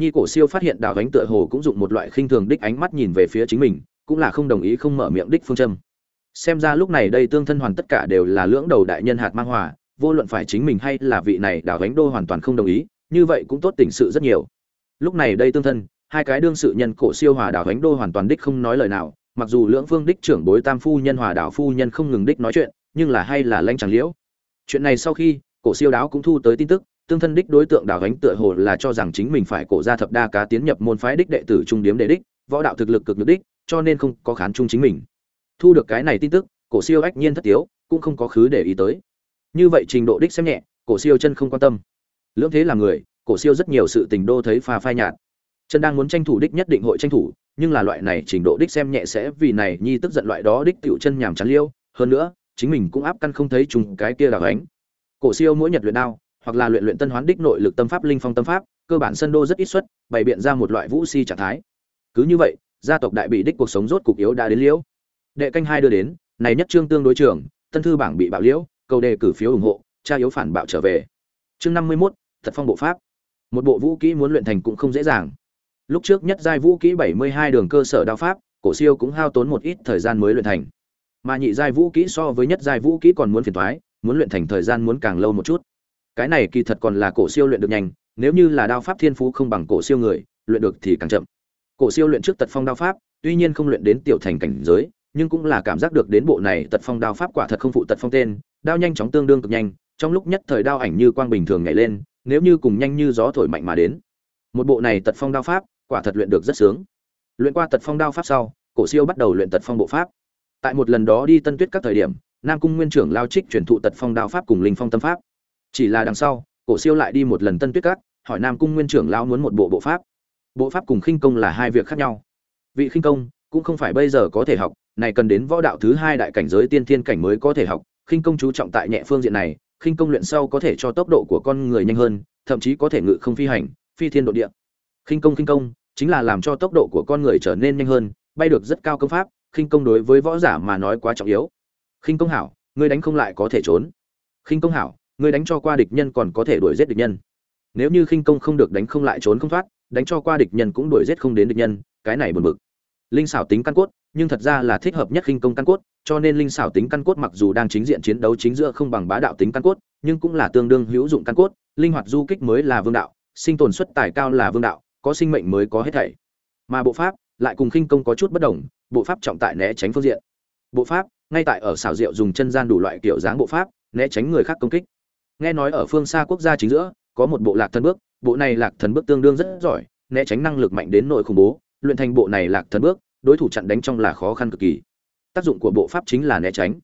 nhi cổ siêu phát hiện đào ánh tựa hồ cũng dụng một loại khinh thường đích ánh mắt nhìn về phía chính mình, cũng là không đồng ý không mở miệng đích phương châm. Xem ra lúc này đây tương thân hoàn tất cả đều là lưỡng đầu đại nhân hạt mang hòa, vô luận phải chính mình hay là vị này đào ánh đô hoàn toàn không đồng ý, như vậy cũng tốt tình sự rất nhiều. Lúc này đây tương thân, hai cái đương sự nhân cổ siêu hòa đào ánh đô hoàn toàn đích không nói lời nào, mặc dù lưỡng phương đích trưởng bối tam phu nhân hòa đào phu nhân không ngừng đích nói chuyện, nhưng là hay là lanh chẳng liễu. Chuyện này sau khi, cổ siêu đáo cũng thu tới tin tức tương thân đích đối tượng đào gánh tựa hồ là cho rằng chính mình phải cổ ra thập đa cá tiến nhập môn phái đích đệ tử trung điếm đệ đích, võ đạo thực lực cực nhược đích, cho nên không có khán trung chính mình. Thu được cái này tin tức, cổ siêu ách nhiên thất tiếu, cũng không có khứ để ý tới. Như vậy trình độ đích xem nhẹ, cổ siêu chân không quan tâm. Lưỡng thế là người, cổ siêu rất nhiều sự tình đô thấy pha phai nhạt. Chân đang muốn tranh thủ đích nhất định hội tranh thủ, nhưng là loại này trình độ đích xem nhẹ sẽ vì này nhi tức giận loại đó đích tựu chân nhảm chán liêu. Hơn nữa, chính mình cũng áp căn không thấy trùng cái kia đào gánh. Cổ siêu mỗi nhật luyện đao hoặc là luyện luyện tân hoán đích nội lực tâm pháp linh phong tâm pháp cơ bản sân đô rất ít xuất bày biện ra một loại vũ si trạng thái. Cứ như vậy gia tộc đại bị đích cuộc sống rốt cục yếu đã đến liễu. Đệ canh hai đưa đến này nhất trương tương đối trưởng tân thư bảng bị bạo liễu cầu đề cử phiếu ủng hộ cha yếu phản bạo trở về. Chương năm mươi 51, thật phong bộ pháp. Một bộ vũ kỹ muốn luyện thành cũng không dễ dàng. Lúc trước nhất giai vũ kỹ bảy mươi hai đường cơ sở đao pháp cổ siêu cũng hao tốn một ít thời gian mới luyện thành. Mà nhị giai vũ kỹ so với nhất giai vũ kỹ còn muốn phiền toái muốn luyện thành thời gian muốn càng lâu một chút cái này kỳ thật còn là cổ siêu luyện được nhanh, nếu như là đao pháp thiên phú không bằng cổ siêu người, luyện được thì càng chậm. Cổ siêu luyện trước tật phong đao pháp, tuy nhiên không luyện đến tiểu thành cảnh giới, nhưng cũng là cảm giác được đến bộ này tật phong đao pháp quả thật không phụ tật phong tên, đao nhanh chóng tương đương cực nhanh, trong lúc nhất thời đao ảnh như quang bình thường nhảy lên, nếu như cùng nhanh như gió thổi mạnh mà đến. Một bộ này tật phong đao pháp, quả thật luyện được rất sướng. Luyện qua tật phong đao pháp sau, cổ siêu bắt đầu luyện tật phong bộ pháp. Tại một lần đó đi tân tuyết các thời điểm, nam cung nguyên trưởng lao trích truyền thụ tật phong đao pháp cùng linh phong tâm pháp chỉ là đằng sau, cổ siêu lại đi một lần tân tuyết các, hỏi nam cung nguyên trưởng lão muốn một bộ bộ pháp. Bộ pháp cùng khinh công là hai việc khác nhau. Vị khinh công cũng không phải bây giờ có thể học, này cần đến võ đạo thứ hai đại cảnh giới tiên thiên cảnh mới có thể học. Khinh công chú trọng tại nhẹ phương diện này, khinh công luyện sau có thể cho tốc độ của con người nhanh hơn, thậm chí có thể ngự không phi hành, phi thiên độ địa. Khinh công khinh công chính là làm cho tốc độ của con người trở nên nhanh hơn, bay được rất cao công pháp, khinh công đối với võ giả mà nói quá trọng yếu. Khinh công hảo, ngươi đánh không lại có thể trốn. Khinh công hảo ngươi đánh cho qua địch nhân còn có thể đuổi giết địch nhân. Nếu như khinh công không được đánh không lại trốn không thoát, đánh cho qua địch nhân cũng đuổi giết không đến địch nhân, cái này buồn bực. Linh xảo tính căn cốt, nhưng thật ra là thích hợp nhất khinh công căn cốt, cho nên linh xảo tính căn cốt mặc dù đang chính diện chiến đấu chính giữa không bằng bá đạo tính căn cốt, nhưng cũng là tương đương hữu dụng căn cốt, linh hoạt du kích mới là vương đạo, sinh tồn suất tài cao là vương đạo, có sinh mệnh mới có hết thảy. Mà bộ pháp lại cùng khinh công có chút bất đồng, bộ pháp trọng tại né tránh phương diện. Bộ pháp, ngay tại ở xảo diệu dùng chân gian đủ loại kiểu dáng bộ pháp, né tránh người khác công kích nghe nói ở phương xa quốc gia chính giữa, có một bộ lạc thần bước, bộ này lạc thần bước tương đương rất giỏi, né tránh năng lực mạnh đến nội khủng bố, luyện thành bộ này lạc thần bước, đối thủ chặn đánh trong là khó khăn cực kỳ. Tác dụng của bộ pháp chính là né tránh,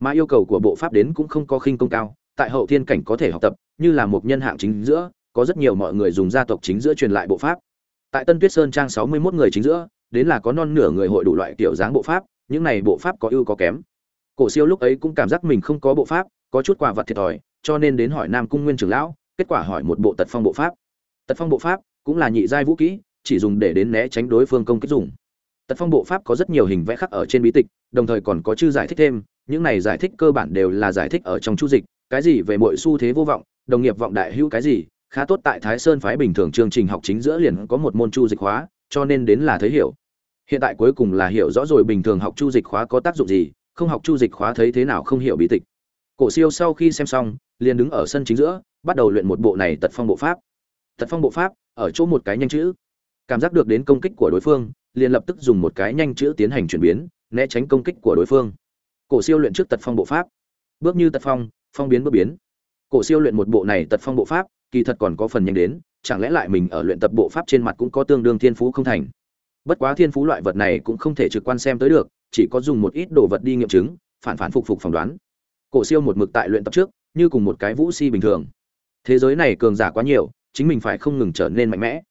mà yêu cầu của bộ pháp đến cũng không có khinh công cao, tại hậu thiên cảnh có thể học tập, như là một nhân hạng chính giữa, có rất nhiều mọi người dùng gia tộc chính giữa truyền lại bộ pháp. Tại tân tuyết sơn trang sáu mươi 61 người chính giữa, đến là có non nửa người hội đủ loại kiểu dáng bộ pháp, những này bộ pháp có ưu có kém. Cổ siêu lúc ấy cũng cảm giác mình không có bộ pháp, có chút quả vật thiệt thòi cho nên đến hỏi nam cung nguyên trưởng lão, kết quả hỏi một bộ tật phong bộ pháp. Tật phong bộ pháp cũng là nhị giai vũ kỹ, chỉ dùng để đến né tránh đối phương công kích dùng. Tật phong bộ pháp có rất nhiều hình vẽ khắc ở trên bí tịch, đồng thời còn có chư giải thích thêm, những này giải thích cơ bản đều là giải thích ở trong chu dịch, cái gì về mọi xu thế vô vọng, đồng nghiệp vọng đại hữu cái gì, khá tốt tại thái sơn phái bình thường chương trình học chính giữa liền có một môn chu dịch hóa, cho nên đến là thấy hiểu. Hiện tại cuối cùng là hiểu rõ rồi bình thường học chu dịch khóa có tác dụng gì, không học chu dịch khóa thấy thế nào không hiểu bí tịch cổ siêu sau khi xem xong, liền đứng ở sân chính giữa, bắt đầu luyện một bộ này tật phong bộ pháp. Tật phong bộ pháp, ở chỗ một cái nhanh chữ. Cảm giác được đến công kích của đối phương, liền lập tức dùng một cái nhanh chữ tiến hành chuyển biến, né tránh công kích của đối phương. Cổ siêu luyện trước tật phong bộ pháp. Bước như tật phong phong biến bước biến. Cổ siêu luyện một bộ này tật phong bộ pháp, kỳ thật còn có phần nhanh đến, chẳng lẽ lại mình ở luyện tập bộ pháp trên mặt cũng có tương đương thiên phú không thành? Bất quá thiên phú loại vật này cũng không thể trực quan xem tới được, chỉ có dùng một ít đồ vật đi nghiệm chứng, phản phản phục phục phỏng đoán cổ siêu một mực tại luyện tập trước, như cùng một cái vũ si bình thường. Thế giới này cường giả quá nhiều, chính mình phải không ngừng trở nên mạnh mẽ.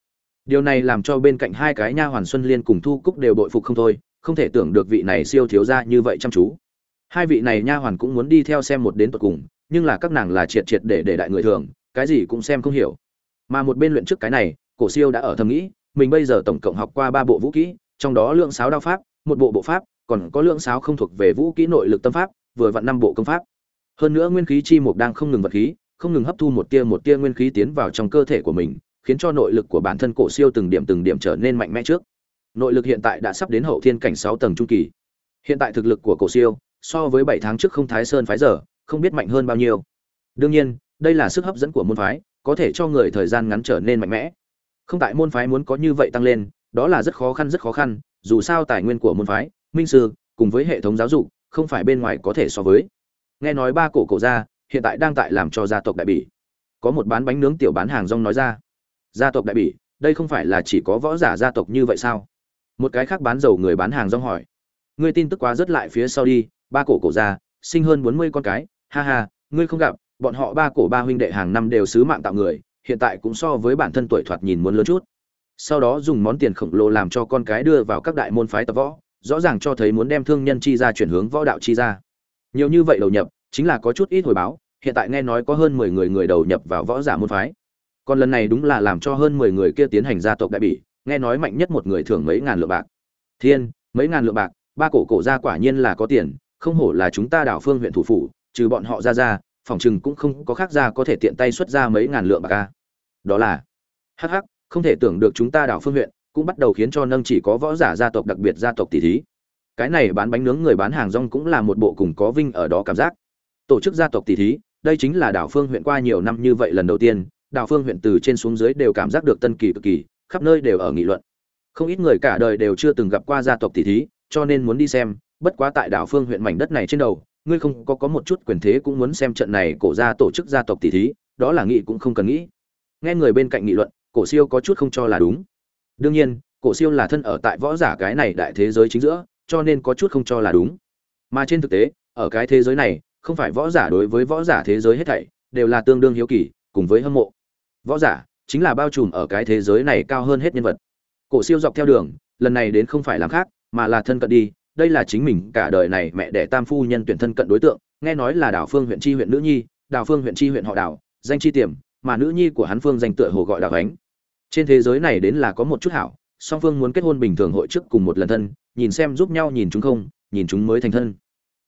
Điều này làm cho bên cạnh hai cái nha hoàn xuân liên cùng thu cúc đều bội phục không thôi, không thể tưởng được vị này siêu thiếu ra như vậy chăm chú. Hai vị này nha hoàn cũng muốn đi theo xem một đến tận cùng, nhưng là các nàng là triệt triệt để để đại người thường, cái gì cũng xem không hiểu. Mà một bên luyện trước cái này, cổ siêu đã ở thầm nghĩ, mình bây giờ tổng cộng học qua ba bộ vũ kỹ, trong đó lượng sáo đao pháp, một bộ bộ pháp, còn có lượng sáo không thuộc về vũ kỹ nội lực tâm pháp, vừa vặn năm bộ công pháp hơn nữa nguyên khí chi mục đang không ngừng vật khí, không ngừng hấp thu một tia một tia nguyên khí tiến vào trong cơ thể của mình, khiến cho nội lực của bản thân cổ siêu từng điểm từng điểm trở nên mạnh mẽ trước. Nội lực hiện tại đã sắp đến hậu thiên cảnh sáu tầng trung kỳ. Hiện tại thực lực của cổ siêu, so với bảy tháng trước không thái sơn phái giờ, không biết mạnh hơn bao nhiêu. Đương nhiên, đây là sức hấp dẫn của môn phái, có thể cho người thời gian ngắn trở nên mạnh mẽ. Không tại môn phái muốn có như vậy tăng lên, đó là rất khó khăn, rất khó khăn, dù sao tài nguyên của môn phái, minh sư, cùng với hệ thống giáo dục, không phải bên ngoài có thể so với nghe nói ba cổ cổ gia hiện tại đang tại làm cho gia tộc đại bỉ. Có một bán bánh nướng tiểu bán hàng rong nói ra, gia tộc đại bỉ, đây không phải là chỉ có võ giả gia tộc như vậy sao? Một cái khác bán dầu người bán hàng rong hỏi, ngươi tin tức quá rất lại phía sau đi, ba cổ cổ gia sinh hơn bốn mươi con cái, ha ha, ngươi không gặp, bọn họ ba cổ ba huynh đệ hàng năm đều sứ mạng tạo người, hiện tại cũng so với bản thân tuổi thoạt nhìn muốn lớn chút. Sau đó dùng món tiền khổng lồ làm cho con cái đưa vào các đại môn phái tập võ, rõ ràng cho thấy muốn đem thương nhân chi ra chuyển hướng võ đạo chi ra nhiều như vậy đầu nhập, chính là có chút ít hồi báo, hiện tại nghe nói có hơn mười người người đầu nhập vào võ giả môn phái. Còn lần này đúng là làm cho hơn mười người kia tiến hành gia tộc đại bỉ, nghe nói mạnh nhất một người thưởng mấy ngàn lượng bạc. Thiên, mấy ngàn lượng bạc, ba cổ cổ ra quả nhiên là có tiền, không hổ là chúng ta đảo phương huyện thủ phủ, trừ bọn họ ra ra, phòng chừng cũng không có khác ra có thể tiện tay xuất ra mấy ngàn lượng bạc ca đó là hh không thể tưởng được chúng ta đảo phương huyện cũng bắt đầu khiến cho nâng chỉ có võ giả gia tộc đặc biệt gia tộc tỷ thí cái này bán bánh nướng người bán hàng rong cũng là một bộ cùng có vinh ở đó cảm giác. Tổ chức gia tộc tỷ thí, đây chính là đảo phương huyện qua nhiều năm như vậy lần đầu tiên, đảo phương huyện từ trên xuống dưới đều cảm giác được tân kỳ cực kỳ, khắp nơi đều ở nghị luận. Không ít người cả đời đều chưa từng gặp qua gia tộc tỷ thí, cho nên muốn đi xem, bất quá tại đảo phương huyện mảnh đất này trên đầu, ngươi không có có một chút quyền thế cũng muốn xem trận này cổ ra tổ chức gia tộc tỷ thí, đó là nghĩ cũng không cần nghĩ. Nghe người bên cạnh nghị luận, cổ siêu có chút không cho là đúng. Đương nhiên, cổ siêu là thân ở tại võ giả cái này đại thế giới chính giữa cho nên có chút không cho là đúng. Mà trên thực tế, ở cái thế giới này, không phải võ giả đối với võ giả thế giới hết thảy đều là tương đương hiếu kỳ, cùng với hâm mộ. Võ giả chính là bao trùm ở cái thế giới này cao hơn hết nhân vật. Cổ siêu dọc theo đường, lần này đến không phải làm khác, mà là thân cận đi, đây là chính mình cả đời này mẹ đẻ tam phu nhân tuyển thân cận đối tượng, nghe nói là đảo phương huyện tri huyện nữ nhi, đảo phương huyện tri huyện họ đảo, danh chi tiềm, mà nữ nhi của hắn phương danh tựa hồ gọi đảo ánh. Trên thế giới này đến là có một chút hảo, song phương muốn kết hôn bình thường hội trước cùng một lần thân nhìn xem giúp nhau nhìn chúng không, nhìn chúng mới thành thân.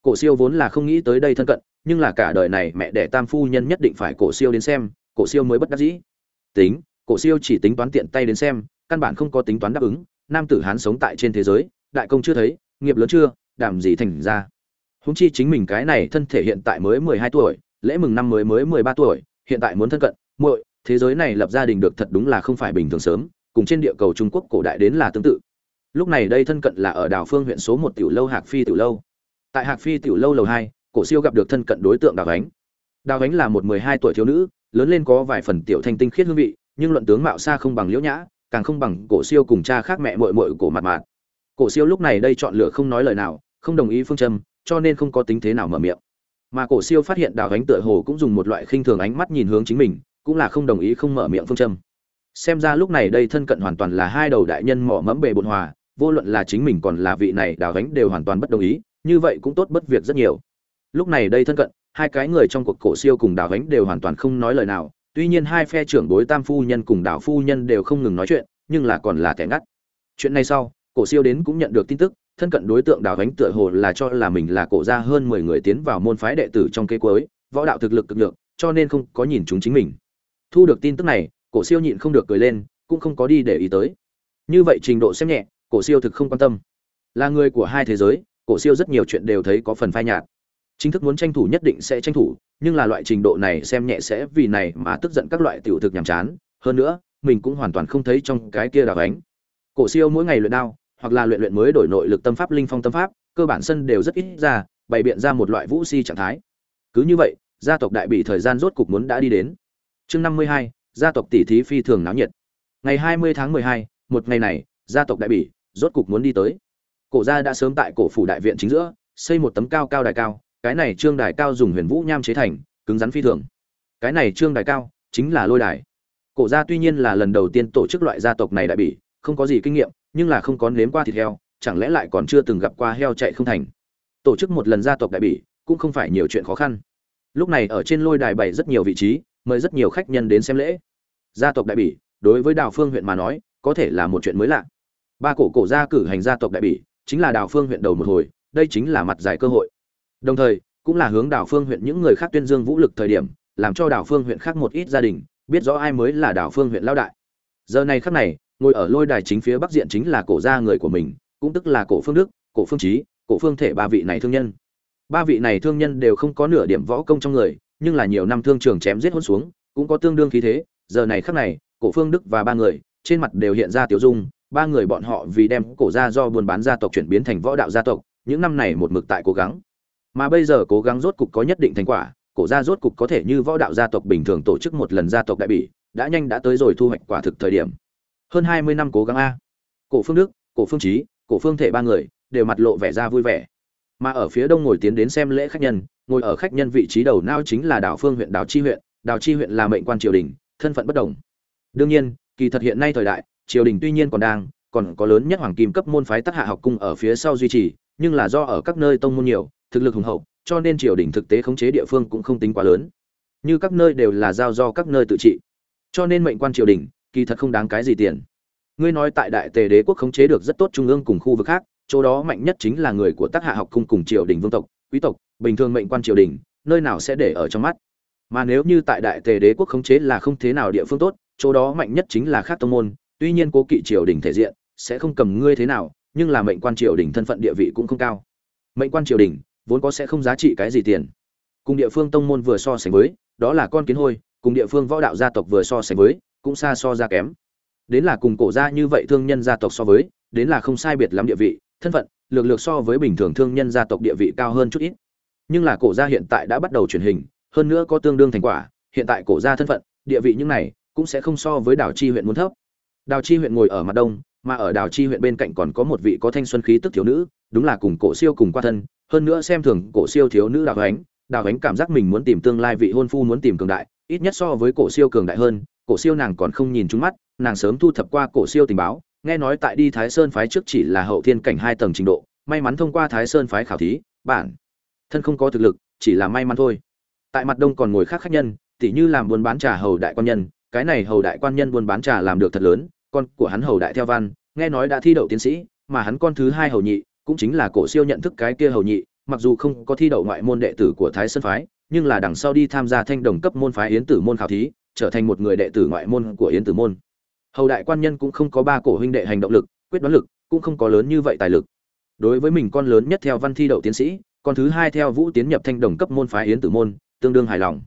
Cổ siêu vốn là không nghĩ tới đây thân cận, nhưng là cả đời này mẹ đẻ tam phu nhân nhất định phải cổ siêu đến xem, cổ siêu mới bất đắc dĩ. Tính, cổ siêu chỉ tính toán tiện tay đến xem, căn bản không có tính toán đáp ứng, nam tử hán sống tại trên thế giới, đại công chưa thấy, nghiệp lớn chưa đảm gì thành ra. Húng chi chính mình cái này thân thể hiện tại mới mười hai tuổi, lễ mừng năm mới mới mười ba tuổi, hiện tại muốn thân cận, muội, thế giới này lập gia đình được thật đúng là không phải bình thường sớm, cùng trên địa cầu trung quốc cổ đại đến là tương tự lúc này đây thân cận là ở đảo phương huyện số một tiểu lâu hạc phi tiểu lâu. Tại hạc phi tiểu lâu lầu hai, cổ siêu gặp được thân cận đối tượng đào ánh. Đào ánh là một mười hai tuổi thiếu nữ, lớn lên có vài phần tiểu thanh tinh khiết hương vị, nhưng luận tướng mạo xa không bằng liễu nhã, càng không bằng cổ siêu cùng cha khác mẹ mội mội cổ mặt mạt. Cổ siêu lúc này đây chọn lựa không nói lời nào, không đồng ý phương châm, cho nên không có tính thế nào mở miệng. Mà cổ siêu phát hiện đào ánh tựa hồ cũng dùng một loại khinh thường ánh mắt nhìn hướng chính mình, cũng là không đồng ý không mở miệng phương châm. Xem ra lúc này đây thân cận hoàn toàn là hai đầu đại nhân mỏ mẫm bề bột hòa vô luận là chính mình còn là vị này đào gánh đều hoàn toàn bất đồng ý, như vậy cũng tốt bất việc rất nhiều. Lúc này đây thân cận, hai cái người trong cuộc cổ siêu cùng đào gánh đều hoàn toàn không nói lời nào, tuy nhiên hai phe trưởng bối tam phu nhân cùng đào phu nhân đều không ngừng nói chuyện, nhưng là còn là thẻ ngắt. Chuyện này sau, cổ siêu đến cũng nhận được tin tức, thân cận đối tượng đào gánh tựa hồ là cho là mình là cổ ra hơn mười người tiến vào môn phái đệ tử trong cây cuối, võ đạo thực lực cực lượng, cho nên không có nhìn chúng chính mình. Thu được tin tức này, cổ siêu nhịn không được cười lên, cũng không có đi để ý tới. Như vậy trình độ xem nhẹ cổ siêu thực không quan tâm. Là người của hai thế giới, cổ siêu rất nhiều chuyện đều thấy có phần phai nhạt. Chính thức muốn tranh thủ nhất định sẽ tranh thủ, nhưng là loại trình độ này xem nhẹ sẽ vì này mà tức giận các loại tiểu thực nhàm chán. Hơn nữa, mình cũng hoàn toàn không thấy trong cái kia đào ánh. Cổ siêu mỗi ngày luyện đao, hoặc là luyện luyện mới đổi nội lực tâm pháp, linh phong tâm pháp, cơ bản sân đều rất ít ra, bày biện ra một loại vũ si trạng thái. Cứ như vậy, gia tộc đại bị thời gian rốt cục muốn đã đi đến. Chương năm mươi hai, gia tộc tỷ thí phi thường náo nhiệt. Ngày hai mươi tháng mười hai, một ngày này, gia tộc đại bỉ rốt cục muốn đi tới. Cổ gia đã sớm tại cổ phủ đại viện chính giữa, xây một tấm cao cao đài cao, cái này trương đài cao dùng huyền vũ nham chế thành, cứng rắn phi thường. Cái này trương đài cao chính là lôi đài. Cổ gia tuy nhiên là lần đầu tiên tổ chức loại gia tộc này đại bỉ, không có gì kinh nghiệm, nhưng là không có nếm qua thịt heo, chẳng lẽ lại còn chưa từng gặp qua heo chạy không thành. Tổ chức một lần gia tộc đại bỉ cũng không phải nhiều chuyện khó khăn. Lúc này ở trên lôi đài bày rất nhiều vị trí, mời rất nhiều khách nhân đến xem lễ. Gia tộc đại bỉ, đối với đào phương huyện mà nói, có thể là một chuyện mới lạ ba cổ cổ gia cử hành gia tộc đại bỉ, chính là đào phương huyện đầu một hồi, đây chính là mặt giải cơ hội. Đồng thời, cũng là hướng đào phương huyện những người khác tuyên dương vũ lực thời điểm, làm cho đào phương huyện khác một ít gia đình, biết rõ ai mới là đào phương huyện lao đại. Giờ này khắc này, ngồi ở lôi đài chính phía bắc diện chính là cổ gia người của mình, cũng tức là cổ phương đức, cổ phương trí, cổ phương thể ba vị này thương nhân. Ba vị này thương nhân đều không có nửa điểm võ công trong người, nhưng là nhiều năm thương trường chém giết hôn xuống, cũng có tương đương khí thế. Giờ này khắc này, cổ phương đức và ba người, trên mặt đều hiện ra tiểu dung ba người bọn họ vì đem cổ gia do buôn bán gia tộc chuyển biến thành võ đạo gia tộc, những năm này một mực tại cố gắng. Mà bây giờ cố gắng rốt cục có nhất định thành quả, cổ gia rốt cục có thể như võ đạo gia tộc bình thường tổ chức một lần gia tộc đại bỉ, đã nhanh đã tới rồi thu hoạch quả thực thời điểm. Hơn hai mươi năm cố gắng a. Cổ phương đức, cổ phương trí cổ phương thể ba người, đều mặt lộ vẻ ra vui vẻ. Mà ở phía đông ngồi tiến đến xem lễ khách nhân, ngồi ở khách nhân vị trí đầu não chính là đảo phương huyện đảo chi huyện. Đảo chi huyện là mệnh quan triều đình, thân phận bất đồng. Đương nhiên, kỳ thật hiện nay thời đại triều đình tuy nhiên còn đang, còn có lớn nhất hoàng kim cấp môn phái tác hạ học cung ở phía sau duy trì, nhưng là do ở các nơi tông môn nhiều, thực lực hùng hậu, cho nên triều đình thực tế khống chế địa phương cũng không tính quá lớn. Như các nơi đều là giao do các nơi tự trị. Cho nên mệnh quan triều đình, kỳ thật không đáng cái gì tiền. Ngươi nói tại đại tề đế quốc khống chế được rất tốt trung ương cùng khu vực khác, chỗ đó mạnh nhất chính là người của tác hạ học cung cùng triều đình vương tộc, quý tộc, bình thường mệnh quan triều đình, nơi nào sẽ để ở trong mắt. Mà nếu như tại đại tề đế quốc khống chế là không thế nào địa phương tốt, chỗ đó mạnh nhất chính là khác tông môn tuy nhiên cố kỵ triều đình thể diện sẽ không cầm ngươi thế nào, nhưng là mệnh quan triều đình thân phận địa vị cũng không cao. Mệnh quan triều đình vốn có sẽ không giá trị cái gì tiền. Cùng địa phương tông môn vừa so sánh với, đó là con kiến hôi, cùng địa phương võ đạo gia tộc vừa so sánh với, cũng xa so ra kém. Đến là cùng cổ gia như vậy thương nhân gia tộc so với, đến là không sai biệt lắm địa vị, thân phận, lược lược so với bình thường thương nhân gia tộc địa vị cao hơn chút ít. Nhưng là cổ gia hiện tại đã bắt đầu truyền hình, hơn nữa có tương đương thành quả, hiện tại cổ gia thân phận, địa vị những này cũng sẽ không so với đảo chi huyện muốn thấp đào chi huyện ngồi ở mặt đông, mà ở đào chi huyện bên cạnh còn có một vị có thanh xuân khí tức thiếu nữ, đúng là cùng cổ siêu cùng qua thân, hơn nữa xem thường cổ siêu thiếu nữ đào ánh. Đào ánh cảm giác mình muốn tìm tương lai vị hôn phu muốn tìm cường đại, ít nhất so với cổ siêu cường đại hơn, cổ siêu nàng còn không nhìn trúng mắt, nàng sớm thu thập qua cổ siêu tình báo, nghe nói tại đi thái sơn phái trước chỉ là hậu thiên cảnh hai tầng trình độ, may mắn thông qua thái sơn phái khảo thí, bản thân không có thực lực, chỉ là may mắn thôi. Tại mặt đông còn ngồi khác khách nhân, tỉ như làm buôn bán trà hầu đại quan nhân cái này hầu đại quan nhân buôn bán trà làm được thật lớn, con của hắn hầu đại theo văn, nghe nói đã thi đậu tiến sĩ, mà hắn con thứ hai hầu nhị, cũng chính là cổ siêu nhận thức cái kia hầu nhị, mặc dù không có thi đậu ngoại môn đệ tử của thái sơn phái, nhưng là đằng sau đi tham gia thanh đồng cấp môn phái yến tử môn khảo thí, trở thành một người đệ tử ngoại môn của yến tử môn. Hầu đại quan nhân cũng không có ba cổ huynh đệ hành động lực, quyết đoán lực, cũng không có lớn như vậy tài lực. Đối với mình con lớn nhất theo văn thi đậu tiến sĩ, con thứ hai theo vũ tiến nhập thanh đồng cấp môn phái yến tử môn, tương đương hài lòng.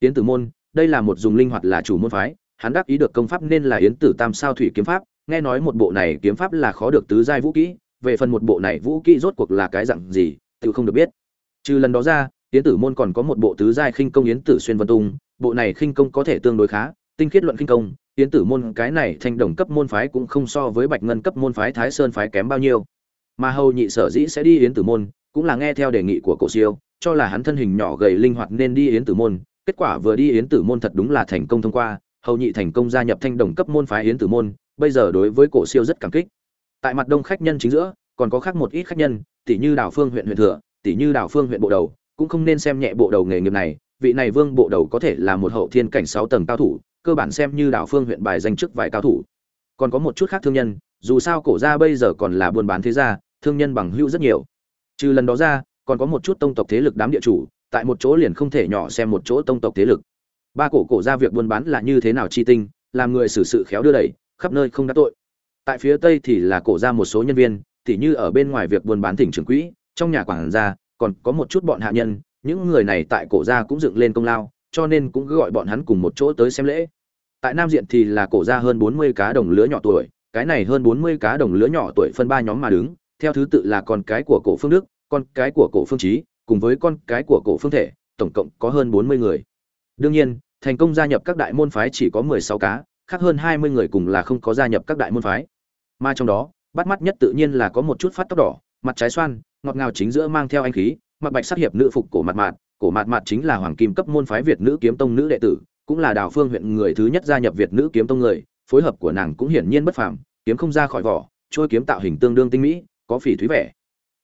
Yến tử môn đây là một dùng linh hoạt là chủ môn phái, hắn đáp ý được công pháp nên là yến tử tam sao thủy kiếm pháp, nghe nói một bộ này kiếm pháp là khó được tứ giai vũ kỹ, về phần một bộ này vũ kỹ rốt cuộc là cái dạng gì tự không được biết. Trừ lần đó ra, yến tử môn còn có một bộ tứ giai khinh công yến tử xuyên vân tung, bộ này khinh công có thể tương đối khá, tinh khiết luận khinh công, yến tử môn cái này thanh đồng cấp môn phái cũng không so với bạch ngân cấp môn phái thái sơn phái kém bao nhiêu. Mà hầu nhị sở dĩ sẽ đi yến tử môn, cũng là nghe theo đề nghị của cổ siêu, cho là hắn thân hình nhỏ gầy linh hoạt nên đi yến tử môn kết quả vừa đi yến tử môn thật đúng là thành công thông qua, hầu nhị thành công gia nhập thanh đồng cấp môn phái yến tử môn, bây giờ đối với cổ siêu rất cảm kích. Tại mặt đông khách nhân chính giữa, còn có khác một ít khách nhân, tỷ như đảo phương huyện huyện thừa, tỷ như đảo phương huyện bộ đầu, cũng không nên xem nhẹ bộ đầu nghề nghiệp này, vị này vương bộ đầu có thể là một hậu thiên cảnh sáu tầng cao thủ, cơ bản xem như đảo phương huyện bài danh chức vài cao thủ. Còn có một chút khác thương nhân, dù sao cổ gia bây giờ còn là buôn bán thế gia, thương nhân bằng hữu rất nhiều. Trừ lần đó ra, còn có một chút tông tộc thế lực đám địa chủ tại một chỗ liền không thể nhỏ xem một chỗ tông tộc thế lực. Ba cổ cổ ra việc buôn bán là như thế nào chi tinh, làm người xử sự khéo đưa đẩy, khắp nơi không đắc tội. Tại phía tây thì là cổ ra một số nhân viên, tỉ như ở bên ngoài việc buôn bán thỉnh trưởng quỹ, trong nhà quản gia, còn có một chút bọn hạ nhân, những người này tại cổ gia cũng dựng lên công lao, cho nên cũng gọi bọn hắn cùng một chỗ tới xem lễ. Tại nam diện thì là cổ gia hơn bốn mươi cá đồng lứa nhỏ tuổi, cái này hơn bốn mươi cá đồng lứa nhỏ tuổi phân ba nhóm mà đứng, theo thứ tự là con cái của cổ phương đức, con cái của cổ phương trí cùng với con cái của cổ phương thể, tổng cộng có hơn bốn mươi người. Đương nhiên, thành công gia nhập các đại môn phái chỉ có mười sáu cá, khác hơn hai mươi người cùng là không có gia nhập các đại môn phái. Mà trong đó, bắt mắt nhất tự nhiên là có một chút phát tóc đỏ, mặt trái xoan, ngọt ngào chính giữa mang theo anh khí, mặc bạch sắc hiệp nữ phục cổ mặt mạt, cổ mặt mạt chính là hoàng kim cấp môn phái việt nữ kiếm tông nữ đệ tử, cũng là đào phương huyện người thứ nhất gia nhập việt nữ kiếm tông người, phối hợp của nàng cũng hiển nhiên bất phàm, kiếm không ra khỏi vỏ, trôi kiếm tạo hình tương đương tinh mỹ, có phỉ thúy vẻ.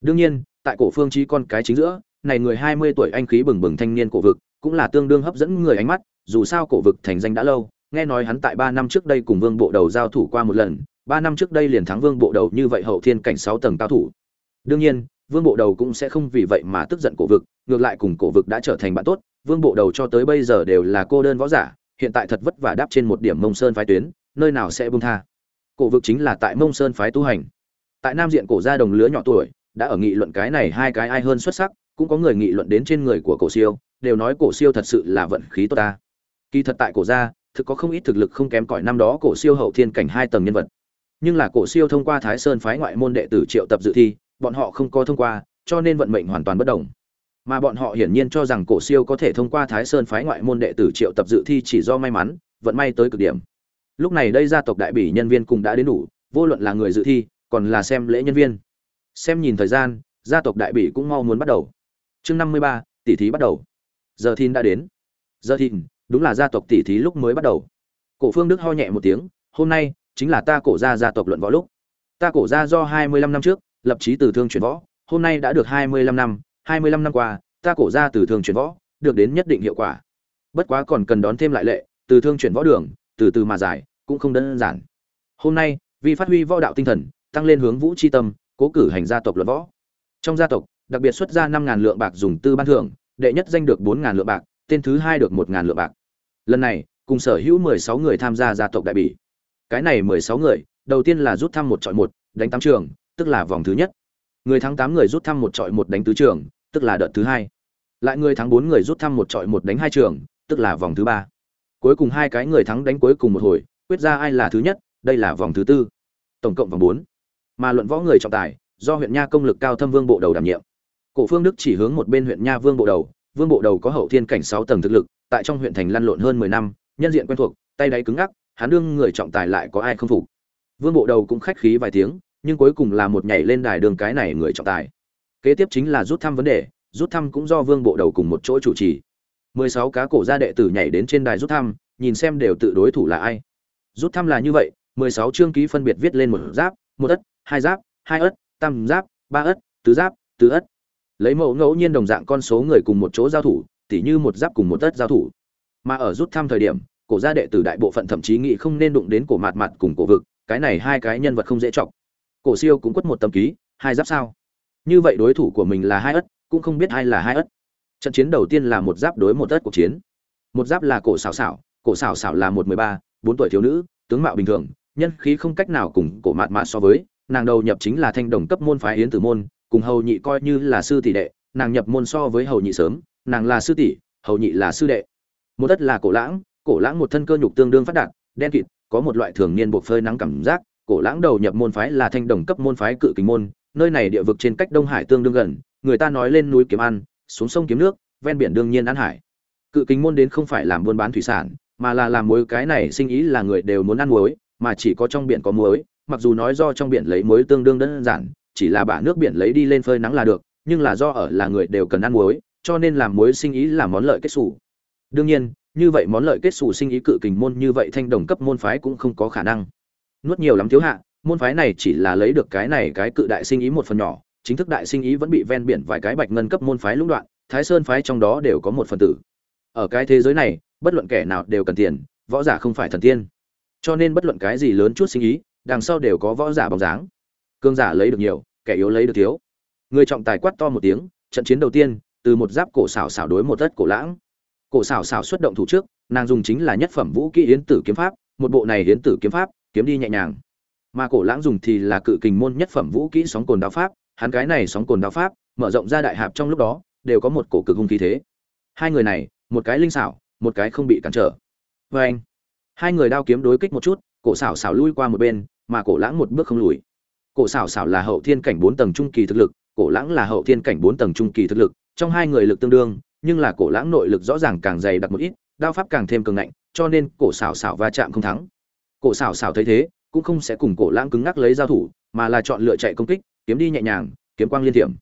Đương nhiên, tại cổ phương trí con cái chính giữa này người hai mươi tuổi anh khí bừng bừng thanh niên cổ vực, cũng là tương đương hấp dẫn người ánh mắt, dù sao cổ vực thành danh đã lâu, nghe nói hắn tại ba năm trước đây cùng vương bộ đầu giao thủ qua một lần, ba năm trước đây liền thắng vương bộ đầu như vậy hậu thiên cảnh sáu tầng cao thủ. Đương nhiên, vương bộ đầu cũng sẽ không vì vậy mà tức giận cổ vực, ngược lại cùng cổ vực đã trở thành bạn tốt, vương bộ đầu cho tới bây giờ đều là cô đơn võ giả, hiện tại thật vất vả đáp trên một điểm mông sơn phái tuyến, nơi nào sẽ buông tha. Cổ vực chính là tại mông sơn phái tu hành. Tại nam diện cổ gia đồng lứa nhỏ tuổi, đã ở nghị luận cái này hai cái ai hơn xuất sắc cũng có người nghị luận đến trên người của cổ siêu, đều nói cổ siêu thật sự là vận khí tốt ta. Kỳ thật tại cổ gia, thực có không ít thực lực không kém cỏi năm đó cổ siêu hậu thiên cảnh hai tầng nhân vật. Nhưng là cổ siêu thông qua thái sơn phái ngoại môn đệ tử triệu tập dự thi, bọn họ không có thông qua, cho nên vận mệnh hoàn toàn bất đồng. Mà bọn họ hiển nhiên cho rằng cổ siêu có thể thông qua thái sơn phái ngoại môn đệ tử triệu tập dự thi chỉ do may mắn, vận may tới cực điểm. Lúc này đây gia tộc đại bỉ nhân viên cũng đã đến đủ, vô luận là người dự thi, còn là xem lễ nhân viên. Xem nhìn thời gian, gia tộc đại bỉ cũng mau muốn bắt đầu chương năm mươi ba, tỷ thí bắt đầu. Giờ thìn đã đến. Giờ thìn, đúng là gia tộc tỷ thí lúc mới bắt đầu. Cổ phương đức ho nhẹ một tiếng, hôm nay chính là ta cổ gia gia tộc luận võ lúc. Ta cổ gia do hai mươi lăm năm trước, lập chí từ thương chuyển võ, hôm nay đã được hai mươi lăm năm, hai mươi lăm năm qua, ta cổ gia từ thương chuyển võ, được đến nhất định hiệu quả. Bất quá còn cần đón thêm lại lệ, từ thương chuyển võ đường, từ từ mà giải, cũng không đơn giản. Hôm nay, vì phát huy võ đạo tinh thần, tăng lên hướng vũ chi tâm, cố cử hành gia tộc luận võ. Trong gia tộc đặc biệt xuất ra năm ngàn lượng bạc dùng tư ban thưởng, đệ nhất danh được bốn ngàn lượng bạc, tên thứ hai được một ngàn lượng bạc. Lần này, cùng sở hữu mười sáu người tham gia gia tộc đại bỉ. Cái này mười sáu người, đầu tiên là rút thăm một chọi một, đánh tám trường, tức là vòng thứ nhất. Người thắng tám người rút thăm một chọi một đánh tứ trường, tức là đợt thứ hai. Lại người thắng bốn người rút thăm một chọi một đánh hai trường, tức là vòng thứ ba. Cuối cùng hai cái người thắng đánh cuối cùng một hồi, quyết ra ai là thứ nhất, đây là vòng thứ tư. Tổng cộng vòng bốn. Mà luận võ người trọng tài, do huyện nha công lực cao thâm vương bộ đầu đảm nhiệm cổ phương đức chỉ hướng một bên huyện nha vương bộ đầu, vương bộ đầu có hậu thiên cảnh sáu tầng thực lực, tại trong huyện thành lăn lộn hơn mười năm, nhân diện quen thuộc, tay đáy cứng ngắc, hắn đương người trọng tài lại có ai không phục. Vương bộ đầu cũng khách khí vài tiếng, nhưng cuối cùng là một nhảy lên đài đường cái này người trọng tài. Kế tiếp chính là rút thăm vấn đề, rút thăm cũng do vương bộ đầu cùng một chỗ chủ trì. Mười sáu cá cổ gia đệ tử nhảy đến trên đài rút thăm, nhìn xem đều tự đối thủ là ai. Rút thăm là như vậy, mười sáu chương ký phân biệt viết lên một giáp, một ất, hai giáp, hai ất, tam giáp, ba ất, tứ giáp, tứ ất lấy mẫu ngẫu nhiên đồng dạng con số người cùng một chỗ giao thủ, tỉ như một giáp cùng một tất giao thủ. Mà ở rút thăm thời điểm, cổ gia đệ tử đại bộ phận thậm chí nghĩ không nên đụng đến cổ mạt mặt cùng cổ vực, cái này hai cái nhân vật không dễ chọc. Cổ siêu cũng quất một tâm ký, hai giáp sao? Như vậy đối thủ của mình là hai ất, cũng không biết ai là hai ất. Trận chiến đầu tiên là một giáp đối một ất cuộc chiến. Một giáp là cổ xảo xảo, cổ xảo xảo là một mười ba, bốn tuổi thiếu nữ, tướng mạo bình thường, nhân khí không cách nào cùng cổ mạt mạt so với, nàng đầu nhập chính là thanh đồng cấp môn phái yến tử môn cùng hầu nhị coi như là sư tỷ đệ, nàng nhập môn so với hầu nhị sớm, nàng là sư tỷ, hầu nhị là sư đệ. Một đất là cổ lãng cổ lãng một thân cơ nhục tương đương phát đạt, đen kịt, có một loại thường niên buộc phơi nắng cảm giác, cổ lãng đầu nhập môn phái là thanh đồng cấp môn phái cự kính môn, nơi này địa vực trên cách đông hải tương đương gần, người ta nói lên núi kiếm ăn, xuống sông kiếm nước, ven biển đương nhiên ăn hải. Cự kính môn đến không phải làm buôn bán thủy sản, mà là làm muối, cái này sinh ý là người đều muốn ăn muối, mà chỉ có trong biển có muối, mặc dù nói do trong biển lấy muối tương đương đơn giản chỉ là bả nước biển lấy đi lên phơi nắng là được, nhưng là do ở là người đều cần ăn muối, cho nên làm muối sinh ý là món lợi kết xù. Đương nhiên, như vậy món lợi kết xù sinh ý cự kình môn như vậy thanh đồng cấp môn phái cũng không có khả năng. Nuốt nhiều lắm thiếu hạ, môn phái này chỉ là lấy được cái này cái cự đại sinh ý một phần nhỏ, chính thức đại sinh ý vẫn bị ven biển vài cái bạch ngân cấp môn phái lũng đoạn, thái sơn phái trong đó đều có một phần tử. Ở cái thế giới này, bất luận kẻ nào đều cần tiền, võ giả không phải thần tiên. Cho nên bất luận cái gì lớn chút sinh ý, đằng sau đều có võ giả bóng dáng cương giả lấy được nhiều, kẻ yếu lấy được thiếu. Người trọng tài quát to một tiếng, trận chiến đầu tiên, từ một giáp cổ xảo xảo đối một đất cổ lãng. Cổ xảo xảo xuất động thủ trước, nàng dùng chính là nhất phẩm vũ kỹ yến tử kiếm pháp, một bộ này yến tử kiếm pháp, kiếm đi nhẹ nhàng. Mà cổ lãng dùng thì là cự kình môn nhất phẩm vũ kỹ sóng cồn đao pháp, hắn cái này sóng cồn đao pháp, mở rộng ra đại hạp trong lúc đó, đều có một cổ cực hung khí thế. Hai người này, một cái linh xảo, một cái không bị cản trở. Vê anh hai người đao kiếm đối kích một chút, cổ xảo xảo lui qua một bên, mà cổ lãng một bước không lùi cổ xảo xảo là hậu thiên cảnh bốn tầng trung kỳ thực lực, cổ lãng là hậu thiên cảnh bốn tầng trung kỳ thực lực, trong hai người lực tương đương, nhưng là cổ lãng nội lực rõ ràng càng dày đặc một ít, đao pháp càng thêm cường ngạnh, cho nên cổ xảo xảo va chạm không thắng. Cổ xảo xảo thấy thế, cũng không sẽ cùng cổ lãng cứng ngắc lấy giao thủ, mà là chọn lựa chạy công kích, kiếm đi nhẹ nhàng, kiếm quang liên thiểm.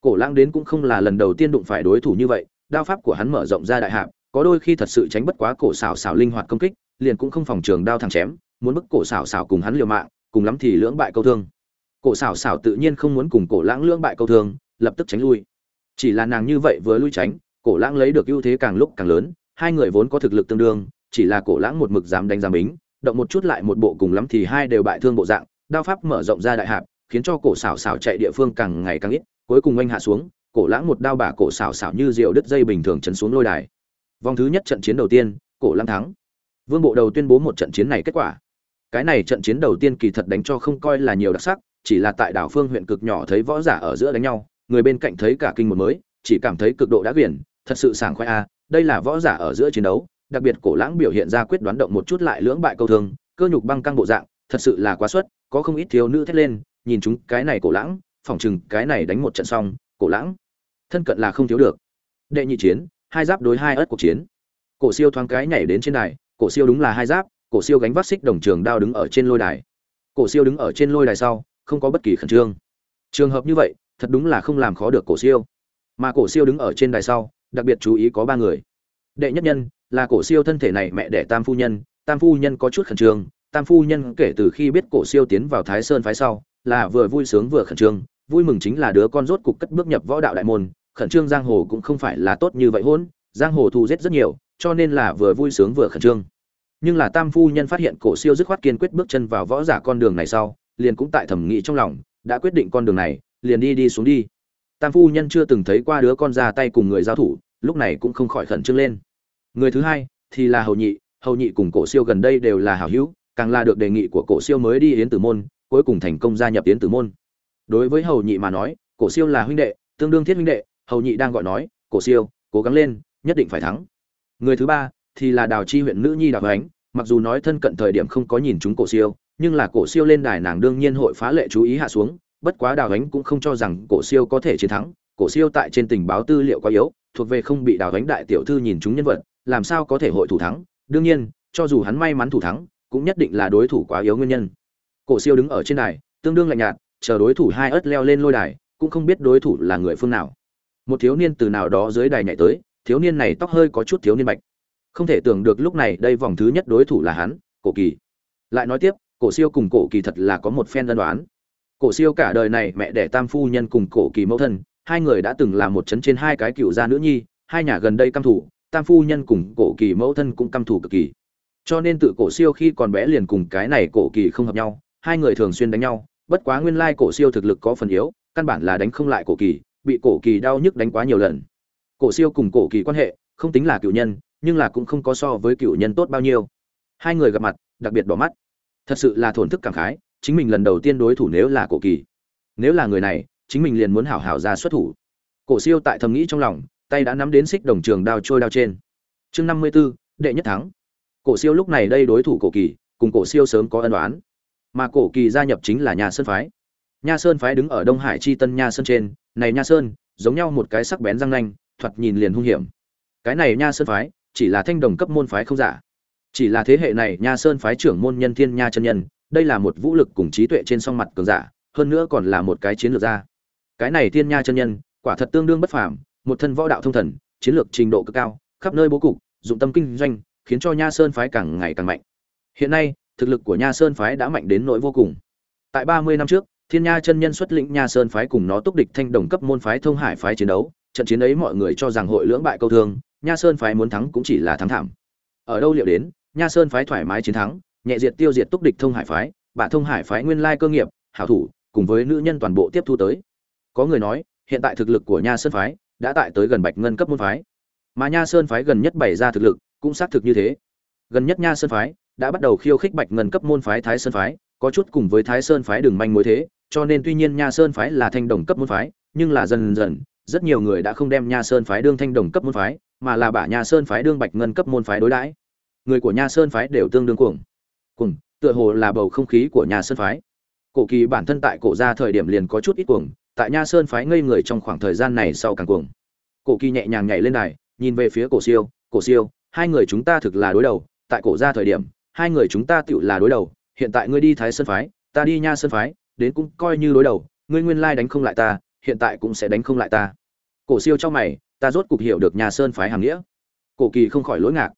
Cổ lãng đến cũng không là lần đầu tiên đụng phải đối thủ như vậy, đao pháp của hắn mở rộng ra đại hạp, có đôi khi thật sự tránh bất quá cổ xảo xảo linh hoạt công kích, liền cũng không phòng trường đao thẳng chém, muốn bức cổ xảo xảo cùng hắn liều mạng, cùng lắm thì lưỡng bại câu thương cổ xảo xảo tự nhiên không muốn cùng cổ lãng lưỡng bại câu thương, lập tức tránh lui. Chỉ là nàng như vậy vừa lui tránh, cổ lãng lấy được ưu thế càng lúc càng lớn, hai người vốn có thực lực tương đương, chỉ là cổ lãng một mực dám đánh giám bính, động một chút lại một bộ cùng lắm thì hai đều bại thương bộ dạng, đao pháp mở rộng ra đại hạp, khiến cho cổ xảo xảo chạy địa phương càng ngày càng ít, cuối cùng anh hạ xuống, cổ lãng một đao bả cổ xảo xảo như diều đứt dây bình thường chấn xuống lôi đài. Vòng thứ nhất trận chiến đầu tiên, cổ lãng thắng. Vương bộ đầu tuyên bố một trận chiến này kết quả. Cái này trận chiến đầu tiên kỳ thật đánh cho không coi là nhiều đặc sắc chỉ là tại đảo phương huyện cực nhỏ thấy võ giả ở giữa đánh nhau, người bên cạnh thấy cả kinh một mới, chỉ cảm thấy cực độ đã quyển, thật sự sảng khoái a, đây là võ giả ở giữa chiến đấu, đặc biệt cổ lãng biểu hiện ra quyết đoán động một chút lại lưỡng bại câu thương, cơ nhục băng căng bộ dạng, thật sự là quá xuất, có không ít thiếu nữ thét lên, nhìn chúng cái này cổ lãng, phỏng chừng cái này đánh một trận xong, cổ lãng, thân cận là không thiếu được. Đệ nhị chiến, hai giáp đối hai ớt cuộc chiến. Cổ siêu thoáng cái nhảy đến trên đài, cổ siêu đúng là hai giáp, cổ siêu gánh vác xích đồng trường đao đứng ở trên lôi đài. Cổ siêu đứng ở trên lôi đài sau không có bất kỳ khẩn trương. Trường hợp như vậy, thật đúng là không làm khó được cổ siêu. Mà cổ siêu đứng ở trên đài sau, đặc biệt chú ý có ba người. Đệ nhất nhân, là cổ siêu thân thể này mẹ đẻ tam phu nhân. Tam phu nhân có chút khẩn trương. Tam phu nhân kể từ khi biết cổ siêu tiến vào thái sơn phái sau, là vừa vui sướng vừa khẩn trương. Vui mừng chính là đứa con rốt cục cất bước nhập võ đạo đại môn. Khẩn trương giang hồ cũng không phải là tốt như vậy hôn giang hồ thù giết rất nhiều, cho nên là vừa vui sướng vừa khẩn trương. Nhưng là tam phu nhân phát hiện cổ siêu dứt khoát kiên quyết bước chân vào võ giả con đường này sau liền cũng tại thẩm nghĩ trong lòng, đã quyết định con đường này, liền đi đi xuống đi. Tam phu nhân chưa từng thấy qua đứa con ra tay cùng người giao thủ, lúc này cũng không khỏi khẩn trương lên. Người thứ hai thì là hầu nhị hầu nhị cùng cổ siêu gần đây đều là hảo hữu, càng là được đề nghị của cổ siêu mới đi yến tử môn, cuối cùng thành công gia nhập yến tử môn. Đối với hầu nhị mà nói, cổ siêu là huynh đệ, tương đương thiết huynh đệ, hầu nhị đang gọi nói, cổ siêu, cố gắng lên, nhất định phải thắng. Người thứ ba thì là đào chi huyện nữ nhi đào ánh, mặc dù nói thân cận thời điểm không có nhìn chúng cổ siêu nhưng là cổ siêu lên đài nàng đương nhiên hội phá lệ chú ý hạ xuống, bất quá đào ánh cũng không cho rằng cổ siêu có thể chiến thắng, cổ siêu tại trên tình báo tư liệu quá yếu, thuộc về không bị đào ánh đại tiểu thư nhìn chúng nhân vật, làm sao có thể hội thủ thắng, đương nhiên, cho dù hắn may mắn thủ thắng, cũng nhất định là đối thủ quá yếu nguyên nhân. Cổ siêu đứng ở trên đài, tương đương lạnh nhạt, chờ đối thủ hai ớt leo lên lôi đài, cũng không biết đối thủ là người phương nào. Một thiếu niên từ nào đó dưới đài nhảy tới, thiếu niên này tóc hơi có chút thiếu niên bạch. Không thể tưởng được lúc này đây vòng thứ nhất đối thủ là hắn, cổ kỳ. Lại nói tiếp cổ siêu cùng cổ kỳ thật là có một phen đơn đoán cổ siêu cả đời này mẹ đẻ tam phu nhân cùng cổ kỳ mẫu thân, hai người đã từng là một chấn trên hai cái cựu gia nữ nhi, hai nhà gần đây căm thủ tam phu nhân cùng cổ kỳ mẫu thân cũng căm thủ cực kỳ. Cho nên tự cổ siêu khi còn bé liền cùng cái này cổ kỳ không hợp nhau, hai người thường xuyên đánh nhau, bất quá nguyên lai cổ siêu thực lực có phần yếu, căn bản là đánh không lại cổ kỳ, bị cổ kỳ đau nhức đánh quá nhiều lần. Cổ siêu cùng cổ kỳ quan hệ, không tính là cựu nhân, nhưng là cũng không có so với cựu nhân tốt bao nhiêu. Hai người gặp mặt, đặc biệt bỏ mắt thật sự là thổn thức cảm khái, chính mình lần đầu tiên đối thủ nếu là cổ kỳ. Nếu là người này, chính mình liền muốn hảo hảo ra xuất thủ. Cổ siêu tại thầm nghĩ trong lòng, tay đã nắm đến xích đồng trường đao trôi đao trên. Chương năm mươi b ố đệ nhất thắng. Cổ siêu lúc này đây đối thủ cổ kỳ, cùng cổ siêu sớm có ân đoán mà cổ kỳ gia nhập chính là nhà sơn phái. Nha sơn phái đứng ở đông hải chi tân nha sơn trên. Này nha sơn, giống nhau một cái sắc bén răng nanh, thoạt nhìn liền hung hiểm. Cái này nha sơn phái, chỉ là thanh đồng cấp môn phái không giả chỉ là thế hệ này nha sơn phái trưởng môn nhân thiên nha chân nhân, đây là một vũ lực cùng trí tuệ trên song mặt cường giả, hơn nữa còn là một cái chiến lược gia. Cái này thiên nha chân nhân, quả thật tương đương bất phàm, một thân võ đạo thông thần, chiến lược trình độ cực cao, khắp nơi bố cục, dụng tâm kinh doanh, khiến cho nha sơn phái càng ngày càng mạnh. Hiện nay, thực lực của nha sơn phái đã mạnh đến nỗi vô cùng. Tại ba mươi năm trước, thiên nha chân nhân xuất lĩnh nha sơn phái cùng nó túc địch thanh đồng cấp môn phái thông hải phái chiến đấu, trận chiến ấy mọi người cho rằng hội lưỡng bại câu thương, nha sơn phái muốn thắng cũng chỉ là thắng thảm. Ở đâu liệu đến nha sơn phái thoải mái chiến thắng, nhẹ diệt tiêu diệt túc địch thông hải phái bạ thông hải phái nguyên lai cơ nghiệp, hảo thủ, cùng với nữ nhân toàn bộ tiếp thu tới. Có người nói, hiện tại thực lực của nha sơn phái đã tại tới gần bạch ngân cấp môn phái. Mà nha sơn phái gần nhất bày ra thực lực, cũng xác thực như thế. Gần nhất nha sơn phái đã bắt đầu khiêu khích bạch ngân cấp môn phái thái sơn phái, có chút cùng với thái sơn phái đường manh mối thế, cho nên tuy nhiên nha sơn phái là thanh đồng cấp môn phái, nhưng là dần dần, rất nhiều người đã không đem nha sơn phái đương thanh đồng cấp môn phái, mà là bả nha sơn phái đương bạch ngân cấp môn phái đối đãi người của nha sơn phái đều tương đương cuồng. Cuồng, tựa hồ là bầu không khí của nha sơn phái. Cổ kỳ bản thân tại cổ gia thời điểm liền có chút ít cuồng, tại nha sơn phái ngây người trong khoảng thời gian này sau càng cuồng. Cổ kỳ nhẹ nhàng nhảy lên đài, nhìn về phía cổ siêu cổ siêu, hai người chúng ta thực là đối đầu, tại cổ gia thời điểm, hai người chúng ta tựu là đối đầu, hiện tại ngươi đi thái sơn phái, ta đi nha sơn phái, đến cũng coi như đối đầu, ngươi nguyên lai đánh không lại ta, hiện tại cũng sẽ đánh không lại ta. Cổ siêu trong mày, ta rốt cục hiểu được nha sơn phái hàng nghĩa. Cổ kỳ không khỏi lỗi ngạc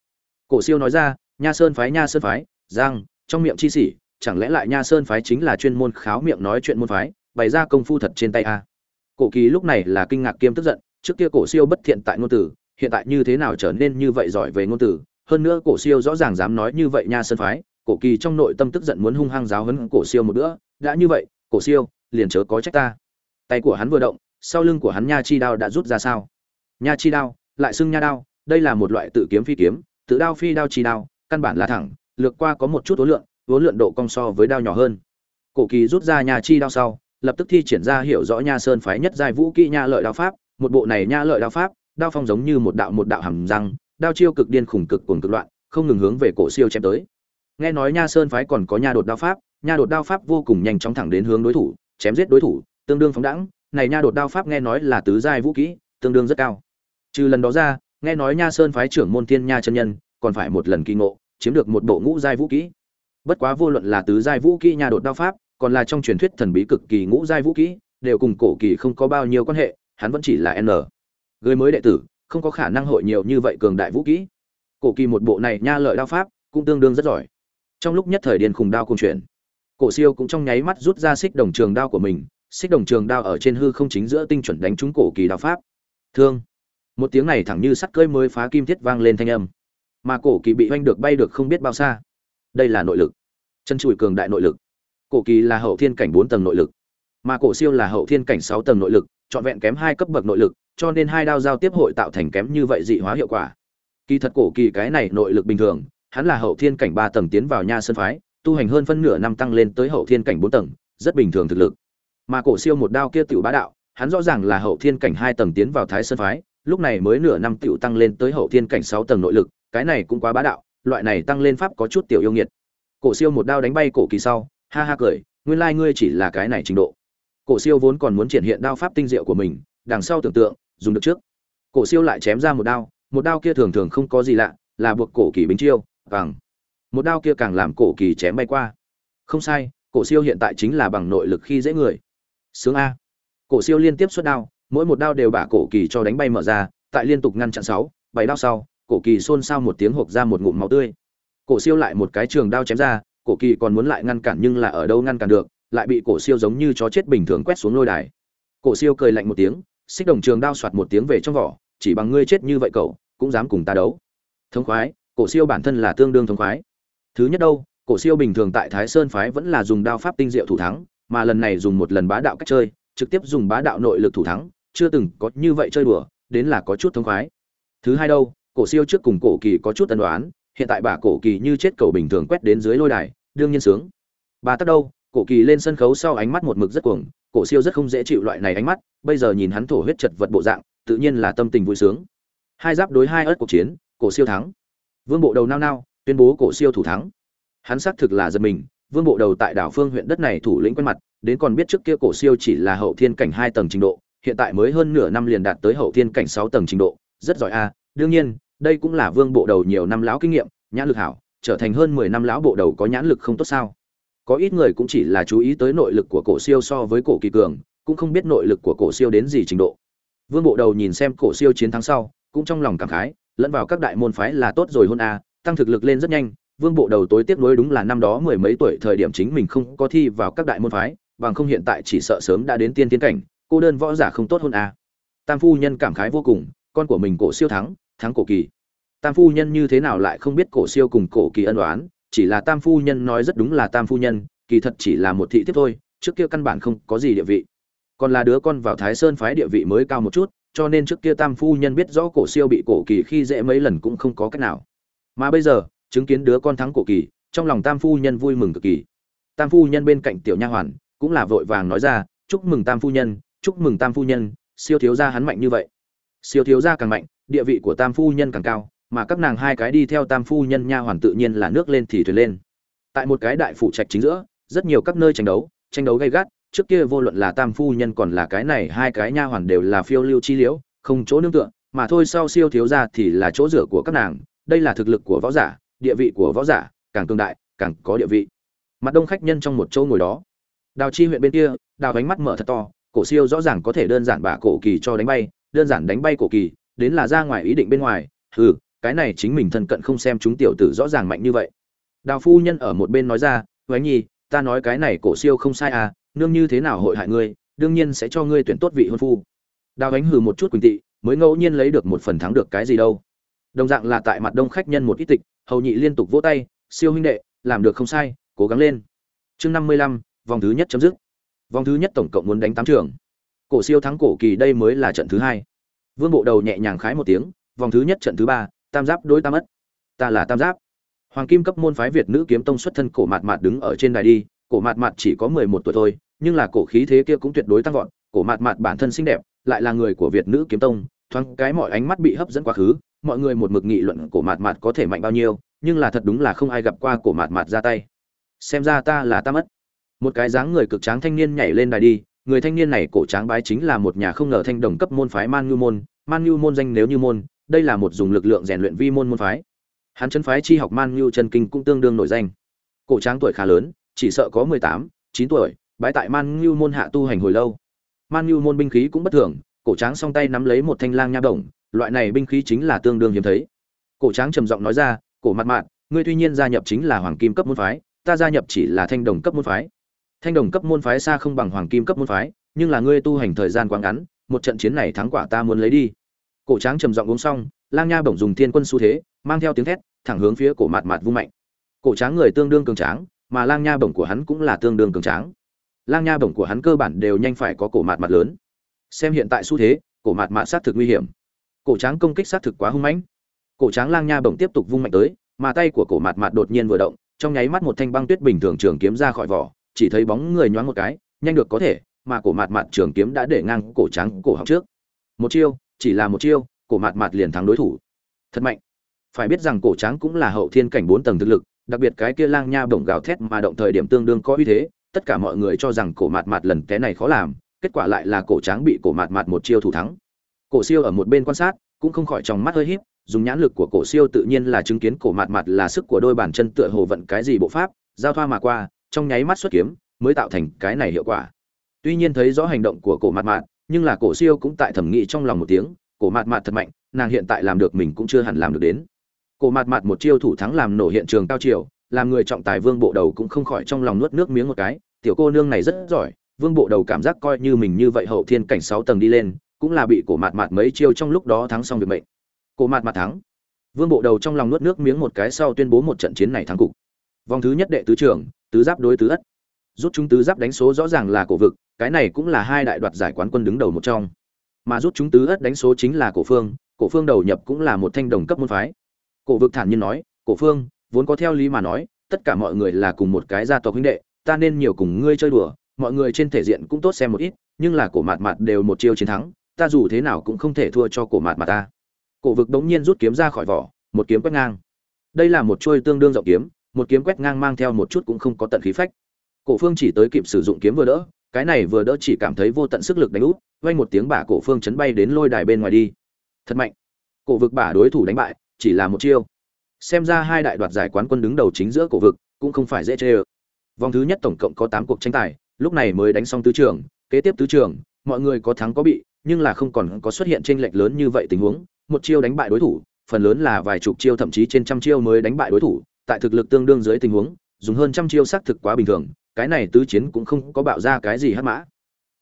cổ siêu nói ra, nha sơn phái, nha sơn phái, giang, trong miệng chi sỉ chẳng lẽ lại nha sơn phái chính là chuyên môn kháo miệng nói chuyện môn phái, bày ra công phu thật trên tay a? Cổ kỳ lúc này là kinh ngạc kiêm tức giận, trước kia cổ siêu bất thiện tại ngôn tử, hiện tại như thế nào trở nên như vậy giỏi về ngôn tử? Hơn nữa cổ siêu rõ ràng dám nói như vậy nha sơn phái, cổ kỳ trong nội tâm tức giận muốn hung hăng giáo hấn cổ siêu một bữa, đã như vậy, cổ siêu, liền chớ có trách ta. Tay của hắn vừa động, sau lưng của hắn nha chi đao đã rút ra sao? Nha chi đao, lại xưng nha đao, đây là một loại tự kiếm phi kiếm tự đao phi đao chi đao, căn bản là thẳng, lược qua có một chút ố lượng vốn lượn độ cong so với đao nhỏ hơn. Cổ kỳ rút ra nhà chi đao sau, lập tức thi triển ra hiểu rõ nha sơn phái nhất giai vũ kỹ nha lợi đao pháp, một bộ này nha lợi đao pháp, đao phong giống như một đạo một đạo hầm răng, đao chiêu cực điên khủng cực cuồng cực loạn, không ngừng hướng về cổ siêu chém tới. Nghe nói nha sơn phái còn có nha đột đao pháp, nha đột đao pháp vô cùng nhanh chóng thẳng đến hướng đối thủ, chém giết đối thủ, tương đương phóng đẳng này nha đột đao pháp nghe nói là tứ giai vũ kỹ, tương đương rất cao. Trừ lần đó ra nghe nói nha sơn phái trưởng môn tiên nha chân nhân, còn phải một lần kỳ ngộ, chiếm được một bộ ngũ giai vũ kỹ. Bất quá vô luận là tứ giai vũ kỹ nha đột đao pháp, còn là trong truyền thuyết thần bí cực kỳ ngũ giai vũ kỹ, đều cùng cổ kỳ không có bao nhiêu quan hệ, hắn vẫn chỉ là n. Người mới đệ tử, không có khả năng hội nhiều như vậy cường đại vũ kỹ. Cổ kỳ một bộ này nha lợi đao pháp, cũng tương đương rất giỏi. Trong lúc nhất thời điên khùng đao cùng chuyển, cổ siêu cũng trong nháy mắt rút ra xích đồng trường đao của mình, xích đồng trường đao ở trên hư không chính giữa tinh chuẩn đánh trúng cổ kỳ đao pháp. Thương một tiếng này thẳng như sắt cơi mới phá kim thiết vang lên thanh âm. Mà cổ kỳ bị oanh được bay được không biết bao xa. Đây là nội lực. Chân trụi cường đại nội lực. Cổ kỳ là hậu thiên cảnh bốn tầng nội lực. Mà cổ siêu là hậu thiên cảnh sáu tầng nội lực, trọn vẹn kém hai cấp bậc nội lực, cho nên hai đao giao tiếp hội tạo thành kém như vậy dị hóa hiệu quả. Kỳ thật cổ kỳ cái này nội lực bình thường, hắn là hậu thiên cảnh ba tầng tiến vào nha sơn phái, tu hành hơn phân nửa năm tăng lên tới hậu thiên cảnh bốn tầng, rất bình thường thực lực. Mà cổ siêu một đao kia tiểu bá đạo, hắn rõ ràng là hậu thiên cảnh hai tầng tiến vào thái sơn phái lúc này mới nửa năm tiểu tăng lên tới hậu thiên cảnh sáu tầng nội lực, cái này cũng quá bá đạo, loại này tăng lên pháp có chút tiểu yêu nghiệt. Cổ siêu một đao đánh bay cổ kỳ sau, ha ha cười, nguyên lai ngươi chỉ là cái này trình độ. Cổ siêu vốn còn muốn triển hiện đao pháp tinh diệu của mình, đằng sau tưởng tượng, dùng được trước. Cổ siêu lại chém ra một đao một đao kia thường thường không có gì lạ, là buộc cổ kỳ bính chiêu vàng một đao kia càng làm cổ kỳ chém bay qua. Không sai, cổ siêu hiện tại chính là bằng nội lực khi dễ người. Sướng a. Cổ siêu liên tiếp xuất đao mỗi một đao đều bả cổ kỳ cho đánh bay mở ra, tại liên tục ngăn chặn sáu, bảy đao sau, cổ kỳ xôn xao một tiếng hộp ra một ngụm máu tươi. Cổ siêu lại một cái trường đao chém ra, cổ kỳ còn muốn lại ngăn cản nhưng là ở đâu ngăn cản được, lại bị cổ siêu giống như chó chết bình thường quét xuống lôi đài. Cổ siêu cười lạnh một tiếng, xích đồng trường đao soạt một tiếng về trong vỏ, chỉ bằng ngươi chết như vậy cậu, cũng dám cùng ta đấu. Thống khoái, cổ siêu bản thân là tương đương thống khoái. Thứ nhất đâu, cổ siêu bình thường tại thái sơn phái vẫn là dùng đao pháp tinh diệu thủ thắng, mà lần này dùng một lần bá đạo cách chơi, trực tiếp dùng bá đạo nội lực thủ thắng chưa từng có như vậy chơi đùa, đến là có chút thông khoái. Thứ hai đâu, cổ siêu trước cùng cổ kỳ có chút tân đoán hiện tại bà cổ kỳ như chết cầu bình thường quét đến dưới lôi đài, đương nhiên sướng. Bà tắc đâu, cổ kỳ lên sân khấu sau ánh mắt một mực rất cuồng, cổ siêu rất không dễ chịu loại này ánh mắt, bây giờ nhìn hắn thổ huyết chật vật bộ dạng, tự nhiên là tâm tình vui sướng. Hai giáp đối hai ớt cuộc chiến, cổ siêu thắng. Vương bộ đầu nao nao, tuyên bố cổ siêu thủ thắng. Hắn xác thực là giật mình, vương bộ đầu tại đảo phương huyện đất này thủ lĩnh quen mặt, đến còn biết trước kia cổ siêu chỉ là hậu thiên cảnh hai tầng trình độ hiện tại mới hơn nửa năm liền đạt tới hậu thiên cảnh sáu tầng trình độ, rất giỏi a. Đương nhiên, đây cũng là vương bộ đầu nhiều năm lão kinh nghiệm, nhãn lực hảo, trở thành hơn mười năm lão bộ đầu có nhãn lực không tốt sao? Có ít người cũng chỉ là chú ý tới nội lực của cổ siêu so với cổ kỳ cường, cũng không biết nội lực của cổ siêu đến gì trình độ. Vương bộ đầu nhìn xem cổ siêu chiến thắng sau, cũng trong lòng cảm khái, lẫn vào các đại môn phái là tốt rồi hôn a, tăng thực lực lên rất nhanh, vương bộ đầu tối tiếc nuối đúng là năm đó mười mấy tuổi thời điểm chính mình không có thi vào các đại môn phái, bằng không hiện tại chỉ sợ sớm đã đến tiên tiến cảnh cô đơn võ giả không tốt hơn à? tam phu nhân cảm khái vô cùng, con của mình cổ siêu thắng thắng cổ kỳ. Tam phu nhân như thế nào lại không biết cổ siêu cùng cổ kỳ ân đoán chỉ là tam phu nhân nói rất đúng là tam phu nhân, kỳ thật chỉ là một thị tiếp thôi, trước kia căn bản không có gì địa vị. Còn là đứa con vào thái sơn phái địa vị mới cao một chút, cho nên trước kia tam phu nhân biết rõ cổ siêu bị cổ kỳ khi dễ mấy lần cũng không có cách nào. Mà bây giờ, chứng kiến đứa con thắng cổ kỳ, trong lòng tam phu nhân vui mừng cực kỳ. Tam phu nhân bên cạnh tiểu nha hoàn cũng là vội vàng nói ra, chúc mừng tam phu nhân chúc mừng tam phu nhân, siêu thiếu gia hắn mạnh như vậy. Siêu thiếu gia càng mạnh, địa vị của tam phu nhân càng cao, mà các nàng hai cái đi theo tam phu nhân nha hoàn tự nhiên là nước lên thì thuyền lên. Tại một cái đại phụ trạch chính giữa, rất nhiều các nơi tranh đấu tranh đấu gay gắt, trước kia vô luận là tam phu nhân còn là cái này hai cái nha hoàn đều là phiêu lưu chi liễu, không chỗ nương tựa, mà thôi sau siêu thiếu gia thì là chỗ rửa của các nàng, đây là thực lực của võ giả, địa vị của võ giả, càng cường đại, càng có địa vị. Mặt đông khách nhân trong một chỗ ngồi đó. Đào chi huyện bên kia, đào ánh mắt mở thật to cổ siêu rõ ràng có thể đơn giản bả cổ kỳ cho đánh bay, đơn giản đánh bay cổ kỳ, đến là ra ngoài ý định bên ngoài, hừ, cái này chính mình thân cận không xem chúng tiểu tử rõ ràng mạnh như vậy. Đào phu nhân ở một bên nói ra, vánh nhi, ta nói cái này cổ siêu không sai à nương như thế nào hội hại ngươi, đương nhiên sẽ cho ngươi tuyển tốt vị hôn phu. Đào ánh hừ một chút quỳnh tị, mới ngẫu nhiên lấy được một phần thắng được cái gì đâu. Đồng dạng là tại mặt đông khách nhân một ít tịch, hầu nhị liên tục vỗ tay, siêu huynh đệ, làm được không sai, cố gắng lên. Chương năm mươi lăm, vòng thứ nhất chấm dứt vòng thứ nhất tổng cộng muốn đánh tám trường. Cổ siêu thắng cổ kỳ đây mới là trận thứ hai. Vương bộ đầu nhẹ nhàng khái một tiếng, vòng thứ nhất trận thứ ba, tam giáp đối tam ất. Ta là tam giáp. Hoàng kim cấp môn phái việt nữ kiếm tông xuất thân cổ mạt mạt đứng ở trên đài đi, cổ mạt mạt chỉ có mười một tuổi thôi, nhưng là cổ khí thế kia cũng tuyệt đối tăng vọt, cổ mạt mạt bản thân xinh đẹp, lại là người của việt nữ kiếm tông, thoáng cái mọi ánh mắt bị hấp dẫn quá khứ, mọi người một mực nghị luận cổ mạt mạt có thể mạnh bao nhiêu, nhưng là thật đúng là không ai gặp qua cổ mạt mạt ra tay. Xem ra ta là Tam mất một cái dáng người cực tráng thanh niên nhảy lên đài đi, người thanh niên này cổ tráng bái chính là một nhà không ngờ thanh đồng cấp môn phái man ngưu môn, man ngưu môn danh nếu như môn, đây là một dùng lực lượng rèn luyện vi môn môn phái. Hắn chân phái chi học man ngưu chân kinh cũng tương đương nổi danh. Cổ tráng tuổi khá lớn, chỉ sợ có mười tám, chín tuổi, bái tại man ngưu môn hạ tu hành hồi lâu. Man ngưu môn binh khí cũng bất thường, cổ tráng song tay nắm lấy một thanh lang nha đồng, loại này binh khí chính là tương đương hiếm thấy. Cổ tráng trầm giọng nói ra, cổ mặt mạn ngươi tuy nhiên gia nhập chính là hoàng kim cấp môn phái, ta gia nhập chỉ là thanh đồng cấp môn phái thanh đồng cấp môn phái xa không bằng hoàng kim cấp môn phái, nhưng là ngươi tu hành thời gian quá ngắn, một trận chiến này thắng quả ta muốn lấy đi. Cổ tráng trầm giọng uống xong, lang nha bổng dùng thiên quân xu thế, mang theo tiếng thét, thẳng hướng phía cổ mạt mạt vung mạnh. Cổ tráng người tương đương cường tráng, mà lang nha bổng của hắn cũng là tương đương cường tráng. Lang nha bổng của hắn cơ bản đều nhanh phải có cổ mạt mạt lớn. Xem hiện tại xu thế, cổ mạt mạt sát thực nguy hiểm. Cổ tráng công kích sát thực quá hung mãnh. Cổ tráng lang nha bổng tiếp tục vung mạnh tới, mà tay của cổ mạt mạt đột nhiên vừa động, trong nháy mắt một thanh băng tuyết bình thường trường kiếm ra khỏi vỏ chỉ thấy bóng người nhoáng một cái, nhanh được có thể, mà cổ mạt mạt trường kiếm đã để ngang cổ trắng cổ họng trước. Một chiêu, chỉ là một chiêu, cổ mạt mạt liền thắng đối thủ. Thật mạnh. Phải biết rằng cổ trắng cũng là hậu thiên cảnh bốn tầng thực lực, đặc biệt cái kia lang nha bổng gào thét mà động thời điểm tương đương có uy thế, tất cả mọi người cho rằng cổ mạt mạt lần té này khó làm, kết quả lại là cổ trắng bị cổ mạt mạt một chiêu thủ thắng. Cổ siêu ở một bên quan sát, cũng không khỏi trong mắt hơi híp, dùng nhãn lực của cổ siêu tự nhiên là chứng kiến cổ mạt mạt là sức của đôi bàn chân tựa hồ vận cái gì bộ pháp, giao thoa mà qua trong nháy mắt xuất kiếm, mới tạo thành cái này hiệu quả. Tuy nhiên thấy rõ hành động của cổ mạt mạt, nhưng là cổ siêu cũng tại thẩm nghĩ trong lòng một tiếng, cổ mạt mạt thật mạnh, nàng hiện tại làm được mình cũng chưa hẳn làm được đến. Cổ mạt mạt một chiêu thủ thắng làm nổ hiện trường cao triều làm người trọng tài vương bộ đầu cũng không khỏi trong lòng nuốt nước miếng một cái, tiểu cô nương này rất giỏi, vương bộ đầu cảm giác coi như mình như vậy hậu thiên cảnh sáu tầng đi lên, cũng là bị cổ mạt mạt mấy chiêu trong lúc đó thắng xong việc mệnh. Cổ mạt mạt thắng. Vương bộ đầu trong lòng nuốt nước miếng một cái sau tuyên bố một trận chiến này thắng cục. Vòng thứ nhất đệ tứ trưởng tứ giáp đối tứ ất. Rút chúng tứ giáp đánh số rõ ràng là cổ vực, cái này cũng là hai đại đoạt giải quán quân đứng đầu một trong. Mà rút chúng tứ ất đánh số chính là cổ phương cổ phương đầu nhập cũng là một thanh đồng cấp môn phái. Cổ vực thản nhiên nói, cổ phương, vốn có theo lý mà nói, tất cả mọi người là cùng một cái gia tộc huynh đệ, ta nên nhiều cùng ngươi chơi đùa, mọi người trên thể diện cũng tốt xem một ít, nhưng là cổ mạt mạt đều một chiêu chiến thắng, ta dù thế nào cũng không thể thua cho cổ mạt mạt ta. Cổ vực đống nhiên rút kiếm ra khỏi vỏ, một kiếm quét ngang. Đây là một chuôi tương đương rộng kiếm một kiếm quét ngang mang theo một chút cũng không có tận khí phách. Cổ phương chỉ tới kịp sử dụng kiếm vừa đỡ, cái này vừa đỡ chỉ cảm thấy vô tận sức lực đánh út vang một tiếng bả cổ phương chấn bay đến lôi đài bên ngoài đi. Thật mạnh. Cổ vực bả đối thủ đánh bại, chỉ là một chiêu. Xem ra hai đại đoạt giải quán quân đứng đầu chính giữa cổ vực, cũng không phải dễ chơi vòng thứ nhất tổng cộng có tám cuộc tranh tài, lúc này mới đánh xong tứ trường, kế tiếp tứ trường, mọi người có thắng có bị, nhưng là không còn có xuất hiện tranh lệch lớn như vậy tình huống. Một chiêu đánh bại đối thủ, phần lớn là vài chục chiêu, thậm chí trên trăm chiêu mới đánh bại đối thủ tại thực lực tương đương dưới tình huống, dùng hơn trăm chiêu xác thực quá bình thường, cái này tứ chiến cũng không có bạo ra cái gì hắc mã.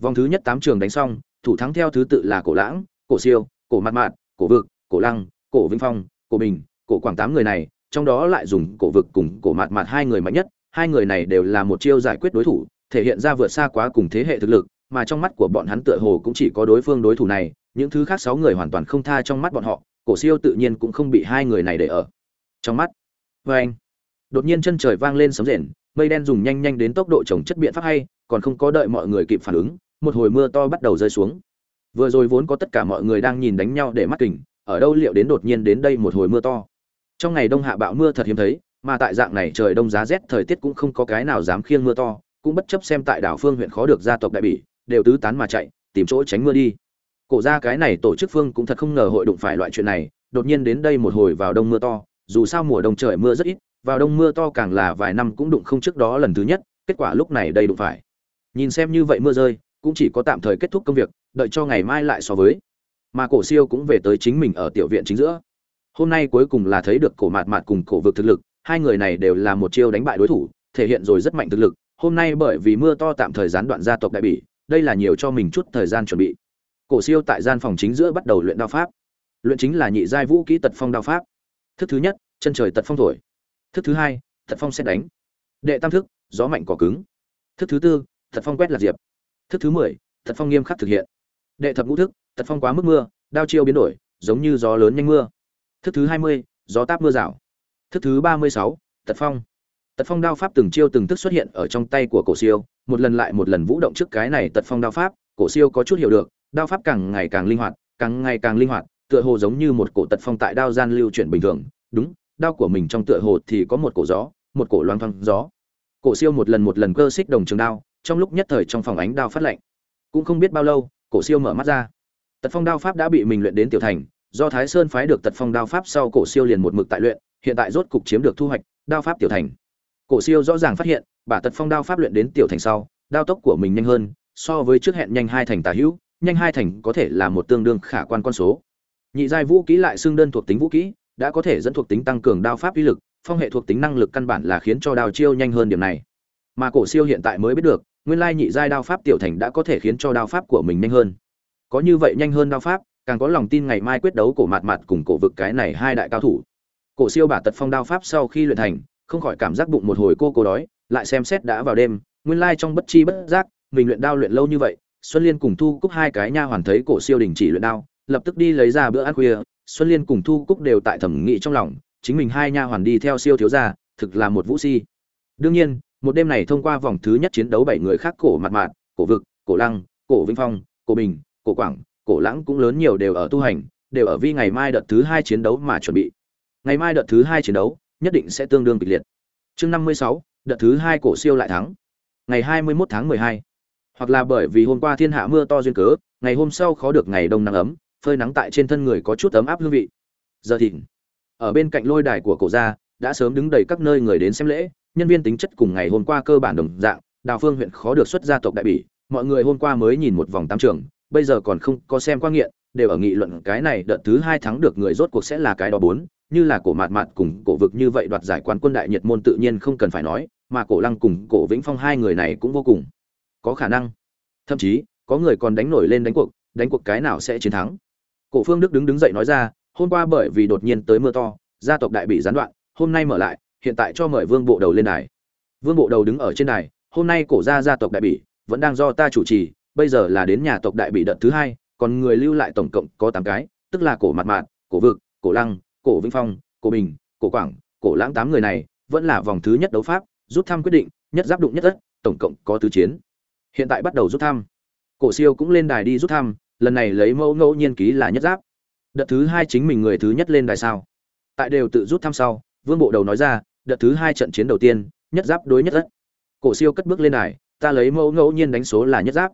Vòng thứ nhất tám trường đánh xong, thủ thắng theo thứ tự là cổ lãng, cổ siêu, cổ mặt mạn cổ vực, cổ lăng, cổ vĩnh phong, cổ bình, cổ quảng tám người này, trong đó lại dùng cổ vực cùng cổ mặt mạn hai người mạnh nhất, hai người này đều là một chiêu giải quyết đối thủ, thể hiện ra vượt xa quá cùng thế hệ thực lực, mà trong mắt của bọn hắn tựa hồ cũng chỉ có đối phương đối thủ này, những thứ khác sáu người hoàn toàn không tha trong mắt bọn họ, cổ siêu tự nhiên cũng không bị hai người này để ở trong mắt vê anh, đột nhiên chân trời vang lên sấm rền, mây đen dùng nhanh nhanh đến tốc độ trồng chất biện pháp hay, còn không có đợi mọi người kịp phản ứng, một hồi mưa to bắt đầu rơi xuống. Vừa rồi vốn có tất cả mọi người đang nhìn đánh nhau để mắt kình, ở đâu liệu đến đột nhiên đến đây một hồi mưa to. Trong ngày đông hạ bão mưa thật hiếm thấy, mà tại dạng này trời đông giá rét thời tiết cũng không có cái nào dám khiêng mưa to, cũng bất chấp xem tại đảo phương huyện khó được gia tộc đại bỉ, đều tứ tán mà chạy, tìm chỗ tránh mưa đi. Cổ ra cái này tổ chức phương cũng thật không ngờ hội đụng phải loại chuyện này, đột nhiên đến đây một hồi vào đông mưa to dù sao mùa đông trời mưa rất ít, vào đông mưa to càng là vài năm cũng đụng không trước đó lần thứ nhất, kết quả lúc này đây đụng phải. Nhìn xem như vậy mưa rơi, cũng chỉ có tạm thời kết thúc công việc, đợi cho ngày mai lại so với. Mà cổ siêu cũng về tới chính mình ở tiểu viện chính giữa. Hôm nay cuối cùng là thấy được cổ mạt mạt cùng cổ vực thực lực, hai người này đều là một chiêu đánh bại đối thủ, thể hiện rồi rất mạnh thực lực. Hôm nay bởi vì mưa to tạm thời gián đoạn gia tộc đại bỉ, đây là nhiều cho mình chút thời gian chuẩn bị. Cổ siêu tại gian phòng chính giữa bắt đầu luyện đao pháp. Luyện chính là nhị giai vũ kỹ tật phong đao pháp thức thứ nhất, chân trời tật phong thổi. Thức thứ hai, tật phong xét đánh. Đệ tam thức, gió mạnh cỏ cứng. Thức thứ tư, tật phong quét lạc diệp. Thức thứ mười, tật phong nghiêm khắc thực hiện. Đệ thập ngũ thức, tật phong quá mức mưa, đao chiêu biến đổi, giống như gió lớn nhanh mưa. Thức thứ hai mươi, gió táp mưa rào. Thức thứ ba mươi sáu, tật phong. Tật phong đao pháp từng chiêu từng thức xuất hiện ở trong tay của cổ siêu, một lần lại một lần vũ động trước cái này tật phong đao pháp, cổ siêu có chút hiểu được, đao pháp càng ngày càng linh hoạt, càng ngày càng linh hoạt tựa hồ giống như một cổ tật phong tại đao gian lưu chuyển bình thường. Đúng, đao của mình trong tựa hồ thì có một cổ gió, một cổ loang thoang gió. Cổ siêu một lần một lần cơ xích đồng trường đao, trong lúc nhất thời trong phòng ánh đao phát lạnh. Cũng không biết bao lâu, cổ siêu mở mắt ra. Tật phong đao pháp đã bị mình luyện đến tiểu thành, do thái sơn phái được tật phong đao pháp sau cổ siêu liền một mực tại luyện, hiện tại rốt cục chiếm được thu hoạch, đao pháp tiểu thành. Cổ siêu rõ ràng phát hiện bả tật phong đao pháp luyện đến tiểu thành sau, đao tốc của mình nhanh hơn, so với trước hẹn nhanh hai thành tả hữu, nhanh hai thành có thể là một tương đương khả quan con số nhị giai vũ kỹ lại xương đơn thuộc tính vũ kỹ, đã có thể dẫn thuộc tính tăng cường đao pháp uy lực, phong hệ thuộc tính năng lực căn bản là khiến cho đao chiêu nhanh hơn điểm này. Mà cổ siêu hiện tại mới biết được, nguyên lai nhị giai đao pháp tiểu thành đã có thể khiến cho đao pháp của mình nhanh hơn. Có như vậy nhanh hơn đao pháp, càng có lòng tin ngày mai quyết đấu cổ mạt mạt cùng cổ vực cái này hai đại cao thủ. Cổ siêu bả tật phong đao pháp sau khi luyện thành, không khỏi cảm giác bụng một hồi cô cô đói, lại xem xét đã vào đêm, nguyên lai trong bất chi bất giác, mình luyện đao luyện lâu như vậy, xuân liên cùng thu cúc hai cái nha hoàn thấy cổ siêu đình chỉ luyện đao lập tức đi lấy ra bữa ăn khuya, xuân liên cùng thu cúc đều tại thẩm nghị trong lòng, chính mình hai nha hoàn đi theo siêu thiếu gia, thực là một vũ si. Đương nhiên, một đêm này thông qua vòng thứ nhất chiến đấu bảy người khác cổ mặt mạt, cổ vực, cổ lăng, cổ vinh phong, cổ bình, cổ quảng, cổ lãng cũng lớn nhiều đều ở tu hành, đều ở vi ngày mai đợt thứ hai chiến đấu mà chuẩn bị. Ngày mai đợt thứ hai chiến đấu, nhất định sẽ tương đương kịch liệt. Chương năm mươi sáu, đợt thứ hai cổ siêu lại thắng. Ngày hai mươi 21 tháng mười hai. Hoặc là bởi vì hôm qua thiên hạ mưa to duyên cớ, ngày hôm sau khó được ngày đông nắng ấm phơi nắng tại trên thân người có chút ấm áp hương vị. Giờ thìn, ở bên cạnh lôi đài của cổ gia, đã sớm đứng đầy các nơi người đến xem lễ, nhân viên tính chất cùng ngày hôm qua cơ bản đồng dạng, đào phương huyện khó được xuất gia tộc đại bỉ, mọi người hôm qua mới nhìn một vòng tam trường, bây giờ còn không có xem qua nghiện, đều ở nghị luận cái này đợt thứ hai thắng được người rốt cuộc sẽ là cái đó bốn, như là cổ mạt mạt cùng cổ vực như vậy đoạt giải quán quân đại nhiệt môn tự nhiên không cần phải nói, mà cổ lăng cùng cổ vĩnh phong hai người này cũng vô cùng có khả năng. Thậm chí, có người còn đánh nổi lên đánh cuộc đánh cuộc cái nào sẽ chiến thắng cổ phương đức đứng đứng dậy nói ra, hôm qua bởi vì đột nhiên tới mưa to, gia tộc đại bị gián đoạn, hôm nay mở lại, hiện tại cho mời vương bộ đầu lên đài. Vương bộ đầu đứng ở trên đài, hôm nay cổ gia gia tộc đại bị vẫn đang do ta chủ trì, bây giờ là đến nhà tộc đại bị đợt thứ hai, còn người lưu lại tổng cộng có tám cái, tức là cổ mặt mạn cổ vực, cổ lăng, cổ vĩnh phong, cổ bình, cổ quảng, cổ lãng tám người này, vẫn là vòng thứ nhất đấu pháp, rút thăm quyết định, nhất giáp đụng nhất đất tổng cộng có tứ chiến. Hiện tại bắt đầu rút thăm. Cổ siêu cũng lên đài đi rút thăm lần này lấy mẫu ngẫu nhiên ký là nhất giáp. Đợt thứ hai chính mình người thứ nhất lên đài sao. Tại đều tự rút thăm sau, vương bộ đầu nói ra, đợt thứ hai trận chiến đầu tiên, nhất giáp đối nhất đất cổ siêu cất bước lên đài, ta lấy mẫu ngẫu nhiên đánh số là nhất giáp.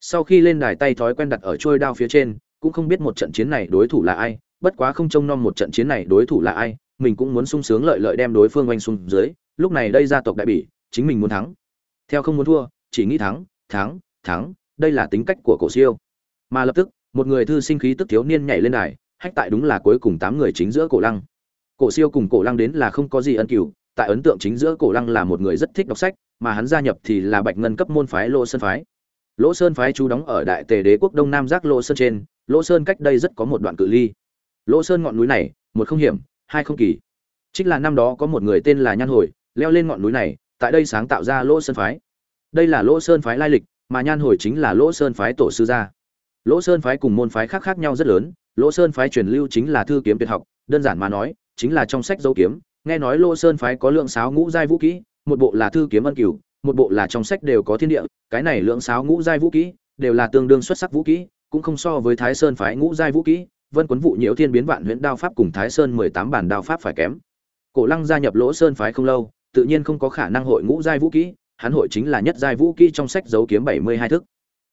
Sau khi lên đài tay thói quen đặt ở trôi đao phía trên, cũng không biết một trận chiến này đối thủ là ai, bất quá không trông nom một trận chiến này đối thủ là ai, mình cũng muốn sung sướng lợi lợi đem đối phương oanh xuống dưới, lúc này đây gia tộc đại bỉ, chính mình muốn thắng. Theo không muốn thua, chỉ nghĩ thắng thắng thắng, đây là tính cách của cổ siêu mà lập tức, một người thư sinh khí tức thiếu niên nhảy lên đài, hách tại đúng là cuối cùng tám người chính giữa cổ lăng. Cổ siêu cùng cổ lăng đến là không có gì ân cửu, tại ấn tượng chính giữa cổ lăng là một người rất thích đọc sách, mà hắn gia nhập thì là bạch ngân cấp môn phái lỗ sơn phái. Lỗ sơn phái chú đóng ở đại tề đế quốc đông nam giác lỗ sơn trên, lỗ sơn cách đây rất có một đoạn cự ly. Lỗ sơn ngọn núi này, một không hiểm, hai không kỳ. Trích là năm đó có một người tên là nhan hồi, leo lên ngọn núi này, tại đây sáng tạo ra lỗ sơn phái. Đây là lỗ sơn phái lai lịch, mà nhan hồi chính là lỗ sơn phái tổ sư gia lỗ sơn phái cùng môn phái khác khác nhau rất lớn, lỗ sơn phái truyền lưu chính là thư kiếm tuyệt học, đơn giản mà nói, chính là trong sách dấu kiếm. Nghe nói lỗ sơn phái có lượng sáo ngũ giai vũ kỹ, một bộ là thư kiếm ân cửu, một bộ là trong sách đều có thiên địa. Cái này lượng sáo ngũ giai vũ kỹ đều là tương đương xuất sắc vũ kỹ, cũng không so với thái sơn phái ngũ giai vũ kỹ. Vân quấn vụ nhiễu thiên biến, vạn huyễn đao pháp cùng thái sơn mười tám bản đao pháp phải kém. Cổ lăng gia nhập lỗ sơn phái không lâu, tự nhiên không có khả năng hội ngũ giai vũ kỹ, hắn hội chính là nhất giai vũ kỹ trong sách dấu kiếm bảy mươi hai thức.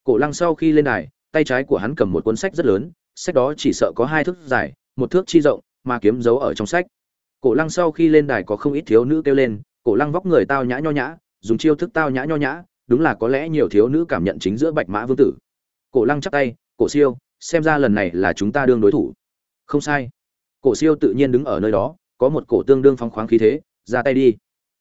Cổ lăng sau khi lên đài tay trái của hắn cầm một cuốn sách rất lớn, sách đó chỉ sợ có hai thước dài, một thước chi rộng, mà kiếm giấu ở trong sách. Cổ lăng sau khi lên đài có không ít thiếu nữ kêu lên, cổ lăng vóc người tao nhã nho nhã, dùng chiêu thức tao nhã nho nhã, đúng là có lẽ nhiều thiếu nữ cảm nhận chính giữa bạch mã vương tử. Cổ lăng chắc tay, cổ siêu, xem ra lần này là chúng ta đương đối thủ. Không sai. Cổ siêu tự nhiên đứng ở nơi đó, có một cổ tương đương phong khoáng khí thế, ra tay đi.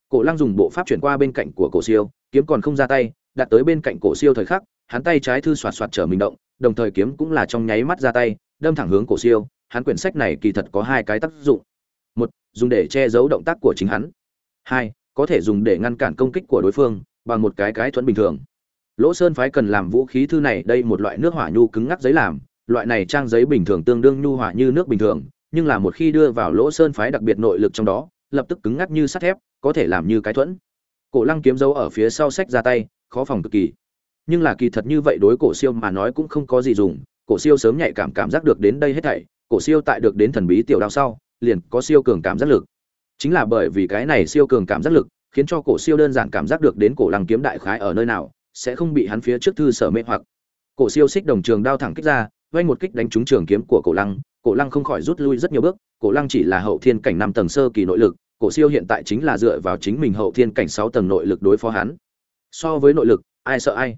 Cổ lăng dùng bộ pháp chuyển qua bên cạnh của cổ siêu, kiếm còn không ra tay, đặt tới bên cạnh cổ siêu thời khắc hắn tay trái thư xoạt xoạt trở mình động, đồng thời kiếm cũng là trong nháy mắt ra tay, đâm thẳng hướng cổ siêu, hắn quyển sách này kỳ thật có hai cái tác dụng. Một, dùng để che giấu động tác của chính hắn. Hai, có thể dùng để ngăn cản công kích của đối phương, bằng một cái cái thuẫn bình thường. Lỗ sơn phái cần làm vũ khí thư này đây một loại nước hỏa nhu cứng ngắc giấy làm, loại này trang giấy bình thường tương đương nhu hỏa như nước bình thường, nhưng là một khi đưa vào lỗ sơn phái đặc biệt nội lực trong đó, lập tức cứng ngắc như sắt thép, có thể làm như cái thuẫn. Cổ lăng kiếm dấu ở phía sau sách ra tay, khó phòng cực kỳ nhưng là kỳ thật như vậy đối cổ siêu mà nói cũng không có gì dùng, cổ siêu sớm nhạy cảm cảm giác được đến đây hết thảy, cổ siêu tại được đến thần bí tiểu đao sau, liền có siêu cường cảm giác lực. Chính là bởi vì cái này siêu cường cảm giác lực, khiến cho cổ siêu đơn giản cảm giác được đến cổ lăng kiếm đại khái ở nơi nào, sẽ không bị hắn phía trước thư sở mê hoặc. Cổ siêu xích đồng trường đao thẳng kích ra vay một kích đánh trúng trường kiếm của cổ lăng cổ lăng không khỏi rút lui rất nhiều bước, cổ lăng chỉ là hậu thiên cảnh năm tầng sơ kỳ nội lực, cổ siêu hiện tại chính là dựa vào chính mình hậu thiên cảnh sáu tầng nội lực đối phó hắn. So với nội lực, ai sợ ai?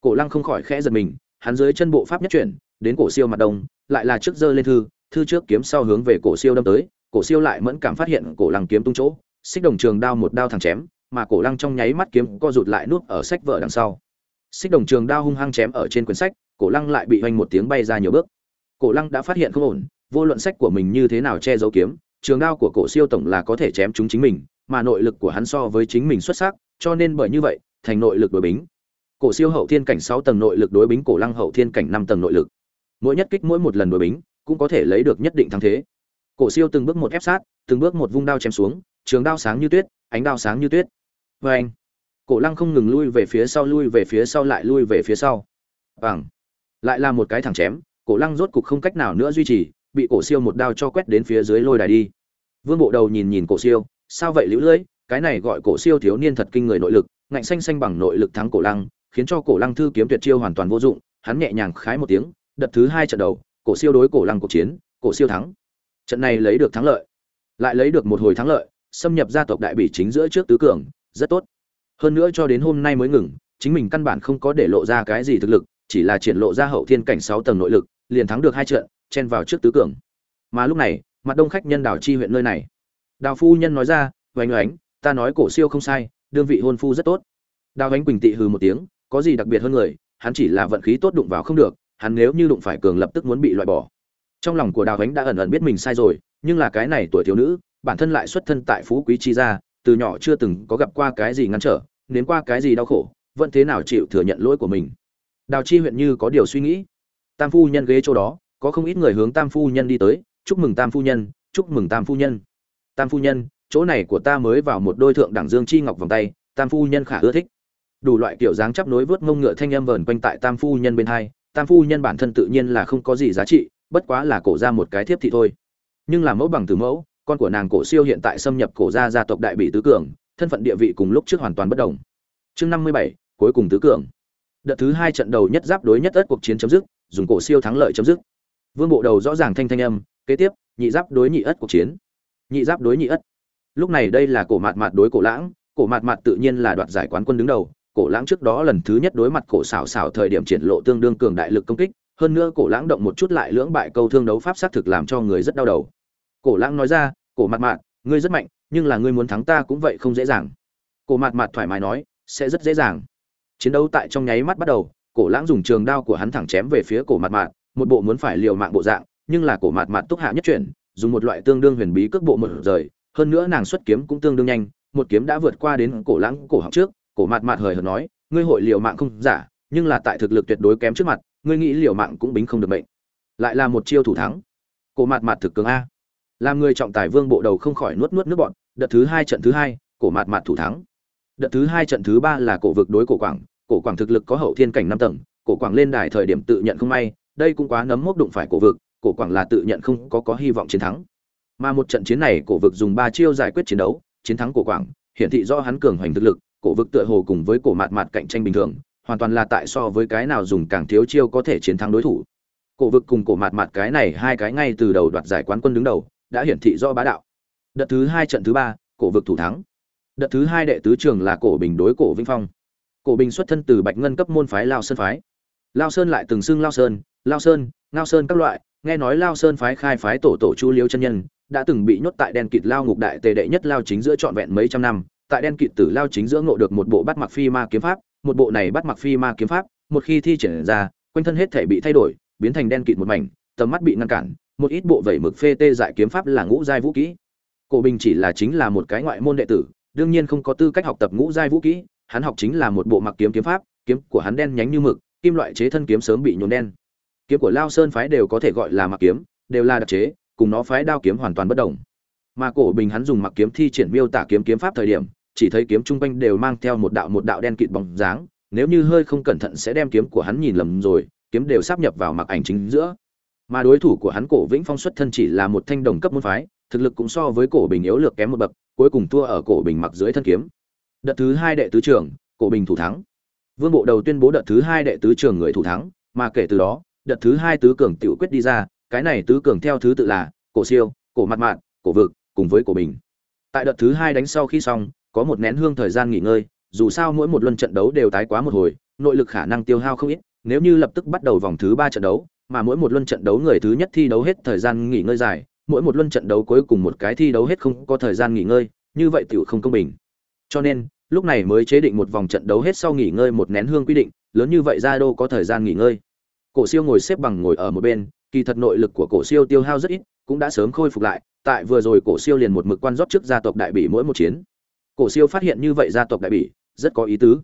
Cổ lăng không khỏi khẽ giật mình, hắn dưới chân bộ pháp nhất chuyển, đến cổ siêu mặt đông, lại là trước giơ lên thư thư trước kiếm sau hướng về cổ siêu đâm tới, cổ siêu lại mẫn cảm phát hiện cổ lăng kiếm tung chỗ, xích đồng trường đao một đao thẳng chém, mà cổ lăng trong nháy mắt kiếm co rụt lại nuốt ở sách vở đằng sau. Xích đồng trường đao hung hăng chém ở trên quyển sách, cổ lăng lại bị hoành một tiếng bay ra nhiều bước. Cổ lăng đã phát hiện không ổn, vô luận sách của mình như thế nào che giấu kiếm, trường đao của cổ siêu tổng là có thể chém chúng chính mình, mà nội lực của hắn so với chính mình xuất sắc, cho nên bởi như vậy, thành nội lực đối bính cổ siêu hậu thiên cảnh sáu tầng nội lực đối bính cổ lăng hậu thiên cảnh năm tầng nội lực. Mỗi nhất kích mỗi một lần đối bính, cũng có thể lấy được nhất định thắng thế. Cổ siêu từng bước một ép sát, từng bước một vung đao chém xuống, trường đao sáng như tuyết, ánh đao sáng như tuyết. Vê anh cổ lăng không ngừng lui về phía sau, lui về phía sau, lại lui về phía sau. Bằng lại là một cái thẳng chém, cổ lăng rốt cục không cách nào nữa duy trì, bị cổ siêu một đao cho quét đến phía dưới lôi đài đi. Vương bộ đầu nhìn nhìn cổ siêu, sao vậy, liễu lưỡi cái này gọi cổ siêu thiếu niên thật kinh người nội lực, ngạnh xanh xanh bằng nội lực thắng cổ lăng khiến cho cổ lăng thư kiếm tuyệt chiêu hoàn toàn vô dụng, hắn nhẹ nhàng khái một tiếng, đợt thứ hai trận đầu, cổ siêu đối cổ lăng cuộc chiến, cổ siêu thắng. Trận này lấy được thắng lợi. Lại lấy được một hồi thắng lợi, xâm nhập gia tộc đại bỉ chính giữa trước tứ cường, rất tốt. Hơn nữa cho đến hôm nay mới ngừng, chính mình căn bản không có để lộ ra cái gì thực lực, chỉ là triển lộ ra hậu thiên cảnh sáu tầng nội lực, liền thắng được hai trận, chen vào trước tứ cường. Mà lúc này, mặt đông khách nhân đào chi huyện nơi này. Đào phu nhân nói ra oanh oánh, ta nói cổ siêu không sai, đương vị hôn phu rất tốt. Đào ánh quỳnh tị hừ một tiếng có gì đặc biệt hơn người, hắn chỉ là vận khí tốt đụng vào không được, hắn nếu như đụng phải cường lập tức muốn bị loại bỏ. Trong lòng của đào ánh đã ẩn ẩn biết mình sai rồi, nhưng là cái này tuổi thiếu nữ, bản thân lại xuất thân tại phú quý chi gia, từ nhỏ chưa từng có gặp qua cái gì ngăn trở, nếm qua cái gì đau khổ, vẫn thế nào chịu thừa nhận lỗi của mình. Đào chi huyện như có điều suy nghĩ. Tam phu nhân ghế chỗ đó, có không ít người hướng tam phu nhân đi tới, chúc mừng tam phu nhân, chúc mừng tam phu nhân. Tam phu nhân, chỗ này của ta mới vào một đôi thượng đẳng dương chi ngọc vòng tay, tam phu nhân khả ưa thích đủ loại kiểu dáng chắp nối vớt mông ngựa thanh âm vờn quanh tại tam phu nhân bên hai. Tam phu nhân bản thân tự nhiên là không có gì giá trị, bất quá là cổ ra một cái thiếp thị thôi. Nhưng là mẫu bằng từ mẫu, con của nàng cổ siêu hiện tại xâm nhập cổ gia gia tộc đại bị tứ cường, thân phận địa vị cùng lúc trước hoàn toàn bất đồng. Chương năm mươi bảy, cuối cùng tứ cường. Đợt thứ hai trận đầu nhất giáp đối nhất ất cuộc chiến chấm dứt, dùng cổ siêu thắng lợi chấm dứt. Vương bộ đầu rõ ràng thanh thanh âm, kế tiếp, nhị giáp đối nhị ất cuộc chiến. Nhị giáp đối nhị ất. Lúc này đây là cổ mạt mạt đối cổ lãng, cổ mạt mạt tự nhiên là đoạt giải quán quân đứng đầu cổ lãng trước đó lần thứ nhất đối mặt cổ xảo xảo thời điểm triển lộ tương đương cường đại lực công kích, hơn nữa cổ lãng động một chút lại lưỡng bại câu thương đấu pháp xác thực làm cho người rất đau đầu. Cổ lãng nói ra, cổ mặt mạt, ngươi rất mạnh, nhưng là ngươi muốn thắng ta cũng vậy không dễ dàng. Cổ mặt mạt thoải mái nói, sẽ rất dễ dàng. Chiến đấu tại trong nháy mắt bắt đầu, cổ lãng dùng trường đao của hắn thẳng chém về phía cổ mặt mạt, một bộ muốn phải liều mạng bộ dạng, nhưng là cổ mặt mạt túc hạ nhất chuyển, dùng một loại tương đương huyền bí cước bộ một rời, hơn nữa nàng xuất kiếm cũng tương đương nhanh, một kiếm đã vượt qua đến cổ lãng cổ họng trước cổ mạt mạt hời hợt nói, ngươi hội liều mạng không? Giả nhưng là tại thực lực tuyệt đối kém trước mặt, ngươi nghĩ liều mạng cũng bính không được mệnh. Lại là một chiêu thủ thắng. Cổ mạt mạt thực cường a. Làm người trọng tài vương bộ đầu không khỏi nuốt nuốt nước bọn đợt thứ hai trận thứ hai, cổ mạt mạt thủ thắng. Đợt thứ hai trận thứ ba là cổ vực đối cổ quảng cổ quảng thực lực có hậu thiên cảnh năm tầng, cổ quảng lên đài thời điểm tự nhận không may, đây cũng quá nấm mốc đụng phải cổ vực, cổ quảng là tự nhận không có có hy vọng chiến thắng. Mà một trận chiến này, cổ vực dùng ba chiêu giải quyết chiến đấu, chiến thắng cổ quảng, hiển thị do hắn cường hoành thực lực cổ vực tựa hồ cùng với cổ mạt mạt cạnh tranh bình thường, hoàn toàn là tại so với cái nào dùng càng thiếu chiêu có thể chiến thắng đối thủ. Cổ vực cùng cổ mạt mạt cái này hai cái ngay từ đầu đoạt giải quán quân đứng đầu, đã hiển thị do bá đạo. Đợt thứ hai trận thứ ba, cổ vực thủ thắng. Đợt thứ hai đệ tứ trường là cổ bình đối cổ vĩnh phong. Cổ bình xuất thân từ bạch ngân cấp môn phái lao sơn phái. Lao sơn lại từng xưng lao sơn lao sơn, ngao sơn các loại, nghe nói lao sơn phái khai phái tổ tổ chu liêu chân nhân, đã từng bị nhốt tại đen kịt lao ngục đại tề đệ nhất lao chính giữa trọn vẹn mấy trăm năm tại đen kịt tử lao chính giữa ngộ được một bộ bắt mặc phi ma kiếm pháp, một bộ này bắt mặc phi ma kiếm pháp, một khi thi triển ra, quanh thân hết thể bị thay đổi, biến thành đen kịt một mảnh, tầm mắt bị ngăn cản, một ít bộ vẩy mực phê tê dại kiếm pháp là ngũ giai vũ kỹ. Cổ bình chỉ là chính là một cái ngoại môn đệ tử, đương nhiên không có tư cách học tập ngũ giai vũ kỹ, hắn học chính là một bộ mặc kiếm kiếm pháp, kiếm của hắn đen nhánh như mực, kim loại chế thân kiếm sớm bị nhuộm đen. Kiếm của lao sơn phái đều có thể gọi là mặc kiếm, đều là đặc chế, cùng nó phái đao kiếm hoàn toàn bất đồng. Mà cổ bình hắn dùng mặc kiếm thi triển miêu tả kiếm kiếm pháp thời điểm chỉ thấy kiếm trung quanh đều mang theo một đạo một đạo đen kịt bóng dáng, nếu như hơi không cẩn thận sẽ đem kiếm của hắn nhìn lầm rồi, kiếm đều sắp nhập vào mặc ảnh chính giữa. Mà đối thủ của hắn cổ vĩnh phong xuất thân chỉ là một thanh đồng cấp môn phái, thực lực cũng so với cổ bình yếu lược kém một bậc, cuối cùng thua ở cổ bình mặc dưới thân kiếm. Đợt thứ hai đệ tứ trưởng, cổ bình thủ thắng. Vương bộ đầu tuyên bố đợt thứ hai đệ tứ trưởng người thủ thắng, mà kể từ đó, đợt thứ hai tứ cường tiểu quyết đi ra, cái này tứ cường theo thứ tự là cổ siêu, cổ mặt mạn cổ vực, cùng với cổ bình. Tại đợt thứ hai đánh sau khi xong có một nén hương thời gian nghỉ ngơi, dù sao mỗi một luân trận đấu đều tái quá một hồi, nội lực khả năng tiêu hao không ít, nếu như lập tức bắt đầu vòng thứ ba trận đấu, mà mỗi một luân trận đấu người thứ nhất thi đấu hết thời gian nghỉ ngơi dài, mỗi một luân trận đấu cuối cùng một cái thi đấu hết không có thời gian nghỉ ngơi, như vậy tiểu không công bình. Cho nên, lúc này mới chế định một vòng trận đấu hết sau nghỉ ngơi một nén hương quy định, lớn như vậy ra đô có thời gian nghỉ ngơi. Cổ siêu ngồi xếp bằng ngồi ở một bên, kỳ thật nội lực của cổ siêu tiêu hao rất ít, cũng đã sớm khôi phục lại, tại vừa rồi cổ siêu liền một mực quan rót trước gia tộc đại bỉ mỗi một chiến cổ siêu phát hiện như vậy gia tộc đại bỉ, rất có ý tứ.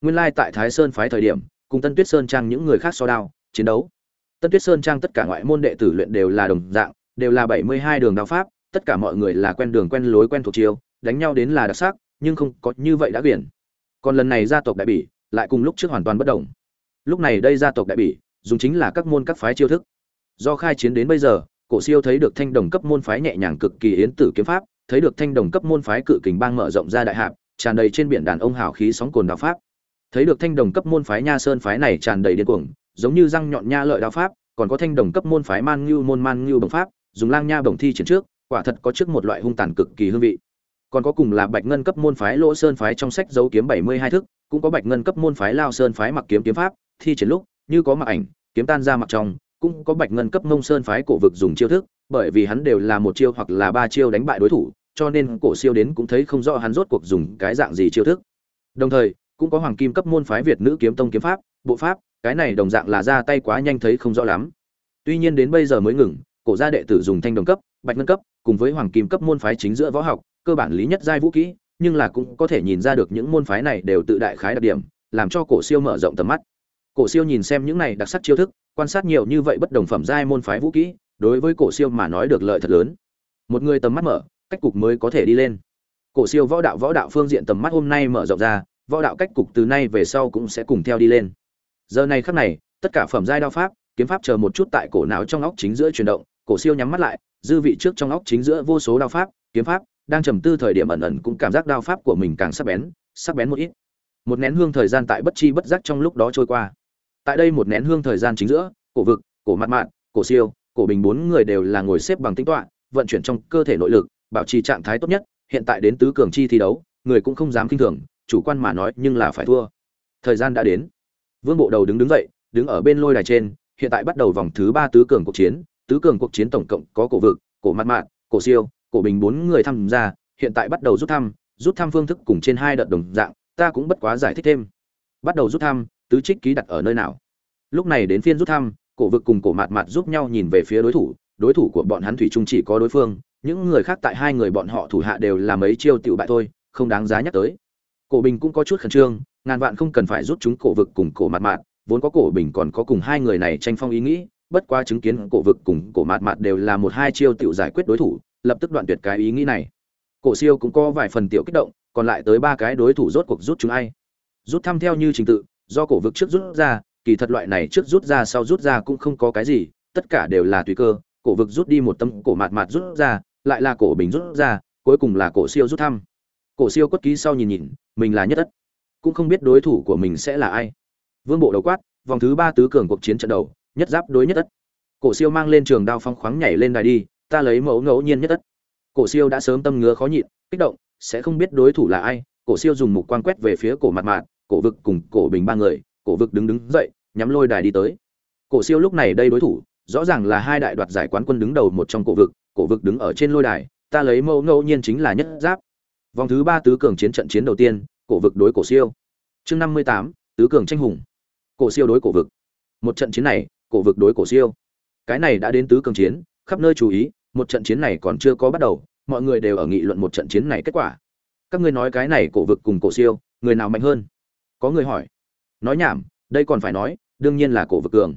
Nguyên lai tại thái sơn phái thời điểm, cùng tân tuyết sơn trang những người khác so đao, chiến đấu. Tân tuyết sơn trang tất cả ngoại môn đệ tử luyện đều là đồng dạng, đều là bảy mươi hai đường đao pháp, tất cả mọi người là quen đường quen lối quen thuộc chiêu, đánh nhau đến là đặc sắc, nhưng không có như vậy đã biển. Còn lần này gia tộc đại bỉ, lại cùng lúc trước hoàn toàn bất đồng. Lúc này đây gia tộc đại bỉ, dùng chính là các môn các phái chiêu thức. Do khai chiến đến bây giờ, cổ siêu thấy được thanh đồng cấp môn phái nhẹ nhàng cực kỳ yến tử kiếm pháp thấy được thanh đồng cấp môn phái cự kình bang mở rộng ra đại hạp, tràn đầy trên biển đàn ông hào khí sóng cồn đạo pháp. Thấy được thanh đồng cấp môn phái nha sơn phái này tràn đầy điên cuồng, giống như răng nhọn nha lợi đạo pháp, còn có thanh đồng cấp môn phái man ngưu môn man ngưu đồng pháp, dùng lang nha bổng thi chiến trước, quả thật có trước một loại hung tàn cực kỳ hương vị. Còn có cùng là bạch ngân cấp môn phái lỗ sơn phái trong sách dấu kiếm bảy mươi hai thức, cũng có bạch ngân cấp môn phái lao sơn phái mặc kiếm kiếm pháp, thi triển lúc, như có mặc ảnh, kiếm tan ra mặc trong, cũng có bạch ngân cấp mông sơn phái cổ vực dùng chiêu thức bởi vì hắn đều là một chiêu hoặc là ba chiêu đánh bại đối thủ, cho nên cổ siêu đến cũng thấy không rõ hắn rốt cuộc dùng cái dạng gì chiêu thức. Đồng thời, cũng có hoàng kim cấp môn phái việt nữ kiếm tông kiếm pháp, bộ pháp, cái này đồng dạng là ra tay quá nhanh thấy không rõ lắm. Tuy nhiên đến bây giờ mới ngừng, cổ gia đệ tử dùng thanh đồng cấp, bạch ngân cấp, cùng với hoàng kim cấp môn phái chính giữa võ học, cơ bản lý nhất giai vũ kỹ, nhưng là cũng có thể nhìn ra được những môn phái này đều tự đại khái đặc điểm, làm cho cổ siêu mở rộng tầm mắt. Cổ siêu nhìn xem những này đặc sắc chiêu thức, quan sát nhiều như vậy bất đồng phẩm giai môn phái vũ kỹ đối với cổ siêu mà nói được lợi thật lớn. Một người tầm mắt mở, cách cục mới có thể đi lên. Cổ siêu võ đạo võ đạo phương diện tầm mắt hôm nay mở rộng ra, võ đạo cách cục từ nay về sau cũng sẽ cùng theo đi lên. Giờ này khắc này, tất cả phẩm giai đao pháp, kiếm pháp chờ một chút tại cổ não trong óc chính giữa chuyển động, cổ siêu nhắm mắt lại, dư vị trước trong óc chính giữa vô số đao pháp, kiếm pháp, đang trầm tư thời điểm ẩn ẩn cũng cảm giác đao pháp của mình càng sắc bén sắc bén một ít. Một nén hương thời gian tại bất chi bất giác trong lúc đó trôi qua. Tại đây một nén hương thời gian chính giữa, cổ vực, cổ mặt mạn cổ siêu cổ bình bốn người đều là ngồi xếp bằng tính toạ vận chuyển trong cơ thể nội lực, bảo trì trạng thái tốt nhất, hiện tại đến tứ cường chi thi đấu, người cũng không dám kinh thường, chủ quan mà nói nhưng là phải thua. Thời gian đã đến. Vương bộ đầu đứng đứng dậy, đứng ở bên lôi đài trên, hiện tại bắt đầu vòng thứ ba tứ cường cuộc chiến, tứ cường cuộc chiến tổng cộng có cổ vực, cổ mặt mạn cổ siêu, cổ bình bốn người tham gia, hiện tại bắt đầu rút thăm rút thăm phương thức cùng trên hai đợt đồng dạng, ta cũng bất quá giải thích thêm. Bắt đầu rút thăm, tứ trích ký đặt ở nơi nào? Lúc này đến phiên rút thăm cổ vực cùng cổ mạt mạt giúp nhau nhìn về phía đối thủ đối thủ của bọn hắn thủy chung chỉ có đối phương, những người khác tại hai người bọn họ thủ hạ đều là mấy chiêu tiểu bại thôi, không đáng giá nhắc tới. Cổ bình cũng có chút khẩn trương, ngàn vạn không cần phải rút chúng cổ vực cùng cổ mạt mạt, vốn có cổ bình còn có cùng hai người này tranh phong ý nghĩ, bất qua chứng kiến cổ vực cùng cổ mạt mạt đều là một hai chiêu tiểu giải quyết đối thủ, lập tức đoạn tuyệt cái ý nghĩ này. Cổ siêu cũng có vài phần tiểu kích động, còn lại tới ba cái đối thủ rốt cuộc rút chúng ai? Rút thăm theo như trình tự, do cổ vực trước rút ra kỳ thật loại này trước rút ra sau rút ra cũng không có cái gì tất cả đều là tùy cơ cổ vực rút đi một tâm cổ mạt mạt rút ra lại là cổ bình rút ra cuối cùng là cổ siêu rút thăm cổ siêu quất ký sau nhìn nhìn mình là nhất đất, cũng không biết đối thủ của mình sẽ là ai vương bộ đầu quát vòng thứ ba tứ cường cuộc chiến trận đầu nhất giáp đối nhất đất. cổ siêu mang lên trường đao phong khoáng nhảy lên đài đi ta lấy mẫu ngẫu nhiên nhất đất. cổ siêu đã sớm tâm ngứa khó nhịn kích động sẽ không biết đối thủ là ai cổ siêu dùng mục quan quét về phía cổ mặt mạn cổ vực cùng cổ bình ba người cổ vực đứng đứng dậy, nhắm lôi đài đi tới. Cổ siêu lúc này đây đối thủ, rõ ràng là hai đại đoạt giải quán quân đứng đầu một trong cổ vực cổ vực đứng ở trên lôi đài, ta lấy mẫu ngẫu nhiên chính là nhất giáp. Vòng thứ ba tứ cường chiến trận chiến đầu tiên, cổ vực đối cổ siêu. Chương năm mươi tám, tứ cường tranh hùng. Cổ siêu đối cổ vực. Một trận chiến này, cổ vực đối cổ siêu. Cái này đã đến tứ cường chiến, khắp nơi chú ý, một trận chiến này còn chưa có bắt đầu, mọi người đều ở nghị luận một trận chiến này kết quả. Các ngươi nói cái này cổ vực cùng cổ siêu, người nào mạnh hơn? Có người hỏi nói nhảm, đây còn phải nói, đương nhiên là cổ vực cường.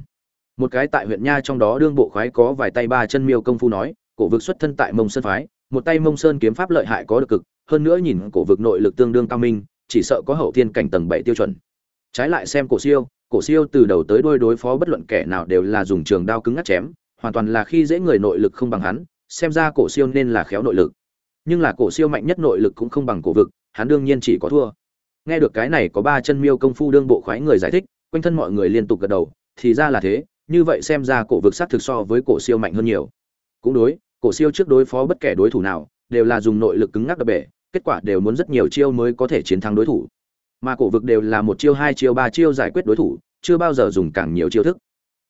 Một cái tại huyện nha trong đó đương bộ khoái có vài tay ba chân miêu công phu nói, cổ vực xuất thân tại mông sơn phái, một tay mông sơn kiếm pháp lợi hại có được cực, hơn nữa nhìn cổ vực nội lực tương đương cao minh, chỉ sợ có hậu thiên cảnh tầng bảy tiêu chuẩn. Trái lại xem cổ siêu cổ siêu từ đầu tới đuôi đối phó bất luận kẻ nào đều là dùng trường đao cứng ngắt chém, hoàn toàn là khi dễ người nội lực không bằng hắn, xem ra cổ siêu nên là khéo nội lực. Nhưng là cổ siêu mạnh nhất nội lực cũng không bằng cổ vực, hắn đương nhiên chỉ có thua nghe được cái này có ba chân miêu công phu đương bộ khoái người giải thích, quanh thân mọi người liên tục gật đầu, thì ra là thế, như vậy xem ra cổ vực sát thực so với cổ siêu mạnh hơn nhiều. Cũng đối, cổ siêu trước đối phó bất kể đối thủ nào, đều là dùng nội lực cứng ngắc đập bể, kết quả đều muốn rất nhiều chiêu mới có thể chiến thắng đối thủ. Mà cổ vực đều là một chiêu, hai chiêu, ba chiêu giải quyết đối thủ, chưa bao giờ dùng càng nhiều chiêu thức.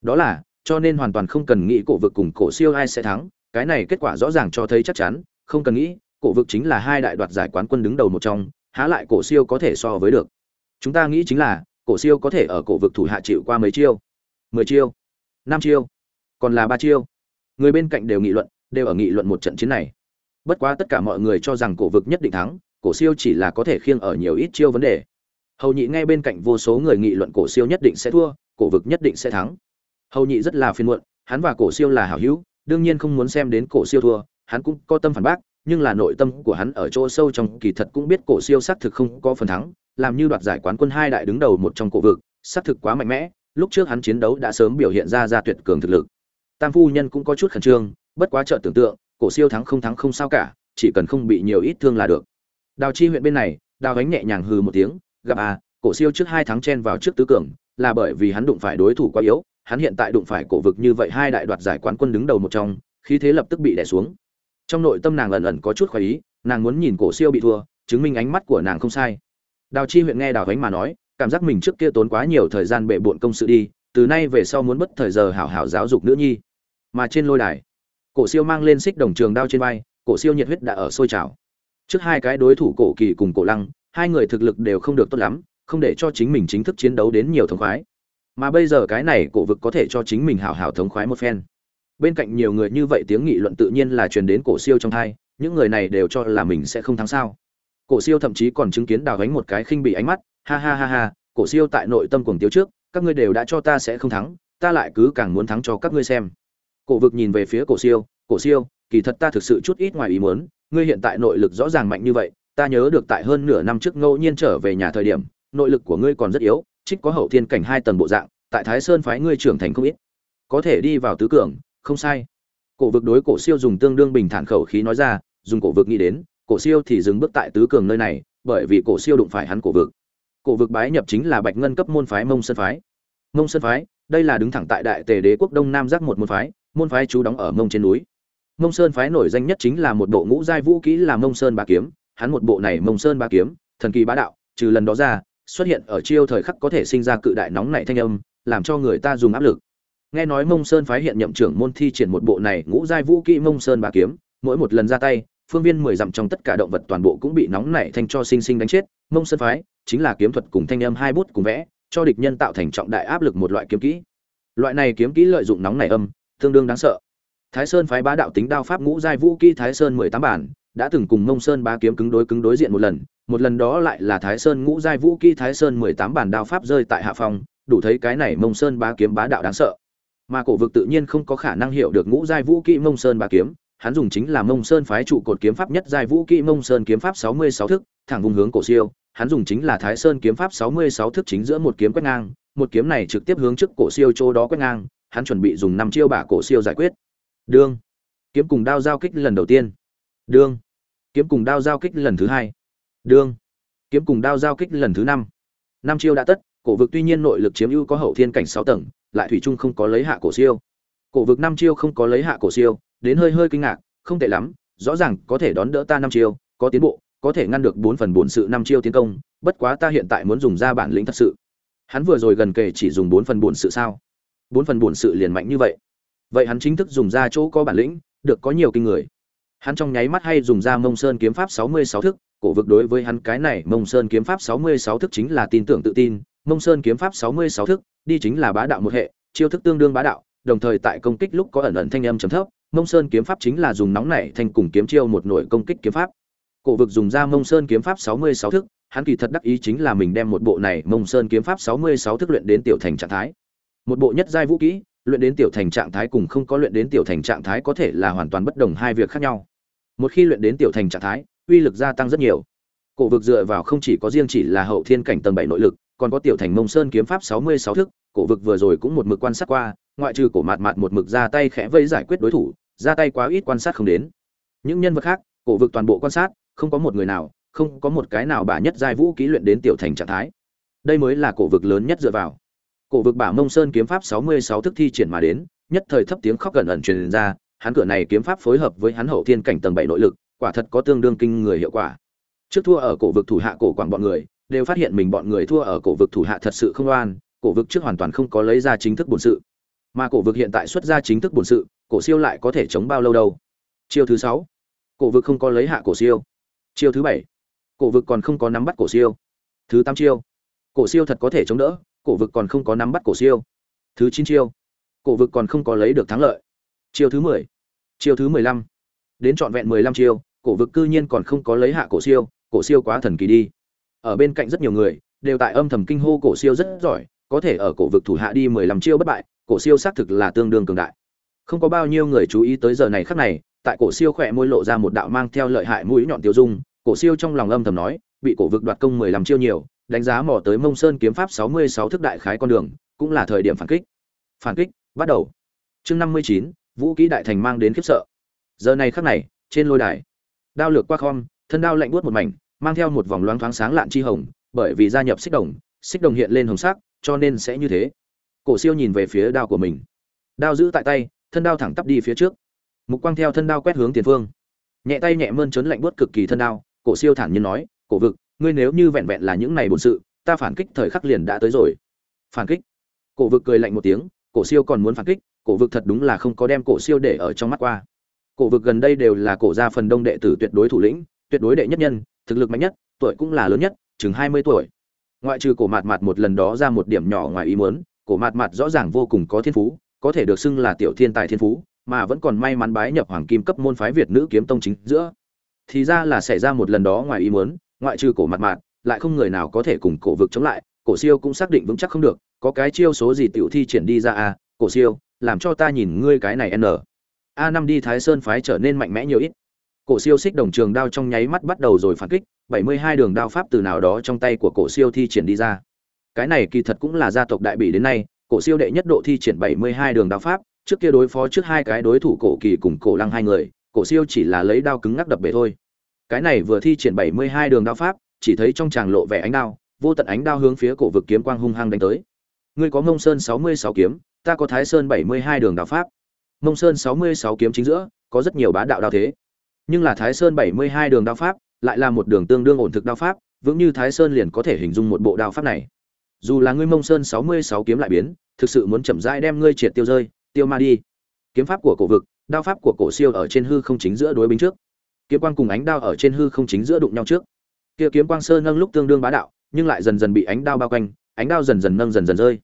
Đó là, cho nên hoàn toàn không cần nghĩ cổ vực cùng cổ siêu ai sẽ thắng, cái này kết quả rõ ràng cho thấy chắc chắn, không cần nghĩ, cổ vực chính là hai đại đoạt giải quán quân đứng đầu một trong há lại cổ siêu có thể so với được. Chúng ta nghĩ chính là, cổ siêu có thể ở cổ vực thủ hạ chịu qua mấy chiêu? Mười chiêu? Năm chiêu? Còn là ba chiêu? Người bên cạnh đều nghị luận, đều ở nghị luận một trận chiến này. Bất quá tất cả mọi người cho rằng cổ vực nhất định thắng, cổ siêu chỉ là có thể khiêng ở nhiều ít chiêu vấn đề. Hầu nhị ngay bên cạnh vô số người nghị luận cổ siêu nhất định sẽ thua, cổ vực nhất định sẽ thắng. Hầu nhị rất là phiền muộn, hắn và cổ siêu là hảo hữu, đương nhiên không muốn xem đến cổ siêu thua, hắn cũng có tâm phản bác nhưng là nội tâm của hắn ở chỗ sâu trong kỳ thật cũng biết cổ siêu xác thực không có phần thắng, làm như đoạt giải quán quân hai đại đứng đầu một trong cổ vực, xác thực quá mạnh mẽ, lúc trước hắn chiến đấu đã sớm biểu hiện ra ra tuyệt cường thực lực. Tam phu nhân cũng có chút khẩn trương, bất quá chợt tưởng tượng, cổ siêu thắng không thắng không sao cả, chỉ cần không bị nhiều ít thương là được. Đào chi huyện bên này, đào ánh nhẹ nhàng hừ một tiếng, gặp à cổ siêu trước hai tháng chen vào trước tứ cường, là bởi vì hắn đụng phải đối thủ quá yếu, hắn hiện tại đụng phải cổ vực như vậy hai đại đoạt giải quán quân đứng đầu một trong, khí thế lập tức bị đè xuống trong nội tâm nàng ẩn ẩn có chút khoái ý, nàng muốn nhìn cổ siêu bị thua, chứng minh ánh mắt của nàng không sai. Đào chi huyện nghe đào ánh mà nói, cảm giác mình trước kia tốn quá nhiều thời gian bệ bộn công sự đi, từ nay về sau muốn bất thời giờ hảo hảo giáo dục nữ nhi. Mà trên lôi đài, cổ siêu mang lên xích đồng trường đao trên vai, cổ siêu nhiệt huyết đã ở sôi trào. Trước hai cái đối thủ cổ kỳ cùng cổ lăng, hai người thực lực đều không được tốt lắm, không để cho chính mình chính thức chiến đấu đến nhiều thống khoái. Mà bây giờ cái này cổ vực có thể cho chính mình hảo hảo thống khoái một phen bên cạnh nhiều người như vậy tiếng nghị luận tự nhiên là truyền đến cổ siêu trong thai, những người này đều cho là mình sẽ không thắng sao. Cổ siêu thậm chí còn chứng kiến đào gánh một cái khinh bị ánh mắt, ha ha ha ha, cổ siêu tại nội tâm cuồng tiêu trước, các ngươi đều đã cho ta sẽ không thắng, ta lại cứ càng muốn thắng cho các ngươi xem. Cổ vực nhìn về phía cổ siêu cổ siêu, kỳ thật ta thực sự chút ít ngoài ý muốn, ngươi hiện tại nội lực rõ ràng mạnh như vậy, ta nhớ được tại hơn nửa năm trước ngẫu nhiên trở về nhà thời điểm, nội lực của ngươi còn rất yếu, trích có hậu thiên cảnh hai tầng bộ dạng, tại thái sơn phái ngươi trưởng thành không ít. Có thể đi vào tứ cường không sai. Cổ vực đối cổ siêu dùng tương đương bình thản khẩu khí nói ra, dùng cổ vực nghĩ đến, cổ siêu thì dừng bước tại tứ cường nơi này, bởi vì cổ siêu đụng phải hắn cổ vực. Cổ vực bái nhập chính là bạch ngân cấp môn phái mông sơn phái. Mông sơn phái, đây là đứng thẳng tại đại tề đế quốc đông nam giác một môn phái môn phái chú đóng ở mông trên núi. Mông sơn phái nổi danh nhất chính là một bộ ngũ giai vũ kỹ là mông sơn ba kiếm, hắn một bộ này mông sơn ba kiếm, thần kỳ bá đạo, trừ lần đó ra, xuất hiện ở chiêu thời khắc có thể sinh ra cự đại nóng nảy thanh âm, làm cho người ta dùng áp lực nghe nói mông sơn phái hiện nhậm trưởng môn thi triển một bộ này, ngũ giai vũ kỹ mông sơn bà kiếm, mỗi một lần ra tay, phương viên mười dặm trong tất cả động vật toàn bộ cũng bị nóng nảy thanh cho sinh sinh đánh chết. Mông sơn phái chính là kiếm thuật cùng thanh âm hai bút cùng vẽ, cho địch nhân tạo thành trọng đại áp lực một loại kiếm kỹ. Loại này kiếm kỹ lợi dụng nóng nảy âm, tương đương đáng sợ. Thái sơn phái bá đạo tính đao pháp ngũ giai vũ kỹ thái sơn mười tám bản, đã từng cùng mông sơn ba kiếm cứng đối cứng đối diện một lần một lần đó lại là thái sơn ngũ giai vũ kỹ thái sơn mười tám bản đao pháp rơi tại hạ phòng đủ thấy cái này mông sơn ba kiếm bá đạo đáng sợ mà cổ vực tự nhiên không có khả năng hiểu được ngũ giai vũ kỹ mông sơn bà kiếm. Hắn dùng chính là mông sơn phái trụ cột kiếm pháp nhất giai vũ kỹ mông sơn kiếm pháp sáu mươi sáu thức, thẳng vùng hướng cổ siêu. Hắn dùng chính là thái sơn kiếm pháp sáu mươi sáu thức chính giữa một kiếm quét ngang. Một kiếm này trực tiếp hướng trước cổ siêu chỗ đó quét ngang. Hắn chuẩn bị dùng năm chiêu bả cổ siêu giải quyết. Đương. Kiếm cùng đao giao kích lần đầu tiên. Đương. Kiếm cùng đao giao kích lần thứ hai. Đương. Kiếm cùng đao giao kích lần thứ năm. Năm chiêu đã tất, cổ vực tuy nhiên nội lực chiếm ưu có hậu thiên cảnh sáu tầng lại thủy chung không có lấy hạ cổ siêu. Cổ vực năm chiêu không có lấy hạ cổ siêu, đến hơi hơi kinh ngạc, không tệ lắm, rõ ràng có thể đón đỡ ta năm chiêu, có tiến bộ, có thể ngăn được bốn phần bốn sự năm chiêu tiến công, bất quá ta hiện tại muốn dùng ra bản lĩnh thật sự. Hắn vừa rồi gần kề chỉ dùng bốn phần bốn sự sao? Bốn phần bốn sự liền mạnh như vậy. Vậy hắn chính thức dùng ra chỗ có bản lĩnh, được có nhiều kinh người. Hắn trong nháy mắt hay dùng ra mông sơn kiếm pháp sáu mươi sáu thức, cổ vực đối với hắn cái này mông sơn kiếm pháp sáu mươi sáu thức chính là tin tưởng tự tin, mông sơn kiếm pháp sáu mươi sáu thức đi chính là bá đạo một hệ, chiêu thức tương đương bá đạo, đồng thời tại công kích lúc có ẩn ẩn thanh âm trầm thấp, mông sơn kiếm pháp chính là dùng nóng nảy thành cùng kiếm chiêu một nổi công kích kiếm pháp. Cổ vực dùng ra mông sơn kiếm pháp sáu mươi sáu thức, hắn kỳ thật đắc ý chính là mình đem một bộ này mông sơn kiếm pháp sáu mươi sáu thức luyện đến tiểu thành trạng thái. Một bộ nhất giai vũ kỹ, luyện đến tiểu thành trạng thái cùng không có luyện đến tiểu thành trạng thái có thể là hoàn toàn bất đồng hai việc khác nhau. Một khi luyện đến tiểu thành trạng thái, uy lực gia tăng rất nhiều. Cổ vực dựa vào không chỉ có riêng chỉ là hậu thiên cảnh tầng bảy nội lực còn có tiểu thành mông sơn kiếm pháp sáu mươi sáu thức, cổ vực vừa rồi cũng một mực quan sát qua, ngoại trừ cổ mạt mạt một mực ra tay khẽ vây giải quyết đối thủ, ra tay quá ít quan sát không đến. Những nhân vật khác, cổ vực toàn bộ quan sát, không có một người nào, không có một cái nào bả nhất giai vũ ký luyện đến tiểu thành trạng thái. Đây mới là cổ vực lớn nhất dựa vào. Cổ vực bả mông sơn kiếm pháp sáu mươi sáu thức thi triển mà đến, nhất thời thấp tiếng khóc gần ẩn truyền ra, hắn cửa này kiếm pháp phối hợp với hắn hậu thiên cảnh tầng bảy nội lực, quả thật có tương đương kinh người hiệu quả. Trước thua ở cổ vực thủ hạ cổ quảng bọn người đều phát hiện mình bọn người thua ở cổ vực thủ hạ thật sự không oan, cổ vực trước hoàn toàn không có lấy ra chính thức bổn sự. Mà cổ vực hiện tại xuất ra chính thức bổn sự, cổ siêu lại có thể chống bao lâu đâu? Chiêu thứ sáu. Cổ vực không có lấy hạ cổ siêu. Chiêu thứ bảy. Cổ vực còn không có nắm bắt cổ siêu. Thứ tám chiêu. Cổ siêu thật có thể chống đỡ, cổ vực còn không có nắm bắt cổ siêu. Thứ chín chiêu. Cổ vực còn không có lấy được thắng lợi. Chiêu thứ mười. Chiêu thứ mười lăm. Đến trọn vẹn mười lăm chiêu, cổ vực cư nhiên còn không có lấy hạ cổ siêu cổ siêu quá thần kỳ đi ở bên cạnh rất nhiều người, đều tại âm thầm kinh hô cổ siêu rất giỏi, có thể ở cổ vực thủ hạ đi mười lăm chiêu bất bại, cổ siêu xác thực là tương đương cường đại. Không có bao nhiêu người chú ý tới giờ này khắc này, tại cổ siêu khỏe môi lộ ra một đạo mang theo lợi hại mũi nhọn tiêu dung, cổ siêu trong lòng âm thầm nói, bị cổ vực đoạt công mười lăm chiêu nhiều, đánh giá mò tới mông sơn kiếm pháp sáu mươi sáu thức đại khái con đường, cũng là thời điểm phản kích. Phản kích, bắt đầu. Chương năm mươi chín, vũ kỹ đại thành mang đến khiếp sợ. Giờ này khắc này, trên lôi đài, đao lược qua khom, thân đao lạnh buốt một mảnh mang theo một vòng loáng thoáng sáng lạn chi hồng, bởi vì gia nhập xích đồng xích đồng hiện lên hồng sắc, cho nên sẽ như thế. Cổ siêu nhìn về phía đao của mình. Đao giữ tại tay, thân đao thẳng tắp đi phía trước. Mục quang theo thân đao quét hướng tiền phương. Nhẹ tay nhẹ mơn trớn lạnh buốt cực kỳ thân đao, cổ siêu thản nhiên nói, cổ vực, ngươi nếu như vẹn vẹn là những này bổn sự, ta phản kích thời khắc liền đã tới rồi. Phản kích? Cổ vực cười lạnh một tiếng, cổ siêu còn muốn phản kích, cổ vực thật đúng là không có đem cổ siêu để ở trong mắt qua. Cổ vực gần đây đều là cổ gia phần đông đệ tử tuyệt đối thủ lĩnh, tuyệt đối đệ nhất nhân thực lực mạnh nhất, tuổi cũng là lớn nhất, chừng hai mươi tuổi. Ngoại trừ cổ mạt mạt một lần đó ra một điểm nhỏ ngoài ý muốn, cổ mạt mạt rõ ràng vô cùng có thiên phú, có thể được xưng là tiểu thiên tài thiên phú, mà vẫn còn may mắn bái nhập hoàng kim cấp môn phái việt nữ kiếm tông chính giữa. Thì ra là xảy ra một lần đó ngoài ý muốn, ngoại trừ cổ mạt mạt, lại không người nào có thể cùng cổ vực chống lại, cổ siêu cũng xác định vững chắc không được, có cái chiêu số gì tiểu thi triển đi ra à cổ siêu, làm cho ta nhìn ngươi cái này n. A năm đi thái sơn phái trở nên mạnh mẽ nhiều ít cổ siêu xích đồng trường đao trong nháy mắt bắt đầu rồi phản kích, bảy mươi hai đường đao pháp từ nào đó trong tay của cổ siêu thi triển đi ra. Cái này kỳ thật cũng là gia tộc đại bỉ đến nay, cổ siêu đệ nhất độ thi triển bảy mươi hai đường đao pháp, trước kia đối phó trước hai cái đối thủ cổ kỳ cùng cổ lăng hai người, cổ siêu chỉ là lấy đao cứng ngắc đập bể thôi. Cái này vừa thi triển bảy mươi hai đường đao pháp, chỉ thấy trong tràng lộ vẻ ánh đao, vô tận ánh đao hướng phía cổ vực kiếm quang hung hăng đánh tới. Ngươi có ngông sơn sáu mươi sáu kiếm, ta có thái sơn bảy mươi hai đường đao pháp. Mông sơn sáu mươi sáu kiếm chính giữa, có rất nhiều bá đạo đao thế nhưng là thái sơn bảy mươi hai đường đao pháp lại là một đường tương đương ổn thực đao pháp, vững như thái sơn liền có thể hình dung một bộ đao pháp này. Dù là ngươi mông sơn sáu mươi sáu kiếm lại biến, thực sự muốn chậm rãi đem ngươi triệt tiêu rơi, tiêu ma đi. Kiếm pháp của cổ vực, đao pháp của cổ siêu ở trên hư không chính giữa đối binh trước. Kiếm quang cùng ánh đao ở trên hư không chính giữa đụng nhau trước. Kia kiếm quang sơn nâng lúc tương đương bá đạo, nhưng lại dần dần bị ánh đao bao quanh, ánh đao dần dần nâng dần dần rơi.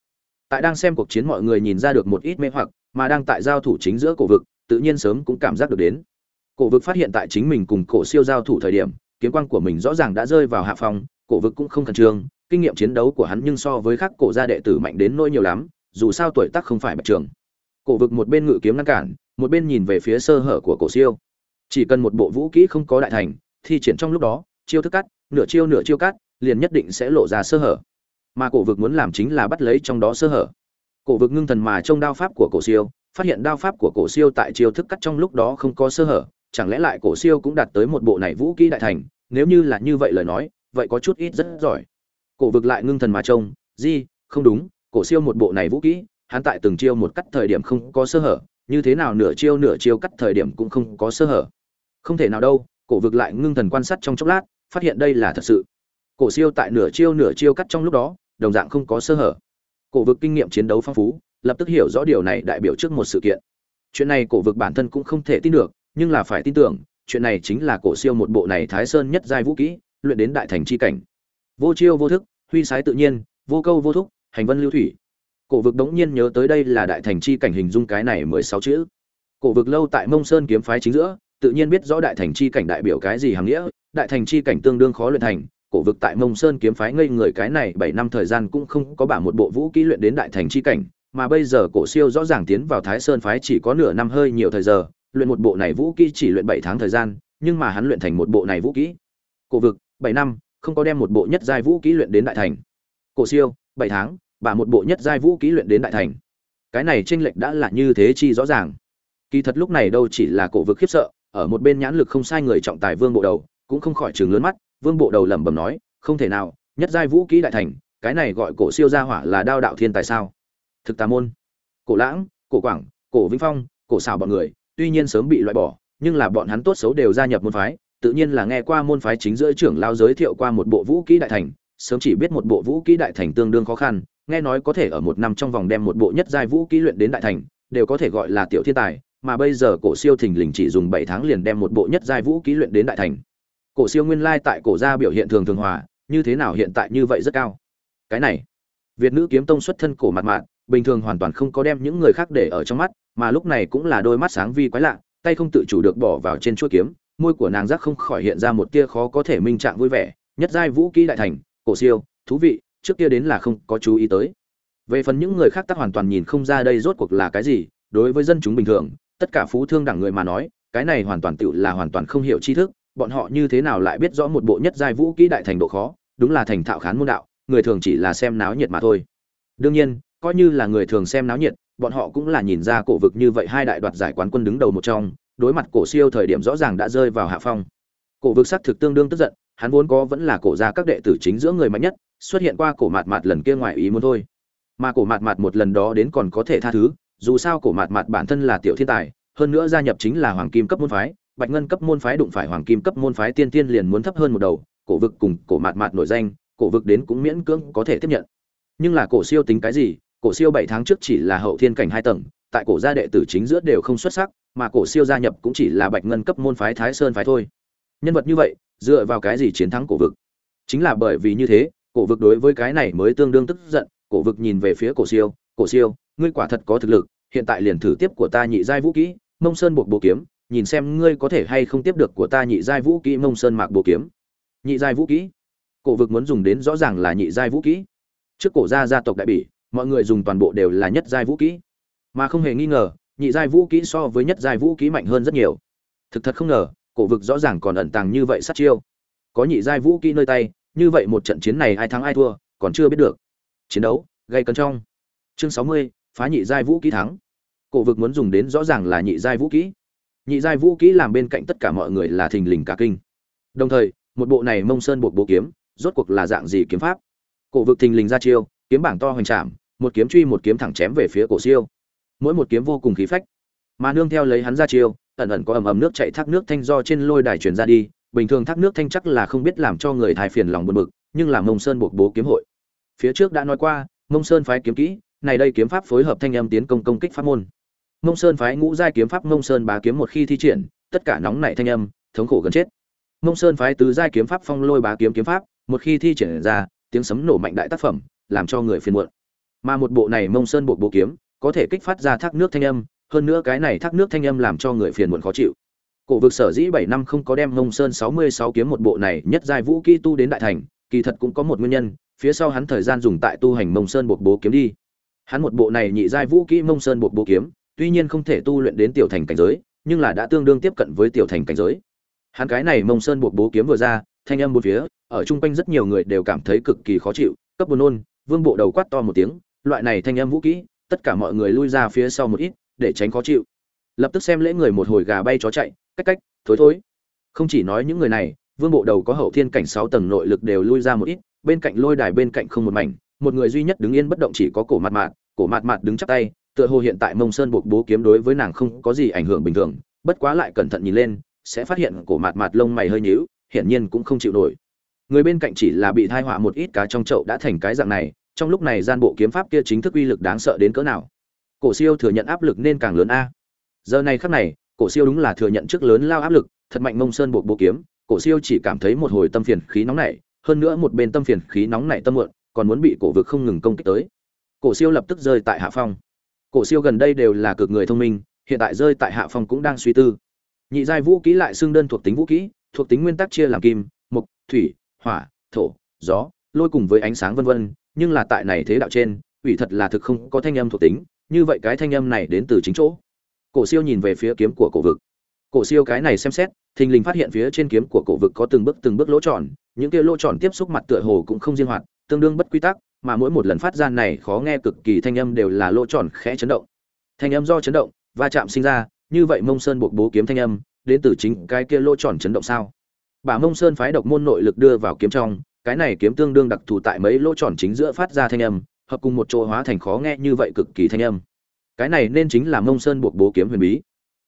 Tại đang xem cuộc chiến mọi người nhìn ra được một ít mê hoặc, mà đang tại giao thủ chính giữa cổ vực, tự nhiên sớm cũng cảm giác được đến cổ vực phát hiện tại chính mình cùng cổ siêu giao thủ thời điểm, kiếm quang của mình rõ ràng đã rơi vào hạ phòng cổ vực cũng không khẩn trương, kinh nghiệm chiến đấu của hắn nhưng so với các cổ gia đệ tử mạnh đến nỗi nhiều lắm, dù sao tuổi tác không phải bạch trường. Cổ vực một bên ngự kiếm ngăn cản, một bên nhìn về phía sơ hở của cổ siêu. Chỉ cần một bộ vũ kỹ không có đại thành, thi triển trong lúc đó, chiêu thức cắt, nửa chiêu nửa chiêu cắt, liền nhất định sẽ lộ ra sơ hở. Mà cổ vực muốn làm chính là bắt lấy trong đó sơ hở. Cổ vực ngưng thần mà trông đao pháp của cổ siêu, phát hiện đao pháp của cổ siêu tại chiêu thức cắt trong lúc đó không có sơ hở chẳng lẽ lại cổ siêu cũng đạt tới một bộ này vũ kỹ đại thành? Nếu như là như vậy lời nói, vậy có chút ít rất giỏi. Cổ vực lại ngưng thần mà trông, di, không đúng, cổ siêu một bộ này vũ kỹ, hắn tại từng chiêu một cắt thời điểm không có sơ hở, như thế nào nửa chiêu nửa chiêu cắt thời điểm cũng không có sơ hở. Không thể nào đâu, cổ vực lại ngưng thần quan sát trong chốc lát, phát hiện đây là thật sự. Cổ siêu tại nửa chiêu nửa chiêu cắt trong lúc đó, đồng dạng không có sơ hở. Cổ vực kinh nghiệm chiến đấu phong phú, lập tức hiểu rõ điều này đại biểu trước một sự kiện. Chuyện này cổ vực bản thân cũng không thể tin được nhưng là phải tin tưởng, chuyện này chính là cổ siêu một bộ này thái sơn nhất giai vũ kỹ, luyện đến đại thành chi cảnh. Vô chiêu vô thức, huy sái tự nhiên, vô câu vô thúc, hành vân lưu thủy. Cổ vực đống nhiên nhớ tới đây là đại thành chi cảnh hình dung cái này mười sáu chữ. Cổ vực lâu tại mông sơn kiếm phái chính giữa, tự nhiên biết rõ đại thành chi cảnh đại biểu cái gì hàm nghĩa, đại thành chi cảnh tương đương khó luyện thành. Cổ vực tại mông sơn kiếm phái ngây người cái này bảy năm thời gian cũng không có bả một bộ vũ kỹ luyện đến đại thành chi cảnh, mà bây giờ cổ siêu rõ ràng tiến vào thái sơn phái chỉ có nửa năm hơi nhiều thời giờ luyện một bộ này vũ kỹ chỉ luyện bảy tháng thời gian, nhưng mà hắn luyện thành một bộ này vũ kỹ. Cổ vực, bảy năm, không có đem một bộ nhất giai vũ kỹ luyện đến đại thành. Cổ siêu, bảy tháng và một bộ nhất giai vũ kỹ luyện đến đại thành. Cái này chênh lệch đã là như thế chi rõ ràng. Kỳ thật lúc này đâu chỉ là cổ vực khiếp sợ, ở một bên nhãn lực không sai người trọng tài vương bộ đầu, cũng không khỏi trừng lớn mắt, vương bộ đầu lẩm bẩm nói, không thể nào, nhất giai vũ kỹ đại thành, cái này gọi cổ siêu gia hỏa là đao đạo thiên tài sao? Thực tà môn, cổ lãng, cổ quảng, cổ vĩnh phong, cổ xảo bọn người tuy nhiên sớm bị loại bỏ, nhưng là bọn hắn tốt xấu đều gia nhập môn phái, tự nhiên là nghe qua môn phái chính giữa trưởng lao giới thiệu qua một bộ vũ kỹ đại thành, sớm chỉ biết một bộ vũ kỹ đại thành tương đương khó khăn, nghe nói có thể ở một năm trong vòng đem một bộ nhất giai vũ kỹ luyện đến đại thành, đều có thể gọi là tiểu thiên tài, mà bây giờ cổ siêu thình lình chỉ dùng bảy tháng liền đem một bộ nhất giai vũ kỹ luyện đến đại thành. Cổ siêu nguyên lai tại cổ gia biểu hiện thường thường hòa, như thế nào hiện tại như vậy rất cao. Cái này, việt nữ kiếm tông xuất thân cổ mặt mạn bình thường hoàn toàn không có đem những người khác để ở trong mắt mà lúc này cũng là đôi mắt sáng vi quái lạ, tay không tự chủ được bỏ vào trên chuôi kiếm, môi của nàng giác không khỏi hiện ra một tia khó có thể minh trạng vui vẻ, nhất giai vũ kỹ đại thành, cổ siêu, thú vị, trước kia đến là không có chú ý tới. Về phần những người khác tác hoàn toàn nhìn không ra đây rốt cuộc là cái gì, đối với dân chúng bình thường, tất cả phú thương đẳng người mà nói, cái này hoàn toàn tựu là hoàn toàn không hiểu tri thức, bọn họ như thế nào lại biết rõ một bộ nhất giai vũ kỹ đại thành độ khó, đúng là thành thạo khán môn đạo, người thường chỉ là xem náo nhiệt mà thôi. Đương nhiên, coi như là người thường xem náo nhiệt bọn họ cũng là nhìn ra cổ vực như vậy hai đại đoạt giải quán quân đứng đầu một trong, đối mặt cổ siêu thời điểm rõ ràng đã rơi vào hạ phong. Cổ vực sắc thực tương đương tức giận, hắn vốn có vẫn là cổ gia các đệ tử chính giữa người mạnh nhất, xuất hiện qua cổ mạt mạt lần kia ngoài ý muốn thôi. Mà cổ mạt mạt một lần đó đến còn có thể tha thứ, dù sao cổ mạt mạt bản thân là tiểu thiên tài, hơn nữa gia nhập chính là hoàng kim cấp môn phái, bạch ngân cấp môn phái đụng phải hoàng kim cấp môn phái tiên tiên liền muốn thấp hơn một đầu, cổ vực cùng cổ mạt mạt nổi danh, cổ vực đến cũng miễn cưỡng có thể tiếp nhận. Nhưng là cổ siêu tính cái gì cổ siêu bảy tháng trước chỉ là hậu thiên cảnh hai tầng, tại cổ gia đệ tử chính giữa đều không xuất sắc, mà cổ siêu gia nhập cũng chỉ là bạch ngân cấp môn phái thái sơn phái thôi. Nhân vật như vậy, dựa vào cái gì chiến thắng cổ vực? Chính là bởi vì như thế, cổ vực đối với cái này mới tương đương tức giận, cổ vực nhìn về phía cổ siêu cổ siêu, ngươi quả thật có thực lực, hiện tại liền thử tiếp của ta nhị giai vũ kỹ, mông sơn buộc bộ kiếm, nhìn xem ngươi có thể hay không tiếp được của ta nhị giai vũ kỹ mông sơn mạc bộ kiếm. Nhị giai vũ kỹ? Cổ vực muốn dùng đến rõ ràng là nhị giai vũ kỹ. Trước cổ gia gia tộc đại bỉ mọi người dùng toàn bộ đều là nhất giai vũ kỹ. Mà không hề nghi ngờ, nhị giai vũ kỹ so với nhất giai vũ kỹ mạnh hơn rất nhiều. Thực thật không ngờ, cổ vực rõ ràng còn ẩn tàng như vậy sát chiêu. Có nhị giai vũ kỹ nơi tay, như vậy một trận chiến này ai thắng ai thua, còn chưa biết được. Chiến đấu, gây cấn trong. Chương sáu mươi, phá nhị giai vũ kỹ thắng. Cổ vực muốn dùng đến rõ ràng là nhị giai vũ kỹ. Nhị giai vũ kỹ làm bên cạnh tất cả mọi người là thình lình cả kinh. Đồng thời, một bộ này mông sơn buộc bố kiếm, rốt cuộc là dạng gì kiếm pháp? Cổ vực thình lình ra chiêu, kiếm bảng to hoành trảm một kiếm truy một kiếm thẳng chém về phía cổ siêu. Mỗi một kiếm vô cùng khí phách. Mà nương theo lấy hắn ra chiêu, ẩn ẩn có ầm ầm nước chảy thác nước thanh do trên lôi đài truyền ra đi, bình thường thác nước thanh chắc là không biết làm cho người thai phiền lòng buồn bực, nhưng làm mông sơn buộc bố kiếm hội. Phía trước đã nói qua, mông sơn phái kiếm kỹ, này đây kiếm pháp phối hợp thanh âm tiến công công kích pháp môn. Mông sơn phái ngũ giai kiếm pháp mông sơn bá kiếm một khi thi triển, tất cả nóng nảy thanh âm, thống khổ gần chết. Mông sơn phái tứ giai kiếm pháp phong lôi bá kiếm kiếm pháp, một khi thi triển ra, tiếng sấm nổ mạnh đại tác phẩm, làm cho người phiền muộn mà một bộ này mông sơn buộc bộ kiếm, có thể kích phát ra thác nước thanh âm, hơn nữa cái này thác nước thanh âm làm cho người phiền muộn khó chịu. Cổ vực sở dĩ bảy năm không có đem mông sơn sáu mươi sáu kiếm một bộ này nhất giai vũ kỹ tu đến đại thành, kỳ thật cũng có một nguyên nhân, phía sau hắn thời gian dùng tại tu hành mông sơn buộc bố kiếm đi. Hắn một bộ này nhị giai vũ kỹ mông sơn buộc bố kiếm, tuy nhiên không thể tu luyện đến tiểu thành cảnh giới, nhưng là đã tương đương tiếp cận với tiểu thành cảnh giới. Hắn cái này mông sơn buộc bố kiếm vừa ra, thanh âm một phía, ở chung quanh rất nhiều người đều cảm thấy cực kỳ khó chịu, cấp buồn nôn, vương bộ đầu quát to một tiếng loại này thanh âm vũ kỹ, tất cả mọi người lui ra phía sau một ít, để tránh khó chịu. Lập tức xem lễ người một hồi gà bay chó chạy, cách cách, thối thối. Không chỉ nói những người này, vương bộ đầu có hậu thiên cảnh sáu tầng nội lực đều lui ra một ít, bên cạnh lôi đài bên cạnh không một mảnh, một người duy nhất đứng yên bất động chỉ có cổ mặt mạt, cổ mặt mạt đứng chắp tay, tựa hồ hiện tại mông sơn buộc bố kiếm đối với nàng không có gì ảnh hưởng bình thường, bất quá lại cẩn thận nhìn lên, sẽ phát hiện cổ mặt mạt lông mày hơi nhíu, hiển nhiên cũng không chịu nổi. Người bên cạnh chỉ là bị thai họa một ít cá trong chậu đã thành cái dạng này trong lúc này gian bộ kiếm pháp kia chính thức uy lực đáng sợ đến cỡ nào? Cổ siêu thừa nhận áp lực nên càng lớn a. Giờ này khắc này, cổ siêu đúng là thừa nhận trước lớn lao áp lực, thật mạnh mông sơn buộc bộ kiếm, cổ siêu chỉ cảm thấy một hồi tâm phiền khí nóng nảy, hơn nữa một bên tâm phiền khí nóng nảy tâm muộn, còn muốn bị cổ vực không ngừng công kích tới. Cổ siêu lập tức rơi tại hạ phong. Cổ siêu gần đây đều là cực người thông minh, hiện tại rơi tại hạ phong cũng đang suy tư. Nhị giai vũ kỹ lại xương đơn thuộc tính vũ kỹ, thuộc tính nguyên tắc chia làm kim, mộc, thủy, hỏa, thổ, gió, lôi cùng với ánh sáng vân vân nhưng là tại này thế đạo trên, ủy thật là thực không có thanh âm thuộc tính, như vậy cái thanh âm này đến từ chính chỗ. Cổ siêu nhìn về phía kiếm của cổ vực. Cổ siêu cái này xem xét, thình lình phát hiện phía trên kiếm của cổ vực có từng bước từng bước lỗ tròn, những kia lỗ tròn tiếp xúc mặt tựa hồ cũng không riêng hoạt, tương đương bất quy tắc, mà mỗi một lần phát ra này khó nghe cực kỳ thanh âm đều là lỗ tròn khẽ chấn động. Thanh âm do chấn động, va chạm sinh ra, như vậy mông sơn buộc bố kiếm thanh âm, đến từ chính cái kia lỗ tròn chấn động sao? Bà mông sơn phái độc môn nội lực đưa vào kiếm trong cái này kiếm tương đương đặc thù tại mấy lỗ tròn chính giữa phát ra thanh âm, hợp cùng một chỗ hóa thành khó nghe như vậy cực kỳ thanh âm. Cái này nên chính là mông sơn buộc bố kiếm huyền bí.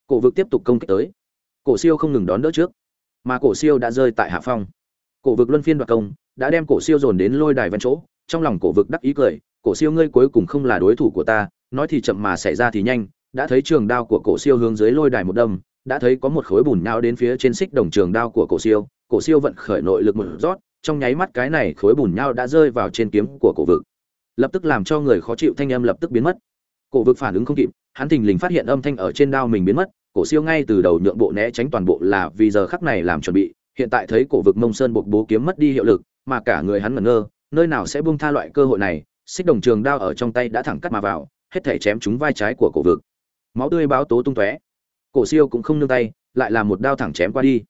Cổ vực tiếp tục công kích tới. Cổ siêu không ngừng đón đỡ trước. Mà cổ siêu đã rơi tại hạ phong. Cổ vực luân phiên đoạt công, đã đem cổ siêu dồn đến lôi đài ven chỗ. Trong lòng cổ vực đắc ý cười, cổ siêu ngươi cuối cùng không là đối thủ của ta, nói thì chậm mà xảy ra thì nhanh. Đã thấy trường đao của cổ siêu hướng dưới lôi đài một đâm, đã thấy có một khối bùn nhão đến phía trên xích đồng trường đao của cổ siêu cổ siêu vận khởi nội lực một rót trong nháy mắt cái này khối bùn nhau đã rơi vào trên kiếm của cổ vực. Lập tức làm cho người khó chịu thanh âm lập tức biến mất. Cổ vực phản ứng không kịp, hắn thình lình phát hiện âm thanh ở trên đao mình biến mất, cổ siêu ngay từ đầu nhượng bộ né tránh toàn bộ là vì giờ khắc này làm chuẩn bị, hiện tại thấy cổ vực mông sơn buộc bố kiếm mất đi hiệu lực, mà cả người hắn ngẩn ngơ, nơi nào sẽ buông tha loại cơ hội này, xích đồng trường đao ở trong tay đã thẳng cắt mà vào, hết thể chém trúng vai trái của cổ vực. Máu tươi báo tố tung tóe. Cổ siêu cũng không nương tay, lại là một đao thẳng chém qua đi.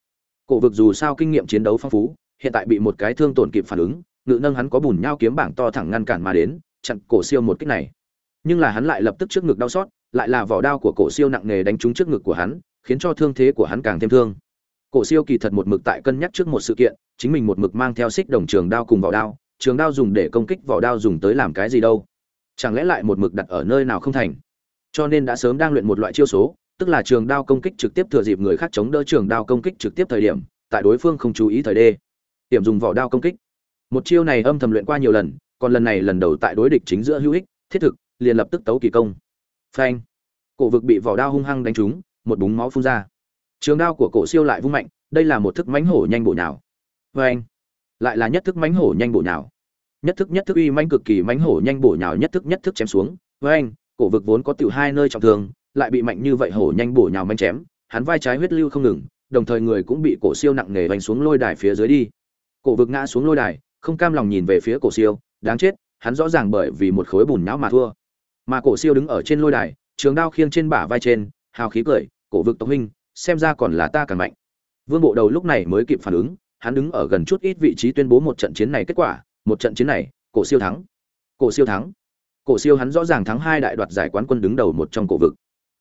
Cổ vực dù sao kinh nghiệm chiến đấu phong phú hiện tại bị một cái thương tổn kịp phản ứng, ngự nâng hắn có bùn nhao kiếm bảng to thẳng ngăn cản mà đến, chặn cổ siêu một kích này. Nhưng là hắn lại lập tức trước ngực đau xót, lại là vỏ đao của cổ siêu nặng nề đánh trúng trước ngực của hắn, khiến cho thương thế của hắn càng thêm thương. Cổ siêu kỳ thật một mực tại cân nhắc trước một sự kiện, chính mình một mực mang theo xích đồng trường đao cùng vỏ đao, trường đao dùng để công kích vỏ đao dùng tới làm cái gì đâu. Chẳng lẽ lại một mực đặt ở nơi nào không thành? Cho nên đã sớm đang luyện một loại chiêu số, tức là trường đao công kích trực tiếp thừa dịp người khác chống đỡ trường đao công kích trực tiếp thời điểm, tại đối phương không chú ý thời đê điểm dùng vỏ đao công kích. Một chiêu này âm thầm luyện qua nhiều lần, còn lần này lần đầu tại đối địch chính giữa hữu ích, thiết thực, liền lập tức tấu kỳ công. Phanh! Cổ vực bị vỏ đao hung hăng đánh trúng, một búng máu phun ra. Trường đao của cổ siêu lại vung mạnh, đây là một thức mánh hổ nhanh bộ nhào. Phanh! Lại là nhất thức mánh hổ nhanh bộ nhào. Nhất thức nhất thức uy manh cực kỳ mánh hổ nhanh bổ nhào nhất thức nhất thức chém xuống. Với anh cổ vực vốn có tiểu hai nơi trọng thương, lại bị mạnh như vậy hổ nhanh bổ nhào manh chém, hắn vai trái huyết lưu không ngừng, đồng thời người cũng bị cổ siêu nặng nề vành xuống lôi đài phía dưới đi cổ vực ngã xuống lôi đài, không cam lòng nhìn về phía cổ siêu, đáng chết, hắn rõ ràng bởi vì một khối bùn nhão mà thua. Mà cổ siêu đứng ở trên lôi đài, trường đao khiêng trên bả vai trên, hào khí cười, cổ vực tộc huynh, xem ra còn là ta càng mạnh. Vương bộ đầu lúc này mới kịp phản ứng, hắn đứng ở gần chút ít vị trí tuyên bố một trận chiến này kết quả, một trận chiến này, cổ siêu thắng. Cổ siêu thắng. Cổ siêu hắn rõ ràng thắng hai đại đoạt giải quán quân đứng đầu một trong cổ vực.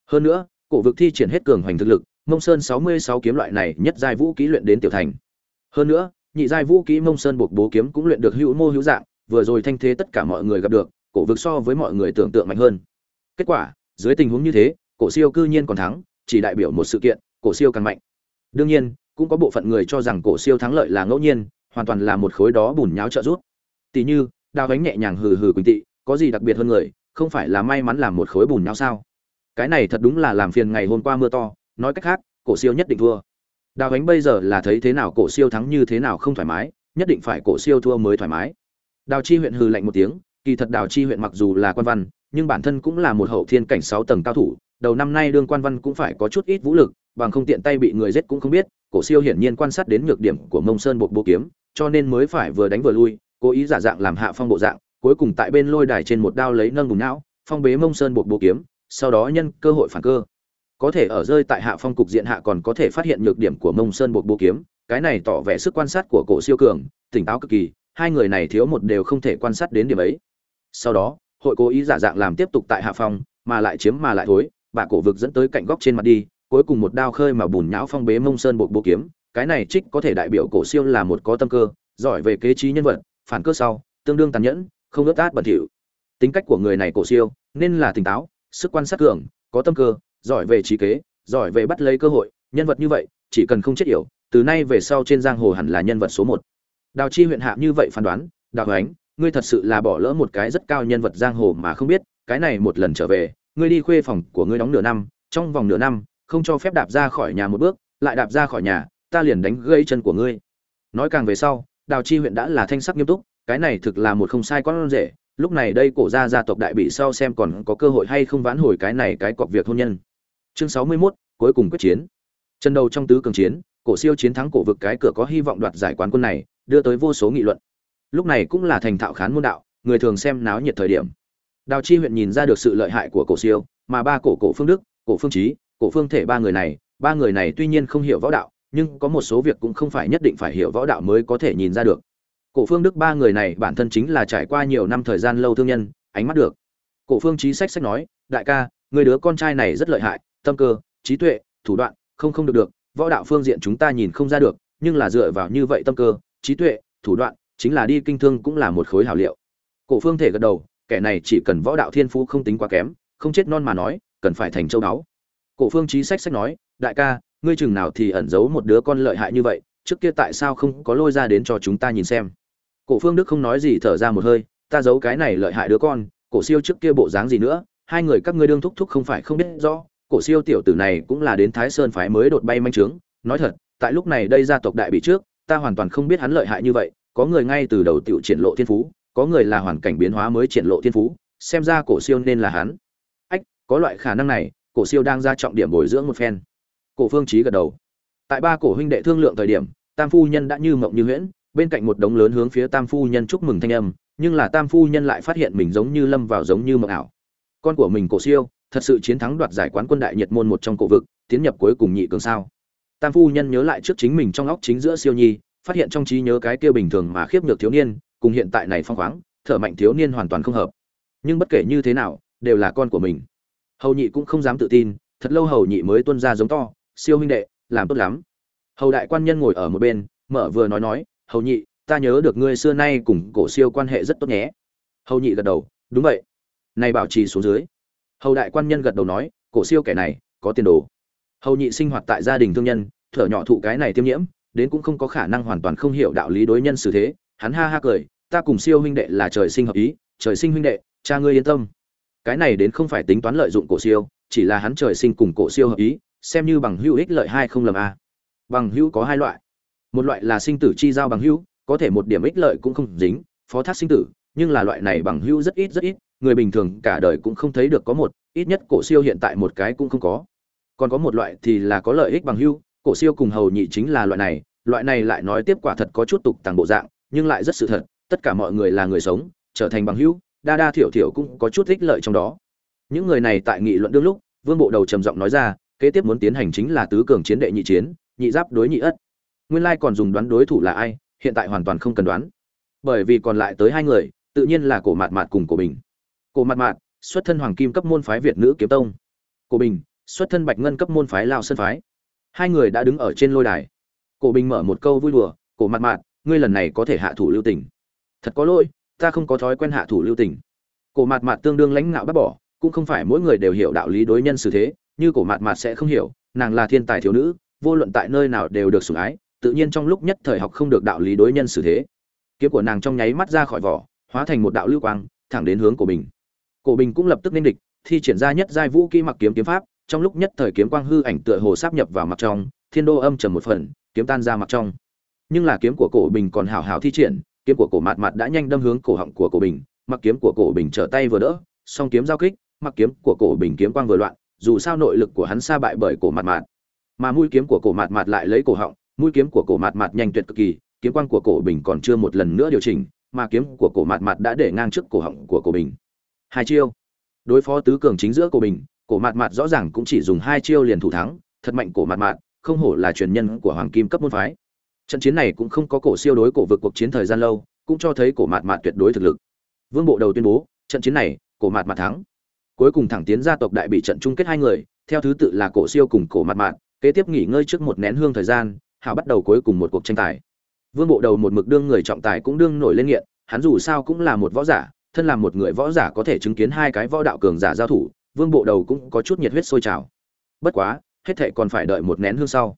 Hơn nữa, cổ vực thi triển hết cường hoành thực lực, mông sơn sáu mươi sáu kiếm loại này nhất giai vũ kỹ luyện đến tiểu thành. Hơn nữa nhị giai vũ kỹ mông sơn buộc bố kiếm cũng luyện được hữu mô hữu dạng, vừa rồi thanh thế tất cả mọi người gặp được, cổ vực so với mọi người tưởng tượng mạnh hơn. Kết quả, dưới tình huống như thế, cổ siêu cư nhiên còn thắng, chỉ đại biểu một sự kiện, cổ siêu càng mạnh. Đương nhiên, cũng có bộ phận người cho rằng cổ siêu thắng lợi là ngẫu nhiên, hoàn toàn là một khối đó bùn nháo trợ rút Tỉ như đào gánh nhẹ nhàng hừ hừ quỳnh tị, có gì đặc biệt hơn người, không phải là may mắn làm một khối bùn nháo sao? Cái này thật đúng là làm phiền ngày hôm qua mưa to, nói cách khác, cổ siêu nhất định thua đào Ánh bây giờ là thấy thế nào cổ siêu thắng như thế nào không thoải mái, nhất định phải cổ siêu thua mới thoải mái. Đào chi huyện hừ lạnh một tiếng, kỳ thật đào chi huyện mặc dù là quan văn, nhưng bản thân cũng là một hậu thiên cảnh sáu tầng cao thủ, đầu năm nay đương quan văn cũng phải có chút ít vũ lực, bằng không tiện tay bị người giết cũng không biết, cổ siêu hiển nhiên quan sát đến nhược điểm của mông sơn buộc bố kiếm, cho nên mới phải vừa đánh vừa lui, cố ý giả dạng làm hạ phong bộ dạng, cuối cùng tại bên lôi đài trên một đao lấy nâng vùng não, phong bế mông sơn buộc bố kiếm, sau đó nhân cơ hội phản cơ có thể ở rơi tại hạ phong cục diện hạ còn có thể phát hiện nhược điểm của mông sơn buộc bố kiếm, cái này tỏ vẻ sức quan sát của cổ siêu cường, tỉnh táo cực kỳ, hai người này thiếu một đều không thể quan sát đến điểm ấy. Sau đó, hội cố ý giả dạng làm tiếp tục tại hạ phong, mà lại chiếm mà lại thối, bà cổ vực dẫn tới cạnh góc trên mặt đi, cuối cùng một đao khơi mà bùn nhão phong bế mông sơn buộc bố kiếm, cái này trích có thể đại biểu cổ siêu là một có tâm cơ, giỏi về kế trí nhân vật, phản cơ sau, tương đương tàn nhẫn, không ướt át bẩn thỉu. Tính cách của người này cổ siêu, nên là tỉnh táo, sức quan sát cường, có tâm cơ giỏi về trí kế, giỏi về bắt lấy cơ hội, nhân vật như vậy, chỉ cần không chết yểu, từ nay về sau trên giang hồ hẳn là nhân vật số một. Đào chi huyện hạ như vậy phán đoán, đào ánh, ngươi thật sự là bỏ lỡ một cái rất cao nhân vật giang hồ mà không biết, cái này một lần trở về, ngươi đi khuê phòng của ngươi đóng nửa năm, trong vòng nửa năm, không cho phép đạp ra khỏi nhà một bước, lại đạp ra khỏi nhà, ta liền đánh gãy chân của ngươi. Nói càng về sau, đào chi huyện đã là thanh sắc nghiêm túc, cái này thực là một không sai con rể, lúc này đây cổ gia gia tộc đại bị sau xem còn có cơ hội hay không vãn hồi cái này cái cọc việc hôn nhân chương sáu mươi 61, cuối cùng quyết chiến. Trận đầu trong tứ cường chiến cổ siêu chiến thắng cổ vực cái cửa có hy vọng đoạt giải quán quân này đưa tới vô số nghị luận. Lúc này cũng là thành thạo khán môn đạo người thường xem náo nhiệt thời điểm. Đào chi huyện nhìn ra được sự lợi hại của cổ siêu mà ba cổ cổ phương đức cổ phương trí cổ phương thể ba người này ba người này tuy nhiên không hiểu võ đạo nhưng có một số việc cũng không phải nhất định phải hiểu võ đạo mới có thể nhìn ra được. Cổ phương đức ba người này bản thân chính là trải qua nhiều năm thời gian lâu thương nhân ánh mắt được. Cổ phương trí sách sách nói đại ca người đứa con trai này rất lợi hại tâm cơ, trí tuệ, thủ đoạn, không không được được, võ đạo phương diện chúng ta nhìn không ra được, nhưng là dựa vào như vậy tâm cơ, trí tuệ, thủ đoạn, chính là đi kinh thương cũng là một khối hảo liệu. Cổ phương thể gật đầu, kẻ này chỉ cần võ đạo thiên phú không tính quá kém, không chết non mà nói, cần phải thành châu đáo cổ phương trí sách sách nói, đại ca, ngươi chừng nào thì ẩn giấu một đứa con lợi hại như vậy, trước kia tại sao không có lôi ra đến cho chúng ta nhìn xem? Cổ phương đức không nói gì thở ra một hơi, ta giấu cái này lợi hại đứa con, cổ siêu trước kia bộ dáng gì nữa, hai người các ngươi đương thúc thúc không phải không biết rõ cổ siêu tiểu tử này cũng là đến thái sơn phái mới đột bay manh trướng. Nói thật, tại lúc này đây gia tộc đại bị trước, ta hoàn toàn không biết hắn lợi hại như vậy. Có người ngay từ đầu tiểu triển lộ thiên phú, có người là hoàn cảnh biến hóa mới triển lộ thiên phú, xem ra cổ siêu nên là hắn. Ách, có loại khả năng này, cổ siêu đang ra trọng điểm bồi dưỡng một phen. Cổ phương chí gật đầu. Tại ba cổ huynh đệ thương lượng thời điểm, tam phu nhân đã như mộng như huyễn, bên cạnh một đống lớn hướng phía tam phu nhân chúc mừng thanh âm, nhưng là tam phu nhân lại phát hiện mình giống như lâm vào giống như mộng ảo. Con của mình cổ siêu thật sự chiến thắng đoạt giải quán quân đại nhiệt môn một trong cổ vực, tiến nhập cuối cùng nhị cường sao. Tam phu nhân nhớ lại trước chính mình trong óc chính giữa siêu nhi, phát hiện trong trí nhớ cái kia bình thường mà khiếp nhược thiếu niên, cùng hiện tại này phong khoáng, thở mạnh thiếu niên hoàn toàn không hợp. Nhưng bất kể như thế nào, đều là con của mình. Hầu nhị cũng không dám tự tin, thật lâu hầu nhị mới tuân ra giống to, siêu huynh đệ, làm tốt lắm. Hầu đại quan nhân ngồi ở một bên, mở vừa nói nói, hầu nhị, ta nhớ được ngươi xưa nay cùng cổ siêu quan hệ rất tốt nhé. Hầu nhị gật đầu, đúng vậy. Này bảo trì xuống dưới hầu đại quan nhân gật đầu nói, cổ siêu kẻ này, có tiền đồ. Hầu nhị sinh hoạt tại gia đình thương nhân, thở nhỏ thụ cái này tiêm nhiễm, đến cũng không có khả năng hoàn toàn không hiểu đạo lý đối nhân xử thế. Hắn ha ha cười, ta cùng siêu huynh đệ là trời sinh hợp ý, trời sinh huynh đệ, cha ngươi yên tâm. Cái này đến không phải tính toán lợi dụng cổ siêu, chỉ là hắn trời sinh cùng cổ siêu hợp ý, xem như bằng hữu ích lợi hai không lầm a. Bằng hữu có hai loại. Một loại là sinh tử chi giao bằng hữu, có thể một điểm ích lợi cũng không dính, phó thác sinh tử, nhưng là loại này bằng hữu rất ít rất ít người bình thường cả đời cũng không thấy được có một, ít nhất cổ siêu hiện tại một cái cũng không có. Còn có một loại thì là có lợi ích bằng hữu cổ siêu cùng hầu nhị chính là loại này loại này lại nói tiếp quả thật có chút tục tàng bộ dạng, nhưng lại rất sự thật, tất cả mọi người là người sống, trở thành bằng hữu đa đa thiểu thiểu cũng có chút ích lợi trong đó. Những người này tại nghị luận đương lúc, vương bộ đầu trầm giọng nói ra, kế tiếp muốn tiến hành chính là tứ cường chiến đệ nhị chiến, nhị giáp đối nhị ất. Nguyên lai còn dùng đoán đối thủ là ai, hiện tại hoàn toàn không cần đoán. Bởi vì còn lại tới hai người, tự nhiên là cổ mạt mạt cùng cổ bình cổ Mặt Mạn, xuất thân hoàng kim cấp môn phái việt nữ kiếm tông. Cổ bình xuất thân bạch ngân cấp môn phái lao sân phái. Hai người đã đứng ở trên lôi đài. Cổ bình mở một câu vui đùa cổ Mặt Mạn, ngươi lần này có thể hạ thủ lưu tình. Thật có lỗi ta không có thói quen hạ thủ lưu tình. Cổ Mặt Mạn tương đương lãnh ngạo bác bỏ cũng không phải mỗi người đều hiểu đạo lý đối nhân xử thế như cổ mạt mạt sẽ không hiểu nàng là thiên tài thiếu nữ vô luận tại nơi nào đều được sủng ái tự nhiên trong lúc nhất thời học không được đạo lý đối nhân xử thế. Kiếm của nàng trong nháy mắt ra khỏi vỏ hóa thành một đạo lưu quang thẳng đến hướng của mình cổ bình cũng lập tức nên địch thi triển ra nhất giai vũ kỹ mặc kiếm kiếm pháp trong lúc nhất thời kiếm quang hư ảnh tựa hồ sáp nhập vào mặt trong thiên đô âm trầm một phần kiếm tan ra mặt trong nhưng là kiếm của cổ bình còn hào hào thi triển kiếm của cổ mạt mạt đã nhanh đâm hướng cổ họng của cổ bình mặc kiếm của cổ bình trở tay vừa đỡ song kiếm giao kích mặc kiếm của cổ bình kiếm quang vừa loạn dù sao nội lực của hắn xa bại bởi cổ mạt mạt mà mũi kiếm của cổ mạt mạt lại lấy cổ họng mũi kiếm của cổ mạt mạt nhanh tuyệt cực kỳ kiếm quang của cổ bình còn chưa một lần nữa điều chỉnh mà kiếm của cổ mạt mạt đã để ngang trước cổ họng của cổ bình hai chiêu. Đối phó tứ cường chính giữa cổ bình, cổ mạt mạt rõ ràng cũng chỉ dùng hai chiêu liền thủ thắng, thật mạnh cổ mạt mạt, không hổ là truyền nhân của hoàng kim cấp môn phái. Trận chiến này cũng không có cổ siêu đối cổ vực cuộc chiến thời gian lâu, cũng cho thấy cổ mạt mạt tuyệt đối thực lực. Vương bộ đầu tuyên bố, trận chiến này, cổ mạt mạt thắng. Cuối cùng thẳng tiến gia tộc đại bị trận chung kết hai người, theo thứ tự là cổ siêu cùng cổ mạt mạt, kế tiếp nghỉ ngơi trước một nén hương thời gian, hảo bắt đầu cuối cùng một cuộc tranh tài. Vương bộ đầu một mực đương người trọng tài cũng đương nổi lên nghiện, hắn dù sao cũng là một võ giả thân là một người võ giả có thể chứng kiến hai cái võ đạo cường giả giao thủ, vương bộ đầu cũng có chút nhiệt huyết sôi trào. Bất quá, hết thảy còn phải đợi một nén hương sau.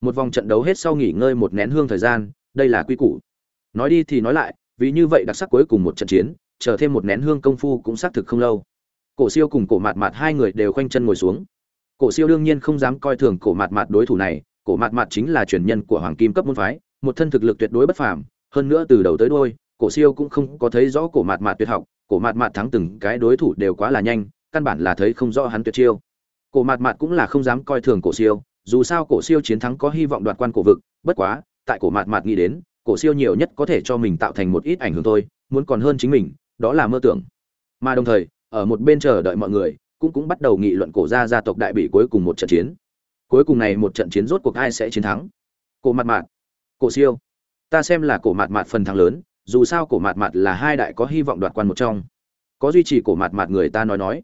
Một vòng trận đấu hết sau nghỉ ngơi một nén hương thời gian, đây là quy củ. Nói đi thì nói lại, vì như vậy đặc sắc cuối cùng một trận chiến, chờ thêm một nén hương công phu cũng xác thực không lâu. Cổ siêu cùng cổ mạt mạt hai người đều khoanh chân ngồi xuống. Cổ siêu đương nhiên không dám coi thường cổ mạt mạt đối thủ này, cổ mạt mạt chính là truyền nhân của hoàng kim cấp môn phái, một thân thực lực tuyệt đối bất phàm, hơn nữa từ đầu tới đuôi cổ siêu cũng không có thấy rõ cổ mạt mạt tuyệt học, cổ mạt mạt thắng từng cái đối thủ đều quá là nhanh, căn bản là thấy không rõ hắn tuyệt chiêu. Cổ mạt mạt cũng là không dám coi thường cổ siêu, dù sao cổ siêu chiến thắng có hy vọng đoạt quan cổ vực, bất quá, tại cổ mạt mạt nghĩ đến, cổ siêu nhiều nhất có thể cho mình tạo thành một ít ảnh hưởng thôi, muốn còn hơn chính mình, đó là mơ tưởng. Mà đồng thời, ở một bên chờ đợi mọi người, cũng cũng bắt đầu nghị luận cổ gia gia tộc đại bị cuối cùng một trận chiến. Cuối cùng này một trận chiến rốt cuộc ai sẽ chiến thắng? Cổ Mạt mạt. Cổ siêu. Ta xem là cổ Mạt mạt phần thắng lớn dù sao cổ Mạt mạt là hai đại có hy vọng đoạt quan một trong. Có duy trì cổ Mạt mạt người ta nói nói.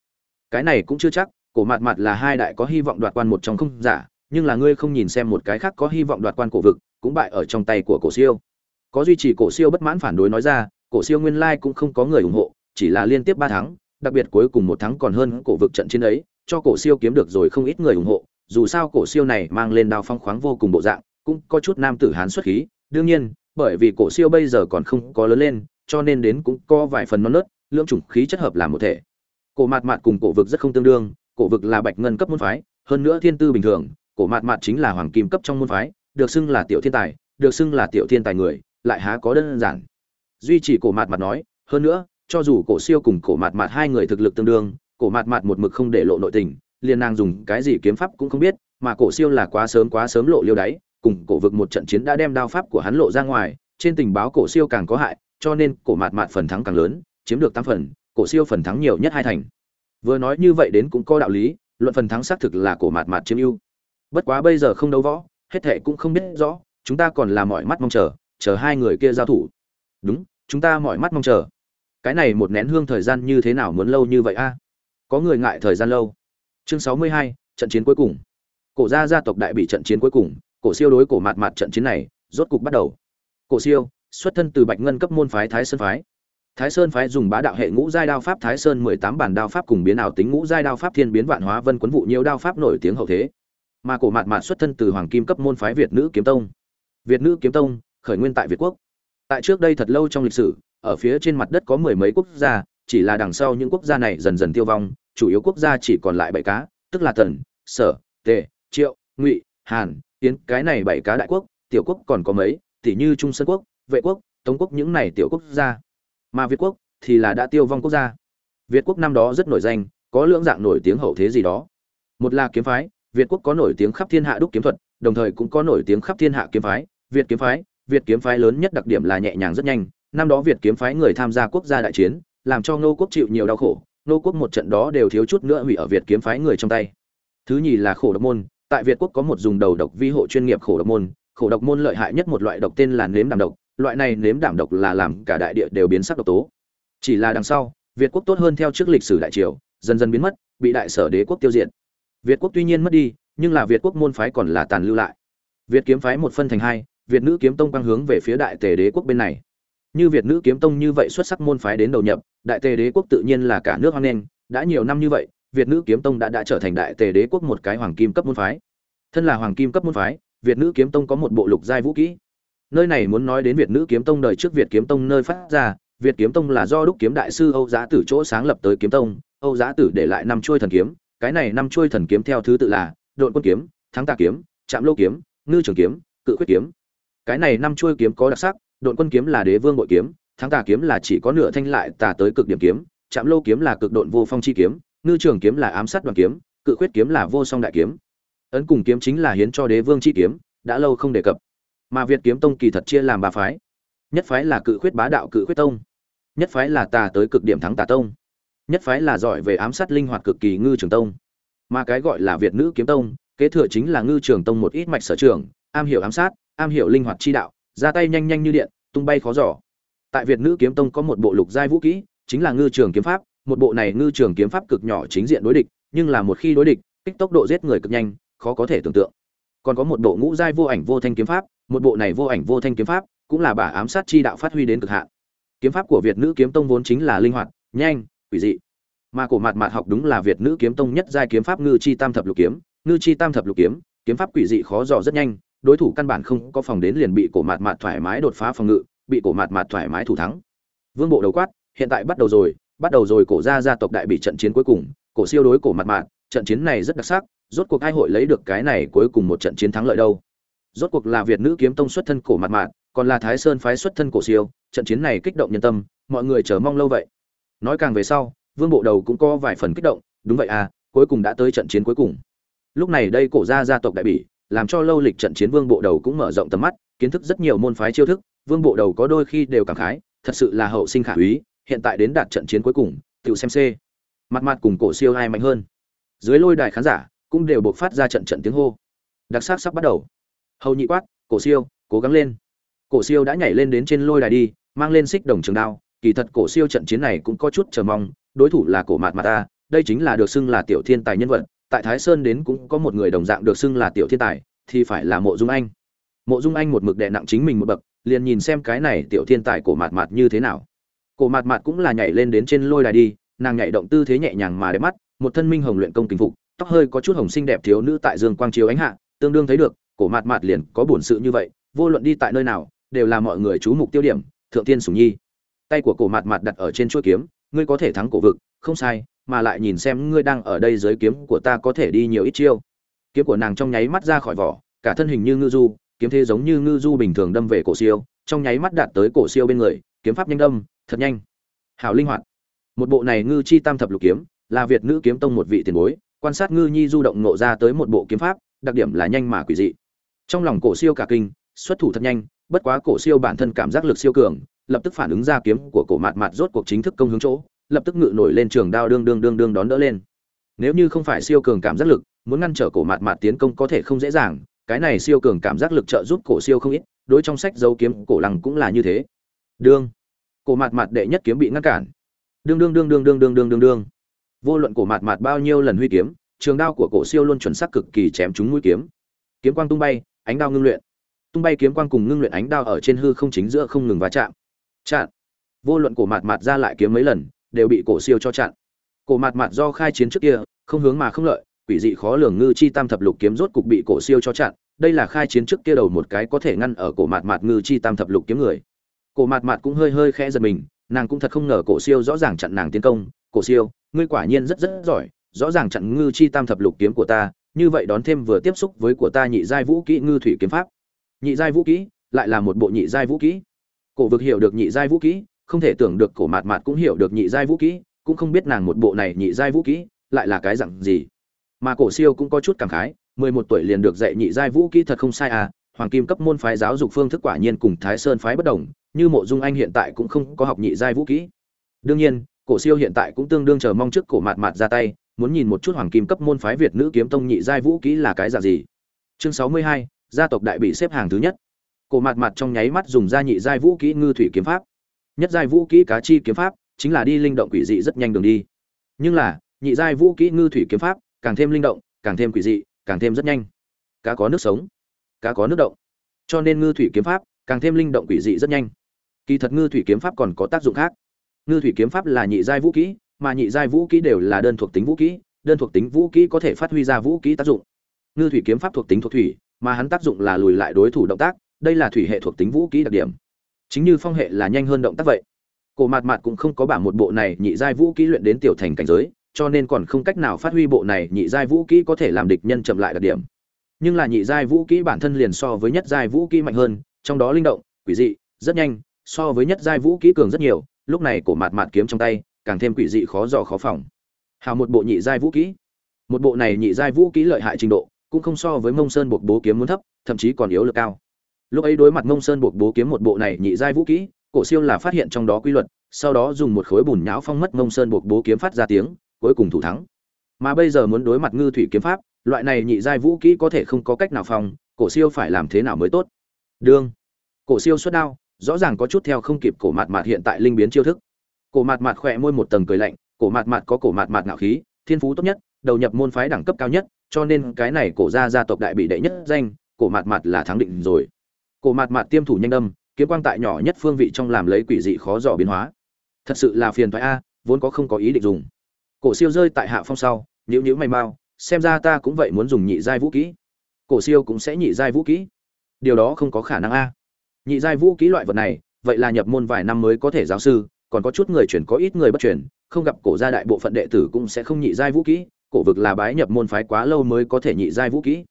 Cái này cũng chưa chắc, cổ Mạt mạt là hai đại có hy vọng đoạt quan một trong không giả, nhưng là ngươi không nhìn xem một cái khác có hy vọng đoạt quan cổ vực, cũng bại ở trong tay của cổ siêu. Có duy trì cổ siêu bất mãn phản đối nói ra, cổ siêu nguyên lai cũng không có người ủng hộ, chỉ là liên tiếp ba tháng, đặc biệt cuối cùng một tháng còn hơn cổ vực trận chiến ấy, cho cổ siêu kiếm được rồi không ít người ủng hộ. Dù sao cổ siêu này mang lên đao phong khoáng vô cùng bộ dạng, cũng có chút nam tử hán xuất khí, đương nhiên bởi vì cổ siêu bây giờ còn không có lớn lên, cho nên đến cũng có vài phần non nớt lượng chủng khí chất hợp làm một thể. Cổ mạt mạt cùng cổ vực rất không tương đương, cổ vực là bạch ngân cấp môn phái, hơn nữa thiên tư bình thường, cổ mạt mạt chính là hoàng kim cấp trong môn phái, được xưng là tiểu thiên tài, được xưng là tiểu thiên tài người, lại há có đơn giản. Duy chỉ cổ mạt mạt nói, hơn nữa, cho dù cổ siêu cùng cổ mạt mạt hai người thực lực tương đương, cổ mạt mạt một mực không để lộ nội tình, liền nàng dùng cái gì kiếm pháp cũng không biết, mà cổ siêu là quá sớm quá sớm lộ liêu đáy cùng cổ vực một trận chiến đã đem đao pháp của hắn lộ ra ngoài, trên tình báo cổ siêu càng có hại, cho nên cổ mạt mạt phần thắng càng lớn, chiếm được 8 phần, cổ siêu phần thắng nhiều nhất hai thành. Vừa nói như vậy đến cũng có đạo lý, luận phần thắng xác thực là cổ mạt mạt chiếm ưu. Bất quá bây giờ không đấu võ, hết thệ cũng không biết rõ, chúng ta còn là mọi mắt mong chờ chờ hai người kia giao thủ. Đúng, chúng ta mọi mắt mong chờ. Cái này một nén hương thời gian như thế nào muốn lâu như vậy a? Có người ngại thời gian lâu. Chương sáu mươi hai, trận chiến cuối cùng. Cổ gia gia tộc đại bị trận chiến cuối cùng cổ siêu đối cổ mạt mạt trận chiến này, rốt cục bắt đầu. Cổ siêu, xuất thân từ bạch ngân cấp môn phái thái sơn phái. Thái sơn phái dùng bá đạo hệ ngũ giai đao pháp thái sơn mười tám bản đao pháp cùng biến ảo tính ngũ giai đao pháp thiên biến vạn hóa vân quấn vụ nhiều đao pháp nổi tiếng hậu thế. Mà cổ mạt mạt xuất thân từ hoàng kim cấp môn phái việt nữ kiếm tông. Việt nữ kiếm tông, khởi nguyên tại việt quốc. Tại trước đây thật lâu trong lịch sử, ở phía trên mặt đất có mười mấy quốc gia, chỉ là đằng sau những quốc gia này dần dần tiêu vong, chủ yếu quốc gia chỉ còn lại bảy cá, tức là tần sở, tề, triệu, ngụy, hàn tiến cái này bảy cá đại quốc, tiểu quốc còn có mấy tỷ như trung sơn quốc, vệ quốc, tống quốc những này tiểu quốc gia. Mà việt quốc thì là đã tiêu vong quốc gia. Việt quốc năm đó rất nổi danh, có lưỡng dạng nổi tiếng hậu thế gì đó. Một là kiếm phái, việt quốc có nổi tiếng khắp thiên hạ đúc kiếm thuật, đồng thời cũng có nổi tiếng khắp thiên hạ kiếm phái, việt kiếm phái. Việt kiếm phái lớn nhất đặc điểm là nhẹ nhàng rất nhanh. Năm đó việt kiếm phái người tham gia quốc gia đại chiến, làm cho ngô quốc chịu nhiều đau khổ. Ngô quốc một trận đó đều thiếu chút nữa hủy ở việt kiếm phái người trong tay. Thứ nhì là khổ độc môn tại việt quốc có một dùng đầu độc vi hộ chuyên nghiệp khổ độc môn, khổ độc môn lợi hại nhất một loại độc tên là nếm đảm độc, loại này nếm đảm độc là làm cả đại địa đều biến sắc độc tố. Chỉ là đằng sau, việt quốc tốt hơn theo trước lịch sử đại triều, dần dần biến mất, bị đại sở đế quốc tiêu diệt. Việt quốc tuy nhiên mất đi, nhưng là việt quốc môn phái còn là tàn lưu lại. Việt kiếm phái một phân thành hai, việt nữ kiếm tông quang hướng về phía đại tề đế quốc bên này. Như việt nữ kiếm tông như vậy xuất sắc môn phái đến đầu nhập, đại tề đế quốc tự nhiên là cả nước hoan nghênh, đã nhiều năm như vậy việt nữ kiếm tông đã đã trở thành đại tề đế quốc một cái hoàng kim cấp môn phái. Thân là hoàng kim cấp môn phái, việt nữ kiếm tông có một bộ lục giai vũ kỹ. Nơi này muốn nói đến việt nữ kiếm tông đời trước việt kiếm tông nơi phát ra, việt kiếm tông là do đúc kiếm đại sư âu giá tử chỗ sáng lập tới kiếm tông. Âu giá tử để lại năm chuôi thần kiếm, cái này năm chuôi thần kiếm theo thứ tự là Độn quân kiếm, thắng tà kiếm, trạm lô kiếm, ngư trường kiếm, cự quyết kiếm. Cái này năm chuôi kiếm có đặc sắc, Độn quân kiếm là đế vương bội kiếm, thắng tà kiếm là chỉ có nửa thanh lại tà tới cực điểm kiếm, trạm lô kiếm là cực độn vô phong chi kiếm ngư trường kiếm là ám sát đoàn kiếm, cự quyết kiếm là vô song đại kiếm. Ấn cùng kiếm chính là hiến cho đế vương chi kiếm, đã lâu không đề cập. Mà việt kiếm tông kỳ thật chia làm ba phái. Nhất phái là cự quyết bá đạo, cự quyết tông. Nhất phái là tà tới cực điểm thắng tà tông. Nhất phái là giỏi về ám sát linh hoạt cực kỳ ngư trường tông. Mà cái gọi là việt nữ kiếm tông, kế thừa chính là ngư trường tông một ít mạch sở trường, am hiểu ám sát, am hiểu linh hoạt chi đạo, ra tay nhanh nhanh như điện, tung bay khó giỏ tại việt nữ kiếm tông có một bộ lục giai vũ kỹ, chính là ngư trường kiếm pháp một bộ này ngư trường kiếm pháp cực nhỏ chính diện đối địch, nhưng là một khi đối địch, kích tốc độ giết người cực nhanh, khó có thể tưởng tượng. Còn có một bộ ngũ giai vô ảnh vô thanh kiếm pháp, một bộ này vô ảnh vô thanh kiếm pháp cũng là bả ám sát chi đạo phát huy đến cực hạn. Kiếm pháp của việt nữ kiếm tông vốn chính là linh hoạt, nhanh, quỷ dị. Mà cổ mạt mạt học đúng là việt nữ kiếm tông nhất giai kiếm pháp ngư chi tam thập lục kiếm. Ngư chi tam thập lục kiếm kiếm pháp quỷ dị khó dò rất nhanh, đối thủ căn bản không có phòng đến liền bị cổ mạt mạt thoải mái đột phá phòng ngự, bị cổ mạt mạt thoải mái thủ thắng. Vương bộ đầu quát, hiện tại bắt đầu rồi bắt đầu rồi cổ gia gia tộc đại bị trận chiến cuối cùng cổ siêu đối cổ mặt mạn trận chiến này rất đặc sắc rốt cuộc ai hội lấy được cái này cuối cùng một trận chiến thắng lợi đâu? Rốt cuộc là việt nữ kiếm tông xuất thân cổ mặt mạn, còn là thái sơn phái xuất thân cổ siêu trận chiến này kích động nhân tâm mọi người chờ mong lâu vậy. Nói càng về sau vương bộ đầu cũng có vài phần kích động đúng vậy à cuối cùng đã tới trận chiến cuối cùng. Lúc này đây cổ gia gia tộc đại bỉ làm cho lâu lịch trận chiến vương bộ đầu cũng mở rộng tầm mắt kiến thức rất nhiều môn phái chiêu thức vương bộ đầu có đôi khi đều cảm khái thật sự là hậu sinh khả úy hiện tại đến đạt trận chiến cuối cùng, Tiểu xem c mặt mặt cùng cổ siêu ai mạnh hơn. Dưới lôi đài khán giả cũng đều buộc phát ra trận trận tiếng hô. Đặc sắc sắp bắt đầu. Hầu nhị quát, cổ siêu, cố gắng lên. Cổ siêu đã nhảy lên đến trên lôi đài đi, mang lên xích đồng trường đao. Kỳ thật cổ siêu trận chiến này cũng có chút chờ mong, đối thủ là cổ mạt mạt ta, đây chính là được xưng là tiểu thiên tài nhân vật. Tại thái sơn đến cũng có một người đồng dạng được xưng là tiểu thiên tài, thì phải là mộ dung anh. Mộ dung anh một mực đè nặng chính mình một bậc, liền nhìn xem cái này tiểu thiên tài cổ mạt mạt như thế nào cổ mạt mạt cũng là nhảy lên đến trên lôi đài đi, nàng nhảy động tư thế nhẹ nhàng mà đẹp mắt, một thân minh hồng luyện công kinh phục, tóc hơi có chút hồng xinh đẹp thiếu nữ tại dương quang chiếu ánh hạ, tương đương thấy được, cổ mạt mạt liền có bổn sự như vậy, vô luận đi tại nơi nào, đều là mọi người chú mục tiêu điểm, thượng tiên sủng nhi. Tay của cổ mạt mạt đặt ở trên chuôi kiếm, ngươi có thể thắng cổ vực, không sai, mà lại nhìn xem ngươi đang ở đây dưới kiếm của ta có thể đi nhiều ít chiêu. Kiếm của nàng trong nháy mắt ra khỏi vỏ, cả thân hình như ngư du, kiếm thế giống như ngư du bình thường đâm về cổ siêu, trong nháy mắt đạt tới cổ siêu bên người, kiếm pháp nhanh đâm thật nhanh. Hảo linh hoạt. Một bộ này ngư chi tam thập lục kiếm, là việt nữ kiếm tông một vị tiền bối, quan sát ngư nhi du động nộ ra tới một bộ kiếm pháp, đặc điểm là nhanh mà quỷ dị. Trong lòng cổ siêu cả kinh, xuất thủ thật nhanh, bất quá cổ siêu bản thân cảm giác lực siêu cường, lập tức phản ứng ra kiếm của cổ mạt mạt rốt cuộc chính thức công hướng chỗ, lập tức ngự nổi lên trường đao đương đương đương đương đón đỡ lên. Nếu như không phải siêu cường cảm giác lực, muốn ngăn trở cổ mạt mạt tiến công có thể không dễ dàng, cái này siêu cường cảm giác lực trợ giúp cổ siêu không ít, đối trong sách dấu kiếm cổ lăng cũng là như thế. Đương cổ mạt mạt đệ nhất kiếm bị ngăn cản. Đương đương đương đương đương đương đương đương đương. Vô luận cổ mạt mạt bao nhiêu lần huy kiếm, trường đao của cổ siêu luôn chuẩn xác cực kỳ chém trúng mũi kiếm. Kiếm quang tung bay, ánh đao ngưng luyện. Tung bay kiếm quang cùng ngưng luyện ánh đao ở trên hư không chính giữa không ngừng va chạm. Chặn vô luận cổ mạt mạt ra lại kiếm mấy lần, đều bị cổ siêu cho chặn cổ mạt mạt do khai chiến trước kia, không hướng mà không lợi, quỷ dị khó lường ngư chi tam thập lục kiếm rốt cục bị cổ siêu cho chặn đây là khai chiến trước kia đầu một cái có thể ngăn ở cổ mạt mạt ngư chi tam thập lục kiếm người cổ mạt mạt cũng hơi hơi khẽ giật mình, nàng cũng thật không ngờ cổ siêu rõ ràng chặn nàng tiến công. Cổ siêu, ngươi quả nhiên rất rất giỏi, rõ ràng chặn ngư chi tam thập lục kiếm của ta, như vậy đón thêm vừa tiếp xúc với của ta nhị giai vũ kỹ ngư thủy kiếm pháp. Nhị giai vũ kỹ, lại là một bộ nhị giai vũ kỹ. Cổ vực hiểu được nhị giai vũ kỹ, không thể tưởng được cổ mạt mạt cũng hiểu được nhị giai vũ kỹ, cũng không biết nàng một bộ này nhị giai vũ kỹ lại là cái dặn gì. Mà cổ siêu cũng có chút cảm khái, mười một tuổi liền được dạy nhị giai vũ kỹ thật không sai à hoàng kim cấp môn phái giáo dục phương thức quả nhiên cùng thái sơn phái bất đồng như mộ dung anh hiện tại cũng không có học nhị giai vũ kỹ. Đương nhiên, cổ siêu hiện tại cũng tương đương chờ mong trước cổ mạt mạt ra tay, muốn nhìn một chút hoàng kim cấp môn phái việt nữ kiếm tông nhị giai vũ kỹ là cái dạng gì. Chương sáu mươi hai, gia tộc đại bị xếp hàng thứ nhất. Cổ mạt mạt trong nháy mắt dùng ra nhị giai vũ kỹ ngư thủy kiếm pháp. Nhất giai vũ kỹ cá chi kiếm pháp, chính là đi linh động quỷ dị rất nhanh đường đi. Nhưng là, nhị giai vũ kỹ ngư thủy kiếm pháp, càng thêm linh động, càng thêm quỷ dị, càng thêm rất nhanh. Cá có nước sống, cá có nước động. Cho nên ngư thủy kiếm pháp, càng thêm linh động quỷ dị rất nhanh kỳ thật ngư thủy kiếm pháp còn có tác dụng khác. Ngư thủy kiếm pháp là nhị giai vũ kỹ, mà nhị giai vũ kỹ đều là đơn thuộc tính vũ kỹ, đơn thuộc tính vũ kỹ có thể phát huy ra vũ kỹ tác dụng. Ngư thủy kiếm pháp thuộc tính thuộc thủy, mà hắn tác dụng là lùi lại đối thủ động tác, đây là thủy hệ thuộc tính vũ kỹ đặc điểm. Chính như phong hệ là nhanh hơn động tác vậy. Cổ mạt mạt cũng không có bảng một bộ này nhị giai vũ kỹ luyện đến tiểu thành cảnh giới, cho nên còn không cách nào phát huy bộ này nhị giai vũ kỹ có thể làm địch nhân chậm lại đặc điểm. Nhưng là nhị giai vũ kỹ bản thân liền so với nhất giai vũ kỹ mạnh hơn, trong đó linh động, quỷ dị, rất nhanh so với nhất giai vũ kỹ cường rất nhiều, lúc này cổ mạt mạt kiếm trong tay, càng thêm quỷ dị khó dò khó phòng. Hào một bộ nhị giai vũ kỹ. Một bộ này nhị giai vũ kỹ lợi hại trình độ, cũng không so với mông sơn buộc bố kiếm muốn thấp, thậm chí còn yếu lực cao. Lúc ấy đối mặt mông sơn buộc bố kiếm một bộ này nhị giai vũ kỹ, cổ siêu là phát hiện trong đó quy luật, sau đó dùng một khối bùn nhão phong mất mông sơn buộc bố kiếm phát ra tiếng, cuối cùng thủ thắng. Mà bây giờ muốn đối mặt ngư thủy kiếm pháp, loại này nhị giai vũ kỹ có thể không có cách nào phòng, cổ siêu phải làm thế nào mới tốt? Đương cổ siêu xuất đao rõ ràng có chút theo không kịp cổ mạt mạt hiện tại linh biến chiêu thức. Cổ mạt mạt khỏe môi một tầng cười lạnh, cổ mạt mạt có cổ mạt mạt ngạo khí, thiên phú tốt nhất, đầu nhập môn phái đẳng cấp cao nhất, cho nên cái này cổ gia gia tộc đại bị đệ nhất danh, cổ mạt mạt là thắng định rồi. Cổ mạt mạt tiêm thủ nhanh đâm kiếm quang tại nhỏ nhất phương vị trong làm lấy quỷ dị khó dò biến hóa. Thật sự là phiền thoại a, vốn có không có ý định dùng. Cổ siêu rơi tại hạ phong sau nhữ nhữ mày mau, xem ra ta cũng vậy muốn dùng nhị giai vũ kỹ. Cổ siêu cũng sẽ nhị giai vũ kỹ. Điều đó không có khả năng a nhị giai vũ kỹ loại vật này, vậy là nhập môn vài năm mới có thể giáo sư, còn có chút người chuyển có ít người bất chuyển, không gặp cổ gia đại bộ phận đệ tử cũng sẽ không nhị giai vũ kỹ, cổ vực là bái nhập môn phái quá lâu mới có thể nhị giai vũ kỹ.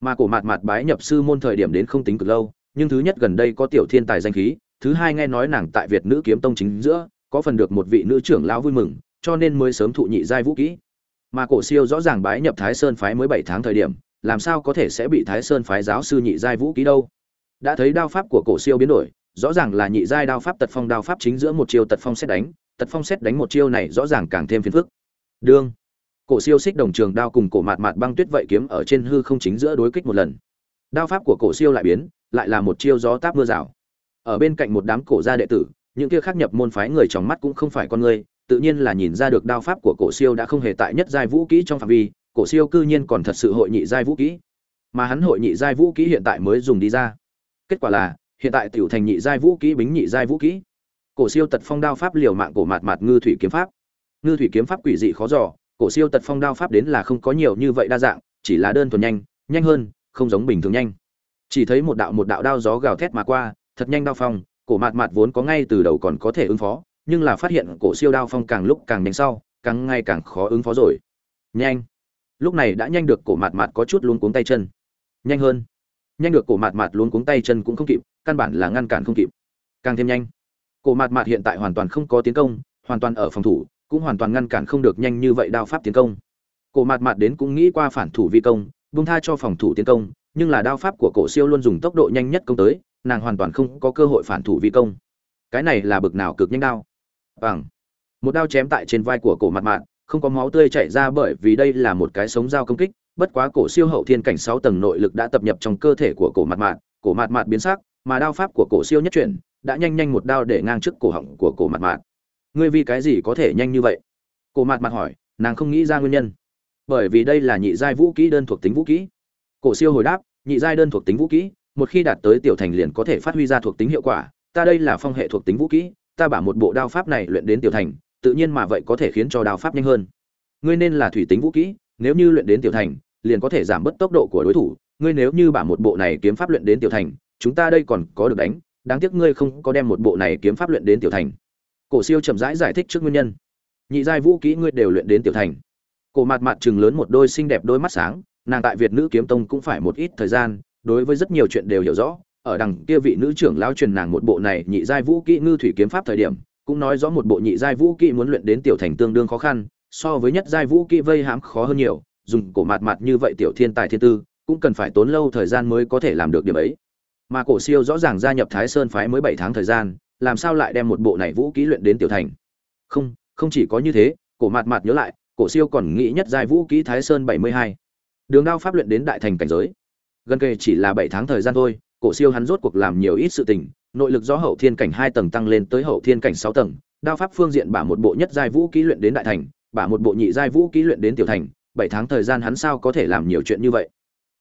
Mà cổ mạt mạt bái nhập sư môn thời điểm đến không tính cực lâu, nhưng thứ nhất gần đây có tiểu thiên tài danh khí, thứ hai nghe nói nàng tại việt nữ kiếm tông chính giữa, có phần được một vị nữ trưởng lão vui mừng, cho nên mới sớm thụ nhị giai vũ kỹ. Mà cổ siêu rõ ràng bái nhập thái sơn phái mới bảy tháng thời điểm, làm sao có thể sẽ bị thái sơn phái giáo sư nhị giai vũ kỹ đâu? Đã thấy đao pháp của cổ siêu biến đổi, rõ ràng là nhị giai đao pháp tật phong đao pháp chính giữa một chiêu tật phong xét đánh, tật phong xét đánh một chiêu này rõ ràng càng thêm phiền phức. Đương, cổ siêu xích đồng trường đao cùng cổ mạt mạt băng tuyết vậy kiếm ở trên hư không chính giữa đối kích một lần. Đao pháp của cổ siêu lại biến, lại là một chiêu gió táp mưa rào. Ở bên cạnh một đám cổ gia đệ tử, những kia khác nhập môn phái người trong mắt cũng không phải con người, tự nhiên là nhìn ra được đao pháp của cổ siêu đã không hề tại nhất giai vũ kỹ trong phạm vi, cổ siêu cư nhiên còn thật sự hội nhị giai vũ kỹ. Mà hắn hội nhị giai vũ kỹ hiện tại mới dùng đi ra kết quả là, hiện tại tiểu thành nhị giai vũ kỹ bính nhị giai vũ kỹ. Cổ siêu tật phong đao pháp liều mạng cổ mạt mạt ngư thủy kiếm pháp. Ngư thủy kiếm pháp quỷ dị khó dò, cổ siêu tật phong đao pháp đến là không có nhiều như vậy đa dạng, chỉ là đơn thuần nhanh nhanh hơn, không giống bình thường nhanh. Chỉ thấy một đạo một đạo đao gió gào thét mà qua, thật nhanh đao phong, cổ mạt mạt vốn có ngay từ đầu còn có thể ứng phó, nhưng là phát hiện cổ siêu đao phong càng lúc càng nhanh sau, càng ngày càng khó ứng phó rồi. Nhanh. Lúc này đã nhanh được cổ mạt mạt có chút luống cuống tay chân. Nhanh hơn nhanh được cổ mạt mạt luôn cuống tay chân cũng không kịp, căn bản là ngăn cản không kịp. Càng thêm nhanh. Cổ mạt mạt hiện tại hoàn toàn không có tiến công, hoàn toàn ở phòng thủ, cũng hoàn toàn ngăn cản không được nhanh như vậy đao pháp tiến công. Cổ mạt mạt đến cũng nghĩ qua phản thủ vi công bung tha cho phòng thủ tiến công, nhưng là đao pháp của cổ siêu luôn dùng tốc độ nhanh nhất công tới, nàng hoàn toàn không có cơ hội phản thủ vi công. Cái này là bực nào cực nhanh đao. Bằng. Một đao chém tại trên vai của cổ mạt mạt, không có máu tươi chảy ra bởi vì đây là một cái sống dao công kích bất quá cổ siêu hậu thiên cảnh sáu tầng nội lực đã tập nhập trong cơ thể của cổ mạt mạt, cổ mạt mạt biến sắc, mà đao pháp của cổ siêu nhất chuyển, đã nhanh nhanh một đao để ngang trước cổ họng của cổ mạt mạt. Ngươi vì cái gì có thể nhanh như vậy? Cổ mạt mạt hỏi, nàng không nghĩ ra nguyên nhân. Bởi vì đây là nhị giai vũ kỹ đơn thuộc tính vũ kỹ. Cổ siêu hồi đáp, nhị giai đơn thuộc tính vũ kỹ, một khi đạt tới tiểu thành liền có thể phát huy ra thuộc tính hiệu quả. Ta đây là phong hệ thuộc tính vũ kỹ, ta bả một bộ đao pháp này luyện đến tiểu thành, tự nhiên mà vậy có thể khiến cho đao pháp nhanh hơn. Ngươi nên là thủy tính vũ kỹ, nếu như luyện đến tiểu thành liền có thể giảm bớt tốc độ của đối thủ. Ngươi nếu như bả một bộ này kiếm pháp luyện đến tiểu thành chúng ta đây còn có được đánh. Đáng tiếc ngươi không có đem một bộ này kiếm pháp luyện đến tiểu thành. Cổ siêu chậm rãi giải, giải thích trước nguyên nhân. Nhị giai vũ kỹ ngươi đều luyện đến tiểu thành. Cổ mặt mặt chừng lớn một đôi xinh đẹp đôi mắt sáng nàng tại việt nữ kiếm tông cũng phải một ít thời gian đối với rất nhiều chuyện đều hiểu rõ. Ở đằng kia vị nữ trưởng lão truyền nàng một bộ này nhị giai vũ kỹ ngư thủy kiếm pháp thời điểm cũng nói rõ một bộ nhị giai vũ kỹ muốn luyện đến tiểu thành tương đương khó khăn so với nhất giai vũ kỹ vây hãm khó hơn nhiều dùng cổ mạt mạt như vậy tiểu thiên tài thiên tư, cũng cần phải tốn lâu thời gian mới có thể làm được điểm ấy. Mà cổ siêu rõ ràng gia nhập thái sơn phái mới bảy tháng thời gian, làm sao lại đem một bộ này vũ ký luyện đến tiểu thành? Không không chỉ có như thế, cổ mạt mạt nhớ lại, cổ siêu còn nghĩ nhất giai vũ ký thái sơn bảy mươi hai. Đường đao pháp luyện đến đại thành cảnh giới. Gần kề chỉ là bảy tháng thời gian thôi, cổ siêu hắn rốt cuộc làm nhiều ít sự tình, nội lực do hậu thiên cảnh hai tầng tăng lên tới hậu thiên cảnh sáu tầng, đao pháp phương diện bả một bộ nhất giai vũ ký luyện đến đại thành, bả một bộ nhị giai vũ ký luyện đến tiểu thành bảy tháng thời gian hắn sao có thể làm nhiều chuyện như vậy?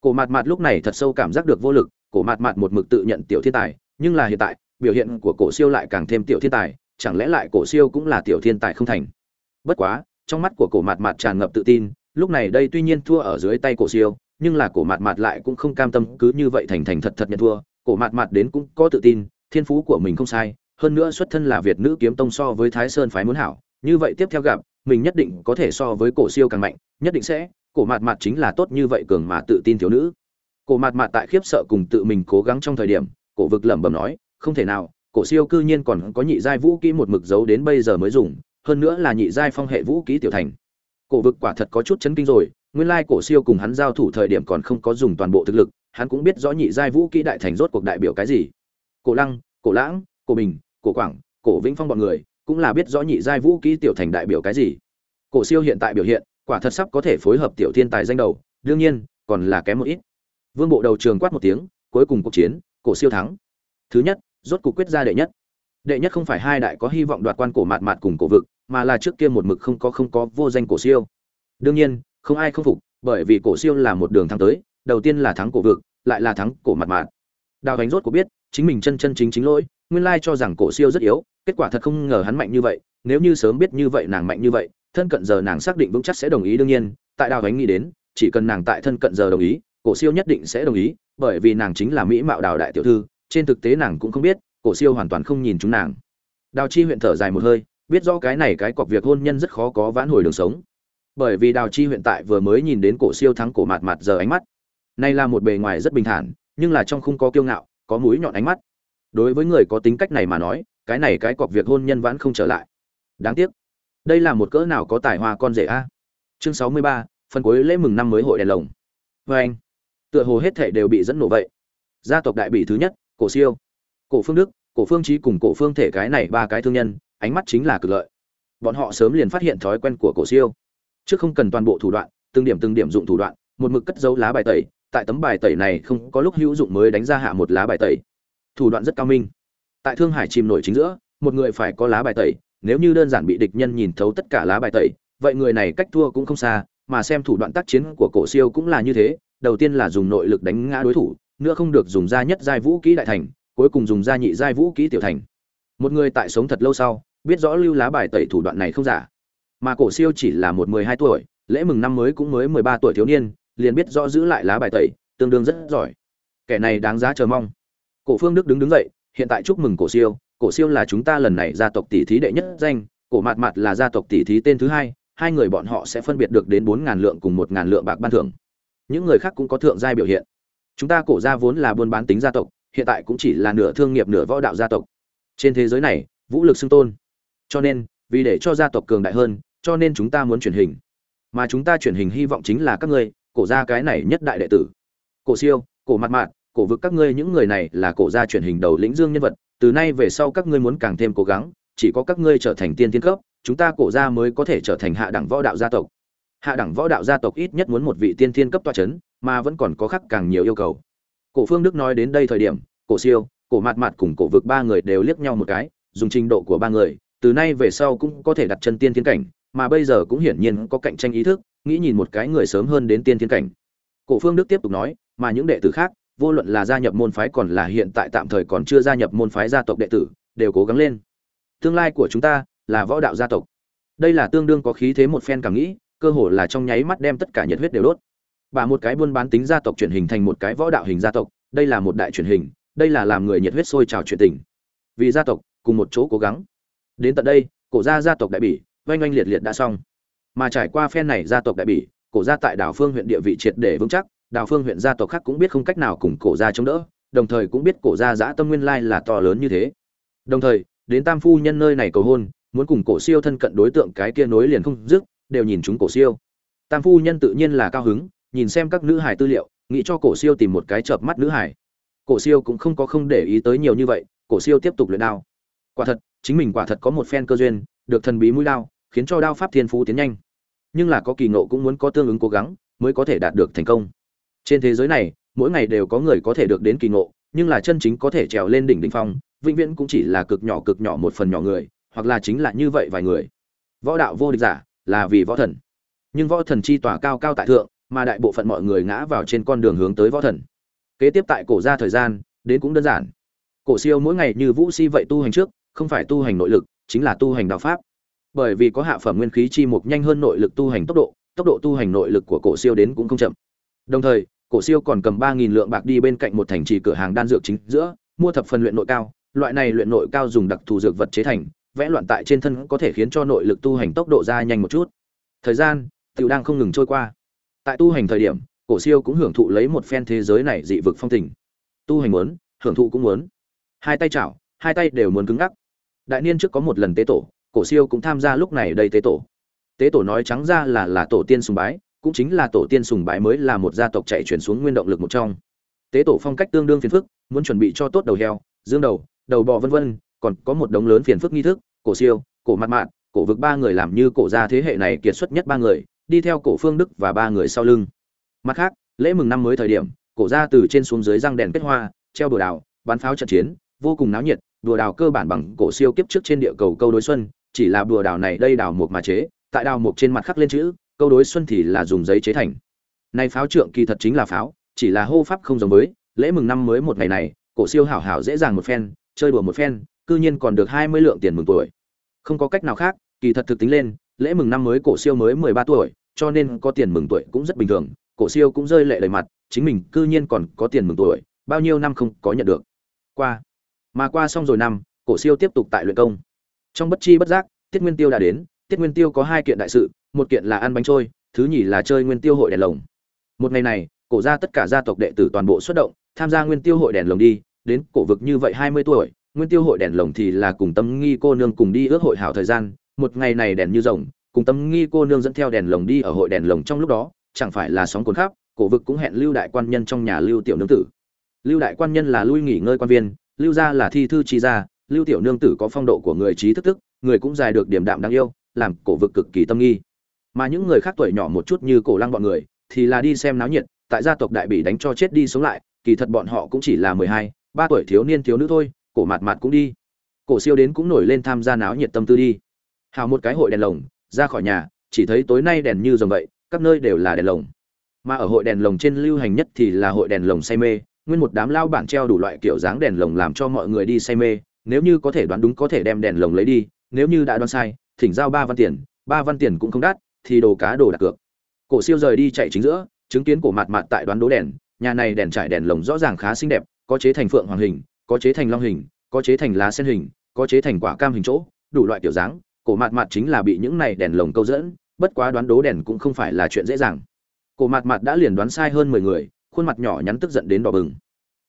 Cổ mạt mạt lúc này thật sâu cảm giác được vô lực, cổ mạt mạt một mực tự nhận tiểu thiên tài, nhưng là hiện tại, biểu hiện của cổ siêu lại càng thêm tiểu thiên tài, chẳng lẽ lại cổ siêu cũng là tiểu thiên tài không thành? Bất quá, trong mắt của cổ mạt mạt tràn ngập tự tin, lúc này đây tuy nhiên thua ở dưới tay cổ siêu, nhưng là cổ mạt mạt lại cũng không cam tâm cứ như vậy thành thành thật thật nhận thua. Cổ mạt mạt đến cũng có tự tin, thiên phú của mình không sai, hơn nữa xuất thân là việt nữ kiếm tông so với thái sơn phái muốn hảo, như vậy tiếp theo gặp mình nhất định có thể so với cổ siêu càng mạnh, nhất định sẽ, cổ mạt mạt chính là tốt như vậy cường mà tự tin thiếu nữ. Cổ mạt mạt tại khiếp sợ cùng tự mình cố gắng trong thời điểm, cổ vực lẩm bẩm nói, không thể nào, cổ siêu cư nhiên còn có nhị giai vũ kỹ một mực giấu đến bây giờ mới dùng, hơn nữa là nhị giai phong hệ vũ kỹ tiểu thành. Cổ vực quả thật có chút chấn kinh rồi, nguyên lai cổ siêu cùng hắn giao thủ thời điểm còn không có dùng toàn bộ thực lực, hắn cũng biết rõ nhị giai vũ kỹ đại thành rốt cuộc đại biểu cái gì. Cổ lăng, cổ lãng, cổ bình, cổ quảng, cổ vĩnh phong bọn người cũng là biết rõ nhị giai vũ kỹ tiểu thành đại biểu cái gì. Cổ siêu hiện tại biểu hiện, quả thật sắp có thể phối hợp tiểu thiên tài danh đầu, đương nhiên, còn là kém một ít. Vương bộ đầu trường quát một tiếng, cuối cùng cuộc chiến, cổ siêu thắng. Thứ nhất, rốt cuộc quyết ra đệ nhất. Đệ nhất không phải hai đại có hy vọng đoạt quan cổ mạt mạt cùng cổ vực, mà là trước kia một mực không có không có vô danh cổ siêu. Đương nhiên, không ai không phục, bởi vì cổ siêu là một đường thắng tới, đầu tiên là thắng cổ vực, lại là thắng cổ mạt mạt. Đào Vành rốt cuộc biết, chính mình chân chân chính chính lỗi nguyên lai cho rằng cổ siêu rất yếu, kết quả thật không ngờ hắn mạnh như vậy, nếu như sớm biết như vậy nàng mạnh như vậy, thân cận giờ nàng xác định vững chắc sẽ đồng ý đương nhiên, tại đào Hoánh nghĩ đến, chỉ cần nàng tại thân cận giờ đồng ý, cổ siêu nhất định sẽ đồng ý, bởi vì nàng chính là mỹ mạo đào đại tiểu thư, trên thực tế nàng cũng không biết, cổ siêu hoàn toàn không nhìn chúng nàng. Đào chi huyện thở dài một hơi, biết rõ cái này cái cọc việc hôn nhân rất khó có vãn hồi đường sống. Bởi vì đào chi huyện tại vừa mới nhìn đến cổ siêu thắng cổ mạt mạt giờ ánh mắt. Nay là một bề ngoài rất bình thản, nhưng là trong không có kiêu ngạo, có mũi nhọn ánh mắt đối với người có tính cách này mà nói, cái này cái cọc việc hôn nhân vãn không trở lại. Đáng tiếc. Đây là một cỡ nào có tài hoa con rể a? Chương sáu mươi ba, phần cuối lễ mừng năm mới hội đèn lồng. Vê anh, tựa hồ hết thể đều bị dẫn nổ vậy. Gia tộc đại bỉ thứ nhất, cổ siêu. Cổ phương đức, cổ phương trí cùng cổ phương thể cái này ba cái thương nhân, ánh mắt chính là cực lợi. Bọn họ sớm liền phát hiện thói quen của cổ siêu. Trước không cần toàn bộ thủ đoạn, từng điểm từng điểm dụng thủ đoạn, một mực cất dấu lá bài tẩy, tại tấm bài tẩy này không có lúc hữu dụng mới đánh ra hạ một lá bài tẩy thủ đoạn rất cao minh. Tại thương hải chìm nổi chính giữa, một người phải có lá bài tẩy, nếu như đơn giản bị địch nhân nhìn thấu tất cả lá bài tẩy, vậy người này cách thua cũng không xa, mà xem thủ đoạn tác chiến của cổ siêu cũng là như thế, đầu tiên là dùng nội lực đánh ngã đối thủ, nữa không được dùng ra nhất giai vũ kỹ đại thành, cuối cùng dùng ra nhị giai vũ kỹ tiểu thành. Một người tại sống thật lâu sau, biết rõ lưu lá bài tẩy thủ đoạn này không giả. Mà cổ siêu chỉ là một mười hai tuổi, lễ mừng năm mới cũng mới mười ba tuổi thiếu niên, liền biết rõ giữ lại lá bài tẩy, tương đương rất giỏi. Kẻ này đáng giá chờ mong cổ phương đức đứng đứng dậy, hiện tại chúc mừng cổ siêu. Cổ siêu là chúng ta lần này gia tộc tỷ thí đệ nhất danh, cổ mạt mạt là gia tộc tỷ thí tên thứ hai hai người bọn họ sẽ phân biệt được đến bốn ngàn lượng cùng một ngàn lượng bạc ban thưởng. Những người khác cũng có thượng giai biểu hiện. Chúng ta cổ gia vốn là buôn bán tính gia tộc, hiện tại cũng chỉ là nửa thương nghiệp nửa võ đạo gia tộc. Trên thế giới này, vũ lực xưng tôn. Cho nên, vì để cho gia tộc cường đại hơn, cho nên chúng ta muốn truyền hình. Mà chúng ta truyền hình hy vọng chính là các ngươi, cổ gia cái này nhất đại đệ tử. Cổ siêu, cổ mặt mạn cổ vực các ngươi, những người này là cổ gia truyền hình đầu lĩnh dương nhân vật, từ nay về sau các ngươi muốn càng thêm cố gắng, chỉ có các ngươi trở thành tiên thiên cấp, chúng ta cổ gia mới có thể trở thành hạ đẳng võ đạo gia tộc. Hạ đẳng võ đạo gia tộc ít nhất muốn một vị tiên thiên cấp toa chấn, mà vẫn còn có khắc càng nhiều yêu cầu. Cổ phương đức nói đến đây thời điểm, cổ siêu, cổ mạt mạt cùng cổ vực ba người đều liếc nhau một cái, dùng trình độ của ba người, từ nay về sau cũng có thể đặt chân tiên thiên cảnh, mà bây giờ cũng hiển nhiên có cạnh tranh ý thức, nghĩ nhìn một cái người sớm hơn đến tiên thiên cảnh. Cổ phương đức tiếp tục nói, mà những đệ tử khác vô luận là gia nhập môn phái còn là hiện tại tạm thời còn chưa gia nhập môn phái gia tộc đệ tử, đều cố gắng lên. Tương lai của chúng ta là võ đạo gia tộc. Đây là tương đương có khí thế một phen cảm nghĩ, cơ hồ là trong nháy mắt đem tất cả nhiệt huyết đều đốt. Và một cái buôn bán tính gia tộc chuyển hình thành một cái võ đạo hình gia tộc, đây là một đại truyền hình, đây là làm người nhiệt huyết sôi trào chuyện tình. Vì gia tộc, cùng một chỗ cố gắng. Đến tận đây, cổ gia gia tộc đại bỉ, oanh oanh liệt liệt đã xong. Mà trải qua phen này gia tộc đại bỉ, cổ gia tại đảo phương huyện địa vị triệt để vững chắc đào phương huyện gia tộc khác cũng biết không cách nào cùng cổ gia chống đỡ, đồng thời cũng biết cổ gia giã tâm nguyên lai là to lớn như thế. Đồng thời, đến tam phu nhân nơi này cầu hôn, muốn cùng cổ siêu thân cận đối tượng cái kia nối liền không dứt, đều nhìn chúng cổ siêu. Tam phu nhân tự nhiên là cao hứng, nhìn xem các nữ hải tư liệu, nghĩ cho cổ siêu tìm một cái chợp mắt nữ hải cổ siêu cũng không có không để ý tới nhiều như vậy, cổ siêu tiếp tục luyện đao. Quả thật, chính mình quả thật có một phen cơ duyên, được thần bí mũi đao, khiến cho đao pháp thiên phú tiến nhanh. Nhưng là có kỳ ngộ cũng muốn có tương ứng cố gắng, mới có thể đạt được thành công trên thế giới này, mỗi ngày đều có người có thể được đến kỳ ngộ, nhưng là chân chính có thể trèo lên đỉnh đỉnh phong, vĩnh viễn cũng chỉ là cực nhỏ cực nhỏ một phần nhỏ người, hoặc là chính là như vậy vài người. Võ đạo vô địch giả là vì võ thần. Nhưng võ thần chi tỏa cao cao tại thượng, mà đại bộ phận mọi người ngã vào trên con đường hướng tới võ thần. Kế tiếp tại cổ ra thời gian, đến cũng đơn giản. Cổ siêu mỗi ngày như vũ si vậy tu hành trước, không phải tu hành nội lực, chính là tu hành đạo pháp. Bởi vì có hạ phẩm nguyên khí chi mục nhanh hơn nội lực tu hành tốc độ tốc độ tu hành nội lực của cổ siêu đến cũng không chậm đồng thời, cổ siêu còn cầm ba nghìn lượng bạc đi bên cạnh một thành trì cửa hàng đan dược chính giữa, mua thập phần luyện nội cao. Loại này luyện nội cao dùng đặc thù dược vật chế thành, vẽ loạn tại trên thân có thể khiến cho nội lực tu hành tốc độ ra nhanh một chút. Thời gian, tiểu đang không ngừng trôi qua. Tại tu hành thời điểm, cổ siêu cũng hưởng thụ lấy một phen thế giới này dị vực phong tình. Tu hành muốn, hưởng thụ cũng muốn. Hai tay chảo, hai tay đều muốn cứng ngắc. Đại niên trước có một lần tế tổ, cổ siêu cũng tham gia lúc này đây tế tổ. Tế tổ nói trắng ra là là tổ tiên sùng bái cũng chính là tổ tiên sùng bái mới là một gia tộc chạy chuyển xuống nguyên động lực một trong. Tế tổ phong cách tương đương phiền phức, muốn chuẩn bị cho tốt đầu heo, dương đầu đầu bò vân vân, còn có một đống lớn phiền phức nghi thức, cổ siêu, cổ mặt mạn cổ vực ba người làm như cổ gia thế hệ này kiệt xuất nhất ba người, đi theo cổ phương đức và ba người sau lưng. Mặt khác, lễ mừng năm mới thời điểm, cổ gia từ trên xuống dưới răng đèn kết hoa, treo đồ đào bắn pháo trận chiến, vô cùng náo nhiệt đùa đào cơ bản bằng cổ siêu kiếp trước trên địa cầu câu đối xuân, chỉ là đùa đào này đây đào mục mà chế, tại đào mục trên mặt khắc lên chữ câu đối xuân thì là dùng giấy chế thành. Nay pháo trượng kỳ thật chính là pháo, chỉ là hô pháp không giống với, lễ mừng năm mới một ngày này, cổ siêu hảo hảo dễ dàng một phen, chơi đùa một phen, cư nhiên còn được hai mươi lượng tiền mừng tuổi. Không có cách nào khác, kỳ thật thực tính lên, lễ mừng năm mới cổ siêu mới mười ba tuổi, cho nên có tiền mừng tuổi cũng rất bình thường, cổ siêu cũng rơi lệ đầy mặt, chính mình cư nhiên còn có tiền mừng tuổi, bao nhiêu năm không có nhận được. Qua, mà qua xong rồi năm, cổ siêu tiếp tục tại luyện công. Trong bất chi bất giác, tiết nguyên tiêu đã đến tiết nguyên tiêu có hai kiện đại sự, một kiện là ăn bánh trôi, thứ nhì là chơi nguyên tiêu hội đèn lồng. Một ngày này, cổ ra tất cả gia tộc đệ tử toàn bộ xuất động, tham gia nguyên tiêu hội đèn lồng đi, đến cổ vực như vậy hai mươi tuổi, nguyên tiêu hội đèn lồng thì là cùng tâm nghi cô nương cùng đi ước hội hảo thời gian, một ngày này đèn như rồng, cùng tâm nghi cô nương dẫn theo đèn lồng đi ở hội đèn lồng trong lúc đó, chẳng phải là sóng cuốn khắp, cổ vực cũng hẹn lưu đại quan nhân trong nhà lưu tiểu nương tử. Lưu đại quan nhân là lui nghỉ ngơi quan viên, lưu gia là thi thư chi gia, lưu tiểu nương tử có phong độ của người trí thức thức, người cũng dài được điểm đạm đáng yêu làm cổ vực cực kỳ tâm nghi. Mà những người khác tuổi nhỏ một chút như cổ lăng bọn người, thì là đi xem náo nhiệt, tại gia tộc đại bị đánh cho chết đi sống lại, kỳ thật bọn họ cũng chỉ là mười hai, ba tuổi thiếu niên thiếu nữ thôi, cổ mạt mạt cũng đi. Cổ siêu đến cũng nổi lên tham gia náo nhiệt tâm tư đi. Hào một cái hội đèn lồng, ra khỏi nhà, chỉ thấy tối nay đèn như rồng vậy các nơi đều là đèn lồng. Mà ở hội đèn lồng trên lưu hành nhất thì là hội đèn lồng say mê, nguyên một đám lao bản treo đủ loại kiểu dáng đèn lồng làm cho mọi người đi say mê, nếu như có thể đoán đúng có thể đem đèn lồng lấy đi, nếu như đã đoán sai thỉnh giao ba văn tiền, ba văn tiền cũng không đắt, thì đồ cá đồ đặt cược. Cổ siêu rời đi chạy chính giữa, chứng kiến cổ mạt mạt tại đoán đố đèn, nhà này đèn trải đèn lồng rõ ràng khá xinh đẹp, có chế thành phượng hoàng hình, có chế thành long hình, có chế thành lá sen hình, có chế thành quả cam hình chỗ, đủ loại kiểu dáng, cổ mạt mạt chính là bị những này đèn lồng câu dẫn, bất quá đoán đố đèn cũng không phải là chuyện dễ dàng. Cổ mạt mạt đã liền đoán sai hơn mười người, khuôn mặt nhỏ nhắn tức giận đến đỏ bừng.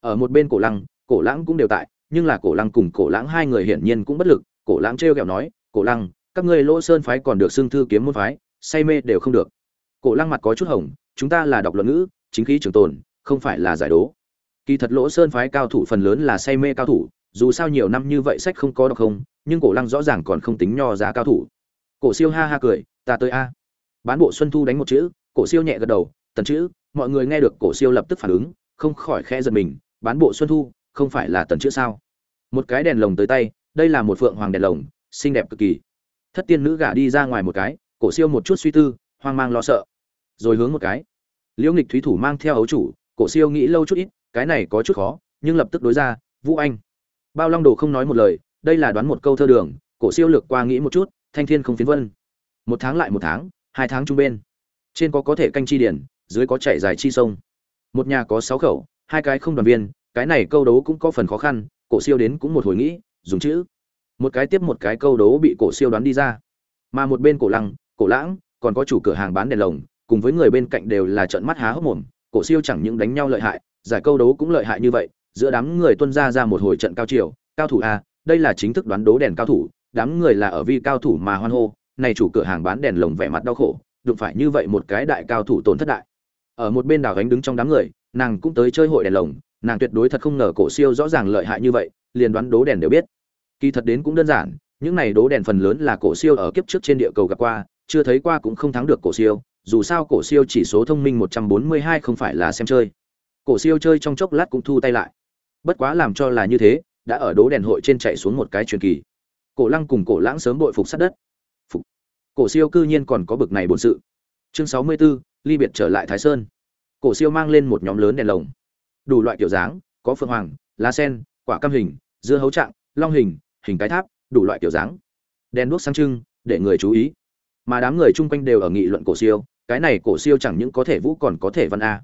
Ở một bên cổ lăng, cổ lãng cũng đều tại, nhưng là cổ lăng cùng cổ lãng hai người hiển nhiên cũng bất lực, cổ lãng trêu ghẹo nói, cổ lăng các ngươi lỗ sơn phái còn được xưng thư kiếm môn phái, say mê đều không được. Cổ lăng mặt có chút hồng, chúng ta là đọc luận ngữ, chính khí trường tồn, không phải là giải đố. Kỳ thật lỗ sơn phái cao thủ phần lớn là say mê cao thủ, dù sao nhiều năm như vậy sách không có đọc không, nhưng cổ lăng rõ ràng còn không tính nho giá cao thủ. Cổ siêu ha ha cười, ta tới a. Bán bộ xuân thu đánh một chữ, cổ siêu nhẹ gật đầu, tần chữ, mọi người nghe được cổ siêu lập tức phản ứng, không khỏi khe giật mình, bán bộ xuân thu, không phải là tần chữ sao? Một cái đèn lồng tới tay, đây là một phượng hoàng đèn lồng, xinh đẹp cực kỳ thất tiên nữ gả đi ra ngoài một cái, cổ siêu một chút suy tư, hoang mang lo sợ. Rồi hướng một cái. Liễu nghịch thúy thủ mang theo ấu chủ, cổ siêu nghĩ lâu chút ít, cái này có chút khó, nhưng lập tức đối ra, vũ anh. Bao long đồ không nói một lời, đây là đoán một câu thơ đường, cổ siêu lược qua nghĩ một chút, thanh thiên không phiến vân. Một tháng lại một tháng, hai tháng trung bên. Trên có có thể canh chi điển, dưới có chảy dài chi sông. Một nhà có sáu khẩu, hai cái không đoàn viên, cái này câu đấu cũng có phần khó khăn, cổ siêu đến cũng một hồi nghĩ, dùng chữ một cái tiếp một cái câu đấu bị cổ siêu đoán đi ra. Mà một bên cổ lăng, cổ lãng, còn có chủ cửa hàng bán đèn lồng, cùng với người bên cạnh đều là trợn mắt há hốc mồm, cổ siêu chẳng những đánh nhau lợi hại, giải câu đấu cũng lợi hại như vậy, giữa đám người tuân ra ra một hồi trận cao chiều, cao thủ a, đây là chính thức đoán đố đèn cao thủ, đám người là ở vi cao thủ mà hoan hô, này chủ cửa hàng bán đèn lồng vẻ mặt đau khổ, đụng phải như vậy một cái đại cao thủ tổn thất đại. Ở một bên đào gánh đứng trong đám người, nàng cũng tới chơi hội đèn lồng, nàng tuyệt đối thật không ngờ cổ siêu rõ ràng lợi hại như vậy, liền đoán đố đèn đều biết kỳ thật đến cũng đơn giản những này đố đèn phần lớn là cổ siêu ở kiếp trước trên địa cầu gặp qua chưa thấy qua cũng không thắng được cổ siêu dù sao cổ siêu chỉ số thông minh 142 không phải là xem chơi. Cổ siêu chơi trong chốc lát cũng thu tay lại. Bất quá làm cho là như thế đã ở đố đèn hội trên chạy xuống một cái truyền kỳ. Cổ lăng cùng cổ lãng sớm bội phục sát đất. Phục. Cổ siêu cư nhiên còn có bực này bổn sự. Chương 64, ly biệt trở lại thái sơn. Cổ siêu mang lên một nhóm lớn đèn lồng. Đủ loại kiểu dáng có phượng hoàng lá sen quả cam hình dưa hấu trạng long hình hình cái tháp, đủ loại kiểu dáng. Đèn đuốc sáng trưng, để người chú ý. Mà đám người chung quanh đều ở nghị luận cổ siêu, cái này cổ siêu chẳng những có thể vũ còn có thể văn a.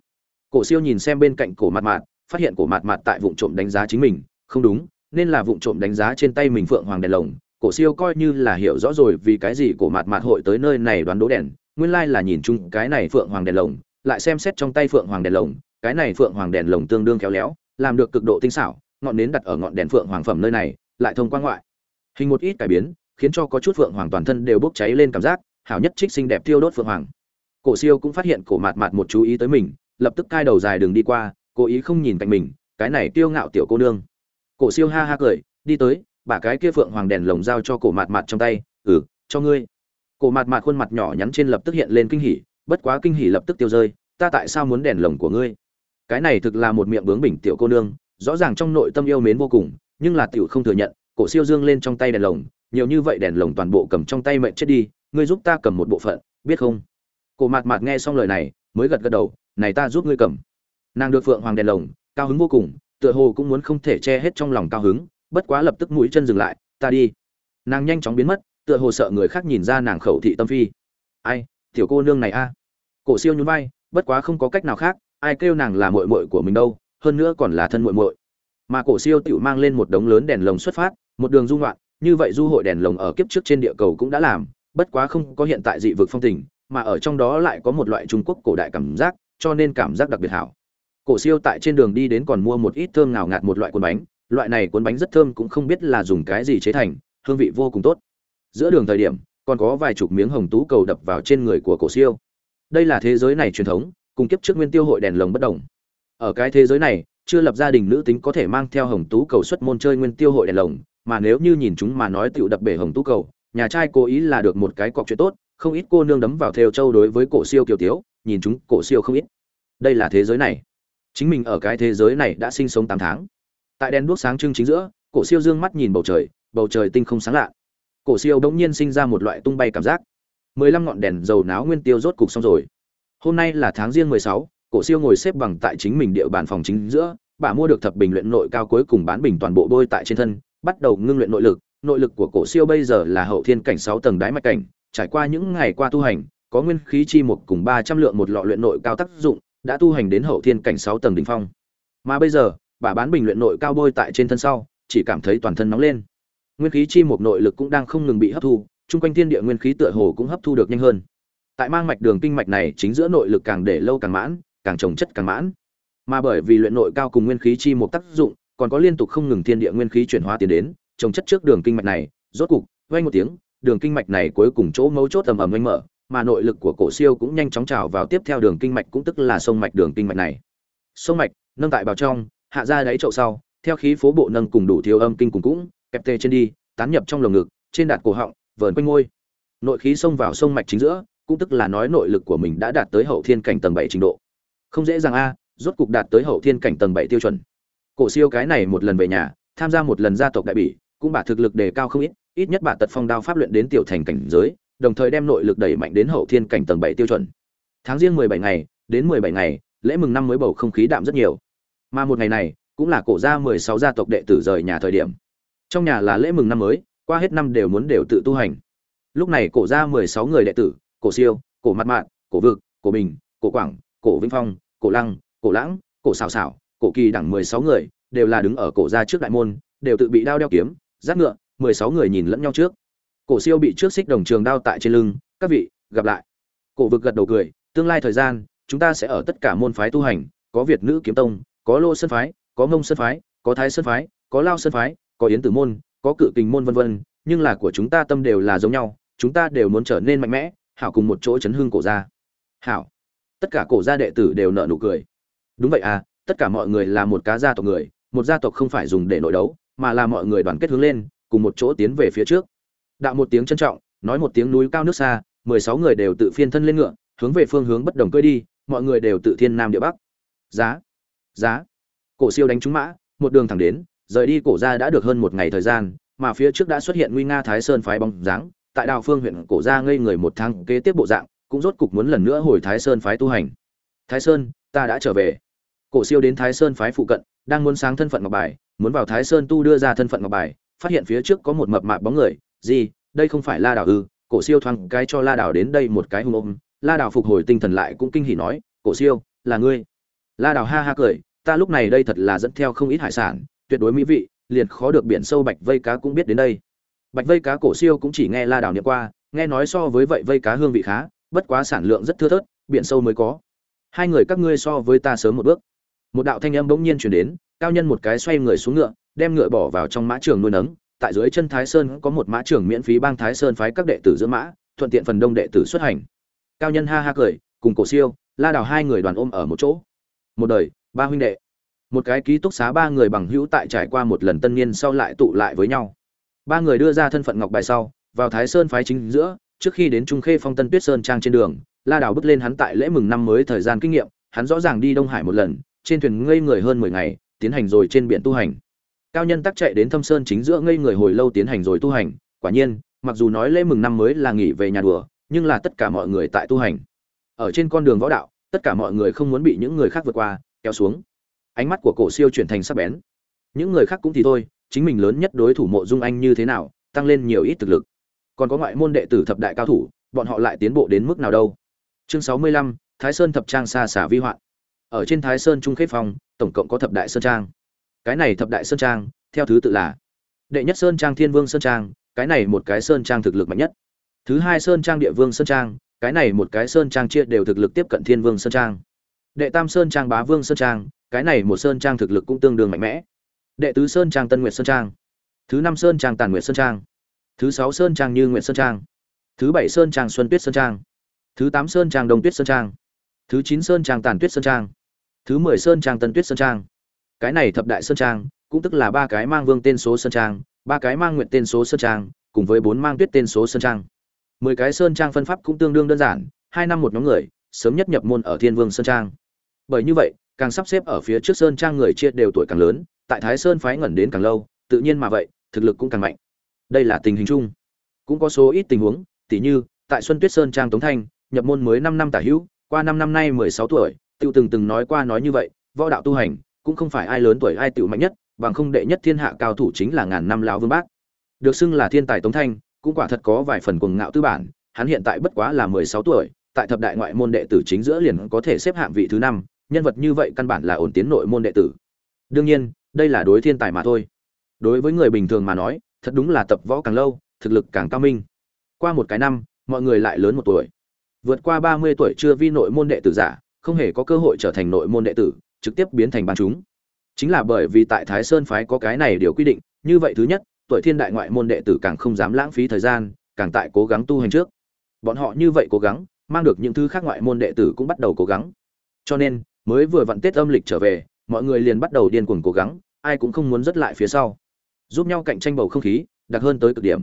Cổ siêu nhìn xem bên cạnh cổ mặt mạt, phát hiện cổ mặt mạt tại vụ trộm đánh giá chính mình, không đúng, nên là vụ trộm đánh giá trên tay mình phượng hoàng đèn lồng. Cổ siêu coi như là hiểu rõ rồi vì cái gì cổ mặt mạt hội tới nơi này đoán đố đèn, nguyên lai là nhìn chung cái này phượng hoàng đèn lồng, lại xem xét trong tay phượng hoàng đèn lồng, cái này phượng hoàng đèn lồng tương đương khéo léo, làm được cực độ tinh xảo, ngọn nến đặt ở ngọn đèn phượng hoàng phẩm nơi này lại thông qua ngoại. Hình một ít cải biến, khiến cho có chút phượng hoàng toàn thân đều bốc cháy lên cảm giác, hảo nhất trích xinh đẹp tiêu đốt phượng hoàng. Cổ siêu cũng phát hiện cổ mạt mạt một chú ý tới mình, lập tức cai đầu dài đường đi qua, cố ý không nhìn cạnh mình, cái này tiêu ngạo tiểu cô nương. Cổ siêu ha ha cười, đi tới bà cái kia phượng hoàng đèn lồng giao cho cổ mạt mạt trong tay ừ cho ngươi. Cổ mạt mạt khuôn mặt nhỏ nhắn trên lập tức hiện lên kinh hỉ, bất quá kinh hỉ lập tức tiêu rơi, ta tại sao muốn đèn lồng của ngươi? Cái này thực là một miệng bướng bỉnh tiểu cô nương, rõ ràng trong nội tâm yêu mến vô cùng nhưng là tiểu không thừa nhận, cổ siêu dương lên trong tay đèn lồng, nhiều như vậy đèn lồng toàn bộ cầm trong tay mệnh chết đi, ngươi giúp ta cầm một bộ phận, biết không? Cổ mạt mạt nghe xong lời này, mới gật gật đầu, này ta giúp ngươi cầm. Nàng được phượng hoàng đèn lồng, cao hứng vô cùng, tựa hồ cũng muốn không thể che hết trong lòng cao hứng, bất quá lập tức mũi chân dừng lại, ta đi. Nàng nhanh chóng biến mất, tựa hồ sợ người khác nhìn ra nàng khẩu thị tâm phi. Ai, tiểu cô nương này a. Cổ siêu nhún vai, bất quá không có cách nào khác, ai kêu nàng là muội muội của mình đâu, hơn nữa còn là thân muội muội mà cổ siêu tiểu mang lên một đống lớn đèn lồng xuất phát, một đường du ngoạn, như vậy du hội đèn lồng ở kiếp trước trên địa cầu cũng đã làm, bất quá không có hiện tại dị vực phong tình, mà ở trong đó lại có một loại trung quốc cổ đại cảm giác, cho nên cảm giác đặc biệt hảo. Cổ siêu tại trên đường đi đến còn mua một ít thơm ngào ngạt một loại cuốn bánh, loại này cuốn bánh rất thơm cũng không biết là dùng cái gì chế thành, hương vị vô cùng tốt. Giữa đường thời điểm, còn có vài chục miếng hồng tú cầu đập vào trên người của cổ siêu. Đây là thế giới này truyền thống, cùng kiếp trước nguyên tiêu hội đèn lồng bất đồng. Ở cái thế giới này chưa lập gia đình nữ tính có thể mang theo hồng tú cầu xuất môn chơi nguyên tiêu hội đèn lồng, mà nếu như nhìn chúng mà nói tựu đập bể hồng tú cầu, nhà trai cố ý là được một cái cọc chuyện tốt, không ít cô nương đấm vào theo châu đối với cổ siêu kiều tiếu, nhìn chúng cổ siêu không ít. Đây là thế giới này. Chính mình ở cái thế giới này đã sinh sống tám tháng. Tại đèn đuốc sáng trưng chính giữa, cổ siêu dương mắt nhìn bầu trời bầu trời tinh không sáng lạ. Cổ siêu bỗng nhiên sinh ra một loại tung bay cảm giác. Mười lăm ngọn đèn dầu náo nguyên tiêu rốt cục xong rồi. Hôm nay là tháng riêng mười sáu cổ siêu ngồi xếp bằng tại chính mình địa bàn phòng chính giữa, bà mua được thập bình luyện nội cao cuối cùng bán bình toàn bộ bôi tại trên thân, bắt đầu ngưng luyện nội lực. Nội lực của cổ siêu bây giờ là hậu thiên cảnh sáu tầng đái mạch cảnh, trải qua những ngày qua tu hành, có nguyên khí chi một cùng ba trăm lượng một lọ luyện nội cao tác dụng, đã tu hành đến hậu thiên cảnh sáu tầng đỉnh phong. Mà bây giờ, bà bán bình luyện nội cao bôi tại trên thân sau, chỉ cảm thấy toàn thân nóng lên. Nguyên khí chi một nội lực cũng đang không ngừng bị hấp thu, chung quanh thiên địa nguyên khí tựa hồ cũng hấp thu được nhanh hơn. Tại mang mạch đường kinh mạch này, chính giữa nội lực càng để lâu càng mãn càng trồng chất càng mãn. Mà bởi vì luyện nội cao cùng nguyên khí chi một tác dụng, còn có liên tục không ngừng thiên địa nguyên khí chuyển hóa tiến đến, trồng chất trước đường kinh mạch này, rốt cục, vang một tiếng, đường kinh mạch này cuối cùng chỗ mấu chốt ầm ầm anh mở, mà nội lực của cổ siêu cũng nhanh chóng trào vào tiếp theo đường kinh mạch cũng tức là sông mạch đường kinh mạch này. Sông mạch, nâng tại vào trong, hạ ra đáy chậu sau, theo khí phố bộ nâng cùng đủ thiếu âm kinh cùng cũng, kẹp tê trên đi, tán nhập trong lồng ngực, trên đạt cổ họng, vờn quanh ngôi. Nội khí xông vào sông mạch chính giữa, cũng tức là nói nội lực của mình đã đạt tới hậu thiên cảnh tầng bảy trình độ không dễ dàng a, rốt cục đạt tới hậu thiên cảnh tầng bảy tiêu chuẩn. Cổ siêu cái này một lần về nhà, tham gia một lần gia tộc đại bỉ, cũng bả thực lực đề cao không ít ít nhất bả tật phong đao pháp luyện đến tiểu thành cảnh giới, đồng thời đem nội lực đẩy mạnh đến hậu thiên cảnh tầng bảy tiêu chuẩn. Tháng riêng mười bảy ngày, đến mười bảy ngày, lễ mừng năm mới bầu không khí đạm rất nhiều. Mà một ngày này, cũng là cổ gia mười sáu gia tộc đệ tử rời nhà thời điểm. Trong nhà là lễ mừng năm mới, qua hết năm đều muốn đều tự tu hành. Lúc này cổ gia mười sáu người đệ tử, cổ siêu, cổ mặt mạn cổ vực, cổ bình, cổ quảng cổ vĩnh phong, cổ lăng, cổ lãng, cổ xào xảo, cổ kỳ đẳng mười sáu người, đều là đứng ở cổ ra trước đại môn, đều tự bị đao đeo kiếm, giáp ngựa, mười sáu người nhìn lẫn nhau trước. Cổ siêu bị trước xích đồng trường đao tại trên lưng, các vị, gặp lại. Cổ vực gật đầu cười, tương lai thời gian, chúng ta sẽ ở tất cả môn phái tu hành, có việt nữ kiếm tông, có lô sơn phái, có mông sơn phái, có thái sơn phái, có lao sơn phái, có yến tử môn, có cự kình môn vân vân, nhưng là của chúng ta tâm đều là giống nhau, chúng ta đều muốn trở nên mạnh mẽ, hảo cùng một chỗ chấn hương cổ ra. hảo tất cả cổ gia đệ tử đều nợ nụ cười. Đúng vậy à tất cả mọi người là một cá gia tộc người, một gia tộc không phải dùng để nội đấu, mà là mọi người đoàn kết hướng lên, cùng một chỗ tiến về phía trước. Đạo một tiếng trân trọng, nói một tiếng núi cao nước xa, mười sáu người đều tự phiên thân lên ngựa, hướng về phương hướng bất đồng cưỡi đi, mọi người đều tự thiên nam địa bắc. Giá giá. Cổ siêu đánh trúng mã, một đường thẳng đến, rời đi cổ gia đã được hơn một ngày thời gian, mà phía trước đã xuất hiện nguy nga thái sơn phái bóng dáng, tại đào phương huyện cổ gia ngây người một tháng kế tiếp bộ dạng cũng rốt cục muốn lần nữa hồi thái sơn phái tu hành. Thái sơn, ta đã trở về. Cổ siêu đến thái sơn phái phụ cận, đang muốn sáng thân phận ngọc bài, muốn vào thái sơn tu đưa ra thân phận ngọc bài, phát hiện phía trước có một mập mạp bóng người. Gì? Đây không phải la Đào ư? Cổ siêu thoáng cái cho la đảo đến đây một cái hung ôm. La đảo phục hồi tinh thần lại cũng kinh hỉ nói, cổ siêu, là ngươi. La đảo ha ha cười, ta lúc này đây thật là dẫn theo không ít hải sản, tuyệt đối mỹ vị, liền khó được biển sâu bạch vây cá cũng biết đến đây. Bạch vây cá cổ siêu cũng chỉ nghe la đảo niệm qua, nghe nói so với vậy vây cá hương vị khá bất quá sản lượng rất thưa thớt, biển sâu mới có. Hai người các ngươi so với ta sớm một bước. Một đạo thanh âm bỗng nhiên chuyển đến, cao nhân một cái xoay người xuống ngựa, đem ngựa bỏ vào trong mã trường nuôi nấng. Tại dưới chân thái sơn có một mã trường miễn phí bang thái sơn phái các đệ tử giữa mã, thuận tiện phần đông đệ tử xuất hành. Cao nhân ha ha cười, cùng cổ siêu, la đào hai người đoàn ôm ở một chỗ. Một đời, ba huynh đệ. Một cái ký túc xá ba người bằng hữu tại trải qua một lần tân niên sau lại tụ lại với nhau. Ba người đưa ra thân phận ngọc bài sau, vào thái sơn phái chính giữa trước khi đến trung khê phong tân tuyết sơn trang trên đường, la đào bước lên hắn tại lễ mừng năm mới thời gian kinh nghiệm, hắn rõ ràng đi đông hải một lần, trên thuyền ngây người hơn mười ngày, tiến hành rồi trên biển tu hành. Cao nhân tắc chạy đến thâm sơn chính giữa ngây người hồi lâu tiến hành rồi tu hành, quả nhiên, mặc dù nói lễ mừng năm mới là nghỉ về nhà đùa, nhưng là tất cả mọi người tại tu hành. Ở trên con đường võ đạo, tất cả mọi người không muốn bị những người khác vượt qua, kéo xuống. Ánh mắt của cổ siêu chuyển thành sắc bén. Những người khác cũng thì thôi, chính mình lớn nhất đối thủ mộ dung anh như thế nào, tăng lên nhiều ít thực lực còn có ngoại môn đệ tử thập đại cao thủ bọn họ lại tiến bộ đến mức nào đâu? Chương sáu mươi lăm thái sơn thập trang xa xả vi hoạn. Ở trên thái sơn trung khế phòng, tổng cộng có thập đại sơn trang. Cái này thập đại sơn trang theo thứ tự là đệ nhất sơn trang thiên vương sơn trang cái này một cái sơn trang thực lực mạnh nhất. Thứ hai sơn trang địa vương sơn trang cái này một cái sơn trang chia đều thực lực tiếp cận thiên vương sơn trang. Đệ tam sơn trang bá vương sơn trang cái này một sơn trang thực lực cũng tương đương mạnh mẽ. Đệ tứ sơn trang tân nguyệt sơn trang. Thứ năm sơn trang tàn nguyệt sơn trang thứ sáu sơn trang như nguyệt sơn trang. Thứ bảy sơn trang xuân tuyết sơn trang. Thứ tám sơn trang đông tuyết sơn trang. Thứ chín sơn trang tàn tuyết sơn trang. Thứ mười sơn trang tân tuyết sơn trang. Cái này thập đại sơn trang, cũng tức là ba cái mang vương tên số sơn trang, ba cái mang nguyện tên số sơn trang, cùng với bốn mang tuyết tên số sơn trang. Mười cái sơn trang phân pháp cũng tương đương đơn giản, hai năm một nhóm người, sớm nhất nhập môn ở thiên vương sơn trang. Bởi như vậy, càng sắp xếp ở phía trước sơn trang người chia đều tuổi càng lớn, tại thái sơn phái ngẩn đến càng lâu, tự nhiên mà vậy, thực lực cũng càng mạnh đây là tình hình chung. Cũng có số ít tình huống, tỉ như, tại xuân tuyết sơn trang tống thanh, nhập môn mới năm năm tả hữu, qua năm năm nay mười sáu tuổi, tiêu từng từng nói qua nói như vậy, võ đạo tu hành, cũng không phải ai lớn tuổi ai tự mạnh nhất, bằng không đệ nhất thiên hạ cao thủ chính là ngàn năm lão vương bác. Được xưng là thiên tài tống thanh, cũng quả thật có vài phần cuồng ngạo tư bản, hắn hiện tại bất quá là mười sáu tuổi, tại thập đại ngoại môn đệ tử chính giữa liền có thể xếp hạng vị thứ năm, nhân vật như vậy căn bản là ổn tiến nội môn đệ tử. Đương nhiên, đây là đối thiên tài mà thôi. Đối với người bình thường mà nói thật đúng là tập võ càng lâu, thực lực càng cao minh. Qua một cái năm, mọi người lại lớn một tuổi. Vượt qua ba mươi tuổi chưa vi nội môn đệ tử giả, không hề có cơ hội trở thành nội môn đệ tử, trực tiếp biến thành ban chúng. Chính là bởi vì tại thái sơn phái có cái này điều quy định, như vậy thứ nhất, tuổi thiên đại ngoại môn đệ tử càng không dám lãng phí thời gian, càng tại cố gắng tu hành trước. Bọn họ như vậy cố gắng, mang được những thứ khác ngoại môn đệ tử cũng bắt đầu cố gắng. Cho nên, mới vừa vặn tết âm lịch trở về, mọi người liền bắt đầu điên cuồng cố gắng, ai cũng không muốn dứt lại phía sau giúp nhau cạnh tranh bầu không khí, đặc hơn tới cực điểm.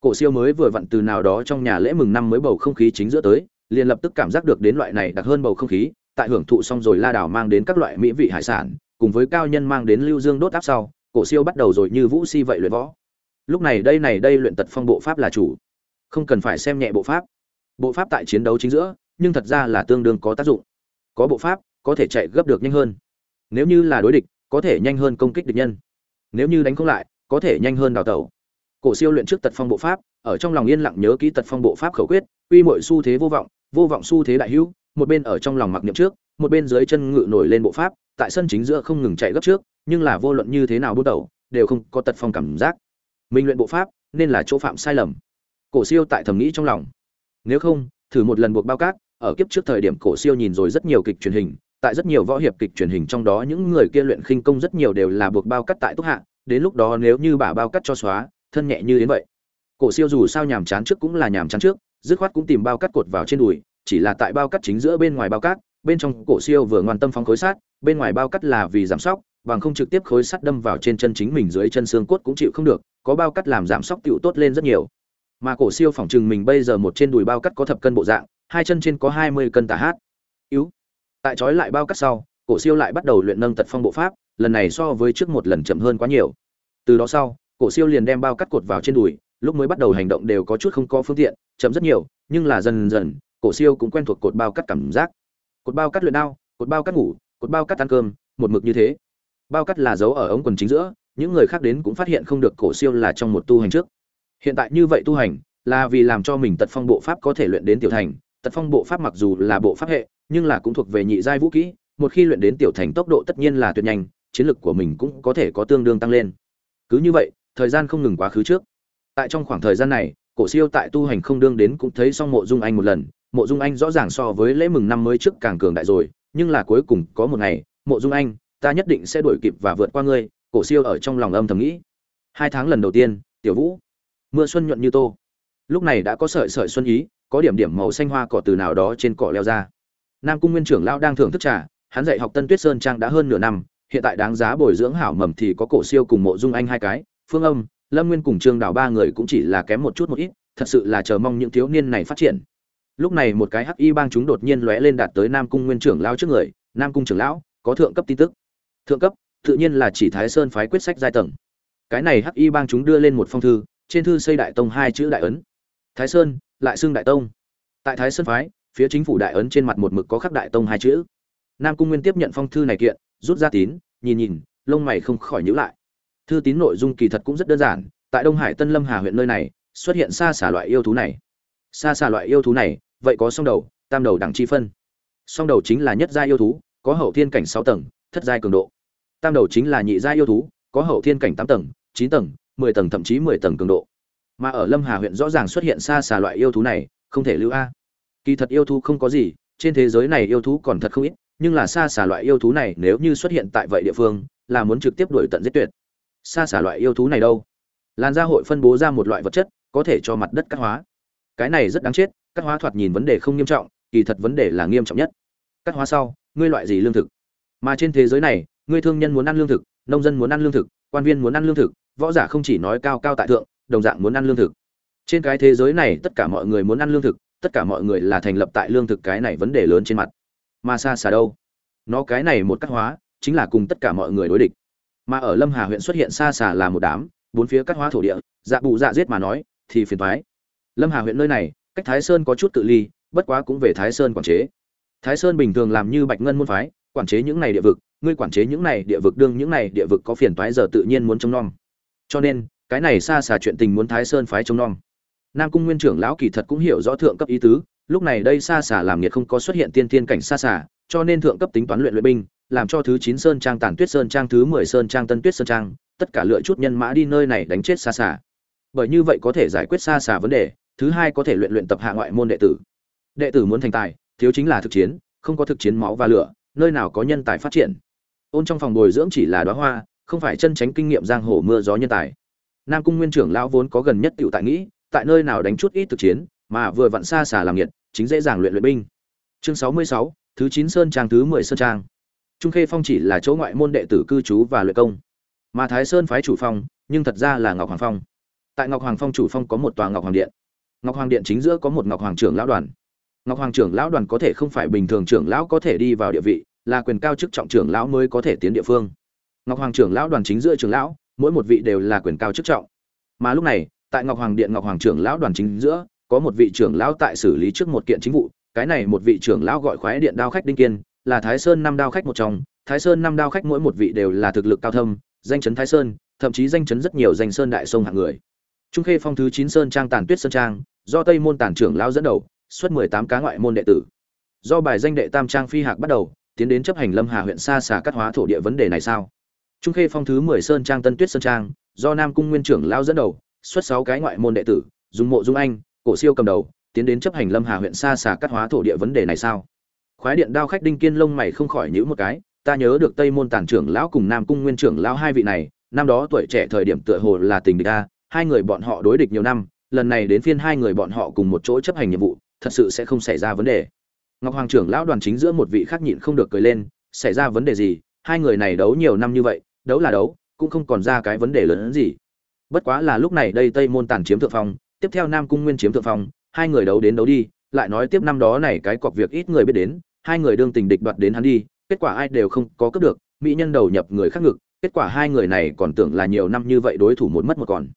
Cổ siêu mới vừa vặn từ nào đó trong nhà lễ mừng năm mới bầu không khí chính giữa tới, liền lập tức cảm giác được đến loại này đặc hơn bầu không khí, tại hưởng thụ xong rồi la đảo mang đến các loại mỹ vị hải sản, cùng với cao nhân mang đến lưu dương đốt áp sau, cổ siêu bắt đầu rồi như vũ si vậy luyện võ. Lúc này đây này đây luyện tật phong bộ pháp là chủ. Không cần phải xem nhẹ bộ pháp. Bộ pháp tại chiến đấu chính giữa, nhưng thật ra là tương đương có tác dụng. Có bộ pháp, có thể chạy gấp được nhanh hơn. Nếu như là đối địch, có thể nhanh hơn công kích địch nhân. Nếu như đánh không lại có thể nhanh hơn đào tẩu. Cổ siêu luyện trước tật phong bộ pháp, ở trong lòng yên lặng nhớ kỹ tật phong bộ pháp khẩu quyết uy mọi xu thế vô vọng vô vọng xu thế đại hữu, một bên ở trong lòng mặc niệm trước, một bên dưới chân ngự nổi lên bộ pháp, tại sân chính giữa không ngừng chạy gấp trước, nhưng là vô luận như thế nào bước đầu đều không có tật phong cảm giác. Mình luyện bộ pháp, nên là chỗ phạm sai lầm. Cổ siêu tại thầm nghĩ trong lòng. Nếu không, thử một lần buộc bao cát, ở kiếp trước thời điểm cổ siêu nhìn rồi rất nhiều kịch truyền hình, tại rất nhiều võ hiệp kịch truyền hình trong đó những người kia luyện khinh công rất nhiều đều là buộc bao cát tại túc hạ đến lúc đó nếu như bà bao cắt cho xóa, thân nhẹ như đến vậy. Cổ siêu dù sao nhàm chán trước cũng là nhàm chán trước, dứt khoát cũng tìm bao cắt cột vào trên đùi, chỉ là tại bao cắt chính giữa bên ngoài bao cắt, bên trong cổ siêu vừa ngoan tâm phóng khối sát bên ngoài bao cắt là vì giảm sóc, bằng không trực tiếp khối sắt đâm vào trên chân chính mình dưới chân xương cốt cũng chịu không được, có bao cắt làm giảm sóc tựu tốt lên rất nhiều. Mà cổ siêu phỏng chừng mình bây giờ một trên đùi bao cắt có thập cân bộ dạng, hai chân trên có hai mươi cân tả hát. Yếu. Tại trói lại bao cắt sau, cổ siêu lại bắt đầu luyện nâng tật phong bộ pháp lần này so với trước một lần chậm hơn quá nhiều. Từ đó sau, cổ siêu liền đem bao cắt cột vào trên đùi, lúc mới bắt đầu hành động đều có chút không có phương tiện, chậm rất nhiều, nhưng là dần dần, cổ siêu cũng quen thuộc cột bao cắt cảm giác. Cột bao cắt luyện đao, cột bao cắt ngủ, cột bao cắt ăn cơm, một mực như thế. Bao cắt là dấu ở ống quần chính giữa, những người khác đến cũng phát hiện không được cổ siêu là trong một tu hành trước. Hiện tại như vậy tu hành, là vì làm cho mình tật phong bộ pháp có thể luyện đến tiểu thành. Tật phong bộ pháp mặc dù là bộ pháp hệ, nhưng là cũng thuộc về nhị giai vũ kỹ, một khi luyện đến tiểu thành tốc độ tất nhiên là tuyệt nhanh chiến lực của mình cũng có thể có tương đương tăng lên. Cứ như vậy, thời gian không ngừng quá khứ trước. Tại trong khoảng thời gian này, cổ siêu tại tu hành không đương đến cũng thấy xong mộ dung anh một lần. Mộ dung anh rõ ràng so với lễ mừng năm mới trước càng cường đại rồi, nhưng là cuối cùng có một ngày, mộ dung anh, ta nhất định sẽ đuổi kịp và vượt qua ngươi, cổ siêu ở trong lòng âm thầm nghĩ. Hai tháng lần đầu tiên, tiểu vũ, mưa xuân nhuận như tô. Lúc này đã có sợi sợi xuân ý, có điểm điểm màu xanh hoa cỏ từ nào đó trên cỏ leo ra. Nam cung nguyên trưởng lão đang thưởng thức trà, hắn dạy học tân tuyết sơn trang đã hơn nửa năm hiện tại đáng giá bồi dưỡng hảo mầm thì có cổ siêu cùng mộ dung anh hai cái, phương âm, lâm nguyên cùng trương đào ba người cũng chỉ là kém một chút một ít, thật sự là chờ mong những thiếu niên này phát triển. Lúc này một cái hắc y bang chúng đột nhiên lóe lên đạt tới nam cung nguyên trưởng lão trước người, nam cung trưởng lão, có thượng cấp tin tức. Thượng cấp, tự nhiên là chỉ thái sơn phái quyết sách giai tầng. Cái này hắc y bang chúng đưa lên một phong thư, trên thư xây đại tông hai chữ đại ấn. Thái sơn, lại xưng đại tông. Tại thái sơn phái, phía chính phủ đại ấn trên mặt một mực có khắc đại tông hai chữ. Nam cung nguyên tiếp nhận phong thư này kiện rút ra tín, nhìn nhìn, lông mày không khỏi nhíu lại. Thư tín nội dung kỳ thật cũng rất đơn giản, tại đông hải tân lâm hà huyện nơi này, xuất hiện xa xả loại yêu thú này. Xa xả loại yêu thú này, vậy có song đầu, tam đầu đẳng chi phân. Song đầu chính là nhất gia yêu thú, có hậu thiên cảnh sáu tầng, thất giai cường độ. Tam đầu chính là nhị gia yêu thú, có hậu thiên cảnh tám tầng, chín tầng, mười tầng thậm chí mười tầng cường độ. Mà ở lâm hà huyện rõ ràng xuất hiện xa xà loại yêu thú này, không thể lưu a. Kỳ thật yêu thú không có gì, trên thế giới này yêu thú còn thật không ít nhưng là xa xả loại yêu thú này nếu như xuất hiện tại vậy địa phương, là muốn trực tiếp đuổi tận giết tuyệt. Xa xả loại yêu thú này đâu? Làn gia hội phân bố ra một loại vật chất, có thể cho mặt đất cắt hóa. Cái này rất đáng chết, cắt hóa thoạt nhìn vấn đề không nghiêm trọng, kỳ thật vấn đề là nghiêm trọng nhất. Cắt hóa sau, ngươi loại gì lương thực? Mà trên thế giới này, ngươi thương nhân muốn ăn lương thực, nông dân muốn ăn lương thực, quan viên muốn ăn lương thực, võ giả không chỉ nói cao cao tại thượng, đồng dạng muốn ăn lương thực. Trên cái thế giới này, tất cả mọi người muốn ăn lương thực, tất cả mọi người là thành lập tại lương thực cái này vấn đề lớn trên mặt mà xa xà đâu? Nó cái này một cắt hóa, chính là cùng tất cả mọi người đối địch. Mà ở lâm hà huyện xuất hiện xa xà là một đám, bốn phía cắt hóa thổ địa dạ bụ dạ giết mà nói, thì phiền thoái lâm hà huyện nơi này, cách thái sơn có chút tự ly, bất quá cũng về thái sơn quản chế. Thái sơn bình thường làm như bạch ngân môn phái, quản chế những này địa vực, ngươi quản chế những này địa vực đương những này địa vực có phiền toái giờ tự nhiên muốn trông nom. Cho nên, cái này xa xà chuyện tình muốn thái sơn phái trông nom. Nam cung nguyên trưởng lão kỳ thật cũng hiểu rõ thượng cấp ý tứ lúc này đây xa xả làm nhiệt không có xuất hiện tiên tiên cảnh xa xả cho nên thượng cấp tính toán luyện luyện binh, làm cho thứ chín sơn trang tàn tuyết sơn trang, thứ mười sơn trang tân tuyết sơn trang, tất cả lựa chút nhân mã đi nơi này đánh chết xa xả bởi như vậy có thể giải quyết xa xả vấn đề, thứ hai có thể luyện luyện tập hạ ngoại môn đệ tử. Đệ tử muốn thành tài, thiếu chính là thực chiến, không có thực chiến máu và lửa, nơi nào có nhân tài phát triển. Ôn trong phòng bồi dưỡng chỉ là đóa hoa, không phải chân tránh kinh nghiệm giang hồ mưa gió nhân tài. Nam cung nguyên trưởng lão vốn có gần nhất tiểu tại nghĩ, tại nơi nào đánh chút ít thực chiến, mà vừa vặn xa xả làm nhiệt chính dễ dàng luyện luyện binh. Chương sáu mươi sáu, thứ chín sơn trang, thứ mười sơn trang. Trung khê phong chỉ là chỗ ngoại môn đệ tử cư trú và luyện công. Mà thái sơn phái chủ phong, nhưng thật ra là ngọc hoàng phong. Tại ngọc hoàng phong chủ phong có một tòa ngọc hoàng điện. Ngọc hoàng điện chính giữa có một ngọc hoàng trưởng lão đoàn. Ngọc hoàng trưởng lão đoàn có thể không phải bình thường trưởng lão có thể đi vào địa vị, là quyền cao chức trọng trưởng lão mới có thể tiến địa phương. Ngọc hoàng trưởng lão đoàn chính giữa trưởng lão, mỗi một vị đều là quyền cao chức trọng. Mà lúc này, tại ngọc hoàng điện ngọc hoàng trưởng lão đoàn chính giữa có một vị trưởng lão tại xử lý trước một kiện chính vụ, cái này một vị trưởng lão gọi khoái điện đao khách đinh kiên, là thái sơn năm đao khách một trong. Thái sơn năm đao khách mỗi một vị đều là thực lực cao thâm, danh chấn thái sơn, thậm chí danh chấn rất nhiều danh sơn đại sông hạng người. Trung khê phong thứ chín sơn trang tàn tuyết sơn trang, do tây môn tản trưởng lão dẫn đầu, xuất mười tám cá ngoại môn đệ tử. Do bài danh đệ tam trang phi hạc bắt đầu, tiến đến chấp hành lâm hà huyện xa xả cắt hóa thổ địa vấn đề này sao? Trung khê phong thứ mười sơn trang tân tuyết sơn trang, do nam cung nguyên trưởng lão dẫn đầu, xuất sáu cái ngoại môn đệ tử, dùng mộ dung anh cổ siêu cầm đầu, tiến đến chấp hành lâm hà huyện xa xả cắt hóa thổ địa vấn đề này sao? Khoái điện đao khách đinh kiên lông mày không khỏi nhữ một cái, ta nhớ được tây môn tản trưởng lão cùng nam cung nguyên trưởng lão hai vị này, năm đó tuổi trẻ thời điểm tựa hồ là tình địch a, hai người bọn họ đối địch nhiều năm, lần này đến phiên hai người bọn họ cùng một chỗ chấp hành nhiệm vụ, thật sự sẽ không xảy ra vấn đề. Ngọc hoàng trưởng lão đoàn chính giữa một vị khác nhịn không được cười lên, xảy ra vấn đề gì? Hai người này đấu nhiều năm như vậy, đấu là đấu, cũng không còn ra cái vấn đề lớn hơn gì. Bất quá là lúc này đây tây môn tản chiếm thượng phong tiếp theo nam cung nguyên chiếm thượng phong, hai người đấu đến đấu đi, lại nói tiếp năm đó này cái cọc việc ít người biết đến, hai người đương tình địch đoạt đến hắn đi, kết quả ai đều không có cướp được, mỹ nhân đầu nhập người khác ngực, kết quả hai người này còn tưởng là nhiều năm như vậy đối thủ một mất một còn.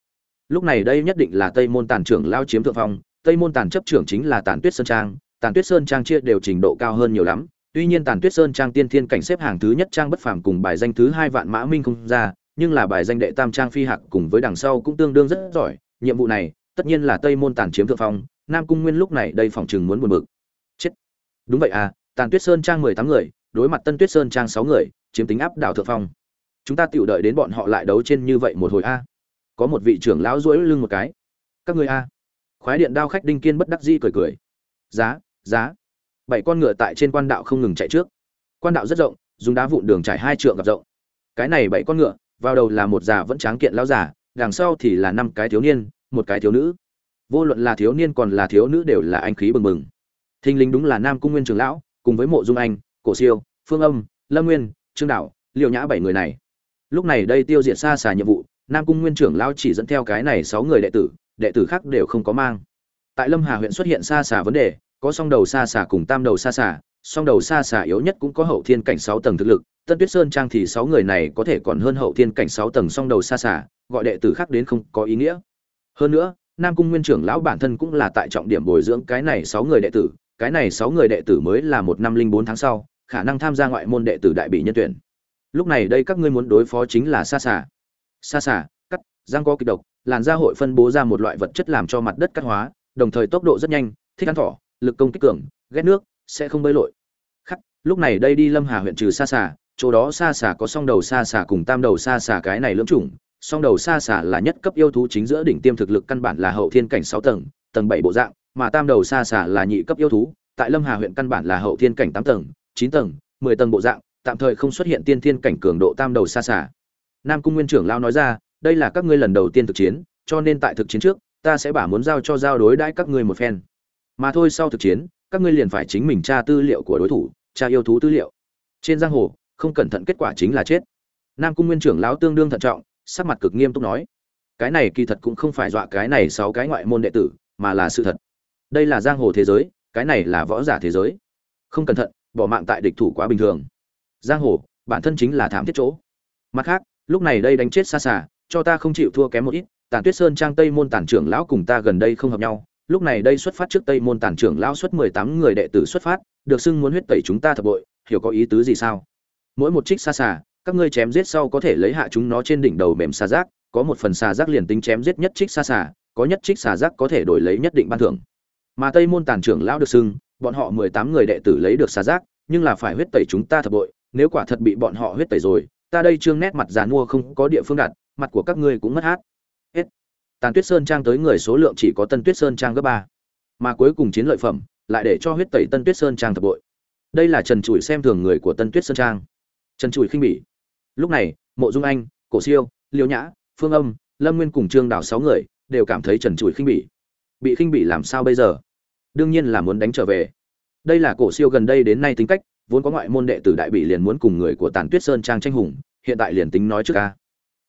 Lúc này đây nhất định là tây môn tàn trưởng lao chiếm thượng phong, tây môn tàn chấp trưởng chính là tàn tuyết sơn trang, tàn tuyết sơn trang chia đều trình độ cao hơn nhiều lắm, tuy nhiên tàn tuyết sơn trang tiên thiên cảnh xếp hàng thứ nhất trang bất phàm cùng bài danh thứ hai vạn mã minh không ra, nhưng là bài danh đệ tam trang phi hạc cùng với đằng sau cũng tương đương rất giỏi, nhiệm vụ này tất nhiên là tây môn tàn chiếm thượng phong, nam cung nguyên lúc này đây phòng chừng muốn buồn bực. Chết. Đúng vậy à tàn tuyết sơn trang mười tám người, đối mặt tân tuyết sơn trang sáu người, chiếm tính áp đảo thượng phong. Chúng ta tự đợi đến bọn họ lại đấu trên như vậy một hồi a. Có một vị trưởng lão duỗi lưng một cái. Các ngươi a. Khoái điện đao khách đinh kiên bất đắc dĩ cười cười. Giá giá. Bảy con ngựa tại trên quan đạo không ngừng chạy trước. Quan đạo rất rộng, dùng đá vụn đường trải hai trượng gặp rộng. Cái này bảy con ngựa, vào đầu là một già vẫn tráng kiện lão già, đằng sau thì là năm cái thiếu niên một cái thiếu nữ. Vô luận là thiếu niên còn là thiếu nữ đều là anh khí bừng bừng. Thinh linh đúng là nam cung nguyên trường lão, cùng với mộ dung anh, cổ siêu, phương âm, lâm nguyên, trương đạo liệu nhã bảy người này. Lúc này đây tiêu diệt xa xà nhiệm vụ, nam cung nguyên trưởng lão chỉ dẫn theo cái này sáu người đệ tử đệ tử khác đều không có mang. Tại lâm hà huyện xuất hiện xa xà vấn đề, có song đầu xa xà cùng tam đầu xa xà, song đầu xa xà yếu nhất cũng có hậu thiên cảnh sáu tầng thực lực, tân tuyết sơn trang thì sáu người này có thể còn hơn hậu thiên cảnh sáu tầng song đầu xa xà, gọi đệ tử khác đến không có ý nghĩa hơn nữa, nam cung nguyên trưởng lão bản thân cũng là tại trọng điểm bồi dưỡng cái này sáu người đệ tử, cái này sáu người đệ tử mới là một năm linh bốn tháng sau, khả năng tham gia ngoại môn đệ tử đại bị nhân tuyển. Lúc này đây các ngươi muốn đối phó chính là xa xà xa xà cắt, giang có kịch độc, làn da hội phân bố ra một loại vật chất làm cho mặt đất cắt hóa, đồng thời tốc độ rất nhanh, thích ăn thỏ, lực công kích cường, ghét nước, sẽ không bơi lội. Khắc, lúc này đây đi lâm hà huyện trừ xa xà chỗ đó xa xà có song đầu xa xà cùng tam đầu xa xà cái này lưỡng chủng song đầu xa xả là nhất cấp yêu thú chính giữa đỉnh tiêm thực lực căn bản là hậu thiên cảnh sáu tầng tầng bảy bộ dạng, mà tam đầu xa xả là nhị cấp yêu thú, tại lâm hà huyện căn bản là hậu thiên cảnh tám tầng, chín tầng, mười tầng bộ dạng, tạm thời không xuất hiện tiên thiên cảnh cường độ tam đầu xa xả. Nam cung nguyên trưởng lao nói ra, đây là các ngươi lần đầu tiên thực chiến, cho nên tại thực chiến trước, ta sẽ bảo muốn giao cho giao đối đãi các ngươi một phen. Mà thôi sau thực chiến, các ngươi liền phải chính mình tra tư liệu của đối thủ, tra yêu thú tư liệu. Trên giang hồ, không cẩn thận kết quả chính là chết. Nam cung nguyên trưởng lão tương đương thận trọng sắc mặt cực nghiêm túc nói, cái này kỳ thật cũng không phải dọa cái này sáu cái ngoại môn đệ tử, mà là sự thật. Đây là giang hồ thế giới, cái này là võ giả thế giới. Không cẩn thận, bỏ mạng tại địch thủ quá bình thường. Giang hồ, bản thân chính là thảm thiết chỗ. Mặt khác, lúc này đây đánh chết xa xả cho ta không chịu thua kém một ít tàn tuyết sơn trang tây môn tản trưởng lão cùng ta gần đây không hợp nhau. Lúc này đây xuất phát trước tây môn tản trưởng lão xuất mười tám người đệ tử xuất phát, được xưng muốn huyết tẩy chúng ta thập bội, hiểu có ý tứ gì sao? Mỗi một trích xa xả các ngươi chém giết sau có thể lấy hạ chúng nó trên đỉnh đầu mềm xà giác có một phần xà giác liền tính chém giết nhất trích xa xà, có nhất trích xà giác có thể đổi lấy nhất định ban thưởng. Mà tây môn tàn trưởng lão được xưng bọn họ mười tám người đệ tử lấy được xà giác nhưng là phải huyết tẩy chúng ta thập bội nếu quả thật bị bọn họ huyết tẩy rồi ta đây trương nét mặt giàn mua không có địa phương đặt mặt của các ngươi cũng mất hát. Hết. Tàn tuyết sơn trang tới người số lượng chỉ có tân tuyết sơn trang gấp ba. Mà cuối cùng chiến lợi phẩm lại để cho huyết tẩy tân tuyết sơn trang thập bội. Đây là trần trụi xem thường người của tân tuyết sơn trang. Trần trụi khinh bỉ lúc này, mộ dung anh, cổ siêu, liêu nhã, phương âm, lâm nguyên cùng trương đào sáu người đều cảm thấy trần trụi khinh bỉ. Bị khinh bỉ làm sao bây giờ? Đương nhiên là muốn đánh trở về. Đây là cổ siêu gần đây đến nay tính cách, vốn có ngoại môn đệ tử đại bị liền muốn cùng người của tàn tuyết sơn trang tranh hùng, hiện tại liền tính nói trước ca.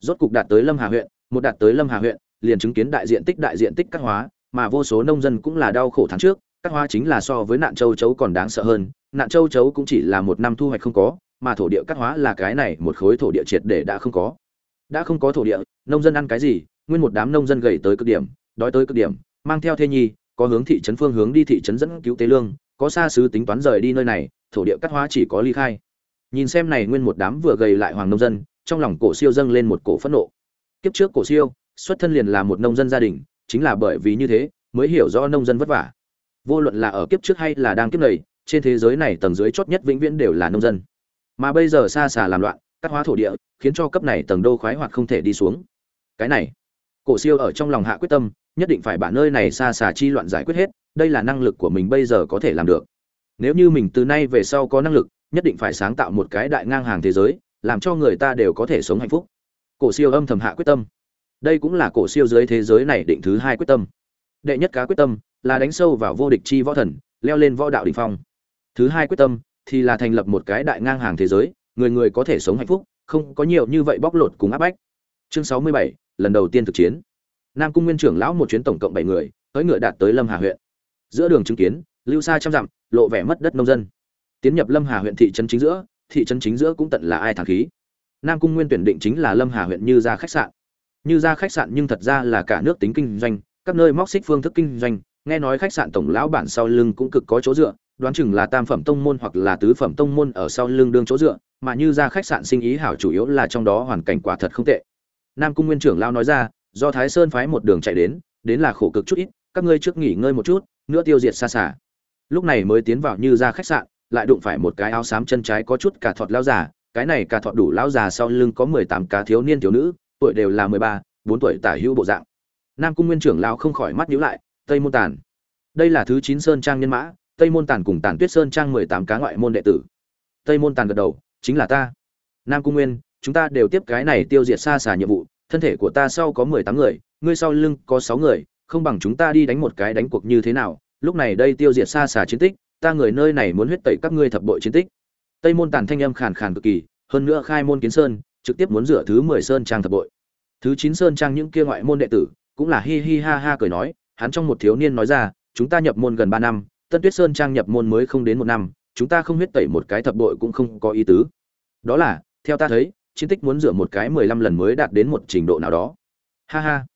Rốt cục đạt tới lâm hà huyện, một đạt tới lâm hà huyện, liền chứng kiến đại diện tích đại diện tích cắt hóa, mà vô số nông dân cũng là đau khổ tháng trước cắt hóa chính là so với nạn châu chấu còn đáng sợ hơn, nạn châu chấu cũng chỉ là một năm thu hoạch không có mà thổ địa cắt hóa là cái này một khối thổ địa triệt để đã không có. Đã không có thổ địa, nông dân ăn cái gì? Nguyên một đám nông dân gầy tới cực điểm, đói tới cực điểm, mang theo thê nhi, có hướng thị trấn phương hướng đi thị trấn dẫn cứu tế lương, có xa xứ tính toán rời đi nơi này, thổ địa cắt hóa chỉ có ly khai. Nhìn xem này nguyên một đám vừa gầy lại hoàng nông dân, trong lòng cổ siêu dâng lên một cổ phẫn nộ. Kiếp trước cổ siêu, xuất thân liền là một nông dân gia đình, chính là bởi vì như thế, mới hiểu rõ nông dân vất vả. Vô luận là ở kiếp trước hay là đang kiếp này, trên thế giới này tầng dưới chót nhất vĩnh viễn đều là nông dân mà bây giờ xa xà làm loạn, cắt hóa thổ địa, khiến cho cấp này tầng đô khoái hoạt không thể đi xuống. Cái này, cổ siêu ở trong lòng hạ quyết tâm, nhất định phải bản nơi này xa xà chi loạn giải quyết hết, đây là năng lực của mình bây giờ có thể làm được. Nếu như mình từ nay về sau có năng lực, nhất định phải sáng tạo một cái đại ngang hàng thế giới, làm cho người ta đều có thể sống hạnh phúc. Cổ siêu âm thầm hạ quyết tâm. Đây cũng là cổ siêu dưới thế giới này định thứ hai quyết tâm. Đệ nhất cá quyết tâm là đánh sâu vào vô địch chi võ thần, leo lên võ đạo đỉnh phong. Thứ hai quyết tâm thì là thành lập một cái đại ngang hàng thế giới, người người có thể sống hạnh phúc, không có nhiều như vậy bóc lột cùng áp bách. Chương sáu mươi bảy, lần đầu tiên thực chiến. Nam cung nguyên trưởng lão một chuyến tổng cộng bảy người, tới ngựa đạt tới lâm hà huyện. Giữa đường chứng kiến, lưu xa trăm dặm, lộ vẻ mất đất nông dân. Tiến nhập lâm hà huyện thị trấn chính giữa, thị trấn chính giữa cũng tận là ai thằng khí. Nam cung nguyên tuyển định chính là lâm hà huyện như ra khách sạn. Như ra khách sạn nhưng thật ra là cả nước tính kinh doanh, các nơi móc xích phương thức kinh doanh, nghe nói khách sạn tổng lão bản sau lưng cũng cực có chỗ dựa đoán chừng là tam phẩm tông môn hoặc là tứ phẩm tông môn ở sau lưng đương chỗ dựa, mà như ra khách sạn sinh ý hảo chủ yếu là trong đó hoàn cảnh quả thật không tệ. Nam cung nguyên trưởng lao nói ra, do thái sơn phái một đường chạy đến đến là khổ cực chút ít, các ngươi trước nghỉ ngơi một chút, nữa tiêu diệt xa xả. Lúc này mới tiến vào như ra khách sạn, lại đụng phải một cái áo xám chân trái có chút cả thọt lao già, cái này cả thọt đủ lão già sau lưng có mười tám cá thiếu niên thiếu nữ, tuổi đều là mười ba, bốn tuổi tả hữu bộ dạng. Nam cung nguyên trưởng lao không khỏi mắt nhíu lại, tây môn tàn. Đây là thứ chín sơn trang nhân mã tây môn tàn cùng tàn tuyết sơn trang mười tám cá ngoại môn đệ tử. Tây môn tàn gật đầu, chính là ta. Nam cung nguyên, chúng ta đều tiếp cái này tiêu diệt xa xà nhiệm vụ, thân thể của ta sau có mười tám người, ngươi sau lưng có sáu người, không bằng chúng ta đi đánh một cái đánh cuộc như thế nào. Lúc này đây tiêu diệt xa xà chiến tích, ta người nơi này muốn huyết tẩy các ngươi thập bội chiến tích. Tây môn tàn thanh âm khàn khàn cực kỳ, hơn nữa khai môn kiến sơn, trực tiếp muốn rửa thứ mười sơn trang thập bội. Thứ chín sơn trang những kia ngoại môn đệ tử, cũng là hi hi ha ha cười nói, hắn trong một thiếu niên nói ra, chúng ta nhập môn gần ba năm tân tuyết sơn trang nhập môn mới không đến một năm, chúng ta không huyết tẩy một cái thập bội cũng không có ý tứ. Đó là, theo ta thấy, chiến tích muốn rửa một cái mười lăm lần mới đạt đến một trình độ nào đó. Ha ha.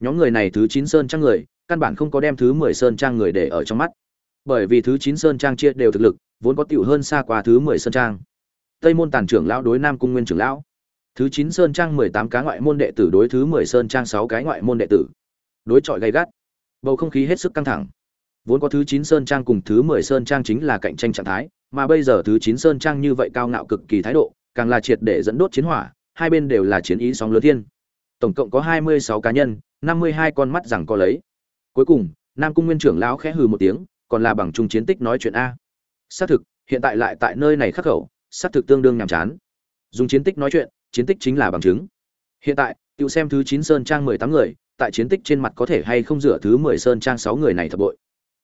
Nhóm người này thứ chín sơn trang người, căn bản không có đem thứ mười sơn trang người để ở trong mắt. Bởi vì thứ chín sơn trang chia đều thực lực, vốn có tiểu hơn xa qua thứ mười sơn trang. Tây môn tàn trưởng lão đối nam cung nguyên trưởng lão. Thứ chín sơn trang mười tám cá ngoại môn đệ tử đối thứ mười sơn trang sáu cái ngoại môn đệ tử. Đối chọi gay gắt. Bầu không khí hết sức căng thẳng vốn có thứ chín sơn trang cùng thứ mười sơn trang chính là cạnh tranh trạng thái, mà bây giờ thứ chín sơn trang như vậy cao ngạo cực kỳ thái độ, càng là triệt để dẫn đốt chiến hỏa, hai bên đều là chiến ý sóng lớn thiên. Tổng cộng có hai mươi sáu cá nhân, năm mươi hai con mắt rằng có lấy. Cuối cùng, nam cung nguyên trưởng lão khẽ hừ một tiếng, còn là bằng chung chiến tích nói chuyện a. Xác thực, hiện tại lại tại nơi này khắc khẩu, xác thực tương đương nhàm chán. Dùng chiến tích nói chuyện, chiến tích chính là bằng chứng. Hiện tại, tự xem thứ chín sơn trang mười tám người, tại chiến tích trên mặt có thể hay không rửa thứ mười sơn trang sáu người này thập bội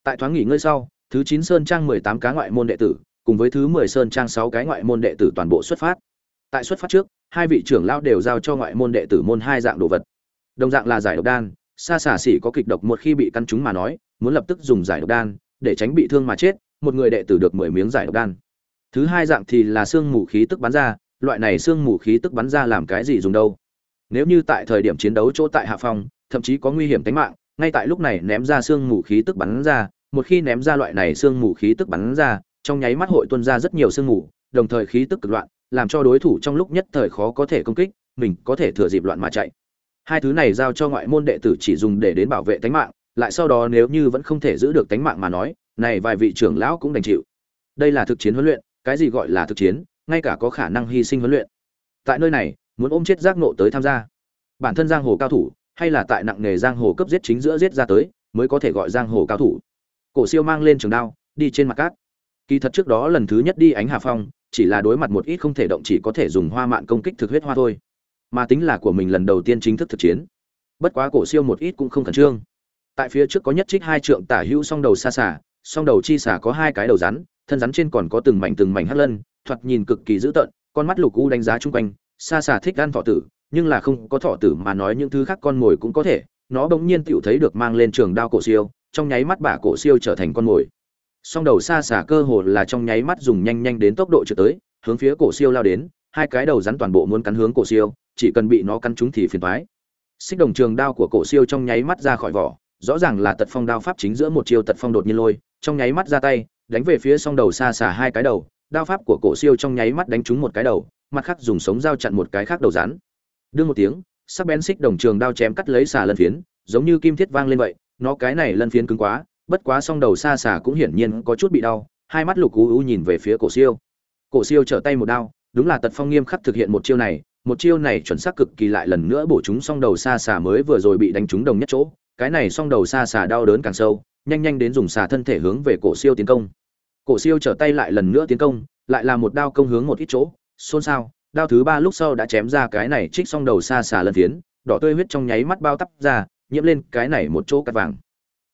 tại thoáng nghỉ ngơi sau, thứ chín sơn trang mười tám cá ngoại môn đệ tử, cùng với thứ mười sơn trang sáu cái ngoại môn đệ tử toàn bộ xuất phát. Tại xuất phát trước, hai vị trưởng lão đều giao cho ngoại môn đệ tử môn hai dạng đồ vật. Đồng dạng là giải độc đan, xa xả xỉ có kịch độc một khi bị căn chúng mà nói, muốn lập tức dùng giải độc đan, để tránh bị thương mà chết, một người đệ tử được mười miếng giải độc đan. Thứ hai dạng thì là xương mù khí tức bắn ra, loại này xương mù khí tức bắn ra làm cái gì dùng đâu? Nếu như tại thời điểm chiến đấu chỗ tại hạ phong, thậm chí có nguy hiểm tính mạng ngay tại lúc này ném ra xương mù khí tức bắn ra, một khi ném ra loại này xương mù khí tức bắn ra, trong nháy mắt hội tuôn ra rất nhiều xương mù, đồng thời khí tức cực loạn, làm cho đối thủ trong lúc nhất thời khó có thể công kích, mình có thể thừa dịp loạn mà chạy. Hai thứ này giao cho ngoại môn đệ tử chỉ dùng để đến bảo vệ tính mạng, lại sau đó nếu như vẫn không thể giữ được tính mạng mà nói, này vài vị trưởng lão cũng đành chịu. Đây là thực chiến huấn luyện, cái gì gọi là thực chiến, ngay cả có khả năng hy sinh huấn luyện. Tại nơi này, muốn ôm chết giác nộ tới tham gia. Bản thân giang hồ cao thủ hay là tại nặng nghề giang hồ cấp giết chính giữa giết ra tới, mới có thể gọi giang hồ cao thủ. Cổ siêu mang lên trường đao, đi trên mặt cát. Kỳ thật trước đó lần thứ nhất đi ánh hà phong, chỉ là đối mặt một ít không thể động chỉ có thể dùng hoa mạn công kích thực huyết hoa thôi. Mà tính là của mình lần đầu tiên chính thức thực chiến. Bất quá cổ siêu một ít cũng không khẩn trương. Tại phía trước có nhất trích hai trượng tả hữu song đầu xa xả, song đầu chi xả có hai cái đầu rắn, thân rắn trên còn có từng mảnh từng mảnh hắt lân, thoạt nhìn cực kỳ dữ tợn, con mắt lục u đánh giá chung quanh, xa xả thích gan thọ tử nhưng là không có thọ tử mà nói những thứ khác con mồi cũng có thể, nó bỗng nhiên tựu thấy được mang lên trường đao cổ siêu, trong nháy mắt bả cổ siêu trở thành con mồi. Song đầu xa xả cơ hồ là trong nháy mắt dùng nhanh nhanh đến tốc độ trượt tới, hướng phía cổ siêu lao đến, hai cái đầu rắn toàn bộ muốn cắn hướng cổ siêu, chỉ cần bị nó cắn chúng thì phiền toái. Xích đồng trường đao của cổ siêu trong nháy mắt ra khỏi vỏ, rõ ràng là tật phong đao pháp chính giữa một chiêu tật phong đột nhiên lôi, trong nháy mắt ra tay, đánh về phía song đầu xa xả hai cái đầu, đao pháp của cổ siêu trong nháy mắt đánh trúng một cái đầu, mặt khác dùng sống dao chặn một cái khác đầu rắn đương một tiếng, sắc bén xích đồng trường đao chém cắt lấy xà lân phiến, giống như kim thiết vang lên vậy, nó cái này lân phiến cứng quá, bất quá song đầu xa xà cũng hiển nhiên có chút bị đau, hai mắt lục ú ú nhìn về phía cổ siêu. Cổ siêu trở tay một đao, đúng là tật phong nghiêm khắc thực hiện một chiêu này, một chiêu này chuẩn xác cực kỳ lại lần nữa bổ chúng song đầu xa xà mới vừa rồi bị đánh trúng đồng nhất chỗ, cái này song đầu xa xà đau đớn càng sâu, nhanh nhanh đến dùng xà thân thể hướng về cổ siêu tiến công. Cổ siêu trở tay lại lần nữa tiến công, lại là một đao công hướng một ít chỗ, xôn xao đao thứ ba lúc sau đã chém ra cái này trích xong đầu xa xà lân tiến đỏ tươi huyết trong nháy mắt bao tắp ra, nhiễm lên cái này một chỗ cắt vàng.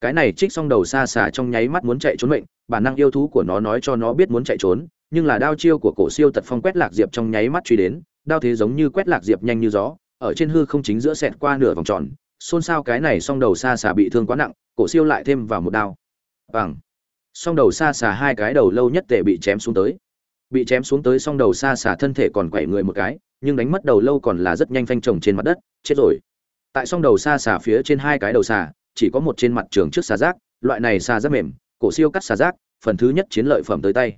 Cái này trích xong đầu xa xà trong nháy mắt muốn chạy trốn mệnh, bản năng yêu thú của nó nói cho nó biết muốn chạy trốn, nhưng là đao chiêu của cổ siêu tật phong quét lạc diệp trong nháy mắt truy đến, đao thế giống như quét lạc diệp nhanh như gió, ở trên hư không chính giữa sẹt qua nửa vòng tròn, xôn xao cái này xong đầu xa xà bị thương quá nặng, cổ siêu lại thêm vào một đao. Bằng xong đầu xa xà hai cái đầu lâu nhất tệ bị chém xuống tới bị chém xuống tới song đầu xa xả thân thể còn quẩy người một cái, nhưng đánh mất đầu lâu còn là rất nhanh phanh trồng trên mặt đất, chết rồi. Tại song đầu xa xả phía trên hai cái đầu xả, chỉ có một trên mặt trường trước xà giác loại này xà giác mềm, cổ siêu cắt xà giác phần thứ nhất chiến lợi phẩm tới tay.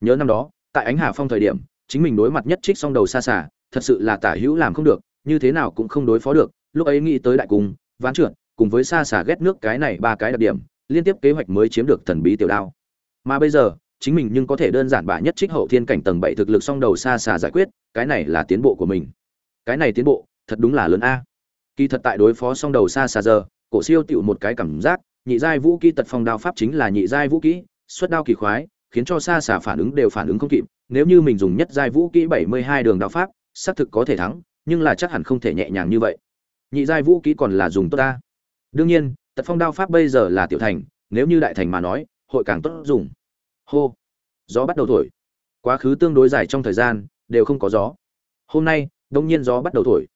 Nhớ năm đó, tại ánh hà phong thời điểm, chính mình đối mặt nhất trích song đầu xa xả, thật sự là tả hữu làm không được, như thế nào cũng không đối phó được, lúc ấy nghĩ tới đại cung, ván trượt cùng với xa xả ghét nước cái này ba cái đặc điểm, liên tiếp kế hoạch mới chiếm được thần bí tiểu đao. Mà bây giờ chính mình nhưng có thể đơn giản bạ nhất trích hậu thiên cảnh tầng bảy thực lực song đầu xa xà giải quyết, cái này là tiến bộ của mình. Cái này tiến bộ, thật đúng là lớn a. Kỳ thật tại đối phó song đầu xa xà giờ, cổ siêu tựu một cái cảm giác, nhị giai vũ khí tật phong đao pháp chính là nhị giai vũ kỹ, xuất đao kỳ khoái, khiến cho xa xà phản ứng đều phản ứng không kịp, nếu như mình dùng nhất giai vũ kỹ bảy mươi hai đường đao pháp, xác thực có thể thắng, nhưng là chắc hẳn không thể nhẹ nhàng như vậy. Nhị giai vũ kỹ còn là dùng tốt ta. Đương nhiên, tật phong đao pháp bây giờ là tiểu thành, nếu như đại thành mà nói, hội càng tốt dùng hô. Gió bắt đầu thổi. Quá khứ tương đối dài trong thời gian, đều không có gió. Hôm nay, đông nhiên gió bắt đầu thổi.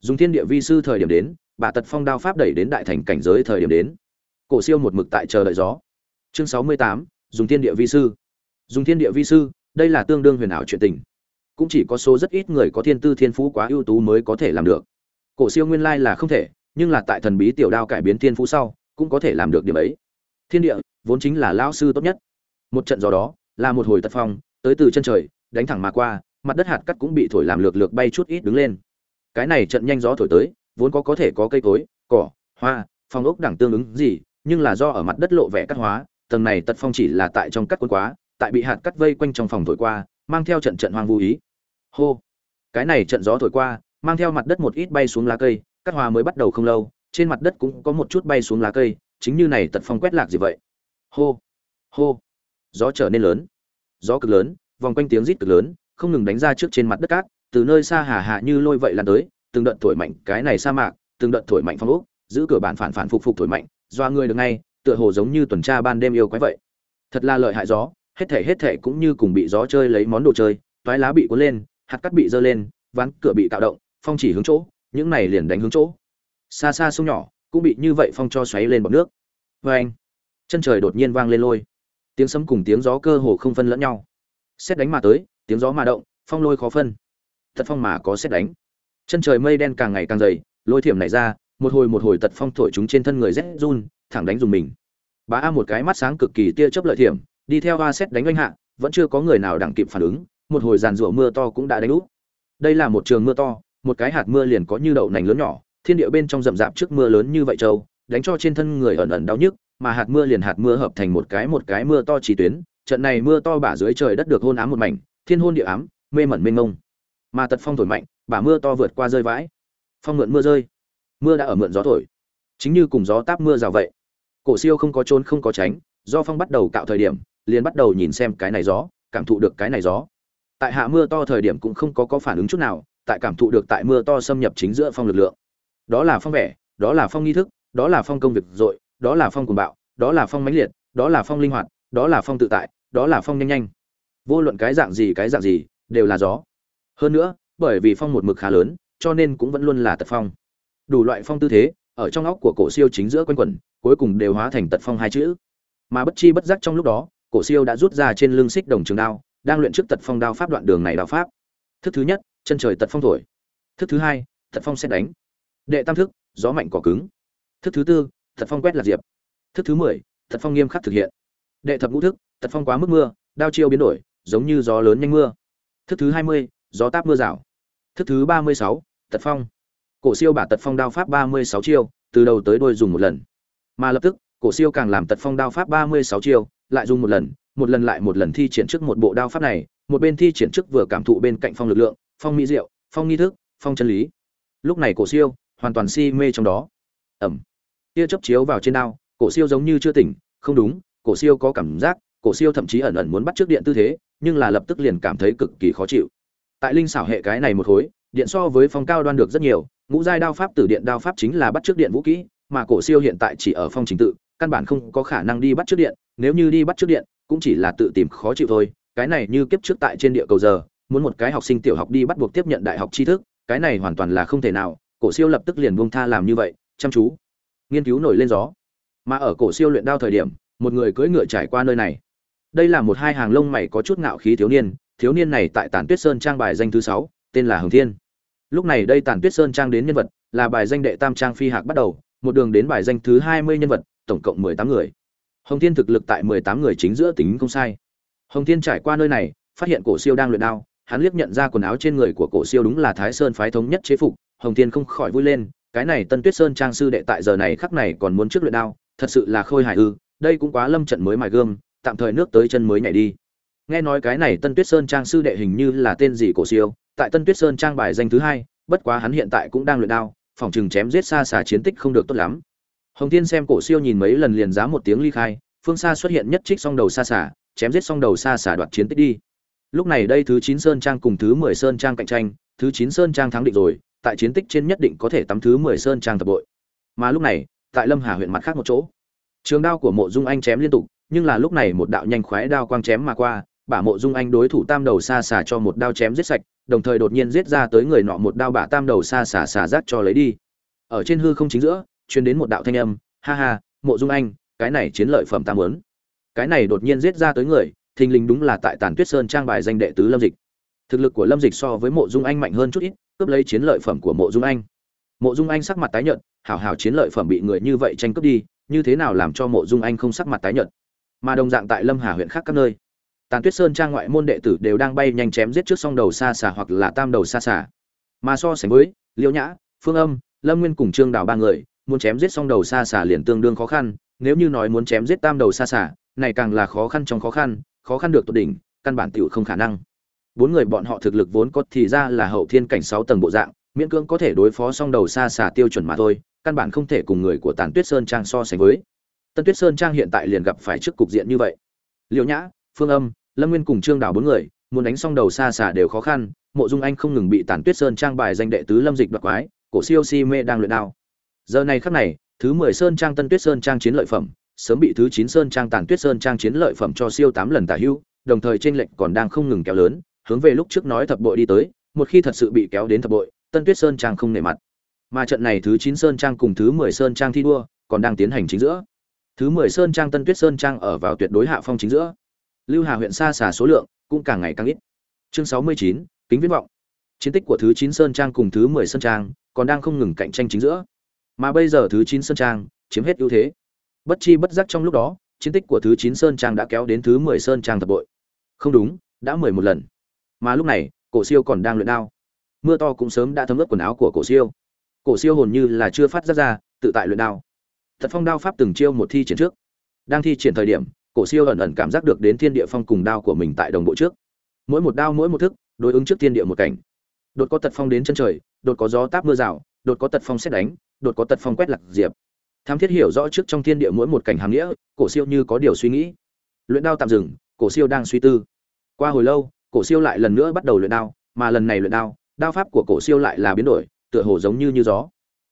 Dùng thiên địa vi sư thời điểm đến, bà tật phong đao pháp đẩy đến đại thành cảnh giới thời điểm đến. Cổ siêu một mực tại chờ đợi gió. Chương sáu mươi tám, dùng thiên địa vi sư. Dùng thiên địa vi sư, đây là tương đương huyền ảo chuyện tình. Cũng chỉ có số rất ít người có thiên tư thiên phú quá ưu tú mới có thể làm được. Cổ siêu nguyên lai là không thể, nhưng là tại thần bí tiểu đao cải biến thiên phú sau, cũng có thể làm được điểm ấy. Thiên địa, vốn chính là lao sư tốt nhất một trận gió đó là một hồi tật phong, tới từ chân trời, đánh thẳng mà qua, mặt đất hạt cắt cũng bị thổi làm lược lược bay chút ít đứng lên. Cái này trận nhanh gió thổi tới, vốn có có thể có cây cối, cỏ, hoa, phong ốc đẳng tương ứng gì, nhưng là do ở mặt đất lộ vẻ cắt hóa, tầng này tật phong chỉ là tại trong cắt quân quá, tại bị hạt cắt vây quanh trong phòng thổi qua, mang theo trận trận hoang vu ý. Hô! Cái này trận gió thổi qua, mang theo mặt đất một ít bay xuống lá cây, cắt hoa mới bắt đầu không lâu, trên mặt đất cũng có một chút bay xuống lá cây, chính như này tật phong quét lạc gì vậy? Hô! Hô! Gió trở nên lớn. Gió cực lớn, vòng quanh tiếng rít cực lớn, không ngừng đánh ra trước trên mặt đất cát, từ nơi xa hà hạ như lôi vậy lan tới, từng đợt thổi mạnh cái này sa mạc, từng đợt thổi mạnh phong ốc, giữ cửa bản phản phản phục phục thổi mạnh doa người được ngay, tựa hồ giống như tuần tra ban đêm yêu quái vậy. Thật là lợi hại gió, hết thể hết thể cũng như cùng bị gió chơi lấy món đồ chơi, toái lá bị cuốn lên, hạt cắt bị dơ lên, ván cửa bị tạo động, phong chỉ hướng chỗ, những này liền đánh hướng chỗ. Xa xa sông nhỏ, cũng bị như vậy phong cho xoáy lên bọt nước. Vê anh chân trời đột nhiên vang lên lôi tiếng sấm cùng tiếng gió cơ hồ không phân lẫn nhau. Xét đánh mà tới tiếng gió mà động phong lôi khó phân. Tật phong mà có xét đánh. Chân trời mây đen càng ngày càng dày lôi thiểm này ra một hồi một hồi tật phong thổi chúng trên thân người rét run thẳng đánh dùng mình. Bà a một cái mắt sáng cực kỳ tia chớp lợi thiểm đi theo a xét đánh oanh hạ vẫn chưa có người nào đặng kịp phản ứng một hồi giàn rủa mưa to cũng đã đánh úp. Đây là một trường mưa to một cái hạt mưa liền có như đậu nành lớn nhỏ thiên địa bên trong rậm rạp trước mưa lớn như vậy trâu, đánh cho trên thân người ẩn ẩn đau nhức mà hạt mưa liền hạt mưa hợp thành một cái một cái mưa to trí tuyến, trận này mưa to bả dưới trời đất được hôn ám một mảnh, thiên hôn địa ám, mê mẩn mênh mông. Mà tật phong thổi mạnh, bả mưa to vượt qua rơi vãi. Phong mượn mưa rơi. Mưa đã ở mượn gió thổi. Chính như cùng gió táp mưa rào vậy. Cổ siêu không có trốn không có tránh, do phong bắt đầu cạo thời điểm, liền bắt đầu nhìn xem cái này gió, cảm thụ được cái này gió. Tại hạ mưa to thời điểm cũng không có có phản ứng chút nào, tại cảm thụ được tại mưa to xâm nhập chính giữa phong lực lượng. Đó là phong vẻ, đó là phong nghi thức, đó là phong công việc dội đó là phong cuồng bạo, đó là phong mãnh liệt, đó là phong linh hoạt, đó là phong tự tại, đó là phong nhanh nhanh. Vô luận cái dạng gì cái dạng gì, đều là gió. Hơn nữa, bởi vì phong một mực khá lớn, cho nên cũng vẫn luôn là tật phong. Đủ loại phong tư thế, ở trong óc của cổ siêu chính giữa quanh quẩn, cuối cùng đều hóa thành tật phong hai chữ. Mà bất chi bất giác trong lúc đó, cổ siêu đã rút ra trên lưng xích đồng trường đao, đang luyện trước tật phong đao pháp đoạn đường này đao pháp. Thức thứ nhất, chân trời tật phong thổi. Thức thứ hai, tật phong xét đánh. Đệ tam thức, gió mạnh cỏ cứng. Thức thứ tư Thật phong quét lạc diệp. Thức thứ mười, thật phong nghiêm khắc thực hiện. Đệ thập ngũ thức, thật phong quá mức mưa, đao chiêu biến đổi, giống như gió lớn nhanh mưa. Thức thứ hai mươi, gió táp mưa rào. Thức thứ ba mươi sáu tật phong. Cổ siêu bả tật phong đao pháp ba mươi sáu chiêu, từ đầu tới đuôi dùng một lần. Mà lập tức, cổ siêu càng làm tật phong đao pháp ba mươi sáu chiêu, lại dùng một lần một lần lại một lần thi triển trước một bộ đao pháp này, một bên thi triển trước vừa cảm thụ bên cạnh phong lực lượng, phong mỹ diệu, phong nghi thức, phong chân lý. Lúc này cổ siêu hoàn toàn si mê trong đó. Ẩm tia chớp chiếu vào trên đao, cổ siêu giống như chưa tỉnh, không đúng, cổ siêu có cảm giác, cổ siêu thậm chí ẩn ẩn muốn bắt trước điện tư thế, nhưng là lập tức liền cảm thấy cực kỳ khó chịu. Tại linh xảo hệ cái này một khối, điện so với phong cao đoan được rất nhiều, ngũ giai đao pháp từ điện đao pháp chính là bắt trước điện vũ kỹ, mà cổ siêu hiện tại chỉ ở phong trình tự, căn bản không có khả năng đi bắt trước điện, nếu như đi bắt trước điện, cũng chỉ là tự tìm khó chịu thôi. Cái này như kiếp trước tại trên địa cầu giờ, muốn một cái học sinh tiểu học đi bắt buộc tiếp nhận đại học tri thức, cái này hoàn toàn là không thể nào, cổ siêu lập tức liền buông tha làm như vậy, chăm chú nghiên cứu nổi lên gió. Mà ở cổ siêu luyện đao thời điểm, một người cưỡi ngựa trải qua nơi này. Đây là một hai hàng lông mày có chút ngạo khí thiếu niên thiếu niên này tại tản tuyết sơn trang bài danh thứ sáu, tên là hồng thiên. Lúc này đây tản tuyết sơn trang đến nhân vật, là bài danh đệ tam trang phi hạc bắt đầu, một đường đến bài danh thứ hai mươi nhân vật, tổng cộng mười tám người. Hồng thiên thực lực tại mười tám người chính giữa tính không sai. Hồng thiên trải qua nơi này, phát hiện cổ siêu đang luyện đao, hắn liếc nhận ra quần áo trên người của cổ siêu đúng là thái sơn phái thống nhất chế phục, hồng thiên không khỏi vui lên cái này tân tuyết sơn trang sư đệ tại giờ này khắc này còn muốn trước luyện đao, thật sự là khôi hài ư, đây cũng quá lâm trận mới mài gươm, tạm thời nước tới chân mới nhảy đi. Nghe nói cái này tân tuyết sơn trang sư đệ hình như là tên gì cổ siêu, tại tân tuyết sơn trang bài danh thứ hai, bất quá hắn hiện tại cũng đang luyện đao, phòng chừng chém giết xa xả chiến tích không được tốt lắm. Hồng thiên xem cổ siêu nhìn mấy lần liền giá một tiếng ly khai, phương xa xuất hiện nhất trích song đầu xa xả chém giết song đầu xa xả đoạt chiến tích đi. Lúc này đây thứ chín sơn trang cùng thứ mười sơn trang cạnh tranh, thứ chín sơn trang thắng định rồi tại chiến tích trên nhất định có thể tắm thứ mười sơn trang tập bội. Mà lúc này, tại lâm hà huyện mặt khác một chỗ. Trường đao của mộ dung anh chém liên tục, nhưng là lúc này một đạo nhanh khoái đao quang chém mà qua, bả mộ dung anh đối thủ tam đầu xa xả cho một đao chém giết sạch, đồng thời đột nhiên giết ra tới người nọ một đao bả tam đầu xa xả xả rát cho lấy đi. Ở trên hư không chính giữa, truyền đến một đạo thanh âm, ha ha, mộ dung anh, cái này chiến lợi phẩm ta muốn. Cái này đột nhiên giết ra tới người, thình lình đúng là tại tàn tuyết sơn trang bài danh đệ tứ lâm dịch thực lực của lâm dịch so với mộ dung anh mạnh hơn chút ít, cướp lấy chiến lợi phẩm của mộ dung anh. Mộ dung anh sắc mặt tái nhợt, hảo hảo chiến lợi phẩm bị người như vậy tranh cướp đi, như thế nào làm cho mộ dung anh không sắc mặt tái nhợt? Mà đồng dạng tại lâm hà huyện khác các nơi, tàn tuyết sơn trang ngoại môn đệ tử đều đang bay nhanh chém giết trước song đầu xa xả hoặc là tam đầu xa xả mà so sánh với liễu nhã, phương âm, lâm nguyên cùng trương đào ba người, muốn chém giết song đầu xa xả liền tương đương khó khăn, nếu như nói muốn chém giết tam đầu xa xả này càng là khó khăn trong khó khăn khó khăn được tột đỉnh, căn bản tiểu không khả năng bốn người bọn họ thực lực vốn có thì ra là hậu thiên cảnh sáu tầng bộ dạng, miễn cưỡng có thể đối phó song đầu xa xả tiêu chuẩn mà thôi, căn bản không thể cùng người của tàn tuyết sơn trang so sánh với. Tân tuyết sơn trang hiện tại liền gặp phải trước cục diện như vậy. Liễu nhã, phương âm, lâm nguyên cùng trương đào bốn người, muốn đánh xong đầu xa xả đều khó khăn, mộ dung anh không ngừng bị tàn tuyết sơn trang bài danh đệ tứ lâm dịch đoạt quái, cổ siêu si mê đang luyện đao. Giờ này khắc này, thứ mười sơn trang tân tuyết sơn trang chiến lợi phẩm, sớm bị thứ chín sơn trang tàn tuyết sơn trang chiến lợi phẩm cho siêu tám lần tả hữu đồng thời trên lệnh còn đang không ngừng kéo lớn hướng về lúc trước nói thập bội đi tới một khi thật sự bị kéo đến thập bội tân tuyết sơn trang không nể mặt mà trận này thứ chín sơn trang cùng thứ mười sơn trang thi đua còn đang tiến hành chính giữa thứ mười sơn trang tân tuyết sơn trang ở vào tuyệt đối hạ phong chính giữa lưu hà huyện xa xả số lượng cũng càng ngày càng ít chương sáu mươi chín kính viễn vọng chiến tích của thứ chín sơn trang cùng thứ mười sơn trang còn đang không ngừng cạnh tranh chính giữa mà bây giờ thứ chín sơn trang chiếm hết ưu thế bất chi bất giác trong lúc đó chiến tích của thứ chín sơn trang đã kéo đến thứ mười sơn trang thập bội không đúng đã mười một lần mà lúc này, cổ siêu còn đang luyện đao. Mưa to cũng sớm đã thấm ướt quần áo của cổ siêu. Cổ siêu hồn như là chưa phát ra ra, tự tại luyện đao. Thật phong đao pháp từng chiêu một thi triển trước. Đang thi triển thời điểm, cổ siêu ẩn ẩn cảm giác được đến thiên địa phong cùng đao của mình tại đồng bộ trước. Mỗi một đao mỗi một thức, đối ứng trước thiên địa một cảnh. Đột có tật phong đến chân trời, đột có gió táp mưa rào, đột có tật phong xét đánh, đột có tật phong quét lạc diệp. Tham thiết hiểu rõ trước trong thiên địa mỗi một cảnh hàm nghĩa, cổ siêu như có điều suy nghĩ. Luyện đao tạm dừng, cổ siêu đang suy tư. Qua hồi lâu cổ siêu lại lần nữa bắt đầu luyện đao, mà lần này luyện đao đao pháp của cổ siêu lại là biến đổi, tựa hồ giống như như gió.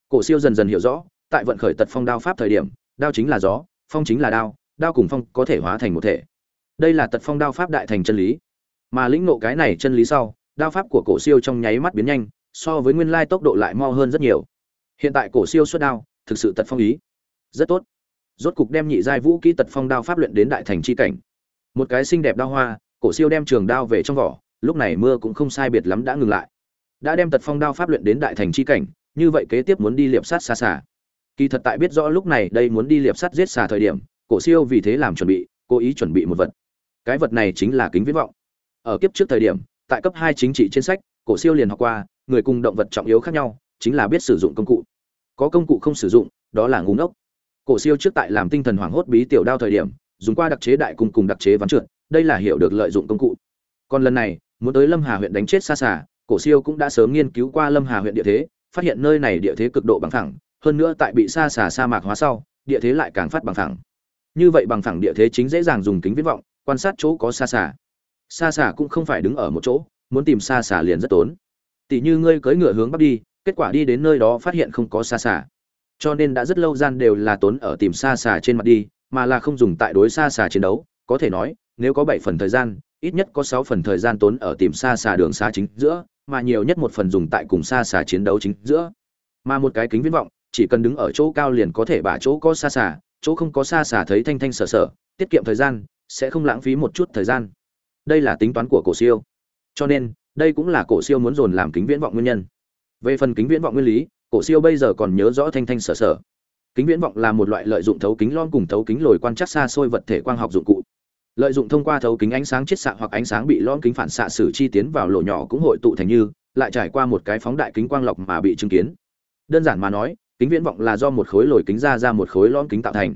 Cổ siêu dần dần hiểu rõ, tại vận khởi tật phong đao pháp thời điểm, đao chính là gió, phong chính là đao đao cùng phong có thể hóa thành một thể. Đây là tật phong đao pháp đại thành chân lý. Mà lĩnh ngộ cái này chân lý sau, đao pháp của cổ siêu trong nháy mắt biến nhanh, so với nguyên lai tốc độ lại mau hơn rất nhiều. Hiện tại cổ siêu xuất đao, thực sự tật phong ý. Rất tốt. Rốt cục đem nhị giai vũ kỹ tật phong đao pháp luyện đến đại thành chi cảnh. Một cái xinh đẹp đao hoa cổ siêu đem trường đao về trong vỏ, lúc này mưa cũng không sai biệt lắm đã ngừng lại. Đã đem tật phong đao pháp luyện đến đại thành chi cảnh, như vậy kế tiếp muốn đi liệp sát xa xả kỳ thật tại biết rõ lúc này đây muốn đi liệp sát giết xả thời điểm, cổ siêu vì thế làm chuẩn bị, cố ý chuẩn bị một vật. Cái vật này chính là kính viễn vọng. Ở kiếp trước thời điểm, tại cấp hai chính trị trên sách, cổ siêu liền học qua, người cùng động vật trọng yếu khác nhau, chính là biết sử dụng công cụ. Có công cụ không sử dụng, đó là ngu ngốc. Cổ siêu trước tại làm tinh thần hoảng hốt bí tiểu đao thời điểm, dùng qua đặc chế đại cung cùng đặc chế ván trượt đây là hiểu được lợi dụng công cụ. Còn lần này, muốn tới lâm hà huyện đánh chết xa xả cổ siêu cũng đã sớm nghiên cứu qua lâm hà huyện địa thế, phát hiện nơi này địa thế cực độ bằng phẳng, hơn nữa tại bị xa xả sa mạc hóa sau, địa thế lại càng phát bằng phẳng. Như vậy bằng phẳng địa thế chính dễ dàng dùng kính viễn vọng, quan sát chỗ có xa xả xa xả cũng không phải đứng ở một chỗ, muốn tìm xa xả liền rất tốn. Tỷ như ngươi cưỡi ngựa hướng bắc đi, kết quả đi đến nơi đó phát hiện không có xa xả cho nên đã rất lâu gian đều là tốn ở tìm xa xả trên mặt đi, mà là không dùng tại đối xa xả chiến đấu, có thể nói nếu có bảy phần thời gian, ít nhất có sáu phần thời gian tốn ở tìm xa xà đường xa chính giữa, mà nhiều nhất một phần dùng tại cùng xa xà chiến đấu chính giữa. Mà một cái kính viễn vọng, chỉ cần đứng ở chỗ cao liền có thể bả chỗ có xa xà, chỗ không có xa xà thấy thanh thanh sở sở, tiết kiệm thời gian, sẽ không lãng phí một chút thời gian. Đây là tính toán của cổ siêu. Cho nên, đây cũng là cổ siêu muốn dồn làm kính viễn vọng nguyên nhân. Về phần kính viễn vọng nguyên lý, cổ siêu bây giờ còn nhớ rõ thanh thanh sở sở. Kính viễn vọng là một loại lợi dụng thấu kính lon cùng thấu kính lồi quan trắc xa xôi vật thể quang học dụng cụ lợi dụng thông qua thấu kính ánh sáng chiết xạ hoặc ánh sáng bị lõm kính phản xạ xử chi tiến vào lỗ nhỏ cũng hội tụ thành như, lại trải qua một cái phóng đại kính quang lọc mà bị chứng kiến. Đơn giản mà nói, kính viễn vọng là do một khối lồi kính ra ra một khối lõm kính tạo thành.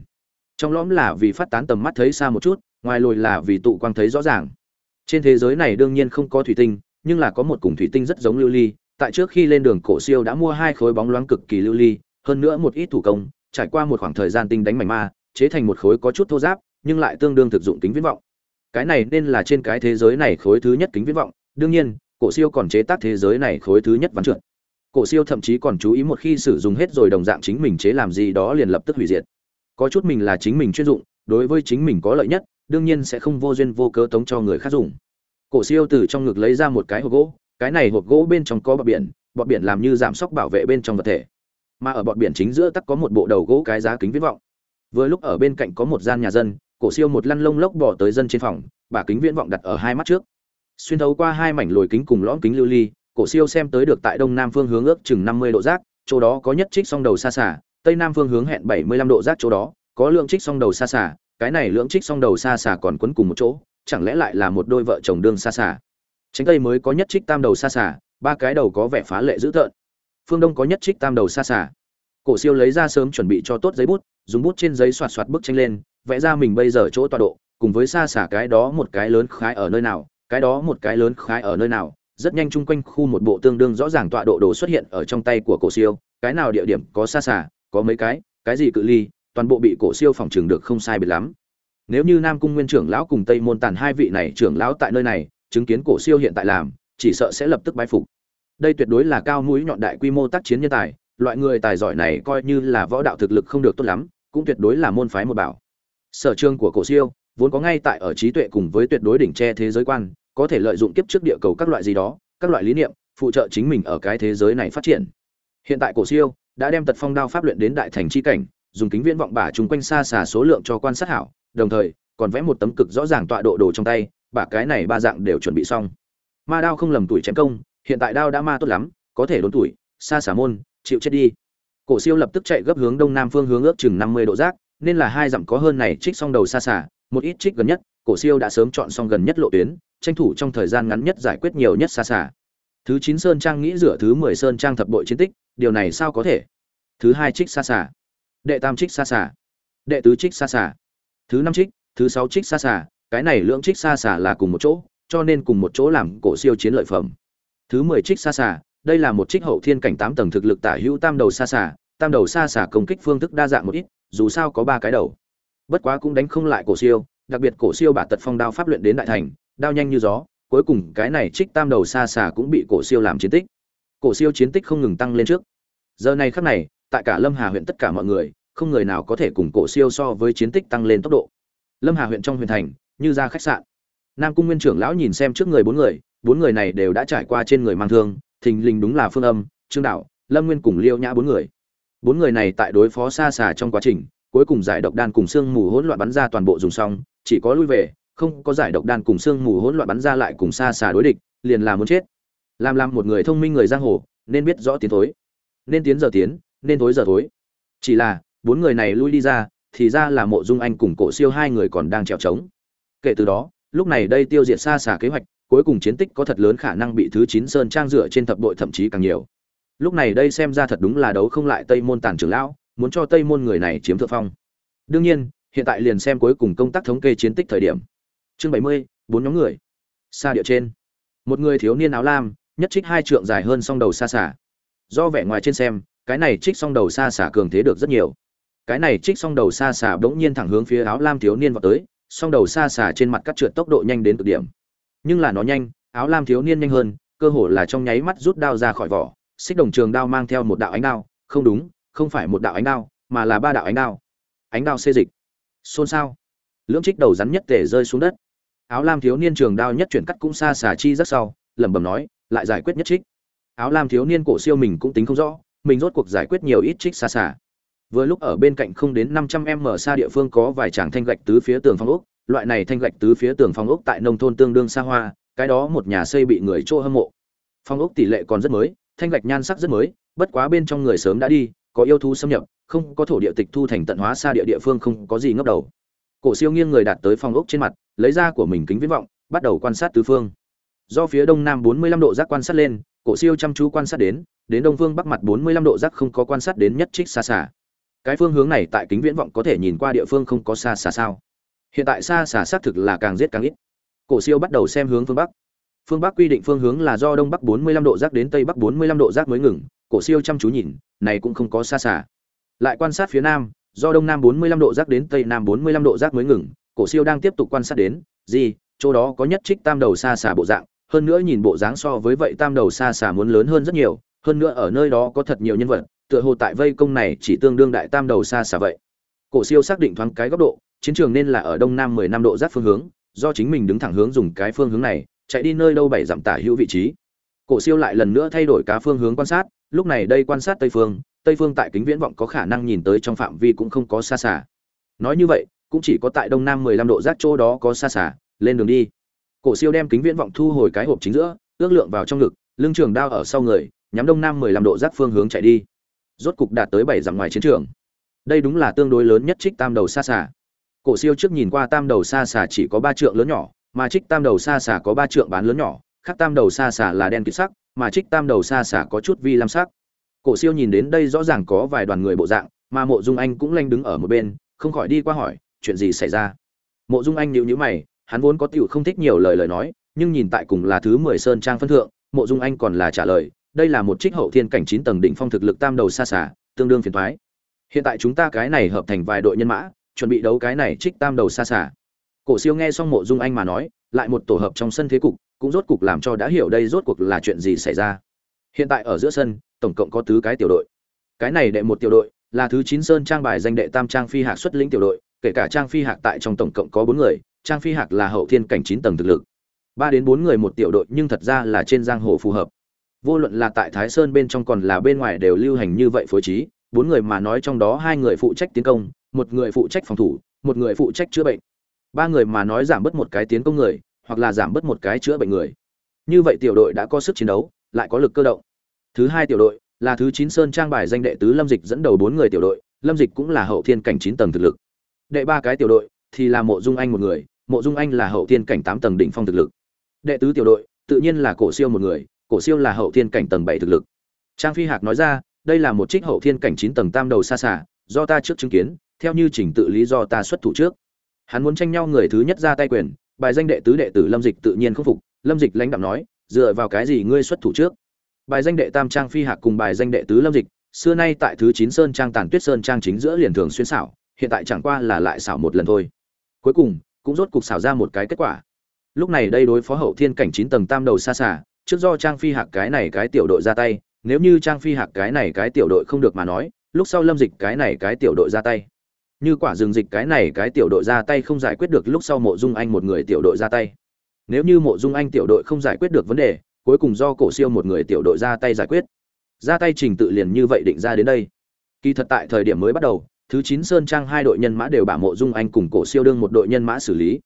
Trong lõm là vì phát tán tầm mắt thấy xa một chút, ngoài lồi là vì tụ quang thấy rõ ràng. Trên thế giới này đương nhiên không có thủy tinh, nhưng là có một cùng thủy tinh rất giống lưu ly, tại trước khi lên đường cổ siêu đã mua hai khối bóng loáng cực kỳ lưu ly, hơn nữa một ít thủ công, trải qua một khoảng thời gian tinh đánh mảnh ma, chế thành một khối có chút thô giáp nhưng lại tương đương thực dụng kính viễn vọng. Cái này nên là trên cái thế giới này khối thứ nhất kính viễn vọng, đương nhiên, cổ siêu còn chế tác thế giới này khối thứ nhất ván trượt. Cổ siêu thậm chí còn chú ý một khi sử dụng hết rồi đồng dạng chính mình chế làm gì đó liền lập tức hủy diệt. Có chút mình là chính mình chuyên dụng, đối với chính mình có lợi nhất, đương nhiên sẽ không vô duyên vô cớ tống cho người khác dùng. Cổ siêu từ trong ngực lấy ra một cái hộp gỗ, cái này hộp gỗ bên trong có bọt biển bọt biển làm như giảm sốc bảo vệ bên trong vật thể. Mà ở bọt biển chính giữa tắc có một bộ đầu gỗ cái giá kính viễn vọng. Vừa lúc ở bên cạnh có một gian nhà dân cổ siêu một lăn lông lốc bỏ tới dân trên phòng, bà kính viễn vọng đặt ở hai mắt trước. Xuyên thấu qua hai mảnh lồi kính cùng lõm kính lưu ly, cổ siêu xem tới được tại đông nam phương hướng ước chừng năm mươi độ giác chỗ đó có nhất trích song đầu xa xả, tây nam phương hướng hẹn bảy mươi lăm độ giác chỗ đó, có lượng trích song đầu xa xả, cái này lượng trích song đầu xa xả còn quấn cùng một chỗ, chẳng lẽ lại là một đôi vợ chồng đương xa xả? Tránh tây mới có nhất trích tam đầu xa xả, ba cái đầu có vẻ phá lệ dữ tợn. Phương đông có nhất trích tam đầu xa xả. Cổ siêu lấy ra sớm chuẩn bị cho tốt giấy bút dùng bút trên giấy soạt soạt bức tranh lên, vẽ ra mình bây giờ chỗ tọa độ, cùng với xa xả cái đó một cái lớn khái ở nơi nào, cái đó một cái lớn khái ở nơi nào. Rất nhanh chung quanh khu một bộ tương đương rõ ràng tọa độ đồ xuất hiện ở trong tay của cổ siêu, cái nào địa điểm có xa xả, có mấy cái cái gì cự ly, toàn bộ bị cổ siêu phòng trường được không sai biệt lắm. Nếu như nam cung nguyên trưởng lão cùng tây môn tàn hai vị này trưởng lão tại nơi này, chứng kiến cổ siêu hiện tại làm, chỉ sợ sẽ lập tức bái phục. Đây tuyệt đối là cao mũi nhọn đại quy mô tác chiến nhân tài, loại người tài giỏi này coi như là võ đạo thực lực không được tốt lắm cũng tuyệt đối là môn phái một bảo. Sở trường của cổ siêu, vốn có ngay tại ở trí tuệ cùng với tuyệt đối đỉnh che thế giới quan, có thể lợi dụng kiếp trước địa cầu các loại gì đó, các loại lý niệm, phụ trợ chính mình ở cái thế giới này phát triển. Hiện tại cổ siêu đã đem tật phong đao pháp luyện đến đại thành chi cảnh, dùng kính viễn vọng bả chúng quanh xa xà số lượng cho quan sát hảo, đồng thời, còn vẽ một tấm cực rõ ràng tọa độ đồ trong tay, bả cái này ba dạng đều chuẩn bị xong. Ma đao không lầm tuổi chém công, hiện tại đao đã ma tốt lắm, có thể đốn tuổi, xa xả môn, chịu chết đi cổ siêu lập tức chạy gấp hướng đông nam phương hướng ước chừng năm mươi độ rác, nên là hai dặm có hơn này trích xong đầu xa xả một ít trích gần nhất cổ siêu đã sớm chọn xong gần nhất lộ tuyến tranh thủ trong thời gian ngắn nhất giải quyết nhiều nhất xa xả. Thứ chín sơn trang nghĩ rửa thứ mười sơn trang thập bội chiến tích điều này sao có thể? Thứ hai trích xa xả. Đệ tam trích xa xả. Đệ tứ trích xa xả. Thứ năm trích thứ sáu trích xa xả cái này lượng trích xa xả là cùng một chỗ cho nên cùng một chỗ làm cổ siêu chiến lợi phẩm. Thứ mười trích xa xả đây là một trích hậu thiên cảnh tám tầng thực lực tả hữu tam đầu xa xả, tam đầu xa xả công kích phương thức đa dạng một ít, dù sao có ba cái đầu. Bất quá cũng đánh không lại cổ siêu, đặc biệt cổ siêu bả tật phong đao pháp luyện đến đại thành, đao nhanh như gió, cuối cùng cái này trích tam đầu xa xả cũng bị cổ siêu làm chiến tích. Cổ siêu chiến tích không ngừng tăng lên trước. Giờ này khắc này, tại cả lâm hà huyện tất cả mọi người, không người nào có thể cùng cổ siêu so với chiến tích tăng lên tốc độ. Lâm hà huyện trong huyện thành, như ra khách sạn. Nam cung nguyên trưởng lão nhìn xem trước người bốn người bốn người này đều đã trải qua trên người mang thương thình lình đúng là phương âm, trương đạo, lâm nguyên cùng liêu nhã bốn người. Bốn người này tại đối phó xa xà trong quá trình, cuối cùng giải độc đan cùng xương mù hỗn loạn bắn ra toàn bộ dùng xong, chỉ có lui về, không có giải độc đan cùng xương mù hỗn loạn bắn ra lại cùng xa xà đối địch, liền là muốn chết. Làm làm một người thông minh người giang hồ, nên biết rõ tiến thối. Nên tiến giờ tiến, nên thối giờ thối. Chỉ là, bốn người này lui đi ra, thì ra là mộ dung anh cùng cổ siêu hai người còn đang trèo trống. Kể từ đó, lúc này đây tiêu diệt xa xả kế hoạch cuối cùng chiến tích có thật lớn khả năng bị thứ chín sơn trang dựa trên thập đội thậm chí càng nhiều. Lúc này đây xem ra thật đúng là đấu không lại tây môn tản trưởng lão, muốn cho tây môn người này chiếm thượng phong. Đương nhiên, hiện tại liền xem cuối cùng công tác thống kê chiến tích thời điểm. Chương bảy mươi, bốn nhóm người. Xa địa trên. Một người thiếu niên áo lam, nhất trích hai trượng dài hơn song đầu xa xả. Do vẻ ngoài trên xem, cái này trích song đầu xa xả cường thế được rất nhiều. Cái này trích song đầu xa xả bỗng nhiên thẳng hướng phía áo lam thiếu niên vào tới, song đầu xa xả trên mặt cắt trượt tốc độ nhanh đến cực điểm nhưng là nó nhanh, áo lam thiếu niên nhanh hơn, cơ hồ là trong nháy mắt rút đao ra khỏi vỏ, xích đồng trường đao mang theo một đạo ánh đao, không đúng, không phải một đạo ánh đao, mà là ba đạo ánh đao. Ánh đao xê dịch. Xôn xao. Lưỡng trích đầu rắn nhất tể rơi xuống đất. Áo lam thiếu niên trường đao nhất chuyển cắt cũng xa xả chi rất sau, lẩm bẩm nói, lại giải quyết nhất trích. Áo lam thiếu niên cổ siêu mình cũng tính không rõ, mình rốt cuộc giải quyết nhiều ít trích xa xả vừa lúc ở bên cạnh không đến năm trăm em mở xa địa phương có vài tràng thanh gạch tứ phía tường phong ốc loại này thanh gạch tứ phía tường phong ốc tại nông thôn tương đương xa hoa, cái đó một nhà xây bị người chỗ hâm mộ. Phong ốc tỷ lệ còn rất mới, thanh gạch nhan sắc rất mới, bất quá bên trong người sớm đã đi, có yêu thú xâm nhập, không có thổ địa tịch thu thành tận hóa xa địa địa phương không có gì ngấp đầu. Cổ siêu nghiêng người đạt tới phong ốc trên mặt, lấy ra của mình kính viễn vọng, bắt đầu quan sát tứ phương. Do phía đông nam 45 độ giác quan sát lên, cổ siêu chăm chú quan sát đến đến đông phương bắc mặt 45 độ giác không có quan sát đến nhất trích xa xa cái phương hướng này tại kính viễn vọng có thể nhìn qua địa phương không có xa xa sao? Hiện tại xa xả xác thực là càng giết càng ít. Cổ siêu bắt đầu xem hướng phương bắc. Phương bắc quy định phương hướng là do đông bắc 45 độ rác đến tây bắc 45 độ rác mới ngừng, cổ siêu chăm chú nhìn, này cũng không có xa xả. Lại quan sát phía nam, do đông nam 45 độ rác đến tây nam 45 độ rác mới ngừng, cổ siêu đang tiếp tục quan sát đến, gì, chỗ đó có nhất trích tam đầu xa xả bộ dạng, hơn nữa nhìn bộ dáng so với vậy tam đầu xa xả muốn lớn hơn rất nhiều, hơn nữa ở nơi đó có thật nhiều nhân vật, tựa hồ tại vây công này chỉ tương đương đại tam đầu xa xả vậy. Cổ siêu xác định thoáng cái góc độ chiến trường nên là ở đông nam mười năm độ giáp phương hướng, do chính mình đứng thẳng hướng dùng cái phương hướng này, chạy đi nơi đâu bảy dặm tả hữu vị trí. Cổ siêu lại lần nữa thay đổi cá phương hướng quan sát, lúc này đây quan sát tây phương tây phương tại kính viễn vọng có khả năng nhìn tới trong phạm vi cũng không có xa xả. Nói như vậy, cũng chỉ có tại đông nam mười lăm độ giác chỗ đó có xa xả, lên đường đi. Cổ siêu đem kính viễn vọng thu hồi cái hộp chính giữa, ước lượng vào trong ngực, lưng trường đao ở sau người, nhắm đông nam mười lăm độ giác phương hướng chạy đi. Rốt cục đạt tới bảy dặm ngoài chiến trường. Đây đúng là tương đối lớn nhất trích tam đầu xa xả cổ siêu trước nhìn qua tam đầu xa xà chỉ có ba trượng lớn nhỏ, mà trích tam đầu xa xà có ba trượng bán lớn nhỏ, khác tam đầu xa xà là đen kịt sắc, mà trích tam đầu xa xà có chút vi lam sắc. Cổ siêu nhìn đến đây rõ ràng có vài đoàn người bộ dạng, mà mộ dung anh cũng lanh đứng ở một bên, không khỏi đi qua hỏi, chuyện gì xảy ra? Mộ dung anh nhíu nhíu mày, hắn vốn có tiểu không thích nhiều lời lời nói, nhưng nhìn tại cùng là thứ mười sơn trang phân thượng, mộ dung anh còn là trả lời, đây là một trích hậu thiên cảnh chín tầng đỉnh phong thực lực tam đầu xa xả tương đương phiền thoái hiện tại chúng ta cái này hợp thành vài đội nhân mã chuẩn bị đấu cái này trích tam đầu xa xả. Cổ siêu nghe xong mộ dung anh mà nói, lại một tổ hợp trong sân thế cục, cũng rốt cục làm cho đã hiểu đây rốt cuộc là chuyện gì xảy ra. Hiện tại ở giữa sân, tổng cộng có tứ cái tiểu đội. Cái này đệ một tiểu đội, là thứ chín sơn trang bài danh đệ tam trang phi hạc xuất lĩnh tiểu đội, kể cả trang phi hạc tại trong tổng cộng có bốn người, trang phi hạc là hậu thiên cảnh chín tầng thực lực. Ba đến bốn người một tiểu đội nhưng thật ra là trên giang hồ phù hợp. Vô luận là tại thái sơn bên trong còn là bên ngoài đều lưu hành như vậy phối trí, bốn người mà nói trong đó hai người phụ trách tiến công một người phụ trách phòng thủ, một người phụ trách chữa bệnh. Ba người mà nói giảm bớt một cái tiến công người, hoặc là giảm bớt một cái chữa bệnh người. Như vậy tiểu đội đã có sức chiến đấu, lại có lực cơ động. Thứ hai tiểu đội là thứ chín sơn trang bài danh đệ tứ lâm dịch dẫn đầu bốn người tiểu đội, lâm dịch cũng là hậu thiên cảnh chín tầng thực lực. Đệ ba cái tiểu đội thì là mộ dung anh một người, mộ dung anh là hậu thiên cảnh tám tầng đỉnh phong thực lực. Đệ tứ tiểu đội tự nhiên là cổ siêu một người, cổ siêu là hậu thiên cảnh tầng bảy thực lực. Trang phi hạc nói ra, đây là một trích hậu thiên cảnh chín tầng tam đầu xa xả, do ta trước chứng kiến theo như trình tự lý do ta xuất thủ trước. Hắn muốn tranh nhau người thứ nhất ra tay quyền, bài danh đệ tứ đệ tử lâm dịch tự nhiên không phục, lâm dịch lãnh đạo nói, dựa vào cái gì ngươi xuất thủ trước? Bài danh đệ tam trang phi hạc cùng bài danh đệ tứ lâm dịch, xưa nay tại thứ chín sơn trang tàn tuyết sơn trang chính giữa liền thường xuyên xảo, hiện tại chẳng qua là lại xảo một lần thôi. Cuối cùng, cũng rốt cục xảo ra một cái kết quả. Lúc này đây đối phó hậu thiên cảnh chín tầng tam đầu xa xả trước do trang phi hạc cái này cái tiểu đội ra tay, nếu như trang phi hạc cái này cái tiểu đội không được mà nói, lúc sau lâm dịch cái này cái tiểu đội ra tay như quả dừng dịch cái này cái tiểu đội ra tay không giải quyết được lúc sau mộ dung anh một người tiểu đội ra tay. Nếu như mộ dung anh tiểu đội không giải quyết được vấn đề, cuối cùng do cổ siêu một người tiểu đội ra tay giải quyết. Ra tay trình tự liền như vậy định ra đến đây. Kỳ thật tại thời điểm mới bắt đầu, thứ chín sơn trang hai đội nhân mã đều bả mộ dung anh cùng cổ siêu đương một đội nhân mã xử lý.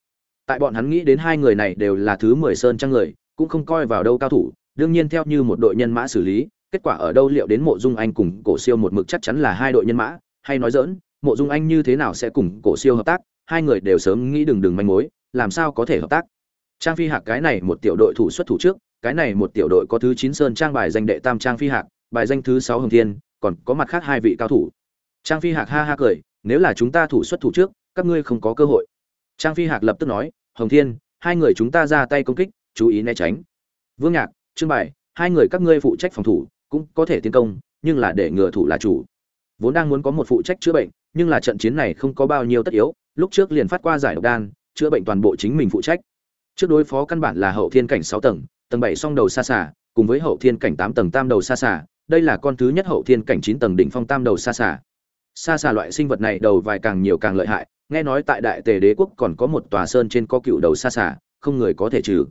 Tại bọn hắn nghĩ đến hai người này đều là thứ mười sơn trang người, cũng không coi vào đâu cao thủ, đương nhiên theo như một đội nhân mã xử lý, kết quả ở đâu liệu đến mộ dung anh cùng cổ siêu một mực chắc chắn là hai đội nhân mã, hay nói dỡn mộ dung anh như thế nào sẽ cùng cổ siêu hợp tác? Hai người đều sớm nghĩ đừng đừng manh mối, làm sao có thể hợp tác? Trang phi hạc, cái này một tiểu đội thủ xuất thủ trước, cái này một tiểu đội có thứ chín sơn trang bài danh đệ tam trang phi hạc, bài danh thứ sáu hồng thiên, còn có mặt khác hai vị cao thủ. Trang phi hạc ha ha cười, nếu là chúng ta thủ xuất thủ trước, các ngươi không có cơ hội. Trang phi hạc lập tức nói, hồng thiên, hai người chúng ta ra tay công kích, chú ý né tránh. Vương nhạc, trương bài, hai người các ngươi phụ trách phòng thủ, cũng có thể tiến công, nhưng là để ngừa thủ là chủ. Vốn đang muốn có một phụ trách chữa bệnh nhưng là trận chiến này không có bao nhiêu tất yếu, lúc trước liền phát qua giải độc đan, chữa bệnh toàn bộ chính mình phụ trách. Trước đối phó căn bản là hậu thiên cảnh sáu tầng tầng bảy song đầu xa xả, cùng với hậu thiên cảnh tám tầng tam đầu xa xả, đây là con thứ nhất hậu thiên cảnh chín tầng đỉnh phong tam đầu xa xả. Xa xả loại sinh vật này đầu vài càng nhiều càng lợi hại, nghe nói tại đại tề đế quốc còn có một tòa sơn trên có cựu đầu xa xả, không người có thể trừ.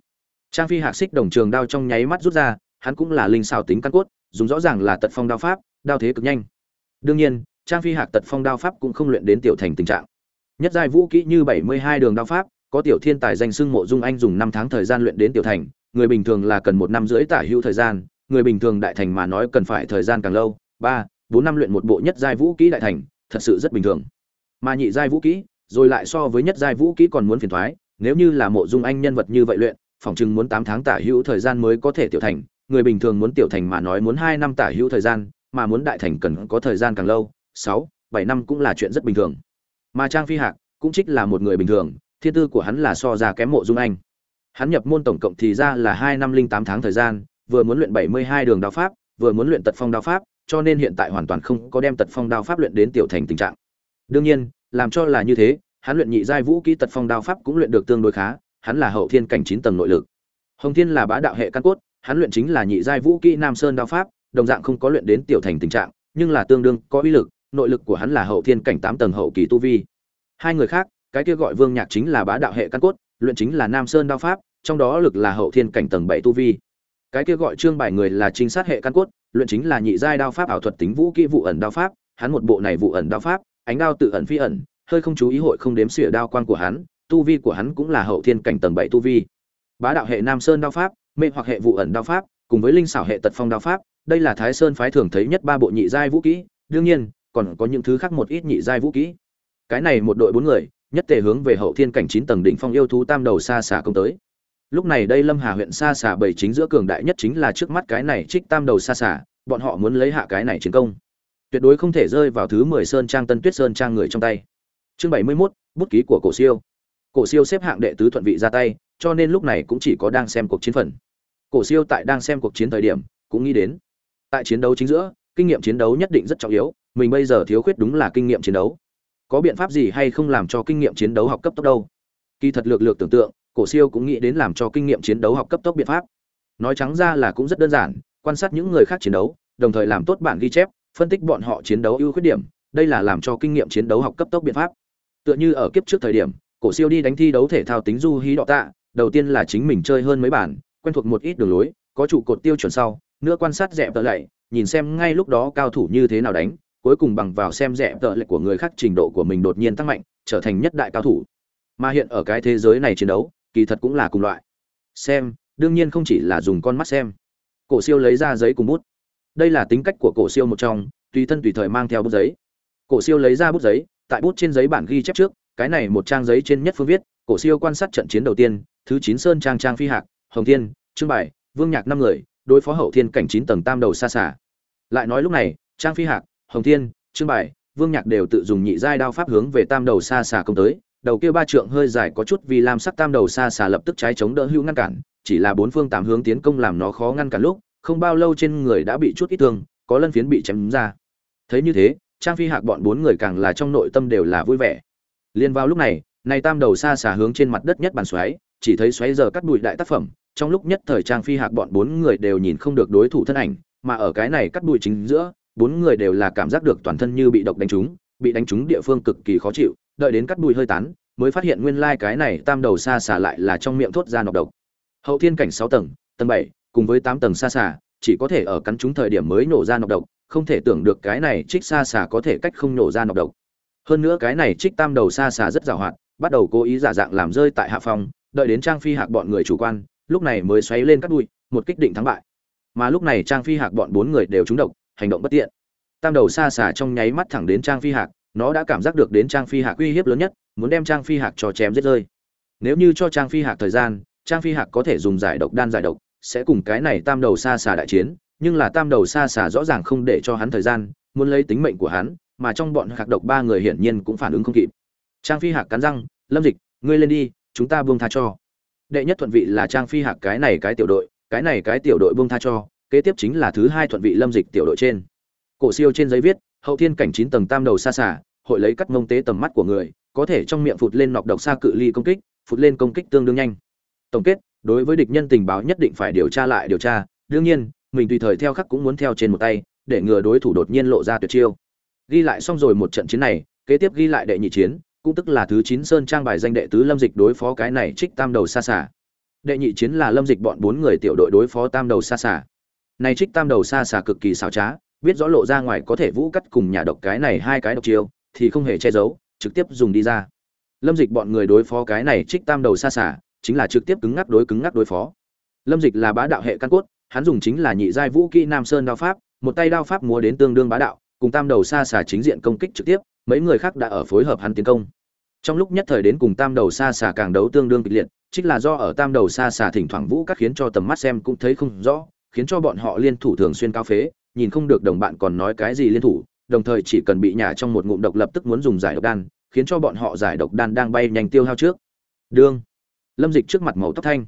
Trang phi hạc xích đồng trường đao trong nháy mắt rút ra, hắn cũng là linh xào tính căn cốt, dùng rõ ràng là tật phong đao pháp, đao thế cực nhanh. Đương nhiên trang phi hạc tật phong đao pháp cũng không luyện đến tiểu thành tình trạng. Nhất giai vũ kỹ như bảy mươi hai đường đao pháp, có tiểu thiên tài danh xưng mộ dung anh dùng năm tháng thời gian luyện đến tiểu thành, người bình thường là cần một năm rưỡi tả hữu thời gian, người bình thường đại thành mà nói cần phải thời gian càng lâu. Ba, bốn năm luyện một bộ nhất giai vũ kỹ đại thành, thật sự rất bình thường. Mà nhị giai vũ kỹ, rồi lại so với nhất giai vũ kỹ còn muốn phiền thoái, nếu như là mộ dung anh nhân vật như vậy luyện, phỏng chừng muốn tám tháng tả hữu thời gian mới có thể tiểu thành, người bình thường muốn tiểu thành mà nói muốn hai năm tả hữu thời gian, mà muốn đại thành cần có thời gian càng lâu sáu, bảy năm cũng là chuyện rất bình thường. Mà trang phi hạc cũng trích là một người bình thường, thiên tư của hắn là so ra kém mộ dung anh. Hắn nhập môn tổng cộng thì ra là hai năm linh tám tháng thời gian, vừa muốn luyện bảy mươi hai đường đao pháp, vừa muốn luyện tật phong đao pháp, cho nên hiện tại hoàn toàn không có đem tật phong đao pháp luyện đến tiểu thành tình trạng. Đương nhiên, làm cho là như thế, hắn luyện nhị giai vũ kỹ tật phong đao pháp cũng luyện được tương đối khá, hắn là hậu thiên cảnh chín tầng nội lực. Hồng thiên là bá đạo hệ căn cốt, hắn luyện chính là nhị giai vũ kỹ nam sơn đao pháp, đồng dạng không có luyện đến tiểu thành tình trạng, nhưng là tương đương có uy lực nội lực của hắn là hậu thiên cảnh tám tầng hậu kỳ tu vi. Hai người khác, cái kia gọi vương nhạc chính là bá đạo hệ căn cốt, luyện chính là nam sơn đao pháp, trong đó lực là hậu thiên cảnh tầng bảy tu vi. Cái kia gọi trương bài người là trinh sát hệ căn cốt, luyện chính là nhị giai đao pháp ảo thuật tính vũ kỹ vụ ẩn đao pháp, hắn một bộ này vụ ẩn đao pháp, ánh đao tự ẩn phi ẩn, hơi không chú ý hội không đếm xỉa đao quan của hắn, tu vi của hắn cũng là hậu thiên cảnh tầng bảy tu vi. Bá đạo hệ nam sơn đao pháp, mê hoặc hệ vụ ẩn đao pháp, cùng với linh xảo hệ tật phong đao pháp, đây là thái sơn phái thường thấy nhất ba bộ nhị giai vũ kỹ, đương nhiên còn có những thứ khác một ít nhị giai vũ kỹ. Cái này một đội bốn người nhất tề hướng về hậu thiên cảnh chín tầng đỉnh phong yêu thú tam đầu xa xả công tới. Lúc này đây lâm hà huyện xa xả bảy chính giữa cường đại nhất chính là trước mắt cái này trích tam đầu xa xả bọn họ muốn lấy hạ cái này chiến công. Tuyệt đối không thể rơi vào thứ mười sơn trang tân tuyết sơn trang người trong tay. Chương bảy mươi 71, bút ký của cổ siêu. Cổ siêu xếp hạng đệ tứ thuận vị ra tay cho nên lúc này cũng chỉ có đang xem cuộc chiến phần. Cổ siêu tại đang xem cuộc chiến thời điểm cũng nghĩ đến tại chiến đấu chính giữa kinh nghiệm chiến đấu nhất định rất trọng yếu mình bây giờ thiếu khuyết đúng là kinh nghiệm chiến đấu. Có biện pháp gì hay không làm cho kinh nghiệm chiến đấu học cấp tốc đâu? Kỳ thật lược lược tưởng tượng, cổ siêu cũng nghĩ đến làm cho kinh nghiệm chiến đấu học cấp tốc biện pháp. Nói trắng ra là cũng rất đơn giản, quan sát những người khác chiến đấu, đồng thời làm tốt bản ghi chép, phân tích bọn họ chiến đấu ưu khuyết điểm, đây là làm cho kinh nghiệm chiến đấu học cấp tốc biện pháp. Tựa như ở kiếp trước thời điểm, cổ siêu đi đánh thi đấu thể thao tính du hí đọ tạ, đầu tiên là chính mình chơi hơn mấy bản, quen thuộc một ít đường lối, có trụ cột tiêu chuẩn sau, nữa quan sát dẹp tợ lạy, nhìn xem ngay lúc đó cao thủ như thế nào đánh cuối cùng bằng vào xem rẻ tợ lệ của người khác trình độ của mình đột nhiên tăng mạnh, trở thành nhất đại cao thủ. Mà hiện ở cái thế giới này chiến đấu, kỳ thật cũng là cùng loại. Xem, đương nhiên không chỉ là dùng con mắt xem. Cổ siêu lấy ra giấy cùng bút. Đây là tính cách của cổ siêu một trong, tùy thân tùy thời mang theo bút giấy. Cổ siêu lấy ra bút giấy, tại bút trên giấy bản ghi chép trước, cái này một trang giấy trên nhất phương viết, cổ siêu quan sát trận chiến đầu tiên, thứ chín sơn trang trang phi hạc, hồng thiên, trương bài, vương nhạc năm người, đối phó hậu thiên cảnh chín tầng tam đầu xa xả. Lại nói lúc này, trang phi hạc hồng thiên, trương bài, vương nhạc đều tự dùng nhị giai đao pháp hướng về tam đầu xa xả công tới. Đầu kia ba trượng hơi dài có chút vì lam sắc tam đầu xa xả lập tức trái chống đỡ hữu ngăn cản, chỉ là bốn phương tám hướng tiến công làm nó khó ngăn cản lúc, không bao lâu trên người đã bị chút ít thương, có lân phiến bị chém ra. Thấy như thế, trang phi hạc bọn bốn người càng là trong nội tâm đều là vui vẻ. Liên vào lúc này này tam đầu xa xả hướng trên mặt đất nhất bàn xoáy, chỉ thấy xoáy giờ cắt bụi đại tác phẩm, trong lúc nhất thời trang phi hạc bọn bốn người đều nhìn không được đối thủ thân ảnh, mà ở cái này cắt bụi chính giữa bốn người đều là cảm giác được toàn thân như bị độc đánh trúng, bị đánh trúng địa phương cực kỳ khó chịu, đợi đến cắt bụi hơi tán, mới phát hiện nguyên lai cái này tam đầu xa xả lại là trong miệng thốt ra nọc độc. Hậu thiên cảnh sáu tầng tầng bảy, cùng với tám tầng xa xả chỉ có thể ở cắn trúng thời điểm mới nổ ra nọc độc, không thể tưởng được cái này trích xa xả có thể cách không nổ ra nọc độc. Hơn nữa cái này trích tam đầu xa xả rất giàu hoạt, bắt đầu cố ý giả dạng làm rơi tại hạ phòng đợi đến trang phi hạc bọn người chủ quan, lúc này mới xoáy lên cắt đuôi một kích định thắng bại. Mà lúc này trang phi hạc bọn bốn người đều trúng độc hành động bất tiện. Tam đầu xa xả trong nháy mắt thẳng đến trang phi hạc, nó đã cảm giác được đến trang phi hạc uy hiếp lớn nhất, muốn đem trang phi hạc cho chém giết rơi. Nếu như cho trang phi hạc thời gian, trang phi hạc có thể dùng giải độc đan giải độc, sẽ cùng cái này tam đầu xa xả đại chiến, nhưng là tam đầu xa xả rõ ràng không để cho hắn thời gian, muốn lấy tính mệnh của hắn, mà trong bọn hạc độc ba người hiển nhiên cũng phản ứng không kịp. Trang phi hạc cắn răng, lâm dịch, ngươi lên đi, chúng ta buông tha cho. Đệ nhất thuận vị là trang phi hạc cái này cái tiểu đội, cái này cái tiểu đội buông tha cho kế tiếp chính là thứ hai thuận vị lâm dịch tiểu đội trên. Cổ siêu trên giấy viết, hậu thiên cảnh chín tầng tam đầu xa xả, hội lấy cắt mông tế tầm mắt của người, có thể trong miệng phụt lên nọc độc xa cự ly công kích, phụt lên công kích tương đương nhanh. Tổng kết, đối với địch nhân tình báo nhất định phải điều tra lại điều tra, đương nhiên, mình tùy thời theo khắc cũng muốn theo trên một tay, để ngừa đối thủ đột nhiên lộ ra tuyệt chiêu. Ghi lại xong rồi một trận chiến này, kế tiếp ghi lại đệ nhị chiến, cũng tức là thứ chín sơn trang bài danh đệ tứ lâm dịch đối phó cái này trích tam đầu xa xả. Đệ nhị chiến là lâm dịch bọn bốn người tiểu đội đối phó tam đầu xa xả này trích tam đầu xa xả cực kỳ xảo trá, biết rõ lộ ra ngoài có thể vũ cắt cùng nhà độc cái này hai cái độc chiêu, thì không hề che giấu, trực tiếp dùng đi ra. Lâm dịch bọn người đối phó cái này trích tam đầu xa xả, chính là trực tiếp cứng ngắc đối cứng ngắc đối phó. Lâm dịch là bá đạo hệ căn cốt, hắn dùng chính là nhị giai vũ kỹ nam sơn đao pháp, một tay đao pháp múa đến tương đương bá đạo, cùng tam đầu xa xả chính diện công kích trực tiếp, mấy người khác đã ở phối hợp hắn tiến công. Trong lúc nhất thời đến cùng tam đầu xa xả càng đấu tương đương kịch liệt chính là do ở tam đầu xa xả thỉnh thoảng vũ các khiến cho tầm mắt xem cũng thấy không rõ khiến cho bọn họ liên thủ thường xuyên cao phế, nhìn không được đồng bạn còn nói cái gì liên thủ, đồng thời chỉ cần bị nhả trong một ngụm độc lập tức muốn dùng giải độc đan, khiến cho bọn họ giải độc đan đang bay nhanh tiêu hao trước. Đương, lâm dịch trước mặt màu tóc thanh.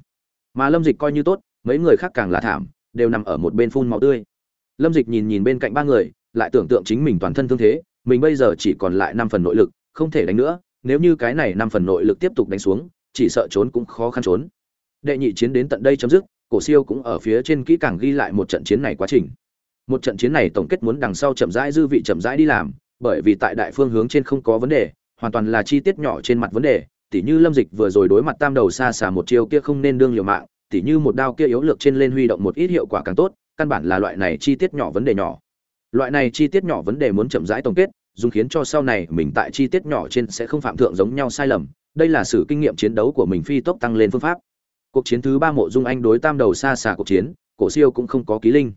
Mà lâm dịch coi như tốt, mấy người khác càng là thảm, đều nằm ở một bên phun máu tươi. Lâm dịch nhìn nhìn bên cạnh ba người, lại tưởng tượng chính mình toàn thân thương thế, mình bây giờ chỉ còn lại năm phần nội lực, không thể đánh nữa, nếu như cái này năm phần nội lực tiếp tục đánh xuống, chỉ sợ trốn cũng khó khăn trốn. Đệ nhị chiến đến tận đây chấm dứt cổ siêu cũng ở phía trên kỹ càng ghi lại một trận chiến này quá trình. Một trận chiến này tổng kết muốn đằng sau chậm rãi dư vị chậm rãi đi làm, bởi vì tại đại phương hướng trên không có vấn đề, hoàn toàn là chi tiết nhỏ trên mặt vấn đề, tỉ như lâm dịch vừa rồi đối mặt tam đầu xa xả một chiêu kia không nên đương liều mạng, tỉ như một đao kia yếu lược trên lên huy động một ít hiệu quả càng tốt, căn bản là loại này chi tiết nhỏ vấn đề nhỏ. Loại này chi tiết nhỏ vấn đề muốn chậm rãi tổng kết, dùng khiến cho sau này mình tại chi tiết nhỏ trên sẽ không phạm thượng giống nhau sai lầm, đây là sự kinh nghiệm chiến đấu của mình phi tốc tăng lên phương pháp cuộc chiến thứ ba mộ dung anh đối tam đầu xa xả cuộc chiến, cổ siêu cũng không có ký linh.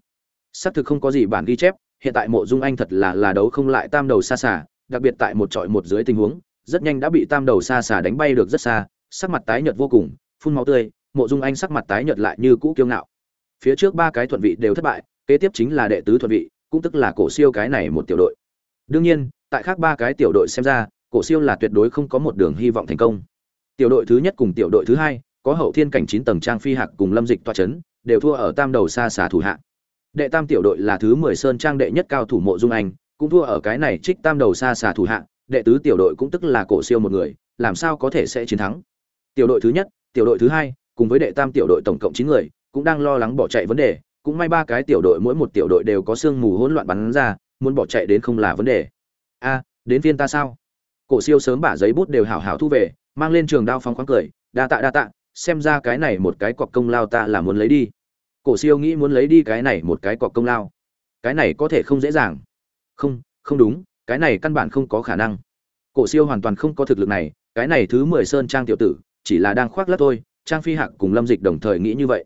Xác thực không có gì bản ghi chép, hiện tại mộ dung anh thật là là đấu không lại tam đầu xa xả đặc biệt tại một trọi một dưới tình huống, rất nhanh đã bị tam đầu xa xả đánh bay được rất xa, sắc mặt tái nhợt vô cùng, phun máu tươi, mộ dung anh sắc mặt tái nhợt lại như cũ kiêu ngạo. Phía trước ba cái thuận vị đều thất bại, kế tiếp chính là đệ tứ thuận vị, cũng tức là cổ siêu cái này một tiểu đội. Đương nhiên, tại khác ba cái tiểu đội xem ra, cổ siêu là tuyệt đối không có một đường hy vọng thành công. Tiểu đội thứ nhất cùng tiểu đội thứ hai có hậu thiên cảnh chín tầng trang phi hạc cùng lâm dịch toa chấn, đều thua ở tam đầu xa xả thủ hạ. Đệ tam tiểu đội là thứ mười sơn trang đệ nhất cao thủ mộ dung anh, cũng thua ở cái này trích tam đầu xa xả thủ hạ, đệ tứ tiểu đội cũng tức là cổ siêu một người, làm sao có thể sẽ chiến thắng. Tiểu đội thứ nhất, tiểu đội thứ hai, cùng với đệ tam tiểu đội tổng cộng chín người, cũng đang lo lắng bỏ chạy vấn đề, cũng may ba cái tiểu đội mỗi một tiểu đội đều có sương mù hỗn loạn bắn ra, muốn bỏ chạy đến không là vấn đề. A, đến phiên ta sao? Cổ siêu sớm bả giấy bút đều hảo hảo thu về, mang lên trường đao phóng khoáng cười, đa tạ đa tạ xem ra cái này một cái cọc công lao ta là muốn lấy đi. Cổ siêu nghĩ muốn lấy đi cái này một cái cọc công lao. Cái này có thể không dễ dàng. Không không đúng, cái này căn bản không có khả năng. Cổ siêu hoàn toàn không có thực lực này, cái này thứ mười sơn trang tiểu tử, chỉ là đang khoác lác thôi, trang phi hạc cùng lâm dịch đồng thời nghĩ như vậy.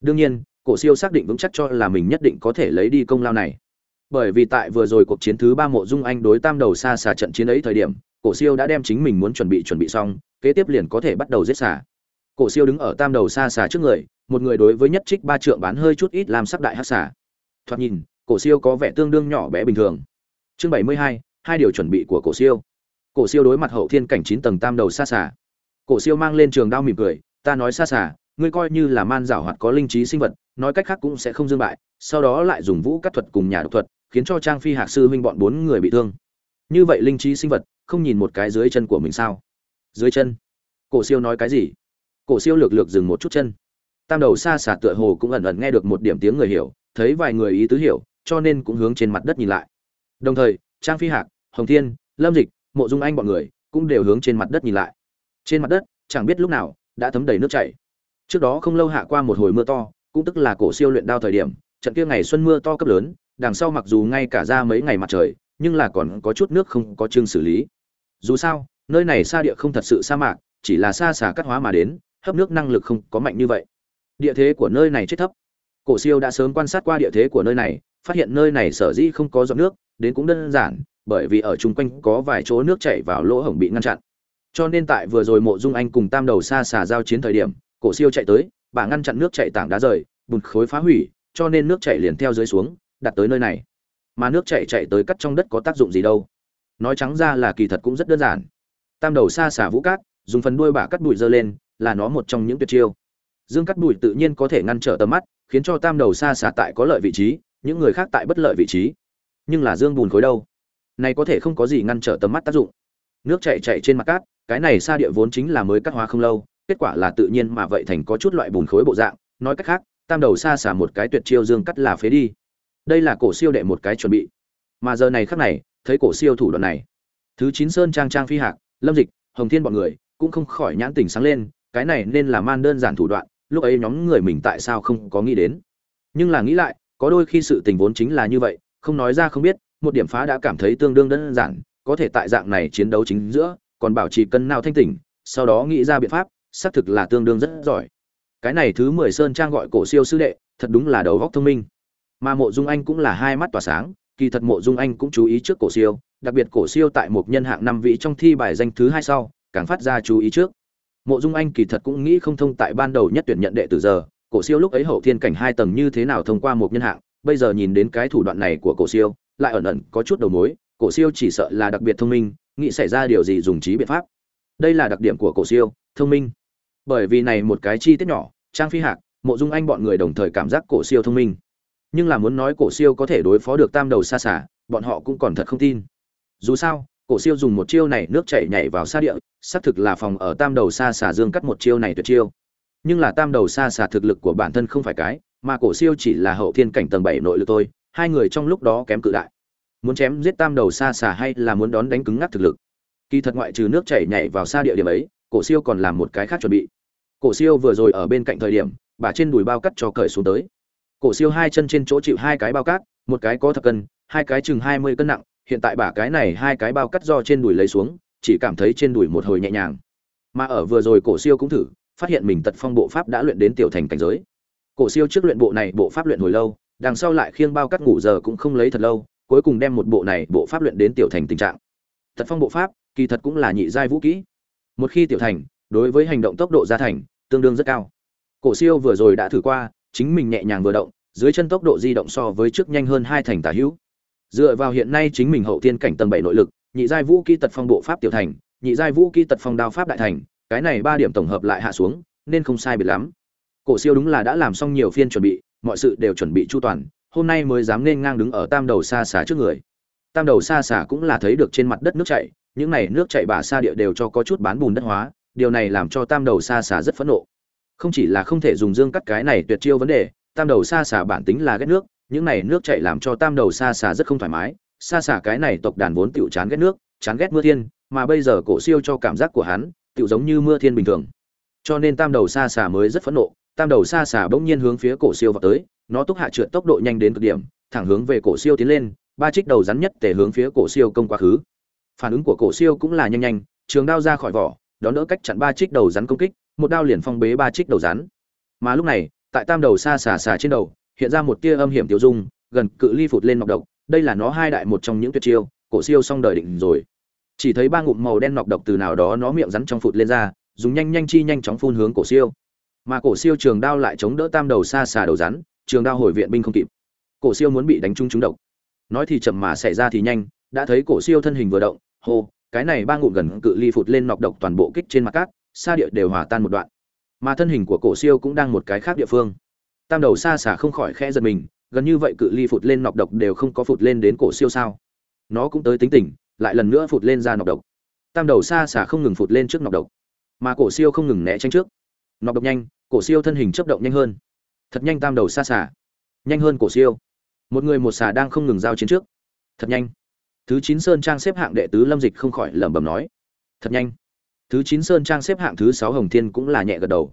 Đương nhiên, cổ siêu xác định vững chắc cho là mình nhất định có thể lấy đi công lao này. Bởi vì tại vừa rồi cuộc chiến thứ ba mộ dung anh đối tam đầu xa xà trận chiến ấy thời điểm, cổ siêu đã đem chính mình muốn chuẩn bị chuẩn bị xong, kế tiếp liền có thể bắt đầu giết xà cổ siêu đứng ở tam đầu xa xà trước người, một người đối với nhất trích ba trượng bán hơi chút ít làm sắc đại hắc xà. Thoạt nhìn, cổ siêu có vẻ tương đương nhỏ bé bình thường. Chương bảy mươi hai hai điều chuẩn bị của cổ siêu. Cổ siêu đối mặt hậu thiên cảnh chín tầng tam đầu xa xà. Cổ siêu mang lên trường đao mỉm cười, ta nói xa xà, ngươi coi như là man giảo hoạt có linh trí sinh vật, nói cách khác cũng sẽ không dương bại, sau đó lại dùng vũ cắt thuật cùng nhà độc thuật, khiến cho trang phi hạc sư huynh bọn bốn người bị thương. Như vậy linh trí sinh vật, không nhìn một cái dưới chân của mình sao? Dưới chân. Cổ siêu nói cái gì? Cổ siêu lược lược dừng một chút chân. Tam đầu xa xả tựa hồ cũng ẩn ẩn nghe được một điểm tiếng người hiểu, thấy vài người ý tứ hiểu, cho nên cũng hướng trên mặt đất nhìn lại. Đồng thời, trang phi hạc, hồng thiên, lâm dịch, mộ dung anh bọn người cũng đều hướng trên mặt đất nhìn lại. Trên mặt đất, chẳng biết lúc nào đã thấm đầy nước chảy. Trước đó không lâu hạ qua một hồi mưa to, cũng tức là cổ siêu luyện đao thời điểm, trận kia ngày xuân mưa to cấp lớn, đằng sau mặc dù ngay cả ra mấy ngày mặt trời, nhưng là còn có chút nước không có chương xử lý. Dù sao, nơi này xa địa không thật sự sa mạc, chỉ là xa xả cắt hóa mà đến hấp nước năng lực không có mạnh như vậy. Địa thế của nơi này chết thấp. Cổ siêu đã sớm quan sát qua địa thế của nơi này, phát hiện nơi này sở dĩ không có giọt nước, đến cũng đơn giản, bởi vì ở chung quanh có vài chỗ nước chảy vào lỗ hổng bị ngăn chặn. Cho nên tại vừa rồi mộ dung anh cùng tam đầu xa sả giao chiến thời điểm, cổ siêu chạy tới, bà ngăn chặn nước chảy tảng đá rời, bùn khối phá hủy, cho nên nước chảy liền theo dưới xuống, đặt tới nơi này. Mà nước chảy chạy tới cắt trong đất có tác dụng gì đâu? Nói trắng ra là kỳ thật cũng rất đơn giản. Tam đầu xa sả vũ cát, dùng phần đuôi bả cắt bụi dơ lên là nó một trong những tuyệt chiêu. Dương cắt bụi tự nhiên có thể ngăn trở tầm mắt, khiến cho tam đầu xa xả tại có lợi vị trí, những người khác tại bất lợi vị trí. Nhưng là dương bùn khối đâu? Này có thể không có gì ngăn trở tầm mắt tác dụng. Nước chảy chạy trên mặt cát, cái này xa địa vốn chính là mới cắt hóa không lâu, kết quả là tự nhiên mà vậy thành có chút loại bùn khối bộ dạng. Nói cách khác, tam đầu xa xả một cái tuyệt chiêu dương cắt là phế đi. Đây là cổ siêu đệ một cái chuẩn bị. Mà giờ này khắc này, thấy cổ siêu thủ đoạn này. Thứ chín sơn trang trang phi hạc, lâm dịch, hồng thiên bọn người, cũng không khỏi nhãn tình sáng lên cái này nên là man đơn giản thủ đoạn, lúc ấy nhóm người mình tại sao không có nghĩ đến. Nhưng là nghĩ lại, có đôi khi sự tình vốn chính là như vậy, không nói ra không biết, một điểm phá đã cảm thấy tương đương đơn giản, có thể tại dạng này chiến đấu chính giữa, còn bảo trì cân nào thanh tỉnh, sau đó nghĩ ra biện pháp, xác thực là tương đương rất giỏi. Cái này thứ mười sơn trang gọi cổ siêu sư đệ, thật đúng là đầu góc thông minh. Mà mộ dung anh cũng là hai mắt tỏa sáng, kỳ thật mộ dung anh cũng chú ý trước cổ siêu, đặc biệt cổ siêu tại một nhân hạng năm vị trong thi bài danh thứ hai sau, càng phát ra chú ý trước mộ dung anh kỳ thật cũng nghĩ không thông tại ban đầu nhất tuyển nhận đệ từ giờ, cổ siêu lúc ấy hậu thiên cảnh hai tầng như thế nào thông qua một nhân hạng, bây giờ nhìn đến cái thủ đoạn này của cổ siêu, lại ẩn ẩn có chút đầu mối, cổ siêu chỉ sợ là đặc biệt thông minh, nghĩ xảy ra điều gì dùng trí biện pháp. Đây là đặc điểm của cổ siêu, thông minh. Bởi vì này một cái chi tiết nhỏ, trang phi hạc, mộ dung anh bọn người đồng thời cảm giác cổ siêu thông minh. Nhưng là muốn nói cổ siêu có thể đối phó được tam đầu xa xả, bọn họ cũng còn thật không tin. Dù sao cổ siêu dùng một chiêu này nước chảy nhảy vào xa địa, xác thực là phòng ở tam đầu xa xà dương cắt một chiêu này tuyệt chiêu. Nhưng là tam đầu xa xà thực lực của bản thân không phải cái, mà cổ siêu chỉ là hậu thiên cảnh tầng bảy nội lực thôi, hai người trong lúc đó kém cự đại. Muốn chém giết tam đầu xa xà hay là muốn đón đánh cứng ngắc thực lực? Kỳ thật ngoại trừ nước chảy nhảy vào xa địa điểm ấy, cổ siêu còn làm một cái khác chuẩn bị. Cổ siêu vừa rồi ở bên cạnh thời điểm, bà trên đùi bao cắt cho cởi xuống tới. Cổ siêu hai chân trên chỗ chịu hai cái bao cát, một cái có thập cân, hai cái chừng hai mươi cân nặng hiện tại bả cái này hai cái bao cắt do trên đùi lấy xuống chỉ cảm thấy trên đùi một hồi nhẹ nhàng. Mà ở vừa rồi cổ siêu cũng thử phát hiện mình tật phong bộ pháp đã luyện đến tiểu thành cảnh giới. Cổ siêu trước luyện bộ này bộ pháp luyện hồi lâu đằng sau lại khiêng bao cắt ngủ giờ cũng không lấy thật lâu cuối cùng đem một bộ này bộ pháp luyện đến tiểu thành tình trạng. Tật phong bộ pháp kỳ thật cũng là nhị giai vũ kỹ. Một khi tiểu thành đối với hành động tốc độ gia thành tương đương rất cao. Cổ siêu vừa rồi đã thử qua chính mình nhẹ nhàng vừa động, dưới chân tốc độ di động so với trước nhanh hơn hai thành tả hữu. Dựa vào hiện nay chính mình hậu thiên cảnh tầng bảy nội lực, nhị giai vũ kỹ tật phong bộ pháp tiểu thành, nhị giai vũ kỹ tật phong đao pháp đại thành, cái này ba điểm tổng hợp lại hạ xuống, nên không sai biệt lắm. Cổ Siêu đúng là đã làm xong nhiều phiên chuẩn bị, mọi sự đều chuẩn bị chu toàn, hôm nay mới dám nên ngang đứng ở tam đầu xa xả trước người. Tam đầu xa xả cũng là thấy được trên mặt đất nước chảy, những này nước chảy bả xa địa đều cho có chút bán bùn đất hóa, điều này làm cho tam đầu xa xả rất phẫn nộ không chỉ là không thể dùng dương cắt cái này tuyệt chiêu vấn đề tam đầu xa xả bản tính là ghét nước những này nước chảy làm cho tam đầu xa xà rất không thoải mái, xa xà cái này tộc đàn vốn tựu chán ghét nước, chán ghét mưa thiên, mà bây giờ cổ siêu cho cảm giác của hắn, tựu giống như mưa thiên bình thường. Cho nên tam đầu xa xà mới rất phẫn nộ, tam đầu xa xà bỗng nhiên hướng phía cổ siêu vào tới, nó túc hạ trượt tốc độ nhanh đến cực điểm, thẳng hướng về cổ siêu tiến lên, ba trích đầu rắn nhất để hướng phía cổ siêu công quá khứ. Phản ứng của cổ siêu cũng là nhanh nhanh, trường đao ra khỏi vỏ, đón đỡ cách chặn ba trích đầu rắn công kích, một đao liền phong bế ba trích đầu rắn. Mà lúc này, tại tam đầu xa xà xà trên đầu hiện ra một tia âm hiểm tiêu dung, gần cự ly phụt lên nọc độc, đây là nó hai đại một trong những tuyệt chiêu, cổ siêu xong đời định rồi. Chỉ thấy ba ngụm màu đen nọc độc từ nào đó nó miệng rắn trong phụt lên ra, dùng nhanh nhanh chi nhanh chóng phun hướng cổ siêu. Mà cổ siêu trường đao lại chống đỡ tam đầu xa xà đầu rắn, trường đao hồi viện binh không kịp. Cổ siêu muốn bị đánh trúng trúng độc. Nói thì chậm mà xảy ra thì nhanh, đã thấy cổ siêu thân hình vừa động, hô, cái này ba ngụm gần cự ly phụt lên nọc độc toàn bộ kích trên mặt cát, xa địa đều hòa tan một đoạn. Mà thân hình của cổ siêu cũng đang một cái khác địa phương tam đầu xa xả không khỏi khẽ giật mình, gần như vậy cự ly phụt lên nọc độc đều không có phụt lên đến cổ siêu sao. Nó cũng tới tính tình, lại lần nữa phụt lên ra nọc độc. Tam đầu xa xả không ngừng phụt lên trước nọc độc, mà cổ siêu không ngừng né tránh trước. Nọc độc nhanh, cổ siêu thân hình chấp động nhanh hơn. Thật nhanh tam đầu xa xả. Nhanh hơn cổ siêu. Một người một xà đang không ngừng giao chiến trước. Thật nhanh. Thứ chín sơn trang xếp hạng đệ tứ lâm dịch không khỏi lẩm bẩm nói. Thật nhanh. Thứ chín sơn trang xếp hạng thứ sáu hồng thiên cũng là nhẹ gật đầu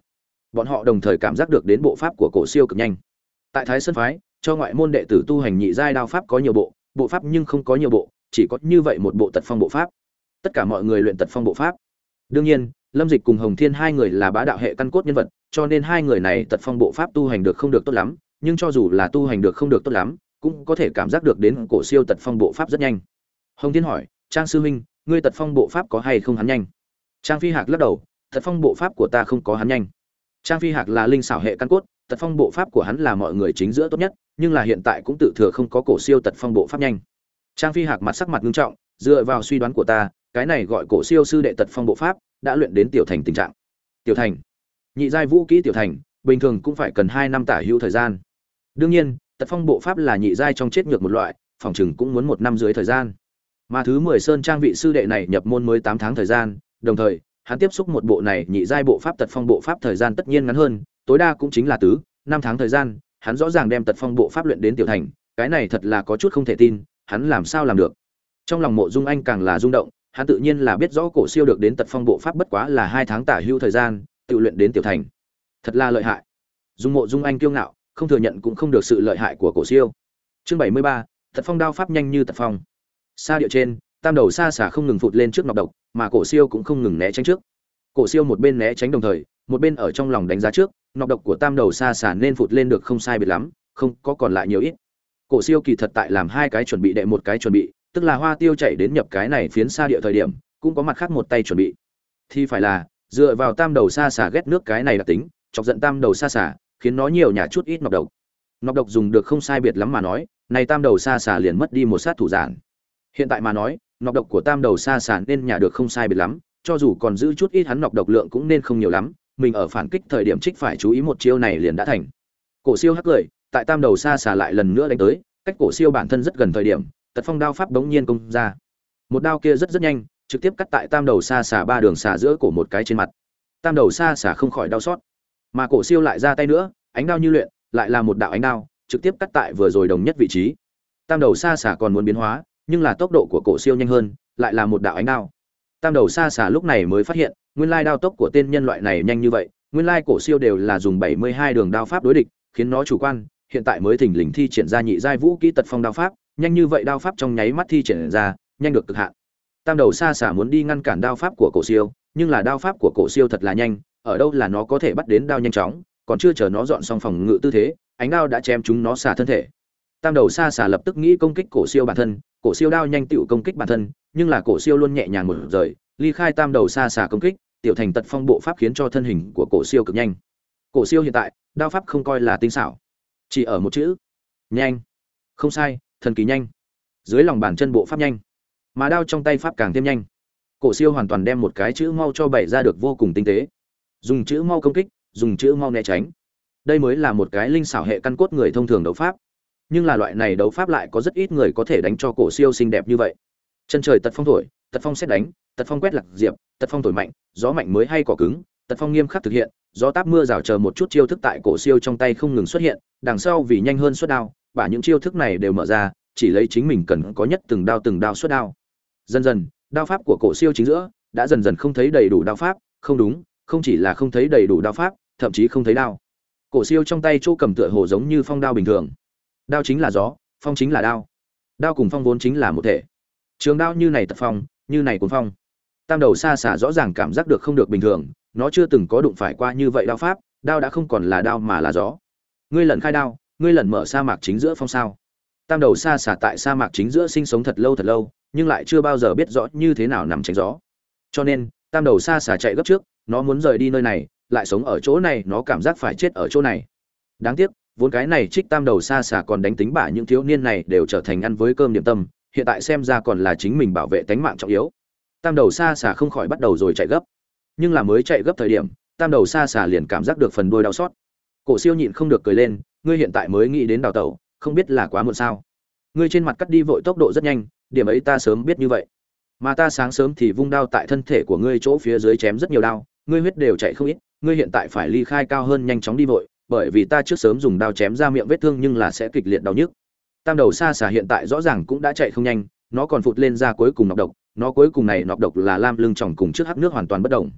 bọn họ đồng thời cảm giác được đến bộ pháp của cổ siêu cực nhanh. Tại thái sơn phái, cho ngoại môn đệ tử tu hành nhị giai đao pháp có nhiều bộ bộ pháp nhưng không có nhiều bộ, chỉ có như vậy một bộ tật phong bộ pháp. Tất cả mọi người luyện tật phong bộ pháp. Đương nhiên, lâm dịch cùng hồng thiên hai người là bá đạo hệ căn cốt nhân vật, cho nên hai người này tật phong bộ pháp tu hành được không được tốt lắm, nhưng cho dù là tu hành được không được tốt lắm, cũng có thể cảm giác được đến cổ siêu tật phong bộ pháp rất nhanh. Hồng thiên hỏi, trang sư huynh, ngươi tật phong bộ pháp có hay không hắn nhanh? Trang phi hạc lắc đầu, tật phong bộ pháp của ta không có hắn nhanh trang phi hạc là linh xảo hệ căn cốt, tật phong bộ pháp của hắn là mọi người chính giữa tốt nhất, nhưng là hiện tại cũng tự thừa không có cổ siêu tật phong bộ pháp nhanh. Trang phi hạc mặt sắc mặt nghiêm trọng, dựa vào suy đoán của ta, cái này gọi cổ siêu sư đệ tật phong bộ pháp, đã luyện đến tiểu thành tình trạng. Tiểu thành. Nhị giai vũ kỹ tiểu thành, bình thường cũng phải cần hai năm tả hữu thời gian. Đương nhiên, tật phong bộ pháp là nhị giai trong chết ngược một loại, phòng chừng cũng muốn một năm dưới thời gian. Mà thứ mười sơn trang vị sư đệ này nhập môn mới tám tháng thời gian, đồng thời hắn tiếp xúc một bộ này nhị giai bộ pháp tật phong bộ pháp thời gian tất nhiên ngắn hơn, tối đa cũng chính là tứ, năm tháng thời gian, hắn rõ ràng đem tật phong bộ pháp luyện đến tiểu thành, cái này thật là có chút không thể tin, hắn làm sao làm được. Trong lòng mộ dung anh càng là rung động, hắn tự nhiên là biết rõ cổ siêu được đến tật phong bộ pháp bất quá là hai tháng tả hữu thời gian, tự luyện đến tiểu thành. Thật là lợi hại. Dung mộ dung anh kiêu ngạo, không thừa nhận cũng không được sự lợi hại của cổ siêu. Chương bảy mươi ba, tật phong đao pháp nhanh như tật phong. Sa địa trên tam đầu xa xả không ngừng phụt lên trước nọc độc, mà cổ siêu cũng không ngừng né tránh trước. Cổ siêu một bên né tránh đồng thời, một bên ở trong lòng đánh giá trước, nọc độc của tam đầu xa xả nên phụt lên được không sai biệt lắm, không có còn lại nhiều ít. Cổ siêu kỳ thật tại làm hai cái chuẩn bị đệ một cái chuẩn bị, tức là hoa tiêu chạy đến nhập cái này phiến xa địa thời điểm, cũng có mặt khác một tay chuẩn bị. Thì phải là, dựa vào tam đầu xa xả ghét nước cái này là tính, chọc giận tam đầu xa xả, khiến nó nhiều nhà chút ít nọc độc. Nọc độc dùng được không sai biệt lắm mà nói, này tam đầu xa xả liền mất đi một sát thủ giản. Hiện tại mà nói nọc độc của tam đầu xa xả nên nhà được không sai biệt lắm, cho dù còn giữ chút ít hắn nọc độc lượng cũng nên không nhiều lắm, mình ở phản kích thời điểm trích phải chú ý một chiêu này liền đã thành. Cổ siêu hắc cười, tại tam đầu xa xả lại lần nữa đánh tới, cách cổ siêu bản thân rất gần thời điểm, tật phong đao pháp đống nhiên công ra. Một đao kia rất rất nhanh, trực tiếp cắt tại tam đầu xa xả ba đường xả giữa cổ một cái trên mặt. Tam đầu xa xả không khỏi đau xót. Mà cổ siêu lại ra tay nữa, ánh đao như luyện, lại là một đạo ánh đao, trực tiếp cắt tại vừa rồi đồng nhất vị trí. Tam đầu xa xả còn muốn biến hóa nhưng là tốc độ của cổ siêu nhanh hơn, lại là một đạo ánh đao. Tam đầu xa xà lúc này mới phát hiện, nguyên lai đao tốc của tên nhân loại này nhanh như vậy, nguyên lai cổ siêu đều là dùng bảy mươi hai đường đao pháp đối địch, khiến nó chủ quan, hiện tại mới thỉnh lình thi triển ra nhị giai vũ kỹ tật phong đao pháp, nhanh như vậy đao pháp trong nháy mắt thi triển ra, nhanh được cực hạn. Tam đầu xa xà muốn đi ngăn cản đao pháp của cổ siêu, nhưng là đao pháp của cổ siêu thật là nhanh, ở đâu là nó có thể bắt đến đao nhanh chóng, còn chưa chờ nó dọn xong phòng ngự tư thế, ánh đao đã chém chúng nó xả thân thể. Tam đầu xa xà lập tức nghĩ công kích cổ siêu bản thân cổ siêu đao nhanh tựu công kích bản thân, nhưng là cổ siêu luôn nhẹ nhàng một rời, ly khai tam đầu xa xả công kích, tiểu thành tật phong bộ pháp khiến cho thân hình của cổ siêu cực nhanh. Cổ siêu hiện tại, đao pháp không coi là tinh xảo, chỉ ở một chữ, nhanh. Không sai, thần kỳ nhanh. Dưới lòng bàn chân bộ pháp nhanh, mà đao trong tay pháp càng thêm nhanh. Cổ siêu hoàn toàn đem một cái chữ mau cho bày ra được vô cùng tinh tế. Dùng chữ mau công kích, dùng chữ mau né tránh. Đây mới là một cái linh xảo hệ căn cốt người thông thường đấu pháp nhưng là loại này đấu pháp lại có rất ít người có thể đánh cho cổ siêu xinh đẹp như vậy. Chân trời tật phong thổi, tật phong xét đánh, tật phong quét lạc diệp, tật phong thổi mạnh, gió mạnh mới hay cỏ cứng, tật phong nghiêm khắc thực hiện, gió táp mưa rào chờ một chút chiêu thức tại cổ siêu trong tay không ngừng xuất hiện, đằng sau vì nhanh hơn suất đao, bả những chiêu thức này đều mở ra, chỉ lấy chính mình cần có nhất từng đao từng đao suất đao. Dần dần, đao pháp của cổ siêu chính giữa đã dần dần không thấy đầy đủ đao pháp, không đúng, không chỉ là không thấy đầy đủ đao pháp, thậm chí không thấy đao. Cổ siêu trong tay chỗ cầm tựa hồ giống như phong đao bình thường đao chính là gió, phong chính là đao. Đao cùng phong vốn chính là một thể. Trường đao như này tật phong, như này cuốn phong. Tam đầu xa xả rõ ràng cảm giác được không được bình thường, nó chưa từng có đụng phải qua như vậy đao pháp, đao đã không còn là đao mà là gió. Ngươi lần khai đao, ngươi lần mở sa mạc chính giữa phong sao. Tam đầu xa xả tại sa mạc chính giữa sinh sống thật lâu thật lâu, nhưng lại chưa bao giờ biết rõ như thế nào nằm tránh gió. Cho nên, tam đầu xa xả chạy gấp trước, nó muốn rời đi nơi này, lại sống ở chỗ này, nó cảm giác phải chết ở chỗ này. Đáng tiếc vốn cái này trích tam đầu xa xả còn đánh tính bả những thiếu niên này đều trở thành ăn với cơm điểm tâm, hiện tại xem ra còn là chính mình bảo vệ tánh mạng trọng yếu. Tam đầu xa xả không khỏi bắt đầu rồi chạy gấp. Nhưng là mới chạy gấp thời điểm, tam đầu xa xả liền cảm giác được phần đôi đau xót. Cổ siêu nhịn không được cười lên, ngươi hiện tại mới nghĩ đến đào tẩu, không biết là quá muộn sao? Ngươi trên mặt cắt đi vội tốc độ rất nhanh, điểm ấy ta sớm biết như vậy. Mà ta sáng sớm thì vung đao tại thân thể của ngươi chỗ phía dưới chém rất nhiều đao, ngươi huyết đều chạy không ít, ngươi hiện tại phải ly khai cao hơn nhanh chóng đi vội bởi vì ta trước sớm dùng đao chém ra miệng vết thương nhưng là sẽ kịch liệt đau nhức. Tam đầu xa xà hiện tại rõ ràng cũng đã chạy không nhanh, nó còn phụt lên ra cuối cùng nọc độc, nó cuối cùng này nọc độc là lam lưng tròng cùng trước hắc nước hoàn toàn bất động.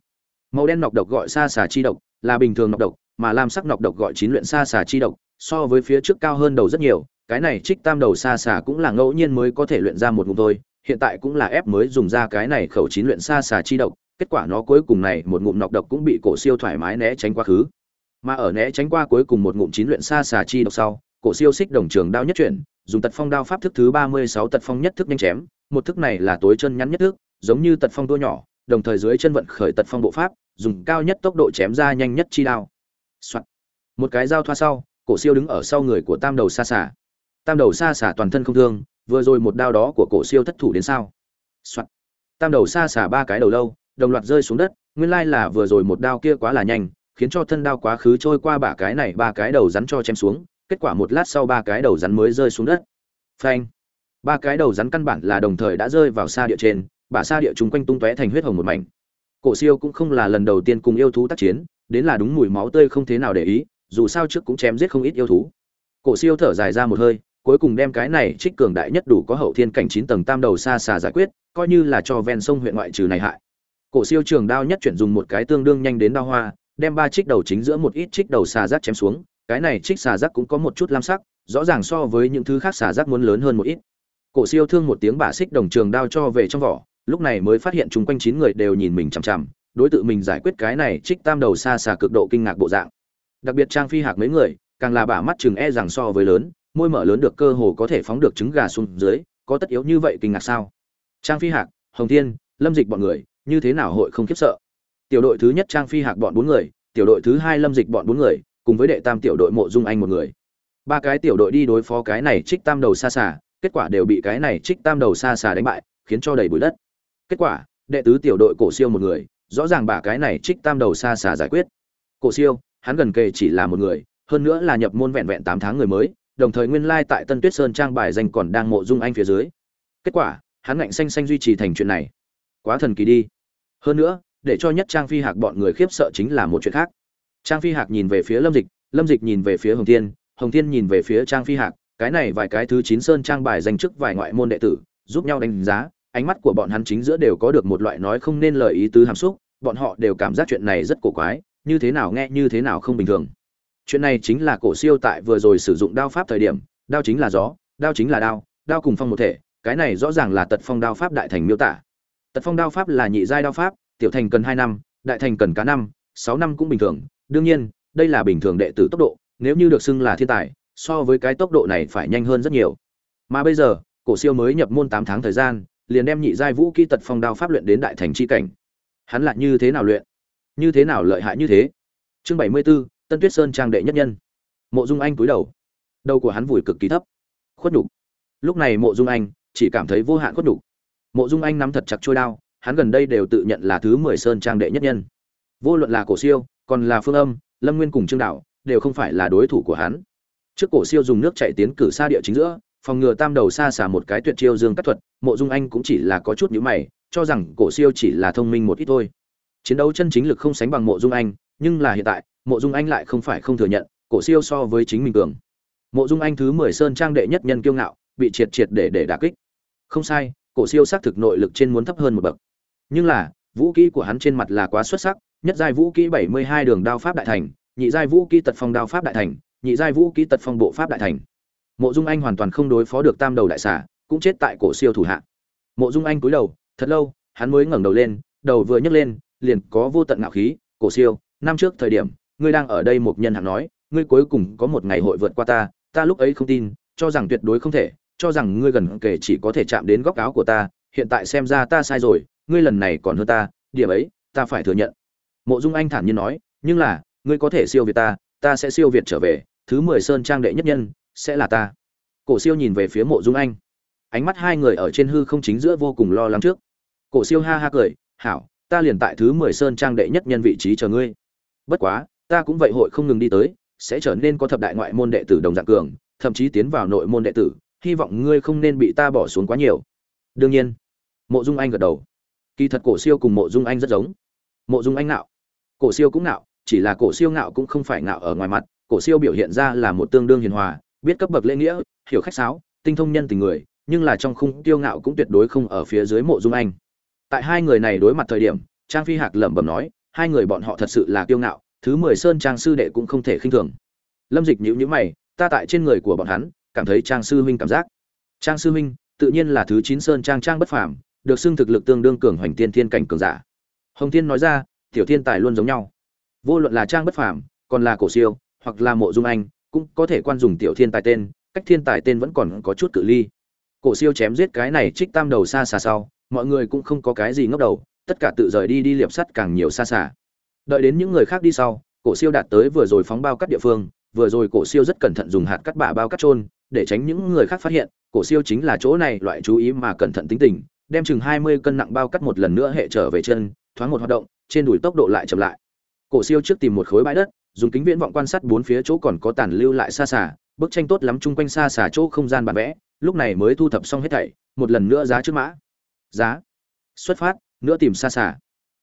Màu đen nọc độc gọi xa xà chi độc, là bình thường nọc độc, mà lam sắc nọc độc gọi chín luyện xa xà chi độc, so với phía trước cao hơn đầu rất nhiều, cái này trích tam đầu xa xà cũng là ngẫu nhiên mới có thể luyện ra một ngụm thôi, hiện tại cũng là ép mới dùng ra cái này khẩu chín luyện xa xà chi độc, kết quả nó cuối cùng này một ngụm nọc độc cũng bị cổ siêu thoải mái né tránh quá khứ mà ở né tránh qua cuối cùng một ngụm chín luyện xa xả chi độc sau, cổ siêu xích đồng trường đao nhất chuyển, dùng tật phong đao pháp thức thứ ba mươi sáu tật phong nhất thức nhanh chém, một thức này là tối chân nhắn nhất thức, giống như tật phong tua nhỏ, đồng thời dưới chân vận khởi tật phong bộ pháp, dùng cao nhất tốc độ chém ra nhanh nhất chi đao、Soạn. một cái dao thoa sau, cổ siêu đứng ở sau người của tam đầu xa xả tam đầu xa xả toàn thân không thương, vừa rồi một đao đó của cổ siêu thất thủ đến sao、Soạn. tam đầu xa xả ba cái đầu lâu, đồng loạt rơi xuống đất, nguyên lai là vừa rồi một đao kia quá là nhanh khiến cho thân đao quá khứ trôi qua bả cái này ba cái đầu rắn cho chém xuống, kết quả một lát sau ba cái đầu rắn mới rơi xuống đất. Phanh. Ba cái đầu rắn căn bản là đồng thời đã rơi vào xa địa trên, bả xa địa chúng quanh tung tóe thành huyết hồng một mảnh. Cổ siêu cũng không là lần đầu tiên cùng yêu thú tác chiến, đến là đúng mùi máu tươi không thế nào để ý, dù sao trước cũng chém giết không ít yêu thú. Cổ siêu thở dài ra một hơi, cuối cùng đem cái này trích cường đại nhất đủ có hậu thiên cảnh chín tầng tam đầu xa xà giải quyết, coi như là cho ven sông huyện ngoại trừ này hại. Cổ siêu trường đao nhất chuyển dùng một cái tương đương nhanh đến đao hoa đem ba trích đầu chính giữa một ít trích đầu xà rác chém xuống, cái này trích xà rác cũng có một chút lam sắc, rõ ràng so với những thứ khác xà rác muốn lớn hơn một ít. Cổ siêu thương một tiếng bả xích đồng trường đao cho về trong vỏ, lúc này mới phát hiện chung quanh chín người đều nhìn mình chằm chằm, đối tượng mình giải quyết cái này trích tam đầu xa xà cực độ kinh ngạc bộ dạng. Đặc biệt trang phi hạc mấy người, càng là bả mắt chừng e rằng so với lớn, môi mở lớn được cơ hồ có thể phóng được trứng gà xuống dưới, có tất yếu như vậy kinh ngạc sao? Trang phi hạc, hồng thiên, lâm dịch bọn người, như thế nào hội không khiếp sợ? Tiểu đội thứ nhất trang phi hạc bọn bốn người, tiểu đội thứ hai lâm dịch bọn bốn người, cùng với đệ tam tiểu đội mộ dung anh một người. Ba cái tiểu đội đi đối phó cái này trích tam đầu xa xà, kết quả đều bị cái này trích tam đầu xa xà đánh bại, khiến cho đầy bụi đất. Kết quả, đệ tứ tiểu đội cổ siêu một người, rõ ràng bà cái này trích tam đầu xa xà giải quyết. Cổ siêu, hắn gần kề chỉ là một người, hơn nữa là nhập môn vẹn vẹn tám tháng người mới, đồng thời nguyên lai tại tân tuyết sơn trang bài danh còn đang mộ dung anh phía dưới. Kết quả, hắn ngạnh xanh xanh duy trì thành chuyện này. Quá thần kỳ đi. Hơn nữa để cho nhất trang phi hạc bọn người khiếp sợ chính là một chuyện khác. Trang phi hạc nhìn về phía lâm dịch lâm dịch nhìn về phía hồng thiên hồng thiên nhìn về phía trang phi hạc, cái này vài cái thứ chín sơn trang bài danh chức vài ngoại môn đệ tử, giúp nhau đánh giá, ánh mắt của bọn hắn chính giữa đều có được một loại nói không nên lời ý tứ hàm xúc, bọn họ đều cảm giác chuyện này rất cổ quái, như thế nào nghe như thế nào không bình thường. Chuyện này chính là cổ siêu tại vừa rồi sử dụng đao pháp thời điểm, đao chính là gió, đao chính là đao đao cùng phong một thể, cái này rõ ràng là tật phong đao pháp đại thành miêu tả. Tật phong đao pháp là nhị giai đao pháp tiểu thành cần hai năm đại thành cần cá năm sáu năm cũng bình thường. Đương nhiên đây là bình thường đệ tử tốc độ nếu như được xưng là thiên tài so với cái tốc độ này phải nhanh hơn rất nhiều. Mà bây giờ cổ siêu mới nhập môn tám tháng thời gian liền đem nhị giai vũ kỹ tật phong đao pháp luyện đến đại thành chi cảnh. Hắn lại như thế nào luyện? Như thế nào lợi hại như thế? Chương bảy mươi 74, tân tuyết sơn trang đệ nhất nhân. Mộ dung anh cúi đầu. Đầu của hắn vùi cực kỳ thấp. Khuất nhục. Lúc này mộ dung anh chỉ cảm thấy vô hạn khuất nhục. Mộ dung anh nắm thật chặt trôi đao hắn gần đây đều tự nhận là thứ mười sơn trang đệ nhất nhân. Vô luận là cổ siêu, còn là phương âm, lâm nguyên cùng trương đạo, đều không phải là đối thủ của hắn. Trước cổ siêu dùng nước chảy tiến cử xa địa chính giữa, phòng ngừa tam đầu xa xả một cái tuyệt chiêu dương cắt thuật, mộ dung anh cũng chỉ là có chút nhíu mày, cho rằng cổ siêu chỉ là thông minh một ít thôi. Chiến đấu chân chính lực không sánh bằng mộ dung anh, nhưng là hiện tại, mộ dung anh lại không phải không thừa nhận, cổ siêu so với chính mình cường. Mộ dung anh thứ mười sơn trang đệ nhất nhân kiêu ngạo, bị triệt triệt để để đả kích. Không sai, cổ siêu xác thực nội lực trên muốn thấp hơn một bậc nhưng là, vũ kỹ của hắn trên mặt là quá xuất sắc, nhất giai vũ kỹ bảy mươi hai đường đao pháp đại thành, nhị giai vũ kỹ tật phong đao pháp đại thành, nhị giai vũ kỹ tật phong bộ pháp đại thành. Mộ dung anh hoàn toàn không đối phó được tam đầu đại xà, cũng chết tại cổ siêu thủ hạ. Mộ dung anh cúi đầu, thật lâu, hắn mới ngẩng đầu lên, đầu vừa nhấc lên, liền có vô tận ngạo khí, cổ siêu, năm trước thời điểm, ngươi đang ở đây một nhân hạng nói, ngươi cuối cùng có một ngày hội vượt qua ta ta lúc ấy không tin, cho rằng tuyệt đối không thể, cho rằng ngươi gần kể chỉ có thể chạm đến góc áo của ta, hiện tại xem ra ta sai rồi ngươi lần này còn hơn ta, điểm ấy, ta phải thừa nhận. Mộ dung anh thản nhiên nói, nhưng là, ngươi có thể siêu việt ta ta sẽ siêu việt trở về, thứ mười sơn trang đệ nhất nhân, sẽ là ta. Cổ siêu nhìn về phía mộ dung anh. Ánh mắt hai người ở trên hư không chính giữa vô cùng lo lắng trước. Cổ siêu ha ha cười, hảo, ta liền tại thứ mười sơn trang đệ nhất nhân vị trí chờ ngươi. Bất quá, ta cũng vậy hội không ngừng đi tới, sẽ trở nên có thập đại ngoại môn đệ tử đồng dạng cường, thậm chí tiến vào nội môn đệ tử, hy vọng ngươi không nên bị ta bỏ xuống quá nhiều. Đương nhiên. Mộ dung anh gật đầu kỳ thật cổ siêu cùng mộ dung anh rất giống. Mộ dung anh nạo cổ siêu cũng nạo chỉ là cổ siêu ngạo cũng không phải ngạo ở ngoài mặt, cổ siêu biểu hiện ra là một tương đương hiền hòa, biết cấp bậc lễ nghĩa, hiểu khách sáo, tinh thông nhân tình người, nhưng là trong khung tiêu ngạo cũng tuyệt đối không ở phía dưới mộ dung anh. Tại hai người này đối mặt thời điểm, trang phi hạc lẩm bẩm nói, hai người bọn họ thật sự là kiêu ngạo, thứ mười sơn trang sư đệ cũng không thể khinh thường. Lâm dịch nhữ nhữ mày, ta tại trên người của bọn hắn, cảm thấy trang sư huynh cảm giác. Trang sư huynh, tự nhiên là thứ chín sơn trang trang bất phàm được xưng thực lực tương đương cường hoành tiên thiên cảnh cường giả. Hồng thiên nói ra, tiểu thiên tài luôn giống nhau. Vô luận là trang bất phàm, còn là cổ siêu, hoặc là mộ dung anh, cũng có thể quan dùng tiểu thiên tài tên, cách thiên tài tên vẫn còn có chút cự ly. Cổ siêu chém giết cái này trích tam đầu xa xa sau, mọi người cũng không có cái gì ngốc đầu, tất cả tự rời đi đi liệp sắt càng nhiều xa xa đợi đến những người khác đi sau, cổ siêu đạt tới vừa rồi phóng bao cắt địa phương, vừa rồi cổ siêu rất cẩn thận dùng hạt cắt bả bao cắt trôn để tránh những người khác phát hiện, cổ siêu chính là chỗ này loại chú ý mà cẩn thận tính tình đem chừng hai mươi cân nặng bao cắt một lần nữa hệ trở về chân, thoáng một hoạt động, trên đùi tốc độ lại chậm lại. Cổ siêu trước tìm một khối bãi đất, dùng kính viễn vọng quan sát bốn phía chỗ còn có tàn lưu lại xa xà bức tranh tốt lắm chung quanh xa xà chỗ không gian bản vẽ, lúc này mới thu thập xong hết thảy, một lần nữa giá trước mã. Giá. Xuất phát nữa tìm xa xà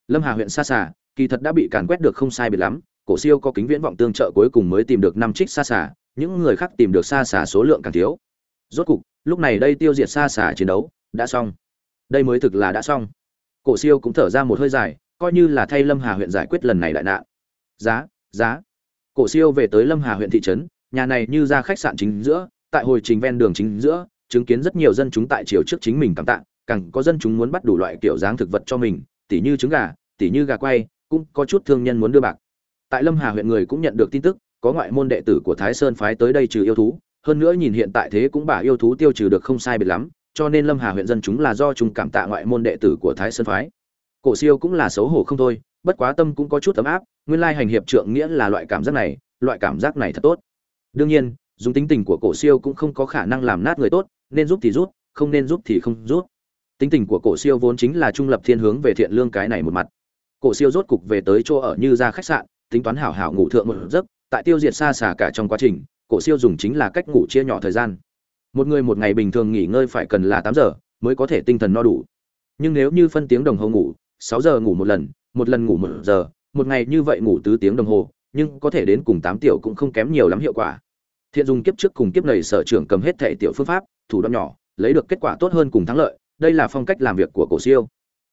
lâm hà huyện xa xà kỳ thật đã bị càn quét được không sai biệt lắm, cổ siêu có kính viễn vọng tương trợ cuối cùng mới tìm được năm trích xa xà những người khác tìm được xa xà số lượng càng thiếu. Rốt cục, lúc này đây tiêu diệt xa xà chiến đấu, đã xong đây mới thực là đã xong. Cổ siêu cũng thở ra một hơi dài, coi như là thay lâm hà huyện giải quyết lần này đại nạn. Giá giá. Cổ siêu về tới lâm hà huyện thị trấn, nhà này như ra khách sạn chính giữa, tại hồi trình ven đường chính giữa, chứng kiến rất nhiều dân chúng tại chiều trước chính mình cảm tạ, càng có dân chúng muốn bắt đủ loại kiểu dáng thực vật cho mình, tỉ như trứng gà, tỉ như gà quay, cũng có chút thương nhân muốn đưa bạc. Tại lâm hà huyện người cũng nhận được tin tức, có ngoại môn đệ tử của thái sơn phái tới đây trừ yêu thú, hơn nữa nhìn hiện tại thế cũng bả yêu thú tiêu trừ được không sai biệt lắm cho nên lâm hà huyện dân chúng là do chúng cảm tạ ngoại môn đệ tử của thái sơn phái. Cổ siêu cũng là xấu hổ không thôi, bất quá tâm cũng có chút ấm áp, nguyên lai hành hiệp trượng nghĩa là loại cảm giác này, loại cảm giác này thật tốt. Đương nhiên, dùng tính tình của cổ siêu cũng không có khả năng làm nát người tốt, nên giúp thì rút không nên giúp thì không rút tính tình của cổ siêu vốn chính là trung lập thiên hướng về thiện lương cái này một mặt. Cổ siêu rốt cục về tới chỗ ở như ra khách sạn, tính toán hảo hảo ngủ thượng một giấc, tại tiêu diệt xa xả cả trong quá trình, cổ siêu dùng chính là cách ngủ chia nhỏ thời gian một người một ngày bình thường nghỉ ngơi phải cần là tám giờ mới có thể tinh thần no đủ. Nhưng nếu như phân tiếng đồng hồ ngủ, sáu giờ ngủ một lần một lần ngủ một giờ, một ngày như vậy ngủ tứ tiếng đồng hồ, nhưng có thể đến cùng tám tiểu cũng không kém nhiều lắm hiệu quả. Thiện dùng kiếp trước cùng kiếp này sở trưởng cầm hết thệ tiểu phương pháp, thủ đoạn nhỏ, lấy được kết quả tốt hơn cùng thắng lợi, đây là phong cách làm việc của cổ siêu.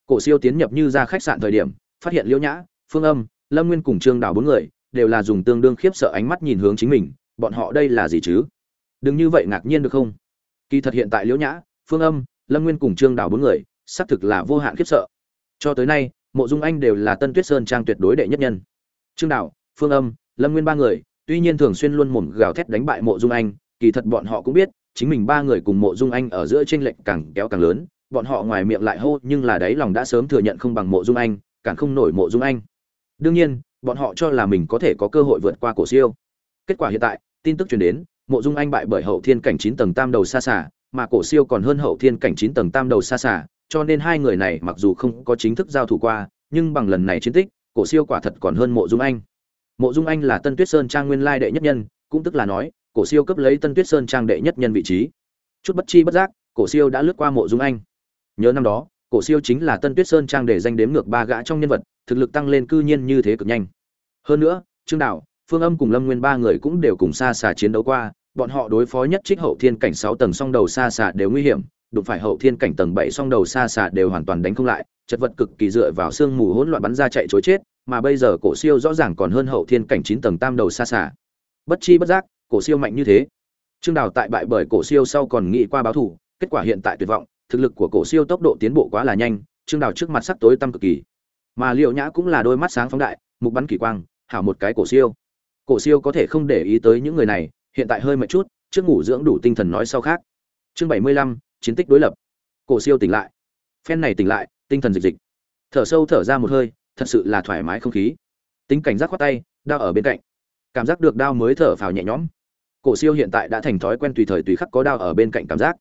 Cổ siêu tiến nhập như ra khách sạn thời điểm, phát hiện liễu nhã, phương âm, lâm nguyên cùng trương đào bốn người, đều là dùng tương đương khiếp sợ ánh mắt nhìn hướng chính mình, bọn họ đây là gì chứ? Đừng như vậy ngạc nhiên được không? Kỳ thật hiện tại liễu nhã, phương âm, lâm nguyên cùng trương đào bốn người, xác thực là vô hạn khiếp sợ. Cho tới nay, mộ dung anh đều là tân tuyết sơn trang tuyệt đối đệ nhất nhân. Trương đào, phương âm, lâm nguyên ba người, tuy nhiên thường xuyên luôn mồm gào thét đánh bại mộ dung anh, kỳ thật bọn họ cũng biết, chính mình ba người cùng mộ dung anh ở giữa tranh lệch càng kéo càng lớn, bọn họ ngoài miệng lại hô, nhưng là đáy lòng đã sớm thừa nhận không bằng mộ dung anh, càng không nổi mộ dung anh. Đương nhiên, bọn họ cho là mình có thể có cơ hội vượt qua cổ siêu. Kết quả hiện tại, tin tức truyền đến mộ dung anh bại bởi hậu thiên cảnh chín tầng tam đầu xa xả mà cổ siêu còn hơn hậu thiên cảnh chín tầng tam đầu xa xả cho nên hai người này mặc dù không có chính thức giao thủ qua, nhưng bằng lần này chiến tích, cổ siêu quả thật còn hơn mộ dung anh. Mộ dung anh là tân tuyết sơn trang nguyên lai đệ nhất nhân, cũng tức là nói, cổ siêu cấp lấy tân tuyết sơn trang đệ nhất nhân vị trí. Chút bất chi bất giác, cổ siêu đã lướt qua mộ dung anh. Nhớ năm đó, cổ siêu chính là tân tuyết sơn trang để danh đếm ngược ba gã trong nhân vật, thực lực tăng lên cư nhiên như thế cực nhanh. Hơn nữa, trương đạo phương âm cùng lâm nguyên ba người cũng đều cùng xa xà chiến đấu qua, bọn họ đối phó nhất trích hậu thiên cảnh sáu tầng song đầu xa xà đều nguy hiểm, đụng phải hậu thiên cảnh tầng bảy song đầu xa xà đều hoàn toàn đánh không lại, chật vật cực kỳ dựa vào sương mù hỗn loạn bắn ra chạy chối chết, mà bây giờ cổ siêu rõ ràng còn hơn hậu thiên cảnh chín tầng tam đầu xa xà. Bất chi bất giác, cổ siêu mạnh như thế. Trương đào tại bại bởi cổ siêu sau còn nghĩ qua báo thủ, kết quả hiện tại tuyệt vọng, thực lực của cổ siêu tốc độ tiến bộ quá là nhanh, trương đào trước mặt sắc tối tăm cực kỳ. Mà liệu nhã cũng là đôi mắt sáng phóng đại, mục bắn kỳ quang, hảo một cái cổ siêu cổ siêu có thể không để ý tới những người này, hiện tại hơi mệt chút, trước ngủ dưỡng đủ tinh thần nói sau khác. Chương bảy mươi lăm, chiến tích đối lập. Cổ siêu tỉnh lại. Phen này tỉnh lại, tinh thần dịch dịch. Thở sâu thở ra một hơi, thật sự là thoải mái không khí. Tính cảnh giác khoát tay, đao ở bên cạnh. Cảm giác được đao mới thở phào nhẹ nhõm. Cổ siêu hiện tại đã thành thói quen tùy thời tùy khắc có đao ở bên cạnh cảm giác.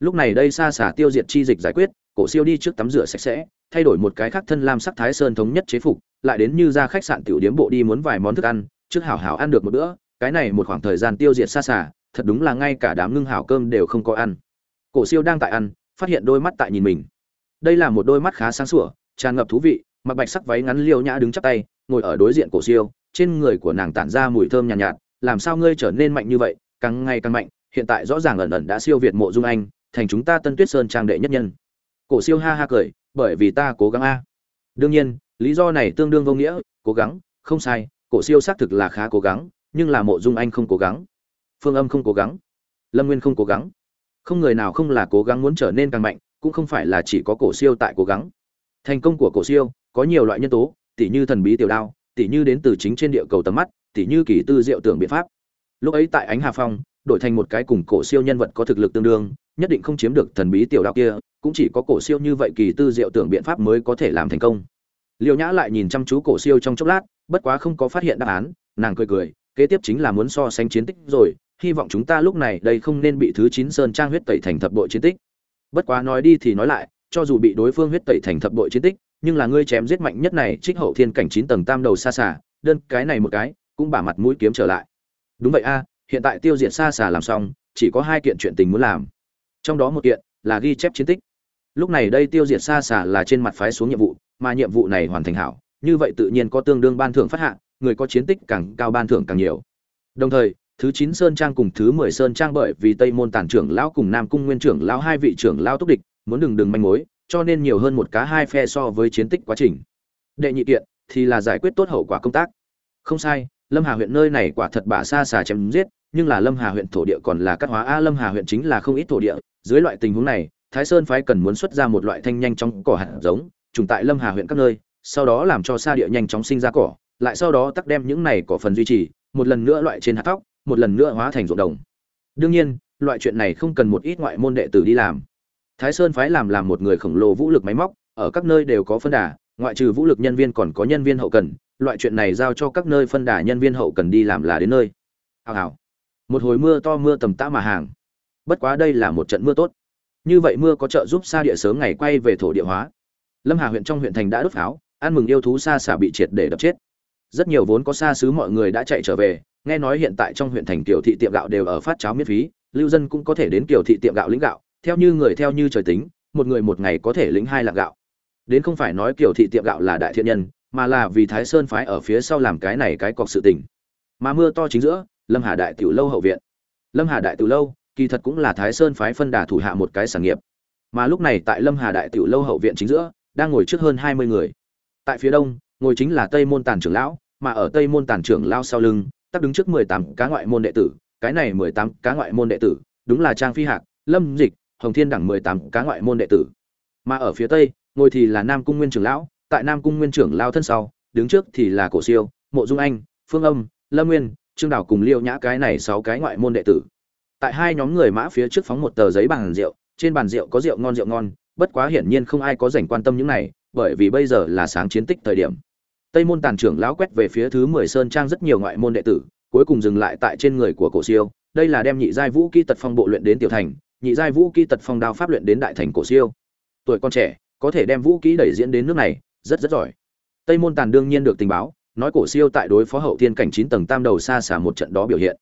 Lúc này đây xa xả tiêu diệt chi dịch giải quyết, cổ siêu đi trước tắm rửa sạch sẽ, thay đổi một cái khác thân lam sắc thái sơn thống nhất chế phục, lại đến như ra khách sạn tiểu điếm bộ đi muốn vài món thức ăn trước hảo hảo ăn được một bữa cái này một khoảng thời gian tiêu diệt xa xả thật đúng là ngay cả đám ngưng hảo cơm đều không có ăn. Cổ siêu đang tại ăn phát hiện đôi mắt tại nhìn mình. Đây là một đôi mắt khá sáng sủa tràn ngập thú vị mặc bạch sắc váy ngắn liêu nhã đứng chắp tay ngồi ở đối diện cổ siêu trên người của nàng tản ra mùi thơm nhàn nhạt, nhạt làm sao ngươi trở nên mạnh như vậy càng ngày càng mạnh hiện tại rõ ràng ẩn ẩn đã siêu việt mộ dung anh thành chúng ta tân tuyết sơn trang đệ nhất nhân. Cổ siêu ha ha cười bởi vì ta cố gắng a. Đương nhiên lý do này tương đương vô nghĩa cố gắng không sai cổ siêu xác thực là khá cố gắng, nhưng là mộ dung anh không cố gắng. Phương âm không cố gắng. Lâm nguyên không cố gắng. Không người nào không là cố gắng muốn trở nên càng mạnh, cũng không phải là chỉ có cổ siêu tại cố gắng. Thành công của cổ siêu, có nhiều loại nhân tố, tỉ như thần bí tiểu đao, tỉ như đến từ chính trên địa cầu tầm mắt, tỉ như kỳ tư diệu tưởng biện pháp. Lúc ấy tại ánh hà phong, đổi thành một cái cùng cổ siêu nhân vật có thực lực tương đương, nhất định không chiếm được thần bí tiểu đao kia, cũng chỉ có cổ siêu như vậy kỳ tư diệu tưởng biện pháp mới có thể làm thành công. Liêu nhã lại nhìn chăm chú cổ siêu trong chốc lát bất quá không có phát hiện đáp án, nàng cười cười, kế tiếp chính là muốn so sánh chiến tích rồi, hy vọng chúng ta lúc này đây không nên bị thứ chín sơn trang huyết tẩy thành thập bội chiến tích. Bất quá nói đi thì nói lại, cho dù bị đối phương huyết tẩy thành thập bội chiến tích, nhưng là ngươi chém giết mạnh nhất này trích hậu thiên cảnh chín tầng tam đầu xa xả đơn cái này một cái, cũng bả mặt mũi kiếm trở lại. Đúng vậy a, hiện tại tiêu diệt xa xả làm xong, chỉ có hai kiện chuyện tình muốn làm. Trong đó một kiện là ghi chép chiến tích. Lúc này đây tiêu diệt xa xả là trên mặt phái xuống nhiệm vụ, mà nhiệm vụ này hoàn thành hảo như vậy tự nhiên có tương đương ban thưởng phát hạ, người có chiến tích càng cao ban thưởng càng nhiều. Đồng thời, thứ chín sơn trang cùng thứ mười sơn trang bởi vì tây môn tản trưởng lão cùng nam cung nguyên trưởng lão hai vị trưởng lão túc địch, muốn đừng đừng manh mối, cho nên nhiều hơn một cá hai phe so với chiến tích quá trình. Đệ nhị kiện thì là giải quyết tốt hậu quả công tác. Không sai, lâm hà huyện nơi này quả thật bả xa xà chém giết, nhưng là lâm hà huyện thổ địa còn là cát hóa. A, lâm hà huyện chính là không ít thổ địa. Dưới loại tình huống này, thái sơn phái cần muốn xuất ra một loại thanh nhanh trong cỏ hạt giống, trùng tại lâm hà huyện các nơi sau đó làm cho sa địa nhanh chóng sinh ra cỏ, lại sau đó tắc đem những này cỏ phần duy trì, một lần nữa loại trên hạt tóc một lần nữa hóa thành ruộng đồng. Đương nhiên, loại chuyện này không cần một ít ngoại môn đệ tử đi làm. Thái sơn phái làm làm một người khổng lồ vũ lực máy móc, ở các nơi đều có phân đà, ngoại trừ vũ lực nhân viên còn có nhân viên hậu cần, loại chuyện này giao cho các nơi phân đà nhân viên hậu cần đi làm là đến nơi. Hào hào. Một hồi mưa to mưa tầm tã mà hàng. Bất quá đây là một trận mưa tốt. Như vậy mưa có trợ giúp xa địa sớm ngày quay về thổ địa hóa. Lâm hà huyện trong huyện thành đã đốt pháo ăn mừng yêu thú xa xả bị triệt để đập chết. Rất nhiều vốn có xa xứ mọi người đã chạy trở về, nghe nói hiện tại trong huyện thành kiểu thị tiệm gạo đều ở phát cháo miễn phí, lưu dân cũng có thể đến kiểu thị tiệm gạo lĩnh gạo. Theo như người theo như trời tính, một người một ngày có thể lĩnh hai lạng gạo. Đến không phải nói kiểu thị tiệm gạo là đại thiện nhân, mà là vì thái sơn phái ở phía sau làm cái này cái cọc sự tình. Mà mưa to chính giữa, lâm hà đại tiểu lâu hậu viện. Lâm hà đại tiểu lâu, kỳ thật cũng là thái sơn phái phân đà thủ hạ một cái sản nghiệp. Mà lúc này tại lâm hà đại tiểu lâu hậu viện chính giữa, đang ngồi trước hơn hai mươi người tại phía đông, ngồi chính là tây môn tàn trưởng lão, mà ở tây môn tàn trưởng lao sau lưng, tắc đứng trước mười tám cá ngoại môn đệ tử, cái này mười tám cá ngoại môn đệ tử, đúng là trang phi hạc, lâm dịch, hồng thiên đẳng mười tám cá ngoại môn đệ tử. Mà ở phía tây, ngồi thì là nam cung nguyên trưởng lão, tại nam cung nguyên trưởng lao thân sau, đứng trước thì là cổ siêu, mộ dung anh, phương âm, lâm nguyên, trương đảo cùng liêu nhã cái này sáu cái ngoại môn đệ tử. Tại hai nhóm người mã phía trước phóng một tờ giấy bàn rượu, trên bàn rượu có rượu ngon rượu ngon, bất quá hiển nhiên không ai có dành quan tâm những này bởi vì bây giờ là sáng chiến tích thời điểm. Tây môn tàn trưởng lão quét về phía thứ mười sơn trang rất nhiều ngoại môn đệ tử, cuối cùng dừng lại tại trên người của cổ siêu. Đây là đem nhị giai vũ kỹ tật phong bộ luyện đến tiểu thành, nhị giai vũ kỹ tật phong đao pháp luyện đến đại thành cổ siêu. Tuổi con trẻ, có thể đem vũ kỹ đẩy diễn đến nước này, rất rất giỏi. Tây môn tàn đương nhiên được tình báo, nói cổ siêu tại đối phó hậu thiên cảnh chín tầng tam đầu xa xả một trận đó biểu hiện.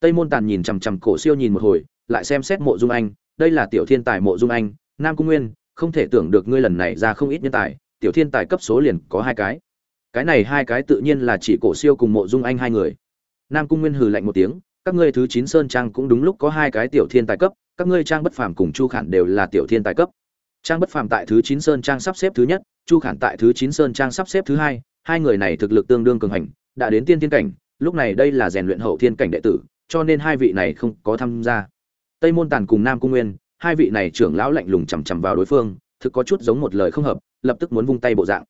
Tây môn tàn nhìn chằm chằm cổ siêu nhìn một hồi, lại xem xét mộ dung anh, đây là tiểu thiên tài mộ dung anh, nam cung nguyên không thể tưởng được ngươi lần này ra không ít nhân tài, tiểu thiên tài cấp số liền có hai cái. Cái này hai cái tự nhiên là chỉ cổ siêu cùng mộ dung anh hai người. Nam cung nguyên hừ lạnh một tiếng, các ngươi thứ chín sơn trang cũng đúng lúc có hai cái tiểu thiên tài cấp, các ngươi trang bất phàm cùng chu khản đều là tiểu thiên tài cấp. Trang bất phàm tại thứ chín sơn trang sắp xếp thứ nhất, chu khản tại thứ chín sơn trang sắp xếp thứ hai hai người này thực lực tương đương cường hành, đã đến tiên thiên cảnh, lúc này đây là rèn luyện hậu thiên cảnh đệ tử, cho nên hai vị này không có tham gia. Tây môn tàn cùng nam cung nguyên hai vị này trưởng lão lạnh lùng chằm chằm vào đối phương, thực có chút giống một lời không hợp, lập tức muốn vung tay bộ dạng.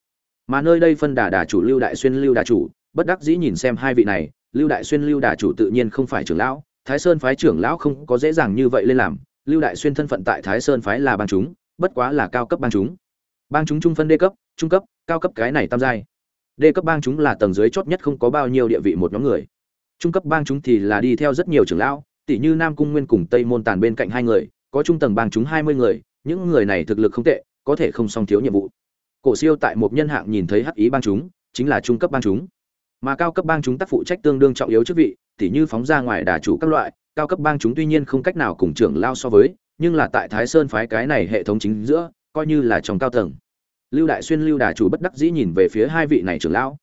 Mà nơi đây phân đà đà chủ lưu đại xuyên, lưu đà chủ, bất đắc dĩ nhìn xem hai vị này, lưu đại xuyên, lưu đà chủ tự nhiên không phải trưởng lão, thái sơn phái trưởng lão không có dễ dàng như vậy lên làm, lưu đại xuyên thân phận tại thái sơn phái là bang chúng, bất quá là cao cấp bang chúng. Bang chúng trung phân đê cấp, trung cấp, cao cấp cái này tam giai. Đê cấp bang chúng là tầng dưới chót nhất không có bao nhiêu địa vị một nhóm người. Trung cấp bang chúng thì là đi theo rất nhiều trưởng lão tỷ như nam cung nguyên cùng tây môn tàn bên cạnh hai người có trung tầng bang chúng hai mươi người, những người này thực lực không tệ, có thể không song thiếu nhiệm vụ. Cổ siêu tại một nhân hạng nhìn thấy hắc ý bang chúng, chính là trung cấp bang chúng. Mà cao cấp bang chúng tác phụ trách tương đương trọng yếu chức vị, tỉ như phóng ra ngoài đà chủ các loại, cao cấp bang chúng tuy nhiên không cách nào cùng trưởng lao so với, nhưng là tại thái sơn phái cái này hệ thống chính giữa, coi như là trong cao tầng. Lưu đại xuyên, lưu đà chủ bất đắc dĩ nhìn về phía hai vị này trưởng lão.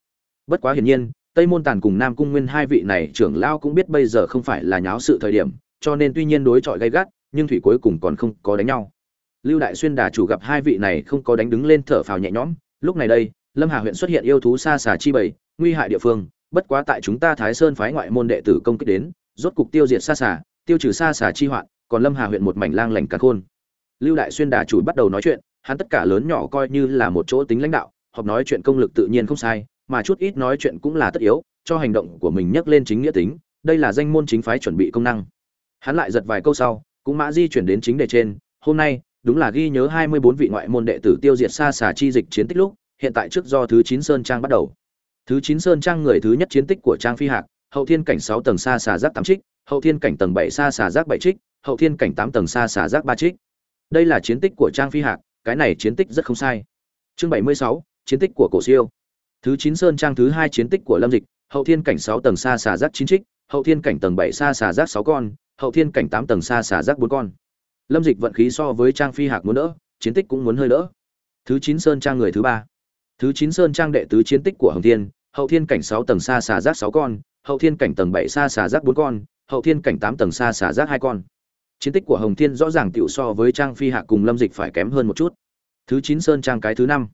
Bất quá hiển nhiên, tây môn tàn cùng nam cung nguyên hai vị này trưởng lão cũng biết bây giờ không phải là nháo sự thời điểm, cho nên tuy nhiên đối chọi gay gắt nhưng thủy cuối cùng còn không có đánh nhau. Lưu đại xuyên đà chủ gặp hai vị này không có đánh đứng lên thở phào nhẹ nhõm. Lúc này đây, lâm hà huyện xuất hiện yêu thú xa xà chi bảy nguy hại địa phương, bất quá tại chúng ta thái sơn phái ngoại môn đệ tử công kích đến, rốt cục tiêu diệt xa xà, tiêu trừ xa xà chi hoạn, còn lâm hà huyện một mảnh lang lành cả khôn. Lưu đại xuyên đà chủ bắt đầu nói chuyện, hắn tất cả lớn nhỏ coi như là một chỗ tính lãnh đạo, họp nói chuyện công lực tự nhiên không sai, mà chút ít nói chuyện cũng là tất yếu, cho hành động của mình nhắc lên chính nghĩa tính, đây là danh môn chính phái chuẩn bị công năng. Hắn lại giật vài câu sau cũng mã di chuyển đến chính đề trên, hôm nay, đúng là ghi nhớ hai mươi bốn vị ngoại môn đệ tử tiêu diệt xa xà chi dịch chiến tích lúc, hiện tại trước do thứ chín sơn trang bắt đầu. Thứ chín sơn trang người thứ nhất chiến tích của trang phi hạc, hậu thiên cảnh sáu tầng xa xà giác tám trích, hậu thiên cảnh tầng bảy xa xà giác bảy trích, hậu thiên cảnh tám tầng xa xà giác ba trích. Đây là chiến tích của trang phi hạc, cái này chiến tích rất không sai. Chương bảy mươi sáu, chiến tích của cổ siêu. Thứ chín sơn trang thứ hai chiến tích của lâm dịch, hậu thiên cảnh sáu tầng xa xà giác chín trích, hậu thiên cảnh tầng bảy xa xà giác sáu con hậu thiên cảnh tám tầng xa xả rác bốn con. Lâm dịch vận khí so với trang phi hạc muốn đỡ, chiến tích cũng muốn hơi đỡ. Thứ chín sơn trang người thứ ba. Thứ chín sơn trang đệ tứ chiến tích của hồng thiên, hậu thiên cảnh sáu tầng xa xả rác sáu con, hậu thiên cảnh tầng bảy xa xả rác bốn con, hậu thiên cảnh tám tầng xa xả rác hai con. Chiến tích của hồng thiên rõ ràng tiểu so với trang phi Hạc cùng lâm dịch phải kém hơn một chút. Thứ chín sơn trang cái thứ năm.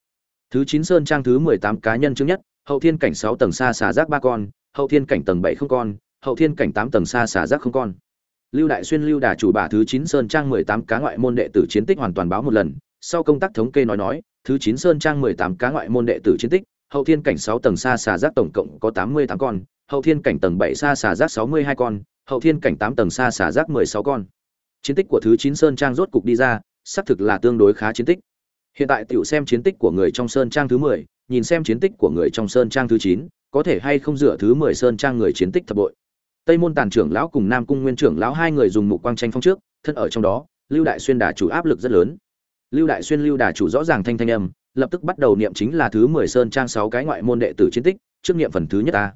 Thứ chín sơn trang thứ mười tám cá nhân chứng nhất, hậu thiên cảnh sáu tầng xa xả rác ba con, hậu thiên cảnh tầng bảy không con, hậu thiên cảnh tám tầng xa xả rác không con lưu đại xuyên, lưu đà chủ bà thứ chín sơn trang mười tám cá ngoại môn đệ tử chiến tích hoàn toàn báo một lần. Sau công tác thống kê nói nói, thứ chín sơn trang mười tám cá ngoại môn đệ tử chiến tích, hậu thiên cảnh sáu tầng xa xà giác tổng cộng có tám mươi tám con, hậu thiên cảnh tầng bảy xa xà giác sáu mươi hai con, hậu thiên cảnh tám tầng xa xà giác mười sáu con. Chiến tích của thứ chín sơn trang rốt cục đi ra, xác thực là tương đối khá chiến tích. Hiện tại tiểu xem chiến tích của người trong sơn trang thứ mười, nhìn xem chiến tích của người trong sơn trang thứ chín, có thể hay không dựa thứ mười sơn trang người chiến tích thập bội tây môn tàn trưởng lão cùng nam cung nguyên trưởng lão hai người dùng mục quang tranh phong trước, thân ở trong đó, lưu đại xuyên đà chủ áp lực rất lớn. Lưu đại xuyên, lưu đà chủ rõ ràng thanh thanh âm, lập tức bắt đầu niệm chính là thứ mười sơn trang sáu cái ngoại môn đệ tử chiến tích, trước niệm phần thứ nhất ta.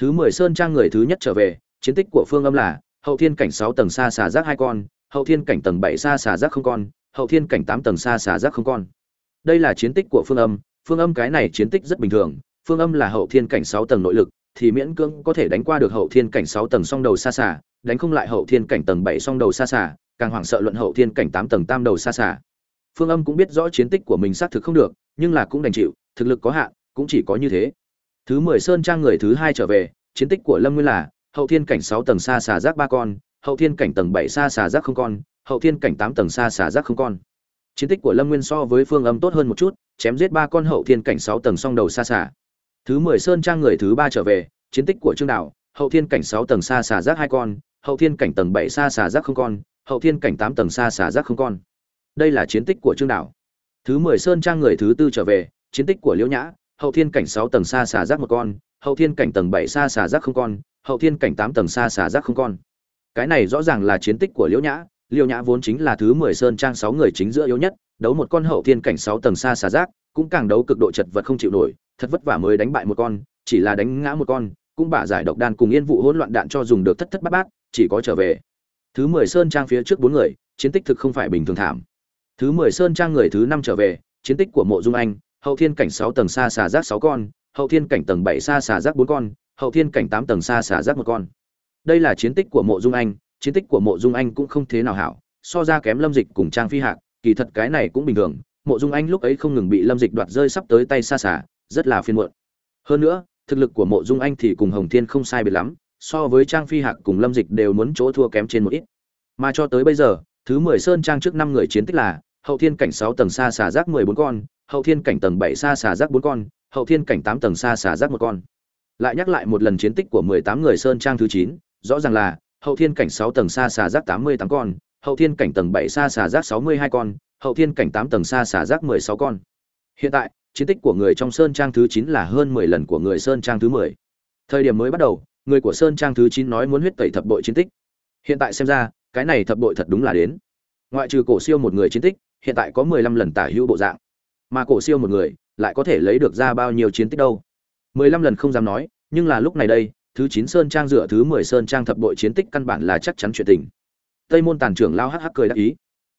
Thứ mười sơn trang người thứ nhất trở về, chiến tích của phương âm là, hậu thiên cảnh sáu tầng xa xà giác hai con, hậu thiên cảnh tầng bảy xa xà giác không con, hậu thiên cảnh tám tầng xa xà giác không con. Đây là chiến tích của phương âm phương âm cái này chiến tích rất bình thường, phương âm là hậu thiên cảnh sáu tầng nội lực thì miễn cưỡng có thể đánh qua được hậu thiên cảnh sáu tầng song đầu xa xả đánh không lại hậu thiên cảnh tầng bảy song đầu xa xả càng hoảng sợ luận hậu thiên cảnh tám tầng tam đầu xa xả phương âm cũng biết rõ chiến tích của mình xác thực không được, nhưng là cũng đành chịu, thực lực có hạn, cũng chỉ có như thế. Thứ mười sơn trang người thứ hai trở về, chiến tích của lâm nguyên là, hậu thiên cảnh sáu tầng xa xà giác ba con, hậu thiên cảnh tầng bảy xa xà giác không con, hậu thiên cảnh tám tầng xa xà giác không con. Chiến tích của lâm nguyên so với phương âm tốt hơn một chút, chém giết ba con hậu thiên cảnh sáu tầng song đầu xa xà thứ mười sơn trang người thứ ba trở về, chiến tích của trương đảo hậu thiên cảnh sáu tầng xa xà rác hai con, hậu thiên cảnh tầng bảy xa xà rác không con, hậu thiên cảnh tám tầng xa xà rác không con. Đây là chiến tích của trương đảo thứ mười sơn trang người thứ tư trở về, chiến tích của liễu nhã, hậu thiên cảnh sáu tầng xa xà rác một con, hậu thiên cảnh tầng bảy xa xà rác không con, hậu thiên cảnh tám tầng xa xà rác không con. Cái này rõ ràng là chiến tích của liễu nhã. Liễu nhã vốn chính là thứ mười sơn trang sáu người chính giữa yếu nhất, đấu một con hậu thiên cảnh sáu tầng xa xà rác, cũng càng đấu cực độ chật vật không chịu nổi thật vất vả mới đánh bại một con, chỉ là đánh ngã một con, cũng bả giải độc đan cùng yên vụ hỗn loạn đạn cho dùng được thất thất bát bát, chỉ có trở về. Thứ mười sơn trang phía trước bốn người, chiến tích thực không phải bình thường thảm. Thứ mười sơn trang người thứ năm trở về, chiến tích của mộ dung anh, hậu thiên cảnh sáu tầng xa xà rác sáu con, hậu thiên cảnh tầng bảy xa xà rác bốn con, hậu thiên cảnh tám tầng xa xà rác một con. Đây là chiến tích của mộ dung anh, chiến tích của mộ dung anh cũng không thế nào hảo, so ra kém lâm dịch cùng trang phi hạc, kỳ thật cái này cũng bình thường. Mộ dung anh lúc ấy không ngừng bị lâm dịch đoạt rơi sắp tới tay xa xả rất là phiền muộn. Hơn nữa, thực lực của mộ dung anh thì cùng hồng thiên không sai biệt lắm, so với trang phi hạc cùng lâm dịch đều muốn chỗ thua kém trên một ít. Mà cho tới bây giờ, thứ mười sơn trang trước năm người chiến tích là hậu thiên cảnh sáu tầng xa xà rác mười bốn con, hậu thiên cảnh tầng bảy xa xà rác bốn con, hậu thiên cảnh tám tầng xa xà rác một con. Lại nhắc lại một lần chiến tích của mười tám người sơn trang thứ chín, rõ ràng là hậu thiên cảnh sáu tầng xa xà rác tám mươi tám con, hậu thiên cảnh tầng bảy xa xà rác sáu mươi hai con, hậu thiên cảnh tám tầng xa xà rác mười sáu con. Hiện tại chiến tích của người trong sơn trang thứ chín là hơn mười lần của người sơn trang thứ mười. Thời điểm mới bắt đầu, người của sơn trang thứ chín nói muốn huyết tẩy thập bội chiến tích. Hiện tại xem ra, cái này thập bội thật đúng là đến. Ngoại trừ cổ siêu một người chiến tích, hiện tại có mười lăm lần tả hữu bộ dạng. Mà cổ siêu một người, lại có thể lấy được ra bao nhiêu chiến tích đâu? Mười lăm lần không dám nói, nhưng là lúc này đây, thứ chín sơn trang dựa thứ mười sơn trang thập bội chiến tích căn bản là chắc chắn chuyện tình. Tây môn tàn trưởng lao hắc hắc cười đáp ý.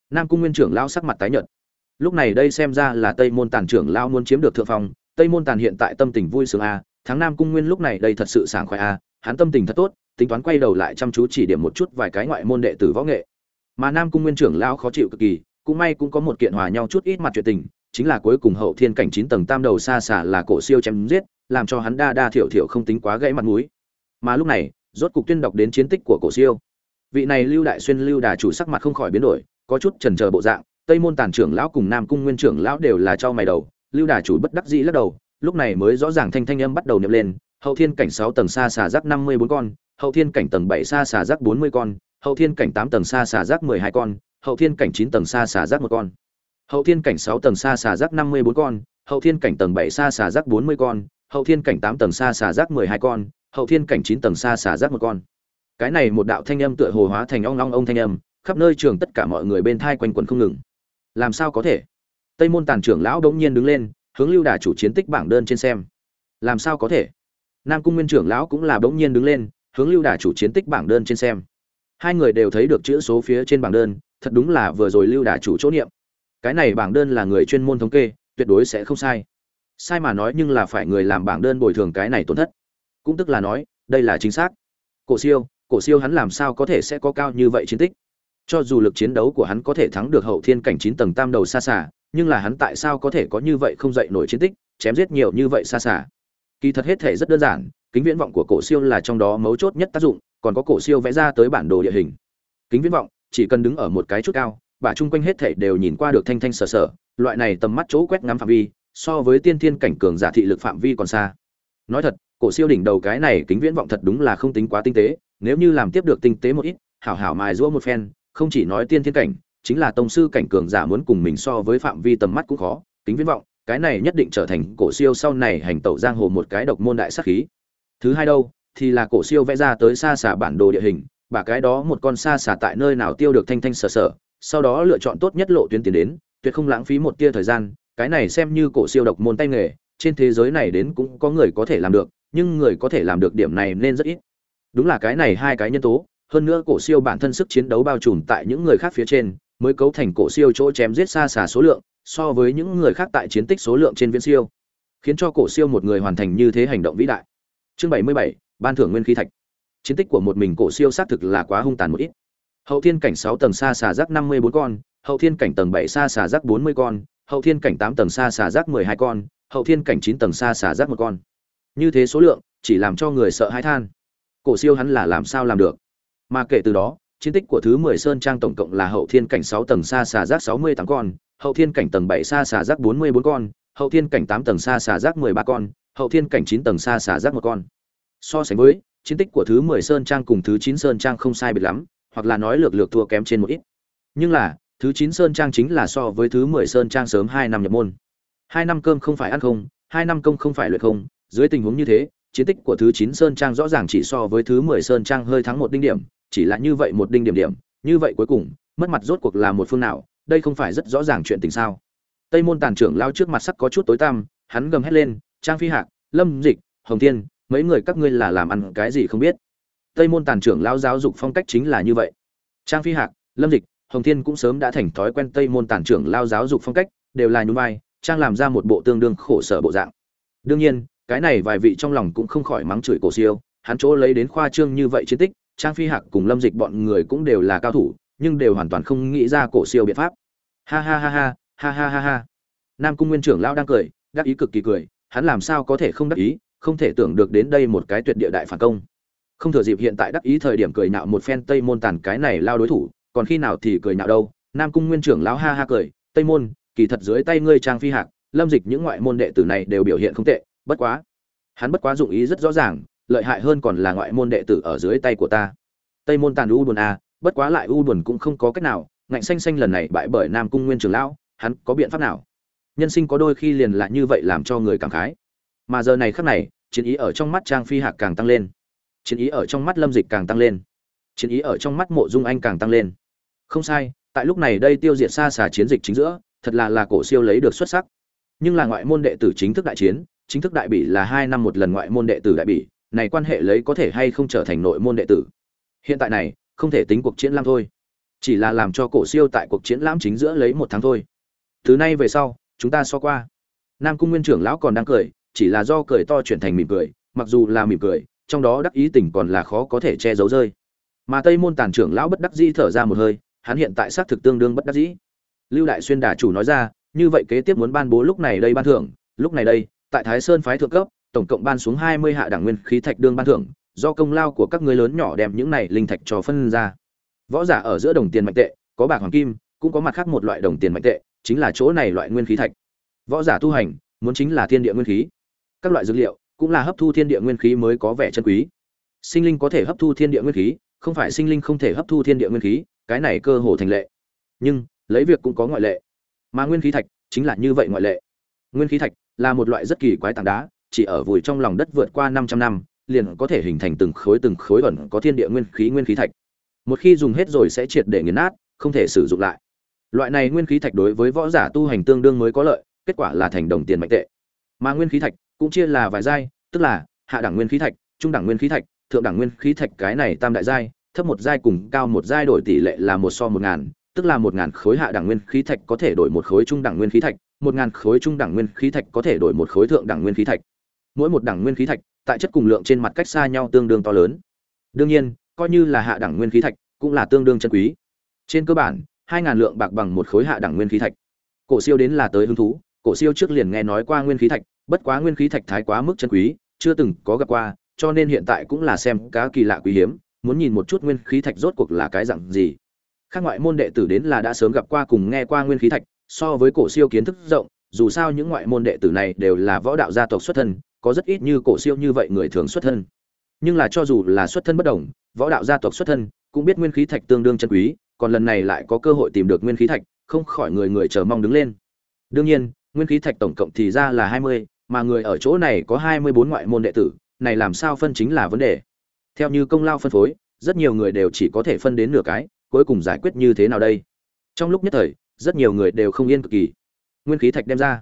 Nam cung nguyên trưởng lao sắc mặt tái nhợt lúc này đây xem ra là tây môn tàn trưởng lao muốn chiếm được thượng phong, tây môn tàn hiện tại tâm tình vui sướng a, tháng nam cung nguyên lúc này đây thật sự sảng khoái a, hắn tâm tình thật tốt, tính toán quay đầu lại chăm chú chỉ điểm một chút vài cái ngoại môn đệ tử võ nghệ. Mà nam cung nguyên trưởng lao khó chịu cực kỳ, cũng may cũng có một kiện hòa nhau chút ít mặt chuyện tình, chính là cuối cùng hậu thiên cảnh chín tầng tam đầu xa xả là cổ siêu chém giết, làm cho hắn đa đa thiểu thiểu không tính quá gãy mặt mũi. Mà lúc này, rốt cục tuyên đọc đến chiến tích của cổ siêu. Vị này lưu đại xuyên lưu đà chủ sắc mặt không khỏi biến đổi, có chút chần chờ bộ dạng tây môn tàn trưởng lão cùng nam cung nguyên trưởng lão đều là cho mày đầu, lưu đà chủ bất đắc dĩ lắc đầu, lúc này mới rõ ràng thanh thanh âm bắt đầu niệm lên, hậu thiên cảnh sáu tầng xa xà rác năm mươi bốn con, hậu thiên cảnh tầng bảy xa xà rác bốn mươi con, hậu thiên cảnh tám tầng xa xà rác mười hai con, hậu thiên cảnh chín tầng xa xà rác một con. Hậu thiên cảnh sáu tầng xa xà rác năm mươi bốn con, hậu thiên cảnh tầng bảy xa xà rác bốn mươi con, hậu thiên cảnh tám tầng xa xà rác mười hai con, hậu thiên cảnh chín tầng xa xà rác một con. Cái này một đạo thanh âm tựa hồ hóa thành ong long ông thanh âm, khắp nơi trường tất cả mọi người bên thai quanh quần không ngừng làm sao có thể? Tây môn tàn trưởng lão đống nhiên đứng lên, hướng lưu đà chủ chiến tích bảng đơn trên xem. Làm sao có thể? Nam cung nguyên trưởng lão cũng là bỗng nhiên đứng lên, hướng lưu đà chủ chiến tích bảng đơn trên xem. Hai người đều thấy được chữ số phía trên bảng đơn, thật đúng là vừa rồi lưu đà chủ chỗ niệm. Cái này bảng đơn là người chuyên môn thống kê, tuyệt đối sẽ không sai. Sai mà nói nhưng là phải người làm bảng đơn bồi thường cái này tổn thất. Cũng tức là nói, đây là chính xác. Cổ siêu cổ siêu hắn làm sao có thể sẽ có cao như vậy chiến tích? Cho dù lực chiến đấu của hắn có thể thắng được hậu thiên cảnh chín tầng tam đầu xa xả nhưng là hắn tại sao có thể có như vậy không dậy nổi chiến tích, chém giết nhiều như vậy xa xả kỳ thật hết thể rất đơn giản, kính viễn vọng của cổ siêu là trong đó mấu chốt nhất tác dụng, còn có cổ siêu vẽ ra tới bản đồ địa hình. Kính viễn vọng, chỉ cần đứng ở một cái chút cao bà chung quanh hết thể đều nhìn qua được thanh thanh sở sở, loại này tầm mắt chỗ quét ngắm phạm vi, so với tiên thiên cảnh cường giả thị lực phạm vi còn xa. Nói thật, cổ siêu đỉnh đầu cái này kính viễn vọng thật đúng là không tính quá tinh tế, nếu như làm tiếp được tinh tế một ít, hảo hảo mài giũa một phen không chỉ nói tiên thiên cảnh, chính là tông sư cảnh cường giả muốn cùng mình so với phạm vi tầm mắt cũng khó, kính viễn vọng, cái này nhất định trở thành cổ siêu sau này hành tẩu giang hồ một cái độc môn đại sát khí. Thứ hai đâu, thì là cổ siêu vẽ ra tới xa xả bản đồ địa hình bà cái đó một con xa xả tại nơi nào tiêu được thanh thanh sở sở, sau đó lựa chọn tốt nhất lộ tuyến tiến đến, tuyệt không lãng phí một tia thời gian, cái này xem như cổ siêu độc môn tay nghề, trên thế giới này đến cũng có người có thể làm được, nhưng người có thể làm được điểm này nên rất ít. Đúng là cái này hai cái nhân tố hơn nữa cổ siêu bản thân sức chiến đấu bao trùm tại những người khác phía trên, mới cấu thành cổ siêu chỗ chém giết xa xả số lượng, so với những người khác tại chiến tích số lượng trên viễn siêu, khiến cho cổ siêu một người hoàn thành như thế hành động vĩ đại. Chương bảy mươi bảy, ban thưởng nguyên khí thạch. Chiến tích của một mình cổ siêu xác thực là quá hung tàn một ít. Hậu thiên cảnh sáu tầng xa xà rác năm mươi bốn con, hậu thiên cảnh tầng bảy xa xà rác bốn mươi con, hậu thiên cảnh tám tầng xa xà rác mười hai con, hậu thiên cảnh chín tầng xa xà rác một con. Như thế số lượng, chỉ làm cho người sợ hãi than. Cổ siêu hắn là làm sao làm được? Mà kể từ đó, chiến tích của thứ mười sơn trang tổng cộng là hậu thiên cảnh sáu tầng xa xà rác sáu mươi tám con, hậu thiên cảnh tầng bảy xa xà rác bốn mươi bốn con, hậu thiên cảnh tám tầng xa xà rác mười ba con, hậu thiên cảnh chín tầng xa xà rác một con. So sánh với, chiến tích của thứ mười sơn trang cùng thứ chín sơn trang không sai biệt lắm, hoặc là nói lược lược thua kém trên một ít. Nhưng là, thứ chín sơn trang chính là so với thứ mười sơn trang sớm hai năm nhập môn. Hai năm cơm không phải ăn không, hai năm công không phải luyện không, dưới tình huống như thế, chiến tích của thứ chín sơn trang rõ ràng chỉ so với thứ mười sơn trang hơi thắng một đinh điểm chỉ là như vậy một đinh điểm điểm, như vậy cuối cùng, mất mặt rốt cuộc là một phương nào, đây không phải rất rõ ràng chuyện tình sao. Tây môn tàn trưởng lao trước mặt sắc có chút tối tăm, hắn gầm hét lên, trang phi hạc, lâm dịch, hồng thiên, mấy người các ngươi là làm ăn cái gì không biết? Tây môn tàn trưởng lao giáo dục phong cách chính là như vậy. Trang phi hạc, lâm dịch, hồng thiên cũng sớm đã thành thói quen tây môn tàn trưởng lao giáo dục phong cách, đều là nhún vai, trang làm ra một bộ tương đương khổ sở bộ dạng. Đương nhiên, cái này vài vị trong lòng cũng không khỏi mắng chửi cổ siêu, hắn chỗ lấy đến khoa trương như vậy chiến tích trang phi hạc cùng lâm dịch bọn người cũng đều là cao thủ, nhưng đều hoàn toàn không nghĩ ra cổ siêu biện pháp. Ha ha ha ha ha ha ha ha. Nam cung nguyên trưởng lão đang cười, đắc ý cực kỳ cười, hắn làm sao có thể không đắc ý, không thể tưởng được đến đây một cái tuyệt địa đại phản công. Không thừa dịp hiện tại đắc ý thời điểm cười nhạo một phen tây môn tàn cái này lao đối thủ, còn khi nào thì cười nhạo đâu, nam cung nguyên trưởng lão ha ha cười, tây môn, kỳ thật dưới tay ngươi trang phi hạc, lâm dịch những ngoại môn đệ tử này đều biểu hiện không tệ, bất quá, hắn bất quá dụng ý rất rõ ràng lợi hại hơn còn là ngoại môn đệ tử ở dưới tay của ta. Tây môn tàn u buồn a bất quá lại u buồn cũng không có cách nào, ngạnh xanh xanh lần này bại bởi nam cung nguyên trường lão, hắn có biện pháp nào? Nhân sinh có đôi khi liền lại như vậy làm cho người cảm khái. Mà giờ này khắc này, chiến ý ở trong mắt trang phi hạc càng tăng lên. Chiến ý ở trong mắt lâm dịch càng tăng lên. Chiến ý ở trong mắt mộ dung anh càng tăng lên. Không sai, tại lúc này đây tiêu diệt xa xả chiến dịch chính giữa, thật là là cổ siêu lấy được xuất sắc. Nhưng là ngoại môn đệ tử chính thức đại chiến, chính thức đại bỉ là hai năm một lần ngoại môn đệ tử đại bỉ này quan hệ lấy có thể hay không trở thành nội môn đệ tử. Hiện tại này, không thể tính cuộc chiến lãm thôi. Chỉ là làm cho cổ siêu tại cuộc chiến lãm chính giữa lấy một tháng thôi. Thứ nay về sau, chúng ta so qua. Nam cung nguyên trưởng lão còn đang cười, chỉ là do cười to chuyển thành mỉm cười, mặc dù là mỉm cười, trong đó đắc ý tình còn là khó có thể che giấu rơi. Mà tây môn tàn trưởng lão bất đắc dĩ thở ra một hơi, hắn hiện tại xác thực tương đương bất đắc dĩ. Lưu đại xuyên đà chủ nói ra, như vậy kế tiếp muốn ban bố lúc này đây ban thưởng, lúc này đây, tại thái sơn phái thượng cấp tổng cộng ban xuống hai mươi hạ đẳng nguyên khí thạch đương ban thưởng, do công lao của các ngươi lớn nhỏ đem những này linh thạch cho phân ra. Võ giả ở giữa đồng tiền mạnh tệ, có bạc hoàng kim, cũng có mặt khác một loại đồng tiền mạnh tệ, chính là chỗ này loại nguyên khí thạch. Võ giả tu hành, muốn chính là thiên địa nguyên khí. Các loại dược liệu, cũng là hấp thu thiên địa nguyên khí mới có vẻ chân quý. Sinh linh có thể hấp thu thiên địa nguyên khí, không phải sinh linh không thể hấp thu thiên địa nguyên khí, cái này cơ hồ thành lệ. Nhưng, lấy việc cũng có ngoại lệ. Mà nguyên khí thạch, chính là như vậy ngoại lệ. Nguyên khí thạch là một loại rất kỳ quái tảng đá chỉ ở vùi trong lòng đất vượt qua 500 năm liền có thể hình thành từng khối từng khối ẩn có thiên địa nguyên khí nguyên khí thạch một khi dùng hết rồi sẽ triệt để nghiền nát không thể sử dụng lại loại này nguyên khí thạch đối với võ giả tu hành tương đương mới có lợi kết quả là thành đồng tiền mạnh tệ mà nguyên khí thạch cũng chia là vài giai tức là hạ đẳng nguyên khí thạch trung đẳng nguyên khí thạch thượng đẳng nguyên khí thạch cái này tam đại giai thấp một giai cùng cao một giai đổi tỷ lệ là một so một ngàn tức là một ngàn khối hạ đẳng nguyên khí thạch có thể đổi một khối trung đẳng nguyên khí thạch một ngàn khối trung đẳng nguyên khí thạch có thể đổi một khối thượng đẳng nguyên khí thạch mỗi một đẳng nguyên khí thạch, tại chất cùng lượng trên mặt cách xa nhau tương đương to lớn. Đương nhiên, coi như là hạ đẳng nguyên khí thạch, cũng là tương đương chân quý. Trên cơ bản, hai ngàn lượng bạc bằng một khối hạ đẳng nguyên khí thạch. Cổ siêu đến là tới hứng thú, cổ siêu trước liền nghe nói qua nguyên khí thạch, bất quá nguyên khí thạch thái quá mức chân quý, chưa từng có gặp qua, cho nên hiện tại cũng là xem cá kỳ lạ quý hiếm, muốn nhìn một chút nguyên khí thạch rốt cuộc là cái dạng gì. Khác ngoại môn đệ tử đến là đã sớm gặp qua cùng nghe qua nguyên khí thạch, so với cổ siêu kiến thức rộng, dù sao những ngoại môn đệ tử này đều là võ đạo gia tộc xuất thân có rất ít như cổ siêu như vậy người thường xuất thân. Nhưng là cho dù là xuất thân bất đồng, võ đạo gia tộc xuất thân, cũng biết nguyên khí thạch tương đương chân quý, còn lần này lại có cơ hội tìm được nguyên khí thạch, không khỏi người người chờ mong đứng lên. Đương nhiên, nguyên khí thạch tổng cộng thì ra là hai mươi, mà người ở chỗ này có hai mươi bốn ngoại môn đệ tử, này làm sao phân chính là vấn đề. Theo như công lao phân phối, rất nhiều người đều chỉ có thể phân đến nửa cái, cuối cùng giải quyết như thế nào đây? Trong lúc nhất thời, rất nhiều người đều không yên cực kỳ. Nguyên khí thạch đem ra.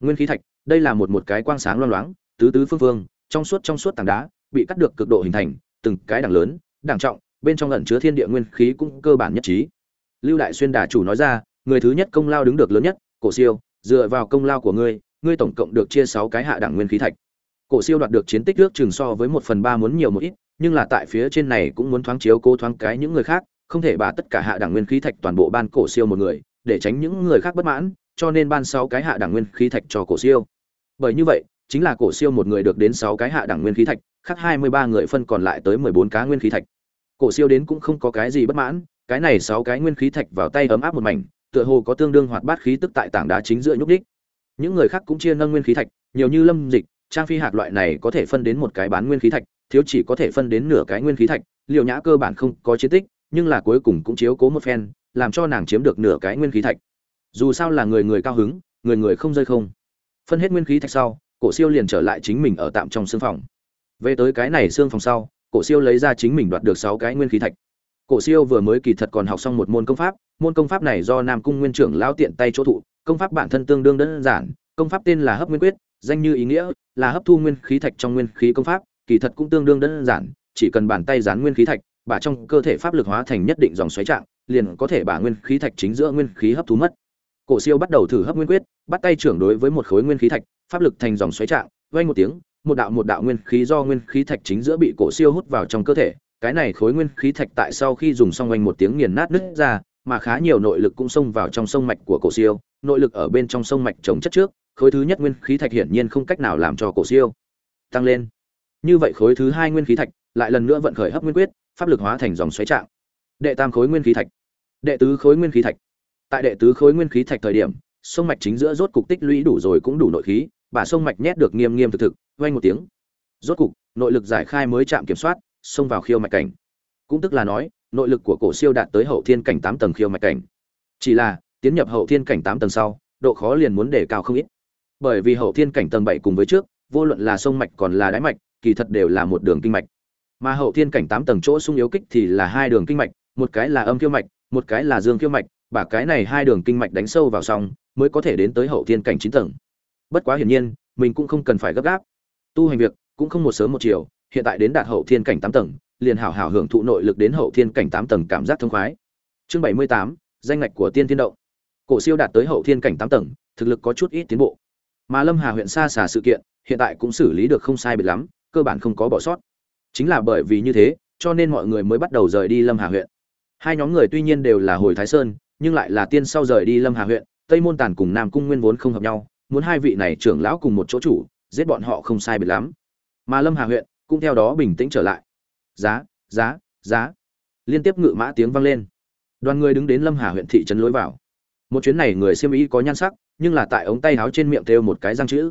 Nguyên khí thạch, đây là một một cái quang sáng loang loáng tứ tứ phương phương, trong suốt trong suốt tảng đá, bị cắt được cực độ hình thành, từng cái đẳng lớn đẳng trọng, bên trong ẩn chứa thiên địa nguyên khí cũng cơ bản nhất trí. Lưu đại xuyên đà chủ nói ra, người thứ nhất công lao đứng được lớn nhất, cổ siêu, dựa vào công lao của ngươi ngươi tổng cộng được chia sáu cái hạ đẳng nguyên khí thạch. Cổ siêu đoạt được chiến tích trước chừng so với một phần ba muốn nhiều một ít, nhưng là tại phía trên này cũng muốn thoáng chiếu cố thoáng cái những người khác, không thể bà tất cả hạ đẳng nguyên khí thạch toàn bộ ban cổ siêu một người, để tránh những người khác bất mãn, cho nên ban sáu cái hạ đẳng nguyên khí thạch cho cổ siêu. Bởi như vậy chính là cổ siêu một người được đến sáu cái hạ đẳng nguyên khí thạch, khác hai mươi ba người phân còn lại tới mười bốn cá nguyên khí thạch. Cổ siêu đến cũng không có cái gì bất mãn, cái này sáu cái nguyên khí thạch vào tay ấm áp một mảnh, tựa hồ có tương đương hoạt bát khí tức tại tảng đá chính giữa nhúc đích những người khác cũng chia nâng nguyên khí thạch, nhiều như lâm dịch, trang phi hạt loại này có thể phân đến một cái bán nguyên khí thạch, thiếu chỉ có thể phân đến nửa cái nguyên khí thạch, liều nhã cơ bản không có chiến tích, nhưng là cuối cùng cũng chiếu cố một phen, làm cho nàng chiếm được nửa cái nguyên khí thạch. Dù sao là người người cao hứng, người người không rơi không. Phân hết nguyên khí thạch sau cổ siêu liền trở lại chính mình ở tạm trong xương phòng. Về tới cái này xương phòng sau, cổ siêu lấy ra chính mình đoạt được sáu cái nguyên khí thạch. Cổ siêu vừa mới kỳ thật còn học xong một môn công pháp, môn công pháp này do nam cung nguyên trưởng lão tiện tay chỗ thụ, công pháp bản thân tương đương đơn giản, công pháp tên là hấp nguyên quyết, danh như ý nghĩa là hấp thu nguyên khí thạch trong nguyên khí công pháp, kỳ thật cũng tương đương đơn giản, chỉ cần bàn tay dán nguyên khí thạch bà trong cơ thể pháp lực hóa thành nhất định dòng xoáy trạng, liền có thể bả nguyên khí thạch chính giữa nguyên khí hấp thu mất. Cổ siêu bắt đầu thử hấp nguyên quyết, bắt tay trưởng đối với một khối nguyên khí thạch pháp lực thành dòng xoáy trạng, vang một tiếng, một đạo một đạo nguyên khí do nguyên khí thạch chính giữa bị cổ siêu hút vào trong cơ thể. Cái này khối nguyên khí thạch tại sau khi dùng xong vang một tiếng nghiền nát nứt ra, mà khá nhiều nội lực cũng xông vào trong sông mạch của cổ siêu. Nội lực ở bên trong sông mạch chồng chất trước, khối thứ nhất nguyên khí thạch hiển nhiên không cách nào làm cho cổ siêu tăng lên. Như vậy khối thứ hai nguyên khí thạch lại lần nữa vận khởi hấp nguyên quyết, pháp lực hóa thành dòng xoáy trạng. Đệ tam khối nguyên khí thạch. Đệ tứ khối nguyên khí thạch. Tại đệ tứ khối nguyên khí thạch thời điểm sông mạch chính giữa rốt cục tích lũy đủ rồi cũng đủ nội khí, bà sông mạch nhét được nghiêm nghiêm thực thực, vang một tiếng. Rốt cục, nội lực giải khai mới chạm kiểm soát, xông vào khiêu mạch cảnh. Cũng tức là nói, nội lực của cổ siêu đạt tới hậu thiên cảnh tám tầng khiêu mạch cảnh. Chỉ là, tiến nhập hậu thiên cảnh tám tầng sau, độ khó liền muốn đề cao không ít. Bởi vì hậu thiên cảnh tầng bảy cùng với trước, vô luận là sông mạch còn là đáy mạch, kỳ thật đều là một đường kinh mạch. Mà hậu thiên cảnh tám tầng chỗ sung yếu kích thì là hai đường kinh mạch, một cái là âm khiêu mạch, một cái là dương khiêu mạch bả cái này hai đường kinh mạch đánh sâu vào xong, mới có thể đến tới hậu thiên cảnh chín tầng. Bất quá hiển nhiên, mình cũng không cần phải gấp gáp. Tu hành việc, cũng không một sớm một chiều, hiện tại đến đạt hậu thiên cảnh tám tầng, liền hảo hảo hưởng thụ nội lực đến hậu thiên cảnh tám tầng cảm giác thông khoái. Chương bảy mươi tám, danh ngạch của tiên thiên động. Cổ siêu đạt tới hậu thiên cảnh tám tầng, thực lực có chút ít tiến bộ. Mà lâm hà huyện xa xả sự kiện, hiện tại cũng xử lý được không sai biệt lắm, cơ bản không có bỏ sót. Chính là bởi vì như thế, cho nên mọi người mới bắt đầu rời đi lâm hà huyện. Hai nhóm người tuy nhiên đều là hồi thái sơn nhưng lại là tiên sau rời đi lâm hà huyện, tây môn tàn cùng nam cung nguyên vốn không hợp nhau, muốn hai vị này trưởng lão cùng một chỗ chủ, giết bọn họ không sai biệt lắm. Mà lâm hà huyện cũng theo đó bình tĩnh trở lại. Giá giá giá. Liên tiếp ngự mã tiếng vang lên. Đoàn người đứng đến lâm hà huyện thị trấn lối vào. Một chuyến này người siêm ý có nhan sắc, nhưng là tại ống tay áo trên miệng thêu một cái răng chữ.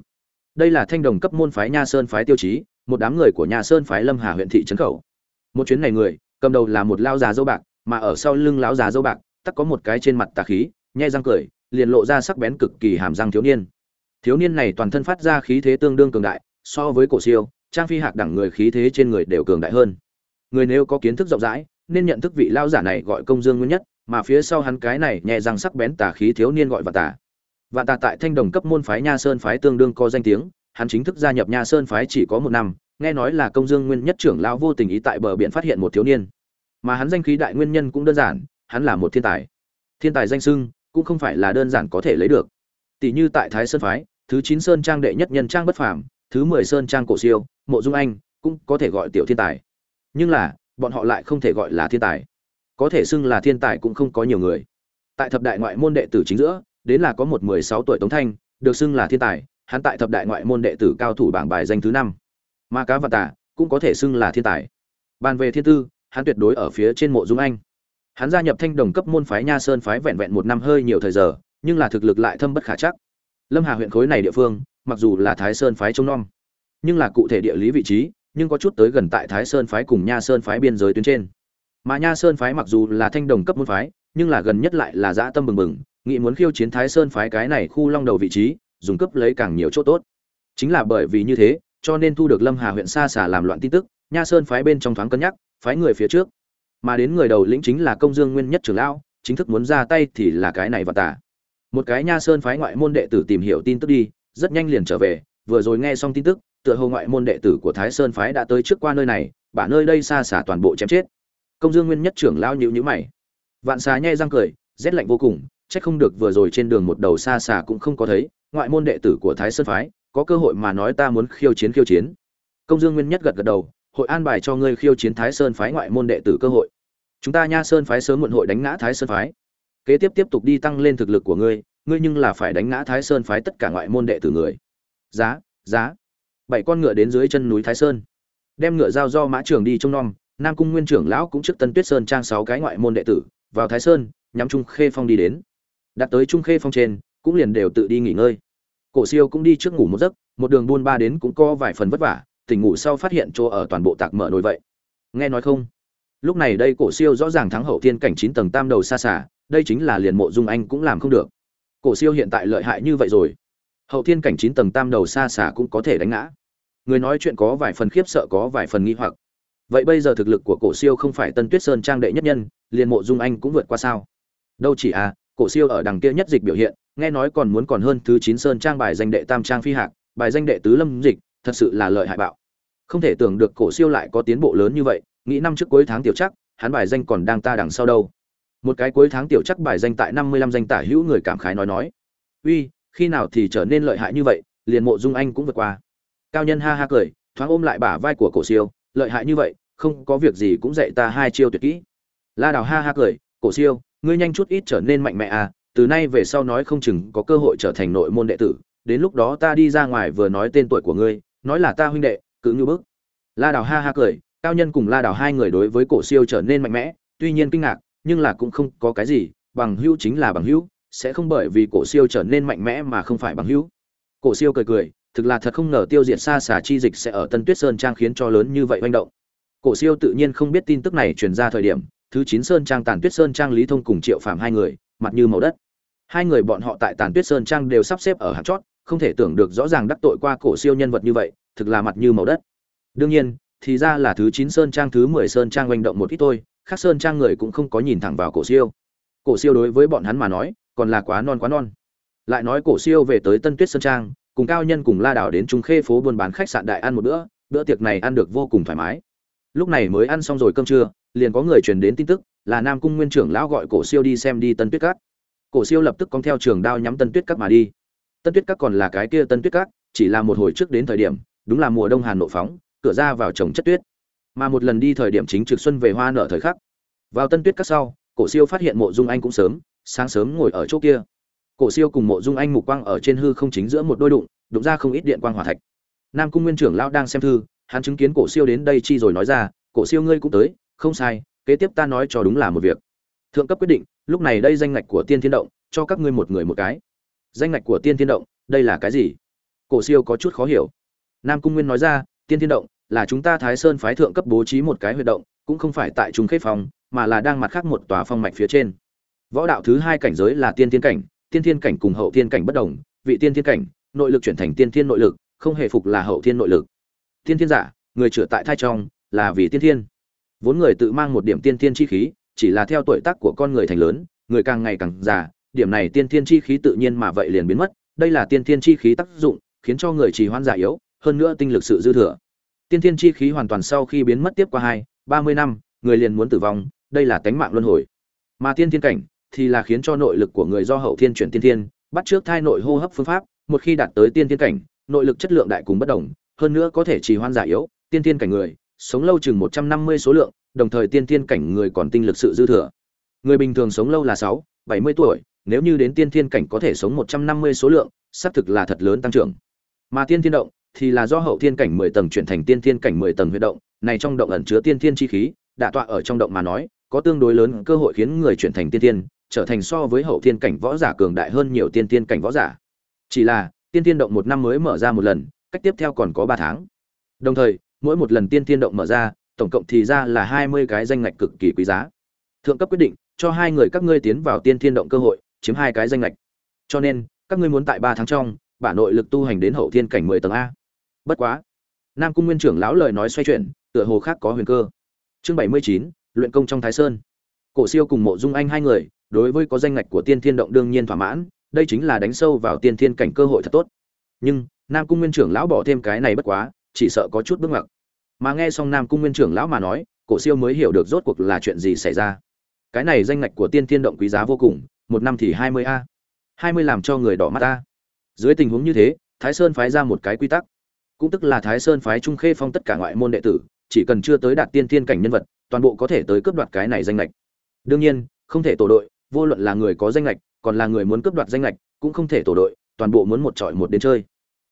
Đây là thanh đồng cấp môn phái nha sơn phái tiêu chí, một đám người của nhà sơn phái lâm hà huyện thị trấn khẩu. Một chuyến này người, cầm đầu là một lao già dâu bạc, mà ở sau lưng lão già dâu bạc tắc có một cái trên mặt tà khí nhai răng cười, liền lộ ra sắc bén cực kỳ hàm răng thiếu niên. Thiếu niên này toàn thân phát ra khí thế tương đương cường đại, so với cổ siêu, trang phi hạc đẳng người khí thế trên người đều cường đại hơn. Người nếu có kiến thức rộng rãi, nên nhận thức vị lao giả này gọi công dương nguyên nhất, mà phía sau hắn cái này nhẹ răng sắc bén tà khí thiếu niên gọi vạn tà. Vạn tà tại thanh đồng cấp môn phái nha sơn phái tương đương có danh tiếng, hắn chính thức gia nhập nha sơn phái chỉ có một năm, nghe nói là công dương nguyên nhất trưởng lão vô tình ý tại bờ biển phát hiện một thiếu niên. Mà hắn danh khí đại nguyên nhân cũng đơn giản hắn là một thiên tài. Thiên tài danh sưng cũng không phải là đơn giản có thể lấy được. Tỷ như tại thái sơn phái, thứ chín sơn trang đệ nhất nhân trang bất phàm, thứ mười sơn trang cổ siêu, mộ dung anh cũng có thể gọi tiểu thiên tài. Nhưng là, bọn họ lại không thể gọi là thiên tài. Có thể xưng là thiên tài cũng không có nhiều người. Tại thập đại ngoại môn đệ tử chính giữa, đến là có một mười sáu tuổi tống thanh, được xưng là thiên tài, hắn tại thập đại ngoại môn đệ tử cao thủ bảng bài danh thứ năm. Ma cá và tả cũng có thể xưng là thiên tài. Bàn về thiên tư, hắn tuyệt đối ở phía trên mộ dung anh hắn gia nhập thanh đồng cấp môn phái nha sơn phái vẹn vẹn một năm hơi nhiều thời giờ, nhưng là thực lực lại thâm bất khả chắc. Lâm hà huyện khối này địa phương, mặc dù là thái sơn phái trông nom, nhưng là cụ thể địa lý vị trí, nhưng có chút tới gần tại thái sơn phái cùng nha sơn phái biên giới tuyến trên. Mà nha sơn phái mặc dù là thanh đồng cấp môn phái, nhưng là gần nhất lại là dã tâm bừng bừng, nghĩ muốn khiêu chiến thái sơn phái cái này khu long đầu vị trí, dùng cấp lấy càng nhiều chỗ tốt. Chính là bởi vì như thế, cho nên thu được lâm hà huyện xa xả làm loạn tin tức, nha sơn phái bên trong thoáng cân nhắc, phái người phía trước mà đến người đầu lĩnh chính là công dương nguyên nhất trưởng lão, chính thức muốn ra tay thì là cái này và tả. Một cái nha sơn phái ngoại môn đệ tử tìm hiểu tin tức đi, rất nhanh liền trở về, vừa rồi nghe xong tin tức, tựa hồ ngoại môn đệ tử của thái sơn phái đã tới trước qua nơi này bả nơi đây xa xả toàn bộ chém chết. Công dương nguyên nhất trưởng lão nhíu nhíu mày. Vạn xà nhai răng cười, rét lạnh vô cùng trách không được vừa rồi trên đường một đầu xa xả cũng không có thấy, ngoại môn đệ tử của thái sơn phái, có cơ hội mà nói ta muốn khiêu chiến khiêu chiến. Công dương nguyên nhất gật gật đầu, hội an bài cho ngươi khiêu chiến thái sơn phái ngoại môn đệ tử cơ hội chúng ta nha sơn phái sớm muộn hội đánh ngã thái sơn phái. Kế tiếp tiếp tục đi tăng lên thực lực của ngươi ngươi nhưng là phải đánh ngã thái sơn phái tất cả ngoại môn đệ tử người. Giá giá. Bảy con ngựa đến dưới chân núi thái sơn. Đem ngựa giao do mã trường đi trông nom, nam cung nguyên trưởng lão cũng trước tân tuyết sơn trang sáu cái ngoại môn đệ tử, vào thái sơn, nhắm trung khê phong đi đến. Đặt tới trung khê phong trên, cũng liền đều tự đi nghỉ ngơi. Cổ siêu cũng đi trước ngủ một giấc, một đường buôn ba đến cũng có vài phần vất vả, tỉnh ngủ sau phát hiện chỗ ở toàn bộ tạc mở nồi vậy. Nghe nói không? Lúc này đây cổ siêu rõ ràng thắng hậu thiên cảnh chín tầng tam đầu xa xả, đây chính là liền mộ dung anh cũng làm không được. Cổ siêu hiện tại lợi hại như vậy rồi. Hậu thiên cảnh chín tầng tam đầu xa xả cũng có thể đánh ngã. Người nói chuyện có vài phần khiếp sợ, có vài phần nghi hoặc. Vậy bây giờ thực lực của cổ siêu không phải tân tuyết sơn trang đệ nhất nhân, liền mộ dung anh cũng vượt qua sao? Đâu chỉ à cổ siêu ở đằng kia nhất dịch biểu hiện, nghe nói còn muốn còn hơn thứ chín sơn trang bài danh đệ tam trang phi hạc, bài danh đệ tứ lâm dịch, thật sự là lợi hại bạo. Không thể tưởng được cổ siêu lại có tiến bộ lớn như vậy nghĩ năm trước cuối tháng tiểu chắc, hắn bài danh còn đang ta đằng sau đâu. Một cái cuối tháng tiểu chắc bài danh tại năm mươi lăm danh tả hữu người cảm khái nói nói. Uy, khi nào thì trở nên lợi hại như vậy, liền mộ dung anh cũng vượt qua. Cao nhân ha ha cười, thoáng ôm lại bả vai của cổ siêu, lợi hại như vậy, không có việc gì cũng dạy ta hai chiêu tuyệt kỹ. La đào ha ha cười, cổ siêu, ngươi nhanh chút ít trở nên mạnh mẽ à từ nay về sau nói không chừng có cơ hội trở thành nội môn đệ tử, đến lúc đó ta đi ra ngoài vừa nói tên tuổi của ngươi, nói là ta huynh đệ cứ như bức. La đào ha ha cười cao nhân cùng la đào hai người đối với cổ siêu trở nên mạnh mẽ, tuy nhiên kinh ngạc, nhưng là cũng không có cái gì, bằng hữu chính là bằng hữu, sẽ không bởi vì cổ siêu trở nên mạnh mẽ mà không phải bằng hữu. Cổ siêu cười cười, thực là thật không ngờ tiêu diệt xa xả chi dịch sẽ ở tân tuyết sơn trang khiến cho lớn như vậy manh động. Cổ siêu tự nhiên không biết tin tức này truyền ra thời điểm, thứ chín sơn trang tàn tuyết sơn trang lý thông cùng triệu phạm hai người, mặt như màu đất. Hai người bọn họ tại tàn tuyết sơn trang đều sắp xếp ở hạt chót, không thể tưởng được rõ ràng đắc tội qua cổ siêu nhân vật như vậy, thực là mặt như màu đất. Đương nhiên thì ra là thứ chín sơn trang, thứ mười sơn trang oanh động một ít thôi, khác sơn trang người cũng không có nhìn thẳng vào cổ siêu. Cổ siêu đối với bọn hắn mà nói, còn là quá non quá non. Lại nói cổ siêu về tới tân tuyết sơn trang, cùng cao nhân cùng la đảo đến trung khê phố buôn bán khách sạn đại ăn một bữa bữa tiệc này ăn được vô cùng thoải mái. Lúc này mới ăn xong rồi cơm trưa, liền có người truyền đến tin tức, là nam cung nguyên trưởng lão gọi cổ siêu đi xem đi tân tuyết cát cổ siêu lập tức cong theo trường đao nhắm tân tuyết cát mà đi. Tân tuyết cát còn là cái kia tân tuyết cát chỉ là một hồi trước đến thời điểm, đúng là mùa đông hàn nộ phóng cửa ra vào trồng chất tuyết. Mà một lần đi thời điểm chính trực xuân về hoa nở thời khắc, vào tân tuyết các sau, cổ siêu phát hiện mộ dung anh cũng sớm, sáng sớm ngồi ở chỗ kia. Cổ siêu cùng mộ dung anh mục quang ở trên hư không chính giữa một đôi đụng đụng ra không ít điện quang hỏa thạch. Nam cung nguyên trưởng lão đang xem thư, hắn chứng kiến cổ siêu đến đây chi rồi nói ra, cổ siêu ngươi cũng tới, không sai, kế tiếp ta nói cho đúng là một việc. Thượng cấp quyết định, lúc này đây danh ngạch của tiên thiên động, cho các ngươi một người một cái. Danh ngạch của tiên thiên động, đây là cái gì? Cổ siêu có chút khó hiểu. Nam cung nguyên nói ra, tiên thiên động là chúng ta thái sơn phái thượng cấp bố trí một cái huy động, cũng không phải tại trung khế phòng mà là đang mặt khác một tòa phong mạch phía trên. Võ đạo thứ hai cảnh giới là tiên thiên cảnh, tiên thiên cảnh cùng hậu thiên cảnh bất đồng, vị tiên thiên cảnh, nội lực chuyển thành tiên thiên nội lực, không hề phục là hậu thiên nội lực. Tiên thiên giả, người chữa tại thai trong, là vì tiên thiên. Vốn người tự mang một điểm tiên thiên chi khí, chỉ là theo tuổi tác của con người thành lớn, người càng ngày càng già, điểm này tiên thiên chi khí tự nhiên mà vậy liền biến mất, đây là tiên thiên chi khí tác dụng, khiến cho người trì hoãn già yếu, hơn nữa tinh lực sự dư thừa tiên thiên chi khí hoàn toàn sau khi biến mất tiếp qua hai, ba mươi năm, người liền muốn tử vong, đây là tánh mạng luân hồi. Mà tiên thiên cảnh thì là khiến cho nội lực của người do hậu thiên chuyển tiên thiên, bắt trước thai nội hô hấp phương pháp, một khi đạt tới tiên thiên cảnh, nội lực chất lượng đại cùng bất đồng, hơn nữa có thể trì hoãn giả yếu, tiên thiên cảnh người sống lâu chừng một trăm năm mươi số lượng, đồng thời tiên thiên cảnh người còn tinh lực sự dư thừa. Người bình thường sống lâu là sáu, bảy mươi tuổi, nếu như đến tiên thiên cảnh có thể sống một trăm năm mươi số lượng, xác thực là thật lớn tăng trưởng. Mà tiên thiên động thì là do hậu thiên cảnh mười tầng chuyển thành tiên thiên cảnh mười tầng huy động, này trong động ẩn chứa tiên thiên chi khí đã tọa ở trong động mà nói, có tương đối lớn cơ hội khiến người chuyển thành tiên thiên, trở thành so với hậu thiên cảnh võ giả cường đại hơn nhiều tiên thiên cảnh võ giả. Chỉ là, tiên thiên động một năm mới mở ra một lần, cách tiếp theo còn có ba tháng. Đồng thời, mỗi một lần tiên thiên động mở ra, tổng cộng thì ra là hai mươi cái danh ngạch cực kỳ quý giá. Thượng cấp quyết định, cho hai người các ngươi tiến vào tiên thiên động cơ hội, chiếm hai cái danh ngạch. Cho nên, các ngươi muốn tại ba tháng trong, bả nội lực tu hành đến hậu thiên cảnh mười tầng a bất quá. Nam cung nguyên trưởng lão lời nói xoay chuyển, tựa hồ khác có huyền cơ. Chương bảy mươi chín, luyện công trong thái sơn. Cổ siêu cùng mộ dung anh hai người, đối với có danh ngạch của tiên thiên động đương nhiên thỏa mãn, đây chính là đánh sâu vào tiên thiên cảnh cơ hội thật tốt. Nhưng, nam cung nguyên trưởng lão bỏ thêm cái này bất quá, chỉ sợ có chút bước ngoặc mà nghe xong nam cung nguyên trưởng lão mà nói, cổ siêu mới hiểu được rốt cuộc là chuyện gì xảy ra. Cái này danh ngạch của tiên thiên động quý giá vô cùng, một năm thì hai mươi a. Hai mươi làm cho người đỏ mắt a dưới tình huống như thế, thái sơn phái ra một cái quy tắc cũng tức là thái sơn phái trung khê phong tất cả ngoại môn đệ tử, chỉ cần chưa tới đạt tiên thiên cảnh nhân vật, toàn bộ có thể tới cướp đoạt cái này danh lệch đương nhiên, không thể tổ đội, vô luận là người có danh lệch còn là người muốn cướp đoạt danh lệch cũng không thể tổ đội, toàn bộ muốn một trọi một đến chơi.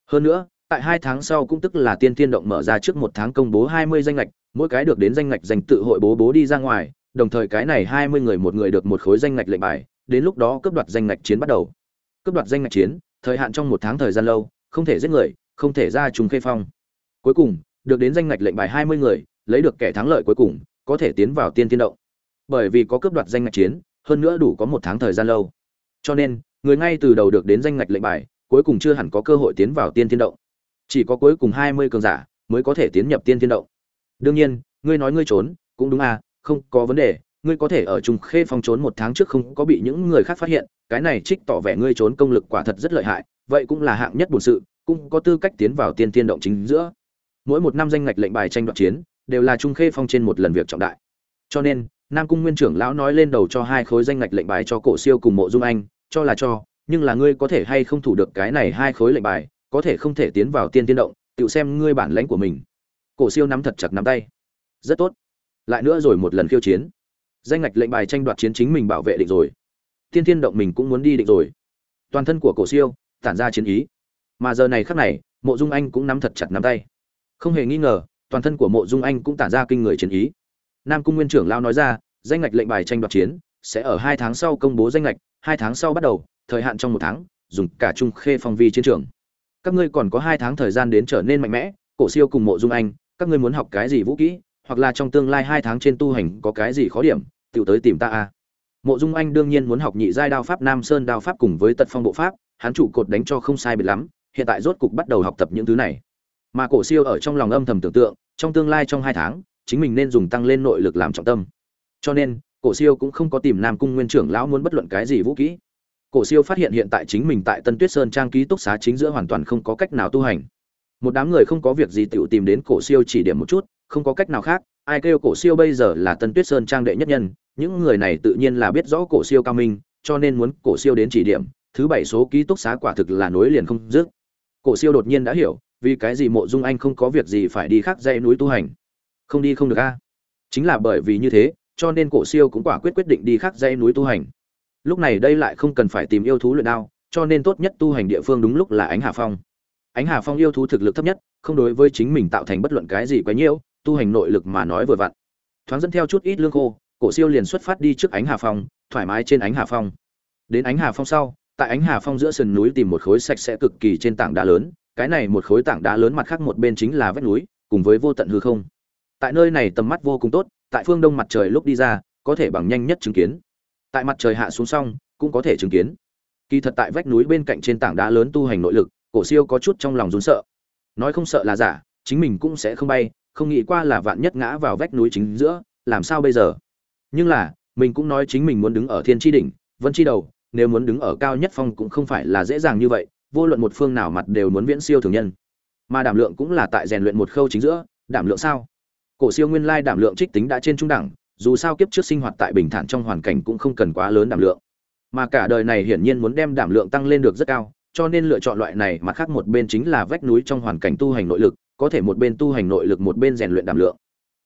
Hơn nữa, tại hai tháng sau cũng tức là tiên thiên động mở ra trước một tháng công bố hai mươi danh lệch mỗi cái được đến danh lệch dành tự hội bố bố đi ra ngoài, đồng thời cái này hai mươi người một người được một khối danh lệch lệnh bài, đến lúc đó cướp đoạt danh lệch chiến bắt đầu. Cướp đoạt danh lệch chiến, thời hạn trong một tháng thời gian lâu, không thể giết người không thể ra trùng khê phong. Cuối cùng, được đến danh ngạch lệnh bài hai mươi người, lấy được kẻ thắng lợi cuối cùng, có thể tiến vào tiên tiên động. Bởi vì có cướp đoạt danh ngạch chiến, hơn nữa đủ có một tháng thời gian lâu. Cho nên, người ngay từ đầu được đến danh ngạch lệnh bài, cuối cùng chưa hẳn có cơ hội tiến vào tiên tiên động. Chỉ có cuối cùng hai mươi cường giả mới có thể tiến nhập tiên tiên động. Đương nhiên, ngươi nói ngươi trốn, cũng đúng à không có vấn đề, ngươi có thể ở trung khê phong trốn một tháng trước không có bị những người khác phát hiện, cái này trích tỏ vẻ ngươi trốn công lực quả thật rất lợi hại, vậy cũng là hạng nhất bổn sự cũng có tư cách tiến vào tiên tiên động chính giữa. Mỗi một năm danh ngạch lệnh bài tranh đoạt chiến, đều là trung khê phong trên một lần việc trọng đại. Cho nên, nam cung nguyên trưởng lão nói lên đầu cho hai khối danh ngạch lệnh bài cho cổ siêu cùng mộ dung anh, cho là cho, nhưng là ngươi có thể hay không thủ được cái này hai khối lệnh bài, có thể không thể tiến vào tiên tiên động, tự xem ngươi bản lãnh của mình. Cổ siêu nắm thật chặt nắm tay. Rất tốt. Lại nữa rồi một lần khiêu chiến. Danh ngạch lệnh bài tranh đoạt chiến chính mình bảo vệ định rồi. Tiên tiên động mình cũng muốn đi định rồi. Toàn thân của cổ siêu, tản ra chiến ý mà giờ này khắc này, mộ dung anh cũng nắm thật chặt nắm tay. Không hề nghi ngờ, toàn thân của mộ dung anh cũng tản ra kinh người chiến ý. Nam cung nguyên trưởng lao nói ra, danh ngạch lệnh bài tranh đoạt chiến, sẽ ở hai tháng sau công bố danh ngạch, hai tháng sau bắt đầu, thời hạn trong một tháng, dùng cả trung khê phong vi chiến trường. Các ngươi còn có hai tháng thời gian đến trở nên mạnh mẽ, cổ siêu cùng mộ dung anh, các ngươi muốn học cái gì vũ kỹ, hoặc là trong tương lai hai tháng trên tu hành có cái gì khó điểm tự tới tìm ta a. Mộ dung anh đương nhiên muốn học nhị giai đao pháp, nam sơn đao pháp cùng với tật phong bộ pháp, hắn trụ cột đánh cho không sai biệt lắm hiện tại rốt cục bắt đầu học tập những thứ này. Mà cổ siêu ở trong lòng âm thầm tưởng tượng, trong tương lai trong hai tháng, chính mình nên dùng tăng lên nội lực làm trọng tâm. Cho nên, cổ siêu cũng không có tìm nam cung nguyên trưởng lão muốn bất luận cái gì vũ kỹ. Cổ siêu phát hiện hiện tại chính mình tại tân tuyết sơn trang ký túc xá chính giữa hoàn toàn không có cách nào tu hành. Một đám người không có việc gì tự tìm đến cổ siêu chỉ điểm một chút, không có cách nào khác, ai kêu cổ siêu bây giờ là tân tuyết sơn trang đệ nhất nhân, những người này tự nhiên là biết rõ cổ siêu cao minh, cho nên muốn cổ siêu đến chỉ điểm, thứ bảy số ký túc xá quả thực là nối liền không dứt cổ siêu đột nhiên đã hiểu, vì cái gì mộ dung anh không có việc gì phải đi khác dãy núi tu hành. Không đi không được a. Chính là bởi vì như thế, cho nên cổ siêu cũng quả quyết quyết định đi khác dãy núi tu hành. Lúc này đây lại không cần phải tìm yêu thú luyện đao, cho nên tốt nhất tu hành địa phương đúng lúc là ánh hà phong. Ánh hà phong yêu thú thực lực thấp nhất, không đối với chính mình tạo thành bất luận cái gì quá nhiễu, tu hành nội lực mà nói vừa vặn. Thoáng dẫn theo chút ít lương khô, cổ siêu liền xuất phát đi trước ánh hà phong, thoải mái trên ánh hà phong. Đến ánh hà phong sau tại ánh hà phong giữa sườn núi tìm một khối sạch sẽ cực kỳ trên tảng đá lớn, cái này một khối tảng đá lớn mặt khác một bên chính là vách núi, cùng với vô tận hư không. Tại nơi này tầm mắt vô cùng tốt, tại phương đông mặt trời lúc đi ra, có thể bằng nhanh nhất chứng kiến. Tại mặt trời hạ xuống xong, cũng có thể chứng kiến. Kỳ thật tại vách núi bên cạnh trên tảng đá lớn tu hành nội lực, cổ siêu có chút trong lòng run sợ. Nói không sợ là giả, chính mình cũng sẽ không bay, không nghĩ qua là vạn nhất ngã vào vách núi chính giữa, làm sao bây giờ? Nhưng là, mình cũng nói chính mình muốn đứng ở thiên tri đỉnh, vân tri đầu nếu muốn đứng ở cao nhất phong cũng không phải là dễ dàng như vậy, vô luận một phương nào mặt đều muốn viễn siêu thường nhân. Mà đảm lượng cũng là tại rèn luyện một khâu chính giữa, đảm lượng sao? Cổ siêu nguyên lai đảm lượng trích tính đã trên trung đẳng, dù sao kiếp trước sinh hoạt tại bình thản trong hoàn cảnh cũng không cần quá lớn đảm lượng. Mà cả đời này hiển nhiên muốn đem đảm lượng tăng lên được rất cao, cho nên lựa chọn loại này mà khác một bên chính là vách núi trong hoàn cảnh tu hành nội lực, có thể một bên tu hành nội lực một bên rèn luyện đảm lượng.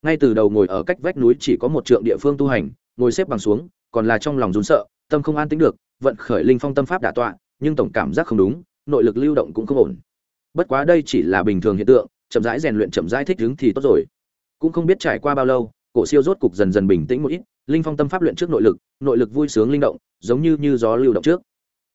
Ngay từ đầu ngồi ở cách vách núi chỉ có một trượng địa phương tu hành, ngồi xếp bằng xuống, còn là trong lòng run sợ, tâm không an tĩnh được vận khởi linh phong tâm pháp đả tọa, nhưng tổng cảm giác không đúng, nội lực lưu động cũng không ổn. Bất quá đây chỉ là bình thường hiện tượng, chậm rãi rèn luyện, chậm rãi thích ứng thì tốt rồi. Cũng không biết trải qua bao lâu, cổ siêu rốt cục dần dần bình tĩnh một ít, linh phong tâm pháp luyện trước nội lực nội lực vui sướng linh động, giống như như gió lưu động trước.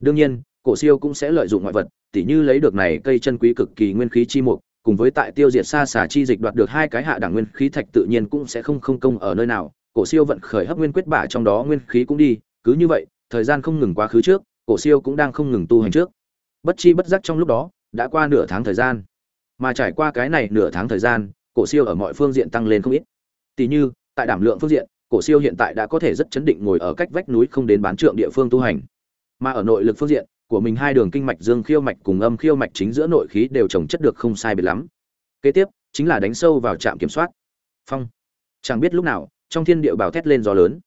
Đương nhiên, cổ siêu cũng sẽ lợi dụng ngoại vật, tỉ như lấy được này cây chân quý cực kỳ nguyên khí chi mục, cùng với tại tiêu diệt xa xả chi dịch đoạt được hai cái hạ đẳng nguyên khí thạch tự nhiên cũng sẽ không không công ở nơi nào. Cổ siêu vận khởi hấp nguyên quyết bả trong đó nguyên khí cũng đi, cứ như vậy thời gian không ngừng quá khứ trước, cổ siêu cũng đang không ngừng tu hành trước. Bất chi bất giác trong lúc đó, đã qua nửa tháng thời gian. Mà trải qua cái này nửa tháng thời gian, cổ siêu ở mọi phương diện tăng lên không ít. Tỷ như, tại đảm lượng phương diện, cổ siêu hiện tại đã có thể rất chấn định ngồi ở cách vách núi không đến bán trượng địa phương tu hành. Mà ở nội lực phương diện, của mình hai đường kinh mạch dương khiêu mạch cùng âm khiêu mạch chính giữa nội khí đều trồng chất được không sai biệt lắm. Kế tiếp, chính là đánh sâu vào trạm kiểm soát. Phong. Chẳng biết lúc nào, trong thiên địa bào thét lên gió lớn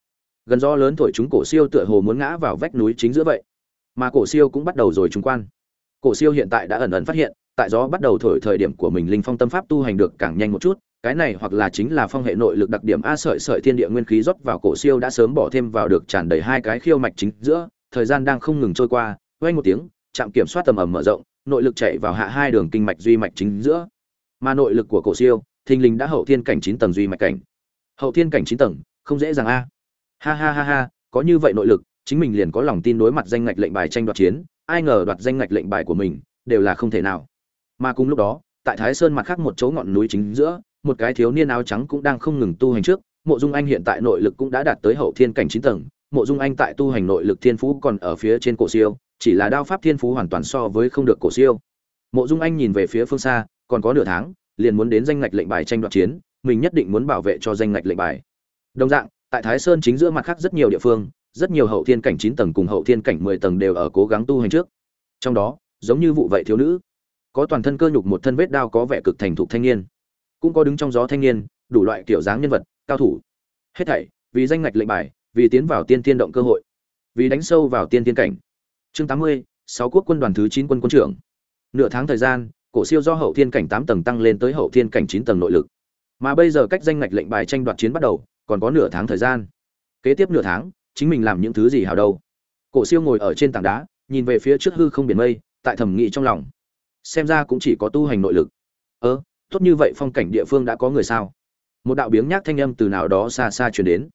gần gió lớn thổi chúng cổ siêu tựa hồ muốn ngã vào vách núi chính giữa vậy. Mà cổ siêu cũng bắt đầu rồi chúng quan. Cổ siêu hiện tại đã ẩn ẩn phát hiện, tại gió bắt đầu thổi thời điểm của mình linh phong tâm pháp tu hành được càng nhanh một chút, cái này hoặc là chính là phong hệ nội lực đặc điểm a sợi sợi thiên địa nguyên khí rót vào cổ siêu đã sớm bỏ thêm vào được tràn đầy hai cái khiêu mạch chính giữa, thời gian đang không ngừng trôi qua vang một tiếng, trạm kiểm soát tầm ẩm mở rộng, nội lực chạy vào hạ hai đường kinh mạch duy mạch chính giữa. Mà nội lực của cổ siêu, thình lình đã hậu thiên cảnh chín tầng duy mạch cảnh. Hậu thiên cảnh chín tầng, không dễ dàng a ha ha ha ha, có như vậy nội lực, chính mình liền có lòng tin đối mặt danh ngạch lệnh bài tranh đoạt chiến, ai ngờ đoạt danh ngạch lệnh bài của mình, đều là không thể nào. Mà cùng lúc đó, tại thái sơn mặt khác một chỗ ngọn núi chính giữa, một cái thiếu niên áo trắng cũng đang không ngừng tu hành trước, mộ dung anh hiện tại nội lực cũng đã đạt tới hậu thiên cảnh chín tầng, mộ dung anh tại tu hành nội lực thiên phú còn ở phía trên cổ siêu, chỉ là đao pháp thiên phú hoàn toàn so với không được cổ siêu. Mộ dung anh nhìn về phía phương xa, còn có nửa tháng, liền muốn đến danh ngạch lệnh bài tranh đoạt chiến, mình nhất định muốn bảo vệ cho danh ngạch lệnh bài. Đồng dạng tại thái sơn chính giữa mặt khác rất nhiều địa phương, rất nhiều hậu thiên cảnh chín tầng cùng hậu thiên cảnh mười tầng đều ở cố gắng tu hành trước. Trong đó, giống như vụ vậy thiếu nữ, có toàn thân cơ nhục một thân vết đao có vẻ cực thành thục thanh niên, cũng có đứng trong gió thanh niên, đủ loại kiểu dáng nhân vật, cao thủ. Hết thảy, vì danh ngạch lệnh bài, vì tiến vào tiên tiên động cơ hội, vì đánh sâu vào tiên tiên cảnh. Chương tám mươi, sáu quốc quân đoàn thứ chín quân quân trưởng. Nửa tháng thời gian, cổ siêu do hậu thiên cảnh tám tầng tăng lên tới hậu thiên cảnh chín tầng nội lực. Mà bây giờ cách danh ngạch lệnh bài tranh đoạt chiến bắt đầu còn có nửa tháng thời gian. Kế tiếp nửa tháng, chính mình làm những thứ gì hào đâu. Cổ siêu ngồi ở trên tảng đá, nhìn về phía trước hư không biển mây, tại thẩm nghị trong lòng. Xem ra cũng chỉ có tu hành nội lực. Ơ, tốt như vậy phong cảnh địa phương đã có người sao? Một đạo biếng nhác thanh âm từ nào đó xa xa chuyển đến.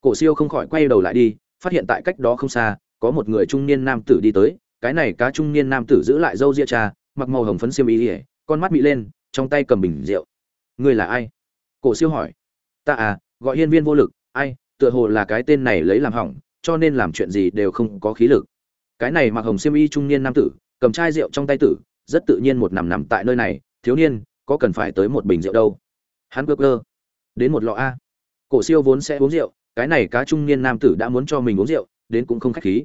Cổ siêu không khỏi quay đầu lại đi, phát hiện tại cách đó không xa, có một người trung niên nam tử đi tới. Cái này cá trung niên nam tử giữ lại râu ria cha, mặc màu hồng phấn xiêm y ỉa con mắt bị lên, trong tay cầm bình rượu. Ngươi là ai? Cổ siêu hỏi. Ta à gọi hiên viên vô lực, ai, tựa hồ là cái tên này lấy làm hỏng, cho nên làm chuyện gì đều không có khí lực. Cái này mặc hồng xiêm y trung niên nam tử, cầm chai rượu trong tay tử, rất tự nhiên một nằm nằm tại nơi này, thiếu niên, có cần phải tới một bình rượu đâu? Hắn cơ cơ đến một lọ a. Cổ siêu vốn sẽ uống rượu, cái này cá trung niên nam tử đã muốn cho mình uống rượu, đến cũng không khách khí.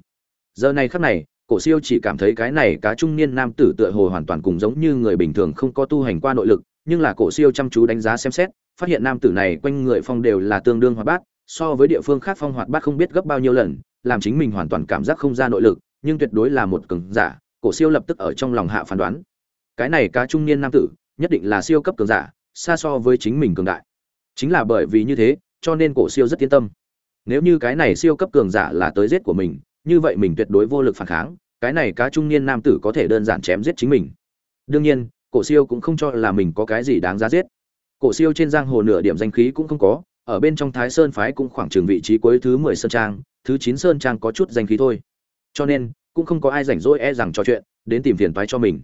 Giờ này khắc này, cổ siêu chỉ cảm thấy cái này cá trung niên nam tử tựa hồ hoàn toàn cùng giống như người bình thường không có tu hành qua nội lực, nhưng là cổ siêu chăm chú đánh giá xem xét phát hiện nam tử này quanh người phong đều là tương đương hoạt bát, so với địa phương khác phong hoạt bát không biết gấp bao nhiêu lần, làm chính mình hoàn toàn cảm giác không ra nội lực, nhưng tuyệt đối là một cường giả, cổ siêu lập tức ở trong lòng hạ phán đoán. Cái này cá trung niên nam tử, nhất định là siêu cấp cường giả, xa so với chính mình cường đại. Chính là bởi vì như thế, cho nên cổ siêu rất yên tâm. Nếu như cái này siêu cấp cường giả là tới giết của mình, như vậy mình tuyệt đối vô lực phản kháng, cái này cá trung niên nam tử có thể đơn giản chém giết chính mình. Đương nhiên, cổ siêu cũng không cho là mình có cái gì đáng giá giết cổ siêu trên giang hồ nửa điểm danh khí cũng không có, ở bên trong thái sơn phái cũng khoảng trường vị trí cuối thứ mười sơn trang, thứ chín sơn trang có chút danh khí thôi. Cho nên, cũng không có ai rảnh rỗi e rằng trò chuyện, đến tìm phiền toái cho mình.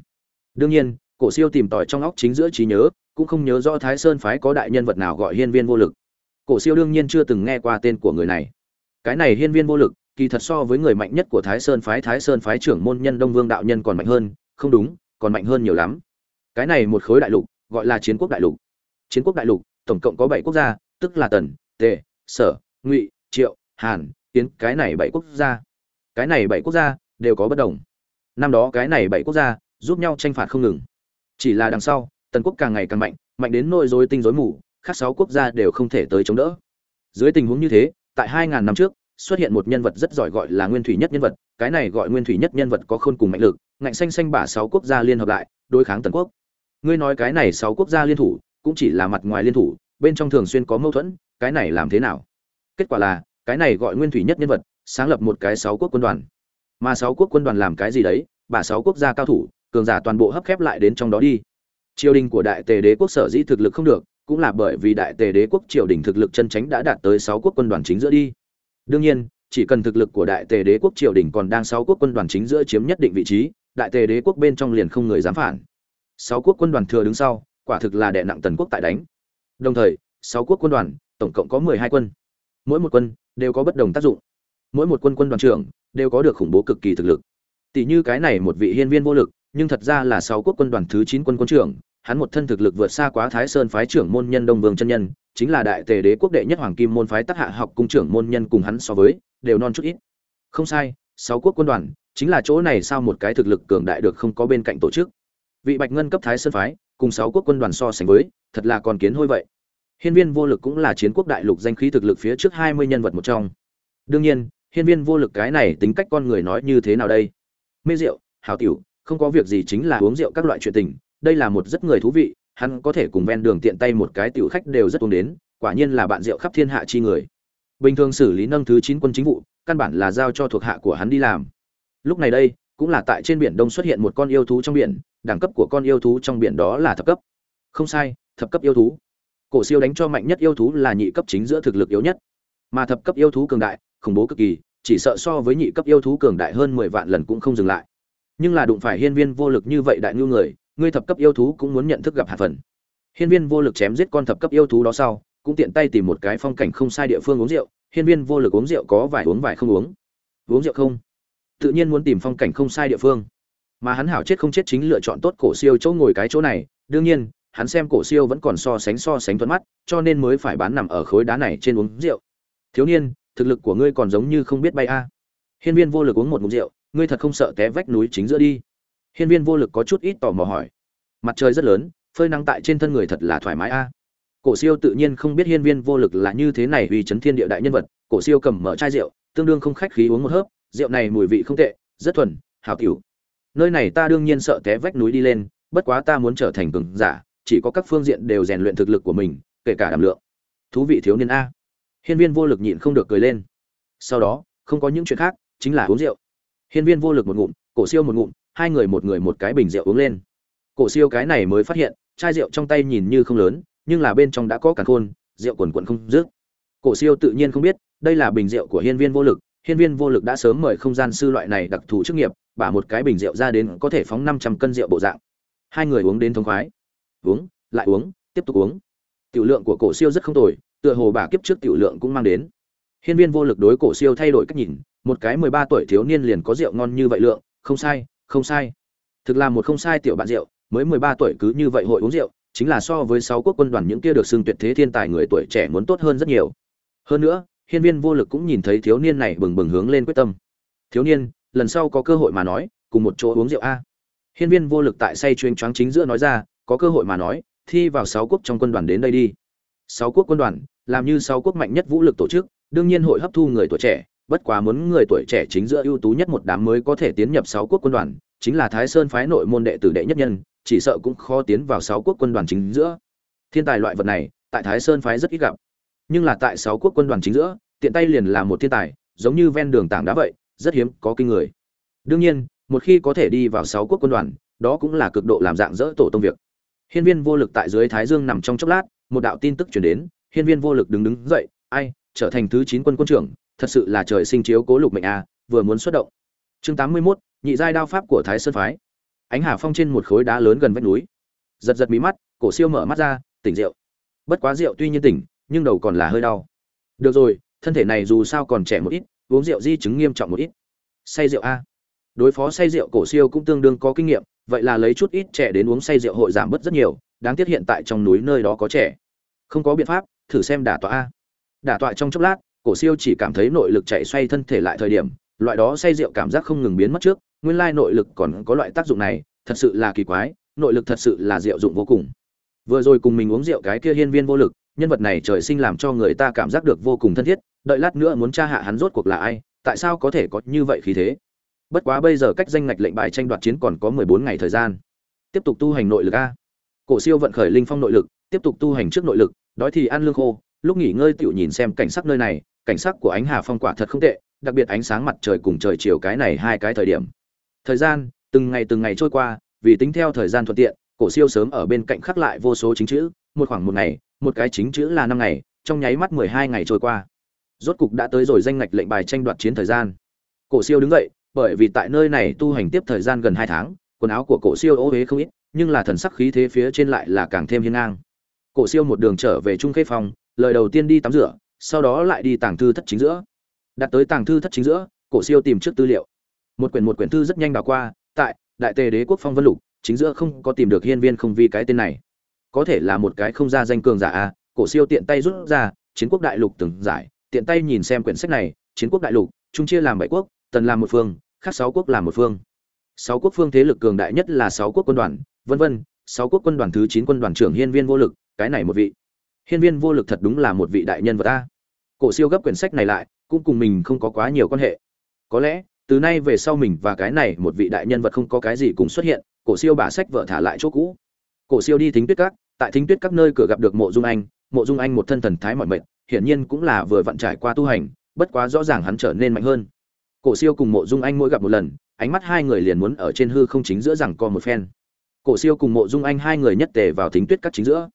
Đương nhiên, cổ siêu tìm tòi trong óc chính giữa trí nhớ, cũng không nhớ rõ thái sơn phái có đại nhân vật nào gọi hiên viên vô lực. Cổ siêu đương nhiên chưa từng nghe qua tên của người này. Cái này hiên viên vô lực, kỳ thật so với người mạnh nhất của thái sơn phái, thái sơn phái trưởng môn nhân đông vương đạo nhân còn mạnh hơn. Không đúng, còn mạnh hơn nhiều lắm. Cái này một khối đại lục, gọi là chiến quốc đại lục chiến quốc đại lục, tổng cộng có bảy quốc gia, tức là tần, tề, sở, ngụy, triệu, hàn tiến cái này bảy quốc gia. Cái này bảy quốc gia đều có bất đồng. Năm đó cái này bảy quốc gia giúp nhau tranh phạt không ngừng. Chỉ là đằng sau, tần quốc càng ngày càng mạnh mạnh đến nỗi rối tinh rối mù, khác sáu quốc gia đều không thể tới chống đỡ. Dưới tình huống như thế, tại hai ngàn năm trước, xuất hiện một nhân vật rất giỏi gọi là nguyên thủy nhất nhân vật, cái này gọi nguyên thủy nhất nhân vật có khôn cùng mạnh lực, ngạnh xanh xanh bả sáu quốc gia liên hợp lại, đối kháng tần quốc. Ngươi nói cái này sáu quốc gia liên thủ cũng chỉ là mặt ngoài liên thủ, bên trong thường xuyên có mâu thuẫn, cái này làm thế nào? Kết quả là, cái này gọi nguyên thủy nhất nhân vật, sáng lập một cái sáu quốc quân đoàn. Mà sáu quốc quân đoàn làm cái gì đấy? Bả sáu quốc gia cao thủ, cường giả toàn bộ hấp khép lại đến trong đó đi. Triều đình của đại tề đế quốc sở dĩ thực lực không được, cũng là bởi vì đại tề đế quốc triều đình thực lực chân tránh đã đạt tới sáu quốc quân đoàn chính giữa đi. Đương nhiên, chỉ cần thực lực của đại tề đế quốc triều đình còn đang sáu quốc quân đoàn chính giữa chiếm nhất định vị trí, đại tề đế quốc bên trong liền không người dám phản. Sáu quốc quân đoàn thừa đứng sau quả thực là đệ nặng tần quốc tại đánh. Đồng thời, sáu quốc quân đoàn, tổng cộng có mười hai quân. Mỗi một quân đều có bất đồng tác dụng. Mỗi một quân quân đoàn trưởng đều có được khủng bố cực kỳ thực lực. Tỷ như cái này một vị hiên viên vô lực, nhưng thật ra là sáu quốc quân đoàn thứ chín quân quân trưởng, hắn một thân thực lực vượt xa quá thái sơn phái trưởng môn nhân đông vương chân nhân, chính là đại tề đế quốc đệ nhất hoàng kim môn phái tác hạ học cung trưởng môn nhân cùng hắn so với, đều non chút ít. Không sai, sáu quốc quân đoàn chính là chỗ này sao một cái thực lực cường đại được không có bên cạnh tổ chức. Vị bạch ngân cấp thái sơn phái cùng sáu quốc quân đoàn so sánh với, thật là còn kiến hôi vậy. Hiên viên vô lực cũng là chiến quốc đại lục danh khí thực lực phía trước hai mươi nhân vật một trong. Đương nhiên, hiên viên vô lực cái này tính cách con người nói như thế nào đây? Mê rượu, hảo tiểu, không có việc gì chính là uống rượu các loại chuyện tình, đây là một rất người thú vị, hắn có thể cùng ven đường tiện tay một cái tiểu khách đều rất uống đến, quả nhiên là bạn rượu khắp thiên hạ chi người. Bình thường xử lý nâng thứ chín quân chính vụ, căn bản là giao cho thuộc hạ của hắn đi làm. Lúc này đây, cũng là tại trên biển đông xuất hiện một con yêu thú trong biển đẳng cấp của con yêu thú trong biển đó là thập cấp. Không sai, thập cấp yêu thú. Cổ siêu đánh cho mạnh nhất yêu thú là nhị cấp chính giữa thực lực yếu nhất. Mà thập cấp yêu thú cường đại, khủng bố cực kỳ, chỉ sợ so với nhị cấp yêu thú cường đại hơn mười vạn lần cũng không dừng lại. Nhưng là đụng phải hiên viên vô lực như vậy đại ngưu người, ngươi thập cấp yêu thú cũng muốn nhận thức gặp hạ phần. Hiên viên vô lực chém giết con thập cấp yêu thú đó sau, cũng tiện tay tìm một cái phong cảnh không sai địa phương uống rượu. Hiên viên vô lực uống rượu có vài uống vài không uống. Uống rượu không? Tự nhiên muốn tìm phong cảnh không sai địa phương mà hắn hảo chết không chết chính lựa chọn tốt cổ siêu chỗ ngồi cái chỗ này. Đương nhiên, hắn xem cổ siêu vẫn còn so sánh so sánh thuận mắt, cho nên mới phải bán nằm ở khối đá này trên uống rượu. Thiếu niên, thực lực của ngươi còn giống như không biết bay a. Hiên viên vô lực uống một ngụm rượu, ngươi thật không sợ té vách núi chính giữa đi? Hiên viên vô lực có chút ít tò mò hỏi. Mặt trời rất lớn, phơi nắng tại trên thân người thật là thoải mái a. Cổ siêu tự nhiên không biết hiên viên vô lực là như thế này uy chấn thiên địa đại nhân vật. Cổ siêu cầm mở chai rượu, tương đương không khách khí uống một hớp. Rượu này mùi vị không tệ, rất thuần, hảo tiểu nơi này ta đương nhiên sợ té vách núi đi lên, bất quá ta muốn trở thành cường giả, chỉ có các phương diện đều rèn luyện thực lực của mình, kể cả đảm lượng. Thú vị thiếu niên a. Hiên viên vô lực nhịn không được cười lên. Sau đó, không có những chuyện khác, chính là uống rượu. Hiên viên vô lực một ngụm, cổ siêu một ngụm, hai người một người một cái bình rượu uống lên. Cổ siêu cái này mới phát hiện, chai rượu trong tay nhìn như không lớn, nhưng là bên trong đã có càn khôn, rượu quần quần không dứt. Cổ siêu tự nhiên không biết, đây là bình rượu của hiên viên vô lực. Hiên viên vô lực đã sớm mời không gian sư loại này đặc thù chức nghiệp bả một cái bình rượu ra đến có thể phóng năm trăm cân rượu bộ dạng. Hai người uống đến thống khoái. Uống, lại uống, tiếp tục uống. Tiểu lượng của cổ siêu rất không tồi, tựa hồ bà kiếp trước tiểu lượng cũng mang đến. Hiên viên vô lực đối cổ siêu thay đổi cách nhìn, một cái mười ba tuổi thiếu niên liền có rượu ngon như vậy lượng, không sai không sai. Thực là một không sai tiểu bạn rượu, mới mười ba tuổi cứ như vậy hội uống rượu, chính là so với sáu quốc quân đoàn những kia được xưng tuyệt thế thiên tài người tuổi trẻ muốn tốt hơn rất nhiều. Hơn nữa, hiên viên vô lực cũng nhìn thấy thiếu niên này bừng bừng hướng lên quyết tâm. Thiếu niên lần sau có cơ hội mà nói, cùng một chỗ uống rượu a. Hiên viên vô lực tại say chuyên choáng chính giữa nói ra, có cơ hội mà nói, thi vào sáu quốc trong quân đoàn đến đây đi. Sáu quốc quân đoàn, làm như sáu quốc mạnh nhất vũ lực tổ chức, đương nhiên hội hấp thu người tuổi trẻ, bất quá muốn người tuổi trẻ chính giữa ưu tú nhất một đám mới có thể tiến nhập sáu quốc quân đoàn, chính là thái sơn phái nội môn đệ tử đệ nhất nhân, chỉ sợ cũng khó tiến vào sáu quốc quân đoàn chính giữa. Thiên tài loại vật này, tại thái sơn phái rất ít gặp. Nhưng là tại sáu quốc quân đoàn chính giữa, tiện tay liền là một thiên tài, giống như ven đường tảng đá vậy rất hiếm có kinh người. Đương nhiên một khi có thể đi vào sáu quốc quân đoàn đó cũng là cực độ làm dạng dỡ tổ tông việc. Hiên viên vô lực tại dưới thái dương nằm trong chốc lát một đạo tin tức chuyển đến hiên viên vô lực đứng đứng dậy ai trở thành thứ chín quân quân trưởng thật sự là trời sinh chiếu cố lục mệnh a vừa muốn xuất động. Chương tám mươi 81, nhị giai đao pháp của thái sơn phái. Ánh hà phong trên một khối đá lớn gần vách núi. Giật giật mí mắt cổ siêu mở mắt ra tỉnh rượu. Bất quá rượu tuy nhiên tỉnh nhưng đầu còn là hơi đau. Được rồi thân thể này dù sao còn trẻ một ít uống rượu di chứng nghiêm trọng một ít. Say rượu a. Đối phó say rượu cổ siêu cũng tương đương có kinh nghiệm, vậy là lấy chút ít trẻ đến uống say rượu hội giảm bớt rất nhiều, đáng tiếc hiện tại trong núi nơi đó có trẻ. Không có biện pháp, thử xem đả tọa a. Đả tọa trong chốc lát, cổ siêu chỉ cảm thấy nội lực chạy xoay thân thể lại thời điểm, loại đó say rượu cảm giác không ngừng biến mất trước, nguyên lai nội lực còn có loại tác dụng này, thật sự là kỳ quái, nội lực thật sự là diệu dụng vô cùng. Vừa rồi cùng mình uống rượu cái kia hiên viên vô lực, nhân vật này trời sinh làm cho người ta cảm giác được vô cùng thân thiết đợi lát nữa muốn tra hạ hắn rốt cuộc là ai, tại sao có thể có như vậy khí thế? Bất quá bây giờ cách danh ngạch lệnh bài tranh đoạt chiến còn có mười bốn ngày thời gian. Tiếp tục tu hành nội lực a. Cổ siêu vận khởi linh phong nội lực, tiếp tục tu hành trước nội lực, đói thì ăn lương khô, lúc nghỉ ngơi tựu nhìn xem cảnh sắc nơi này, cảnh sắc của ánh hà phong quả thật không tệ, đặc biệt ánh sáng mặt trời cùng trời chiều cái này hai cái thời điểm. Thời gian, từng ngày từng ngày trôi qua, vì tính theo thời gian thuận tiện, cổ siêu sớm ở bên cạnh khắc lại vô số chính chữ, một khoảng một ngày, một cái chính chữ là năm ngày, trong nháy mắt mười hai ngày trôi qua rốt cục đã tới rồi danh ngạch lệnh bài tranh đoạt chiến thời gian. Cổ siêu đứng dậy, bởi vì tại nơi này tu hành tiếp thời gian gần hai tháng, quần áo của cổ siêu ô huế không ít, nhưng là thần sắc khí thế phía trên lại là càng thêm hiên ngang. Cổ siêu một đường trở về trung khê phòng, lời đầu tiên đi tắm rửa, sau đó lại đi tàng thư thất chính giữa. Đặt tới tàng thư thất chính giữa, cổ siêu tìm trước tư liệu. Một quyển một quyển thư rất nhanh đào qua, tại đại tề đế quốc phong vân lục, chính giữa không có tìm được hiên viên không vi cái tên này. Có thể là một cái không ra danh cường giả a, cổ siêu tiện tay rút ra, chiến quốc đại lục từng giải tiện tay nhìn xem quyển sách này, chiến quốc đại lục, trung chia làm bảy quốc, tần làm một phương khác sáu quốc làm một phương. Sáu quốc phương thế lực cường đại nhất là sáu quốc quân đoàn, vân vân, sáu quốc quân đoàn thứ chín quân đoàn trưởng hiên viên vô lực, cái này một vị. Hiên viên vô lực thật đúng là một vị đại nhân vật ta cổ siêu gấp quyển sách này lại, cũng cùng mình không có quá nhiều quan hệ. Có lẽ, từ nay về sau mình và cái này một vị đại nhân vật không có cái gì cùng xuất hiện, cổ siêu bả sách vợ thả lại chỗ cũ. Cổ siêu đi thính tuyết các, tại thính tuyết các nơi cửa gặp được mộ dung anh, mộ dung anh một thân thần thái mọi mệt hiển nhiên cũng là vừa vặn trải qua tu hành, bất quá rõ ràng hắn trở nên mạnh hơn. Cổ siêu cùng mộ dung anh mỗi gặp một lần, ánh mắt hai người liền muốn ở trên hư không chính giữa rằng co một phen. Cổ siêu cùng mộ dung anh hai người nhất tề vào thính tuyết các chính giữa.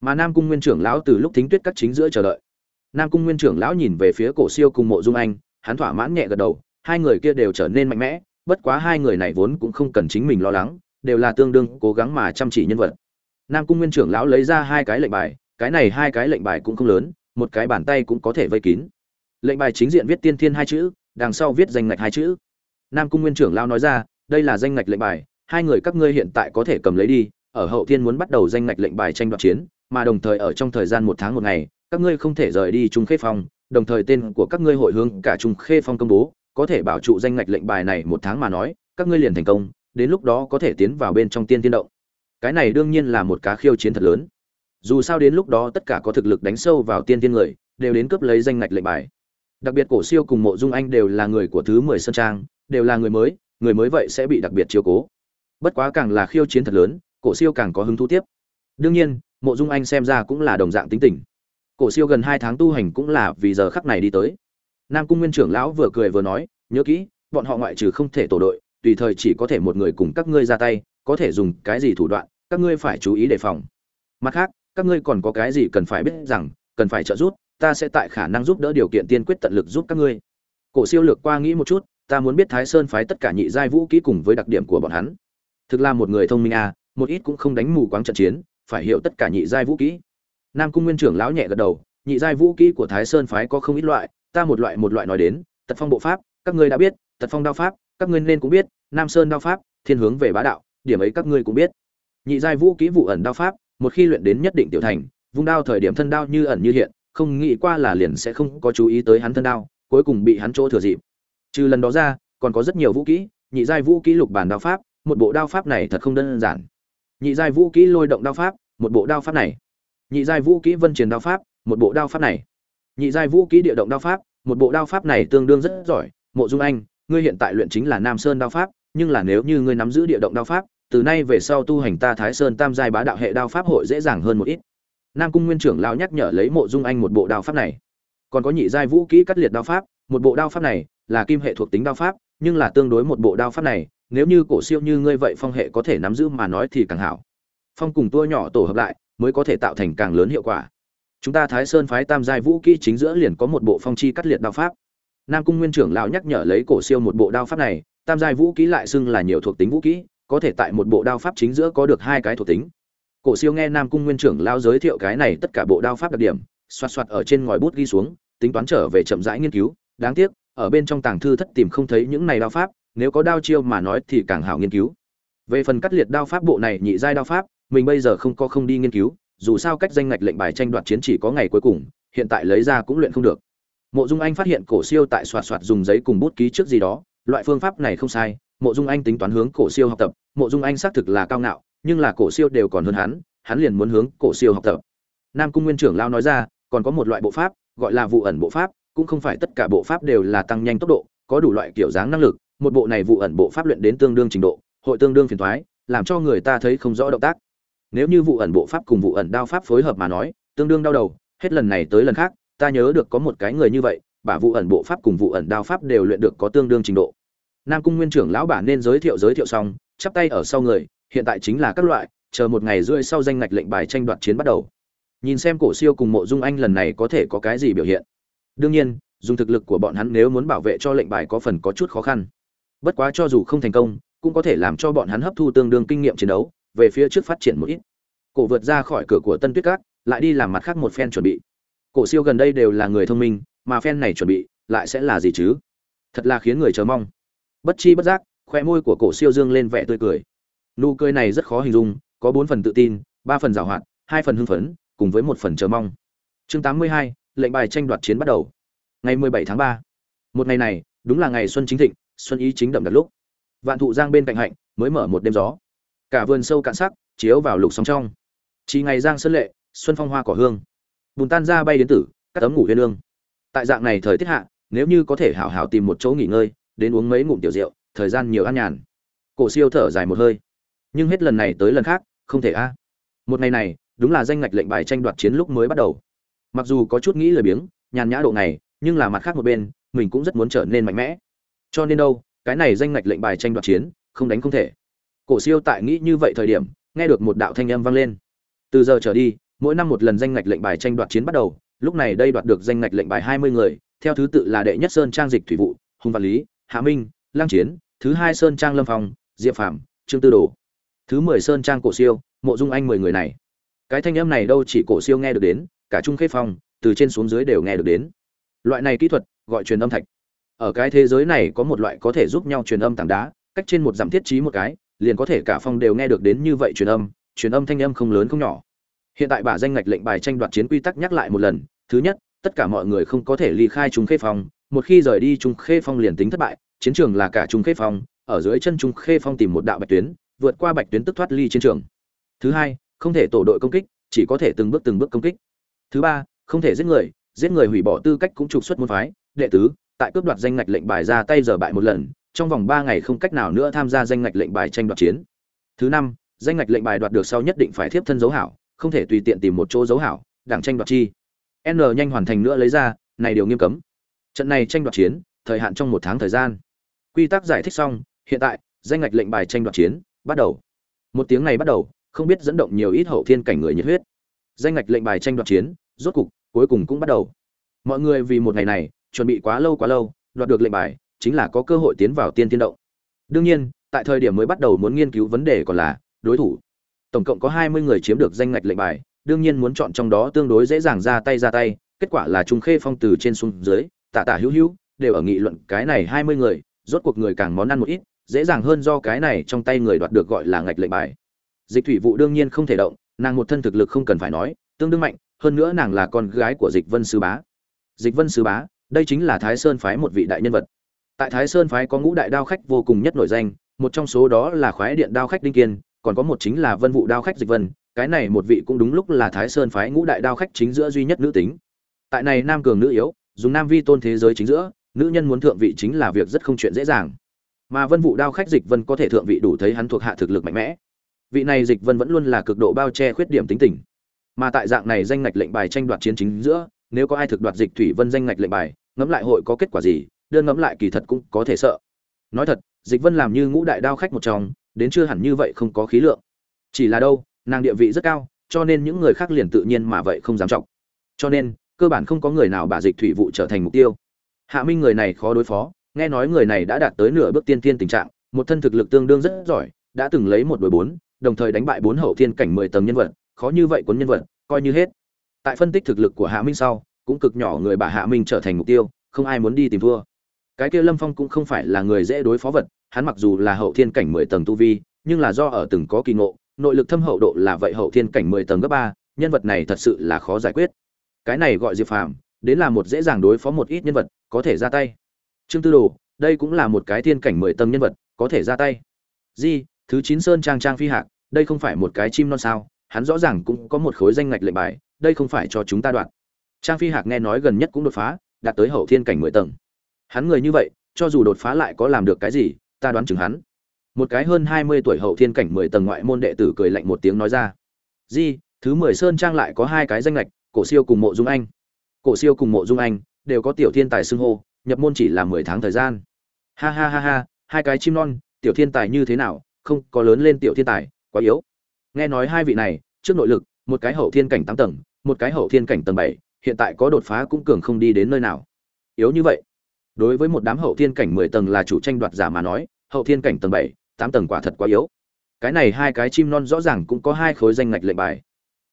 Mà nam cung nguyên trưởng lão từ lúc thính tuyết các chính giữa chờ đợi. Nam cung nguyên trưởng lão nhìn về phía cổ siêu cùng mộ dung anh, hắn thỏa mãn nhẹ gật đầu, hai người kia đều trở nên mạnh mẽ, bất quá hai người này vốn cũng không cần chính mình lo lắng, đều là tương đương cố gắng mà chăm chỉ nhân vật. Nam cung nguyên trưởng lão lấy ra hai cái lệnh bài, cái này hai cái lệnh bài cũng không lớn một cái bàn tay cũng có thể vây kín. Lệnh bài chính diện viết tiên thiên hai chữ, đằng sau viết danh ngạch hai chữ. Nam cung nguyên trưởng lao nói ra, đây là danh ngạch lệnh bài, hai người các ngươi hiện tại có thể cầm lấy đi, ở hậu thiên muốn bắt đầu danh ngạch lệnh bài tranh đoạt chiến, mà đồng thời ở trong thời gian một tháng một ngày, các ngươi không thể rời đi trung khê phong, đồng thời tên của các ngươi hội hướng cả trung khê phong công bố, có thể bảo trụ danh ngạch lệnh bài này một tháng mà nói, các ngươi liền thành công, đến lúc đó có thể tiến vào bên trong tiên tiên động. Cái này đương nhiên là một cá khiêu chiến thật lớn dù sao đến lúc đó tất cả có thực lực đánh sâu vào tiên tiên người, đều đến cướp lấy danh ngạch lệnh bài. Đặc biệt cổ siêu cùng mộ dung anh đều là người của thứ mười sơn trang, đều là người mới người mới vậy sẽ bị đặc biệt chiếu cố. Bất quá càng là khiêu chiến thật lớn, cổ siêu càng có hứng thú tiếp. Đương nhiên, mộ dung anh xem ra cũng là đồng dạng tính tình. Cổ siêu gần hai tháng tu hành cũng là vì giờ khắc này đi tới. Nam cung nguyên trưởng lão vừa cười vừa nói, nhớ kỹ, bọn họ ngoại trừ không thể tổ đội, tùy thời chỉ có thể một người cùng các ngươi ra tay, có thể dùng cái gì thủ đoạn, các ngươi phải chú ý đề phòng. Mặt khác các ngươi còn có cái gì cần phải biết rằng, cần phải trợ giúp, ta sẽ tại khả năng giúp đỡ điều kiện tiên quyết tận lực giúp các ngươi. Cổ siêu lược qua nghĩ một chút, ta muốn biết thái sơn phái tất cả nhị giai vũ kỹ cùng với đặc điểm của bọn hắn. Thực là một người thông minh à một ít cũng không đánh mù quáng trận chiến, phải hiểu tất cả nhị giai vũ kỹ. Nam cung nguyên trưởng lão nhẹ gật đầu, nhị giai vũ kỹ của thái sơn phái có không ít loại, ta một loại một loại nói đến, tật phong bộ pháp, các ngươi đã biết, tật phong đao pháp, các ngươi nên cũng biết, nam sơn đao pháp, thiên hướng về bá đạo, điểm ấy các ngươi cũng biết. Nhị giai vũ kỹ vụ ẩn đao pháp một khi luyện đến nhất định tiểu thành, vung đao thời điểm thân đao như ẩn như hiện, không nghĩ qua là liền sẽ không có chú ý tới hắn thân đao, cuối cùng bị hắn chỗ thừa dịp. Trừ lần đó ra, còn có rất nhiều vũ kỹ, nhị giai vũ kỹ lục bản đao pháp, một bộ đao pháp này thật không đơn giản. Nhị giai vũ kỹ lôi động đao pháp, một bộ đao pháp này. Nhị giai vũ kỹ vân truyền đao pháp, một bộ đao pháp này. Nhị giai vũ kỹ địa động đao pháp, một bộ đao pháp này tương đương rất giỏi. Mộ dung anh, ngươi hiện tại luyện chính là nam sơn đao pháp, nhưng là nếu như ngươi nắm giữ địa động đao pháp từ nay về sau tu hành ta thái sơn tam giai bá đạo hệ đao pháp hội dễ dàng hơn một ít. Nam cung nguyên trưởng lão nhắc nhở lấy mộ dung anh một bộ đao pháp này. Còn có nhị giai vũ kỹ cắt liệt đao pháp, một bộ đao pháp này là kim hệ thuộc tính đao pháp, nhưng là tương đối một bộ đao pháp này, nếu như cổ siêu như ngươi vậy phong hệ có thể nắm giữ mà nói thì càng hảo. Phong cùng tua nhỏ tổ hợp lại mới có thể tạo thành càng lớn hiệu quả. Chúng ta thái sơn phái tam giai vũ kỹ chính giữa liền có một bộ phong chi cắt liệt đao pháp. Nam cung nguyên trưởng lão nhắc nhở lấy cổ siêu một bộ đao pháp này, tam giai vũ kỹ lại xưng là nhiều thuộc tính vũ kỹ có thể tại một bộ đao pháp chính giữa có được hai cái thuộc tính. Cổ siêu nghe nam cung nguyên trưởng lão giới thiệu cái này tất cả bộ đao pháp đặc điểm xoát xoát ở trên ngòi bút ghi xuống, tính toán trở về chậm rãi nghiên cứu. Đáng tiếc, ở bên trong tàng thư thất tìm không thấy những này đao pháp, nếu có đao chiêu mà nói thì càng hảo nghiên cứu. Về phần cắt liệt đao pháp bộ này nhị giai đao pháp, mình bây giờ không có không đi nghiên cứu, dù sao cách danh ngạch lệnh bài tranh đoạt chiến chỉ có ngày cuối cùng, hiện tại lấy ra cũng luyện không được. Mộ dung anh phát hiện cổ siêu tại xoạt xoạt dùng giấy cùng bút ký trước gì đó, loại phương pháp này không sai mộ dung anh tính toán hướng cổ siêu học tập, mộ dung anh xác thực là cao ngạo, nhưng là cổ siêu đều còn hơn hắn hắn liền muốn hướng cổ siêu học tập. Nam cung nguyên trưởng lao nói ra, còn có một loại bộ pháp, gọi là vụ ẩn bộ pháp, cũng không phải tất cả bộ pháp đều là tăng nhanh tốc độ, có đủ loại kiểu dáng năng lực, một bộ này vụ ẩn bộ pháp luyện đến tương đương trình độ, hội tương đương phiền thoái làm cho người ta thấy không rõ động tác. Nếu như vụ ẩn bộ pháp cùng vụ ẩn đao pháp phối hợp mà nói, tương đương đau đầu, hết lần này tới lần khác, ta nhớ được có một cái người như vậy, bả vụ ẩn bộ pháp cùng vụ ẩn đao pháp đều luyện được có tương đương trình độ nam cung nguyên trưởng lão bản nên giới thiệu giới thiệu xong, chắp tay ở sau người, hiện tại chính là các loại, chờ một ngày rưỡi sau danh ngạch lệnh bài tranh đoạt chiến bắt đầu. Nhìn xem cổ siêu cùng mộ dung anh lần này có thể có cái gì biểu hiện. Đương nhiên, dùng thực lực của bọn hắn nếu muốn bảo vệ cho lệnh bài có phần có chút khó khăn. Bất quá cho dù không thành công, cũng có thể làm cho bọn hắn hấp thu tương đương kinh nghiệm chiến đấu, về phía trước phát triển một ít. Cổ vượt ra khỏi cửa của tân tuyết cát lại đi làm mặt khác một phen chuẩn bị. Cổ siêu gần đây đều là người thông minh, mà phen này chuẩn bị, lại sẽ là gì chứ? Thật là khiến người chờ mong bất chi bất giác, khoe môi của cổ siêu dương lên vẻ tươi cười. Nụ cười này rất khó hình dung, có bốn phần tự tin, ba phần giảo hoạt, hai phần hưng phấn, cùng với một phần chờ mong. Chương tám mươi hai, lệnh bài tranh đoạt chiến bắt đầu. Ngày mười bảy tháng ba. Một ngày này, đúng là ngày xuân chính thịnh, xuân ý chính đậm đặt lúc. Vạn thụ giang bên cạnh hạnh, mới mở một đêm gió. Cả vườn sâu cạn sắc, chiếu vào lục sóng trong. Chỉ ngày giang sơn lệ, xuân phong hoa cỏ hương. Bùn tan ra bay đến tử các tấm ngủ huyên lương tại dạng này thời tiết hạ, nếu như có thể hảo hảo tìm một chỗ nghỉ ngơi đến uống mấy ngụm tiểu rượu, thời gian nhiều ăn nhàn. Cổ siêu thở dài một hơi. Nhưng hết lần này tới lần khác, không thể a. Một ngày này, đúng là danh ngạch lệnh bài tranh đoạt chiến lúc mới bắt đầu. Mặc dù có chút nghĩ lười biếng, nhàn nhã độ này nhưng là mặt khác một bên, mình cũng rất muốn trở nên mạnh mẽ. Cho nên đâu, cái này danh ngạch lệnh bài tranh đoạt chiến, không đánh không thể. Cổ siêu tại nghĩ như vậy thời điểm, nghe được một đạo thanh âm vang lên. Từ giờ trở đi, mỗi năm một lần danh ngạch lệnh bài tranh đoạt chiến bắt đầu, lúc này đây đoạt được danh ngạch lệnh bài hai mươi người, theo thứ tự là đệ nhất sơn trang dịch thủy vụ, hùng văn lý hạ minh lang chiến, thứ hai sơn trang lâm phong, diệp phạm trương tư đồ. Thứ mười sơn trang cổ siêu, mộ dung anh mười người này. Cái thanh âm này đâu chỉ cổ siêu nghe được đến, cả trung khê phong, từ trên xuống dưới đều nghe được đến. Loại này kỹ thuật, gọi truyền âm thạch. Ở cái thế giới này có một loại có thể giúp nhau truyền âm tảng đá, cách trên một dặm thiết trí một cái, liền có thể cả phong đều nghe được đến như vậy truyền âm truyền âm thanh âm không lớn không nhỏ. Hiện tại bà danh ngạch lệnh bài tranh đoạt chiến quy tắc nhắc lại một lần, thứ nhất, tất cả mọi người không có thể ly khai trung khê phong một khi rời đi trung khê phong liền tính thất bại, chiến trường là cả trung khê phong, ở dưới chân trung khê phong tìm một đạo bạch tuyến, vượt qua bạch tuyến tức thoát ly chiến trường. Thứ hai, không thể tổ đội công kích, chỉ có thể từng bước từng bước công kích. Thứ ba, không thể giết người giết người hủy bỏ tư cách cũng trục xuất môn phái. Đệ tứ, tại cướp đoạt danh ngạch lệnh bài ra tay giờ bại một lần, trong vòng ba ngày không cách nào nữa tham gia danh ngạch lệnh bài tranh đoạt chiến. Thứ năm, danh ngạch lệnh bài đoạt được sau nhất định phải thiếp thân dấu hảo, không thể tùy tiện tìm một chỗ dấu hảo, đảng tranh đoạt chi. N nhanh hoàn thành nữa lấy ra, này điều nghiêm cấm trận này tranh đoạt chiến, thời hạn trong một tháng thời gian. Quy tắc giải thích xong, hiện tại, danh ngạch lệnh bài tranh đoạt chiến, bắt đầu. Một tiếng này bắt đầu, không biết dẫn động nhiều ít hậu thiên cảnh người nhiệt huyết. Danh ngạch lệnh bài tranh đoạt chiến, rốt cục, cuối cùng cũng bắt đầu. Mọi người vì một ngày này, chuẩn bị quá lâu quá lâu, đoạt được lệnh bài, chính là có cơ hội tiến vào tiên tiên động. Đương nhiên, tại thời điểm mới bắt đầu muốn nghiên cứu vấn đề còn là đối thủ. Tổng cộng có hai mươi người chiếm được danh ngạch lệnh bài, đương nhiên muốn chọn trong đó tương đối dễ dàng ra tay ra tay, kết quả là trung khê phong từ trên xuống dưới tạ tạ hữu hữu, đều ở nghị luận cái này hai mươi người, rốt cuộc người càng món ăn một ít, dễ dàng hơn do cái này trong tay người đoạt được gọi là ngạch lệnh bài. Dịch thủy vụ đương nhiên không thể động, nàng một thân thực lực không cần phải nói, tương đương mạnh, hơn nữa nàng là con gái của dịch vân sư bá. Dịch vân sư bá, đây chính là thái sơn phái một vị đại nhân vật. Tại thái sơn phái có ngũ đại đao khách vô cùng nhất nổi danh, một trong số đó là khoái điện đao khách đinh kiên, còn có một chính là vân vụ đao khách dịch vân, cái này một vị cũng đúng lúc là thái sơn phái ngũ đại đao khách chính giữa duy nhất nữ tính. Tại này nam cường nữ yếu dùng nam vi tôn thế giới chính giữa, nữ nhân muốn thượng vị chính là việc rất không chuyện dễ dàng. Mà vân vụ đao khách dịch vân có thể thượng vị đủ thấy hắn thuộc hạ thực lực mạnh mẽ. Vị này dịch vân vẫn luôn là cực độ bao che khuyết điểm tính tình. Mà tại dạng này danh ngạch lệnh bài tranh đoạt chiến chính giữa, nếu có ai thực đoạt dịch thủy vân danh ngạch lệnh bài, ngẫm lại hội có kết quả gì, đơn ngẫm lại kỳ thật cũng có thể sợ. Nói thật, dịch vân làm như ngũ đại đao khách một trong, đến chưa hẳn như vậy không có khí lượng. Chỉ là đâu, nàng địa vị rất cao, cho nên những người khác liền tự nhiên mà vậy không dám trọng. Cho nên cơ bản không có người nào bà dịch thủy vụ trở thành mục tiêu. Hạ minh người này khó đối phó, nghe nói người này đã đạt tới nửa bước tiên tiên tình trạng, một thân thực lực tương đương rất giỏi, đã từng lấy một đội bốn, đồng thời đánh bại bốn hậu thiên cảnh mười tầng nhân vật, khó như vậy cuốn nhân vật, coi như hết. Tại phân tích thực lực của hạ minh sau, cũng cực nhỏ người bà hạ minh trở thành mục tiêu, không ai muốn đi tìm thua. Cái kia lâm phong cũng không phải là người dễ đối phó vật, hắn mặc dù là hậu thiên cảnh mười tầng tu vi, nhưng là do ở từng có kỳ ngộ, nội lực thâm hậu độ là vậy hậu thiên cảnh mười tầng gấp ba, nhân vật này thật sự là khó giải quyết cái này gọi diệp phàm, đến là một dễ dàng đối phó một ít nhân vật, có thể ra tay. Trương tư đồ, đây cũng là một cái thiên cảnh mười tầng nhân vật, có thể ra tay. Di, thứ chín sơn trang trang phi hạc, đây không phải một cái chim non sao, hắn rõ ràng cũng có một khối danh ngạch lệnh bài, đây không phải cho chúng ta đoạn. Trang phi hạc nghe nói gần nhất cũng đột phá, đạt tới hậu thiên cảnh mười tầng. Hắn người như vậy, cho dù đột phá lại có làm được cái gì, ta đoán chừng hắn. Một cái hơn hai mươi tuổi hậu thiên cảnh mười tầng ngoại môn đệ tử cười lạnh một tiếng nói ra. Di, thứ mười sơn trang lại có hai cái danh lệch cổ siêu cùng mộ dung anh. Cổ siêu cùng mộ dung anh đều có tiểu thiên tài xưng hô, nhập môn chỉ là mười tháng thời gian. Ha ha ha ha, hai cái chim non, tiểu thiên tài như thế nào, không có lớn lên tiểu thiên tài, quá yếu. Nghe nói hai vị này, trước nội lực, một cái hậu thiên cảnh tám tầng, một cái hậu thiên cảnh tầng bảy, hiện tại có đột phá cũng cường không đi đến nơi nào. Yếu như vậy. Đối với một đám hậu thiên cảnh mười tầng là chủ tranh đoạt giả mà nói, hậu thiên cảnh tầng bảy, tám tầng quả thật quá yếu. Cái này hai cái chim non rõ ràng cũng có hai khối danh ngạch lệnh bài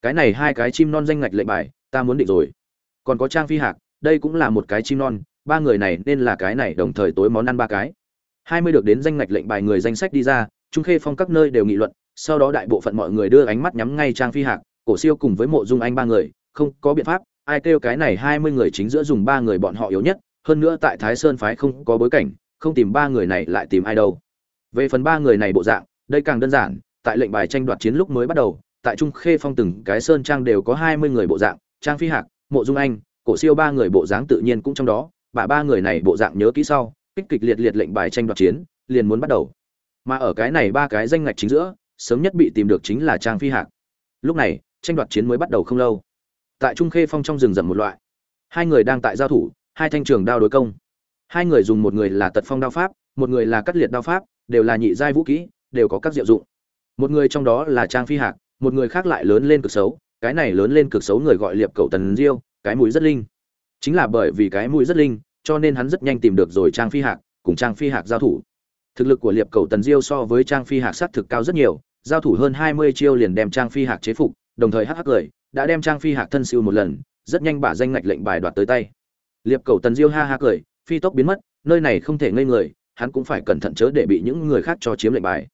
cái này hai cái chim non danh ngạch lệnh bài, ta muốn định rồi. Còn có trang phi hạc, đây cũng là một cái chim non, ba người này nên là cái này đồng thời tối món ăn ba cái. Hai mươi được đến danh ngạch lệnh bài người danh sách đi ra, trung khê phong các nơi đều nghị luận, sau đó đại bộ phận mọi người đưa ánh mắt nhắm ngay trang phi hạc, cổ siêu cùng với mộ dung anh ba người, không có biện pháp, ai kêu cái này hai mươi người chính giữa dùng ba người bọn họ yếu nhất, hơn nữa tại thái sơn phái không có bối cảnh, không tìm ba người này lại tìm ai đâu. Về phần ba người này bộ dạng, đây càng đơn giản, tại lệnh bài tranh đoạt chiến lúc mới bắt đầu tại trung khê phong từng cái sơn trang đều có hai mươi người bộ dạng, trang phi hạc, mộ dung anh, cổ siêu ba người bộ dáng tự nhiên cũng trong đó, bà ba người này bộ dạng nhớ kỹ sau, kích kịch liệt liệt lệnh bài tranh đoạt chiến, liền muốn bắt đầu. Mà ở cái này ba cái danh ngạch chính giữa, sớm nhất bị tìm được chính là trang phi hạc. Lúc này, tranh đoạt chiến mới bắt đầu không lâu. Tại trung khê phong trong rừng rậm một loại. Hai người đang tại giao thủ, hai thanh trường đao đối công. Hai người dùng một người là tật phong đao pháp, một người là cắt liệt đao pháp, đều là nhị giai vũ kỹ, đều có các diệu dụng. Một người trong đó là trang phi hạc một người khác lại lớn lên cực xấu, cái này lớn lên cực xấu người gọi liệp cầu tần diêu, cái mũi rất linh. Chính là bởi vì cái mũi rất linh, cho nên hắn rất nhanh tìm được rồi trang phi hạc, cùng trang phi hạc giao thủ. Thực lực của liệp cầu tần diêu so với trang phi hạc sát thực cao rất nhiều, giao thủ hơn hai mươi chiêu liền đem trang phi hạc chế phục, đồng thời hắc hắc cười, đã đem trang phi hạc thân siêu một lần, rất nhanh bả danh ngạch lệnh bài đoạt tới tay. Liệp cầu tần diêu ha ha cười, phi tốc biến mất, nơi này không thể ngây người, hắn cũng phải cẩn thận chớ để bị những người khác cho chiếm lệnh bài.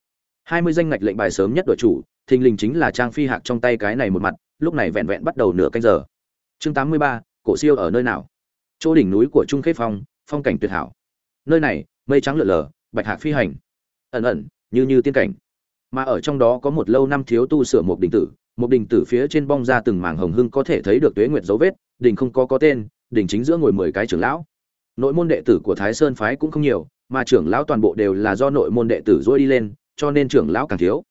hai mươi danh ngạch lệnh bài sớm nhất đội chủ thình lình chính là trang phi hạc trong tay cái này một mặt, lúc này vẹn vẹn bắt đầu nửa canh giờ. Chương tám mươi ba, cổ siêu ở nơi nào? Chỗ đỉnh núi của trung khế phong phong cảnh tuyệt hảo. Nơi này, mây trắng lượn lờ, bạch hạc phi hành. Ẩn ẩn, như như tiên cảnh. Mà ở trong đó có một lâu năm thiếu tu sửa một đình tử, một đình tử phía trên bong ra từng mảng hồng hưng có thể thấy được tuế nguyệt dấu vết đình không có có tên đình chính giữa ngồi mười cái trưởng lão. Nội môn đệ tử của thái sơn phái cũng không nhiều, mà trưởng lão toàn bộ đều là do nội môn đệ tử dôi đi lên, cho nên trưởng lão càng thiếu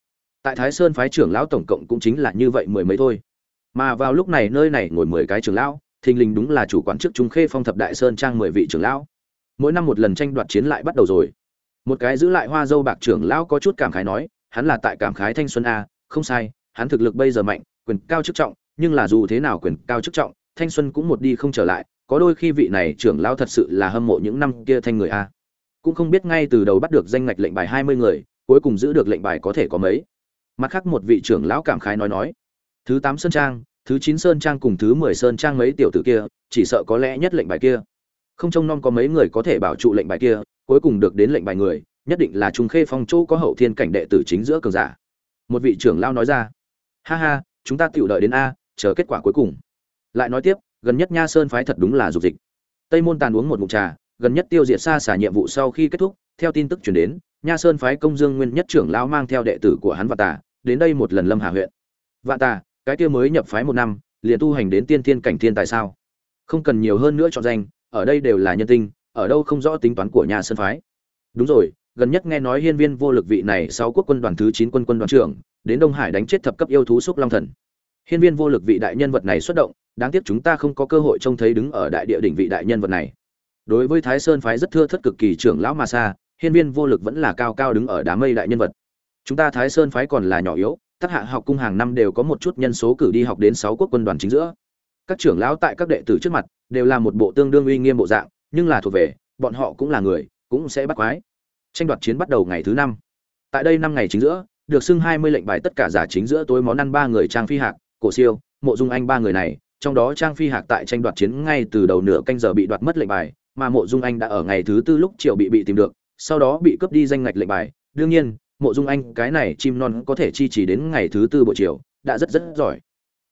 tại thái sơn phái trưởng lão tổng cộng cũng chính là như vậy mười mấy thôi. Mà vào lúc này nơi này ngồi mười cái trưởng lão, thình lình đúng là chủ quán chức trung khê phong thập đại sơn trang mười vị trưởng lão. Mỗi năm một lần tranh đoạt chiến lại bắt đầu rồi. Một cái giữ lại hoa dâu bạc trưởng lão có chút cảm khái nói, hắn là tại cảm khái thanh xuân a, không sai, hắn thực lực bây giờ mạnh, quyền cao chức trọng, nhưng là dù thế nào quyền cao chức trọng, thanh xuân cũng một đi không trở lại, có đôi khi vị này trưởng lão thật sự là hâm mộ những năm kia thanh người a. Cũng không biết ngay từ đầu bắt được danh ngạch lệnh bài hai mươi người, cuối cùng giữ được lệnh bài có thể có mấy mặt khác một vị trưởng lão cảm khái nói nói, thứ tám sơn trang, thứ chín sơn trang cùng thứ mười sơn trang mấy tiểu tử kia, chỉ sợ có lẽ nhất lệnh bài kia. Không trông nom có mấy người có thể bảo trụ lệnh bài kia, cuối cùng được đến lệnh bài người, nhất định là trung khê phong chỗ có hậu thiên cảnh đệ tử chính giữa cường giả. Một vị trưởng lão nói ra, ha ha, chúng ta tự đợi đến a, chờ kết quả cuối cùng. Lại nói tiếp, gần nhất nha sơn phái thật đúng là dục dịch. Tây môn tàn uống một mụn trà, gần nhất tiêu diệt xa xả nhiệm vụ sau khi kết thúc, theo tin tức chuyển đến, nha sơn phái công dương nguyên nhất trưởng lão mang theo đệ tử của hắn và tà đến đây một lần lâm hà huyện. Vạn tà, cái kia mới nhập phái một năm, liền tu hành đến tiên thiên cảnh thiên tại sao? Không cần nhiều hơn nữa chọn danh, ở đây đều là nhân tinh, ở đâu không rõ tính toán của nhà sơn phái. Đúng rồi, gần nhất nghe nói hiên viên vô lực vị này sáu quốc quân đoàn thứ chín quân quân đoàn trưởng, đến đông hải đánh chết thập cấp yêu thú xúc long thần. Hiên viên vô lực vị đại nhân vật này xuất động, đáng tiếc chúng ta không có cơ hội trông thấy đứng ở đại địa đỉnh vị đại nhân vật này. Đối với thái sơn phái rất thưa thất cực kỳ trưởng lão mà xa, hiên viên vô lực vẫn là cao cao đứng ở đám mây đại nhân vật chúng ta thái sơn phái còn là nhỏ yếu tác hạ học cung hàng năm đều có một chút nhân số cử đi học đến sáu quốc quân đoàn chính giữa. Các trưởng lão tại các đệ tử trước mặt đều là một bộ tương đương uy nghiêm bộ dạng, nhưng là thuộc về, bọn họ cũng là người, cũng sẽ bắt quái. Tranh đoạt chiến bắt đầu ngày thứ năm. Tại đây năm ngày chính giữa, được xưng hai mươi lệnh bài tất cả giả chính giữa tối món ăn ba người trang phi hạc, cổ siêu, mộ dung anh ba người này, trong đó trang phi hạc tại tranh đoạt chiến ngay từ đầu nửa canh giờ bị đoạt mất lệnh bài, mà mộ dung anh đã ở ngày thứ tư lúc chiều bị bị tìm được, sau đó bị cướp đi danh ngạch lệnh bài. Đương nhiên mộ dung anh, cái này chim non có thể chi trì đến ngày thứ tư buổi chiều, đã rất rất giỏi.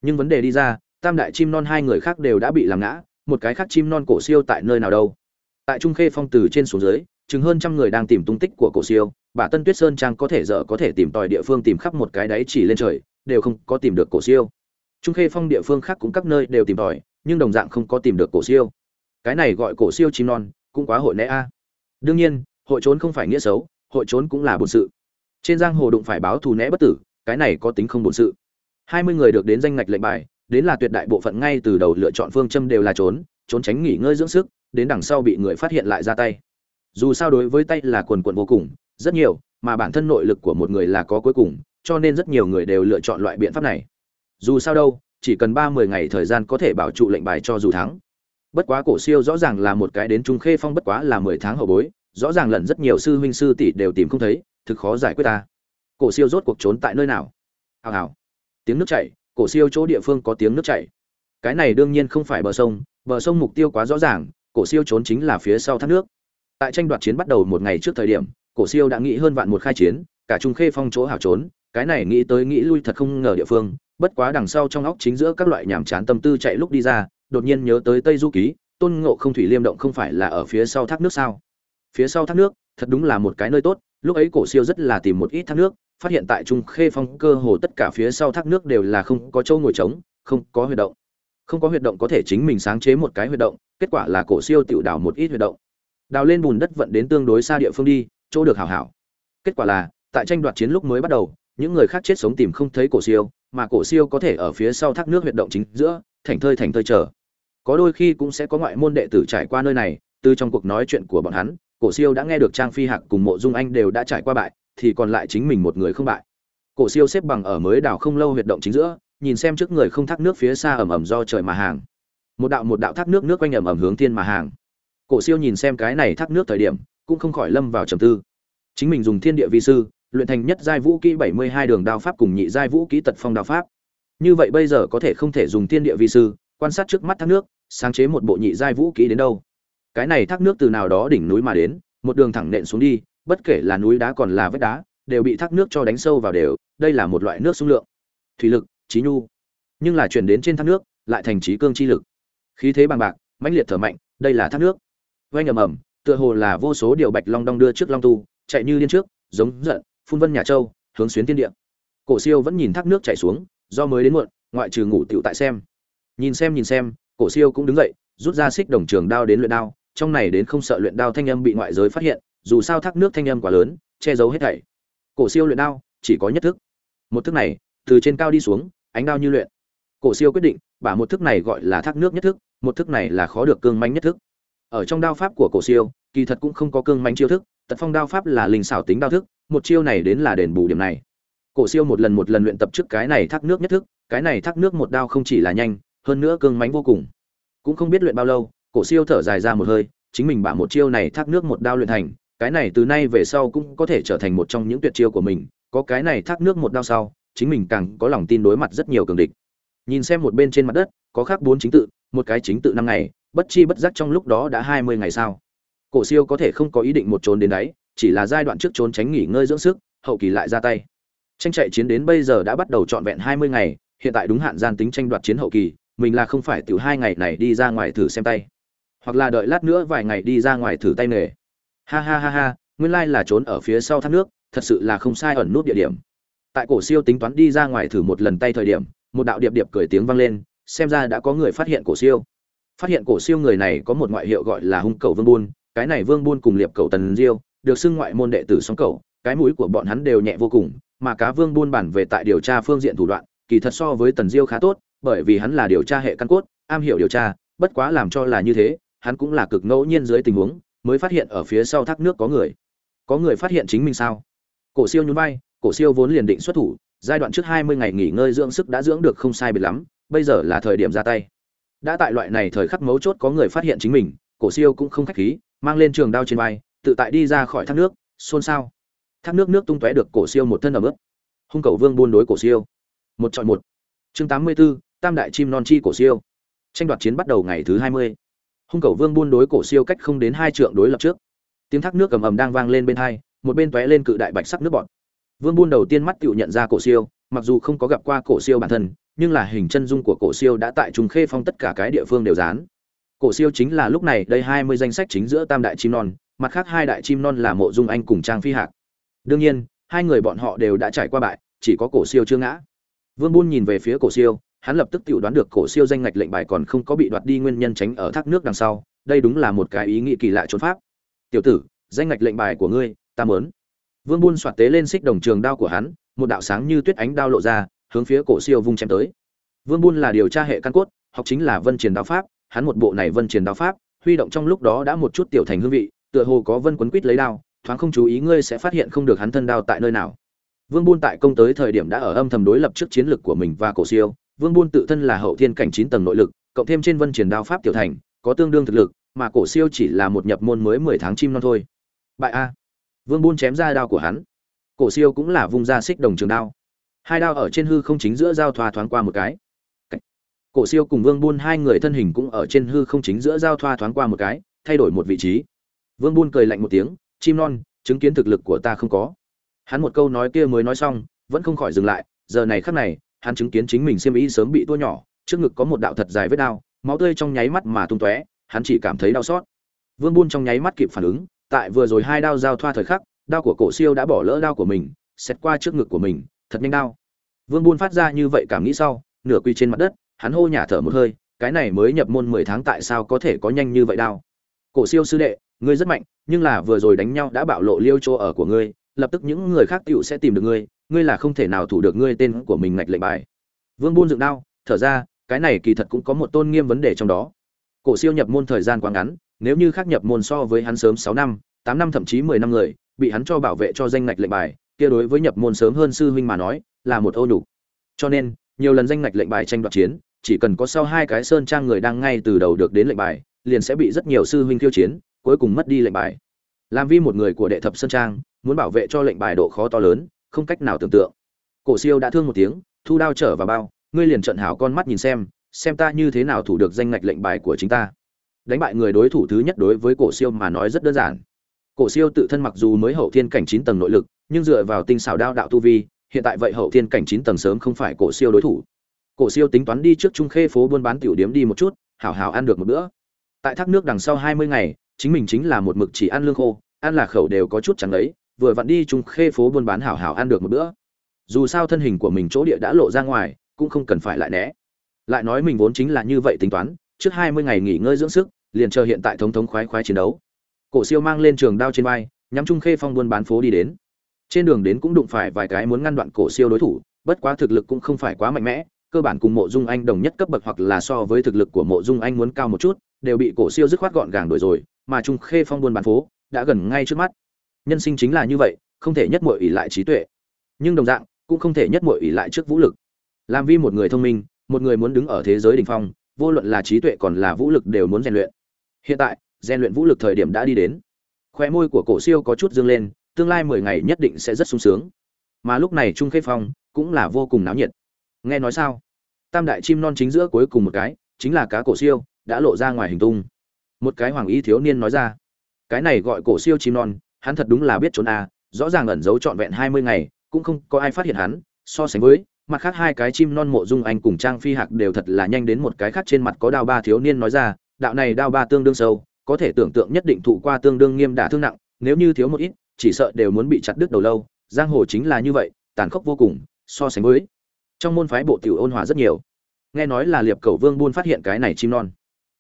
Nhưng vấn đề đi ra, tam đại chim non hai người khác đều đã bị làm ngã, một cái khác chim non cổ siêu tại nơi nào đâu. Tại trung khê phong từ trên xuống dưới, chừng hơn trăm người đang tìm tung tích của cổ siêu, bà tân tuyết sơn trang có thể dở có thể tìm tòi địa phương tìm khắp một cái đáy chỉ lên trời, đều không có tìm được cổ siêu. Trung khê phong địa phương khác cũng các nơi đều tìm tòi, nhưng đồng dạng không có tìm được cổ siêu. Cái này gọi cổ siêu chim non, cũng quá hội né a. Đương nhiên, hội trốn không phải nghĩa xấu, hội trốn cũng là bổn sự trên giang hồ đụng phải báo thù né bất tử, cái này có tính không bổn sự. Hai mươi người được đến danh ngạch lệnh bài, đến là tuyệt đại bộ phận ngay từ đầu lựa chọn phương châm đều là trốn trốn tránh nghỉ ngơi dưỡng sức, đến đằng sau bị người phát hiện lại ra tay. Dù sao đối với tay là quần quận vô cùng, rất nhiều, mà bản thân nội lực của một người là có cuối cùng, cho nên rất nhiều người đều lựa chọn loại biện pháp này. Dù sao đâu, chỉ cần ba mươi ngày thời gian có thể bảo trụ lệnh bài cho dù thắng. Bất quá cổ siêu rõ ràng là một cái đến trung khê phong bất quá là mười tháng hậu bối, rõ ràng lần rất nhiều sư huynh sư tỷ đều tìm không thấy thực khó giải quyết ta. Cổ siêu rốt cuộc trốn tại nơi nào? Hào hào. Tiếng nước chảy, cổ siêu chỗ địa phương có tiếng nước chảy. Cái này đương nhiên không phải bờ sông bờ sông mục tiêu quá rõ ràng, cổ siêu trốn chính là phía sau thác nước. Tại tranh đoạt chiến bắt đầu một ngày trước thời điểm, cổ siêu đã nghĩ hơn vạn một khai chiến, cả trung khê phong chỗ hảo trốn, cái này nghĩ tới nghĩ lui thật không ngờ địa phương, bất quá đằng sau trong óc chính giữa các loại nhảm chán tâm tư chạy lúc đi ra, đột nhiên nhớ tới tây du ký, tôn ngộ không thủy liêm động không phải là ở phía sau thác nước sao? Phía sau thác nước, thật đúng là một cái nơi tốt lúc ấy cổ siêu rất là tìm một ít thác nước, phát hiện tại trung khê phong cơ hồ tất cả phía sau thác nước đều là không có chỗ ngồi trống, không có huy động. Không có huy động có thể chính mình sáng chế một cái huy động, kết quả là cổ siêu tự đào một ít huy động. Đào lên bùn đất vận đến tương đối xa địa phương đi, chỗ được hảo hảo. Kết quả là, tại tranh đoạt chiến lúc mới bắt đầu, những người khác chết sống tìm không thấy cổ siêu, mà cổ siêu có thể ở phía sau thác nước huy động chính giữa thành thơi thành thơi chờ. Có đôi khi cũng sẽ có ngoại môn đệ tử trải qua nơi này từ trong cuộc nói chuyện của bọn hắn, cổ siêu đã nghe được trang phi hạc cùng mộ dung anh đều đã trải qua bại, thì còn lại chính mình một người không bại. Cổ siêu xếp bằng ở mới đảo không lâu huyệt động chính giữa, nhìn xem trước người không thác nước phía xa ẩm ẩm do trời mà hàng. Một đạo một đạo thác nước nước quanh ẩm ẩm hướng thiên mà hàng. Cổ siêu nhìn xem cái này thác nước thời điểm, cũng không khỏi lâm vào trầm tư. Chính mình dùng thiên địa vi sư, luyện thành nhất giai vũ kỹ bảy mươi hai đường đao pháp cùng nhị giai vũ kỹ tật phong đao pháp. Như vậy bây giờ có thể không thể dùng thiên địa vi sư, quan sát trước mắt thác nước, sáng chế một bộ nhị giai vũ kỹ đến đâu? Cái này thác nước từ nào đó đỉnh núi mà đến, một đường thẳng nện xuống đi, bất kể là núi đá còn là vách đá, đều bị thác nước cho đánh sâu vào đều, đây là một loại nước sung lượng. Thủy lực, trí nhu. Nhưng là chuyển đến trên thác nước, lại thành trí cương chi lực. Khí thế bằng bạc, mãnh liệt thở mạnh, đây là thác nước. Vay ầm ầm, tựa hồ là vô số điều bạch long đong đưa trước long tu, chạy như điên trước, giống giận, phun vân nhà châu, hướng xuyến tiên địa. Cổ siêu vẫn nhìn thác nước chảy xuống, do mới đến muộn, ngoại trừ ngủ tiểu tại xem. Nhìn xem nhìn xem, cổ siêu cũng đứng dậy, rút ra xích đồng trường đao đến luyện đao trong này đến không sợ luyện đao thanh âm bị ngoại giới phát hiện, dù sao thác nước thanh âm quá lớn, che giấu hết thảy. Cổ siêu luyện đao, chỉ có nhất thức. Một thức này, từ trên cao đi xuống, ánh đao như luyện. Cổ siêu quyết định, bả một thức này gọi là thác nước nhất thức, một thức này là khó được cương mãnh nhất thức. Ở trong đao pháp của cổ siêu, kỳ thật cũng không có cương mãnh chiêu thức, tật phong đao pháp là linh xảo tính đao thức, một chiêu này đến là đền bù điểm này. Cổ siêu một lần một lần luyện tập trước cái này thác nước nhất thức, cái này thác nước một đao không chỉ là nhanh, hơn nữa cương mãnh vô cùng. Cũng không biết luyện bao lâu cổ siêu thở dài ra một hơi, chính mình bả một chiêu này thác nước một đao luyện thành, cái này từ nay về sau cũng có thể trở thành một trong những tuyệt chiêu của mình, có cái này thác nước một đao sau, chính mình càng có lòng tin đối mặt rất nhiều cường địch. Nhìn xem một bên trên mặt đất, có khác bốn chính tự, một cái chính tự năm ngày, bất chi bất giác trong lúc đó đã hai mươi ngày sao cổ siêu có thể không có ý định một trốn đến đấy chỉ là giai đoạn trước trốn tránh nghỉ ngơi dưỡng sức, hậu kỳ lại ra tay. Tranh chạy chiến đến bây giờ đã bắt đầu trọn vẹn hai mươi ngày, hiện tại đúng hạn gian tính tranh đoạt chiến hậu kỳ, mình là không phải tiểu hai ngày này đi ra ngoài thử xem tay hoặc là đợi lát nữa vài ngày đi ra ngoài thử tay nghề. Ha ha ha ha, nguyên lai là trốn ở phía sau thác nước, thật sự là không sai ẩn nút địa điểm. Tại cổ siêu tính toán đi ra ngoài thử một lần tay thời điểm, một đạo điệp điệp cười tiếng vang lên, xem ra đã có người phát hiện cổ siêu. Phát hiện cổ siêu người này có một ngoại hiệu gọi là hung cầu vương buôn, cái này vương buôn cùng liệp cầu tần diêu, được xưng ngoại môn đệ tử sóng cầu, cái mũi của bọn hắn đều nhẹ vô cùng, mà cá vương buôn bản về tại điều tra phương diện thủ đoạn, kỳ thật so với tần diêu khá tốt, bởi vì hắn là điều tra hệ căn cốt, am hiểu điều tra, bất quá làm cho là như thế hắn cũng là cực ngẫu nhiên dưới tình huống mới phát hiện ở phía sau thác nước có người. Có người phát hiện chính mình sao? Cổ siêu nhún vai cổ siêu vốn liền định xuất thủ giai đoạn trước hai mươi ngày nghỉ ngơi dưỡng sức đã dưỡng được không sai biệt lắm bây giờ là thời điểm ra tay. Đã tại loại này thời khắc mấu chốt có người phát hiện chính mình cổ siêu cũng không khách khí mang lên trường đao trên vai tự tại đi ra khỏi thác nước xôn xao. Thác nước nước tung tóe được cổ siêu một thân ở bước hung cầu vương buôn đối cổ siêu. Một chọn một. Chương tám mươi 84, tam đại chim non chi cổ siêu. Tranh đoạt chiến bắt đầu ngày thứ hai mươi hung cầu vương buôn đối cổ siêu cách không đến hai trượng đối lập trước. Tiếng thác nước ầm ầm đang vang lên bên hai, một bên tóe lên cự đại bạch sắc nước bọt. Vương buôn đầu tiên mắt tựu nhận ra cổ siêu, mặc dù không có gặp qua cổ siêu bản thân, nhưng là hình chân dung của cổ siêu đã tại trùng khê phong tất cả cái địa phương đều dán. Cổ siêu chính là lúc này đây hai mươi danh sách chính giữa tam đại chim non, mặt khác hai đại chim non là mộ dung anh cùng trang phi hạc. Đương nhiên, hai người bọn họ đều đã trải qua bại, chỉ có cổ siêu chưa ngã. Vương buôn nhìn về phía cổ siêu hắn lập tức tự đoán được cổ siêu danh ngạch lệnh bài còn không có bị đoạt đi nguyên nhân tránh ở thác nước đằng sau, đây đúng là một cái ý nghĩ kỳ lạ trốn pháp. Tiểu tử, danh ngạch lệnh bài của ngươi, ta muốn. Vương buôn xoạt tế lên xích đồng trường đao của hắn, một đạo sáng như tuyết ánh đao lộ ra, hướng phía cổ siêu vung chém tới. Vương buôn là điều tra hệ căn cốt, học chính là vân Triển đao pháp, hắn một bộ này vân Triển đao pháp, huy động trong lúc đó đã một chút tiểu thành hương vị, tựa hồ có vân quấn quít lấy đao, thoáng không chú ý ngươi sẽ phát hiện không được hắn thân đao tại nơi nào. Vương buôn tại công tới thời điểm đã ở âm thầm đối lập trước chiến lược của mình và cổ siêu vương buôn tự thân là hậu thiên cảnh chín tầng nội lực, cộng thêm trên vân truyền đao pháp tiểu thành, có tương đương thực lực, mà cổ siêu chỉ là một nhập môn mới mười tháng chim non thôi. Bại a. Vương buôn chém ra đao của hắn. Cổ siêu cũng là vung ra xích đồng trường đao. Hai đao ở trên hư không chính giữa giao thoa thoáng qua một cái. Cổ siêu cùng vương buôn hai người thân hình cũng ở trên hư không chính giữa giao thoa thoáng qua một cái, thay đổi một vị trí. Vương buôn cười lạnh một tiếng, chim non, chứng kiến thực lực của ta không có. Hắn một câu nói kia mới nói xong, vẫn không khỏi dừng lại, giờ này khắc này hắn chứng kiến chính mình xiêm y sớm bị tua nhỏ, trước ngực có một đạo thật dài vết đao, máu tươi trong nháy mắt mà tung tóe, hắn chỉ cảm thấy đau xót. Vương buôn trong nháy mắt kịp phản ứng, tại vừa rồi hai đao giao thoa thời khắc, đao của cổ siêu đã bỏ lỡ đao của mình xét qua trước ngực của mình, thật nhanh đao. Vương buôn phát ra như vậy cảm nghĩ sau, nửa quy trên mặt đất, hắn hô nhả thở một hơi, cái này mới nhập môn mười tháng tại sao có thể có nhanh như vậy đao? Cổ siêu sư đệ, ngươi rất mạnh, nhưng là vừa rồi đánh nhau đã bạo lộ liêu chỗ ở của ngươi lập tức những người khác tựu sẽ tìm được ngươi ngươi là không thể nào thủ được ngươi tên của mình ngạch lệnh bài. Vương buôn dựng đao, thở ra, cái này kỳ thật cũng có một tôn nghiêm vấn đề trong đó. Cổ siêu nhập môn thời gian quá ngắn, nếu như khác nhập môn so với hắn sớm sáu năm, tám năm thậm chí mười năm người, bị hắn cho bảo vệ cho danh ngạch lệnh bài, kia đối với nhập môn sớm hơn sư huynh mà nói, là một ô nhục. Cho nên, nhiều lần danh ngạch lệnh bài tranh đoạt chiến, chỉ cần có sau hai cái sơn trang người đang ngay từ đầu được đến lệnh bài, liền sẽ bị rất nhiều sư huynh khiêu chiến, cuối cùng mất đi lệnh bài. Làm vi một người của đệ thập sơn trang muốn bảo vệ cho lệnh bài độ khó to lớn, không cách nào tưởng tượng. Cổ siêu đã thương một tiếng, thu đao trở vào bao, ngươi liền trận hảo con mắt nhìn xem xem ta như thế nào thủ được danh ngạch lệnh bài của chính ta. Đánh bại người đối thủ thứ nhất đối với cổ siêu mà nói rất đơn giản. Cổ siêu tự thân mặc dù mới hậu thiên cảnh chín tầng nội lực, nhưng dựa vào tinh xảo đao đạo tu vi, hiện tại vậy hậu thiên cảnh chín tầng sớm không phải cổ siêu đối thủ. Cổ siêu tính toán đi trước trung khê phố buôn bán tiểu điếm đi một chút, hảo hảo ăn được một bữa. Tại thác nước đằng sau hai mươi ngày, chính mình chính là một mực chỉ ăn lương khô, ăn là khẩu đều có chút chẳng lấy vừa vặn đi trung khê phố buôn bán hảo hảo ăn được một bữa. Dù sao thân hình của mình chỗ địa đã lộ ra ngoài, cũng không cần phải lại né. Lại nói mình vốn chính là như vậy tính toán, trước hai mươi ngày nghỉ ngơi dưỡng sức, liền chờ hiện tại thống thống khoái khoái chiến đấu. Cổ siêu mang lên trường đao trên vai, nhắm trung khê phong buôn bán phố đi đến. Trên đường đến cũng đụng phải vài cái muốn ngăn đoạn cổ siêu đối thủ, bất quá thực lực cũng không phải quá mạnh mẽ, cơ bản cùng mộ dung anh đồng nhất cấp bậc hoặc là so với thực lực của mộ dung anh muốn cao một chút, đều bị cổ siêu dứt khoát gọn gàng đuổi rồi, mà trung khê phong buôn bán phố đã gần ngay trước mắt nhân sinh chính là như vậy, không thể nhất muội ỷ lại trí tuệ. Nhưng đồng dạng, cũng không thể nhất muội ỷ lại trước vũ lực. Làm vi một người thông minh, một người muốn đứng ở thế giới đỉnh phong, vô luận là trí tuệ còn là vũ lực đều muốn rèn luyện. Hiện tại, rèn luyện vũ lực thời điểm đã đi đến. Khoe môi của cổ siêu có chút dương lên, tương lai mười ngày nhất định sẽ rất sung sướng. Mà lúc này trung khê phong cũng là vô cùng náo nhiệt. Nghe nói sao? Tam đại chim non chính giữa cuối cùng một cái, chính là cá cổ siêu, đã lộ ra ngoài hình tung. Một cái hoàng y thiếu niên nói ra. Cái này gọi cổ siêu chim non hắn thật đúng là biết trốn à, rõ ràng ẩn giấu trọn vẹn hai mươi ngày cũng không có ai phát hiện hắn so sánh với mặt khác hai cái chim non mộ dung anh cùng trang phi hạc đều thật là nhanh đến một cái khác trên mặt có đao ba thiếu niên nói ra đạo này đao ba tương đương sâu có thể tưởng tượng nhất định thụ qua tương đương nghiêm đả thương nặng nếu như thiếu một ít chỉ sợ đều muốn bị chặt đứt đầu lâu giang hồ chính là như vậy tàn khốc vô cùng so sánh với trong môn phái bộ tiểu ôn hòa rất nhiều. Nghe nói là liệp cầu vương buôn phát hiện cái này chim non.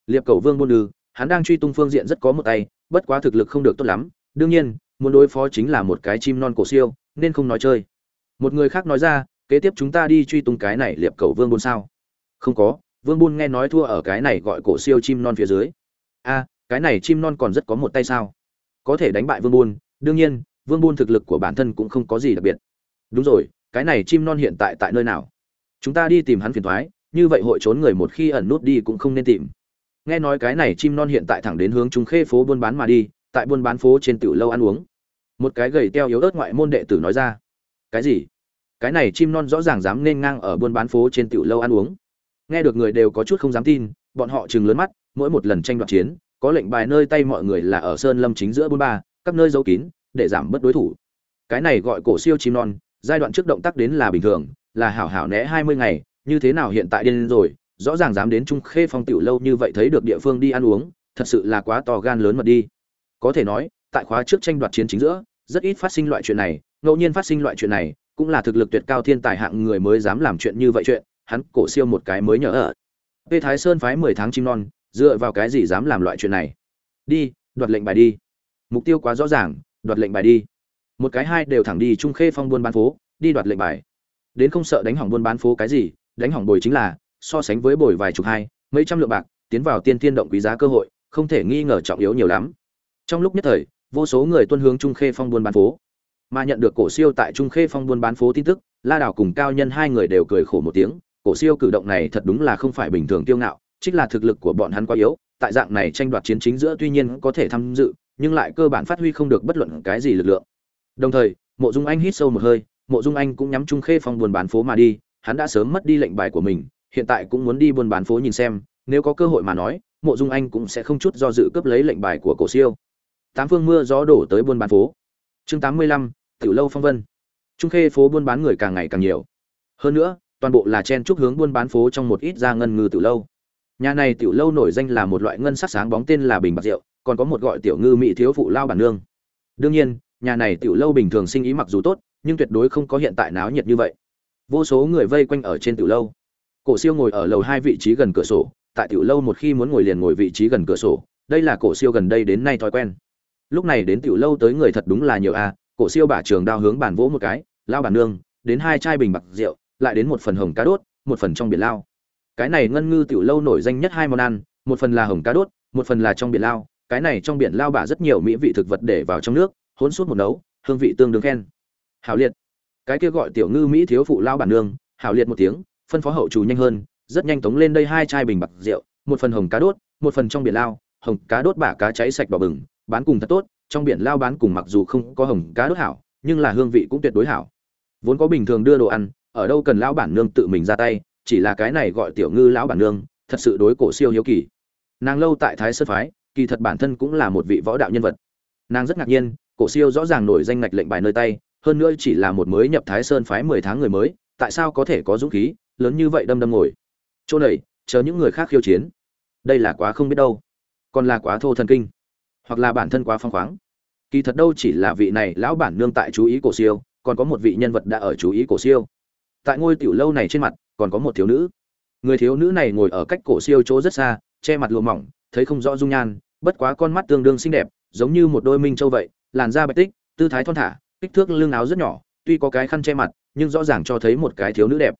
Liệp cầu vương buôn ư hắn đang truy tung phương diện rất có một tay bất quá thực lực không được tốt lắm đương nhiên, muốn đối phó chính là một cái chim non cổ siêu, nên không nói chơi. Một người khác nói ra, kế tiếp chúng ta đi truy tung cái này liệp cầu vương buôn sao? Không có, vương buôn nghe nói thua ở cái này gọi cổ siêu chim non phía dưới. A cái này chim non còn rất có một tay sao? Có thể đánh bại vương buôn, đương nhiên, vương buôn thực lực của bản thân cũng không có gì đặc biệt. Đúng rồi, cái này chim non hiện tại tại nơi nào? Chúng ta đi tìm hắn phiền thoái, như vậy hội trốn người một khi ẩn nút đi cũng không nên tìm. Nghe nói cái này chim non hiện tại thẳng đến hướng trung khê phố buôn bán mà đi tại buôn bán phố trên tiểu lâu ăn uống. Một cái gầy teo yếu ớt ngoại môn đệ tử nói ra, cái gì? Cái này chim non rõ ràng dám nên ngang ở buôn bán phố trên tiểu lâu ăn uống. Nghe được người đều có chút không dám tin, bọn họ chừng lớn mắt, mỗi một lần tranh đoạt chiến, có lệnh bài nơi tay mọi người là ở sơn lâm chính giữa buôn ba, các nơi giấu kín, để giảm bớt đối thủ. Cái này gọi cổ siêu chim non, giai đoạn trước động tác đến là bình thường, là hảo hảo né hai mươi ngày, như thế nào hiện tại điên rồi, rõ ràng dám đến trung khê phong tiểu lâu như vậy thấy được địa phương đi ăn uống, thật sự là quá to gan lớn mật đi có thể nói tại khóa trước tranh đoạt chiến chính giữa rất ít phát sinh loại chuyện này ngẫu nhiên phát sinh loại chuyện này cũng là thực lực tuyệt cao thiên tài hạng người mới dám làm chuyện như vậy chuyện hắn cổ siêu một cái mới nhờ ở Tê Thái Sơn phái mười tháng chim non, dựa vào cái gì dám làm loại chuyện này? Đi, đoạt lệnh bài đi. Mục tiêu quá rõ ràng, đoạt lệnh bài đi. Một cái hai đều thẳng đi Trung Khê Phong buôn bán phố, đi đoạt lệnh bài. Đến không sợ đánh hỏng buôn bán phố cái gì, đánh hỏng bồi chính là so sánh với bồi vài chục hai, mấy trăm lượng bạc, tiến vào tiên tiên động quý giá cơ hội, không thể nghi ngờ trọng yếu nhiều lắm. Trong lúc nhất thời, vô số người tuân hướng Trung Khê Phong buôn bán phố, mà nhận được cổ siêu tại Trung Khê Phong buôn bán phố tin tức, La đảo cùng Cao Nhân hai người đều cười khổ một tiếng, cổ siêu cử động này thật đúng là không phải bình thường tiêu ngạo, chính là thực lực của bọn hắn quá yếu, tại dạng này tranh đoạt chiến chính giữa tuy nhiên có thể tham dự, nhưng lại cơ bản phát huy không được bất luận cái gì lực lượng. Đồng thời, Mộ Dung Anh hít sâu một hơi, Mộ Dung Anh cũng nhắm Trung Khê Phong buôn bán phố mà đi, hắn đã sớm mất đi lệnh bài của mình, hiện tại cũng muốn đi buôn bán phố nhìn xem, nếu có cơ hội mà nói, Mộ Dung Anh cũng sẽ không chút do dự cướp lấy lệnh bài của cổ siêu. Tám phương mưa gió đổ tới buôn bán phố. Chương tám mươi lăm, Tiểu lâu phong vân. Trung Khê phố buôn bán người càng ngày càng nhiều. Hơn nữa, toàn bộ là chen chúc hướng buôn bán phố trong một ít gia ngân ngư tiểu lâu. Nhà này tiểu lâu nổi danh là một loại ngân sắc sáng bóng tên là bình bạc rượu, còn có một gọi tiểu ngư mỹ thiếu phụ lao bản nương. Đương nhiên, nhà này tiểu lâu bình thường sinh ý mặc dù tốt, nhưng tuyệt đối không có hiện tại náo nhiệt như vậy. Vô số người vây quanh ở trên tiểu lâu. Cổ Siêu ngồi ở lầu hai vị trí gần cửa sổ, tại tiểu lâu một khi muốn ngồi liền ngồi vị trí gần cửa sổ, đây là Cổ Siêu gần đây đến nay thói quen. Lúc này đến tiểu lâu tới người thật đúng là nhiều a, Cổ Siêu bả trường đao hướng bàn vỗ một cái, lao bản nương, đến hai chai bình bạc rượu, lại đến một phần hồng cá đốt, một phần trong biển lao. Cái này ngân ngư tiểu lâu nổi danh nhất hai món ăn, một phần là hồng cá đốt, một phần là trong biển lao. Cái này trong biển lao bả rất nhiều mỹ vị thực vật để vào trong nước, hỗn suốt một nấu, hương vị tương đương khen. Hảo liệt. Cái kia gọi tiểu ngư mỹ thiếu phụ lao bản nương, hảo liệt một tiếng, phân phó hậu chủ nhanh hơn, rất nhanh tống lên đây hai chai bình bạc rượu, một phần hồng cá đốt, một phần trong biển lao, hồng cá đốt bả cá cháy sạch đỏ bừng, bán cùng thật tốt, trong biển lao bán cùng mặc dù không có hồng cá đốt hảo, nhưng là hương vị cũng tuyệt đối hảo. Vốn có bình thường đưa đồ ăn, ở đâu cần lão bản nương tự mình ra tay chỉ là cái này gọi tiểu ngư lão bản nương thật sự đối cổ siêu hiếu kỳ. Nàng lâu tại thái sơn phái kỳ thật bản thân cũng là một vị võ đạo nhân vật. Nàng rất ngạc nhiên cổ siêu rõ ràng nổi danh ngạch lệnh bài nơi tay hơn nữa chỉ là một mới nhập thái sơn phái mười tháng người mới tại sao có thể có dũng khí lớn như vậy đâm đâm ngồi. Chỗ này chờ những người khác khiêu chiến. Đây là quá không biết đâu. Còn là quá thô thần kinh hoặc là bản thân quá phong khoáng. Kỳ thật đâu chỉ là vị này lão bản nương tại chú ý cổ siêu, còn có một vị nhân vật đã ở chú ý cổ siêu. Tại ngôi tiểu lâu này trên mặt, còn có một thiếu nữ. Người thiếu nữ này ngồi ở cách cổ siêu chỗ rất xa, che mặt lụa mỏng, thấy không rõ dung nhan, bất quá con mắt tương đương xinh đẹp, giống như một đôi minh châu vậy, làn da bạch tích, tư thái thon thả, kích thước lưng áo rất nhỏ, tuy có cái khăn che mặt, nhưng rõ ràng cho thấy một cái thiếu nữ đẹp.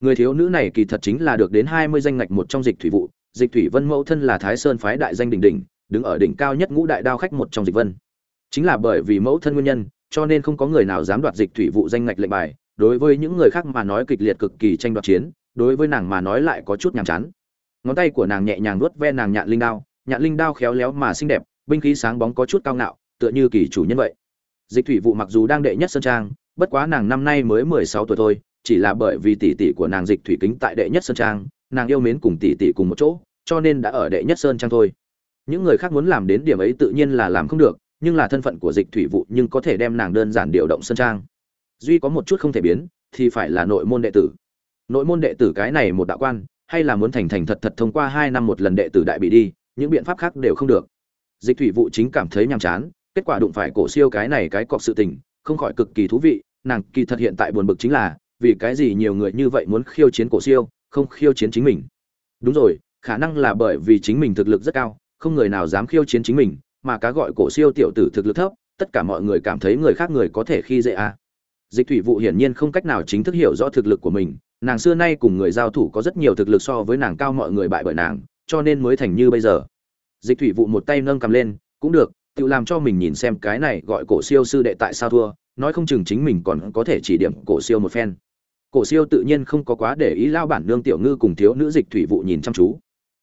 Người thiếu nữ này kỳ thật chính là được đến hai mươi danh ngạch một trong dịch thủy vụ, dịch thủy vân mẫu thân là thái sơn phái đại danh đỉnh đỉnh đứng ở đỉnh cao nhất ngũ đại đao khách một trong dịch vân. Chính là bởi vì mẫu thân nguyên nhân, cho nên không có người nào dám đoạt dịch thủy vụ danh ngạch lệnh bài, đối với những người khác mà nói kịch liệt cực kỳ tranh đoạt chiến, đối với nàng mà nói lại có chút nhàm chán. Ngón tay của nàng nhẹ nhàng nuốt ve nàng nhạn linh đao, nhạn linh đao khéo léo mà xinh đẹp, binh khí sáng bóng có chút cao ngạo, tựa như kỳ chủ nhân vậy. Dịch thủy vụ mặc dù đang đệ nhất sơn trang, bất quá nàng năm nay mới mười sáu tuổi thôi, chỉ là bởi vì tỷ tỷ của nàng dịch thủy kính tại đệ nhất sơn trang, nàng yêu mến cùng tỷ tỷ cùng một chỗ, cho nên đã ở đệ nhất sơn trang thôi những người khác muốn làm đến điểm ấy tự nhiên là làm không được, nhưng là thân phận của dịch thủy vụ nhưng có thể đem nàng đơn giản điều động sân trang. Duy có một chút không thể biến, thì phải là nội môn đệ tử. Nội môn đệ tử cái này một đạo quan, hay là muốn thành thành thật thật thông qua hai năm một lần đệ tử đại bị đi, những biện pháp khác đều không được. Dịch thủy vụ chính cảm thấy nhàm chán, kết quả đụng phải cổ siêu cái này cái cọc sự tình, không khỏi cực kỳ thú vị, nàng kỳ thật hiện tại buồn bực chính là, vì cái gì nhiều người như vậy muốn khiêu chiến cổ siêu, không khiêu chiến chính mình. Đúng rồi, khả năng là bởi vì chính mình thực lực rất cao không người nào dám khiêu chiến chính mình, mà cá gọi cổ siêu tiểu tử thực lực thấp, tất cả mọi người cảm thấy người khác người có thể khi dễ à. dịch thủy vụ hiển nhiên không cách nào chính thức hiểu rõ thực lực của mình, nàng xưa nay cùng người giao thủ có rất nhiều thực lực so với nàng cao mọi người bại bởi nàng, cho nên mới thành như bây giờ. Dịch thủy vụ một tay nâng cầm lên, cũng được, tự làm cho mình nhìn xem cái này gọi cổ siêu sư đệ tại sao thua, nói không chừng chính mình còn có thể chỉ điểm cổ siêu một phen. Cổ siêu tự nhiên không có quá để ý lao bản nương tiểu ngư cùng thiếu nữ dịch thủy vụ nhìn chăm chú.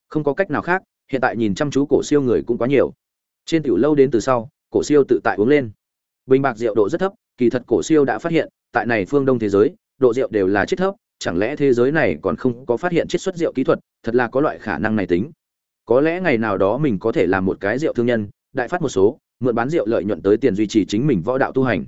Không có cách nào khác hiện tại nhìn chăm chú cổ siêu người cũng quá nhiều. Trên tiểu lâu đến từ sau, cổ siêu tự tại uống lên. Bình bạc rượu độ rất thấp, kỳ thật cổ siêu đã phát hiện, tại này phương đông thế giới, độ rượu đều là chết thấp, chẳng lẽ thế giới này còn không có phát hiện chiết xuất rượu kỹ thuật, thật là có loại khả năng này tính. Có lẽ ngày nào đó mình có thể làm một cái rượu thương nhân, đại phát một số, mượn bán rượu lợi nhuận tới tiền duy trì chính mình võ đạo tu hành.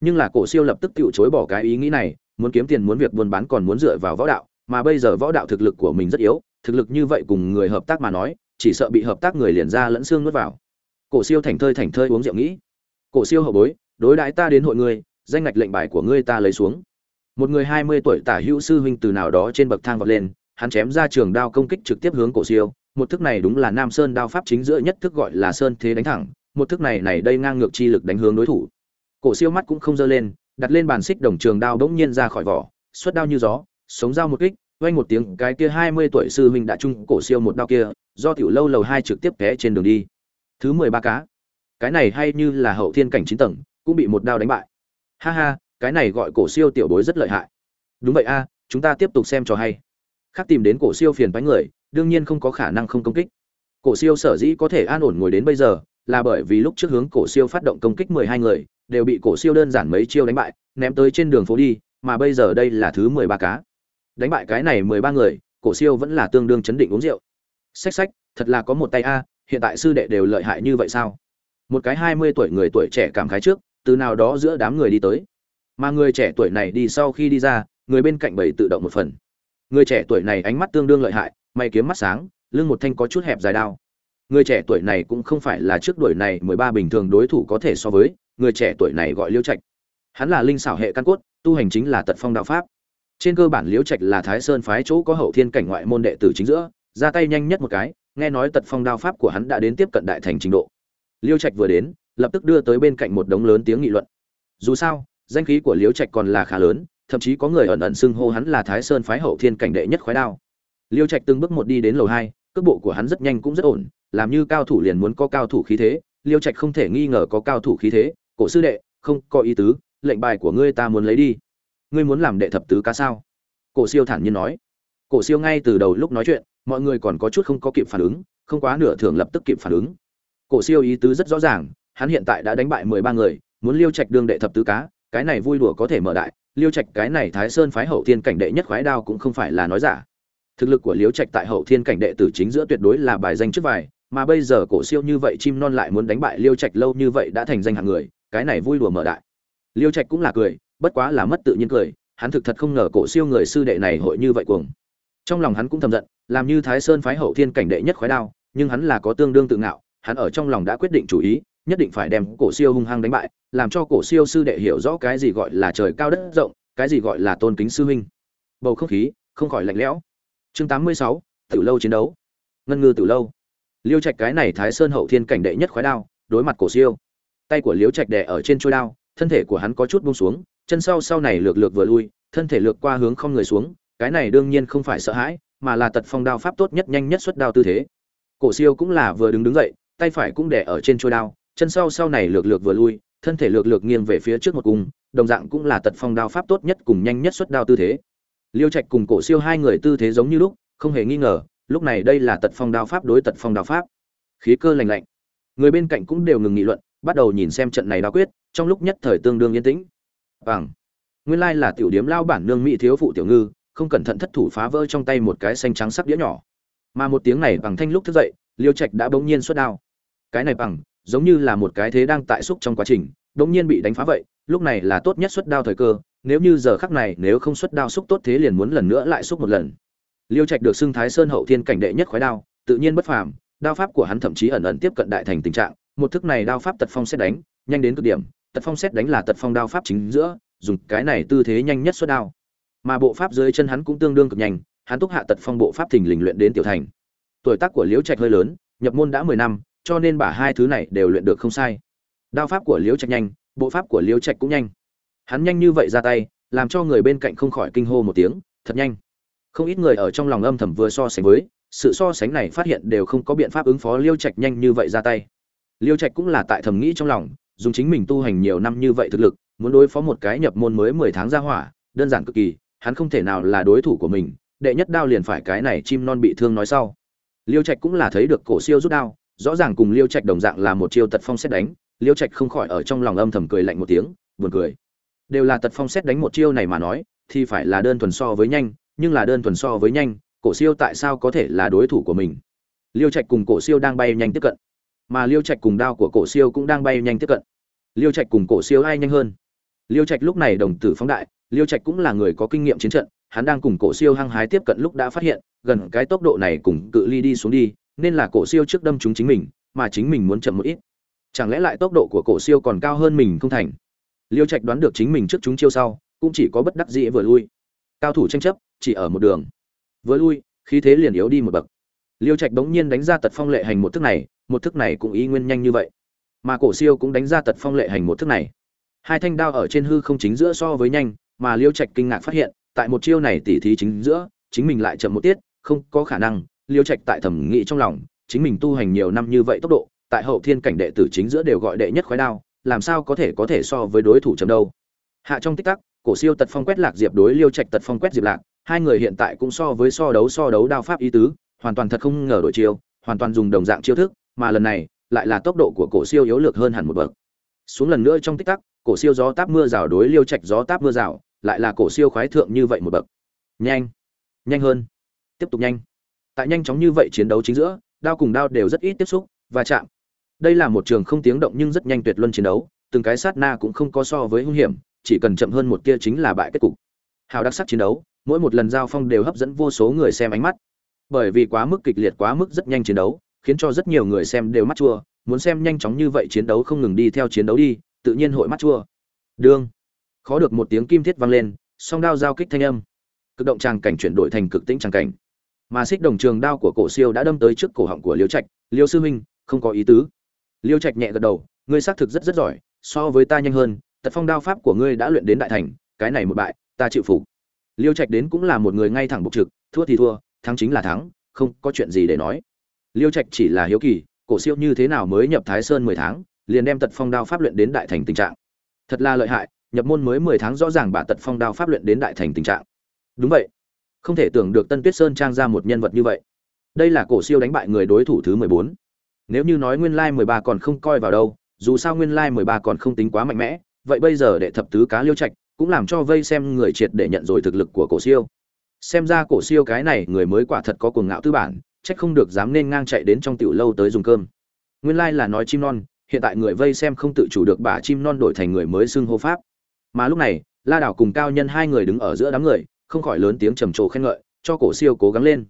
Nhưng là cổ siêu lập tức tự chối bỏ cái ý nghĩ này, muốn kiếm tiền muốn việc buôn bán còn muốn dựa vào võ đạo, mà bây giờ võ đạo thực lực của mình rất yếu, thực lực như vậy cùng người hợp tác mà nói chỉ sợ bị hợp tác người liền ra lẫn xương nuốt vào. Cổ siêu thành thơi thành thơi uống rượu nghĩ. Cổ siêu hậu bối, đối đãi ta đến hội ngươi, danh ngạch lệnh bài của ngươi ta lấy xuống. Một người hai mươi tuổi tả hữu sư huynh từ nào đó trên bậc thang vọt lên, hắn chém ra trường đao công kích trực tiếp hướng cổ siêu. Một thức này đúng là nam sơn đao pháp chính giữa nhất thức gọi là sơn thế đánh thẳng. Một thức này này đây ngang ngược chi lực đánh hướng đối thủ. Cổ siêu mắt cũng không dơ lên, đặt lên bàn xích đồng trường đao bỗng nhiên ra khỏi vỏ, xuất đao như gió, sống dao một kích vang một tiếng, cái kia hai mươi tuổi sư huynh đã trung cổ siêu một đao kia, do tiểu lâu lầu hai trực tiếp té trên đường đi. Thứ mười ba cá. Cái này hay như là hậu thiên cảnh chín tầng, cũng bị một đao đánh bại. Ha ha, cái này gọi cổ siêu tiểu bối rất lợi hại. Đúng vậy a, chúng ta tiếp tục xem cho hay. Khác tìm đến cổ siêu phiền bánh người, đương nhiên không có khả năng không công kích. Cổ siêu sở dĩ có thể an ổn ngồi đến bây giờ, là bởi vì lúc trước hướng cổ siêu phát động công kích mười hai người, đều bị cổ siêu đơn giản mấy chiêu đánh bại, ném tới trên đường phố đi, mà bây giờ đây là thứ mười ba cá đánh bại cái này mười ba người, cổ siêu vẫn là tương đương chấn định uống rượu. Xách xách, thật là có một tay a, hiện tại sư đệ đều lợi hại như vậy sao? Một cái hai mươi tuổi người tuổi trẻ cảm khái trước, từ nào đó giữa đám người đi tới. Mà người trẻ tuổi này đi sau khi đi ra, người bên cạnh bầy tự động một phần. Người trẻ tuổi này ánh mắt tương đương lợi hại, mày kiếm mắt sáng, lưng một thanh có chút hẹp dài đao. Người trẻ tuổi này cũng không phải là trước đuổi này mười ba bình thường đối thủ có thể so với, người trẻ tuổi này gọi liêu trạch. Hắn là linh xảo hệ căn cốt, tu hành chính là tật phong đạo pháp trên cơ bản liễu trạch là thái sơn phái chỗ có hậu thiên cảnh ngoại môn đệ tử chính giữa, ra tay nhanh nhất một cái, nghe nói tật phong đao pháp của hắn đã đến tiếp cận đại thành trình độ. Liễu trạch vừa đến, lập tức đưa tới bên cạnh một đống lớn tiếng nghị luận. Dù sao, danh khí của liễu trạch còn là khá lớn, thậm chí có người ẩn ẩn xưng hô hắn là thái sơn phái hậu thiên cảnh đệ nhất khói đao. Liễu trạch từng bước một đi đến lầu hai, cước bộ của hắn rất nhanh cũng rất ổn, làm như cao thủ liền muốn có cao thủ khí thế liêu trạch không thể nghi ngờ có cao thủ khí thế. Cổ sư đệ, không có ý tứ, lệnh bài của ngươi ta muốn lấy đi ngươi muốn làm đệ thập tứ cá sao? Cổ siêu thản nhiên nói. Cổ siêu ngay từ đầu lúc nói chuyện, mọi người còn có chút không có kịp phản ứng, không quá nửa thường lập tức kịp phản ứng. Cổ siêu ý tứ rất rõ ràng, hắn hiện tại đã đánh bại mười ba người, muốn liêu trạch đương đệ thập tứ cá, cái này vui đùa có thể mở đại, liêu trạch cái này thái sơn phái hậu thiên cảnh đệ nhất khoái đao cũng không phải là nói giả. Thực lực của liêu trạch tại hậu thiên cảnh đệ tử chính giữa tuyệt đối là bài danh trước vài, mà bây giờ cổ siêu như vậy chim non lại muốn đánh bại liêu trạch lâu như vậy đã thành danh hạng người, cái này vui đùa mở đại. Liêu trạch cũng là cười bất quá là mất tự nhiên cười, hắn thực thật không ngờ cổ siêu người sư đệ này hội như vậy cuồng. Trong lòng hắn cũng thầm giận, làm như thái sơn phái hậu thiên cảnh đệ nhất khói đao, nhưng hắn là có tương đương tự ngạo, hắn ở trong lòng đã quyết định chủ ý, nhất định phải đem cổ siêu hung hăng đánh bại, làm cho cổ siêu sư đệ hiểu rõ cái gì gọi là trời cao đất rộng, cái gì gọi là tôn kính sư huynh. Bầu không khí, không khỏi lạnh lẽo. Chương tám mươi sáu tiểu lâu chiến đấu. Ngân ngư tiểu lâu. Liêu trạch cái này thái sơn hậu thiên cảnh đệ nhất khói đao, đối mặt cổ siêu. Tay của liêu trạch đè ở trên trôi đao, thân thể của hắn có chút buông xuống chân sau sau này lược lược vừa lui, thân thể lược qua hướng không người xuống, cái này đương nhiên không phải sợ hãi, mà là tật phong đao pháp tốt nhất nhanh nhất xuất đao tư thế. Cổ siêu cũng là vừa đứng đứng dậy, tay phải cũng đè ở trên trôi đao, chân sau sau này lược lược vừa lui, thân thể lược lược nghiêng về phía trước một cung đồng dạng cũng là tật phong đao pháp tốt nhất cùng nhanh nhất xuất đao tư thế. Liêu trạch cùng cổ siêu hai người tư thế giống như lúc, không hề nghi ngờ, lúc này đây là tật phong đao pháp đối tật phong đao pháp. Khí cơ lành lạnh. Người bên cạnh cũng đều ngừng nghị luận, bắt đầu nhìn xem trận này đao quyết, trong lúc nhất thời tương đương yên tĩnh bằng nguyên lai là tiểu điếm lao bản nương mỹ thiếu phụ tiểu ngư, không cẩn thận thất thủ phá vỡ trong tay một cái xanh trắng sắc đĩa nhỏ. Mà một tiếng này bằng thanh lúc thức dậy, liêu trạch đã bỗng nhiên xuất đao. Cái này bằng, giống như là một cái thế đang tại xúc trong quá trình, bỗng nhiên bị đánh phá vậy, lúc này là tốt nhất xuất đao thời cơ, nếu như giờ khắc này nếu không xuất đao xúc tốt thế liền muốn lần nữa lại xúc một lần. Liêu trạch được xưng thái sơn hậu thiên cảnh đệ nhất khói đao, tự nhiên bất phàm, đao pháp của hắn thậm chí ẩn ẩn tiếp cận đại thành tình trạng, một thức này đao pháp tật phong xét đánh, nhanh đến cực điểm tật phong xét đánh là tật phong đao pháp chính giữa, dùng cái này tư thế nhanh nhất xuất đao. Mà bộ pháp dưới chân hắn cũng tương đương cực nhanh, hắn túc hạ tật phong bộ pháp thình lình luyện đến tiểu thành. Tuổi tác của liễu trạch hơi lớn, nhập môn đã mười năm, cho nên bả hai thứ này đều luyện được không sai. Đao pháp của liễu trạch nhanh, bộ pháp của liễu trạch cũng nhanh. Hắn nhanh như vậy ra tay, làm cho người bên cạnh không khỏi kinh hô một tiếng, thật nhanh. Không ít người ở trong lòng âm thầm vừa so sánh với, sự so sánh này phát hiện đều không có biện pháp ứng phó liêu trạch nhanh như vậy ra tay. Liêu trạch cũng là tại thầm nghĩ trong lòng dùng chính mình tu hành nhiều năm như vậy thực lực, muốn đối phó một cái nhập môn mới mười tháng ra hỏa, đơn giản cực kỳ, hắn không thể nào là đối thủ của mình, đệ nhất đao liền phải cái này chim non bị thương nói sau. Liêu trạch cũng là thấy được cổ siêu rút đao, rõ ràng cùng liêu trạch đồng dạng là một chiêu tật phong xét đánh, liêu trạch không khỏi ở trong lòng âm thầm cười lạnh một tiếng, buồn cười. Đều là tật phong xét đánh một chiêu này mà nói, thì phải là đơn thuần so với nhanh, nhưng là đơn thuần so với nhanh, cổ siêu tại sao có thể là đối thủ của mình? Liêu trạch cùng cổ siêu đang bay nhanh tiếp cận mà liêu trạch cùng đao của cổ siêu cũng đang bay nhanh tiếp cận. Liêu trạch cùng cổ siêu ai nhanh hơn? Liêu trạch lúc này đồng tử phóng đại, liêu trạch cũng là người có kinh nghiệm chiến trận, hắn đang cùng cổ siêu hăng hái tiếp cận lúc đã phát hiện, gần cái tốc độ này cùng cự ly đi xuống đi, nên là cổ siêu trước đâm chúng chính mình, mà chính mình muốn chậm một ít. Chẳng lẽ lại tốc độ của cổ siêu còn cao hơn mình không thành? Liêu trạch đoán được chính mình trước chúng chiêu sau, cũng chỉ có bất đắc dĩ vừa lui. Cao thủ tranh chấp, chỉ ở một đường. Vừa lui, khí thế liền yếu đi một bậc liêu trạch bỗng nhiên đánh ra tật phong lệ hành một thức này, một thức này cũng ý nguyên nhanh như vậy. Mà cổ siêu cũng đánh ra tật phong lệ hành một thức này. Hai thanh đao ở trên hư không chính giữa so với nhanh, mà liêu trạch kinh ngạc phát hiện, tại một chiêu này tỉ thí chính giữa, chính mình lại chậm một tiết, không có khả năng. Liêu trạch tại thẩm nghĩ trong lòng, chính mình tu hành nhiều năm như vậy tốc độ, tại hậu thiên cảnh đệ tử chính giữa đều gọi đệ nhất khói đao, làm sao có thể có thể so với đối thủ chậm đâu? Hạ trong tích tắc, cổ siêu tật phong quét lạc diệp đối liêu trạch tật phong quét diệp lạc, hai người hiện tại cũng so với so đấu so đấu đao pháp ý tứ hoàn toàn thật không ngờ đổi chiêu, hoàn toàn dùng đồng dạng chiêu thức, mà lần này, lại là tốc độ của cổ siêu yếu lược hơn hẳn một bậc. Xuống lần nữa trong tích tắc, cổ siêu gió táp mưa rào đối liêu trạch gió táp mưa rào, lại là cổ siêu khoái thượng như vậy một bậc. Nhanh nhanh hơn, tiếp tục nhanh. Tại nhanh chóng như vậy chiến đấu chính giữa, đao cùng đao đều rất ít tiếp xúc và chạm. Đây là một trường không tiếng động nhưng rất nhanh tuyệt luân chiến đấu, từng cái sát na cũng không có so với hung hiểm, chỉ cần chậm hơn một kia chính là bại kết cục. Hào đặc sắc chiến đấu, mỗi một lần giao phong đều hấp dẫn vô số người xem ánh mắt bởi vì quá mức kịch liệt, quá mức rất nhanh chiến đấu, khiến cho rất nhiều người xem đều mắt chua. Muốn xem nhanh chóng như vậy chiến đấu không ngừng đi theo chiến đấu đi, tự nhiên hội mắt chua. Đương, khó được một tiếng kim thiết vang lên, song đao giao kích thanh âm. Cực động tràng cảnh chuyển đổi thành cực tĩnh tràng cảnh. Mà xích đồng trường đao của cổ siêu đã đâm tới trước cổ họng của liêu trạch. Liêu sư huynh, không có ý tứ. Liêu trạch nhẹ gật đầu, ngươi xác thực rất rất giỏi, so với ta nhanh hơn, tật phong đao pháp của ngươi đã luyện đến đại thành, cái này một bại, ta chịu phục. Liêu trạch đến cũng là một người ngay thẳng bục trực, thua thì thua thắng chính là thắng, không có chuyện gì để nói. Liêu trạch chỉ là hiếu kỳ, cổ siêu như thế nào mới nhập thái sơn mười tháng, liền đem tật phong đao pháp luyện đến đại thành tình trạng. Thật là lợi hại, nhập môn mới mười tháng rõ ràng bà tật phong đao pháp luyện đến đại thành tình trạng. Đúng vậy. Không thể tưởng được tân tuyết sơn trang ra một nhân vật như vậy. Đây là cổ siêu đánh bại người đối thủ thứ mười bốn. Nếu như nói nguyên lai mười ba còn không coi vào đâu, dù sao nguyên lai mười ba còn không tính quá mạnh mẽ, vậy bây giờ đệ thập tứ cá liêu trạch cũng làm cho vây xem người triệt để nhận rồi thực lực của cổ siêu xem ra cổ siêu cái này người mới quả thật có cuồng ngạo tư bản trách không được dám nên ngang chạy đến trong tiểu lâu tới dùng cơm. Nguyên lai là nói chim non, hiện tại người vây xem không tự chủ được bả chim non đổi thành người mới xưng hô pháp. Mà lúc này, la đảo cùng cao nhân hai người đứng ở giữa đám người, không khỏi lớn tiếng trầm trồ khen ngợi, cho cổ siêu cố gắng lên.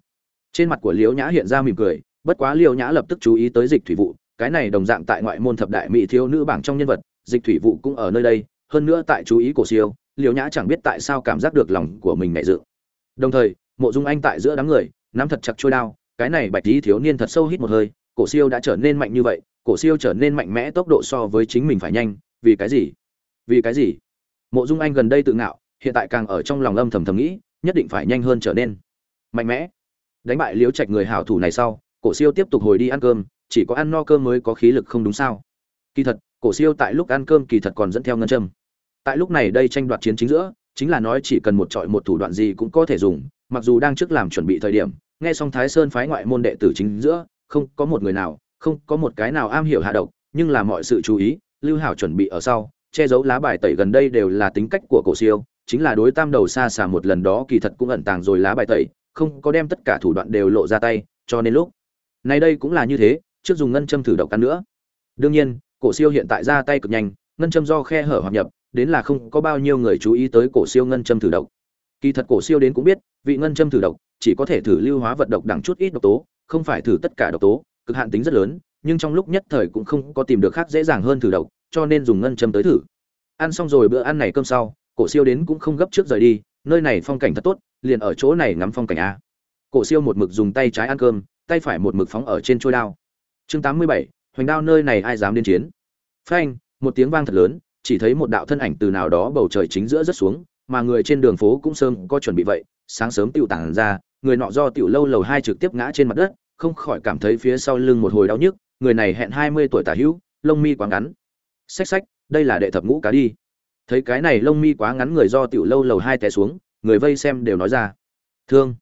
Trên mặt của liễu nhã hiện ra mỉm cười, bất quá liễu nhã lập tức chú ý tới dịch thủy vụ cái này đồng dạng tại ngoại môn thập đại mỹ thiếu nữ bảng trong nhân vật, dịch thủy vụ cũng ở nơi đây, hơn nữa tại chú ý cổ siêu, liễu nhã chẳng biết tại sao cảm giác được lòng của mình nảy dựng đồng thời, mộ dung anh tại giữa đám người, nắm thật chặt trôi đao, cái này bạch lý thiếu niên thật sâu hít một hơi, cổ siêu đã trở nên mạnh như vậy, cổ siêu trở nên mạnh mẽ tốc độ so với chính mình phải nhanh, vì cái gì? Vì cái gì? Mộ dung anh gần đây tự ngạo, hiện tại càng ở trong lòng âm thầm thầm nghĩ, nhất định phải nhanh hơn trở nên mạnh mẽ. Đánh bại liếu trạch người hảo thủ này sau, cổ siêu tiếp tục hồi đi ăn cơm, chỉ có ăn no cơm mới có khí lực không đúng sao? Kỳ thật, cổ siêu tại lúc ăn cơm kỳ thật còn dẫn theo ngân châm. Tại lúc này đây tranh đoạt chiến chính giữa chính là nói chỉ cần một trọi một thủ đoạn gì cũng có thể dùng, mặc dù đang trước làm chuẩn bị thời điểm, nghe xong thái sơn phái ngoại môn đệ tử chính giữa, không có một người nào, không có một cái nào am hiểu hạ độc, nhưng là mọi sự chú ý, lưu hảo chuẩn bị ở sau, che giấu lá bài tẩy gần đây đều là tính cách của cổ siêu, chính là đối tam đầu xa xà một lần đó kỳ thật cũng ẩn tàng rồi lá bài tẩy, không có đem tất cả thủ đoạn đều lộ ra tay, cho nên lúc này đây cũng là như thế, trước dùng ngân châm thử độc căn nữa. Đương nhiên, cổ siêu hiện tại ra tay cực nhanh, ngân châm do khe hở hòa nhập đến là không có bao nhiêu người chú ý tới cổ siêu ngân châm thử độc. Kỳ thật cổ siêu đến cũng biết, vị ngân châm thử độc chỉ có thể thử lưu hóa vật độc đẳng chút ít độc tố, không phải thử tất cả độc tố, cực hạn tính rất lớn, nhưng trong lúc nhất thời cũng không có tìm được khác dễ dàng hơn thử độc, cho nên dùng ngân châm tới thử. Ăn xong rồi bữa ăn này cơm sau, cổ siêu đến cũng không gấp trước rời đi, nơi này phong cảnh thật tốt, liền ở chỗ này ngắm phong cảnh a. Cổ siêu một mực dùng tay trái ăn cơm, tay phải một mực phóng ở trên chôi đao. Chương tám mươi bảy, hoành đao nơi này ai dám đến chiến? Phanh, một tiếng vang thật lớn chỉ thấy một đạo thân ảnh từ nào đó bầu trời chính giữa rất xuống, mà người trên đường phố cũng sớm có chuẩn bị vậy, sáng sớm tiểu tàng ra, người nọ do tiểu lâu lầu hai trực tiếp ngã trên mặt đất, không khỏi cảm thấy phía sau lưng một hồi đau nhức, người này hẹn hai mươi tuổi tả hữu, lông mi quá ngắn. Xách xách, đây là đệ thập ngũ cá đi. Thấy cái này lông mi quá ngắn người do tiểu lâu lầu hai té xuống, người vây xem đều nói ra. Thương.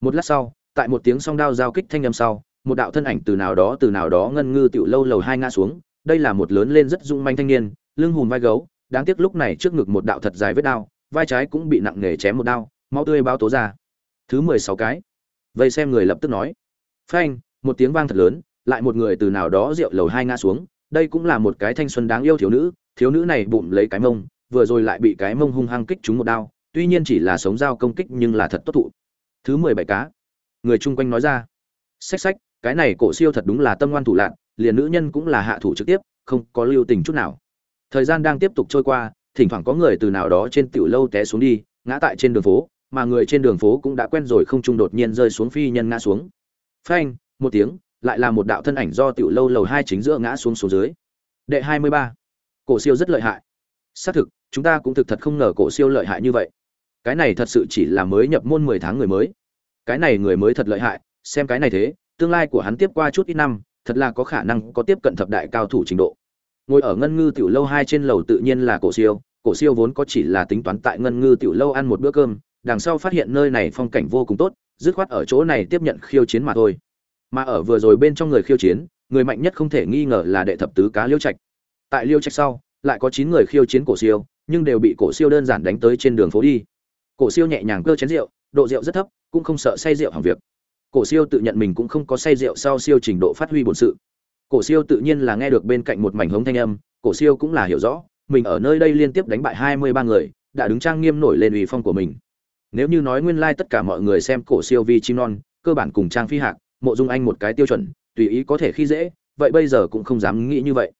Một lát sau, tại một tiếng song đao giao kích thanh âm sau, một đạo thân ảnh từ nào đó từ nào đó ngân ngư tiểu lâu lầu hai ngã xuống, đây là một lớn lên rất dung manh thanh niên lưng hùm vai gấu, đáng tiếc lúc này trước ngực một đạo thật dài vết đao, vai trái cũng bị nặng nề chém một đao, máu tươi bao tố ra. Thứ mười sáu cái. Vây xem người lập tức nói. Phanh, một tiếng vang thật lớn, lại một người từ nào đó rượu lầu hai ngã xuống, đây cũng là một cái thanh xuân đáng yêu thiếu nữ thiếu nữ này bụng lấy cái mông, vừa rồi lại bị cái mông hung hăng kích trúng một đao, tuy nhiên chỉ là sống dao công kích nhưng là thật tốt thụ. Thứ mười bảy cá. Người chung quanh nói ra. Xách xách, cái này cổ siêu thật đúng là tâm ngoan thủ lạn, liền nữ nhân cũng là hạ thủ trực tiếp, không có lưu tình chút nào thời gian đang tiếp tục trôi qua, thỉnh thoảng có người từ nào đó trên tiểu lâu té xuống đi, ngã tại trên đường phố, mà người trên đường phố cũng đã quen rồi không trung đột nhiên rơi xuống phi nhân ngã xuống. Phanh, một tiếng, lại là một đạo thân ảnh do tiểu lâu lầu hai chính giữa ngã xuống xuống dưới. Đệ hai mươi ba. Cổ siêu rất lợi hại. Xác thực, chúng ta cũng thực thật không ngờ cổ siêu lợi hại như vậy. Cái này thật sự chỉ là mới nhập môn mười tháng người mới. Cái này người mới thật lợi hại, xem cái này thế, tương lai của hắn tiếp qua chút ít năm, thật là có khả năng có tiếp cận thập đại cao thủ trình độ ngồi ở ngân ngư tiểu lâu hai trên lầu tự nhiên là cổ siêu cổ siêu vốn có chỉ là tính toán tại ngân ngư tiểu lâu ăn một bữa cơm, đằng sau phát hiện nơi này phong cảnh vô cùng tốt, dứt khoát ở chỗ này tiếp nhận khiêu chiến mà thôi. Mà ở vừa rồi bên trong người khiêu chiến, người mạnh nhất không thể nghi ngờ là đệ thập tứ cá liêu trạch. Tại liêu trạch sau, lại có chín người khiêu chiến cổ siêu, nhưng đều bị cổ siêu đơn giản đánh tới trên đường phố đi. Cổ siêu nhẹ nhàng cơ chén rượu, độ rượu rất thấp, cũng không sợ say rượu hàng việc. Cổ siêu tự nhận mình cũng không có say rượu sau siêu trình độ phát huy bổn sự cổ siêu tự nhiên là nghe được bên cạnh một mảnh hống thanh âm, cổ siêu cũng là hiểu rõ, mình ở nơi đây liên tiếp đánh bại hai mươi ba người, đã đứng trang nghiêm nổi lên uy phong của mình. Nếu như nói nguyên lai tất cả mọi người xem cổ siêu vi chim non, cơ bản cùng trang phi hạc, mộ dung anh một cái tiêu chuẩn, tùy ý có thể khi dễ, vậy bây giờ cũng không dám nghĩ như vậy.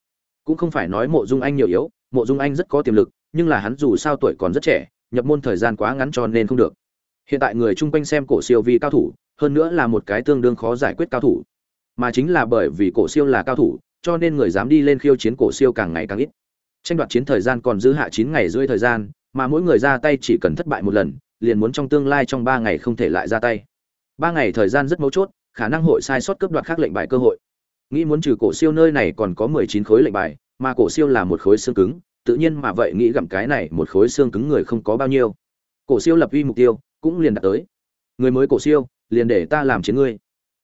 Cũng không phải nói mộ dung anh nhiều yếu, mộ dung anh rất có tiềm lực, nhưng là hắn dù sao tuổi còn rất trẻ, nhập môn thời gian quá ngắn cho nên không được. Hiện tại người chung quanh xem cổ siêu vi cao thủ, hơn nữa là một cái tương đương khó giải quyết cao thủ mà chính là bởi vì cổ siêu là cao thủ, cho nên người dám đi lên khiêu chiến cổ siêu càng ngày càng ít. Tranh đoạt chiến thời gian còn giữ hạ chín ngày rưỡi thời gian, mà mỗi người ra tay chỉ cần thất bại một lần, liền muốn trong tương lai trong ba ngày không thể lại ra tay. Ba ngày thời gian rất mấu chốt, khả năng hội sai sót cướp đoạt khác lệnh bài cơ hội. Nghĩ muốn trừ cổ siêu nơi này còn có mười chín khối lệnh bài, mà cổ siêu là một khối xương cứng, tự nhiên mà vậy nghĩ gặm cái này một khối xương cứng người không có bao nhiêu. Cổ siêu lập uy mục tiêu, cũng liền đạt tới. Người mới cổ siêu, liền để ta làm chiến ngươi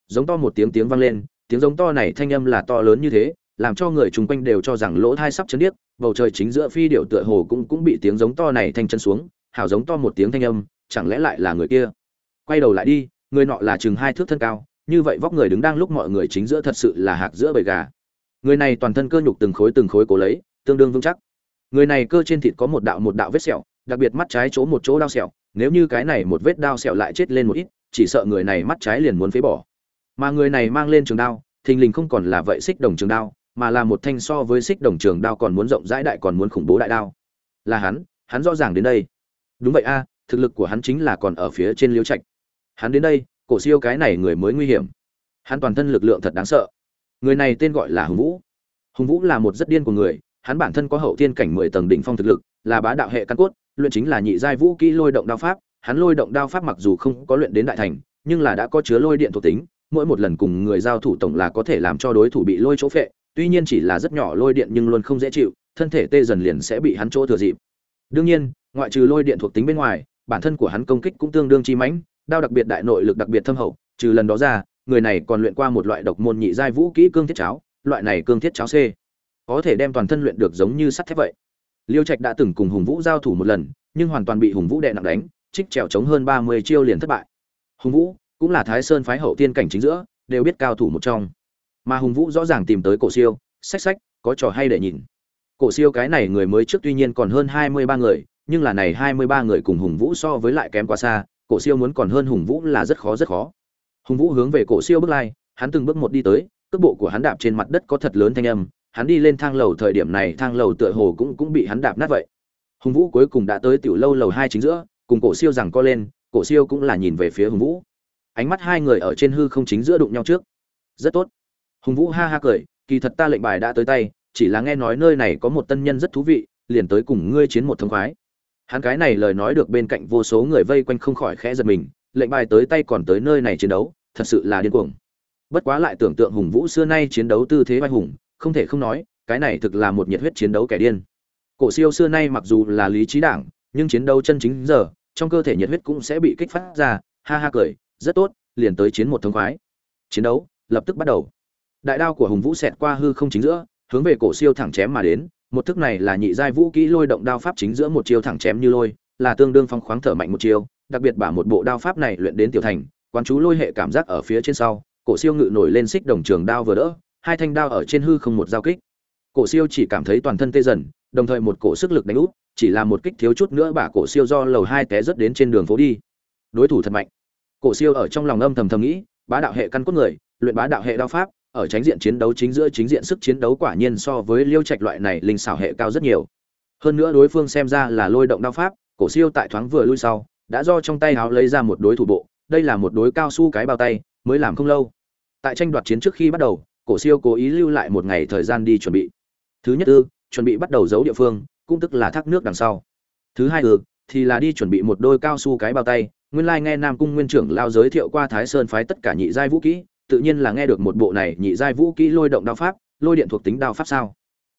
giống to một tiếng tiếng vang lên, tiếng giống to này thanh âm là to lớn như thế, làm cho người chung quanh đều cho rằng lỗ thai sắp chấn điếc, bầu trời chính giữa phi điệu tựa hồ cũng cũng bị tiếng giống to này thanh chân xuống, hào giống to một tiếng thanh âm, chẳng lẽ lại là người kia? Quay đầu lại đi, người nọ là chừng hai thước thân cao, như vậy vóc người đứng đang lúc mọi người chính giữa thật sự là hạc giữa bầy gà. Người này toàn thân cơ nhục từng khối từng khối cố lấy, tương đương vững chắc. Người này cơ trên thịt có một đạo một đạo vết sẹo, đặc biệt mắt trái chỗ một chỗ đau sẹo, nếu như cái này một vết đau sẹo lại chết lên một ít, chỉ sợ người này mắt trái liền muốn phế bỏ mà người này mang lên trường đao, thình lình không còn là vậy xích đồng trường đao, mà là một thanh so với xích đồng trường đao còn muốn rộng rãi đại còn muốn khủng bố đại đao. Là hắn hắn rõ ràng đến đây. Đúng vậy a, thực lực của hắn chính là còn ở phía trên liêu trạch. Hắn đến đây, cổ siêu cái này người mới nguy hiểm. Hắn toàn thân lực lượng thật đáng sợ. Người này tên gọi là hùng vũ. Hùng vũ là một rất điên của người, hắn bản thân có hậu thiên cảnh mười tầng đỉnh phong thực lực, là bá đạo hệ căn cốt, luyện chính là nhị giai vũ kỹ lôi động đao pháp. Hắn lôi động đao pháp mặc dù không có luyện đến đại thành, nhưng là đã có chứa lôi điện thuộc tính mỗi một lần cùng người giao thủ tổng là có thể làm cho đối thủ bị lôi chỗ phệ, tuy nhiên chỉ là rất nhỏ lôi điện nhưng luôn không dễ chịu, thân thể tê dần liền sẽ bị hắn chỗ thừa dịp. Đương nhiên, ngoại trừ lôi điện thuộc tính bên ngoài, bản thân của hắn công kích cũng tương đương chi mãnh, đao đặc biệt đại nội lực đặc biệt thâm hậu, trừ lần đó ra, người này còn luyện qua một loại độc môn nhị giai vũ kỹ cương thiết cháo, loại này cương thiết cháo c. Có thể đem toàn thân luyện được giống như sắt thép vậy. Liêu trạch đã từng cùng hùng vũ giao thủ một lần, nhưng hoàn toàn bị hùng vũ đệ nặng đánh, trích trèo chống hơn ba mươi chiêu liền thất bại. Hùng vũ cũng là thái sơn phái hậu tiên cảnh chính giữa, đều biết cao thủ một trong. Mà hùng vũ rõ ràng tìm tới cổ siêu sách sách có trò hay để nhìn. Cổ siêu cái này người mới trước tuy nhiên còn hơn hai mươi ba người, nhưng là này hai mươi ba người cùng hùng vũ so với lại kém quá xa, cổ siêu muốn còn hơn hùng vũ là rất khó rất khó. Hùng vũ hướng về cổ siêu bước lai, hắn từng bước một đi tới, cước bộ của hắn đạp trên mặt đất có thật lớn thanh âm, hắn đi lên thang lầu thời điểm này thang lầu tựa hồ cũng cũng bị hắn đạp nát vậy. Hùng vũ cuối cùng đã tới tiểu lâu lầu hai chính giữa, cùng cổ siêu rằng co lên, cổ siêu cũng là nhìn về phía hùng vũ ánh mắt hai người ở trên hư không chính giữa đụng nhau trước. Rất tốt. Hùng vũ ha ha cười, kỳ thật ta lệnh bài đã tới tay, chỉ là nghe nói nơi này có một tân nhân rất thú vị, liền tới cùng ngươi chiến một thông khoái. Hắn cái này lời nói được bên cạnh vô số người vây quanh không khỏi khẽ giật mình, lệnh bài tới tay còn tới nơi này chiến đấu, thật sự là điên cuồng. Bất quá lại tưởng tượng hùng vũ xưa nay chiến đấu tư thế vai hùng, không thể không nói, cái này thực là một nhiệt huyết chiến đấu kẻ điên. Cổ siêu xưa nay mặc dù là lý trí đảng, nhưng chiến đấu chân chính giờ, trong cơ thể nhiệt huyết cũng sẽ bị kích phát ra, ha ha cười rất tốt, liền tới chiến một thống khoái. Chiến đấu lập tức bắt đầu. Đại đao của hùng vũ xẹt qua hư không chính giữa, hướng về cổ siêu thẳng chém mà đến. Một thức này là nhị giai vũ kỹ lôi động đao pháp chính giữa một chiêu thẳng chém như lôi, là tương đương phong khoáng thở mạnh một chiêu, đặc biệt bả một bộ đao pháp này luyện đến tiểu thành, quán chú lôi hệ cảm giác ở phía trên sau, cổ siêu ngự nổi lên xích đồng trường đao vừa đỡ, hai thanh đao ở trên hư không một giao kích. Cổ siêu chỉ cảm thấy toàn thân tê dần, đồng thời một cổ sức lực đánh úp, chỉ là một kích thiếu chút nữa bả cổ siêu do lầu hai té rất đến trên đường phố đi. Đối thủ thật mạnh cổ siêu ở trong lòng âm thầm thầm nghĩ, bá đạo hệ căn cốt người, luyện bá đạo hệ đao pháp, ở tránh diện chiến đấu chính giữa chính diện sức chiến đấu quả nhiên so với liêu trạch loại này linh xảo hệ cao rất nhiều. Hơn nữa đối phương xem ra là lôi động đao pháp, cổ siêu tại thoáng vừa lui sau, đã do trong tay háo lấy ra một đối thủ bộ, đây là một đối cao su cái bao tay, mới làm không lâu. Tại tranh đoạt chiến trước khi bắt đầu, cổ siêu cố ý lưu lại một ngày thời gian đi chuẩn bị. Thứ nhất ư, chuẩn bị bắt đầu giấu địa phương, cũng tức là thác nước đằng sau. Thứ hai ư, thì là đi chuẩn bị một đôi cao su cái bao tay nguyên lai nghe nam cung nguyên trưởng lao giới thiệu qua thái sơn phái tất cả nhị giai vũ kỹ, tự nhiên là nghe được một bộ này nhị giai vũ kỹ lôi động đao pháp, lôi điện thuộc tính đao pháp sao?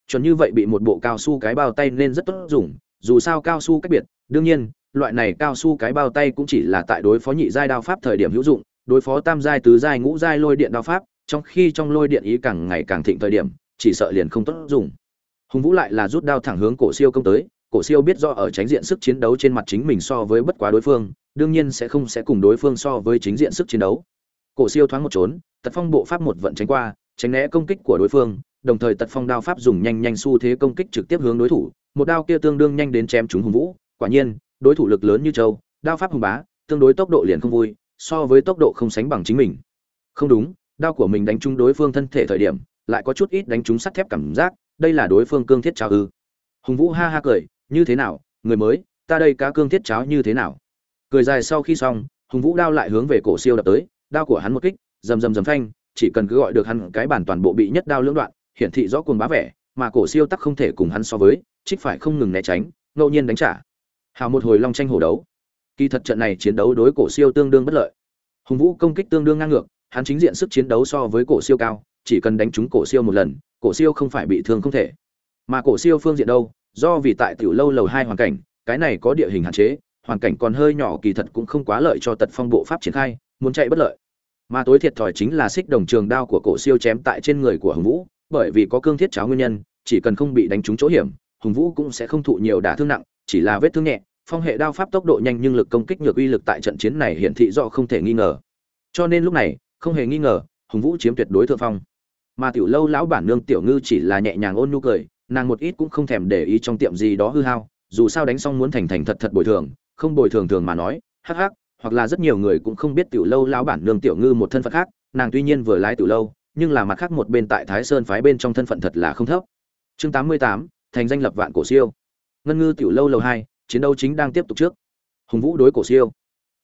Chuẩn như vậy bị một bộ cao su cái bao tay nên rất tốt dùng, dù sao cao su cách biệt, đương nhiên, loại này cao su cái bao tay cũng chỉ là tại đối phó nhị giai đao pháp thời điểm hữu dụng, đối phó tam giai, tứ giai, ngũ giai lôi điện đao pháp, trong khi trong lôi điện ý càng ngày càng thịnh thời điểm, chỉ sợ liền không tốt dùng. Hùng vũ lại là rút đao thẳng hướng cổ siêu công tới, cổ siêu biết do ở tránh diện sức chiến đấu trên mặt chính mình so với bất quá đối phương đương nhiên sẽ không sẽ cùng đối phương so với chính diện sức chiến đấu. Cổ siêu thoáng một trốn, tật phong bộ pháp một vận tránh qua, tránh né công kích của đối phương, đồng thời tật phong đao pháp dùng nhanh nhanh xu thế công kích trực tiếp hướng đối thủ, một đao kia tương đương nhanh đến chém trúng hùng vũ, quả nhiên, đối thủ lực lớn như châu, đao pháp hùng bá, tương đối tốc độ liền không vui, so với tốc độ không sánh bằng chính mình. Không đúng, đao của mình đánh trúng đối phương thân thể thời điểm, lại có chút ít đánh trúng sắt thép cảm giác, đây là đối phương cương thiết cháo ư. Hùng vũ ha ha cười, như thế nào, người mới, ta đây cá cương thiết cháo như thế nào? Cười dài sau khi xong, hùng vũ đao lại hướng về cổ siêu đập tới, đao của hắn một kích, rầm rầm rầm thanh chỉ cần cứ gọi được hắn cái bản toàn bộ bị nhất đao lưỡng đoạn, hiển thị rõ cuồng bá vẻ, mà cổ siêu tắc không thể cùng hắn so với, trích phải không ngừng né tránh, ngẫu nhiên đánh trả. Hào một hồi long tranh hổ đấu. Kỳ thật trận này chiến đấu đối cổ siêu tương đương bất lợi. Hùng vũ công kích tương đương ngang ngược, hắn chính diện sức chiến đấu so với cổ siêu cao, chỉ cần đánh trúng cổ siêu một lần, cổ siêu không phải bị thương không thể. Mà cổ siêu phương diện đâu, do vì tại tiểu lâu lầu hai hoàn cảnh, cái này có địa hình hạn chế hoàn cảnh còn hơi nhỏ kỳ thật cũng không quá lợi cho tật phong bộ pháp triển khai, muốn chạy bất lợi. Mà tối thiệt thòi chính là xích đồng trường đao của cổ siêu chém tại trên người của hùng vũ, bởi vì có cương thiết cháo nguyên nhân, chỉ cần không bị đánh trúng chỗ hiểm, hùng vũ cũng sẽ không thụ nhiều đả thương nặng, chỉ là vết thương nhẹ, phong hệ đao pháp tốc độ nhanh nhưng lực công kích nhược uy lực tại trận chiến này hiển thị rõ không thể nghi ngờ. Cho nên lúc này, không hề nghi ngờ, hùng vũ chiếm tuyệt đối thượng phong. Mà tiểu lâu lão bản nương tiểu ngư chỉ là nhẹ nhàng ôn nhu cười, nàng một ít cũng không thèm để ý trong tiệm gì đó hư hao, dù sao đánh xong muốn thành thành thật thật bồi thường không bồi thường thường mà nói, hắc hắc, hoặc là rất nhiều người cũng không biết tiểu lâu lão bản nương tiểu ngư một thân phận khác, nàng tuy nhiên vừa lái tiểu lâu, nhưng là mặt khác một bên tại thái sơn phái bên trong thân phận thật là không thấp. Chương tám mươi tám, thành danh lập vạn cổ siêu. Ngân ngư tiểu lâu lầu hai, chiến đấu chính đang tiếp tục trước. Hùng vũ đối cổ siêu.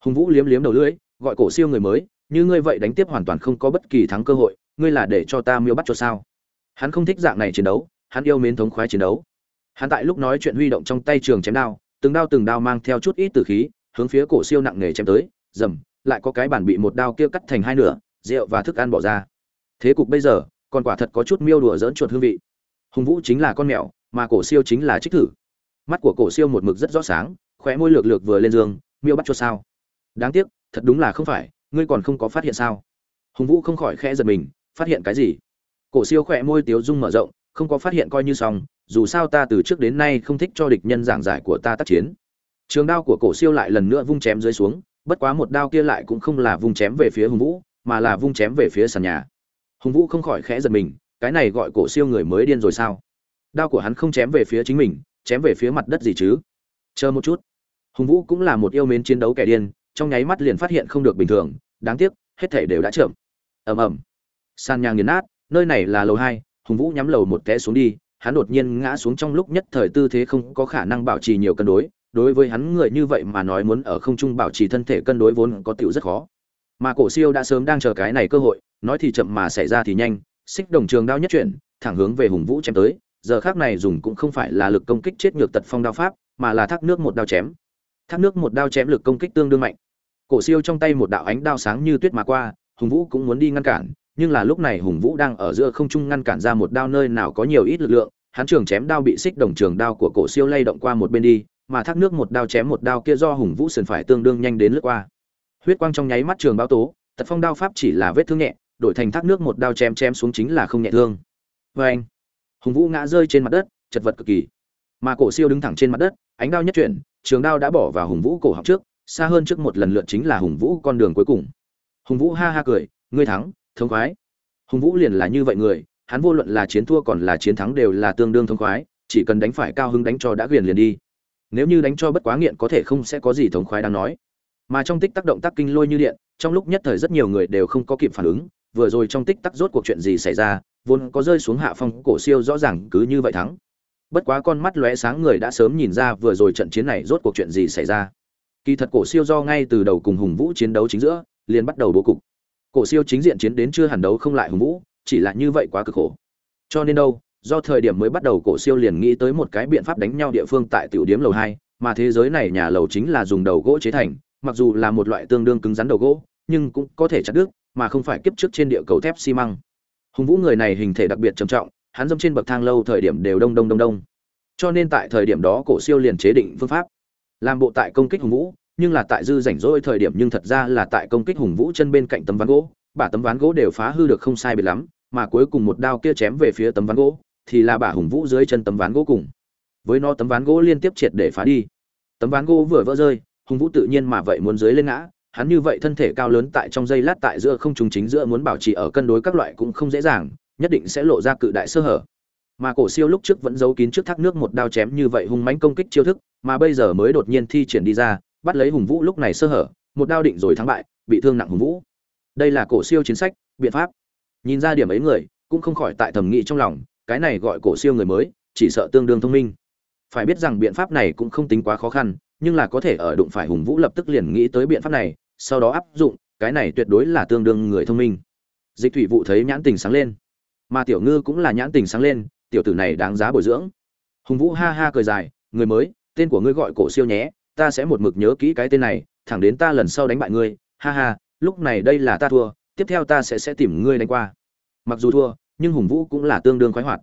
Hùng vũ liếm liếm đầu lưỡi, gọi cổ siêu người mới, như ngươi vậy đánh tiếp hoàn toàn không có bất kỳ thắng cơ hội, ngươi là để cho ta miêu bắt cho sao? Hắn không thích dạng này chiến đấu, hắn yêu mến thống khoái chiến đấu. Hắn tại lúc nói chuyện huy động trong tay trường chém đao từng đao từng đao mang theo chút ít từ khí, hướng phía cổ siêu nặng nề chém tới, dầm, lại có cái bản bị một đao kia cắt thành hai nửa, rượu và thức ăn bỏ ra. Thế cục bây giờ, còn quả thật có chút miêu đùa dỡn chuột hương vị. Hùng vũ chính là con mèo, mà cổ siêu chính là trích thử. Mắt của cổ siêu một mực rất rõ sáng, khóe môi lược lược vừa lên giường, miêu bắt chuột sao. Đáng tiếc, thật đúng là không phải, ngươi còn không có phát hiện sao. Hùng vũ không khỏi khẽ giật mình, phát hiện cái gì? Cổ siêu khỏe môi tiếu dung mở rộng, không có phát hiện coi như xong dù sao ta từ trước đến nay không thích cho địch nhân giảng giải của ta tác chiến. Trường đao của cổ siêu lại lần nữa vung chém dưới xuống, bất quá một đao kia lại cũng không là vung chém về phía hùng vũ, mà là vung chém về phía sàn nhà. Hùng vũ không khỏi khẽ giật mình, cái này gọi cổ siêu người mới điên rồi sao? Đao của hắn không chém về phía chính mình, chém về phía mặt đất gì chứ? Chờ một chút. Hùng vũ cũng là một yêu mến chiến đấu kẻ điên, trong nháy mắt liền phát hiện không được bình thường, đáng tiếc, hết thể đều đã chậm. Ầm ầm. Sàn nhà nghiền nát, nơi này là lầu hai, hùng vũ nhắm lầu một té xuống đi hắn đột nhiên ngã xuống trong lúc nhất thời tư thế không có khả năng bảo trì nhiều cân đối đối với hắn người như vậy mà nói muốn ở không trung bảo trì thân thể cân đối vốn có tiểu rất khó. Mà cổ siêu đã sớm đang chờ cái này cơ hội, nói thì chậm mà xảy ra thì nhanh, xích đồng trường đao nhất chuyển, thẳng hướng về hùng vũ chém tới, giờ khác này dùng cũng không phải là lực công kích chết nhược tật phong đao pháp, mà là thác nước một đao chém. Thác nước một đao chém lực công kích tương đương mạnh. Cổ siêu trong tay một đạo ánh đao sáng như tuyết mà qua, hùng vũ cũng muốn đi ngăn cản nhưng là lúc này hùng vũ đang ở giữa không trung ngăn cản ra một đao nơi nào có nhiều ít lực lượng, hắn trường chém đao bị xích đồng trường đao của cổ siêu lay động qua một bên đi, mà thác nước một đao chém một đao kia do hùng vũ sườn phải tương đương nhanh đến lướt qua. Huyết quang trong nháy mắt trường báo tố, tật phong đao pháp chỉ là vết thương nhẹ, đổi thành thác nước một đao chém chém xuống chính là không nhẹ thương. Vê anh, hùng vũ ngã rơi trên mặt đất, chật vật cực kỳ. Mà cổ siêu đứng thẳng trên mặt đất, ánh đao nhất chuyển, trường đao đã bỏ vào hùng vũ cổ họng trước, xa hơn trước một lần lượt chính là hùng vũ con đường cuối cùng. Hùng vũ ha ha cười, ngươi thắng thống khoái. Hùng vũ liền là như vậy người, hắn vô luận là chiến thua còn là chiến thắng đều là tương đương thống khoái, chỉ cần đánh phải cao hứng đánh cho đã quyền liền đi. Nếu như đánh cho bất quá nghiện có thể không sẽ có gì thống khoái đang nói. Mà trong tích tác động tác kinh lôi như điện, trong lúc nhất thời rất nhiều người đều không có kịp phản ứng, vừa rồi trong tích tắc rốt cuộc chuyện gì xảy ra, vốn có rơi xuống hạ phong cổ siêu rõ ràng cứ như vậy thắng. Bất quá con mắt lóe sáng người đã sớm nhìn ra vừa rồi trận chiến này rốt cuộc chuyện gì xảy ra. Kỳ thật cổ siêu do ngay từ đầu cùng hùng vũ chiến đấu chính giữa, liền bắt đầu bố cục cổ siêu chính diện chiến đến chưa hẳn đấu không lại hùng vũ, chỉ là như vậy quá cực khổ. Cho nên đâu, do thời điểm mới bắt đầu cổ siêu liền nghĩ tới một cái biện pháp đánh nhau địa phương tại tiểu điếm lầu hai, mà thế giới này nhà lầu chính là dùng đầu gỗ chế thành, mặc dù là một loại tương đương cứng rắn đầu gỗ, nhưng cũng có thể chặt đứt, mà không phải kiếp trước trên địa cầu thép xi măng. Hùng vũ người này hình thể đặc biệt trầm trọng, hắn dâm trên bậc thang lâu thời điểm đều đông đông đông đông. Cho nên tại thời điểm đó cổ siêu liền chế định phương pháp, làm bộ tại công kích hùng vũ nhưng là tại dư rảnh rỗi thời điểm nhưng thật ra là tại công kích hùng vũ chân bên cạnh tấm ván gỗ, bả tấm ván gỗ đều phá hư được không sai biệt lắm, mà cuối cùng một đao kia chém về phía tấm ván gỗ, thì là bả hùng vũ dưới chân tấm ván gỗ cùng. Với nó tấm ván gỗ liên tiếp triệt để phá đi. Tấm ván gỗ vừa vỡ rơi, hùng vũ tự nhiên mà vậy muốn dưới lên ngã, hắn như vậy thân thể cao lớn tại trong dây lát tại giữa không trùng chính giữa muốn bảo trì ở cân đối các loại cũng không dễ dàng, nhất định sẽ lộ ra cự đại sơ hở. Mà cổ siêu lúc trước vẫn giấu kín trước thác nước một đao chém như vậy hung mãnh công kích chiêu thức, mà bây giờ mới đột nhiên thi triển đi ra bắt lấy hùng vũ lúc này sơ hở, một đao định rồi thắng bại, bị thương nặng hùng vũ. Đây là cổ siêu chiến sách, biện pháp. Nhìn ra điểm ấy người, cũng không khỏi tại thầm nghĩ trong lòng, cái này gọi cổ siêu người mới, chỉ sợ tương đương thông minh. Phải biết rằng biện pháp này cũng không tính quá khó khăn, nhưng là có thể ở đụng phải hùng vũ lập tức liền nghĩ tới biện pháp này, sau đó áp dụng, cái này tuyệt đối là tương đương người thông minh. Dịch thủy vụ thấy nhãn tình sáng lên. Mà tiểu ngư cũng là nhãn tình sáng lên, tiểu tử này đáng giá bồi dưỡng. Hùng vũ ha ha cười dài, người mới, tên của ngươi gọi cổ siêu nhé ta sẽ một mực nhớ kỹ cái tên này, thẳng đến ta lần sau đánh bại ngươi. Ha ha, lúc này đây là ta thua, tiếp theo ta sẽ sẽ tìm ngươi đánh qua. Mặc dù thua, nhưng hùng vũ cũng là tương đương khoái hoạt.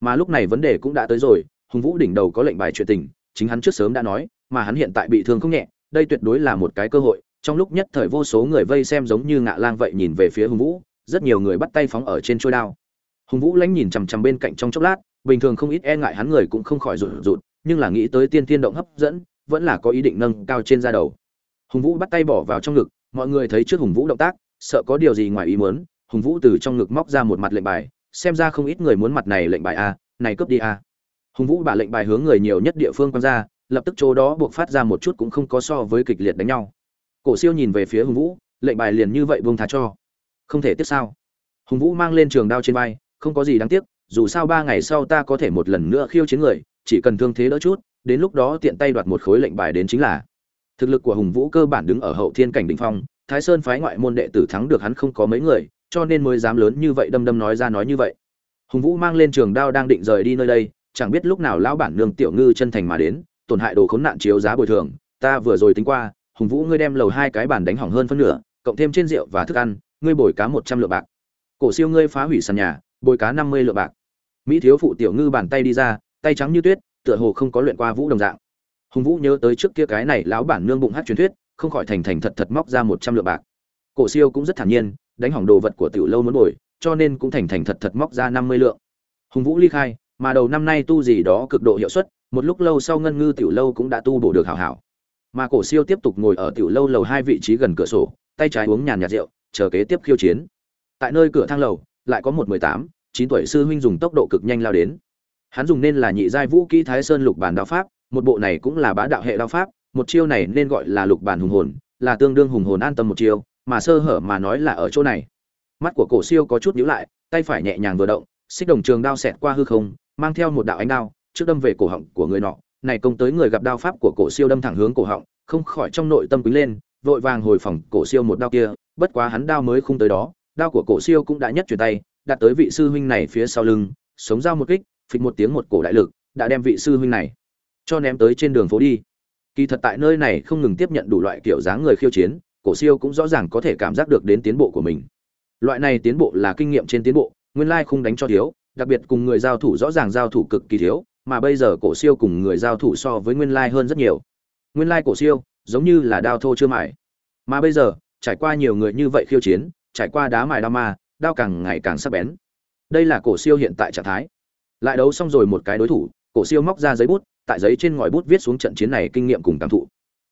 Mà lúc này vấn đề cũng đã tới rồi, hùng vũ đỉnh đầu có lệnh bài chuyện tình, chính hắn trước sớm đã nói, mà hắn hiện tại bị thương không nhẹ, đây tuyệt đối là một cái cơ hội. Trong lúc nhất thời vô số người vây xem giống như ngạ lang vậy nhìn về phía hùng vũ, rất nhiều người bắt tay phóng ở trên trôi đao. Hùng vũ lãnh nhìn chằm chằm bên cạnh trong chốc lát, bình thường không ít e ngại hắn người cũng không khỏi rụt rụt, nhưng là nghĩ tới tiên tiên động hấp dẫn vẫn là có ý định nâng cao trên da đầu. Hùng vũ bắt tay bỏ vào trong ngực, mọi người thấy trước hùng vũ động tác, sợ có điều gì ngoài ý muốn, hùng vũ từ trong ngực móc ra một mặt lệnh bài, xem ra không ít người muốn mặt này lệnh bài a, này cướp đi a. Hùng vũ bả lệnh bài hướng người nhiều nhất địa phương quan ra, lập tức chỗ đó buộc phát ra một chút cũng không có so với kịch liệt đánh nhau. Cổ siêu nhìn về phía hùng vũ, lệnh bài liền như vậy buông thá cho. Không thể tiếp sao? Hùng vũ mang lên trường đao trên vai, không có gì đáng tiếc, dù sao ba ngày sau ta có thể một lần nữa khiêu chiến người, chỉ cần thương thế đỡ chút đến lúc đó tiện tay đoạt một khối lệnh bài đến chính là. Thực lực của hùng vũ cơ bản đứng ở hậu thiên cảnh đỉnh phong, thái sơn phái ngoại môn đệ tử thắng được hắn không có mấy người, cho nên mới dám lớn như vậy đâm đâm nói ra nói như vậy. Hùng vũ mang lên trường đao đang định rời đi nơi đây, chẳng biết lúc nào lão bản nương tiểu ngư chân thành mà đến, tổn hại đồ khốn nạn chiếu giá bồi thường, ta vừa rồi tính qua, hùng vũ ngươi đem lầu hai cái bàn đánh hỏng hơn phân nửa, cộng thêm trên rượu và thức ăn, ngươi bồi cá một trăm lượng bạc. Cổ siêu ngươi phá hủy sàn nhà, bồi cá năm mươi lượng bạc. Mỹ thiếu phụ tiểu ngư bàn tay đi ra, tay trắng như tuyết tựa hồ không có luyện qua vũ đồng dạng. Hùng vũ nhớ tới trước kia cái này lão bản nương bụng hát truyền thuyết, không khỏi thành thành thật thật móc ra một trăm lượng bạc. Cổ siêu cũng rất thản nhiên, đánh hỏng đồ vật của tiểu lâu muốn bồi, cho nên cũng thành thành thật thật móc ra năm mươi lượng. Hùng vũ ly khai, mà đầu năm nay tu gì đó cực độ hiệu suất, một lúc lâu sau ngân ngư tiểu lâu cũng đã tu bổ được hảo hảo. Mà cổ siêu tiếp tục ngồi ở tiểu lâu lầu hai vị trí gần cửa sổ, tay trái uống nhàn nhạt rượu, chờ kế tiếp khiêu chiến. Tại nơi cửa thang lầu, lại có một mười tám, chín tuổi sư huynh dùng tốc độ cực nhanh lao đến hắn dùng nên là nhị giai vũ kỹ thái sơn lục bản đao pháp, một bộ này cũng là bá đạo hệ đao pháp, một chiêu này nên gọi là lục bản hùng hồn, là tương đương hùng hồn an tâm một chiêu, mà sơ hở mà nói là ở chỗ này. Mắt của cổ siêu có chút nhíu lại, tay phải nhẹ nhàng vừa động, xích đồng trường đao xẹt qua hư không, mang theo một đạo ánh đao, trước đâm về cổ họng của người nọ. Này công tới người gặp đao pháp của cổ siêu đâm thẳng hướng cổ họng, không khỏi trong nội tâm quý lên, vội vàng hồi phòng cổ siêu một đao kia, bất quá hắn đao mới không tới đó, đao của cổ siêu cũng đã nhất chuyển tay, đặt tới vị sư huynh này phía sau lưng, sống dao một kích phịch một tiếng một cổ đại lực, đã đem vị sư huynh này cho ném tới trên đường phố đi. Kỳ thật tại nơi này không ngừng tiếp nhận đủ loại kiểu dáng người khiêu chiến, cổ siêu cũng rõ ràng có thể cảm giác được đến tiến bộ của mình. Loại này tiến bộ là kinh nghiệm trên tiến bộ, nguyên lai không đánh cho thiếu, đặc biệt cùng người giao thủ rõ ràng giao thủ cực kỳ thiếu, mà bây giờ cổ siêu cùng người giao thủ so với nguyên lai hơn rất nhiều. Nguyên lai cổ siêu, giống như là đao thô chưa mài. Mà bây giờ, trải qua nhiều người như vậy khiêu chiến, trải qua đá mài đao ma, đao càng ngày càng sắc bén. Đây là cổ siêu hiện tại trạng thái lại đấu xong rồi một cái đối thủ, cổ siêu móc ra giấy bút, tại giấy trên ngòi bút viết xuống trận chiến này kinh nghiệm cùng cảm thụ.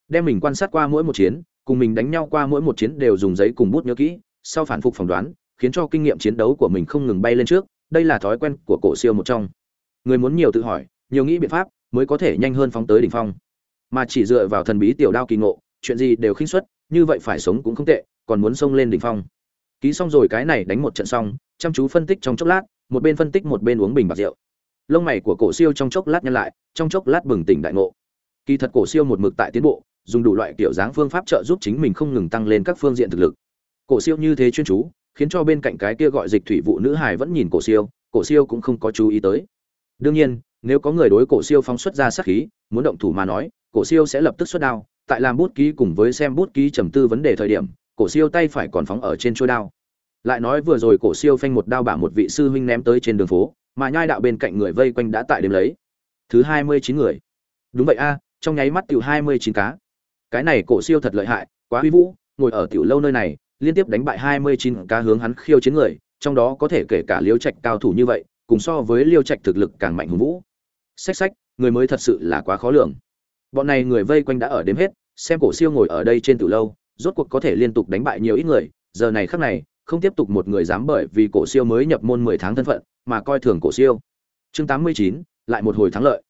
Đem mình quan sát qua mỗi một chiến, cùng mình đánh nhau qua mỗi một chiến đều dùng giấy cùng bút nhớ kỹ, sau phản phục phỏng đoán, khiến cho kinh nghiệm chiến đấu của mình không ngừng bay lên trước, đây là thói quen của cổ siêu một trong. Người muốn nhiều tự hỏi, nhiều nghĩ biện pháp, mới có thể nhanh hơn phóng tới đỉnh phong. Mà chỉ dựa vào thần bí tiểu đao kỳ ngộ, chuyện gì đều khinh suất, như vậy phải sống cũng không tệ, còn muốn xông lên đỉnh phong. Ký xong rồi cái này đánh một trận xong, chăm chú phân tích trong chốc lát một bên phân tích một bên uống bình bạc rượu. Lông mày của cổ siêu trong chốc lát nhăn lại, trong chốc lát bừng tỉnh đại ngộ. Kỳ thật cổ siêu một mực tại tiến bộ, dùng đủ loại kiểu dáng phương pháp trợ giúp chính mình không ngừng tăng lên các phương diện thực lực. Cổ siêu như thế chuyên chú, khiến cho bên cạnh cái kia gọi dịch thủy vụ nữ hải vẫn nhìn cổ siêu cổ siêu cũng không có chú ý tới. Đương nhiên, nếu có người đối cổ siêu phóng xuất ra sát khí, muốn động thủ mà nói, cổ siêu sẽ lập tức xuất đao. Tại làm bút ký cùng với xem bút ký trầm tư vấn đề thời điểm, cổ siêu tay phải còn phóng ở trên chuôi đao lại nói vừa rồi cổ siêu phanh một đao bả một vị sư huynh ném tới trên đường phố, mà nhai đạo bên cạnh người vây quanh đã tại đêm lấy. Thứ hai mươi chín người. Đúng vậy a, trong nháy mắt tiểu hai mươi chín cá. Cái này cổ siêu thật lợi hại, quá huy vũ, ngồi ở tiểu lâu nơi này, liên tiếp đánh bại hai mươi chín cá hướng hắn khiêu chiến người, trong đó có thể kể cả liêu trạch cao thủ như vậy, cùng so với liêu trạch thực lực càng mạnh hùng vũ. Xách xách, người mới thật sự là quá khó lường. Bọn này người vây quanh đã ở đếm hết, xem cổ siêu ngồi ở đây trên tiểu lâu, rốt cuộc có thể liên tục đánh bại nhiều ít người, giờ này khắc này không tiếp tục một người dám bởi vì cổ siêu mới nhập môn mười tháng thân phận, mà coi thường cổ siêu. Chương tám mươi chín, lại một hồi thắng lợi.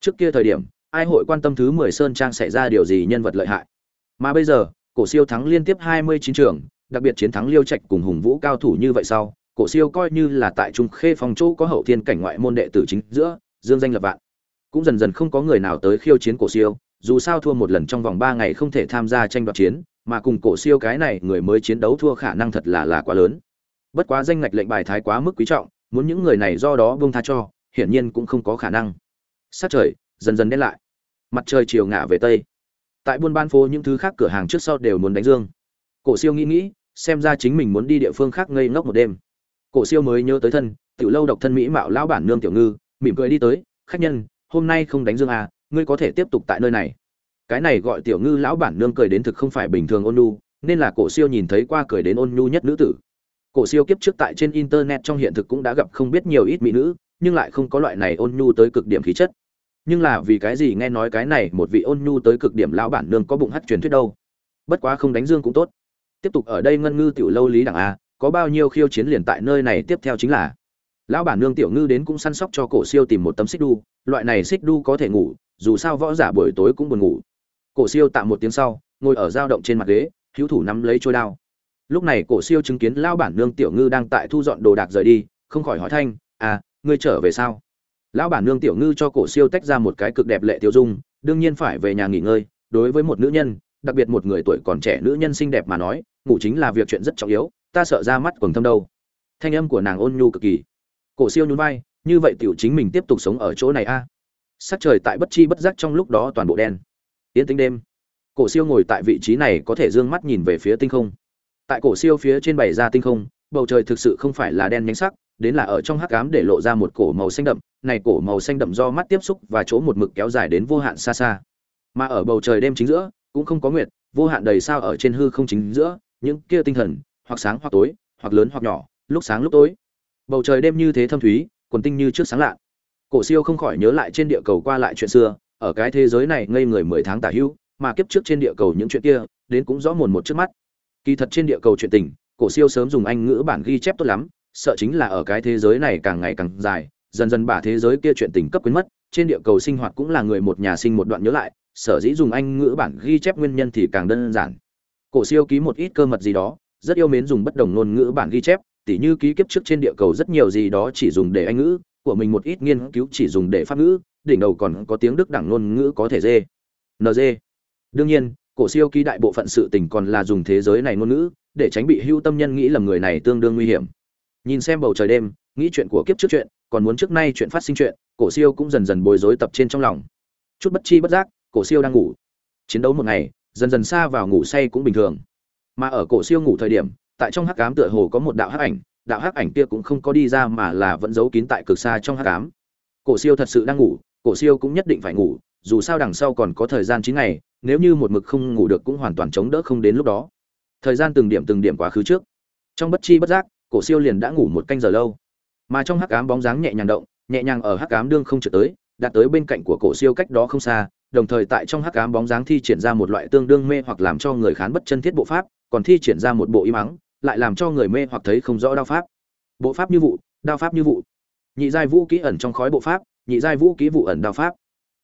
Trước kia thời điểm, ai hội quan tâm thứ mười sơn trang xảy ra điều gì nhân vật lợi hại? Mà bây giờ, cổ siêu thắng liên tiếp hai mươi chín trường, đặc biệt chiến thắng liêu trạch cùng hùng vũ cao thủ như vậy sau, cổ siêu coi như là tại trung khê phòng chỗ có hậu thiên cảnh ngoại môn đệ tử chính giữa, dương danh lập vạn. Cũng dần dần không có người nào tới khiêu chiến cổ siêu, dù sao thua một lần trong vòng ba ngày không thể tham gia tranh đoạt chiến mà cùng cổ siêu cái này người mới chiến đấu thua khả năng thật là là quá lớn. Bất quá danh ngạch lệnh bài thái quá mức quý trọng, muốn những người này do đó buông tha cho, hiển nhiên cũng không có khả năng. Sát trời, dần dần đen lại. Mặt trời chiều ngả về tây. Tại buôn ban phố những thứ khác cửa hàng trước sau đều muốn đánh dương. Cổ siêu nghĩ nghĩ, xem ra chính mình muốn đi địa phương khác ngây ngốc một đêm. Cổ siêu mới nhớ tới thân, tiểu lâu độc thân mỹ mạo lão bản nương tiểu ngư, mỉm cười đi tới, khách nhân, hôm nay không đánh dương à ngươi có thể tiếp tục tại nơi này cái này gọi tiểu ngư lão bản nương cười đến thực không phải bình thường ôn nhu, nên là cổ siêu nhìn thấy qua cười đến ôn nhu nhất nữ tử. Cổ siêu kiếp trước tại trên internet trong hiện thực cũng đã gặp không biết nhiều ít mỹ nữ, nhưng lại không có loại này ôn nhu tới cực điểm khí chất. Nhưng là vì cái gì nghe nói cái này một vị ôn nhu tới cực điểm lão bản nương có bụng hắt truyền thuyết đâu? Bất quá không đánh dương cũng tốt. Tiếp tục ở đây ngân ngư tiểu lâu lý đẳng a, có bao nhiêu khiêu chiến liền tại nơi này tiếp theo chính là. Lão bản nương tiểu ngư đến cũng săn sóc cho cổ siêu tìm một tấm xích đu, loại này xích đu có thể ngủ, dù sao võ giả buổi tối cũng buồn ngủ cổ siêu tạm một tiếng sau, ngồi ở dao động trên mặt ghế, hữu thủ nắm lấy trôi đao. Lúc này cổ siêu chứng kiến lão bản nương tiểu ngư đang tại thu dọn đồ đạc rời đi, không khỏi hỏi thanh à ngươi trở về sao? Lão bản nương tiểu ngư cho cổ siêu tách ra một cái cực đẹp lệ tiêu dung, đương nhiên phải về nhà nghỉ ngơi. Đối với một nữ nhân, đặc biệt một người tuổi còn trẻ nữ nhân xinh đẹp mà nói, ngủ chính là việc chuyện rất trọng yếu, ta sợ ra mắt quần thâm đâu. Thanh âm của nàng ôn nhu cực kỳ. Cổ siêu nhún vai, như vậy tiểu chính mình tiếp tục sống ở chỗ này a? À? sắc trời tại bất chi bất giác trong lúc đó toàn bộ đen. Yến tĩnh đêm. Cổ siêu ngồi tại vị trí này có thể dương mắt nhìn về phía tinh không. Tại cổ siêu phía trên bày ra tinh không, bầu trời thực sự không phải là đen nhánh sắc, đến là ở trong hắc ám để lộ ra một cổ màu xanh đậm, này cổ màu xanh đậm do mắt tiếp xúc và chỗ một mực kéo dài đến vô hạn xa xa. Mà ở bầu trời đêm chính giữa, cũng không có nguyệt, vô hạn đầy sao ở trên hư không chính giữa, những kia tinh thần, hoặc sáng hoặc tối, hoặc lớn hoặc nhỏ, lúc sáng lúc tối. Bầu trời đêm như thế thâm thúy, quần tinh như trước sáng lạ. Cổ siêu không khỏi nhớ lại trên địa cầu qua lại chuyện xưa ở cái thế giới này ngây người mười tháng tả hữu, mà kiếp trước trên địa cầu những chuyện kia, đến cũng rõ mồn một trước mắt. Kỳ thật trên địa cầu chuyện tình, cổ siêu sớm dùng anh ngữ bản ghi chép tốt lắm, sợ chính là ở cái thế giới này càng ngày càng dài, dần dần bả thế giới kia chuyện tình cấp quyến mất, trên địa cầu sinh hoạt cũng là người một nhà sinh một đoạn nhớ lại, sở dĩ dùng anh ngữ bản ghi chép nguyên nhân thì càng đơn giản. Cổ siêu ký một ít cơ mật gì đó, rất yêu mến dùng bất đồng ngôn ngữ bản ghi chép, tỉ như ký kiếp trước trên địa cầu rất nhiều gì đó chỉ dùng để anh ngữ, của mình một ít nghiên cứu chỉ dùng để pháp ngữ đỉnh đầu còn có tiếng đức đẳng ngôn ngữ có thể dê. Nd đương nhiên, cổ siêu ký đại bộ phận sự tình còn là dùng thế giới này ngôn ngữ, để tránh bị hưu tâm nhân nghĩ lầm người này tương đương nguy hiểm. Nhìn xem bầu trời đêm, nghĩ chuyện của kiếp trước chuyện, còn muốn trước nay chuyện phát sinh chuyện, cổ siêu cũng dần dần bối rối tập trên trong lòng. Chút bất chi bất giác, cổ siêu đang ngủ. Chiến đấu một ngày, dần dần xa vào ngủ say cũng bình thường. Mà ở cổ siêu ngủ thời điểm, tại trong hắc ám tựa hồ có một đạo hắc ảnh, đạo hắc ảnh kia cũng không có đi ra mà là vẫn giấu kín tại cực xa trong hắc ám. Cổ siêu thật sự đang ngủ cổ siêu cũng nhất định phải ngủ, dù sao đằng sau còn có thời gian chín ngày, nếu như một mực không ngủ được cũng hoàn toàn chống đỡ không đến lúc đó. Thời gian từng điểm từng điểm quá khứ trước. Trong bất chi bất giác, cổ siêu liền đã ngủ một canh giờ lâu. Mà trong hắc ám bóng dáng nhẹ nhàng động, nhẹ nhàng ở hắc ám đương không trở tới, đạt tới bên cạnh của cổ siêu cách đó không xa, đồng thời tại trong hắc ám bóng dáng thi triển ra một loại tương đương mê hoặc làm cho người khán bất chân thiết bộ pháp, còn thi triển ra một bộ y mắng, lại làm cho người mê hoặc thấy không rõ đao pháp. Bộ pháp như vụ, đao pháp như vụ. Nhị giai vũ kỹ ẩn trong khói bộ pháp nhị giai vũ kỹ vụ ẩn đao pháp.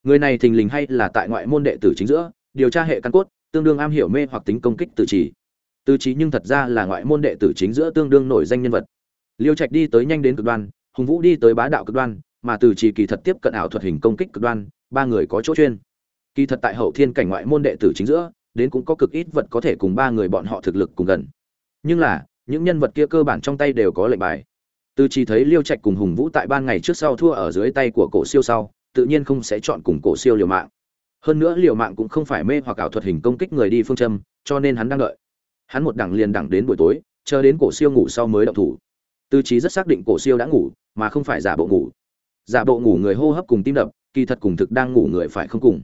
Người này thình lình hay là tại ngoại môn đệ tử chính giữa, điều tra hệ căn cốt, tương đương am hiểu mê hoặc tính công kích từ chỉ từ chỉ nhưng thật ra là ngoại môn đệ tử chính giữa tương đương nổi danh nhân vật. Liêu trạch đi tới nhanh đến cực đoan, hùng vũ đi tới bá đạo cực đoan, mà từ chỉ kỳ thật tiếp cận ảo thuật hình công kích cực đoan, ba người có chỗ chuyên. Kỳ thật tại hậu thiên cảnh ngoại môn đệ tử chính giữa, đến cũng có cực ít vật có thể cùng ba người bọn họ thực lực cùng gần. Nhưng là, những nhân vật kia cơ bản trong tay đều có lệnh bài từ chỉ thấy liêu trạch cùng hùng vũ tại ban ngày trước sau thua ở dưới tay của cổ siêu sau, tự nhiên không sẽ chọn cùng cổ siêu liều mạng. Hơn nữa liều mạng cũng không phải mê hoặc ảo thuật hình công kích người đi phương châm, cho nên hắn đang đợi. Hắn một đẳng liền đẳng đến buổi tối, chờ đến cổ siêu ngủ sau mới động thủ. Tư trí rất xác định cổ siêu đã ngủ, mà không phải giả bộ ngủ. Giả bộ ngủ người hô hấp cùng tim đập, kỳ thật cùng thực đang ngủ người phải không cùng.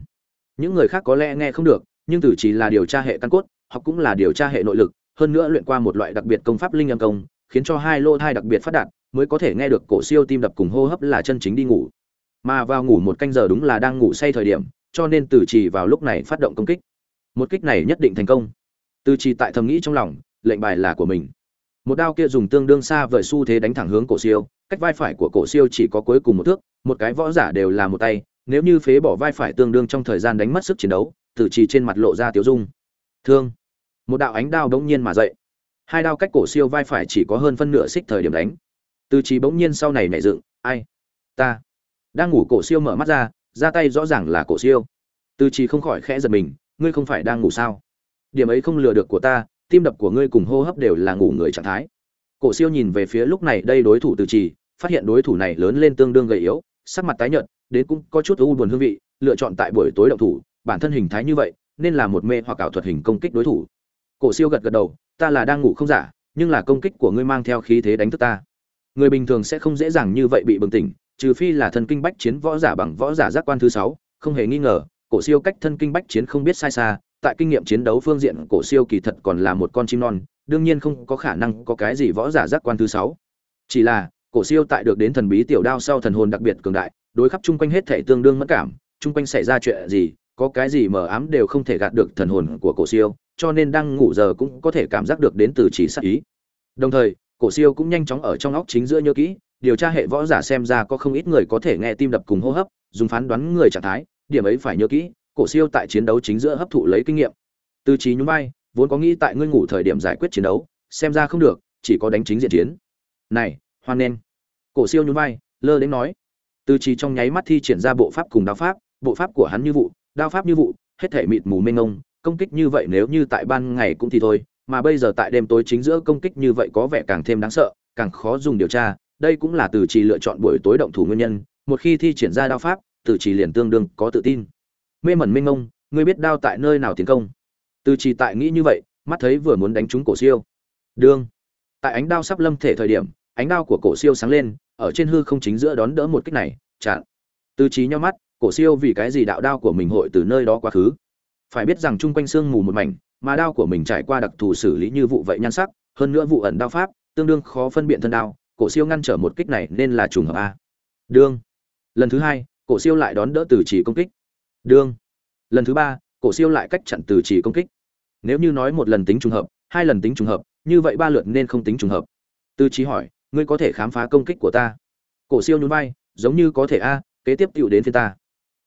Những người khác có lẽ nghe không được, nhưng từ chỉ là điều tra hệ căn cốt, học cũng là điều tra hệ nội lực, hơn nữa luyện qua một loại đặc biệt công pháp linh âm công, khiến cho hai lô thai đặc biệt phát đạt mới có thể nghe được cổ siêu tim đập cùng hô hấp là chân chính đi ngủ. Mà vào ngủ một canh giờ đúng là đang ngủ say thời điểm, cho nên tử trì vào lúc này phát động công kích. Một kích này nhất định thành công. Tử trì tại thầm nghĩ trong lòng, lệnh bài là của mình. Một đao kia dùng tương đương xa vời xu thế đánh thẳng hướng cổ siêu, cách vai phải của cổ siêu chỉ có cuối cùng một thước, một cái võ giả đều là một tay, nếu như phế bỏ vai phải tương đương trong thời gian đánh mất sức chiến đấu tử trì trên mặt lộ ra tiếu dung. Thương. Một đạo ánh đao bỗng nhiên mà dậy. Hai đao cách cổ siêu vai phải chỉ có hơn phân nửa xích thời điểm đánh từ trì bỗng nhiên sau này nhảy dựng, ai? Ta? Đang ngủ cổ siêu mở mắt ra ra tay rõ ràng là cổ siêu. Từ trì không khỏi khẽ giật mình, ngươi không phải đang ngủ sao? Điểm ấy không lừa được của ta, tim đập của ngươi cùng hô hấp đều là ngủ người trạng thái. Cổ siêu nhìn về phía lúc này đây đối thủ từ trì phát hiện đối thủ này lớn lên tương đương gầy yếu, sắc mặt tái nhợt, đến cũng có chút u buồn hương vị, lựa chọn tại buổi tối động thủ, bản thân hình thái như vậy, nên là một mê hoặc ảo thuật hình công kích đối thủ. Cổ siêu gật gật đầu, ta là đang ngủ không giả, nhưng là công kích của ngươi mang theo khí thế đánh thức ta người bình thường sẽ không dễ dàng như vậy bị bừng tỉnh, trừ phi là thân kinh bách chiến võ giả bằng võ giả giác quan thứ sáu, không hề nghi ngờ, cổ siêu cách thân kinh bách chiến không biết sai xa, tại kinh nghiệm chiến đấu phương diện, cổ siêu kỳ thật còn là một con chim non, đương nhiên không có khả năng có cái gì võ giả giác quan thứ sáu. Chỉ là, cổ siêu tại được đến thần bí tiểu đao sau thần hồn đặc biệt cường đại, đối khắp chung quanh hết thể tương đương mất cảm, chung quanh xảy ra chuyện gì, có cái gì mờ ám đều không thể gạt được thần hồn của cổ siêu, cho nên đang ngủ giờ cũng có thể cảm giác được đến từ chỉ sát ý. Đồng thời cổ siêu cũng nhanh chóng ở trong óc chính giữa nhớ kỹ điều tra hệ võ giả xem ra có không ít người có thể nghe tim đập cùng hô hấp dùng phán đoán người trạng thái điểm ấy phải nhớ kỹ cổ siêu tại chiến đấu chính giữa hấp thụ lấy kinh nghiệm. Tư trí nhún vai vốn có nghĩ tại ngươi ngủ thời điểm giải quyết chiến đấu xem ra không được chỉ có đánh chính diện chiến. Này hoan nên. cổ siêu nhún vai lơ đến nói. Tư trí trong nháy mắt thi triển ra bộ pháp cùng đao pháp bộ pháp của hắn như vụ đao pháp như vụ hết thảy mịt mù mênh mông, công kích như vậy nếu như tại ban ngày cũng thì thôi mà bây giờ tại đêm tối chính giữa công kích như vậy có vẻ càng thêm đáng sợ, càng khó dùng điều tra. Đây cũng là từ trì lựa chọn buổi tối động thủ nguyên nhân. Một khi thi triển ra đao pháp, từ trì liền tương đương có tự tin. Mê mẩn minh ngông, ngươi biết đao tại nơi nào tiến công? Từ trì tại nghĩ như vậy, mắt thấy vừa muốn đánh trúng cổ siêu. Đương. Tại ánh đao sắp lâm thể thời điểm, ánh đao của cổ siêu sáng lên, ở trên hư không chính giữa đón đỡ một kích này, chặn. Từ trí nhíu mắt, cổ siêu vì cái gì đạo đao của mình hội từ nơi đó quá khứ? Phải biết rằng chung quanh xương mù một mảnh mà đao của mình trải qua đặc thù xử lý như vụ vậy nhan sắc, hơn nữa vụ ẩn đao pháp, tương đương khó phân biện thân đao, cổ siêu ngăn trở một kích này nên là trùng hợp a. Đương. Lần thứ hai, cổ siêu lại đón đỡ từ chỉ công kích. Đương. Lần thứ ba, cổ siêu lại cách chặn từ chỉ công kích. Nếu như nói một lần tính trùng hợp, hai lần tính trùng hợp, như vậy ba lượt nên không tính trùng hợp. Từ chỉ hỏi, ngươi có thể khám phá công kích của ta? Cổ siêu nhún vai, giống như có thể a, kế tiếp tựu đến phía ta.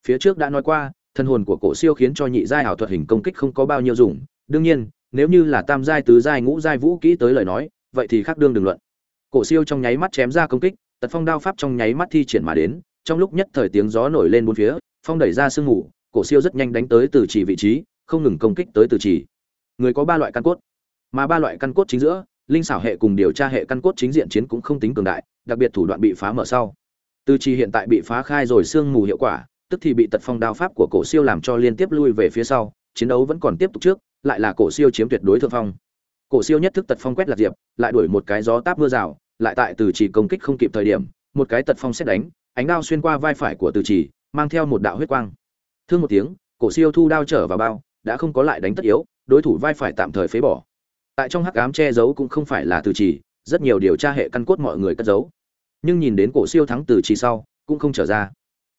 Phía trước đã nói qua, thân hồn của cổ siêu khiến cho nhị giai ảo thuật hình công kích không có bao nhiêu dùng đương nhiên, nếu như là tam giai, tứ giai, ngũ giai vũ kỹ tới lời nói, vậy thì khác đương đừng luận. Cổ siêu trong nháy mắt chém ra công kích, tật phong đao pháp trong nháy mắt thi triển mà đến, trong lúc nhất thời tiếng gió nổi lên bốn phía, phong đẩy ra sương mù, cổ siêu rất nhanh đánh tới từ chỉ vị trí, không ngừng công kích tới từ chỉ. Người có ba loại căn cốt, mà ba loại căn cốt chính giữa, linh xảo hệ cùng điều tra hệ căn cốt chính diện chiến cũng không tính cường đại, đặc biệt thủ đoạn bị phá mở sau. Từ chỉ hiện tại bị phá khai rồi sương mù hiệu quả, tức thì bị tật phong đao pháp của cổ siêu làm cho liên tiếp lui về phía sau, chiến đấu vẫn còn tiếp tục trước lại là cổ siêu chiếm tuyệt đối thượng phong. Cổ siêu nhất thức tật phong quét lạc diệp, lại đuổi một cái gió táp mưa rào, lại tại từ chỉ công kích không kịp thời điểm, một cái tật phong xét đánh, ánh đao xuyên qua vai phải của từ chỉ, mang theo một đạo huyết quang. Thương một tiếng, cổ siêu thu đao trở vào bao, đã không có lại đánh tất yếu, đối thủ vai phải tạm thời phế bỏ. Tại trong hắc ám che giấu cũng không phải là từ chỉ, rất nhiều điều tra hệ căn cốt mọi người cất giấu. Nhưng nhìn đến cổ siêu thắng từ chỉ sau, cũng không trở ra.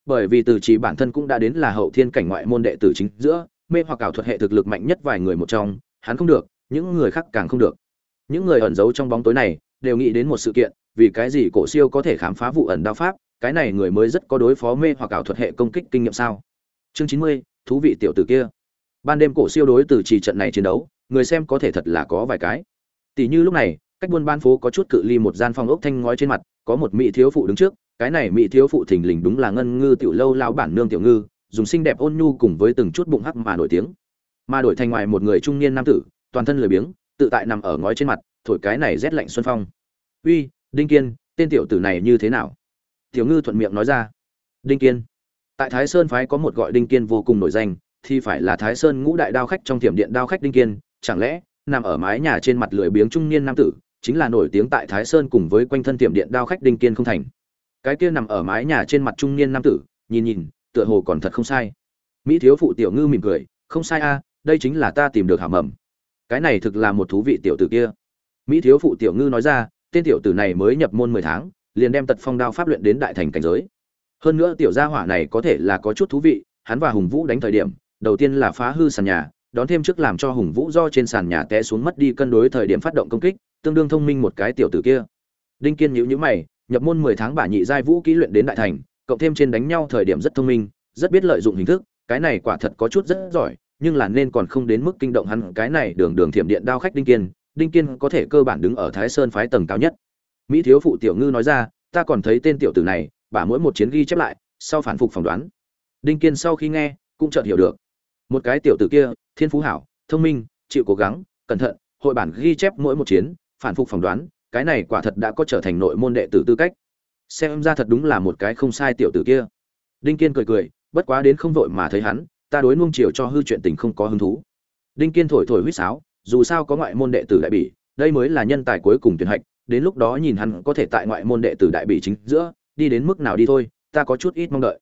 Bởi vì từ chỉ bản thân cũng đã đến là hậu thiên cảnh ngoại môn đệ tử chính giữa mê hoặc ảo thuật hệ thực lực mạnh nhất vài người một trong, hắn không được, những người khác càng không được. Những người ẩn giấu trong bóng tối này, đều nghĩ đến một sự kiện, vì cái gì cổ siêu có thể khám phá vụ ẩn đao pháp, cái này người mới rất có đối phó mê hoặc ảo thuật hệ công kích kinh nghiệm sao? Chương chín mươi, thú vị tiểu tử kia. Ban đêm cổ siêu đối từ trì trận này chiến đấu, người xem có thể thật là có vài cái. Tỷ như lúc này, cách buôn ban phố có chút cự ly một gian phòng ốc thanh ngói trên mặt, có một mỹ thiếu phụ đứng trước, cái này mỹ thiếu phụ thình lình đúng là ngân ngư tiểu lâu lão bản nương tiểu ngư dùng xinh đẹp ôn nhu cùng với từng chút bụng hắc mà nổi tiếng. Mà đổi thành ngoài một người trung niên nam tử, toàn thân lười biếng, tự tại nằm ở ngói trên mặt, thổi cái này rét lạnh xuân phong. Uy, đinh kiên, tên tiểu tử này như thế nào? Tiểu ngư thuận miệng nói ra. Đinh kiên. Tại thái sơn phái có một gọi đinh kiên vô cùng nổi danh, thì phải là thái sơn ngũ đại đao khách trong thiểm điện đao khách đinh kiên, chẳng lẽ nằm ở mái nhà trên mặt lười biếng trung niên nam tử chính là nổi tiếng tại thái sơn cùng với quanh thân tiệm điện đao khách đinh kiên không thành? Cái kia nằm ở mái nhà trên mặt trung niên nam tử, nhìn nhìn tựa hồ còn thật không sai. Mỹ thiếu phụ tiểu ngư mỉm cười, không sai a, đây chính là ta tìm được hảo mầm. Cái này thực là một thú vị tiểu tử kia. Mỹ thiếu phụ tiểu ngư nói ra, tên tiểu tử này mới nhập môn mười tháng, liền đem tật phong đao pháp luyện đến đại thành cảnh giới. Hơn nữa tiểu gia hỏa này có thể là có chút thú vị, hắn và hùng vũ đánh thời điểm, đầu tiên là phá hư sàn nhà, đón thêm trước làm cho hùng vũ do trên sàn nhà té xuống mất đi cân đối thời điểm phát động công kích, tương đương thông minh một cái tiểu tử kia. Đinh kiên nhíu nhíu mày, nhập môn mười tháng bả nhị giai vũ kỹ luyện đến đại thành cộng thêm trên đánh nhau thời điểm rất thông minh, rất biết lợi dụng hình thức, cái này quả thật có chút rất giỏi, nhưng là nên còn không đến mức kinh động hắn, cái này đường đường thiểm điện đao khách đinh kiên đinh kiên có thể cơ bản đứng ở thái sơn phái tầng cao nhất. Mỹ thiếu phụ tiểu ngư nói ra, ta còn thấy tên tiểu tử này, bả mỗi một chiến ghi chép lại, sau phản phục phỏng đoán. Đinh kiên sau khi nghe, cũng chợt hiểu được. Một cái tiểu tử kia, thiên phú hảo, thông minh, chịu cố gắng, cẩn thận, hội bản ghi chép mỗi một chiến, phản phục phỏng đoán, cái này quả thật đã có trở thành nội môn đệ tử tư cách xem ra thật đúng là một cái không sai tiểu tử kia. Đinh kiên cười cười, bất quá đến không vội mà thấy hắn, ta đối nuông chiều cho hư chuyện tình không có hứng thú. Đinh kiên thổi thổi huýt sáo, dù sao có ngoại môn đệ tử đại bỉ, đây mới là nhân tài cuối cùng tuyển hạch, đến lúc đó nhìn hắn có thể tại ngoại môn đệ tử đại bỉ chính giữa, đi đến mức nào đi thôi, ta có chút ít mong đợi.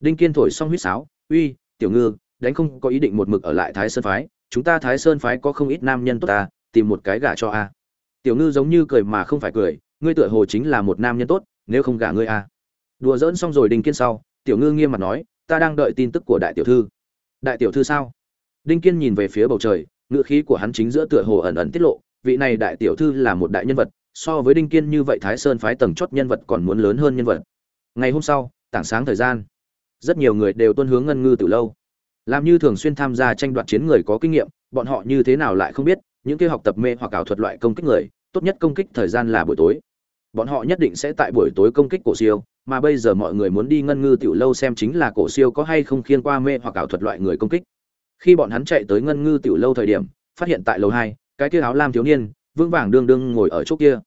Đinh kiên thổi xong huýt sáo, uy, tiểu ngư, đánh không có ý định một mực ở lại thái sơn phái, chúng ta thái sơn phái có không ít nam nhân tốt ta, tìm một cái gả cho a. Tiểu ngư giống như cười mà không phải cười, ngươi tựa hồ chính là một nam nhân tốt nếu không gả ngươi à, đùa dỡn xong rồi đinh kiên sau tiểu ngư nghiêm mặt nói ta đang đợi tin tức của đại tiểu thư. Đại tiểu thư sao? Đinh kiên nhìn về phía bầu trời ngựa khí của hắn chính giữa tựa hồ ẩn ẩn tiết lộ vị này đại tiểu thư là một đại nhân vật so với đinh kiên như vậy thái sơn phái tầng chót nhân vật còn muốn lớn hơn nhân vật. Ngày hôm sau tảng sáng thời gian rất nhiều người đều tuân hướng ngân ngư từ lâu. Làm như thường xuyên tham gia tranh đoạt chiến người có kinh nghiệm bọn họ như thế nào lại không biết những kia học tập mê hoặc ảo thuật loại công kích người tốt nhất công kích thời gian là buổi tối bọn họ nhất định sẽ tại buổi tối công kích cổ siêu, mà bây giờ mọi người muốn đi ngân ngư tiểu lâu xem chính là cổ siêu có hay không khiên qua mê hoặc ảo thuật loại người công kích. Khi bọn hắn chạy tới ngân ngư tiểu lâu thời điểm, phát hiện tại lầu hai, cái kia áo lam thiếu niên, vững vàng đương đương ngồi ở chỗ kia.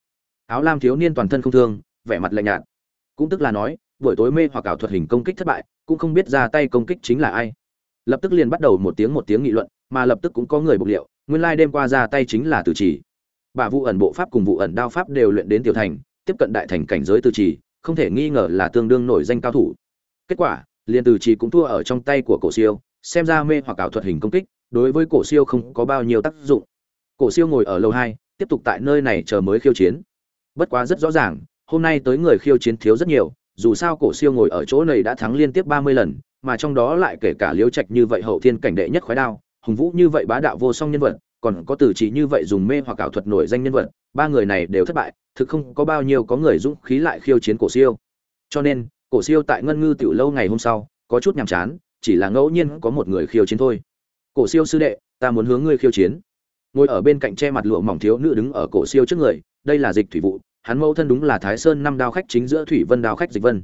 Áo lam thiếu niên toàn thân không thương, vẻ mặt lạnh nhạt. Cũng tức là nói, buổi tối mê hoặc ảo thuật hình công kích thất bại, cũng không biết ra tay công kích chính là ai. Lập tức liền bắt đầu một tiếng một tiếng nghị luận, mà lập tức cũng có người bộc liệu, nguyên lai đêm qua ra tay chính là tử chỉ. Bà vụ ẩn bộ pháp cùng vụ ẩn đao pháp đều luyện đến tiểu thành tiếp cận đại thành cảnh giới từ chỉ không thể nghi ngờ là tương đương nổi danh cao thủ. Kết quả, liền từ chỉ cũng thua ở trong tay của cổ siêu, xem ra mê hoặc ảo thuật hình công kích, đối với cổ siêu không có bao nhiêu tác dụng. Cổ siêu ngồi ở lâu hai, tiếp tục tại nơi này chờ mới khiêu chiến. Bất quá rất rõ ràng, hôm nay tới người khiêu chiến thiếu rất nhiều, dù sao cổ siêu ngồi ở chỗ này đã thắng liên tiếp ba mươi lần, mà trong đó lại kể cả liễu trạch như vậy hậu thiên cảnh đệ nhất khói đao, hùng vũ như vậy bá đạo vô song nhân vật, còn có từ chỉ như vậy dùng mê hoặc ảo thuật nổi danh nhân vật, ba người này đều thất bại thực không có bao nhiêu có người dũng khí lại khiêu chiến cổ siêu. Cho nên, cổ siêu tại ngân ngư tiểu lâu ngày hôm sau, có chút nhàm chán, chỉ là ngẫu nhiên có một người khiêu chiến thôi. Cổ siêu sư đệ, ta muốn hướng ngươi khiêu chiến. Ngồi ở bên cạnh che mặt lụa mỏng thiếu nữ đứng ở cổ siêu trước người, đây là dịch thủy vụ hắn mẫu thân đúng là thái sơn năm đao khách chính giữa thủy vân đao khách dịch vân.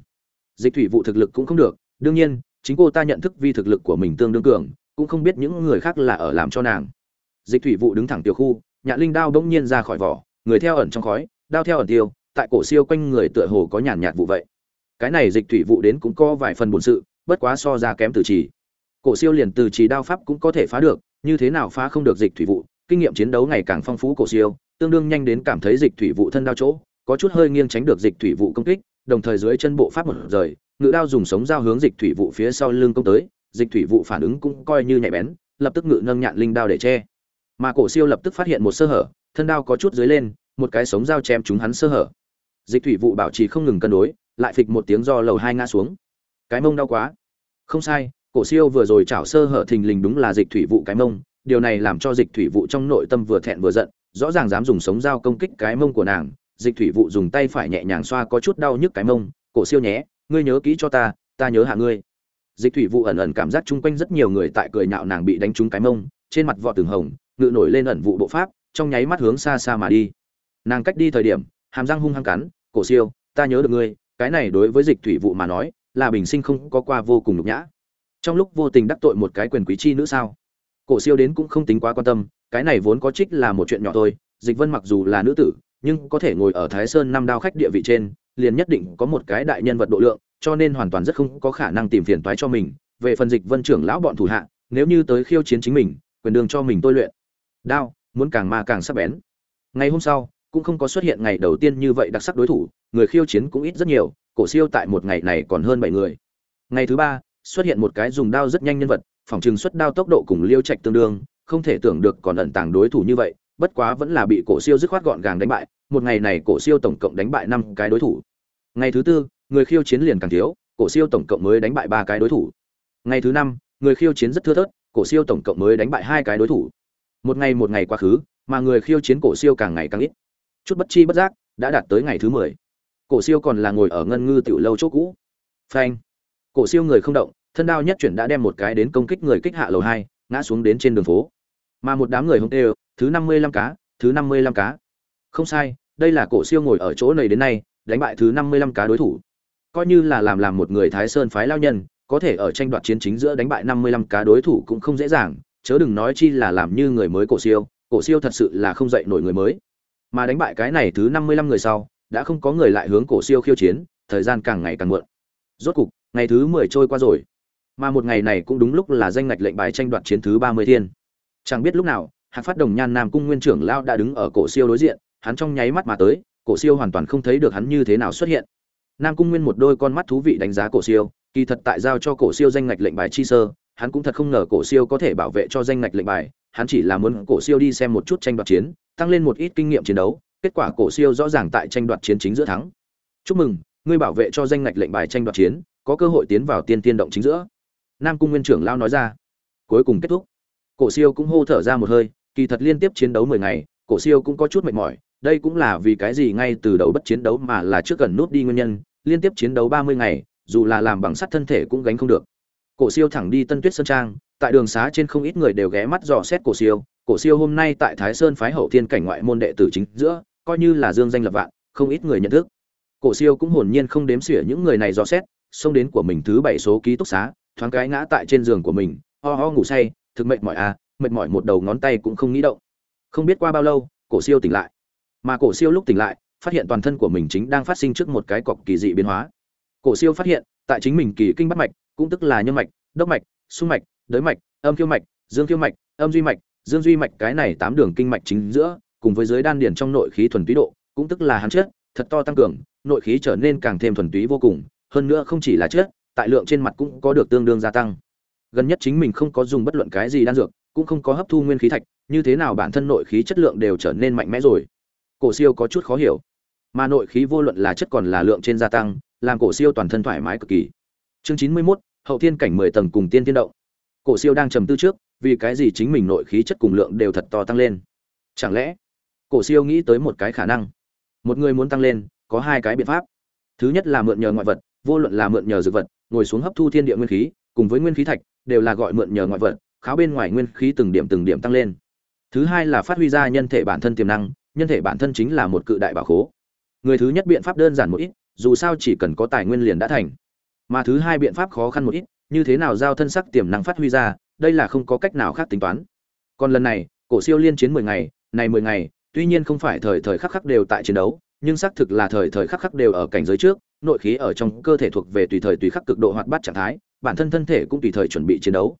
Dịch thủy vụ thực lực cũng không được, đương nhiên, chính cô ta nhận thức vi thực lực của mình tương đương cường, cũng không biết những người khác là ở làm cho nàng. Dịch thủy vụ đứng thẳng tiểu khu, nhạn linh đao bỗng nhiên ra khỏi vỏ, người theo ẩn trong khói đao theo ẩn tiêu, tại cổ siêu quanh người tựa hồ có nhàn nhạt vụ vậy. Cái này dịch thủy vụ đến cũng có vài phần buồn sự, bất quá so ra kém từ trì. Cổ siêu liền từ trì đao pháp cũng có thể phá được, như thế nào phá không được dịch thủy vụ, kinh nghiệm chiến đấu ngày càng phong phú cổ siêu, tương đương nhanh đến cảm thấy dịch thủy vụ thân đao chỗ, có chút hơi nghiêng tránh được dịch thủy vụ công kích, đồng thời dưới chân bộ pháp một rời, ngự đao dùng sống dao hướng dịch thủy vụ phía sau lưng công tới, dịch thủy vụ phản ứng cũng coi như nhạy bén, lập tức ngự nâng nhạn linh đao để che. Mà cổ siêu lập tức phát hiện một sơ hở, thân đao có chút dưới lên một cái sống dao chém chúng hắn sơ hở. Dịch thủy vụ bảo trì không ngừng cân đối, lại phịch một tiếng do lầu hai ngã xuống. Cái mông đau quá. Không sai, cổ siêu vừa rồi chảo sơ hở thình lình đúng là dịch thủy vụ cái mông, điều này làm cho dịch thủy vụ trong nội tâm vừa thẹn vừa giận, rõ ràng dám dùng sống dao công kích cái mông của nàng, dịch thủy vụ dùng tay phải nhẹ nhàng xoa có chút đau nhức cái mông, cổ siêu nhé, ngươi nhớ kỹ cho ta ta nhớ hạ ngươi. Dịch thủy vụ ẩn ẩn cảm giác chung quanh rất nhiều người tại cười nhạo nàng bị đánh trúng cái mông, trên mặt vọt từng hồng, ngự nổi lên ẩn vụ bộ pháp, trong nháy mắt hướng xa xa mà đi nàng cách đi thời điểm, hàm răng hung hăng cắn, cổ siêu, ta nhớ được ngươi, cái này đối với dịch thủy vụ mà nói, là bình sinh không có qua vô cùng nhục nhã. Trong lúc vô tình đắc tội một cái quyền quý chi nữ sao? Cổ siêu đến cũng không tính quá quan tâm, cái này vốn có trích là một chuyện nhỏ thôi, dịch vân mặc dù là nữ tử, nhưng có thể ngồi ở thái sơn năm đao khách địa vị trên, liền nhất định có một cái đại nhân vật độ lượng, cho nên hoàn toàn rất không có khả năng tìm phiền toái cho mình. Về phần dịch vân trưởng lão bọn thủ hạ, nếu như tới khiêu chiến chính mình, quyền đường cho mình tôi luyện. Đao, muốn càng ma càng sắc bén. Ngày hôm sau cũng không có xuất hiện ngày đầu tiên như vậy đặc sắc đối thủ, người khiêu chiến cũng ít rất nhiều, cổ siêu tại một ngày này còn hơn bảy người. Ngày thứ ba, xuất hiện một cái dùng đao rất nhanh nhân vật, phòng trường xuất đao tốc độ cùng liêu trạch tương đương, không thể tưởng được còn ẩn tàng đối thủ như vậy, bất quá vẫn là bị cổ siêu dứt khoát gọn gàng đánh bại, một ngày này cổ siêu tổng cộng đánh bại năm cái đối thủ. Ngày thứ tư, người khiêu chiến liền càng thiếu, cổ siêu tổng cộng mới đánh bại ba cái đối thủ. Ngày thứ năm, người khiêu chiến rất thưa thớt, cổ siêu tổng cộng mới đánh bại hai cái đối thủ. Một ngày một ngày quá khứ, mà người khiêu chiến cổ siêu càng ngày càng ít chút bất chi bất giác, đã đạt tới ngày thứ mười. Cổ siêu còn là ngồi ở ngân ngư tiểu lâu chỗ cũ. Phanh. Cổ siêu người không động, thân đao nhất chuyển đã đem một cái đến công kích người kích hạ lầu hai, ngã xuống đến trên đường phố. Mà một đám người hông tê, thứ năm mươi lăm cá, thứ năm mươi lăm cá. Không sai, đây là cổ siêu ngồi ở chỗ này đến nay, đánh bại thứ năm mươi lăm cá đối thủ. Coi như là làm làm một người thái sơn phái lao nhân, có thể ở tranh đoạt chiến chính giữa đánh bại năm mươi lăm cá đối thủ cũng không dễ dàng, chớ đừng nói chi là làm như người mới cổ siêu cổ siêu thật sự là không dậy nổi người mới mà đánh bại cái này thứ năm mươi lăm người sau, đã không có người lại hướng cổ siêu khiêu chiến, thời gian càng ngày càng muộn. Rốt cục, ngày thứ mười trôi qua rồi. Mà một ngày này cũng đúng lúc là danh ngạch lệnh bài tranh đoạt chiến thứ ba mươi thiên. Chẳng biết lúc nào, hạc phát đồng nhan nam cung nguyên trưởng Lão đã đứng ở cổ siêu đối diện, hắn trong nháy mắt mà tới, cổ siêu hoàn toàn không thấy được hắn như thế nào xuất hiện. Nam cung nguyên một đôi con mắt thú vị đánh giá cổ siêu, kỳ thật tại giao cho cổ siêu danh ngạch lệnh bài chi sơ, hắn cũng thật không ngờ cổ siêu có thể bảo vệ cho danh ngạch lệnh bài, hắn chỉ là muốn cổ siêu đi xem một chút tranh đoạt chiến tăng lên một ít kinh nghiệm chiến đấu, kết quả cổ siêu rõ ràng tại tranh đoạt chiến chính giữa thắng. Chúc mừng, ngươi bảo vệ cho danh ngạch lệnh bài tranh đoạt chiến, có cơ hội tiến vào tiên tiên động chính giữa. Nam cung nguyên trưởng lao nói ra. Cuối cùng kết thúc. Cổ siêu cũng hô thở ra một hơi, kỳ thật liên tiếp chiến đấu mười ngày, cổ siêu cũng có chút mệt mỏi, đây cũng là vì cái gì ngay từ đầu bất chiến đấu mà là trước gần nút đi nguyên nhân, liên tiếp chiến đấu ba mươi ngày, dù là làm bằng sắt thân thể cũng gánh không được. Cổ siêu thẳng đi tân tuyết sơn trang, tại đường xá trên không ít người đều ghé mắt dò xét cổ siêu cổ siêu hôm nay tại thái sơn phái hậu thiên cảnh ngoại môn đệ tử chính giữa, coi như là dương danh lập vạn, không ít người nhận thức. Cổ siêu cũng hồn nhiên không đếm xỉa những người này dò xét, xông đến của mình thứ bảy số ký túc xá, thoáng cái ngã tại trên giường của mình, ho ho ngủ say, thực mệt mỏi à mệt mỏi một đầu ngón tay cũng không nghĩ động. Không biết qua bao lâu, cổ siêu tỉnh lại. Mà cổ siêu lúc tỉnh lại, phát hiện toàn thân của mình chính đang phát sinh trước một cái cọc kỳ dị biến hóa. Cổ siêu phát hiện, tại chính mình kỳ kinh bắt mạch, cũng tức là nhân mạch, đốc mạch sung mạch, đới mạch, âm khiêu mạch, dương khiêu mạch, âm duy mạch dương duy mạch cái này tám đường kinh mạch chính giữa, cùng với dưới đan điền trong nội khí thuần túy độ, cũng tức là hắn chất, thật to tăng cường, nội khí trở nên càng thêm thuần túy vô cùng, hơn nữa không chỉ là chất, tại lượng trên mặt cũng có được tương đương gia tăng. Gần nhất chính mình không có dùng bất luận cái gì đan dược, cũng không có hấp thu nguyên khí thạch, như thế nào bản thân nội khí chất lượng đều trở nên mạnh mẽ rồi. Cổ siêu có chút khó hiểu. Mà nội khí vô luận là chất còn là lượng trên gia tăng, làm cổ siêu toàn thân thoải mái cực kỳ. Chương chín mươi mốt, hậu thiên cảnh mười tầng cùng tiên tiên động. Cổ siêu đang trầm tư trước vì cái gì chính mình nội khí chất cùng lượng đều thật to tăng lên? Chẳng lẽ, cổ siêu nghĩ tới một cái khả năng? Một người muốn tăng lên, có hai cái biện pháp. Thứ nhất là mượn nhờ ngoại vật, vô luận là mượn nhờ dược vật, ngồi xuống hấp thu thiên địa nguyên khí, cùng với nguyên khí thạch, đều là gọi mượn nhờ ngoại vật, kháo bên ngoài nguyên khí từng điểm từng điểm tăng lên. Thứ hai là phát huy ra nhân thể bản thân tiềm năng, nhân thể bản thân chính là một cự đại bảo khố. Người thứ nhất biện pháp đơn giản một ít, dù sao chỉ cần có tài nguyên liền đã thành. Mà thứ hai biện pháp khó khăn một ít, như thế nào giao thân sắc tiềm năng phát huy ra đây là không có cách nào khác tính toán. Còn lần này, cổ siêu liên chiến mười ngày, này mười ngày, tuy nhiên không phải thời thời khắc khắc đều tại chiến đấu, nhưng xác thực là thời thời khắc khắc đều ở cảnh giới trước, nội khí ở trong cơ thể thuộc về tùy thời tùy khắc cực độ hoạt bát trạng thái, bản thân thân thể cũng tùy thời chuẩn bị chiến đấu.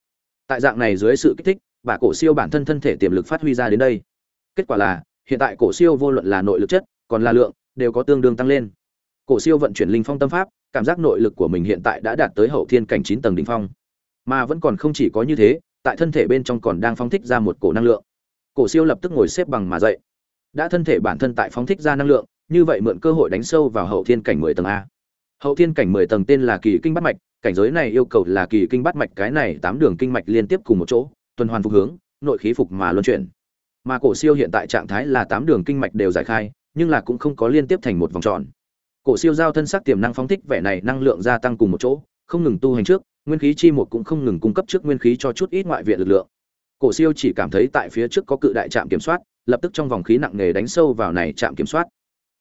Tại dạng này dưới sự kích thích, bà cổ siêu bản thân thân thể tiềm lực phát huy ra đến đây. Kết quả là, hiện tại cổ siêu vô luận là nội lực chất, còn là lượng, đều có tương đương tăng lên. Cổ siêu vận chuyển linh phong tâm pháp, cảm giác nội lực của mình hiện tại đã đạt tới hậu thiên cảnh chín tầng đỉnh phong mà vẫn còn không chỉ có như thế, tại thân thể bên trong còn đang phóng thích ra một cổ năng lượng. Cổ siêu lập tức ngồi xếp bằng mà dậy. Đã thân thể bản thân tại phóng thích ra năng lượng, như vậy mượn cơ hội đánh sâu vào hậu thiên cảnh mười tầng a. Hậu thiên cảnh mười tầng tên là kỳ kinh bắt mạch, cảnh giới này yêu cầu là kỳ kinh bắt mạch cái này tám đường kinh mạch liên tiếp cùng một chỗ, tuần hoàn phục hướng, nội khí phục mà luân chuyển. Mà cổ siêu hiện tại trạng thái là tám đường kinh mạch đều giải khai, nhưng là cũng không có liên tiếp thành một vòng tròn. Cổ siêu giao thân sắc tiềm năng phóng thích vẻ này năng lượng gia tăng cùng một chỗ, không ngừng tu hành trước nguyên khí chi một cũng không ngừng cung cấp trước nguyên khí cho chút ít ngoại viện lực lượng. Cổ siêu chỉ cảm thấy tại phía trước có cự đại trạm kiểm soát, lập tức trong vòng khí nặng nề đánh sâu vào này trạm kiểm soát.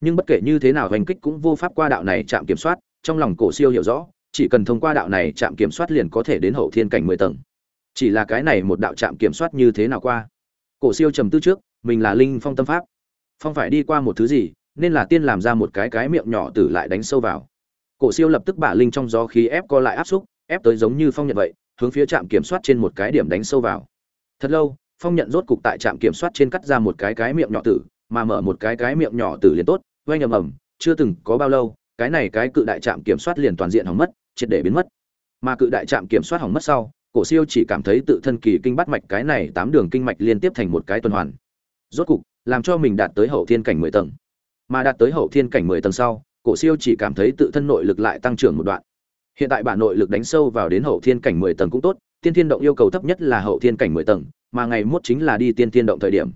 Nhưng bất kể như thế nào hành kích cũng vô pháp qua đạo này trạm kiểm soát, trong lòng cổ siêu hiểu rõ, chỉ cần thông qua đạo này trạm kiểm soát liền có thể đến hậu thiên cảnh mười tầng. Chỉ là cái này một đạo trạm kiểm soát như thế nào qua? Cổ siêu trầm tư trước, mình là linh phong tâm pháp. Phong phải đi qua một thứ gì, nên là tiên làm ra một cái cái miệng nhỏ tử lại đánh sâu vào. Cổ siêu lập tức bả linh trong gió khí ép co lại áp xúc ép tới giống như phong nhận vậy, hướng phía trạm kiểm soát trên một cái điểm đánh sâu vào. Thật lâu, phong nhận rốt cục tại trạm kiểm soát trên cắt ra một cái cái miệng nhỏ tử, mà mở một cái cái miệng nhỏ tử liền tốt, oanh ầm ầm, chưa từng có bao lâu, cái này cái cự đại trạm kiểm soát liền toàn diện hỏng mất, triệt để biến mất. Mà cự đại trạm kiểm soát hỏng mất sau, cổ siêu chỉ cảm thấy tự thân kỳ kinh bắt mạch cái này tám đường kinh mạch liên tiếp thành một cái tuần hoàn. Rốt cục, làm cho mình đạt tới hậu thiên cảnh mười tầng. Mà đạt tới hậu thiên cảnh mười tầng sau, cổ siêu chỉ cảm thấy tự thân nội lực lại tăng trưởng một đoạn hiện tại bản nội lực đánh sâu vào đến hậu thiên cảnh mười tầng cũng tốt, tiên thiên động yêu cầu thấp nhất là hậu thiên cảnh mười tầng, mà ngày mốt chính là đi tiên thiên động thời điểm.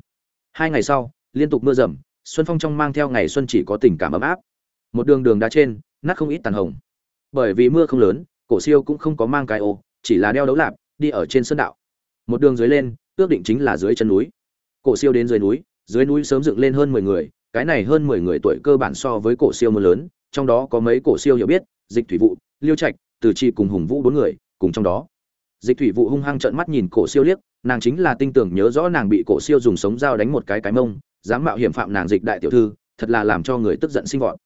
Hai ngày sau, liên tục mưa rầm, xuân phong trong mang theo ngày xuân chỉ có tình cảm ấm áp. Một đường đường đá trên, nát không ít tàn hồng. Bởi vì mưa không lớn, cổ siêu cũng không có mang cái ô, chỉ là đeo đấu lạp, đi ở trên sơn đạo. Một đường dưới lên, ước định chính là dưới chân núi. Cổ siêu đến dưới núi dưới núi sớm dựng lên hơn mười người, cái này hơn mười người tuổi cơ bản so với cổ siêu mưa lớn, trong đó có mấy cổ siêu hiểu biết, dịch thủy vụ liêu trạch, từ chi cùng hùng vũ bốn người cùng trong đó. Dịch thủy vụ hung hăng trợn mắt nhìn cổ siêu liếc, nàng chính là tinh tưởng nhớ rõ nàng bị cổ siêu dùng sống dao đánh một cái cái mông, dám mạo hiểm phạm nàng dịch đại tiểu thư, thật là làm cho người tức giận sinh vọt.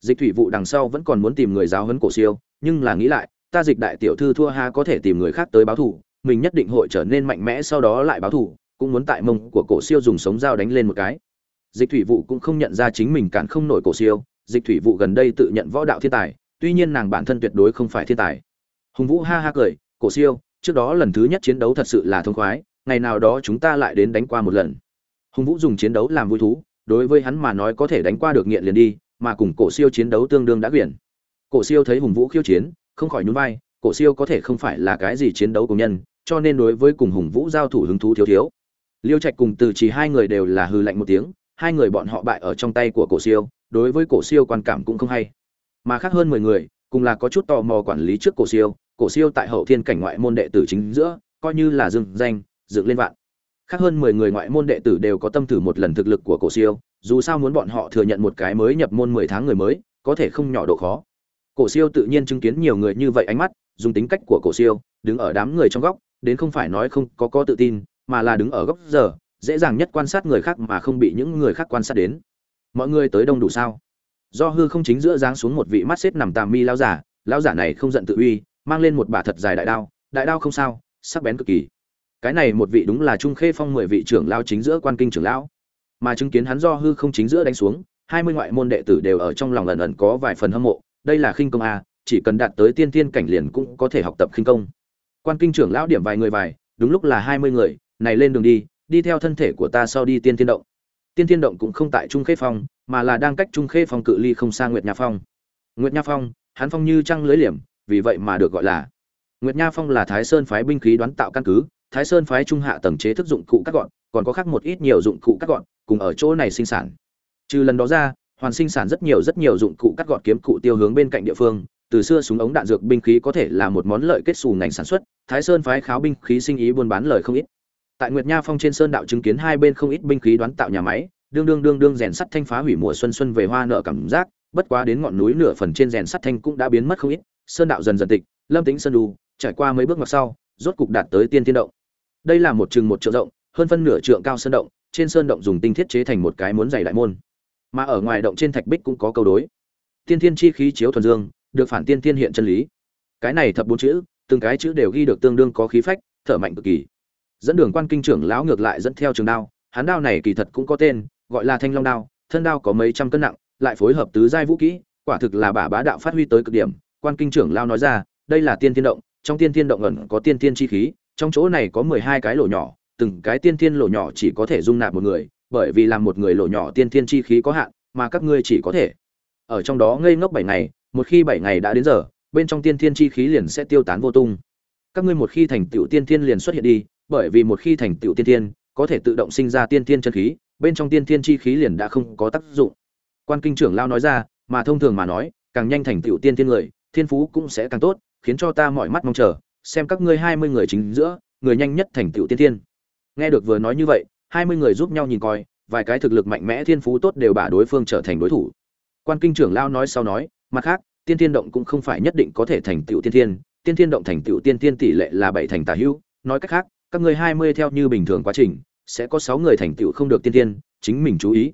Dịch thủy vụ đằng sau vẫn còn muốn tìm người giáo huấn cổ siêu, nhưng là nghĩ lại, ta dịch đại tiểu thư thua ha có thể tìm người khác tới báo thù, mình nhất định hội trở nên mạnh mẽ sau đó lại báo thù, cũng muốn tại mông của cổ siêu dùng sống dao đánh lên một cái. Dịch thủy vụ cũng không nhận ra chính mình cản không nổi cổ siêu, dịch thủy vụ gần đây tự nhận võ đạo thiên tài tuy nhiên nàng bản thân tuyệt đối không phải thiên tài. Hùng vũ ha ha cười, cổ siêu, trước đó lần thứ nhất chiến đấu thật sự là thông khoái, ngày nào đó chúng ta lại đến đánh qua một lần. Hùng vũ dùng chiến đấu làm vui thú, đối với hắn mà nói có thể đánh qua được nghiện liền đi, mà cùng cổ siêu chiến đấu tương đương đã quyển. Cổ siêu thấy hùng vũ khiêu chiến, không khỏi nhún vai, cổ siêu có thể không phải là cái gì chiến đấu công nhân, cho nên đối với cùng hùng vũ giao thủ hứng thú thiếu thiếu. Liêu trạch cùng từ chỉ hai người đều là hư lạnh một tiếng, hai người bọn họ bại ở trong tay của cổ siêu, đối với cổ siêu quan cảm cũng không hay mà khác hơn mười người, cùng là có chút tò mò quản lý trước cổ siêu. Cổ siêu tại hậu thiên cảnh ngoại môn đệ tử chính giữa, coi như là dương danh, dựng lên vạn. Khác hơn mười người ngoại môn đệ tử đều có tâm thử một lần thực lực của cổ siêu, dù sao muốn bọn họ thừa nhận một cái mới nhập môn mười tháng người mới, có thể không nhỏ độ khó. Cổ siêu tự nhiên chứng kiến nhiều người như vậy ánh mắt, dùng tính cách của cổ siêu, đứng ở đám người trong góc, đến không phải nói không có có tự tin, mà là đứng ở góc giờ, dễ dàng nhất quan sát người khác mà không bị những người khác quan sát đến. Mọi người tới đông đủ sao? Do hư không chính giữa giáng xuống một vị mắt xếp nằm tàm mi lao giả lao giả này không giận tự uy, mang lên một bả thật dài đại đao đại đao không sao, sắc bén cực kỳ. Cái này một vị đúng là trung khê phong mười vị trưởng lao chính giữa quan kinh trưởng lão. Mà chứng kiến hắn do hư không chính giữa đánh xuống, hai mươi ngoại môn đệ tử đều ở trong lòng ẩn ẩn có vài phần hâm mộ, đây là khinh công a, chỉ cần đạt tới tiên tiên cảnh liền cũng có thể học tập khinh công. Quan kinh trưởng lão điểm vài người vài, đúng lúc là hai mươi người, này lên đường đi đi theo thân thể của ta sau đi tiên tiên động. Tiên tiên động cũng không tại trung khê phong mà là đang cách trung khê phong cự ly không xa nguyệt nha phong. Nguyệt nha phong, hắn phong như trăng lưới liềm, vì vậy mà được gọi là nguyệt nha phong là thái sơn phái binh khí đoán tạo căn cứ, thái sơn phái trung hạ tầng chế thức dụng cụ cắt gọn, còn có khác một ít nhiều dụng cụ cắt gọn, cùng ở chỗ này sinh sản. Trừ lần đó ra, hoàn sinh sản rất nhiều rất nhiều dụng cụ cắt gọn kiếm cụ tiêu hướng bên cạnh địa phương, từ xưa súng ống đạn dược binh khí có thể là một món lợi kết xù ngành sản xuất, thái sơn phái kháo binh khí sinh ý buôn bán lời không ít. Tại nguyệt nha phong trên sơn đạo chứng kiến hai bên không ít binh khí đoán tạo nhà máy đương đương đương đương rèn sắt thanh phá hủy mùa xuân xuân về hoa nợ cảm giác, bất quá đến ngọn núi nửa phần trên rèn sắt thanh cũng đã biến mất không ít, sơn đạo dần dần tịch, lâm tính sơn đu trải qua mấy bước ngoặt sau, rốt cục đạt tới tiên tiên động. Đây là một chừng một trượng rộng, hơn phân nửa trượng cao sơn động, trên sơn động dùng tinh thiết chế thành một cái muốn dày đại môn. Mà ở ngoài động trên thạch bích cũng có câu đối. Tiên thiên chi khí chiếu thuần dương, được phản tiên thiên hiện chân lý. Cái này thập bốn chữ, từng cái chữ đều ghi được tương đương có khí phách, thở mạnh cực kỳ. Dẫn đường quan kinh trưởng lão ngược lại dẫn theo trường đao, hắn đao này kỳ thật cũng có tên gọi là thanh long đao, thân đao có mấy trăm cân nặng, lại phối hợp tứ giai vũ kỹ, quả thực là bả bá đạo phát huy tới cực điểm. Quan kinh trưởng lao nói ra, đây là tiên thiên động, trong tiên thiên động ẩn có tiên thiên chi khí, trong chỗ này có mười hai cái lỗ nhỏ, từng cái tiên thiên lỗ nhỏ chỉ có thể dung nạp một người, bởi vì làm một người lỗ nhỏ tiên thiên chi khí có hạn, mà các ngươi chỉ có thể. Ở trong đó ngây ngốc bảy ngày, một khi bảy ngày đã đến giờ, bên trong tiên thiên chi khí liền sẽ tiêu tán vô tung. Các ngươi một khi thành tựu tiên thiên liền xuất hiện đi, bởi vì một khi thành tựu tiên thiên, có thể tự động sinh ra tiên thiên chân khí bên trong tiên thiên chi khí liền đã không có tác dụng. Quan kinh trưởng lao nói ra, mà thông thường mà nói, càng nhanh thành tựu tiên thiên người, thiên phú cũng sẽ càng tốt, khiến cho ta mọi mắt mong chờ, xem các ngươi hai mươi người chính giữa, người nhanh nhất thành tựu tiên thiên. Nghe được vừa nói như vậy, hai mươi người giúp nhau nhìn coi, vài cái thực lực mạnh mẽ thiên phú tốt đều bả đối phương trở thành đối thủ. Quan kinh trưởng lao nói sau nói, mặt khác, tiên thiên động cũng không phải nhất định có thể thành tựu tiên thiên tiên thiên động thành tựu tiên thiên tỷ lệ là bảy thành tả hữu. Nói cách khác, các ngươi hai mươi theo như bình thường quá trình sẽ có sáu người thành tựu không được tiên thiên chính mình chú ý.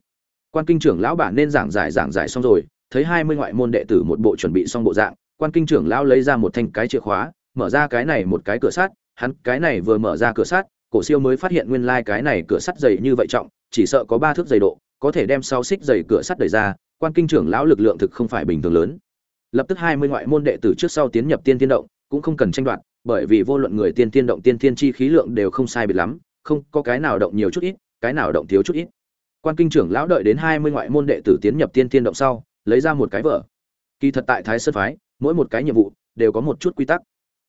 Quan kinh trưởng lão bản nên giảng giải giảng giải xong rồi, thấy hai mươi ngoại môn đệ tử một bộ chuẩn bị xong bộ dạng, quan kinh trưởng lão lấy ra một thanh cái chìa khóa, mở ra cái này một cái cửa sắt, hắn cái này vừa mở ra cửa sắt, cổ siêu mới phát hiện nguyên lai cái này cửa sắt dày như vậy trọng, chỉ sợ có ba thước dày độ, có thể đem sau xích dày cửa sắt đẩy ra, quan kinh trưởng lão lực lượng thực không phải bình thường lớn. Lập tức hai mươi ngoại môn đệ tử trước sau tiến nhập tiên tiên động, cũng không cần tranh đoạt, bởi vì vô luận người tiên tiên động tiên tiên chi khí lượng đều không sai biệt lắm không có cái nào động nhiều chút ít, cái nào động thiếu chút ít. Quan kinh trưởng lão đợi đến hai mươi ngoại môn đệ tử tiến nhập tiên tiên động sau, lấy ra một cái vở. Kỳ thật tại thái sơn phái, mỗi một cái nhiệm vụ đều có một chút quy tắc.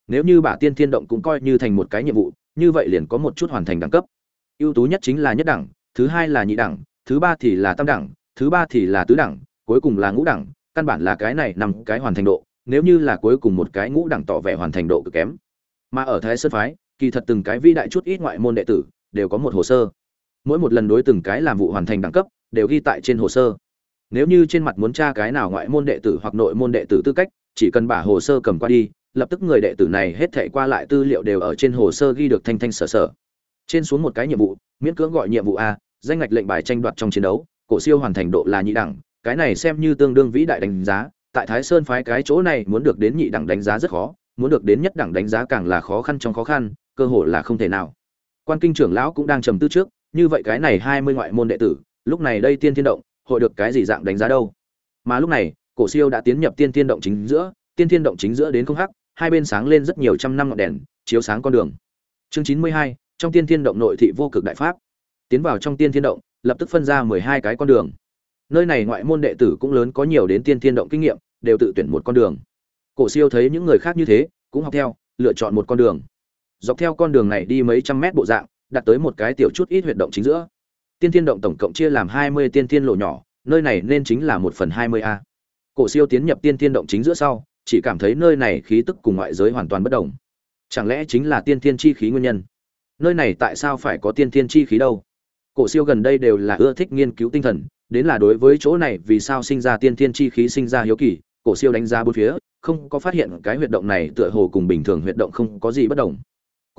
Nếu như bả tiên tiên động cũng coi như thành một cái nhiệm vụ, như vậy liền có một chút hoàn thành đẳng cấp. Ưu tú nhất chính là nhất đẳng, thứ hai là nhị đẳng, thứ ba thì là tam đẳng, thứ ba thì là tứ đẳng, cuối cùng là ngũ đẳng, căn bản là cái này nằm cái hoàn thành độ, nếu như là cuối cùng một cái ngũ đẳng tỏ vẻ hoàn thành độ cực kém. Mà ở thái sơn phái kỳ thật từng cái vi đại chút ít ngoại môn đệ tử đều có một hồ sơ. Mỗi một lần đối từng cái làm vụ hoàn thành đẳng cấp đều ghi tại trên hồ sơ. Nếu như trên mặt muốn tra cái nào ngoại môn đệ tử hoặc nội môn đệ tử tư cách, chỉ cần bả hồ sơ cầm qua đi, lập tức người đệ tử này hết thể qua lại tư liệu đều ở trên hồ sơ ghi được thanh thanh sở sở. Trên xuống một cái nhiệm vụ, miễn cưỡng gọi nhiệm vụ a, danh ngạch lệnh bài tranh đoạt trong chiến đấu, cổ siêu hoàn thành độ là nhị đẳng, cái này xem như tương đương vĩ đại đánh giá, tại thái sơn phái cái chỗ này muốn được đến nhị đẳng đánh giá rất khó, muốn được đến nhất đẳng đánh giá càng là khó khăn trong khó khăn cơ hội là không thể nào. Quan kinh trưởng lão cũng đang trầm tư trước, như vậy cái này hai mươi ngoại môn đệ tử, lúc này đây tiên thiên động, hội được cái gì dạng đánh giá đâu? Mà lúc này, cổ siêu đã tiến nhập tiên thiên động chính giữa, tiên thiên động chính giữa đến không hắc, hai bên sáng lên rất nhiều trăm năm ngọn đèn, chiếu sáng con đường. Chương chín mươi hai, trong tiên thiên động nội thị vô cực đại pháp. Tiến vào trong tiên thiên động, lập tức phân ra mười hai cái con đường. Nơi này ngoại môn đệ tử cũng lớn có nhiều đến tiên thiên động kinh nghiệm, đều tự tuyển một con đường. Cổ siêu thấy những người khác như thế, cũng học theo, lựa chọn một con đường dọc theo con đường này đi mấy trăm mét bộ dạng đặt tới một cái tiểu chút ít huyệt động chính giữa. Tiên thiên động tổng cộng chia làm hai mươi tiên thiên lộ nhỏ, nơi này nên chính là một phần hai mươi a. Cổ siêu tiến nhập tiên thiên động chính giữa sau, chỉ cảm thấy nơi này khí tức cùng ngoại giới hoàn toàn bất đồng. Chẳng lẽ chính là tiên thiên chi khí nguyên nhân? Nơi này tại sao phải có tiên thiên chi khí đâu? Cổ siêu gần đây đều là ưa thích nghiên cứu tinh thần, đến là đối với chỗ này vì sao sinh ra tiên thiên chi khí sinh ra hiếu kỳ, cổ siêu đánh giá bốn phía, không có phát hiện cái huyệt động này tựa hồ cùng bình thường huyệt động không có gì bất đồng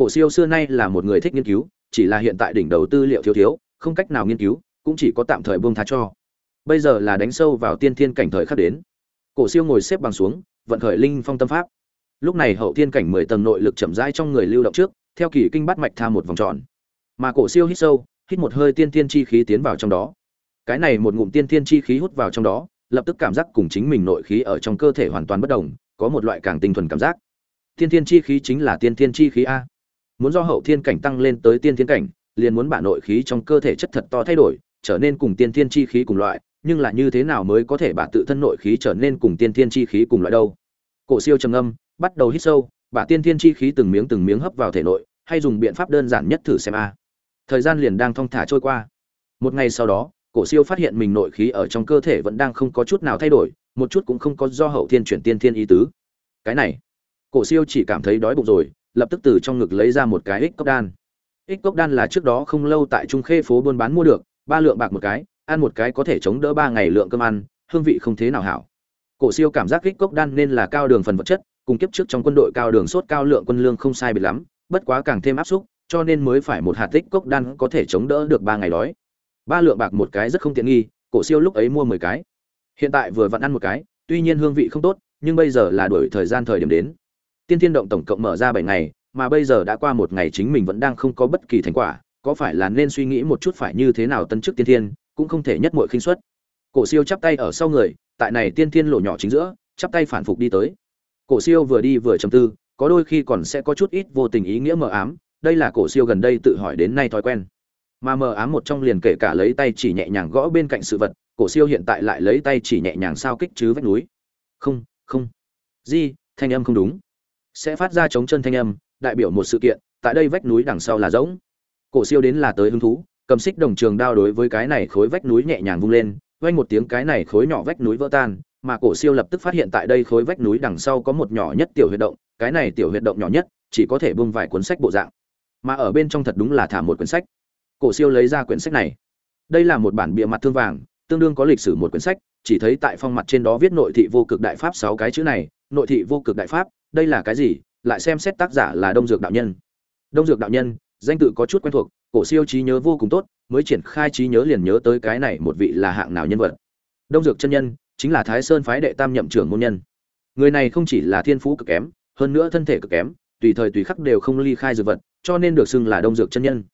cổ siêu xưa nay là một người thích nghiên cứu, chỉ là hiện tại đỉnh đầu tư liệu thiếu thiếu, không cách nào nghiên cứu, cũng chỉ có tạm thời buông tha cho. Bây giờ là đánh sâu vào tiên thiên cảnh thời khắc đến. Cổ siêu ngồi xếp bằng xuống, vận khởi linh phong tâm pháp. Lúc này hậu thiên cảnh mười tầng nội lực chậm rãi trong người lưu động trước, theo kỳ kinh bắt mạch tha một vòng tròn. Mà cổ siêu hít sâu, hít một hơi tiên thiên chi khí tiến vào trong đó. Cái này một ngụm tiên thiên chi khí hút vào trong đó, lập tức cảm giác cùng chính mình nội khí ở trong cơ thể hoàn toàn bất đồng, có một loại càng tinh thuần cảm giác. Tiên thiên chi khí chính là tiên thiên chi khí a muốn do hậu thiên cảnh tăng lên tới tiên thiên cảnh, liền muốn bả nội khí trong cơ thể chất thật to thay đổi, trở nên cùng tiên thiên chi khí cùng loại, nhưng là như thế nào mới có thể bả tự thân nội khí trở nên cùng tiên thiên chi khí cùng loại đâu? Cổ siêu trầm âm bắt đầu hít sâu, bả tiên thiên chi khí từng miếng từng miếng hấp vào thể nội, hay dùng biện pháp đơn giản nhất thử xem a. Thời gian liền đang thong thả trôi qua. Một ngày sau đó, cổ siêu phát hiện mình nội khí ở trong cơ thể vẫn đang không có chút nào thay đổi, một chút cũng không có do hậu thiên chuyển tiên thiên ý tứ. Cái này, cổ siêu chỉ cảm thấy đói bụng rồi lập tức từ trong ngực lấy ra một cái ích cốc đan. Ích cốc đan là trước đó không lâu tại trung khê phố buôn bán mua được, ba lượng bạc một cái, ăn một cái có thể chống đỡ ba ngày lượng cơm ăn, hương vị không thế nào hảo. Cổ siêu cảm giác ích cốc đan nên là cao đường phần vật chất, cùng kiếp trước trong quân đội cao đường sốt cao lượng quân lương không sai biệt lắm, bất quá càng thêm áp xúc, cho nên mới phải một hạt tích cốc đan có thể chống đỡ được ba ngày đói. Ba lượng bạc một cái rất không tiện nghi, cổ siêu lúc ấy mua mười cái. Hiện tại vừa vặn ăn một cái, tuy nhiên hương vị không tốt, nhưng bây giờ là đổi thời gian thời điểm đến tiên thiên động tổng cộng mở ra bảy ngày, mà bây giờ đã qua một ngày chính mình vẫn đang không có bất kỳ thành quả, có phải là nên suy nghĩ một chút phải như thế nào tân chức tiên thiên, cũng không thể nhất mọi khinh suất. Cổ siêu chắp tay ở sau người, tại này tiên thiên lộ nhỏ chính giữa, chắp tay phản phục đi tới. Cổ siêu vừa đi vừa trầm tư, có đôi khi còn sẽ có chút ít vô tình ý nghĩa mờ ám, đây là cổ siêu gần đây tự hỏi đến nay thói quen. Mà mờ ám một trong liền kể cả lấy tay chỉ nhẹ nhàng gõ bên cạnh sự vật, cổ siêu hiện tại lại lấy tay chỉ nhẹ nhàng sao kích chứ vách núi. Không không. Di, thanh âm không đúng sẽ phát ra chống chân thanh âm, đại biểu một sự kiện, tại đây vách núi đằng sau là rỗng. Cổ siêu đến là tới hứng thú, cầm xích đồng trường đao đối với cái này khối vách núi nhẹ nhàng vung lên, vang một tiếng cái này khối nhỏ vách núi vỡ tan, mà cổ siêu lập tức phát hiện tại đây khối vách núi đằng sau có một nhỏ nhất tiểu huyệt động, cái này tiểu huyệt động nhỏ nhất, chỉ có thể bung vài cuốn sách bộ dạng. Mà ở bên trong thật đúng là thả một quyển sách. Cổ siêu lấy ra quyển sách này. Đây là một bản bìa mặt thương vàng, tương đương có lịch sử một quyển sách, chỉ thấy tại phong mặt trên đó viết nội thị vô cực đại pháp sáu cái chữ này, nội thị vô cực đại pháp đây là cái gì? Lại xem xét tác giả là đông dược đạo nhân. Đông dược đạo nhân, danh tự có chút quen thuộc, cổ siêu trí nhớ vô cùng tốt, mới triển khai trí nhớ liền nhớ tới cái này một vị là hạng nào nhân vật. Đông dược chân nhân, chính là thái sơn phái đệ tam nhậm trưởng môn nhân. Người này không chỉ là thiên phú cực kém, hơn nữa thân thể cực kém, tùy thời tùy khắc đều không ly khai dược vật, cho nên được xưng là đông dược chân nhân.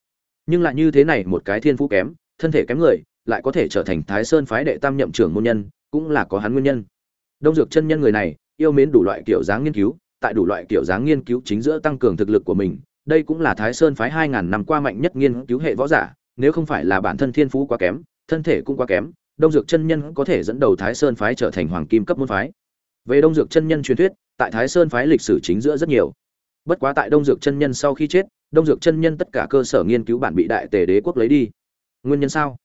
Nhưng lại như thế này một cái thiên phú kém, thân thể kém người, lại có thể trở thành thái sơn phái đệ tam nhậm trưởng môn nhân, cũng là có hắn nguyên nhân. Đông dược chân nhân người này, yêu mến đủ loại kiểu dáng nghiên cứu tại đủ loại kiểu dáng nghiên cứu chính giữa tăng cường thực lực của mình, đây cũng là thái sơn phái hai ngàn năm qua mạnh nhất nghiên cứu hệ võ giả, nếu không phải là bản thân thiên phú quá kém, thân thể cũng quá kém, đông dược chân nhân có thể dẫn đầu thái sơn phái trở thành hoàng kim cấp môn phái. Về đông dược chân nhân truyền thuyết, tại thái sơn phái lịch sử chính giữa rất nhiều. Bất quá tại đông dược chân nhân sau khi chết, đông dược chân nhân tất cả cơ sở nghiên cứu bản bị đại tề đế quốc lấy đi. Nguyên nhân sao?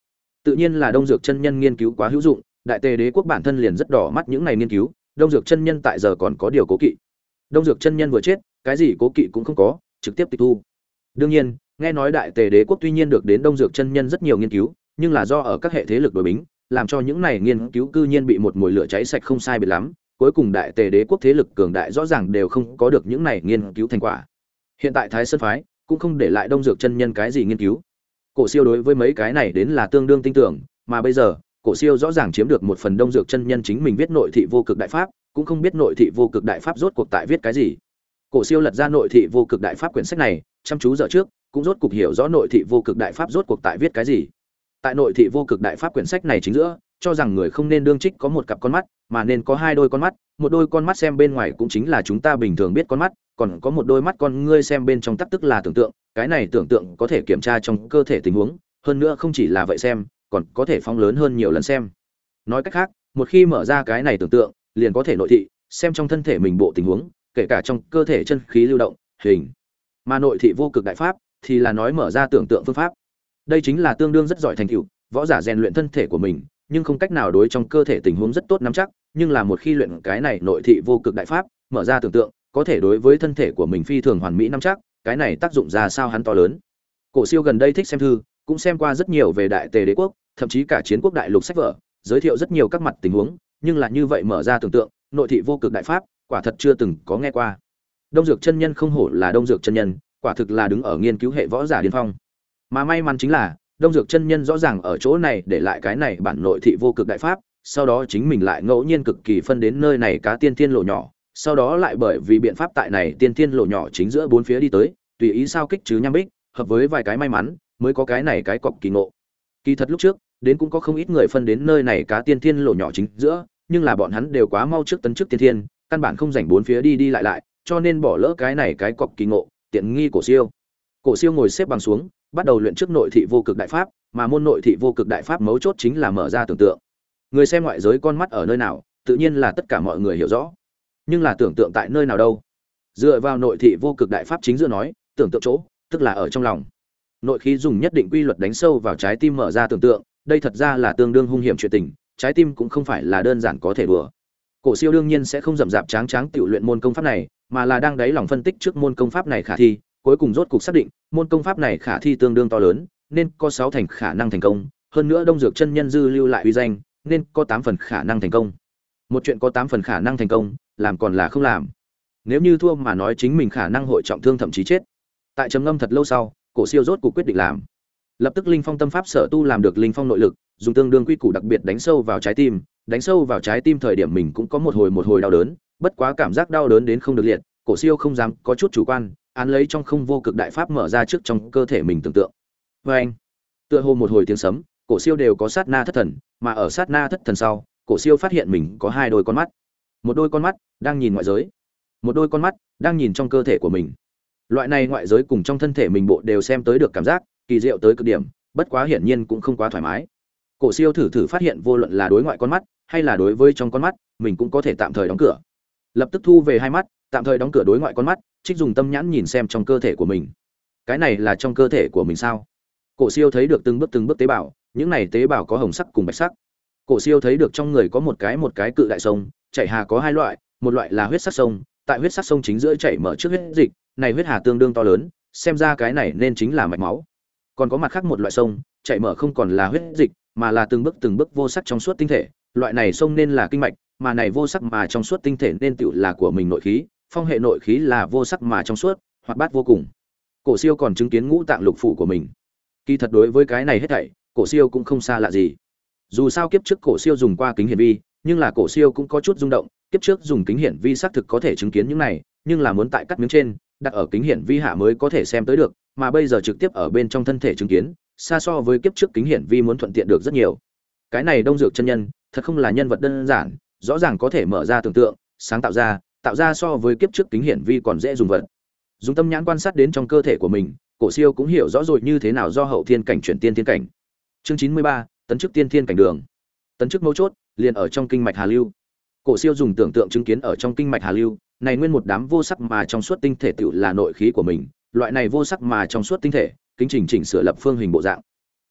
Tự nhiên là đông dược chân nhân nghiên cứu quá hữu dụng, đại tề đế quốc bản thân liền rất đỏ mắt những ngày nghiên cứu, đông dược chân nhân tại giờ còn có điều cố kỵ đông dược chân nhân vừa chết, cái gì cố kỵ cũng không có, trực tiếp tịch thu. Đương nhiên, nghe nói đại tề đế quốc tuy nhiên được đến đông dược chân nhân rất nhiều nghiên cứu, nhưng là do ở các hệ thế lực đối bính, làm cho những này nghiên cứu cư nhiên bị một mùi lửa cháy sạch không sai biệt lắm, cuối cùng đại tề đế quốc thế lực cường đại rõ ràng đều không có được những này nghiên cứu thành quả. Hiện tại thái sơn phái cũng không để lại đông dược chân nhân cái gì nghiên cứu. Cổ siêu đối với mấy cái này đến là tương đương tin tưởng, mà bây giờ, cổ siêu rõ ràng chiếm được một phần đông dược chân nhân chính mình viết nội thị vô cực đại pháp cũng không biết nội thị vô cực đại pháp rốt cuộc tại viết cái gì. Cổ siêu lật ra nội thị vô cực đại pháp quyển sách này, chăm chú dở trước, cũng rốt cuộc hiểu rõ nội thị vô cực đại pháp rốt cuộc tại viết cái gì. Tại nội thị vô cực đại pháp quyển sách này chính giữa, cho rằng người không nên đương trích có một cặp con mắt, mà nên có hai đôi con mắt, một đôi con mắt xem bên ngoài cũng chính là chúng ta bình thường biết con mắt, còn có một đôi mắt con ngươi xem bên trong tắc tức là tưởng tượng, cái này tưởng tượng có thể kiểm tra trong cơ thể tình huống, hơn nữa không chỉ là vậy xem, còn có thể phóng lớn hơn nhiều lần xem. Nói cách khác, một khi mở ra cái này tưởng tượng liền có thể nội thị, xem trong thân thể mình bộ tình huống, kể cả trong cơ thể chân khí lưu động, hình. Mà nội thị vô cực đại pháp thì là nói mở ra tưởng tượng phương pháp. Đây chính là tương đương rất giỏi thành tựu, võ giả rèn luyện thân thể của mình, nhưng không cách nào đối trong cơ thể tình huống rất tốt nắm chắc, nhưng là một khi luyện cái này nội thị vô cực đại pháp, mở ra tưởng tượng, có thể đối với thân thể của mình phi thường hoàn mỹ nắm chắc, cái này tác dụng ra sao hắn to lớn. Cổ siêu gần đây thích xem thư, cũng xem qua rất nhiều về đại tề đế quốc, thậm chí cả chiến quốc đại lục sách vở, giới thiệu rất nhiều các mặt tình huống nhưng là như vậy mở ra tưởng tượng, nội thị vô cực đại pháp, quả thật chưa từng có nghe qua. Đông dược chân nhân không hổ là đông dược chân nhân, quả thực là đứng ở nghiên cứu hệ võ giả điên phong. Mà may mắn chính là, đông dược chân nhân rõ ràng ở chỗ này để lại cái này bản nội thị vô cực đại pháp, sau đó chính mình lại ngẫu nhiên cực kỳ phân đến nơi này cá tiên thiên lộ nhỏ, sau đó lại bởi vì biện pháp tại này tiên thiên lộ nhỏ chính giữa bốn phía đi tới, tùy ý sao kích chứ nham bích, hợp với vài cái may mắn, mới có cái này cái cọc kỳ ngộ. Kỳ thật lúc trước, đến cũng có không ít người phân đến nơi này cá tiên thiên lộ nhỏ chính giữa nhưng là bọn hắn đều quá mau trước tấn trước tiên thiên, căn bản không dành bốn phía đi đi lại lại, cho nên bỏ lỡ cái này cái cọc kỳ ngộ, tiện nghi cổ siêu. Cổ siêu ngồi xếp bằng xuống, bắt đầu luyện trước nội thị vô cực đại pháp, mà môn nội thị vô cực đại pháp mấu chốt chính là mở ra tưởng tượng. Người xem ngoại giới con mắt ở nơi nào, tự nhiên là tất cả mọi người hiểu rõ. Nhưng là tưởng tượng tại nơi nào đâu? Dựa vào nội thị vô cực đại pháp chính giữa nói, tưởng tượng chỗ, tức là ở trong lòng. Nội khí dùng nhất định quy luật đánh sâu vào trái tim mở ra tưởng tượng, đây thật ra là tương đương hung hiểm chuyện tình trái tim cũng không phải là đơn giản có thể đùa. Cổ siêu đương nhiên sẽ không dậm dạp tráng tráng tiểu luyện môn công pháp này, mà là đang đáy lòng phân tích trước môn công pháp này khả thi, cuối cùng rốt cục xác định, môn công pháp này khả thi tương đương to lớn, nên có sáu thành khả năng thành công, hơn nữa đông dược chân nhân dư lưu lại uy danh, nên có tám phần khả năng thành công. Một chuyện có tám phần khả năng thành công, làm còn là không làm. Nếu như thua mà nói chính mình khả năng hội trọng thương thậm chí chết. Tại trầm ngâm thật lâu sau, cổ siêu rốt cuộc quyết định làm. Lập tức linh phong tâm pháp sở tu làm được linh phong nội lực dùng tương đương quy củ đặc biệt đánh sâu vào trái tim, đánh sâu vào trái tim thời điểm mình cũng có một hồi một hồi đau đớn, bất quá cảm giác đau đớn đến không được liệt, cổ siêu không dám có chút chủ quan, án lấy trong không vô cực đại pháp mở ra trước trong cơ thể mình tưởng tượng. Vê anh, tựa hồ một hồi tiếng sấm, cổ siêu đều có sát na thất thần, mà ở sát na thất thần sau, cổ siêu phát hiện mình có hai đôi con mắt. Một đôi con mắt đang nhìn ngoại giới, một đôi con mắt đang nhìn trong cơ thể của mình. Loại này ngoại giới cùng trong thân thể mình bộ đều xem tới được cảm giác, kỳ diệu tới cực điểm, bất quá hiển nhiên cũng không quá thoải mái cổ siêu thử thử phát hiện vô luận là đối ngoại con mắt, hay là đối với trong con mắt, mình cũng có thể tạm thời đóng cửa. Lập tức thu về hai mắt, tạm thời đóng cửa đối ngoại con mắt, trích dùng tâm nhãn nhìn xem trong cơ thể của mình. Cái này là trong cơ thể của mình sao? Cổ siêu thấy được từng bước từng bước tế bào, những này tế bào có hồng sắc cùng bạch sắc. Cổ siêu thấy được trong người có một cái một cái cự đại sông, chảy hà có hai loại, một loại là huyết sắc sông, tại huyết sắc sông chính giữa chảy mở trước huyết dịch, này huyết hà tương đương to lớn, xem ra cái này nên chính là mạch máu. Còn có mặt khác một loại sông, chảy mở không còn là huyết dịch mà là từng bước từng bước vô sắc trong suốt tinh thể, loại này sông nên là kinh mạch, mà này vô sắc mà trong suốt tinh thể nên tựu là của mình nội khí, phong hệ nội khí là vô sắc mà trong suốt, hoạt bát vô cùng. Cổ siêu còn chứng kiến ngũ tạng lục phủ của mình. Kỳ thật đối với cái này hết thảy, cổ siêu cũng không xa lạ gì. Dù sao kiếp trước cổ siêu dùng qua kính hiển vi, nhưng là cổ siêu cũng có chút rung động, kiếp trước dùng kính hiển vi xác thực có thể chứng kiến những này, nhưng là muốn tại cắt miếng trên, đặt ở kính hiển vi hạ mới có thể xem tới được, mà bây giờ trực tiếp ở bên trong thân thể chứng kiến xa so với kiếp trước kính hiển vi muốn thuận tiện được rất nhiều. Cái này đông dược chân nhân, thật không là nhân vật đơn giản, rõ ràng có thể mở ra tưởng tượng, sáng tạo ra tạo ra so với kiếp trước kính hiển vi còn dễ dùng vật. Dùng tâm nhãn quan sát đến trong cơ thể của mình, cổ siêu cũng hiểu rõ rồi như thế nào do hậu thiên cảnh chuyển tiên thiên cảnh. Chương chín mươi ba, tấn chức tiên thiên cảnh đường. Tấn chức mấu chốt, liền ở trong kinh mạch hà lưu. Cổ siêu dùng tưởng tượng chứng kiến ở trong kinh mạch hà lưu, này nguyên một đám vô sắc mà trong suốt tinh thể tựu là nội khí của mình, loại này vô sắc mà trong suốt tinh thể kính trình chỉnh sửa lập phương hình bộ dạng.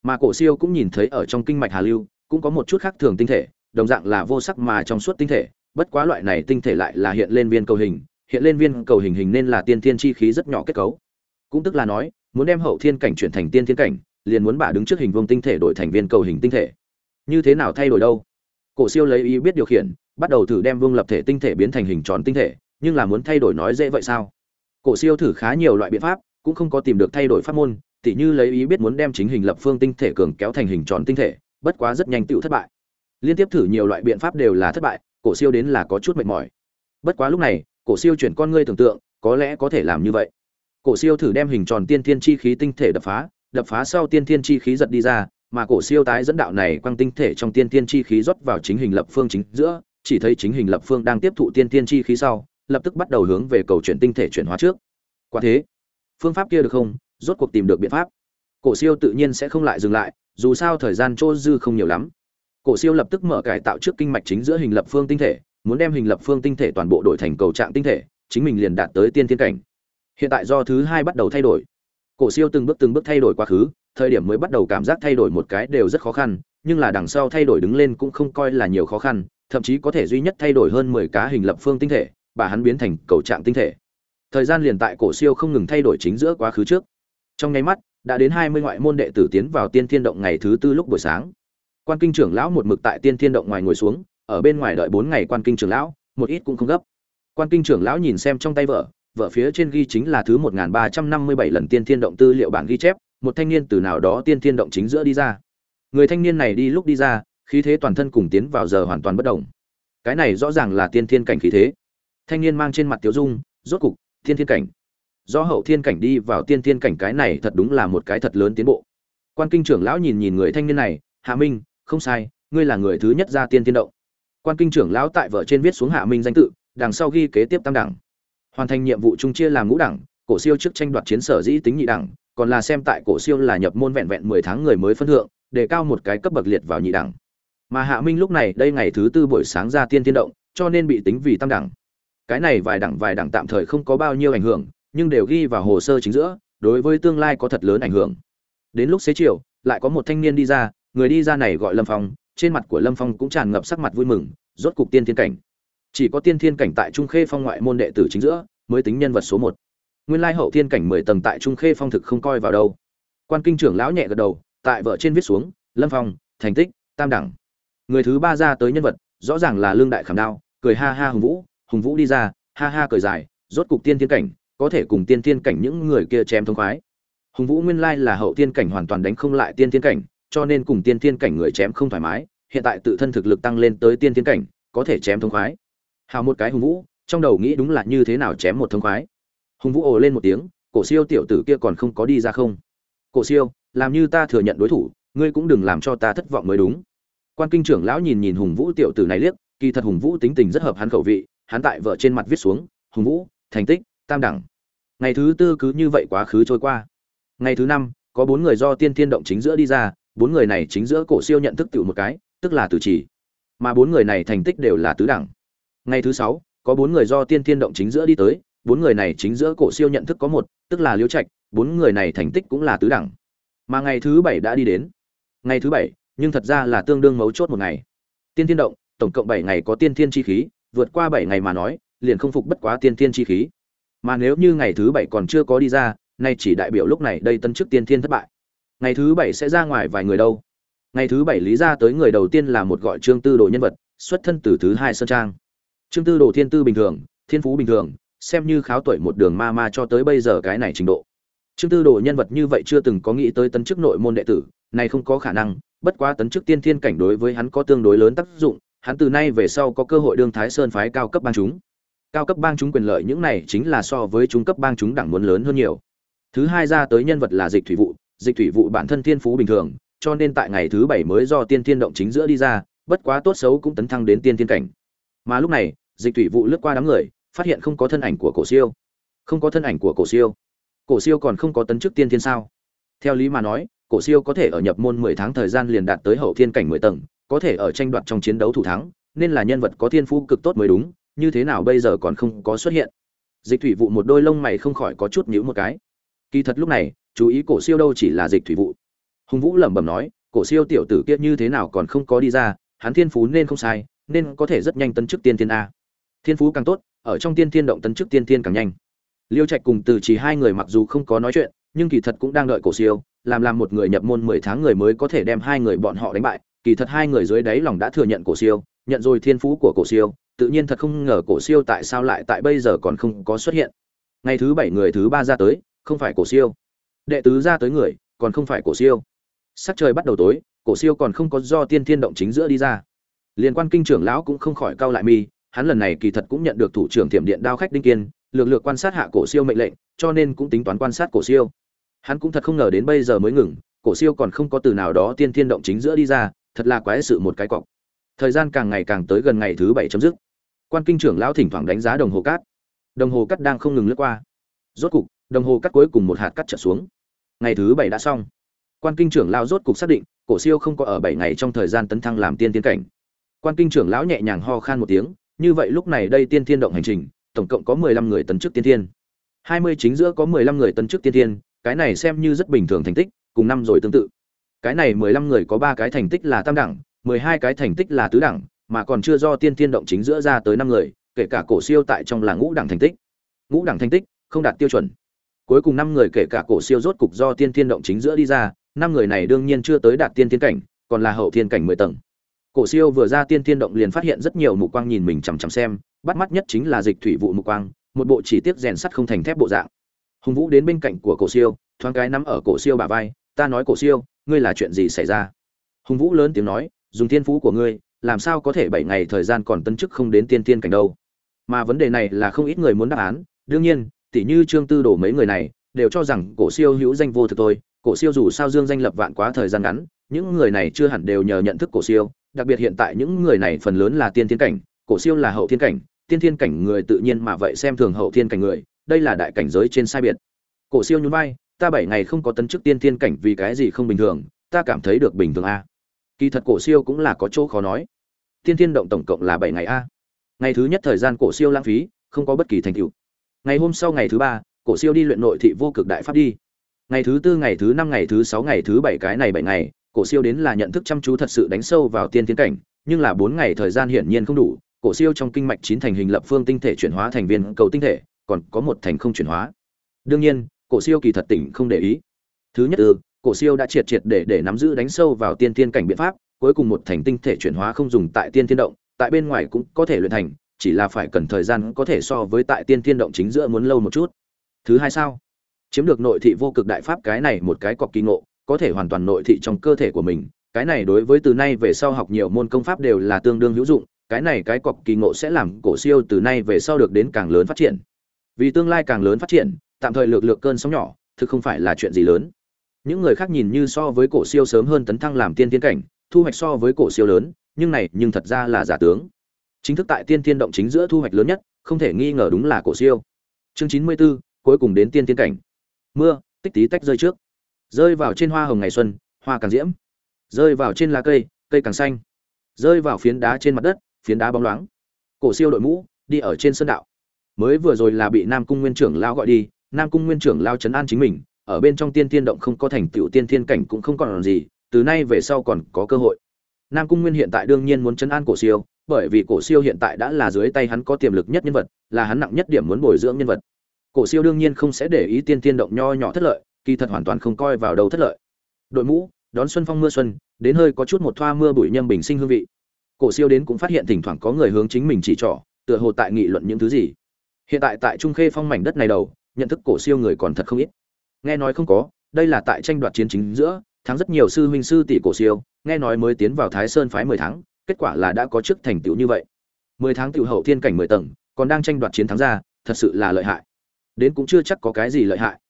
Mà cổ siêu cũng nhìn thấy ở trong kinh mạch hà lưu, cũng có một chút khác thường tinh thể, đồng dạng là vô sắc mà trong suốt tinh thể, bất quá loại này tinh thể lại là hiện lên viên cầu hình, hiện lên viên cầu hình hình nên là tiên thiên chi khí rất nhỏ kết cấu. Cũng tức là nói, muốn đem hậu thiên cảnh chuyển thành tiên thiên cảnh, liền muốn bả đứng trước hình vuông tinh thể đổi thành viên cầu hình tinh thể. Như thế nào thay đổi đâu? Cổ siêu lấy ý biết điều khiển, bắt đầu thử đem vương lập thể tinh thể biến thành hình tròn tinh thể, nhưng là muốn thay đổi nói dễ vậy sao? Cổ siêu thử khá nhiều loại biện pháp, cũng không có tìm được thay đổi pháp môn tỉ như lấy ý biết muốn đem chính hình lập phương tinh thể cường kéo thành hình tròn tinh thể, bất quá rất nhanh tựu thất bại. Liên tiếp thử nhiều loại biện pháp đều là thất bại, cổ siêu đến là có chút mệt mỏi. Bất quá lúc này, cổ siêu chuyển con ngươi tưởng tượng, có lẽ có thể làm như vậy. Cổ siêu thử đem hình tròn tiên thiên chi khí tinh thể đập phá đập phá sau tiên thiên chi khí giật đi ra, mà cổ siêu tái dẫn đạo này quang tinh thể trong tiên thiên chi khí rót vào chính hình lập phương chính giữa, chỉ thấy chính hình lập phương đang tiếp thụ tiên thiên chi khí sau, lập tức bắt đầu hướng về cầu chuyển tinh thể chuyển hóa trước. Quả thế, phương pháp kia được không? Rốt cuộc tìm được biện pháp. Cổ siêu tự nhiên sẽ không lại dừng lại, dù sao thời gian chỗ dư không nhiều lắm. Cổ siêu lập tức mở cải tạo trước kinh mạch chính giữa hình lập phương tinh thể, muốn đem hình lập phương tinh thể toàn bộ đổi thành cầu trạng tinh thể, chính mình liền đạt tới tiên thiên cảnh. Hiện tại do thứ hai bắt đầu thay đổi. Cổ siêu từng bước từng bước thay đổi quá khứ, thời điểm mới bắt đầu cảm giác thay đổi một cái đều rất khó khăn, nhưng là đằng sau thay đổi đứng lên cũng không coi là nhiều khó khăn, thậm chí có thể duy nhất thay đổi hơn mười cá hình lập phương tinh thể, bà hắn biến thành cầu trạng tinh thể. Thời gian liền tại cổ siêu không ngừng thay đổi chính giữa quá khứ trước trong nháy mắt, đã đến hai mươi ngoại môn đệ tử tiến vào tiên thiên động ngày thứ tư lúc buổi sáng. Quan kinh trưởng lão một mực tại tiên thiên động ngoài ngồi xuống, ở bên ngoài đợi bốn ngày quan kinh trưởng lão, một ít cũng không gấp. Quan kinh trưởng lão nhìn xem trong tay vợ vợ phía trên ghi chính là thứ một nghìn ba trăm năm mươi bảy lần tiên thiên động tư liệu bản ghi chép, một thanh niên từ nào đó tiên thiên động chính giữa đi ra. Người thanh niên này đi lúc đi ra, khí thế toàn thân cùng tiến vào giờ hoàn toàn bất động. Cái này rõ ràng là tiên thiên cảnh khí thế. Thanh niên mang trên mặt tiểu dung, rốt cục thiên thiên cảnh do hậu thiên cảnh đi vào tiên thiên cảnh cái này thật đúng là một cái thật lớn tiến bộ. Quan kinh trưởng lão nhìn nhìn người thanh niên này, hạ minh, không sai, ngươi là người thứ nhất ra tiên thiên động. Quan kinh trưởng lão tại vợ trên viết xuống hạ minh danh tự, đằng sau ghi kế tiếp tam đẳng. Hoàn thành nhiệm vụ chung chia làm ngũ đẳng, cổ siêu trước tranh đoạt chiến sở dĩ tính nhị đẳng, còn là xem tại cổ siêu là nhập môn vẹn vẹn mười tháng người mới phân thượng, để cao một cái cấp bậc liệt vào nhị đẳng. Mà hạ minh lúc này đây ngày thứ tư buổi sáng ra tiên tiên động, cho nên bị tính vì tam đẳng. Cái này vài đẳng vài đẳng tạm thời không có bao nhiêu ảnh hưởng nhưng đều ghi vào hồ sơ chính giữa, đối với tương lai có thật lớn ảnh hưởng. Đến lúc xế chiều, lại có một thanh niên đi ra, người đi ra này gọi lâm phong, trên mặt của lâm phong cũng tràn ngập sắc mặt vui mừng, rốt cục tiên thiên cảnh. Chỉ có tiên thiên cảnh tại trung khê phong ngoại môn đệ tử chính giữa, mới tính nhân vật số một. Nguyên lai hậu thiên cảnh mười tầng tại trung khê phong thực không coi vào đâu. Quan kinh trưởng lão nhẹ gật đầu, tại vợ trên viết xuống, lâm phong, thành tích, tam đẳng. Người thứ ba ra tới nhân vật, rõ ràng là lương đại khảm đao, cười ha ha hùng vũ hùng vũ đi ra, ha ha cười dài, rốt cục tiên thiên cảnh có thể cùng tiên tiên cảnh những người kia chém thông khoái. Hùng vũ nguyên lai là hậu tiên cảnh hoàn toàn đánh không lại tiên tiên cảnh, cho nên cùng tiên tiên cảnh người chém không thoải mái, hiện tại tự thân thực lực tăng lên tới tiên tiên cảnh, có thể chém thông khoái. Hào một cái hùng vũ, trong đầu nghĩ đúng là như thế nào chém một thông khoái. Hùng vũ ồ lên một tiếng, cổ siêu tiểu tử kia còn không có đi ra không? Cổ siêu, làm như ta thừa nhận đối thủ, ngươi cũng đừng làm cho ta thất vọng mới đúng. Quan kinh trưởng lão nhìn nhìn hùng vũ tiểu tử này liếc, kỳ thật hùng vũ tính tình rất hợp hắn khẩu vị, hắn tại vợ trên mặt viết xuống, hùng vũ, thành tích tam đẳng ngày thứ tư cứ như vậy quá khứ trôi qua. Ngày thứ năm, có bốn người do tiên thiên động chính giữa đi ra, bốn người này chính giữa cổ siêu nhận thức tiểu một cái, tức là tử chỉ. Mà bốn người này thành tích đều là tứ đẳng. Ngày thứ sáu, có bốn người do tiên thiên động chính giữa đi tới, bốn người này chính giữa cổ siêu nhận thức có một, tức là liễu trạch, bốn người này thành tích cũng là tứ đẳng. Mà ngày thứ bảy đã đi đến. Ngày thứ bảy, nhưng thật ra là tương đương mấu chốt một ngày. Tiên thiên động, tổng cộng bảy ngày có tiên thiên chi khí, vượt qua bảy ngày mà nói, liền không phục bất quá tiên thiên chi khí mà nếu như ngày thứ bảy còn chưa có đi ra, nay chỉ đại biểu lúc này đây tân chức tiên thiên thất bại. Ngày thứ bảy sẽ ra ngoài vài người đâu? Ngày thứ bảy lý ra tới người đầu tiên là một gọi trương tư đồ nhân vật, xuất thân từ thứ hai sơn trang. Trương tư đồ thiên tư bình thường, thiên phú bình thường, xem như kháo tuổi một đường ma ma cho tới bây giờ cái này trình độ. Trương tư đồ nhân vật như vậy chưa từng có nghĩ tới tấn chức nội môn đệ tử, này không có khả năng, bất quá tấn chức tiên thiên cảnh đối với hắn có tương đối lớn tác dụng, hắn từ nay về sau có cơ hội đương thái sơn phái cao cấp ban chúng cao cấp bang chúng quyền lợi những này chính là so với trung cấp bang chúng đẳng muốn lớn hơn nhiều. Thứ hai ra tới nhân vật là dịch thủy vụ dịch thủy vụ bản thân thiên phú bình thường, cho nên tại ngày thứ bảy mới do tiên thiên động chính giữa đi ra, bất quá tốt xấu cũng tấn thăng đến tiên thiên cảnh. Mà lúc này, dịch thủy vụ lướt qua đám người, phát hiện không có thân ảnh của cổ siêu. Không có thân ảnh của cổ siêu. Cổ siêu còn không có tấn chức tiên thiên sao? Theo lý mà nói, cổ siêu có thể ở nhập môn mười tháng thời gian liền đạt tới hậu thiên cảnh mười tầng, có thể ở tranh đoạt trong chiến đấu thủ thắng, nên là nhân vật có thiên phú cực tốt mới đúng như thế nào bây giờ còn không có xuất hiện. Dịch thủy vụ một đôi lông mày không khỏi có chút nhíu một cái. Kỳ thật lúc này, chú ý cổ siêu đâu chỉ là dịch thủy vụ. Hùng vũ lẩm bẩm nói, cổ siêu tiểu tử kia như thế nào còn không có đi ra, hắn thiên phú nên không sai, nên có thể rất nhanh tấn chức tiên thiên a. Thiên phú càng tốt, ở trong tiên thiên động tấn chức tiên thiên càng nhanh. Liêu trạch cùng từ chỉ hai người mặc dù không có nói chuyện, nhưng kỳ thật cũng đang đợi cổ siêu, làm làm một người nhập môn mười tháng người mới có thể đem hai người bọn họ đánh bại. Kỳ thật hai người dưới đáy lòng đã thừa nhận cổ siêu, nhận rồi thiên phú của cổ siêu tự nhiên thật không ngờ cổ siêu tại sao lại tại bây giờ còn không có xuất hiện. Ngày thứ bảy người thứ ba ra tới, không phải cổ siêu. Đệ tứ ra tới người, còn không phải cổ siêu. Sắc trời bắt đầu tối, cổ siêu còn không có do tiên thiên động chính giữa đi ra. Liên quan kinh trưởng lão cũng không khỏi cau lại mi, hắn lần này kỳ thật cũng nhận được thủ trưởng tiệm điện đao khách đinh kiên lược lược quan sát hạ cổ siêu mệnh lệnh, cho nên cũng tính toán quan sát cổ siêu. Hắn cũng thật không ngờ đến bây giờ mới ngừng, cổ siêu còn không có từ nào đó tiên thiên động chính giữa đi ra, thật là quái sự một cái cọc. Thời gian càng ngày càng tới gần ngày thứ bảy chấm dứt quan kinh trưởng lão thỉnh thoảng đánh giá đồng hồ cát. Đồng hồ cát đang không ngừng lướt qua. Rốt cục, đồng hồ cát cuối cùng một hạt cắt trở xuống. Ngày thứ bảy đã xong. Quan kinh trưởng lão rốt cục xác định, cổ siêu không có ở bảy ngày trong thời gian tấn thăng làm tiên tiên cảnh. Quan kinh trưởng lão nhẹ nhàng ho khan một tiếng, như vậy lúc này đây tiên thiên động hành trình, tổng cộng có mười lăm người tấn chức tiên thiên. Hai mươi chính giữa có mười lăm người tấn chức tiên thiên, cái này xem như rất bình thường thành tích, cùng năm rồi tương tự. Cái này mười lăm người có ba cái thành tích là tam đẳng, mười hai cái thành tích là tứ đẳng mà còn chưa do tiên tiên động chính giữa ra tới năm người, kể cả cổ siêu tại trong là ngũ đẳng thành tích. Ngũ đẳng thành tích, không đạt tiêu chuẩn. Cuối cùng năm người kể cả cổ siêu rốt cục do tiên tiên động chính giữa đi ra, năm người này đương nhiên chưa tới đạt tiên tiên cảnh, còn là hậu thiên cảnh mười tầng. Cổ siêu vừa ra tiên tiên động liền phát hiện rất nhiều mục quang nhìn mình chằm chằm xem, bắt mắt nhất chính là dịch thủy vụ mục quang, một bộ chỉ tiết rèn sắt không thành thép bộ dạng. Hùng vũ đến bên cạnh của cổ siêu, thoáng cái nắm ở cổ siêu bả vai, ta nói cổ siêu, ngươi là chuyện gì xảy ra? Hùng vũ lớn tiếng nói, dùng thiên phú của ngươi làm sao có thể bảy ngày thời gian còn tân chức không đến tiên tiên cảnh đâu? Mà vấn đề này là không ít người muốn đáp án. Đương nhiên tỷ như trương tư đổ mấy người này, đều cho rằng cổ siêu hữu danh vô thực thôi. Cổ siêu dù sao dương danh lập vạn quá thời gian ngắn, những người này chưa hẳn đều nhờ nhận thức cổ siêu. Đặc biệt hiện tại những người này phần lớn là tiên thiên cảnh, cổ siêu là hậu thiên cảnh. Tiên thiên cảnh người tự nhiên mà vậy xem thường hậu thiên cảnh người, đây là đại cảnh giới trên sai biệt. Cổ siêu nhún vai, ta bảy ngày không có tấn chức tiên thiên cảnh vì cái gì không bình thường, ta cảm thấy được bình thường a kỳ thật cổ siêu cũng là có chỗ khó nói. Tiên thiên động tổng cộng là bảy ngày a. Ngày thứ nhất thời gian cổ siêu lãng phí, không có bất kỳ thành tựu. Ngày hôm sau ngày thứ ba, cổ siêu đi luyện nội thị vô cực đại pháp đi. Ngày thứ tư, ngày thứ năm, ngày thứ sáu, ngày thứ bảy cái này bảy ngày, cổ siêu đến là nhận thức chăm chú thật sự đánh sâu vào tiên tiến cảnh, nhưng là bốn ngày thời gian hiển nhiên không đủ, cổ siêu trong kinh mạch chín thành hình lập phương tinh thể chuyển hóa thành viên cầu tinh thể, còn có một thành không chuyển hóa. Đương nhiên, cổ siêu kỳ thật tỉnh không để ý. Thứ nhất ư cổ siêu đã triệt triệt để để nắm giữ đánh sâu vào tiên tiên cảnh biện pháp, cuối cùng một thành tinh thể chuyển hóa không dùng tại tiên tiên động, tại bên ngoài cũng có thể luyện thành, chỉ là phải cần thời gian có thể so với tại tiên tiên động chính giữa muốn lâu một chút. Thứ hai sao? Chiếm được nội thị vô cực đại pháp cái này một cái cọc kỳ ngộ, có thể hoàn toàn nội thị trong cơ thể của mình. Cái này đối với từ nay về sau học nhiều môn công pháp đều là tương đương hữu dụng, cái này cái cọc kỳ ngộ sẽ làm cổ siêu từ nay về sau được đến càng lớn phát triển. Vì tương lai càng lớn phát triển, tạm thời lược lược cơn sóng nhỏ, thực không phải là chuyện gì lớn những người khác nhìn như so với cổ siêu sớm hơn tấn thăng làm tiên tiến cảnh thu hoạch so với cổ siêu lớn nhưng này nhưng thật ra là giả tướng. Chính thức tại tiên tiên động chính giữa thu hoạch lớn nhất không thể nghi ngờ đúng là cổ siêu. Chương chín mươi 94, cuối cùng đến tiên tiên cảnh. Mưa tích tí tách rơi trước. Rơi vào trên hoa hồng ngày xuân hoa càng diễm. Rơi vào trên lá cây cây càng xanh. Rơi vào phiến đá trên mặt đất phiến đá bóng loáng. Cổ siêu đội mũ đi ở trên sân đạo. Mới vừa rồi là bị nam cung nguyên trưởng lao gọi đi nam cung nguyên trưởng lao chấn an chính mình ở bên trong tiên tiên động không có thành tựu tiên thiên cảnh cũng không còn gì, từ nay về sau còn có cơ hội. Nam cung nguyên hiện tại đương nhiên muốn chấn an cổ siêu, bởi vì cổ siêu hiện tại đã là dưới tay hắn có tiềm lực nhất nhân vật, là hắn nặng nhất điểm muốn bồi dưỡng nhân vật. Cổ siêu đương nhiên không sẽ để ý tiên tiên động nho nhỏ thất lợi, kỳ thật hoàn toàn không coi vào đầu thất lợi. Đội mũ, đón xuân phong mưa xuân, đến hơi có chút một thoa mưa bụi nhâm bình sinh hương vị. Cổ siêu đến cũng phát hiện thỉnh thoảng có người hướng chính mình chỉ trỏ, tựa hồ tại nghị luận những thứ gì. Hiện tại tại trung khê phong mảnh đất này đầu, nhận thức cổ siêu người còn thật không ít nghe nói không có, đây là tại tranh đoạt chiến chính giữa, thắng rất nhiều sư huynh sư tỷ cổ siêu, nghe nói mới tiến vào thái sơn phái mười tháng, kết quả là đã có chức thành tựu như vậy. Mười tháng tiểu hậu thiên cảnh mười tầng, còn đang tranh đoạt chiến thắng ra, thật sự là lợi hại. Đến cũng chưa chắc có cái gì lợi hại.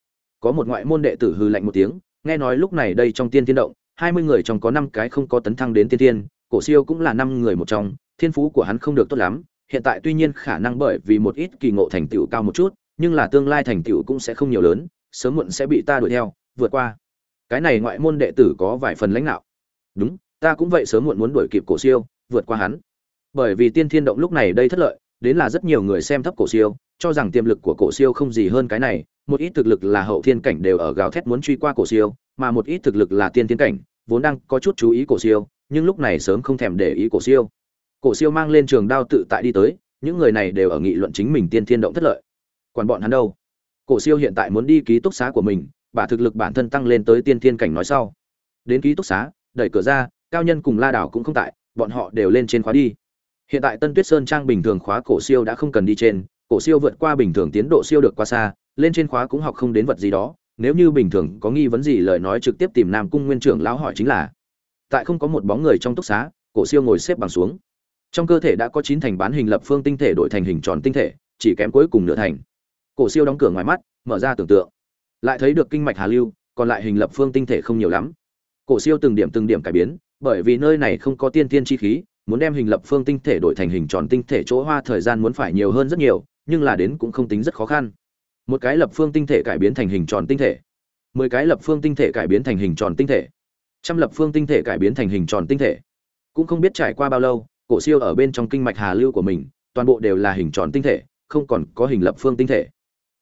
Có một ngoại môn đệ tử hư lạnh một tiếng, nghe nói lúc này đây trong tiên tiên động, hai mươi người trong có năm cái không có tấn thăng đến tiên tiên cổ siêu cũng là năm người một trong, thiên phú của hắn không được tốt lắm, hiện tại tuy nhiên khả năng bởi vì một ít kỳ ngộ thành tựu cao một chút, nhưng là tương lai thành tựu cũng sẽ không nhiều lớn sớm muộn sẽ bị ta đuổi theo, vượt qua. Cái này ngoại môn đệ tử có vài phần lãnh đạo. Đúng, ta cũng vậy sớm muộn muốn đuổi kịp cổ siêu, vượt qua hắn. Bởi vì tiên thiên động lúc này đây thất lợi, đến là rất nhiều người xem thấp cổ siêu, cho rằng tiềm lực của cổ siêu không gì hơn cái này, một ít thực lực là hậu thiên cảnh đều ở gào thét muốn truy qua cổ siêu, mà một ít thực lực là tiên thiên cảnh, vốn đang có chút chú ý cổ siêu, nhưng lúc này sớm không thèm để ý cổ siêu. Cổ siêu mang lên trường đao tự tại đi tới, những người này đều ở nghị luận chính mình tiên thiên động thất lợi. Quản bọn hắn đâu? Cổ siêu hiện tại muốn đi ký túc xá của mình bà thực lực bản thân tăng lên tới tiên thiên cảnh nói sau. Đến ký túc xá, đẩy cửa ra, cao nhân cùng la đảo cũng không tại, bọn họ đều lên trên khóa đi. Hiện tại tân tuyết sơn trang bình thường khóa cổ siêu đã không cần đi trên, cổ siêu vượt qua bình thường tiến độ siêu được qua xa, lên trên khóa cũng học không đến vật gì đó, nếu như bình thường có nghi vấn gì lời nói trực tiếp tìm nam cung nguyên trưởng lão hỏi chính là. Tại không có một bóng người trong túc xá, cổ siêu ngồi xếp bằng xuống. Trong cơ thể đã có chín thành bán hình lập phương tinh thể đổi thành hình tròn tinh thể, chỉ kém cuối cùng nửa thành cổ siêu đóng cửa ngoài mắt, mở ra tưởng tượng. Lại thấy được kinh mạch hà lưu, còn lại hình lập phương tinh thể không nhiều lắm. Cổ siêu từng điểm từng điểm cải biến, bởi vì nơi này không có tiên tiên chi khí, muốn đem hình lập phương tinh thể đổi thành hình tròn tinh thể chỗ hoa thời gian muốn phải nhiều hơn rất nhiều, nhưng là đến cũng không tính rất khó khăn. Một cái lập phương tinh thể cải biến thành hình tròn tinh thể. Mười cái lập phương tinh thể cải biến thành hình tròn tinh thể. Trăm lập phương tinh thể cải biến thành hình tròn tinh thể. Cũng không biết trải qua bao lâu, cổ siêu ở bên trong kinh mạch hà lưu của mình, toàn bộ đều là hình tròn tinh thể, không còn có hình lập phương tinh thể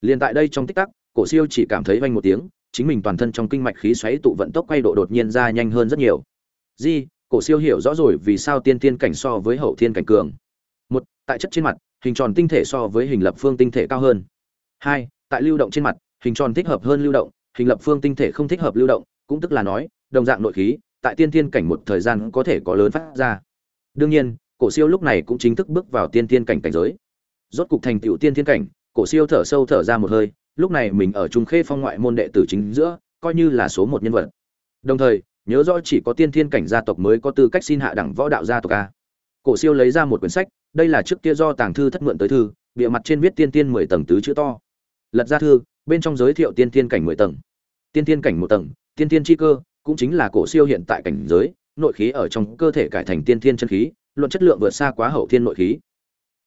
liền tại đây trong tích tắc, cổ siêu chỉ cảm thấy vang một tiếng, chính mình toàn thân trong kinh mạch khí xoáy tụ vận tốc quay độ đột nhiên ra nhanh hơn rất nhiều. Di, cổ siêu hiểu rõ rồi vì sao tiên tiên cảnh so với hậu thiên cảnh cường. Một, tại chất trên mặt, hình tròn tinh thể so với hình lập phương tinh thể cao hơn. Hai, tại lưu động trên mặt, hình tròn thích hợp hơn lưu động, hình lập phương tinh thể không thích hợp lưu động, cũng tức là nói, đồng dạng nội khí, tại tiên tiên cảnh một thời gian có thể có lớn phát ra. Đương nhiên, cổ siêu lúc này cũng chính thức bước vào tiên tiên cảnh cảnh giới. Rốt cục thành tựu tiên tiên cảnh cổ siêu thở sâu thở ra một hơi, lúc này mình ở trung khê phong ngoại môn đệ tử chính giữa, coi như là số một nhân vật. Đồng thời, nhớ rõ chỉ có tiên thiên cảnh gia tộc mới có tư cách xin hạ đẳng võ đạo gia tộc a. Cổ siêu lấy ra một quyển sách, đây là trước kia do tàng thư thất mượn tới thư, bìa mặt trên viết tiên tiên mười tầng tứ chữ to. Lật ra thư, bên trong giới thiệu tiên tiên cảnh mười tầng. Tiên tiên cảnh một tầng, tiên tiên chi cơ, cũng chính là cổ siêu hiện tại cảnh giới, nội khí ở trong cơ thể cải thành tiên thiên chân khí, luận chất lượng vượt xa quá hậu thiên nội khí.